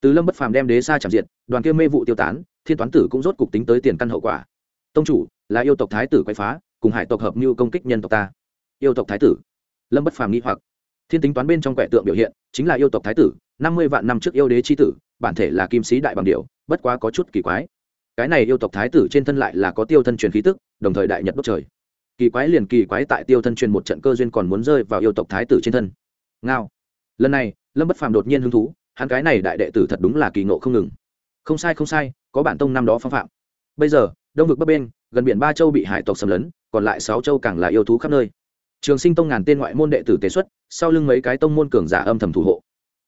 Từ lâm bất phàm đem đế xa chạm diện đoàn kia mê vụ tiêu tán, thiên toán tử cũng rốt cục tính tới tiền căn hậu quả. Tông chủ, là yêu tộc thái tử quay phá, cùng hải tộc hợp mưu công kích nhân tộc ta. Yêu tộc thái tử. Lâm bất phàm nghĩ hoặc thiên tính toán bên trong quẻ tượng biểu hiện chính là yêu tộc thái tử, năm mươi vạn năm trước yêu đế c tử, bản thể là kim sĩ đại bằng điệu bất quá có chút kỳ quái. Cái này yêu tộc thái tử trên thân lại là có tiêu thân truyền khí tức, đồng thời đại nhật bất trời. Kỳ quái liền kỳ quái tại tiêu thân truyền một trận cơ duyên còn muốn rơi vào yêu tộc thái tử trên thân. Ngao. Lần này, lâm bất phàm đột nhiên hứng thú, hắn cái này đại đệ tử thật đúng là kỳ ngộ không ngừng. Không sai không sai, có bản tông năm đó phong phạm. Bây giờ, đông vực bấp bên, gần biển ba châu bị hải tộc xâm lấn, còn lại sáu châu càng là yêu thú khắp nơi. Trường sinh tông ngàn tên ngoại môn đệ tử tế xuất sau lưng mấy cái tông môn cường giả âm thầm thủ hộ.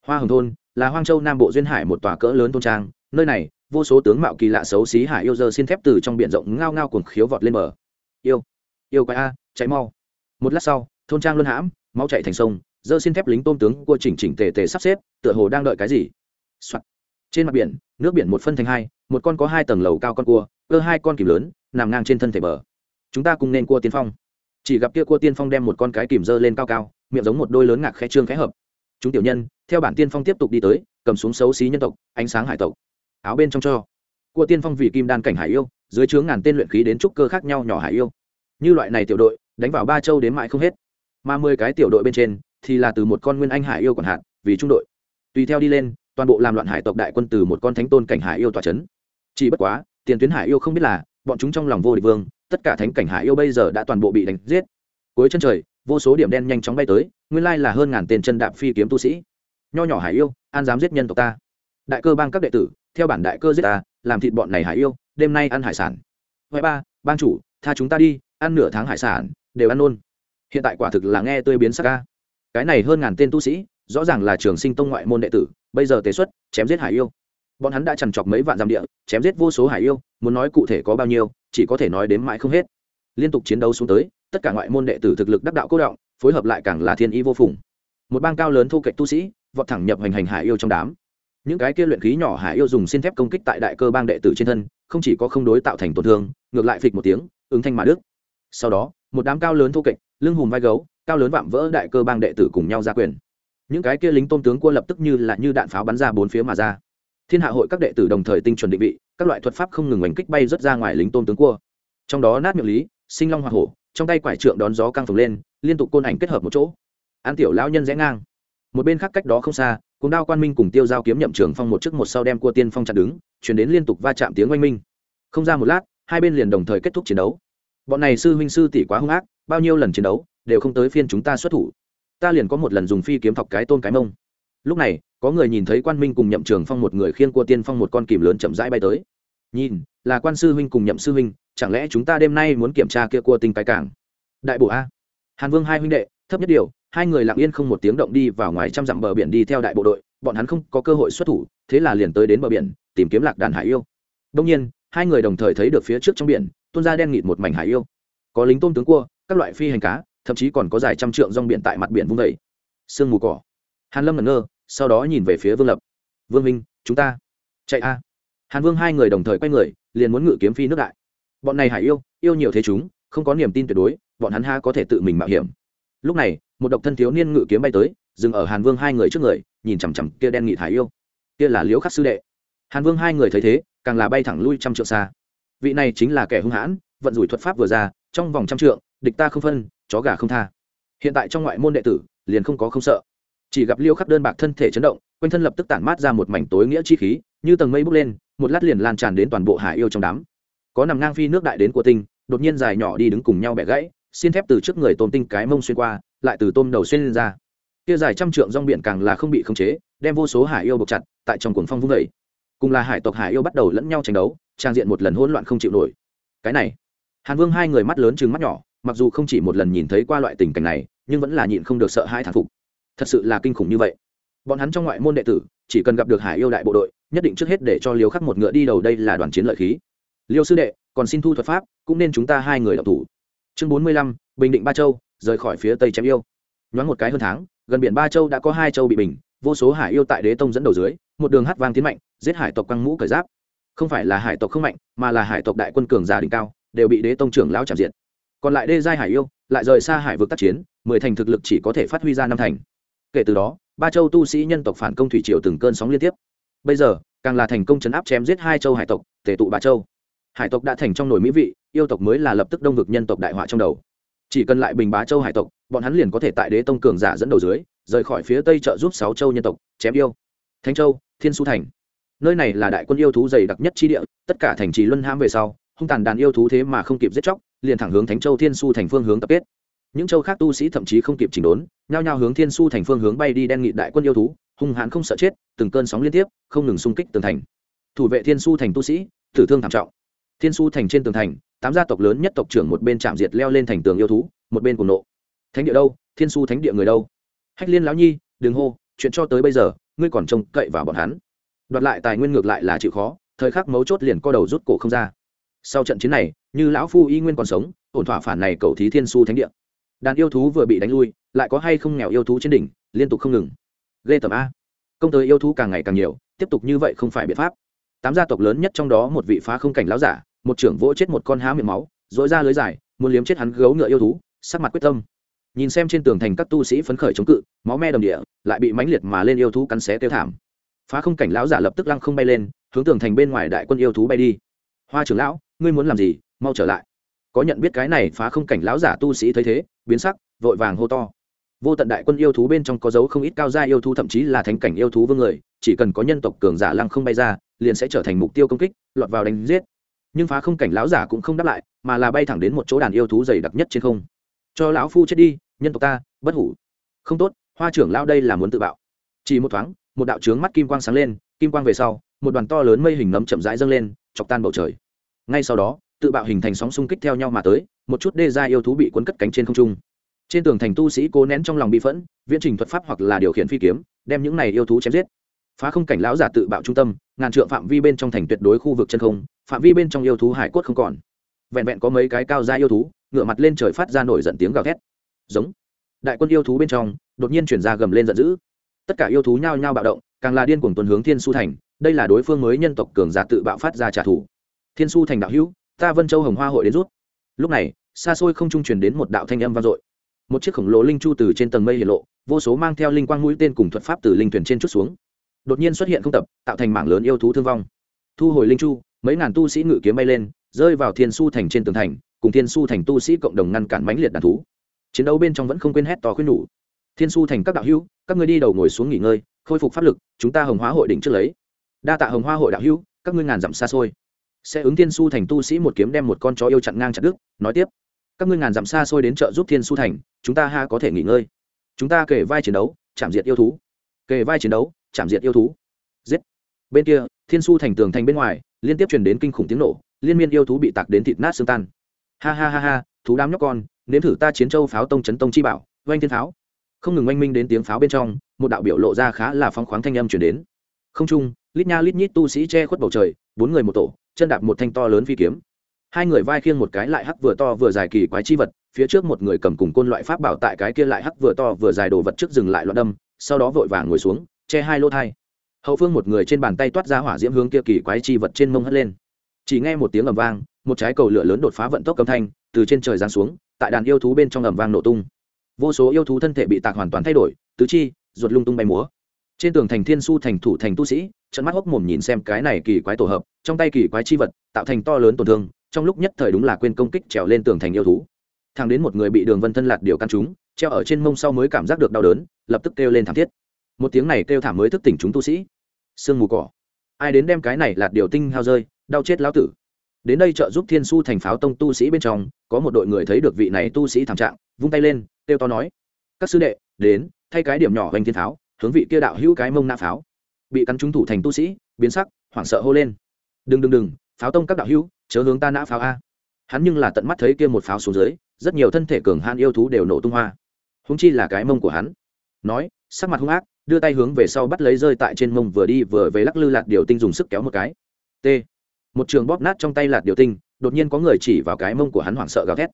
Hoa hồng thôn, là hoang châu nam bộ duyên hải một tòa cỡ lớn thôn trang, nơi này, vô số tướng mạo kỳ lạ xấu xí hải yêu dơ xin thép từ trong biển rộng ngao ngao cuồng khiếu vọt lên bờ. Yêu yêu quái a, chạy mau. Một lát sau, thôn trang luân hãm, máu chạy thành sông, dơ xin thép lính tôm tướng cua chỉnh chỉnh tề tề sắp xếp, tựa hồ đang đợi cái gì、Soạn. trên mặt biển, nước biển một phân thành hai, một con có hai tầng lầu cao con cua, cơ hai con kìm lớn, nằm ngang trên thân thể bờ. Chúng ta cùng nên cua tiên phong chỉ gặp kia cua tiên phong đem một con cái kìm dơ lên cao cao, miệng giống một đôi lớn ngạc khe trương khẽ hợp. Chúng tiểu nhân, theo bản tiên phong tiếp tục đi tới, cầm xuống xấu xí nhân tộc, ánh sáng hải tộc. Áo bên trong cho. Cua tiên phong vì kim đan cảnh hải yêu, dưới chướng ngàn tên luyện khí đến trúc cơ khác nhau nhỏ hải yêu. Như loại này tiểu đội, đánh vào ba châu đến mãi không hết. Mà mười cái tiểu đội bên trên, thì là từ một con nguyên anh hải yêu còn hạn vì trung đội. Tùy theo đi lên, toàn bộ làm loạn hải tộc đại quân từ một con thánh tôn cảnh hải yêu tỏa c chỉ bất quá, tiền tuyến hải yêu không biết là, bọn chúng trong lòng vô địch vương tất cả thánh cảnh hải yêu bây giờ đã toàn bộ bị đánh giết. Cuối chân trời, vô số điểm đen nhanh chóng bay tới, nguyên lai là hơn ngàn tên chân đạp phi kiếm tu sĩ. Nho nhỏ hải yêu, an dám giết nhân tộc ta. Đại cơ bang các đệ tử, theo bản đại cơ giết ta, làm thịt bọn này hải yêu, đêm nay ăn hải sản. Huệ ba, bang chủ, tha chúng ta đi, ăn nửa tháng hải sản, đều ăn nôn hiện tại quả thực là nghe tươi biến sắc ca cái này hơn ngàn tên tu sĩ, rõ ràng là trường sinh tông ngoại môn đệ tử, bây giờ tế xuất, chém giết hải yêu. Bọn hắn đã trằn trọc mấy vạn dặm địa, chém giết vô số hải yêu, muốn nói cụ thể có bao nhiêu chỉ có thể nói đến mãi không hết. Liên tục chiến đấu xuống tới, tất cả ngoại môn đệ tử thực lực đắc đạo cố động, phối hợp lại càng là thiên y vô phùng. Một bang cao lớn thu kệch tu sĩ, vọt thẳng nhập hành hành hải yêu trong đám. Những cái kia luyện khí nhỏ hải yêu dùng xin thép công kích tại đại cơ bang đệ tử trên thân, không chỉ có không đối tạo thành tổn thương, ngược lại phịch một tiếng, ứng thanh mà đức. Sau đó, một đám cao lớn thu kệch, lưng hùm vai gấu, cao lớn vạm vỡ đại cơ bang đệ tử cùng nhau ra quyền. Những cái kia lính tôm tướng cua lập tức như là như đạn pháo bắn ra bốn phía mà ra thiên hạ hội các đệ tử đồng thời tinh chuẩn định vị, các loại thuật pháp không ngừng oanh kích bay rớt ra ngoài lính tôn tướng cua. Trong đó nát miệng lý, sinh long hoa hổ, trong tay quải trượng đón gió căng phồng lên, liên tục côn ảnh kết hợp một chỗ. An tiểu lão nhân rẽ ngang. Một bên khác cách đó không xa cùng đao quan minh cùng tiêu giao kiếm nhậm trường phong một trước một sau đem cua tiên phong chặn đứng, chuyển đến liên tục va chạm tiếng oanh minh. Không ra một lát, hai bên liền đồng thời kết thúc chiến đấu. Bọn này sư huynh sư tỷ quá hung ác, bao nhiêu lần chiến đấu, đều không tới phiên chúng ta xuất thủ. Ta liền có một lần dùng phi kiếm thọc cái tôn cái mông. Lúc này có người nhìn thấy quan minh cùng nhậm trường phong một người khiêng cua tiên phong một con kìm lớn chậm rãi bay tới. Nhìn, là quan sư huynh cùng nhậm sư huynh, chẳng lẽ chúng ta đêm nay muốn kiểm tra kia cua tinh cái cảng? Đại bộ a. Hàn vương hai huynh đệ, thấp nhất điều, hai người lặng yên không một tiếng động đi vào ngoài trăm dặm bờ biển đi theo đại bộ đội, bọn hắn không có cơ hội xuất thủ, thế là liền tới đến bờ biển, tìm kiếm lạc đàn hải yêu. Đông nhiên, hai người đồng thời thấy được phía trước trong biển, tuôn ra đen nghịt một mảnh hải yêu. Có lính tôm tướng cua, các loại phi hành cá, thậm chí còn có dài trăm trượng rong biển tại mặt biển vung vẩy sương mù cỏ. Hàn lâm ngẩn ngơ sau đó nhìn về phía vương lập. Vương minh chúng ta. Chạy a. Hàn vương hai người đồng thời quay người, liền muốn ngự kiếm phi nước đại. Bọn này hải yêu yêu nhiều thế chúng, không có niềm tin tuyệt đối, bọn hắn ha có thể tự mình mạo hiểm. Lúc này, một độc thân thiếu niên ngự kiếm bay tới, dừng ở hàn vương hai người trước người, nhìn chằm chằm kia đen nghị hải yêu. Kia là liễu khắc sư đệ. Hàn vương hai người thấy thế, càng là bay thẳng lui trăm trượng xa. Vị này chính là kẻ hung hãn, vận rủi thuật pháp vừa ra, trong vòng trăm trượng, địch ta không phân, chó gà không tha. Hiện tại trong ngoại môn đệ tử, liền không có không sợ chỉ gặp liêu khắc đơn bạc thân thể chấn động, quanh thân lập tức tản mát ra một mảnh tối nghĩa chi khí, như tầng mây bốc lên, một lát liền lan tràn đến toàn bộ hải yêu trong đám. Có nằm ngang phi nước đại đến của tinh, đột nhiên dài nhỏ đi đứng cùng nhau bẻ gãy, xin thép từ trước người tôm tinh cái mông xuyên qua, lại từ tôm đầu xuyên lên ra. Kia dài trăm trượng rong biển càng là không bị khống chế, đem vô số hải yêu buộc chặt, tại trong cuồng phong vung vẩy cùng là hải tộc hải yêu bắt đầu lẫn nhau tranh đấu, trang diện một lần hỗn loạn không chịu nổi. Cái này, hàn vương hai người mắt lớn chừng mắt nhỏ, mặc dù không chỉ một lần nhìn thấy qua loại tình cảnh này, nhưng vẫn là nhịn không được sợ hai thản phục thật sự là kinh khủng như vậy. Bọn hắn trong ngoại môn đệ tử, chỉ cần gặp được hải yêu đại bộ đội, nhất định trước hết để cho liêu khắc một ngựa đi đầu đây là đoàn chiến lợi khí. Liêu sư đệ, còn xin thu thuật pháp, cũng nên chúng ta hai người đọc thủ. Chương bốn mươi lăm, bình định ba châu, rời khỏi phía tây chém yêu. Nhoáng một cái hơn tháng, gần biển ba châu đã có hai châu bị bình, vô số hải yêu tại đế tông dẫn đầu dưới, một đường hát vang tiến mạnh, giết hải tộc căng mũ cởi giáp. Không phải là hải tộc không mạnh, mà là hải tộc đại quân cường già đỉnh cao, đều bị đế tông trưởng lão chạm diện. Còn lại đê giai hải yêu, lại rời xa hải vực tác chiến, mười thành thực lực chỉ có thể phát huy ra năm thành kể từ đó, ba châu tu sĩ nhân tộc phản công thủy triều từng cơn sóng liên tiếp. Bây giờ, càng là thành công chấn áp chém giết hai châu hải tộc tể tụ ba châu. Hải tộc đã thành trong nổi mỹ vị, yêu tộc mới là lập tức đông vực nhân tộc đại họa trong đầu. Chỉ cần lại bình bá châu hải tộc, bọn hắn liền có thể tại đế tông cường giả dẫn đầu dưới, rời khỏi phía tây trợ giúp sáu châu nhân tộc, chém yêu. Thanh châu, thiên su thành. Nơi này là đại quân yêu thú dày đặc nhất chi địa, tất cả thành trì luân ham về sau, hung tàn đàn yêu thú thế mà không kịp giết chóc, liền thẳng hướng thánh châu thiên su thành phương hướng tập kết những châu khác tu sĩ thậm chí không kịp chỉnh đốn, nhao nhao hướng thiên su thành phương hướng bay đi đen nghị đại quân yêu thú, hung hãn không sợ chết, từng cơn sóng liên tiếp, không ngừng xung kích tường thành. Thủ vệ thiên su thành tu sĩ, tử thương thảm trọng. Thiên su thành trên tường thành, tám gia tộc lớn nhất tộc trưởng một bên chạm diệt leo lên thành tường yêu thú, một bên cùng nộ. Thánh địa đâu? Thiên su thánh địa người đâu? Hách liên lão nhi, đừng hô, chuyện cho tới bây giờ, ngươi còn trông cậy vào bọn hắn. Đoạt lại tài nguyên ngược lại là chịu khó, thời khắc mấu chốt liền co đầu rút cổ không ra. Sau trận chiến này, như lão phu y nguyên còn sống, ổn thỏa phản này cầu thí thiên su thánh địa đàn yêu thú vừa bị đánh lui, lại có hay không nghèo yêu thú trên đỉnh, liên tục không ngừng. Ghê tầm a. Công tới yêu thú càng ngày càng nhiều, tiếp tục như vậy không phải biện pháp. Tám gia tộc lớn nhất trong đó một vị phá không cảnh láo giả, một trưởng vỗ chết một con há miệng máu dội ra lưới dài, muốn liếm chết hắn gấu ngựa yêu thú, sắc mặt quyết tâm. Nhìn xem trên tường thành các tu sĩ phấn khởi chống cự, máu me đầm địa, lại bị mãnh liệt mà lên yêu thú cắn xé tiêu thảm. Phá không cảnh lão giả lập tức lăng không bay lên, hướng tường thành bên ngoài đại quân yêu thú bay đi. Hoa trưởng lão, ngươi muốn làm gì? Mau trở lại có nhận biết cái này phá không cảnh lão giả tu sĩ thấy thế, biến sắc, vội vàng hô to. Vô tận đại quân yêu thú bên trong có dấu không ít cao gia yêu thú, thậm chí là thánh cảnh yêu thú vương người, chỉ cần có nhân tộc cường giả lăng không bay ra, liền sẽ trở thành mục tiêu công kích, lọt vào đánh giết. Nhưng phá không cảnh lão giả cũng không đáp lại, mà là bay thẳng đến một chỗ đàn yêu thú dày đặc nhất trên không. Cho lão phu chết đi, nhân tộc ta, bất hủ. Không tốt, hoa trưởng lao đây là muốn tự bạo. Chỉ một thoáng, một đạo trướng mắt kim quang sáng lên, kim quang về sau, một đoàn to lớn mây hình nấm chậm rãi dâng lên, chọc tan bầu trời. Ngay sau đó tự bạo hình thành sóng xung kích theo nhau mà tới, một chút đê ra yêu thú bị cuốn cất cánh trên không trung. Trên tường thành tu sĩ cố nén trong lòng bị phẫn, viễn trình thuật pháp hoặc là điều khiển phi kiếm, đem những này yêu thú chém giết. Phá không cảnh lão giả tự bạo trung tâm, ngàn trượng phạm vi bên trong thành tuyệt đối khu vực chân không, phạm vi bên trong yêu thú hải cốt không còn. Vẹn vẹn có mấy cái cao ra yêu thú ngựa mặt lên trời phát ra nổi giận tiếng gào thét. Giống. Đại quân yêu thú bên trong, đột nhiên chuyển ra gầm lên giận dữ. Tất cả yêu thú nhao nhao bạo động, càng là điên cuồng tuần hướng thiên su thành, đây là đối phương mới nhân tộc cường giả tự bạo phát ra trả thù. Thiên su thành đạo hữu ta vân châu hồng hoa hội đến rút lúc này xa xôi không trung truyền đến một đạo thanh âm vang dội một chiếc khổng lồ linh chu từ trên tầng mây hiện lộ vô số mang theo linh quang mũi tên cùng thuật pháp từ linh thuyền trên chút xuống đột nhiên xuất hiện không tập tạo thành mảng lớn yêu thú thương vong thu hồi linh chu mấy ngàn tu sĩ ngự kiếm bay lên rơi vào thiên su thành trên tường thành cùng thiên su thành tu sĩ cộng đồng ngăn cản mãnh liệt đàn thú chiến đấu bên trong vẫn không quên hét to khuyên nhủ thiên su thành các đạo hữu các ngươi đi đầu ngồi xuống nghỉ ngơi khôi phục pháp lực chúng ta hồng hóa hội đỉnh trước lấy đa tạ hồng hoa hội đạo hữu các ngươi ngàn dặm xa xôi sẽ ứng thiên su thành tu sĩ một kiếm đem một con chó yêu chặn ngang chặt đức nói tiếp, các ngươi ngàn dặm xa xôi đến trợ giúp thiên su thành, chúng ta ha có thể nghỉ ngơi. Chúng ta kể vai chiến đấu, chạm diệt yêu thú. Kể vai chiến đấu, chạm diệt yêu thú. Giết. Bên kia, thiên su thành tường thành bên ngoài, liên tiếp truyền đến kinh khủng tiếng nổ, liên miên yêu thú bị tạc đến thịt nát xương tan. Ha ha ha ha, thú đám nhóc con, nếm thử ta chiến châu pháo tông chấn tông chi bảo, oanh thiên pháo. Không ngừng oanh minh đến tiếng pháo bên trong, một đạo biểu lộ ra khá là phóng khoáng thanh âm chuyển đến. Không trung, lít nha lít nhít tu sĩ che khuất bầu trời, bốn người một tổ chân đạp một thanh to lớn phi kiếm. Hai người vai khiêng một cái lại hắc vừa to vừa dài kỳ quái chi vật, phía trước một người cầm cùng côn loại pháp bảo tại cái kia lại hắc vừa to vừa dài đồ vật trước dừng lại loạn đâm, sau đó vội vàng ngồi xuống, che hai lỗ thai. Hậu phương một người trên bàn tay toát ra hỏa diễm hướng kia kỳ quái chi vật trên mông hất lên. Chỉ nghe một tiếng ầm vang, một trái cầu lửa lớn đột phá vận tốc âm thanh, từ trên trời giáng xuống, tại đàn yêu thú bên trong ầm vang nổ tung. Vô số yêu thú thân thể bị tạc hoàn toàn thay đổi, tứ chi, ruột lung tung bay múa. Trên tường thành thiên su thành thủ thành tu sĩ trận mắt hốc mồm nhìn xem cái này kỳ quái tổ hợp trong tay kỳ quái chi vật, tạo thành to lớn tổn thương, trong lúc nhất thời đúng là quên công kích trèo lên tường thành yêu thú. Thang đến một người bị đường vân thân lạt điều căn chúng, treo ở trên mông sau mới cảm giác được đau đớn, lập tức kêu lên thảm thiết. Một tiếng này kêu thảm mới thức tỉnh chúng tu sĩ. Sương mù cỏ. Ai đến đem cái này lạt điều tinh hao rơi, đau chết lão tử. Đến đây trợ giúp thiên su thành pháo tông tu sĩ bên trong, có một đội người thấy được vị này tu sĩ thảm trạng, vung tay lên, kêu to nói, các sư đệ, đến, thay cái điểm nhỏ hoành thiên pháo, hướng vị kia đạo hữu cái mông nã pháo. Bị cắn trúng thủ thành tu sĩ, biến sắc, hoảng sợ hô lên đừng đừng đừng, pháo tông các đạo hữu, chớ hướng ta nã pháo a. Hắn nhưng là tận mắt thấy kia một pháo xuống dưới, rất nhiều thân thể cường han yêu thú đều nổ tung hoa. Húng chi là cái mông của hắn. Nói, sắc mặt hung ác, đưa tay hướng về sau bắt lấy rơi tại trên mông vừa đi vừa về lắc lư lạt điều tinh dùng sức kéo một cái. T. Một trường bóp nát trong tay lạt điều tinh, đột nhiên có người chỉ vào cái mông của hắn hoảng sợ gào thét.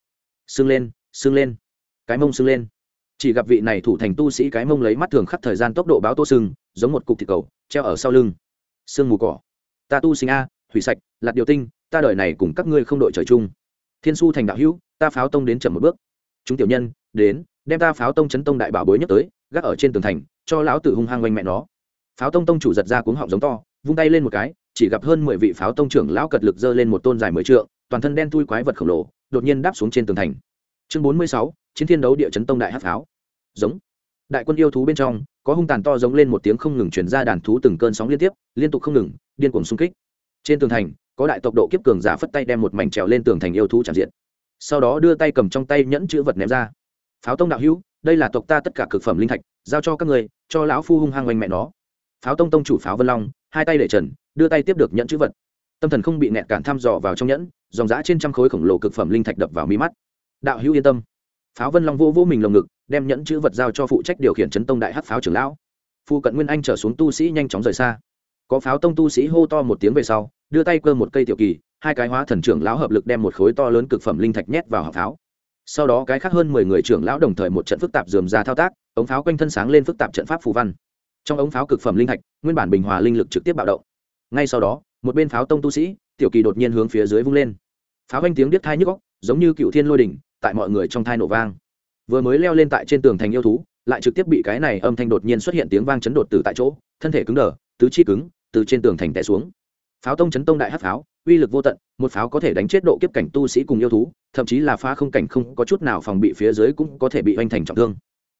Sưng lên sưng lên. Cái mông sưng lên. Chỉ gặp vị này thủ thành tu sĩ cái mông lấy mắt thường khắc thời gian tốc độ báo tô sưng, giống một cục thịt cầu, treo ở sau lưng. Sương mù cỏ. Ta tu sinh a hủy sạch, lạt điều tinh, ta đợi này cùng các ngươi không đội trời chung. Thiên su thành đạo hữu, ta pháo tông đến chậm một bước. Chúng tiểu nhân, đến, đem ta pháo tông chấn tông đại bảo bối nhất tới, gác ở trên tường thành, cho lão tử hung hăng quanh mẹ nó. Pháo tông tông chủ giật ra cuống họng giống to, vung tay lên một cái, chỉ gặp hơn mười vị pháo tông trưởng lão cật lực dơ lên một tôn dài mười trượng, toàn thân đen thui quái vật khổng lồ, đột nhiên đáp xuống trên tường thành. Chương bốn mươi sáu, chiến thiên đấu địa chấn tông đại hát pháo. Giống. Đại quân yêu thú bên trong, có hung tàn to giống lên một tiếng không ngừng chuyển ra đàn thú từng cơn sóng liên tiếp, liên tục không ngừng, điên cuồng xung kích trên tường thành, có đại tộc độ kiếp cường giả phất tay đem một mảnh trèo lên tường thành yêu thú tràn diện. Sau đó đưa tay cầm trong tay nhẫn chữ vật ném ra. Pháo tông đạo hữu, đây là tộc ta tất cả cực phẩm linh thạch, giao cho các người cho lão phu hung hăng oanh mẹ nó. Pháo tông tông chủ pháo vân long, hai tay để trần, đưa tay tiếp được nhẫn chữ vật. Tâm thần không bị nẹt cản thăm dò vào trong nhẫn, dòng giã trên trăm khối khổng lồ cực phẩm linh thạch đập vào mi mắt. Đạo hữu yên tâm. Pháo vân long vô vô mình lồng ngực, đem nhẫn chữ vật giao cho phụ trách điều khiển chấn tông đại hát pháo trưởng lão. Phụ cận nguyên anh trở xuống tu sĩ nhanh chóng rời xa có pháo tông tu sĩ hô to một tiếng về sau, đưa tay cơ một cây tiểu kỳ, hai cái hóa thần trưởng lão hợp lực đem một khối to lớn cực phẩm linh thạch nhét vào hạng pháo. Sau đó cái khác hơn mười người trưởng lão đồng thời một trận phức tạp dườm ra thao tác, ống pháo quanh thân sáng lên phức tạp trận pháp phù văn. Trong ống pháo cực phẩm linh thạch, nguyên bản bình hòa linh lực trực tiếp bạo động. Ngay sau đó, một bên pháo tông tu sĩ, tiểu kỳ đột nhiên hướng phía dưới vung lên. Pháo anh tiếng đít thai nhức góc giống như cựu thiên lôi đỉnh, tại mọi người trong thai nổ vang. Vừa mới leo lên tại trên tường thành yêu thú, lại trực tiếp bị cái này âm thanh đột nhiên xuất hiện tiếng vang chấn đột từ tại chỗ, thân thể cứng đờ, tứ chi cứng từ trên tường thành té xuống. Pháo tông chấn tông đại hát pháo, uy lực vô tận, một pháo có thể đánh chết độ kiếp cảnh tu sĩ cùng yêu thú, thậm chí là phá không cảnh không có chút nào phòng bị phía dưới cũng có thể bị hoành thành trọng thương.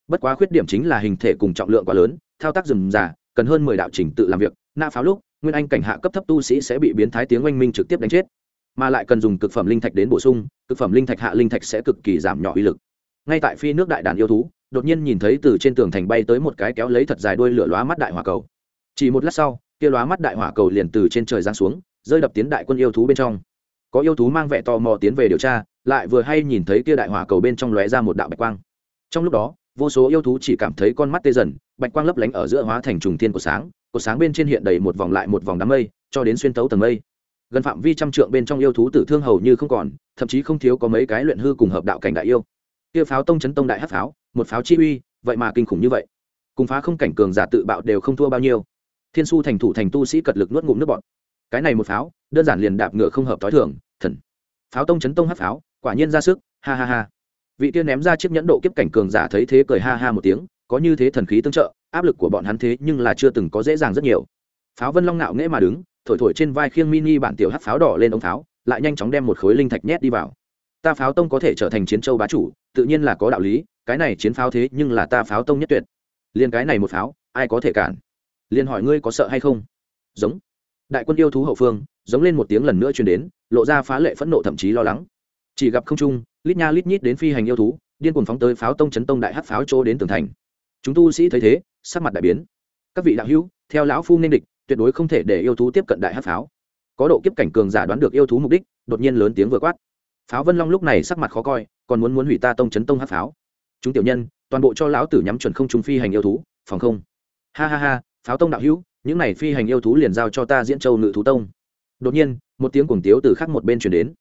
Bất quá khuyết điểm chính là hình thể cùng trọng lượng quá lớn, thao tác rườm già cần hơn mười đạo trình tự làm việc na pháo lúc, nguyên anh cảnh hạ cấp thấp tu sĩ sẽ bị biến thái tiếng oanh minh trực tiếp đánh chết. Mà lại cần dùng cực phẩm linh thạch đến bổ sung, cực phẩm linh thạch hạ linh thạch sẽ cực kỳ giảm nhỏ uy lực. Ngay tại phi nước đại đàn yêu thú, đột nhiên nhìn thấy từ trên tường thành bay tới một cái kéo lấy thật dài đuôi lửa lóa mắt đại hỏa cầu. Chỉ một lát sau kia lóa mắt đại hỏa cầu liền từ trên trời giáng xuống, rơi đập tiến đại quân yêu thú bên trong. Có yêu thú mang vẻ tò mò tiến về điều tra, lại vừa hay nhìn thấy kia đại hỏa cầu bên trong lóe ra một đạo bạch quang. Trong lúc đó, vô số yêu thú chỉ cảm thấy con mắt tê dần, bạch quang lấp lánh ở giữa hóa thành trùng thiên của sáng của sáng bên trên hiện đầy một vòng lại một vòng đám mây, cho đến xuyên tấu tầng mây. Gần phạm vi trăm trượng bên trong yêu thú tử thương hầu như không còn, thậm chí không thiếu có mấy cái luyện hư cùng hợp đạo cảnh đại yêu. Kia pháo tông chấn tông đại hát pháo, một pháo chi uy, vậy mà kinh khủng như vậy. Cùng phá không cảnh cường giả tự bạo đều không thua bao nhiêu thiên su thành thủ thành tu sĩ cật lực nuốt ngụm nước bọt. Cái này một pháo, đơn giản liền đạp ngựa không hợp t h i thường, thần. Pháo tông chấn tông hát pháo, quả nhiên ra sức, ha ha ha. Vị tiên ném ra chiếc nhẫn độ kiếp cảnh cường giả thấy thế cười ha ha một tiếng, có như thế thần khí tương trợ, áp lực của bọn hắn thế nhưng là chưa từng có dễ dàng rất nhiều. Pháo vân long nạo nghễ mà đứng, thổi thổi trên vai khiêng mini bản tiểu hát pháo đỏ lên ống pháo, lại nhanh chóng đem một khối linh thạch nhét đi vào. Ta pháo tông có thể trở thành chiến châu bá chủ, tự nhiên là có đạo lý, cái này chiến pháo thế nhưng là ta pháo tông nhất tuyệt. Liền cái này một pháo, ai có thể cản? Liền hỏi ngươi có sợ hay không? Giống. Đại quân yêu thú hậu phương, giống lên một tiếng lần nữa truyền đến, lộ ra phá lệ phẫn nộ thậm chí lo lắng. Chỉ gặp không trung, lít nha lít nhít đến phi hành yêu thú, điên cuồng phóng tới pháo tông chấn tông đại hát pháo chỗ đến tường thành. Chúng tu sĩ thấy thế, sắc mặt đại biến. Các vị đạo hữu, theo lão phu nên địch, tuyệt đối không thể để yêu thú tiếp cận đại hát pháo. Có độ kiếp cảnh cường giả đoán được yêu thú mục đích, đột nhiên lớn tiếng vừa quát. Pháo vân long lúc này sắc mặt khó coi, còn muốn muốn hủy ta tông chấn tông hát pháo. Chúng tiểu nhân, toàn bộ cho lão tử nhắm chuẩn không trung phi hành yêu thú, phòng không. Ha ha ha pháo tông đạo hữu, những này phi hành yêu thú liền giao cho ta diễn châu ngự thú tông. Đột nhiên, một tiếng cuồng tiếu từ khác một bên chuyển đến.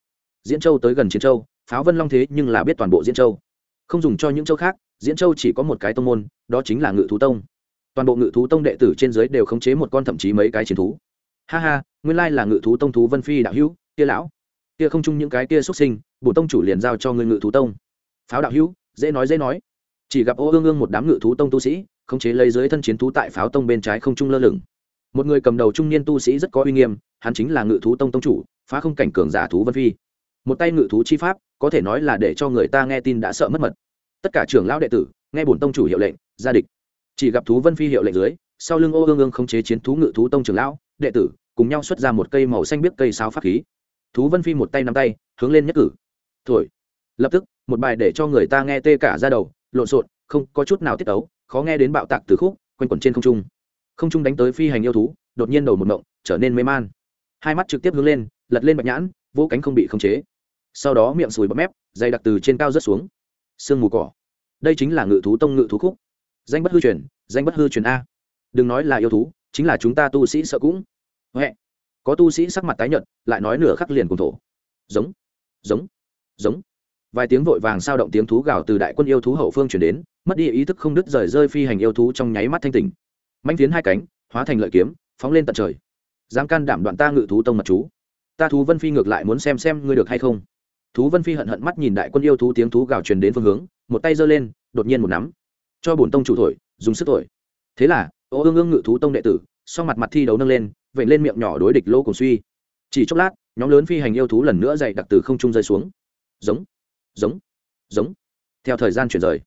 Diễn châu tới gần chiến châu, pháo vân long thế nhưng là biết toàn bộ diễn châu. Không dùng cho những châu khác, diễn châu chỉ có một cái tông môn, đó chính là ngự thú tông. Toàn bộ ngự thú tông đệ tử trên dưới đều khống chế một con thậm chí mấy cái chiến thú. Ha ha, nguyên lai là ngự thú tông thú vân phi đạo hữu, kia lão. Kia không chung những cái kia xuất sinh, bổ tông chủ liền giao cho người ngự thú tông. Pháo đạo hữu, dễ nói dễ nói. Chỉ gặp ô ương ương một đám ngự thú tông tu sĩ khống chế lấy dưới thân chiến thú tại pháo tông bên trái không trung lơ lửng. Một người cầm đầu trung niên tu sĩ rất có uy nghiêm, hắn chính là ngự thú tông tông chủ, phá không cảnh cường giả thú vân phi. Một tay ngự thú chi pháp, có thể nói là để cho người ta nghe tin đã sợ mất mật. Tất cả trưởng lão đệ tử, nghe bổn tông chủ hiệu lệnh gia địch. Chỉ gặp thú vân phi hiệu lệnh dưới, sau lưng ô ương ương không chế chiến thú ngự thú tông trưởng lão, đệ tử, cùng nhau xuất ra một cây màu xanh biết cây sáo pháp khí. Thú vân phi một tay nắm tay, hướng lên nhất cử. Thổi. Lập tức, một bài để cho người ta nghe tê cả ra đầu, lộn xộn, không có chút nào tiết tấu khó nghe đến bạo tạc từ khúc, quanh quẩn trên không trung. Không trung đánh tới phi hành yêu thú, đột nhiên đầu một mộng trở nên mê man. Hai mắt trực tiếp hướng lên, lật lên bạch nhãn vỗ cánh không bị khống chế. Sau đó miệng sùi bọt mép, dày đặc từ trên cao rớt xuống. Sương mù cỏ. Đây chính là ngự thú tông ngự thú khúc. Danh bất hư truyền, danh bất hư truyền a. Đừng nói là yêu thú, chính là chúng ta tu sĩ sợ cũng. Huệ. Có tu sĩ sắc mặt tái nhợt, lại nói nửa khắc liền cùng thổ. Giống. Giống. Giống vài tiếng vội vàng sao động tiếng thú gào từ đại quân yêu thú hậu phương chuyển đến, mất đi ý thức không đứt rời rơi phi hành yêu thú trong nháy mắt thanh tỉnh. Manh tiến hai cánh, hóa thành lợi kiếm, phóng lên tận trời. Dám can đảm đoạn ta ngự thú tông mật chú. Ta thú vân phi ngược lại muốn xem xem ngươi được hay không. Thú vân phi hận hận mắt nhìn đại quân yêu thú tiếng thú gào truyền đến phương hướng, một tay giơ lên, đột nhiên một nắm. Cho bổn tông chủ thổi, dùng sức thổi. Thế là, ô ương ương ngự thú tông đệ tử sau mặt mặt thi đấu nâng lên vậy lên miệng nhỏ đối địch lô cùng suy. Chỉ chốc lát, nhóm lớn phi hành yêu thú lần nữa dày đặc từ không trung rơi xuống. Giống giống. Giống. Theo thời gian chuyển rời,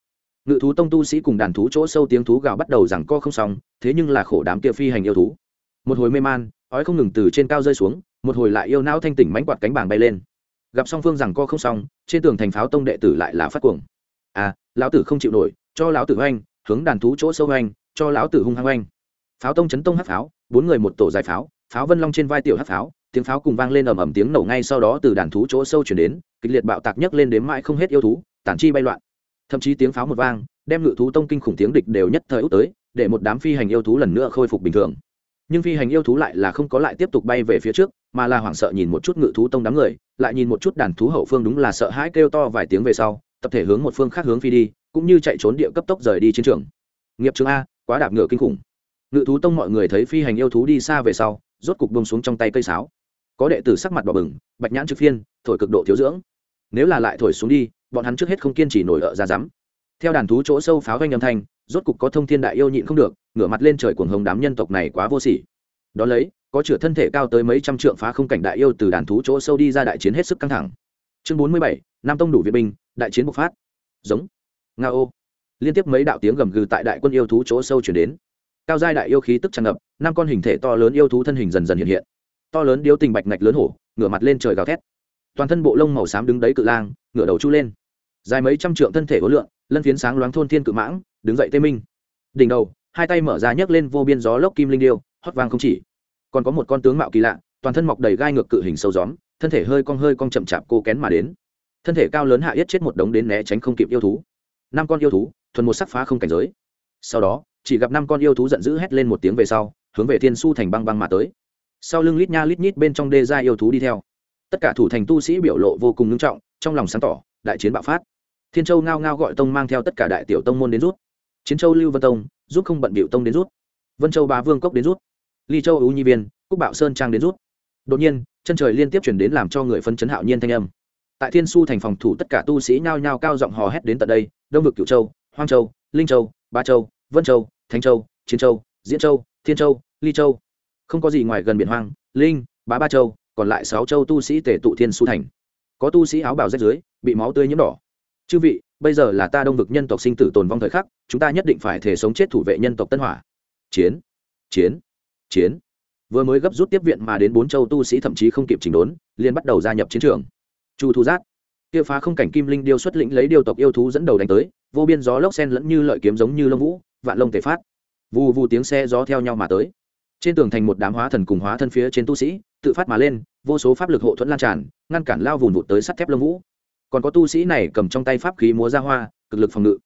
ngự thú tông tu sĩ cùng đàn thú chỗ sâu tiếng thú gào bắt đầu rằng co không xong, thế nhưng là khổ đám kia phi hành yêu thú. Một hồi mê man, ói không ngừng từ trên cao rơi xuống, một hồi lại yêu não thanh tỉnh mánh quạt cánh bảng bay lên. Gặp song phương rằng co không xong, trên tường thành pháo tông đệ tử lại là phát cuồng. À lão tử không chịu nổi, cho lão tử oanh, hướng đàn thú chỗ sâu oanh, cho lão tử hung hăng oanh. Pháo tông chấn tông hát pháo, bốn người một tổ dài pháo pháo vân long trên vai tiểu hát pháo, tiếng pháo cùng vang lên ầm ầm tiếng nổ ngay sau đó từ đàn thú chỗ sâu chuyển đến kịch liệt bạo tạc nhấc lên đến mãi không hết yêu thú, tản chi bay loạn. Thậm chí tiếng pháo một vang, đem ngự thú tông kinh khủng tiếng địch đều nhất thời út tới, để một đám phi hành yêu thú lần nữa khôi phục bình thường. Nhưng phi hành yêu thú lại là không có lại tiếp tục bay về phía trước, mà là hoảng sợ nhìn một chút ngự thú tông đám người, lại nhìn một chút đàn thú hậu phương đúng là sợ hãi kêu to vài tiếng về sau, tập thể hướng một phương khác hướng phi đi, cũng như chạy trốn địa cấp tốc rời đi chiến trường. Nghiệp trường a, quá đạp ngựa kinh khủng. Ngự thú tông mọi người thấy phi hành yêu thú đi xa về sau, rốt cục bông xuống trong tay cây sáo. Có đệ tử sắc mặt đỏ bừng, bạch nhãn trực phiên, thổi cực độ thiếu dưỡng nếu là lại thổi xuống đi, bọn hắn trước hết không kiên trì nổi ở ra rắm. Theo đàn thú chỗ sâu pháo doanh âm thanh, rốt cục có thông thiên đại yêu nhịn không được, ngửa mặt lên trời cuồng hồng đám nhân tộc này quá vô sỉ. Đón lấy, có chửa thân thể cao tới mấy trăm trượng phá không cảnh đại yêu từ đàn thú chỗ sâu đi ra đại chiến hết sức căng thẳng. Chương bốn mươi bảy, nam tông đủ viện binh, đại chiến bộc phát. Giống. Nga ô liên tiếp mấy đạo tiếng gầm gừ tại đại quân yêu thú chỗ sâu chuyển đến. Cao giai đại yêu khí tức tràn ngập, năm con hình thể to lớn yêu thú thân hình dần dần hiện hiện. To lớn điếu tình bạch ngạch lớn hổ, ngửa mặt lên trời gào thét toàn thân bộ lông màu xám đứng đấy cự lang, ngửa đầu chu lên. Dài mấy trăm trượng thân thể hối lượng, lân phiến sáng loáng thôn thiên cự mãng, đứng dậy tê minh. Đỉnh đầu, hai tay mở ra nhấc lên vô biên gió lốc kim linh điêu, hót vang không chỉ. Còn có một con tướng mạo kỳ lạ, toàn thân mọc đầy gai ngược cự hình sâu gióm, thân thể hơi cong hơi cong chậm chạp cô kén mà đến. Thân thể cao lớn hạ yết chết một đống đến né tránh không kịp yêu thú. Năm con yêu thú, thuần một sắc phá không cảnh giới. Sau đó, chỉ gặp năm con yêu thú giận dữ hét lên một tiếng về sau, hướng về thiên su thành băng băng mà tới. Sau lưng lít nha lít nhít bên trong đê ra yêu thú đi theo tất cả thủ thành tu sĩ biểu lộ vô cùng nghiêm trọng, trong lòng sáng tỏ, đại chiến bạo phát. Thiên châu ngao ngao gọi tông mang theo tất cả đại tiểu tông môn đến rút. Chiến châu lưu vân tông, giúp không bận biểu tông đến rút. Vân châu ba vương cốc đến rút. Ly châu ưu nhi viên, cúc bạo sơn trang đến rút. Đột nhiên, chân trời liên tiếp chuyển đến làm cho người phân chấn hạo nhiên thanh âm. Tại thiên su thành phòng thủ tất cả tu sĩ nhao nhao cao giọng hò hét đến tận đây, đông vực cửu châu, hoang châu, linh châu ba châu, vân châu thanh châu, chiến châu, diễn châu, thiên châu, ly châu. Không có gì ngoài gần biển hoang, linh, bá ba châu còn lại sáu châu tu sĩ tề tụ thiên su thành. Có tu sĩ áo bào rách dưới, bị máu tươi nhiễm đỏ. Chư vị, bây giờ là ta đông vực nhân tộc sinh tử tồn vong thời khắc, chúng ta nhất định phải thể sống chết thủ vệ nhân tộc tân hỏa. Chiến chiến chiến. Vừa mới gấp rút tiếp viện mà đến bốn châu tu sĩ thậm chí không kịp chỉnh đốn, liền bắt đầu gia nhập chiến trường. Chu thu giác. Kia phá không cảnh kim linh điêu xuất lĩnh lấy điêu tộc yêu thú dẫn đầu đánh tới, vô biên gió lốc sen lẫn như lợi kiếm giống như lông vũ, vạn lông tề phát. Vù vù tiếng xe gió theo nhau mà tới. Trên tường thành một đám hóa thần cùng hóa thân phía trên tu sĩ tự phát mà lên, vô số pháp lực hộ thuẫn lan tràn, ngăn cản lao vùn vụt tới sắt thép lông vũ. Còn có tu sĩ này cầm trong tay pháp khí múa ra hoa, cực lực phòng ngự.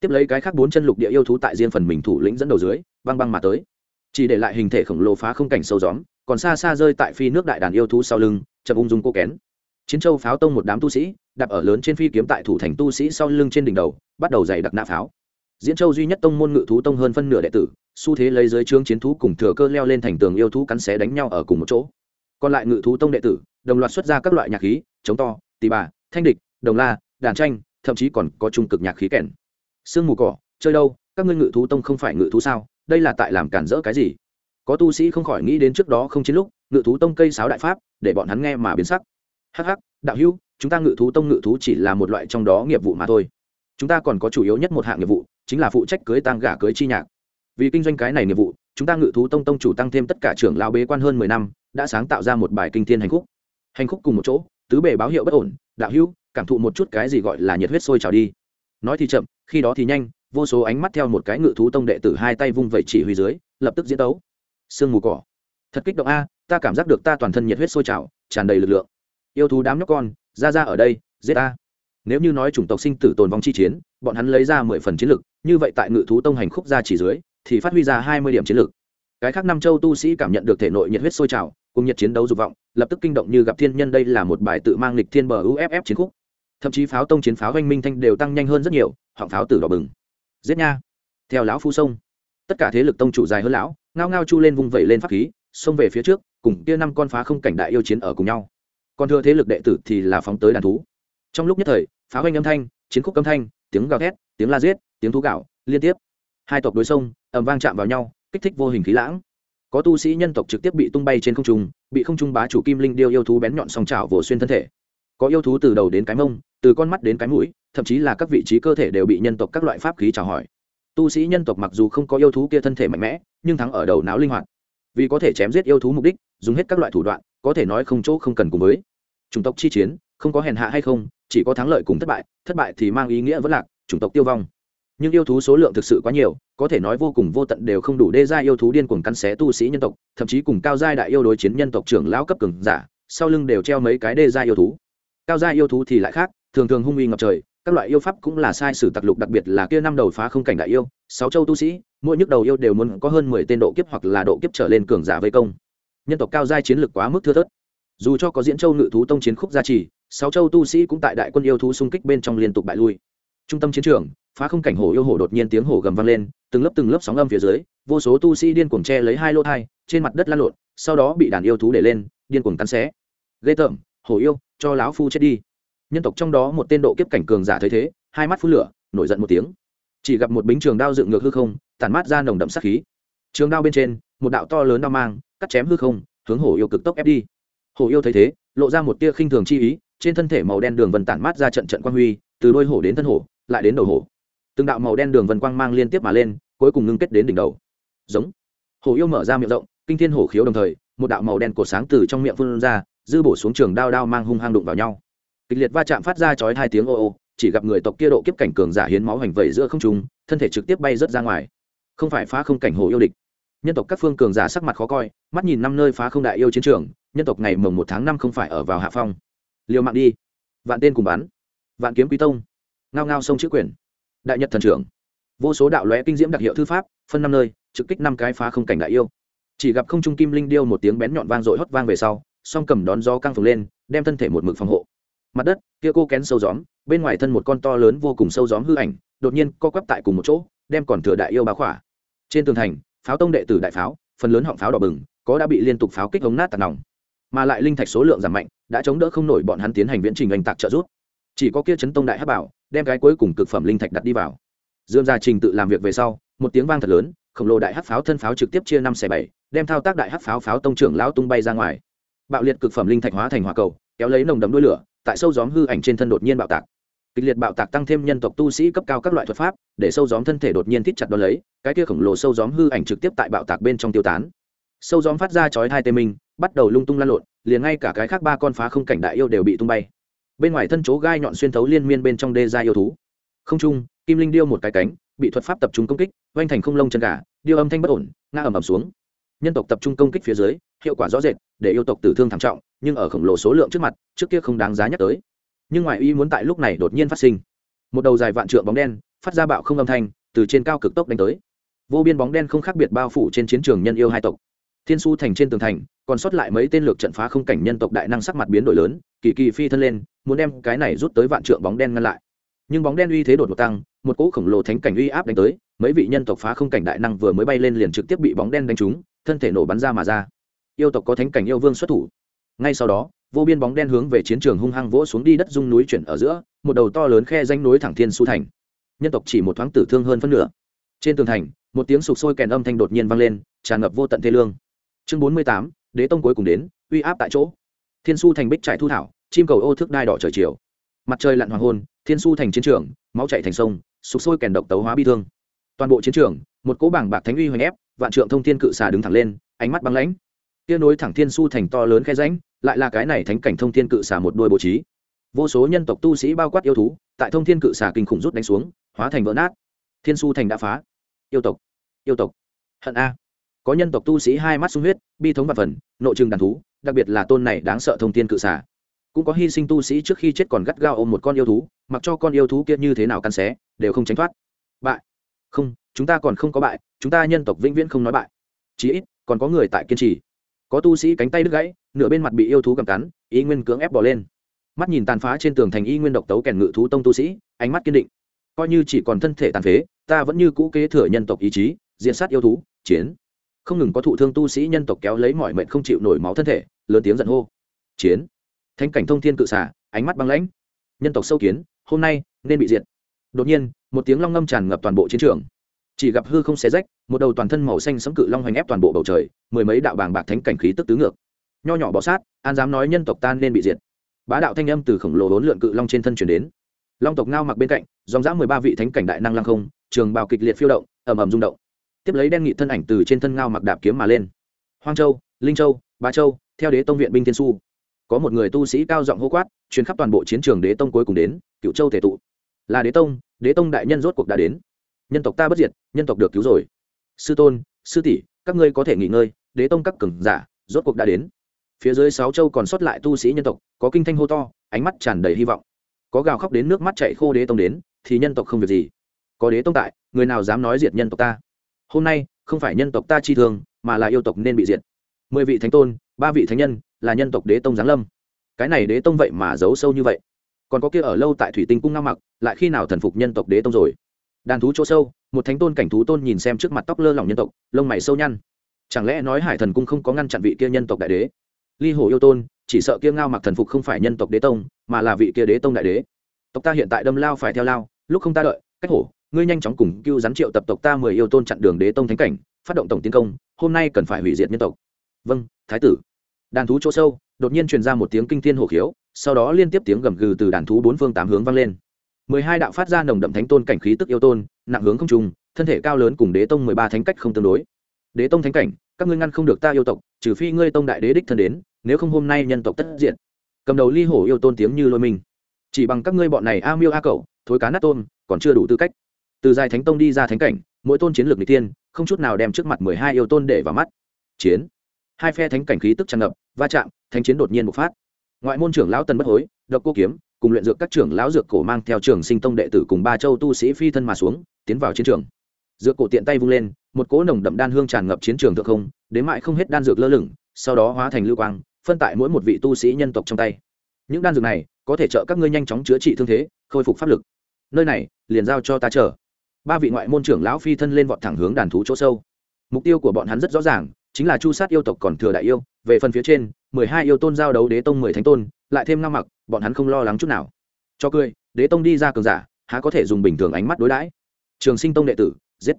Tiếp lấy cái khác bốn chân lục địa yêu thú tại riêng phần mình thủ lĩnh dẫn đầu dưới, băng băng mà tới. Chỉ để lại hình thể khổng lồ phá không cảnh sâu gióm, còn xa xa rơi tại phi nước đại đàn yêu thú sau lưng, chậm ung dung cô kén. Chiến châu pháo tông một đám tu sĩ, đạp ở lớn trên phi kiếm tại thủ thành tu sĩ sau lưng trên đỉnh đầu, bắt đầu dày đặc nạ pháo. Diễn châu duy nhất tông môn ngự thú tông hơn phân nửa đệ tử, xu thế lấy dưới trướng chiến thú cùng thừa cơ leo lên thành tường yêu thú cắn xé đánh nhau ở cùng một chỗ còn lại ngự thú tông đệ tử, đồng loạt xuất ra các loại nhạc khí, chống to tì bà, thanh địch, đồng la, đàn tranh, thậm chí còn có trung cực nhạc khí kèn. Sương mù cỏ, chơi đâu, các ngươi ngự thú tông không phải ngự thú sao, đây là tại làm cản rỡ cái gì? Có tu sĩ không khỏi nghĩ đến trước đó không chiến lúc, ngự thú tông cây sáo đại pháp, để bọn hắn nghe mà biến sắc. Hh đạo hữu, chúng ta ngự thú tông ngự thú chỉ là một loại trong đó nghiệp vụ mà thôi. Chúng ta còn có chủ yếu nhất một hạng nghiệp vụ, chính là phụ trách cưới tang gả cưới chi nhạc. Vì kinh doanh cái này nghiệp vụ chúng ta ngự thú tông tông chủ tăng thêm tất cả trưởng lao bế quan hơn mười năm, đã sáng tạo ra một bài kinh thiên hành khúc. Hành khúc cùng một chỗ, tứ bề báo hiệu bất ổn, đạo hữu, cảm thụ một chút cái gì gọi là nhiệt huyết sôi trào đi. Nói thì chậm, khi đó thì nhanh, vô số ánh mắt theo một cái ngự thú tông đệ tử hai tay vung vẩy chỉ huy dưới, lập tức diễn tấu. Sương mù cỏ. Thật kích động a, ta cảm giác được ta toàn thân nhiệt huyết sôi trào, tràn đầy lực lượng. Yêu thú đám nhóc con, ra ra ở đây, giết ta. Nếu như nói chủng tộc sinh tử tồn vong chi chiến, bọn hắn lấy ra mười phần chiến lực, như vậy tại ngự thú tông hành khúc ra chỉ dưới thì phát huy ra hai mươi điểm chiến lược. cái khác năm châu tu sĩ cảm nhận được thể nội nhiệt huyết sôi trào, cùng nhiệt chiến đấu dục vọng, lập tức kinh động như gặp thiên nhân, đây là một bài tự mang lịch thiên bờ uff chiến khúc. Thậm chí pháo tông chiến pháo oanh minh thanh đều tăng nhanh hơn rất nhiều, họng pháo tử đỏ bừng. Giết nha. Theo lão phu sông. Tất cả thế lực tông chủ dài hơn lão, ngao ngao chu lên vung vẩy lên pháp khí, xông về phía trước, cùng kia năm con phá không cảnh đại yêu chiến ở cùng nhau. Còn thừa thế lực đệ tử thì là phóng tới đàn thú. Trong lúc nhất thời, pháo oanh âm thanh, chiến khúc âm thanh, tiếng gào thét, tiếng la giết, tiếng thú gạo liên tiếp hai tộc đối sông, ầm vang chạm vào nhau, kích thích vô hình khí lãng. Có tu sĩ nhân tộc trực tiếp bị tung bay trên không trung, bị không trung bá chủ kim linh điêu yêu thú bén nhọn song trào vồ xuyên thân thể. Có yêu thú từ đầu đến cái mông, từ con mắt đến cái mũi, thậm chí là các vị trí cơ thể đều bị nhân tộc các loại pháp khí chào hỏi. Tu sĩ nhân tộc mặc dù không có yêu thú kia thân thể mạnh mẽ, nhưng thắng ở đầu não linh hoạt. Vì có thể chém giết yêu thú mục đích, dùng hết các loại thủ đoạn, có thể nói không chỗ không cần cùng với. Chủng tộc chi chiến, không có hèn hạ hay không, chỉ có thắng lợi cùng thất bại thất bại thì mang ý nghĩa vẫn lạc, chủng tộc tiêu vong nhưng yêu thú số lượng thực sự quá nhiều, có thể nói vô cùng vô tận đều không đủ đê gia yêu thú điên cuồng cắn xé tu sĩ nhân tộc, thậm chí cùng cao giai đại yêu đối chiến nhân tộc trưởng lão cấp cường giả, sau lưng đều treo mấy cái đê gia yêu thú. Cao giai yêu thú thì lại khác, thường thường hung uy ngập trời, các loại yêu pháp cũng là sai sử tặc lục đặc biệt là kia năm đầu phá không cảnh đại yêu, sáu châu tu sĩ, mỗi nhức đầu yêu đều muốn có hơn mười tên độ kiếp hoặc là độ kiếp trở lên cường giả vây công. Nhân tộc cao giai chiến lược quá mức thưa thớt. Dù cho có diễn châu ngự thú tông chiến khúc gia trì, sáu châu tu sĩ cũng tại đại quân yêu thú xung kích bên trong liên tục bại lui. Trung tâm chiến trường phá không cảnh hổ yêu hổ đột nhiên tiếng hổ gầm vang lên, từng lớp từng lớp sóng âm phía dưới, vô số tu sĩ điên cuồng che lấy hai lô thai, trên mặt đất lan lộn, sau đó bị đàn yêu thú để lên, điên cuồng cắn xé. Ghê tởm, hổ yêu, cho lão phu chết đi. Nhân tộc trong đó một tên độ kiếp cảnh cường giả thấy thế, hai mắt phun lửa, nổi giận một tiếng. Chỉ gặp một bính trường đao dựng ngược hư không, tản mát ra nồng đậm sát khí. Trường đao bên trên, một đạo to lớn đao mang, cắt chém hư không, hướng hổ yêu cực tốc ép đi. Hổ yêu thấy thế, lộ ra một tia khinh thường chi ý, trên thân thể màu đen đường vần tản mát ra trận trận quan huy, từ đôi hổ đến thân hổ, lại đến đầu hổ từng đạo màu đen đường vân quang mang liên tiếp mà lên, cuối cùng ngưng kết đến đỉnh đầu. Giống. Hổ yêu mở ra miệng rộng, kinh thiên hổ khiếu đồng thời, một đạo màu đen cổ sáng từ trong miệng phun ra, dư bổ xuống trường đao đao mang hung hăng đụng vào nhau. Kịch liệt va chạm phát ra chói hai tiếng ô ô, chỉ gặp người tộc kia độ kiếp cảnh cường giả hiến máu hành vẩy giữa không trung, thân thể trực tiếp bay rớt ra ngoài. Không phải phá không cảnh hồ yêu địch. Nhân tộc các phương cường giả sắc mặt khó coi, mắt nhìn năm nơi phá không đại yêu chiến trường, nhân tộc ngày mồng một tháng năm không phải ở vào hạ phong. Liều mạng đi. Vạn tên cùng bắn. Vạn kiếm quý tông. Ngao ngao sông chữ quyền đại nhật thần trưởng. Vô số đạo lóe kinh diễm đặc hiệu thư pháp, phân năm nơi, trực kích năm cái phá không cảnh đại yêu. Chỉ gặp không trung kim linh điêu một tiếng bén nhọn vang dội hót vang về sau, song cầm đón gió căng phồng lên, đem thân thể một mực phòng hộ. Mặt đất, kia cô kén sâu gióm, bên ngoài thân một con to lớn vô cùng sâu gióm hư ảnh, đột nhiên co quắp tại cùng một chỗ, đem còn thừa đại yêu bá khỏa. Trên tường thành, pháo tông đệ tử đại pháo, phần lớn họng pháo đỏ bừng, có đã bị liên tục pháo kích ống nát tạt nòng. Mà lại linh thạch số lượng giảm mạnh, đã chống đỡ không nổi bọn hắn tiến hành viễn trình oanh tạc trợ rút chỉ có kia chấn tông đại hắc bảo đem cái cuối cùng cực phẩm linh thạch đặt đi vào. Dương gia trình tự làm việc về sau, một tiếng vang thật lớn, khổng lồ đại hắc pháo thân pháo trực tiếp chia năm xẻ bảy, đem thao tác đại hắc pháo pháo tông trưởng lão tung bay ra ngoài. Bạo liệt cực phẩm linh thạch hóa thành hỏa cầu, kéo lấy nồng đấm đuôi lửa, tại sâu gióm hư ảnh trên thân đột nhiên bạo tạc. Kịch liệt bạo tạc tăng thêm nhân tộc tu sĩ cấp cao các loại thuật pháp, để sâu gióm thân thể đột nhiên thít chặt đo lấy, cái kia khổng lồ sâu gióm hư ảnh trực tiếp tại bạo tạc bên trong tiêu tán. Sâu gióm phát ra chói hai tê minh, bắt đầu lung tung lan lộn, liền ngay cả cái khác ba con phá không cảnh đại yêu đều bị tung bay bên ngoài thân chỗ gai nhọn xuyên thấu liên miên bên trong đê ra yêu thú. Không trung, kim linh điêu một cái cánh, bị thuật pháp tập trung công kích, oanh thành không lông chân gà, điêu âm thanh bất ổn nga ầm ầm xuống. Nhân tộc tập trung công kích phía dưới, hiệu quả rõ rệt, để yêu tộc tử thương thảm trọng, nhưng ở khổng lồ số lượng trước mặt, trước kia không đáng giá nhắc tới. Nhưng ngoài ý muốn tại lúc này đột nhiên phát sinh. Một đầu dài vạn trượng bóng đen, phát ra bạo không âm thanh, từ trên cao cực tốc đánh tới. Vô biên bóng đen không khác biệt bao phủ trên chiến trường nhân yêu hai tộc thiên su thành trên tường thành, còn sót lại mấy tên lược trận phá không cảnh nhân tộc đại năng sắc mặt biến đổi lớn, kỳ kỳ phi thân lên, muốn đem cái này rút tới vạn trượng bóng đen ngăn lại. Nhưng bóng đen uy thế đột ngột tăng, một cỗ khổng lồ thánh cảnh uy áp đánh tới, mấy vị nhân tộc phá không cảnh đại năng vừa mới bay lên liền trực tiếp bị bóng đen đánh trúng, thân thể nổ bắn ra mà ra. Yêu tộc có thánh cảnh yêu vương xuất thủ. Ngay sau đó, vô biên bóng đen hướng về chiến trường hung hăng vỗ xuống đi đất dung núi chuyển ở giữa, một đầu to lớn khe danh núi thẳng thiên su thành. Nhân tộc chỉ một thoáng tử thương hơn phân nửa. Trên tường thành, một tiếng sụp sôi kèn âm thanh đột nhiên vang lên, tràn ngập vô tận thê lương chương bốn mươi tám, đế tông cuối cùng đến, uy áp tại chỗ. Thiên su thành bích trại thu thảo, chim cầu ô thước đai đỏ trời chiều. Mặt trời lặn hoàng hôn, thiên su thành chiến trường, máu chạy thành sông sụp sôi kèn độc tấu hóa bi thương. Toàn bộ chiến trường, một cỗ bảng bạc thánh uy hoành ép, vạn trượng thông thiên cự xà đứng thẳng lên, ánh mắt băng lãnh. Kia nối thẳng thiên su thành to lớn khe ránh lại là cái này thánh cảnh thông thiên cự xà một đôi bố trí. Vô số nhân tộc tu sĩ bao quát yêu thú, tại thông thiên cự xà kinh khủng rút đánh xuống, hóa thành vỡ nát. Thiên su thành đã phá. Yêu tộc yêu tộc. Hận a có nhân tộc tu sĩ hai mắt sung huyết, bi thống và phần, nội trừng đàn thú, đặc biệt là tôn này đáng sợ thông thiên cự xả cũng có hy sinh tu sĩ trước khi chết còn gắt gao ôm một con yêu thú, mặc cho con yêu thú kia như thế nào căn xé, đều không tránh thoát. Bại. Không, chúng ta còn không có bại, chúng ta nhân tộc vĩnh viễn không nói bại. Chí ít, còn có người tại kiên trì. Có tu sĩ cánh tay đứt gãy, nửa bên mặt bị yêu thú cầm cắn y nguyên cưỡng ép bỏ lên. Mắt nhìn tàn phá trên tường thành y nguyên độc tấu kèn ngự thú tông tu sĩ, ánh mắt kiên định. Coi như chỉ còn thân thể tàn phế, ta vẫn như cũ kế thừa nhân tộc ý chí, diện sát yêu thú, chiến không ngừng có thụ thương tu sĩ nhân tộc kéo lấy mọi mệnh không chịu nổi máu thân thể, lớn tiếng giận hô. Chiến. Thanh cảnh thông thiên cự xả ánh mắt băng lãnh. Nhân tộc sâu kiến, hôm nay nên bị diệt. Đột nhiên, một tiếng long ngâm tràn ngập toàn bộ chiến trường. Chỉ gặp hư không xé rách, một đầu toàn thân màu xanh sấm cự long hoành ép toàn bộ bầu trời, mười mấy đạo bàng bạc thánh cảnh khí tức tứ ngược. Nho nhỏ bọ sát, an dám nói nhân tộc tan nên bị diệt. Bá đạo thanh âm từ khổng lồ hỗn lượn cự long trên thân chuyển đến. Long tộc ngao mặc bên cạnh, dòng dã mười ba vị thánh cảnh đại năng lăng không, trường bào kịch liệt phiêu động, ầm ầm rung động tiếp lấy đen nghị thân ảnh từ trên thân ngao mặc đạp kiếm mà lên. Hoang châu, linh châu ba châu, theo đế tông viện binh thiên su. Có một người tu sĩ cao giọng hô quát chuyến khắp toàn bộ chiến trường đế tông cuối cùng đến cựu châu thể tụ. Là đế tông đế tông đại nhân rốt cuộc đã đến. Nhân tộc ta bất diệt, nhân tộc được cứu rồi. Sư tôn, sư tỷ, các ngươi có thể nghỉ ngơi, đế tông các cường giả, rốt cuộc đã đến. Phía dưới sáu châu còn sót lại tu sĩ nhân tộc, có kinh thanh hô to, ánh mắt tràn đầy hy vọng. Có gào khóc đến nước mắt chạy khô đế tông đến, thì nhân tộc không việc gì. Có đế tông tại, người nào dám nói diệt nhân tộc ta? Hôm nay, không phải nhân tộc ta chi thường mà là yêu tộc nên bị diệt. Mười vị thánh tôn, ba vị thánh nhân, là nhân tộc đế tông giáng lâm. Cái này đế tông vậy mà giấu sâu như vậy. Còn có kia ở lâu tại thủy tinh cung ngao mặc, lại khi nào thần phục nhân tộc đế tông rồi? Đàn thú chỗ sâu, một thánh tôn cảnh thú tôn nhìn xem trước mặt tóc lơ lỏng nhân tộc, lông mày sâu nhăn. Chẳng lẽ nói hải thần cung không có ngăn chặn vị kia nhân tộc đại đế? Ly hồ yêu tôn, chỉ sợ kia ngao mặc thần phục không phải nhân tộc đế tông, mà là vị kia đế tông đại đế. Tộc ta hiện tại đâm lao phải theo lao, lúc không ta đợi, cách hổ ngươi nhanh chóng cùng cưu rắn triệu tập tộc ta mười yêu tôn chặn đường đế tông thánh cảnh, phát động tổng tiến công, hôm nay cần phải hủy diệt nhân tộc. Vâng thái tử. Đàn thú chỗ sâu, đột nhiên truyền ra một tiếng kinh thiên hổ khiếu, sau đó liên tiếp tiếng gầm gừ từ đàn thú bốn phương tám hướng vang lên. Mười hai đạo phát ra nồng đậm thánh tôn cảnh khí tức yêu tôn, nặng hướng không trùng thân thể cao lớn cùng đế tông mười ba thánh cách không tương đối. Đế tông thánh cảnh, các ngươi ngăn không được ta yêu tộc, trừ phi ngươi tông đại đế đích thân đến, nếu không hôm nay nhân tộc tất diện cầm đầu ly hổ yêu tôn tiếng như lôi mình chỉ bằng các ngươi bọn này a miêu a cậu thối cá nát tôn còn chưa đủ tư cách từ dài thánh tông đi ra thánh cảnh, mỗi tôn chiến lược n tiên không chút nào đem trước mặt mười hai yêu tôn để vào mắt. Chiến. Hai phe thánh cảnh khí tức tràn ngập, va chạm, thánh chiến đột nhiên bộc phát. Ngoại môn trưởng lão tân bất hối, độc cô kiếm, cùng luyện dược các trưởng lão dược cổ mang theo trường sinh tông đệ tử cùng ba châu tu sĩ phi thân mà xuống, tiến vào chiến trường. Dược cổ tiện tay vung lên, một cỗ nồng đậm đan hương tràn ngập chiến trường thượng không, đến mại không hết đan dược lơ lửng, sau đó hóa thành lưu quang, phân tại mỗi một vị tu sĩ nhân tộc trong tay. Những đan dược này có thể trợ các ngươi nhanh chóng chữa trị thương thế, khôi phục pháp lực. Nơi này, liền giao cho ta chờ ba vị ngoại môn trưởng lão phi thân lên vọt thẳng hướng đàn thú chỗ sâu. Mục tiêu của bọn hắn rất rõ ràng, chính là chu sát yêu tộc còn thừa đại yêu, về phần phía trên, mười hai yêu tôn giao đấu đế tông mười thánh tôn, lại thêm năm mặc, bọn hắn không lo lắng chút nào. Cho cười, đế tông đi ra cường giả, há có thể dùng bình thường ánh mắt đối đãi. Trường sinh tông đệ tử, giết.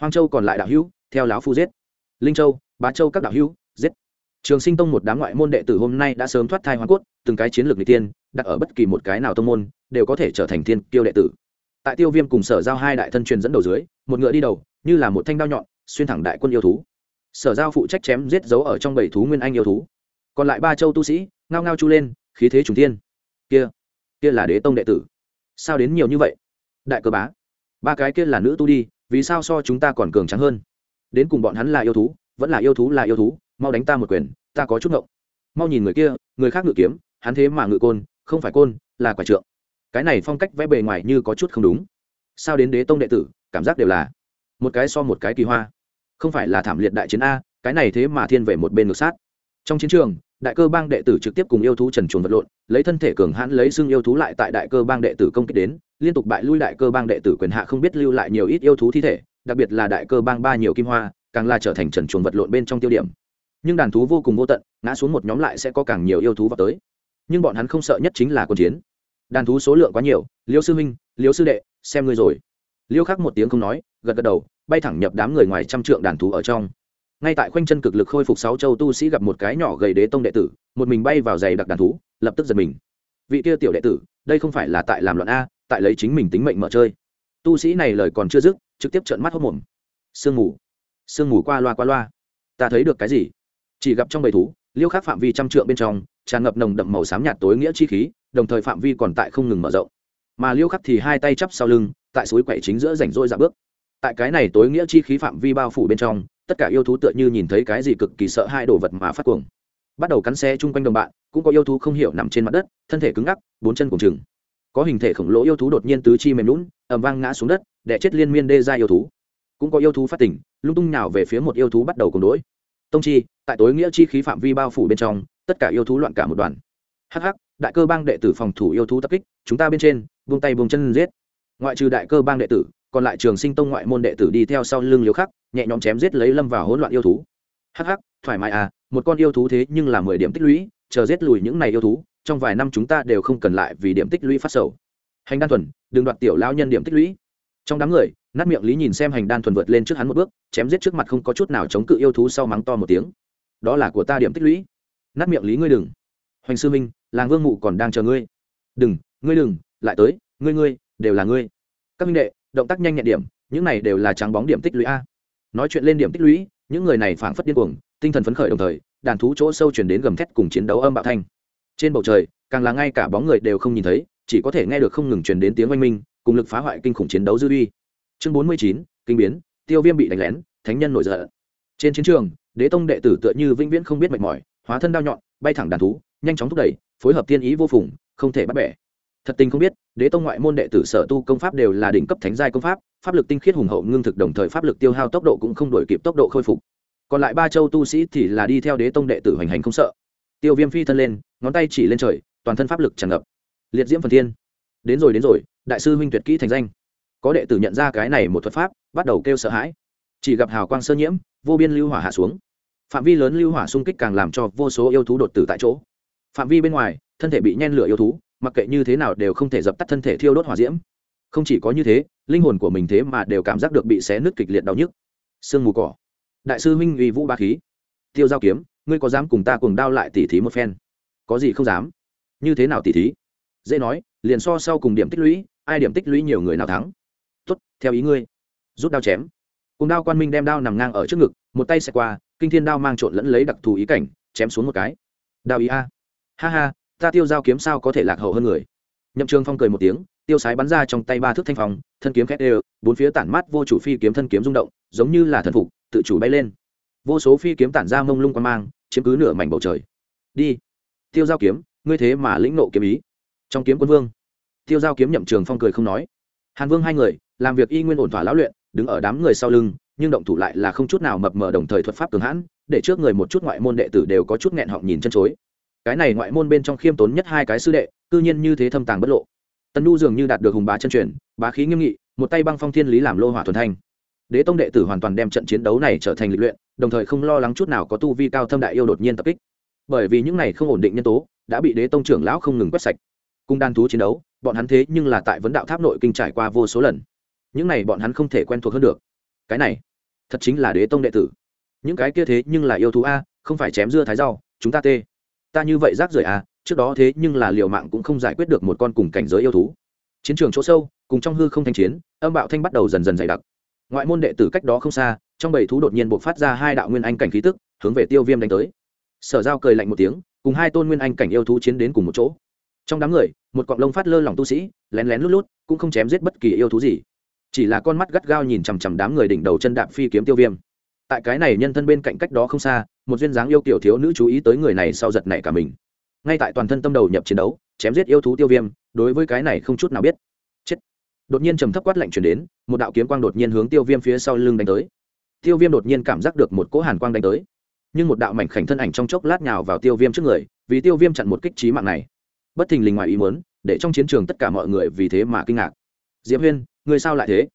Hoang châu còn lại đạo hữu, theo lão phu giết. Linh châu, bá châu các đạo hữu, giết. Trường sinh tông một đám ngoại môn đệ tử hôm nay đã sớm thoát thai hoa cốt, từng cái chiến lược n tiên, đặt ở bất kỳ một cái nào tông môn, đều có thể trở thành thiên kiêu đệ tử tại tiêu viêm cùng sở giao hai đại thân truyền dẫn đầu dưới, một ngựa đi đầu, như là một thanh đao nhọn, xuyên thẳng đại quân yêu thú. Sở giao phụ trách chém giết dấu ở trong bảy thú nguyên anh yêu thú. Còn lại ba châu tu sĩ, ngao ngao chu lên, khí thế trùng tiên kia kia là đế tông đệ tử. Sao đến nhiều như vậy? Đại cơ bá, ba cái kia là nữ tu đi, vì sao so chúng ta còn cường trắng hơn? Đến cùng bọn hắn là yêu thú, vẫn là yêu thú là yêu thú, mau đánh ta một quyền, ta có chút ngộng. Mau nhìn người kia, người khác ngự kiếm, hắn thế mà ngự côn, không phải côn, là quả trượng cái này phong cách vẽ bề ngoài như có chút không đúng. Sao đến đế tông đệ tử, cảm giác đều là một cái so một cái kỳ hoa. Không phải là thảm liệt đại chiến a, cái này thế mà thiên về một bên ngược sát. Trong chiến trường, đại cơ bang đệ tử trực tiếp cùng yêu thú trần chuồn vật lộn, lấy thân thể cường hãn lấy xưng yêu thú lại tại đại cơ bang đệ tử công kích đến, liên tục bại lui đại cơ bang đệ tử quyền hạ không biết lưu lại nhiều ít yêu thú thi thể, đặc biệt là đại cơ bang ba nhiều kim hoa, càng là trở thành trần chuồn vật lộn bên trong tiêu điểm. Nhưng đàn thú vô cùng vô tận, ngã xuống một nhóm lại sẽ có càng nhiều yêu thú vào tới. Nhưng bọn hắn không sợ nhất chính là quân chiến đàn thú số lượng quá nhiều, liêu sư minh liêu sư đệ, xem ngươi rồi. Liêu khắc một tiếng không nói, gật gật đầu, bay thẳng nhập đám người ngoài trăm trượng đàn thú ở trong. Ngay tại khoanh chân cực lực khôi phục sáu châu tu sĩ gặp một cái nhỏ gầy đế tông đệ tử, một mình bay vào giày đặc đàn thú, lập tức giật mình. Vị kia tiểu đệ tử, đây không phải là tại làm loạn a, tại lấy chính mình tính mệnh mở chơi. Tu sĩ này lời còn chưa dứt, trực tiếp trợn mắt hốc mồm. Sương mù sương mù qua loa qua loa. Ta thấy được cái gì? Chỉ gặp trong bầy thú, liêu khắc phạm vi trăm trượng bên trong, tràn ngập nồng đậm màu xám nhạt tối nghĩa chi khí đồng thời phạm vi còn tại không ngừng mở rộng. Mà liêu khắc thì hai tay chắp sau lưng, tại suối quậy chính giữa rảnh rỗi dạ bước. Tại cái này tối nghĩa chi khí phạm vi bao phủ bên trong, tất cả yêu thú tựa như nhìn thấy cái gì cực kỳ sợ hai đồ vật mà phát cuồng. Bắt đầu cắn xe chung quanh đồng bạn, cũng có yêu thú không hiểu nằm trên mặt đất, thân thể cứng ngắc, bốn chân cùng chừng có hình thể khổng lồ yêu thú đột nhiên tứ chi mềm lún ẩm vang ngã xuống đất đẻ chết liên miên đê ra yêu thú. Cũng có yêu thú phát tỉnh, lung tung nhào về phía một yêu thú bắt đầu cùng đỗi tông chi, tại tối nghĩa chi khí phạm vi bao phủ bên trong, tất cả yêu thú loạn cả một đoàn. Hh đại cơ bang đệ tử phòng thủ yêu thú tập kích chúng ta bên trên buông tay buông chân giết. Ngoại trừ đại cơ bang đệ tử còn lại trường sinh tông ngoại môn đệ tử đi theo sau lưng liều khắc nhẹ nhõm chém giết lấy lâm vào hỗn loạn yêu thú. Hắc hắc, thoải mái à một con yêu thú thế nhưng là mười điểm tích lũy chờ giết lùi những này yêu thú trong vài năm chúng ta đều không cần lại vì điểm tích lũy phát sầu. Hành đan thuần đừng đoạt tiểu lao nhân điểm tích lũy. Trong đám người nát miệng lý nhìn xem hành đan thuần vượt lên trước hắn một bước chém giết trước mặt không có chút nào chống cự yêu thú sau mắng to một tiếng. Đó là của ta điểm tích lũy. Nát miệng lý ngươi đừng. Hoành sư minh làng vương mụ còn đang chờ ngươi. Đừng ngươi đừng, lại tới, ngươi ngươi, đều là ngươi. Các minh đệ, động tác nhanh nhẹn điểm, những này đều là trắng bóng điểm tích lũy a. Nói chuyện lên điểm tích lũy, những người này phảng phất điên cuồng, tinh thần phấn khởi đồng thời, đàn thú chỗ sâu chuyển đến gầm thét cùng chiến đấu âm bạo thanh. Trên bầu trời, càng là ngay cả bóng người đều không nhìn thấy, chỉ có thể nghe được không ngừng truyền đến tiếng oanh minh, cùng lực phá hoại kinh khủng chiến đấu dư uy. Chương bốn mươi chín, kinh biến, tiêu viêm bị đánh lén, thánh nhân nổi giận. Trên chiến trường, đế tông đệ tử tựa như vĩnh viễn không biết mệt mỏi, hóa thân đao nhọn, bay thẳng đàn thú, nhanh chóng thúc đẩy phối hợp tiên ý vô phùng, không thể bắt bẻ. Thật tình không biết, đế tông ngoại môn đệ tử sở tu công pháp đều là đỉnh cấp thánh giai công pháp pháp lực tinh khiết hùng hậu ngưng thực đồng thời pháp lực tiêu hao tốc độ cũng không đổi kịp tốc độ khôi phục. Còn lại ba châu tu sĩ thì là đi theo đế tông đệ tử hoành hành không sợ. Tiêu viêm phi thân lên, ngón tay chỉ lên trời, toàn thân pháp lực tràn ngập. Liệt diễm phần thiên. Đến rồi đến rồi, đại sư huynh tuyệt kỹ thành danh. Có đệ tử nhận ra cái này một thuật pháp, bắt đầu kêu sợ hãi. Chỉ gặp hào quang sơ nhiễm, vô biên lưu hỏa hạ xuống. Phạm vi lớn lưu hỏa xung kích càng làm cho vô số yêu thú đột tử tại chỗ phạm vi bên ngoài, thân thể bị nhen lửa yêu thú, mặc kệ như thế nào đều không thể dập tắt thân thể thiêu đốt hỏa diễm. Không chỉ có như thế, linh hồn của mình thế mà đều cảm giác được bị xé nứt kịch liệt đau nhức. Sương mù cỏ. Đại sư huynh uy vũ ba khí. Tiêu giao kiếm, ngươi có dám cùng ta cùng đao lại tỉ thí một phen? Có gì không dám? Như thế nào tỉ thí? Dễ nói, liền so sau cùng điểm tích lũy, ai điểm tích lũy nhiều người nào thắng. Tốt, theo ý ngươi. Rút đao chém. Cùng đao quan minh đem đao nằm ngang ở trước ngực, một tay xẹt qua, kinh thiên đao mang trộn lẫn lấy đặc thù ý cảnh, chém xuống một cái. Đao ý a ha ha ta tiêu giao kiếm sao có thể lạc hậu hơn người? Nhậm trường phong cười một tiếng tiêu sái bắn ra trong tay ba thước thanh phong, thân kiếm khét đều bốn phía tản mát vô chủ phi kiếm thân kiếm rung động giống như là thần phục tự chủ bay lên. Vô số phi kiếm tản ra mông lung quan mang chiếm cứ nửa mảnh bầu trời. Đi. Tiêu giao kiếm ngươi thế mà lĩnh nộ kiếm ý. Trong kiếm quân vương. Tiêu giao kiếm nhậm trường phong cười không nói. Hàn vương hai người làm việc y nguyên ổn thỏa lão luyện đứng ở đám người sau lưng nhưng động thủ lại là không chút nào mập mờ đồng thời thuật pháp cường hãn để trước người một chút ngoại môn đệ tử đều có chút nghẹn họng nhìn chân chối cái này ngoại môn bên trong khiêm tốn nhất hai cái sư đệ, cư nhiên như thế thâm tàng bất lộ. Tần nhu dường như đạt được hùng bá chân truyền, bá khí nghiêm nghị, một tay băng phong thiên lý làm lô hỏa thuần thanh. Đế tông đệ tử hoàn toàn đem trận chiến đấu này trở thành lịch luyện, đồng thời không lo lắng chút nào có tu vi cao thâm đại yêu đột nhiên tập kích. Bởi vì những này không ổn định nhân tố, đã bị đế tông trưởng lão không ngừng quét sạch. Cung đan thú chiến đấu, bọn hắn thế nhưng là tại vấn đạo tháp nội kinh trải qua vô số lần. Những này bọn hắn không thể quen thuộc hơn được. Cái này, thật chính là đế tông đệ tử. Những cái kia thế nhưng là yêu thú a, không phải chém dưa thái rau, chúng ta tê ta như vậy rác rưởi à, trước đó thế nhưng là liều mạng cũng không giải quyết được một con cùng cảnh giới yêu thú. Chiến trường chỗ sâu cùng trong hư không thanh chiến âm bạo thanh bắt đầu dần dần dày đặc. Ngoại môn đệ tử cách đó không xa trong bầy thú đột nhiên buộc phát ra hai đạo nguyên anh cảnh khí tức hướng về tiêu viêm đánh tới. Sở giao cười lạnh một tiếng cùng hai tôn nguyên anh cảnh yêu thú chiến đến cùng một chỗ. Trong đám người một cọng lông phát lơ lỏng tu sĩ lén lén lút lút cũng không chém giết bất kỳ yêu thú gì. Chỉ là con mắt gắt gao nhìn chằm chằm đám người đỉnh đầu chân đạp phi kiếm tiêu viêm tại cái này nhân thân bên cạnh cách đó không xa, một duyên dáng yêu kiểu thiếu nữ chú ý tới người này sau giật này cả mình. Ngay tại toàn thân tâm đầu nhập chiến đấu, chém giết yêu thú tiêu viêm, đối với cái này không chút nào biết. Chết. Đột nhiên trầm thấp quát lạnh chuyển đến, một đạo kiếm quang đột nhiên hướng tiêu viêm phía sau lưng đánh tới. Tiêu viêm đột nhiên cảm giác được một cỗ hàn quang đánh tới. Nhưng một đạo mảnh khảnh thân ảnh trong chốc lát nhào vào tiêu viêm trước người, vì tiêu viêm chặn một kích trí mạng này. Bất thình lình ngoài ý muốn, để trong chiến trường tất cả mọi người vì thế mà kinh ngạc. Diệp huyên, người sao lại thế?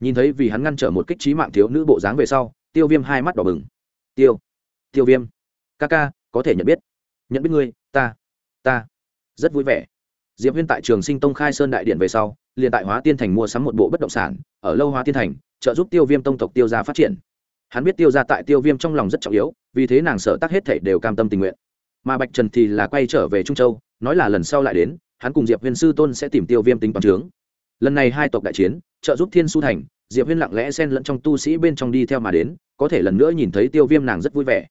Nhìn thấy vì hắn ngăn trở một kích trí mạng thiếu nữ bộ dáng về sau tiêu viêm hai mắt đỏ bừng. Tiêu. Tiêu viêm. Ca ca, có thể nhận biết. Nhận biết ngươi, ta. Ta. Rất vui vẻ. Diệp huyên tại trường sinh tông khai sơn đại điện về sau, liền tại hóa tiên thành mua sắm một bộ bất động sản, ở lâu hóa tiên thành, trợ giúp tiêu viêm tông tộc tiêu gia phát triển. Hắn biết tiêu gia tại tiêu viêm trong lòng rất trọng yếu, vì thế nàng sở tác hết thể đều cam tâm tình nguyện. Mà bạch trần thì là quay trở về trung châu, nói là lần sau lại đến, hắn cùng diệp huyên sư tôn sẽ tìm tiêu viêm tính bằng trướng lần này hai tộc đại chiến, trợ giúp thiên su thành diệp huyên lặng lẽ xen lẫn trong tu sĩ bên trong đi theo mà đến, có thể lần nữa nhìn thấy tiêu viêm nàng rất vui vẻ.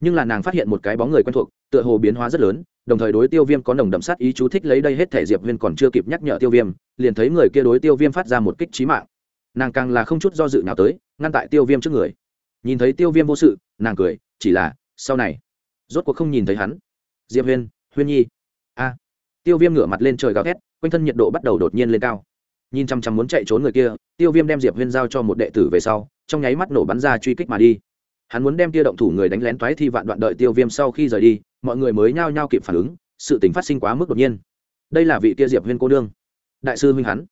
Nhưng là nàng phát hiện một cái bóng người quen thuộc, tựa hồ biến hóa rất lớn, đồng thời đối tiêu viêm có nồng đậm sát ý chú thích lấy đây hết thể diệp huyên còn chưa kịp nhắc nhở tiêu viêm, liền thấy người kia đối tiêu viêm phát ra một kích trí mạng. Nàng càng là không chút do dự nào tới, ngăn tại tiêu viêm trước người. Nhìn thấy tiêu viêm vô sự, nàng cười, chỉ là, sau này, rốt cuộc không nhìn thấy hắn. Diệp huyên huyên nhi. A. Tiêu viêm ngửa mặt lên trời gào thét, quanh thân nhiệt độ bắt đầu đột nhiên lên cao nhìn chăm chăm muốn chạy trốn người kia, tiêu viêm đem diệp huyên giao cho một đệ tử về sau, trong nháy mắt nổ bắn ra truy kích mà đi. Hắn muốn đem tia động thủ người đánh lén toái thi vạn đoạn đợi tiêu viêm sau khi rời đi, mọi người mới nhao nhao kịp phản ứng, sự tình phát sinh quá mức đột nhiên. Đây là vị kia diệp huyên cô nương. Đại sư huynh hắn.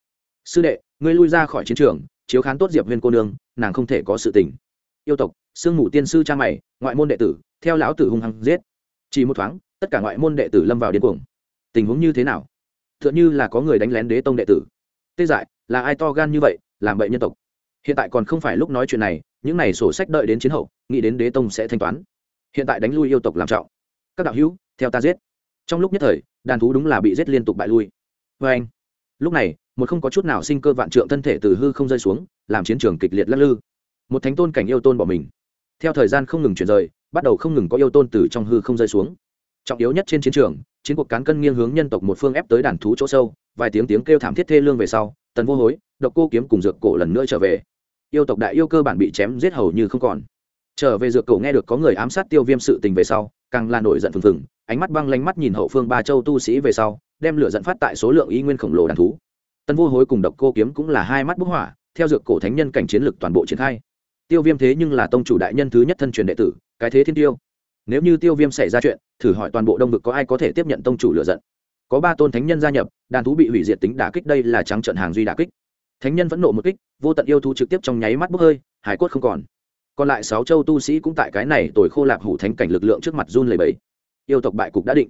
Sư đệ, ngươi lui ra khỏi chiến trường, chiếu khán tốt diệp huyên cô nương, nàng không thể có sự tình. Yêu tộc sương mù tiên sư cha mày, ngoại môn đệ tử, theo lão tử hung hăng giết. Chỉ một thoáng, tất cả ngoại môn đệ tử lâm vào điên cuồng. Tình huống như thế nào? T h ư ợ n như là có người đánh lén đế tông đệ tử tê dại, là ai to gan như vậy, làm bậy nhân tộc. Hiện tại còn không phải lúc nói chuyện này, những n à y sổ sách đợi đến chiến hậu, nghĩ đến đế tông sẽ thanh toán. Hiện tại đánh lui yêu tộc làm trọng. Các đạo hữu, theo ta giết. Trong lúc nhất thời, đàn thú đúng là bị giết liên tục bại lui. Vê anh, lúc này, một không có chút nào sinh cơ vạn trượng thân thể từ hư không rơi xuống, làm chiến trường kịch liệt lắc lư. Một thánh tôn cảnh yêu tôn bỏ mình. Theo thời gian không ngừng chuyển rời, bắt đầu không ngừng có yêu tôn từ trong hư không rơi xuống. Trọng yếu nhất trên chiến trường, chiến cuộc cán cân nghiêng hướng nhân tộc một phương ép tới đàn thú chỗ sâu vài tiếng tiếng kêu thảm thiết thê lương về sau, tần vô hối, độc cô kiếm cùng dược cổ lần nữa trở về. Yêu tộc đại yêu cơ bản bị chém giết hầu như không còn. Trở về dược cổ nghe được có người ám sát tiêu viêm sự tình về sau, càng là nổi giận phừng phừng, ánh mắt băng lanh mắt nhìn hậu phương ba châu tu sĩ về sau, đem lửa dẫn phát tại số lượng y nguyên khổng lồ đàn thú. Tần vô hối cùng độc cô kiếm cũng là hai mắt bức hỏa, theo dược cổ thánh nhân cảnh chiến lực toàn bộ triển khai. Tiêu viêm thế nhưng là tông chủ đại nhân thứ nhất thân truyền đệ tử, cái thế thiên tiêu. Nếu như tiêu viêm xảy ra chuyện, thử hỏi toàn bộ đông vực có ai có thể tiếp nhận tông chủ lựa giận? Có ba tôn thánh nhân gia nhập, đàn thú bị hủy diệt tính đả kích đây là trắng trận hàng duy đả kích. Thánh nhân vẫn nộ một kích, vô tận yêu thú trực tiếp trong nháy mắt bốc hơi, hải cốt không còn. Còn lại sáu châu tu sĩ cũng tại cái này tồi khô lạp hủ thánh cảnh lực lượng trước mặt run lầy bẫy yêu tộc bại cục đã định.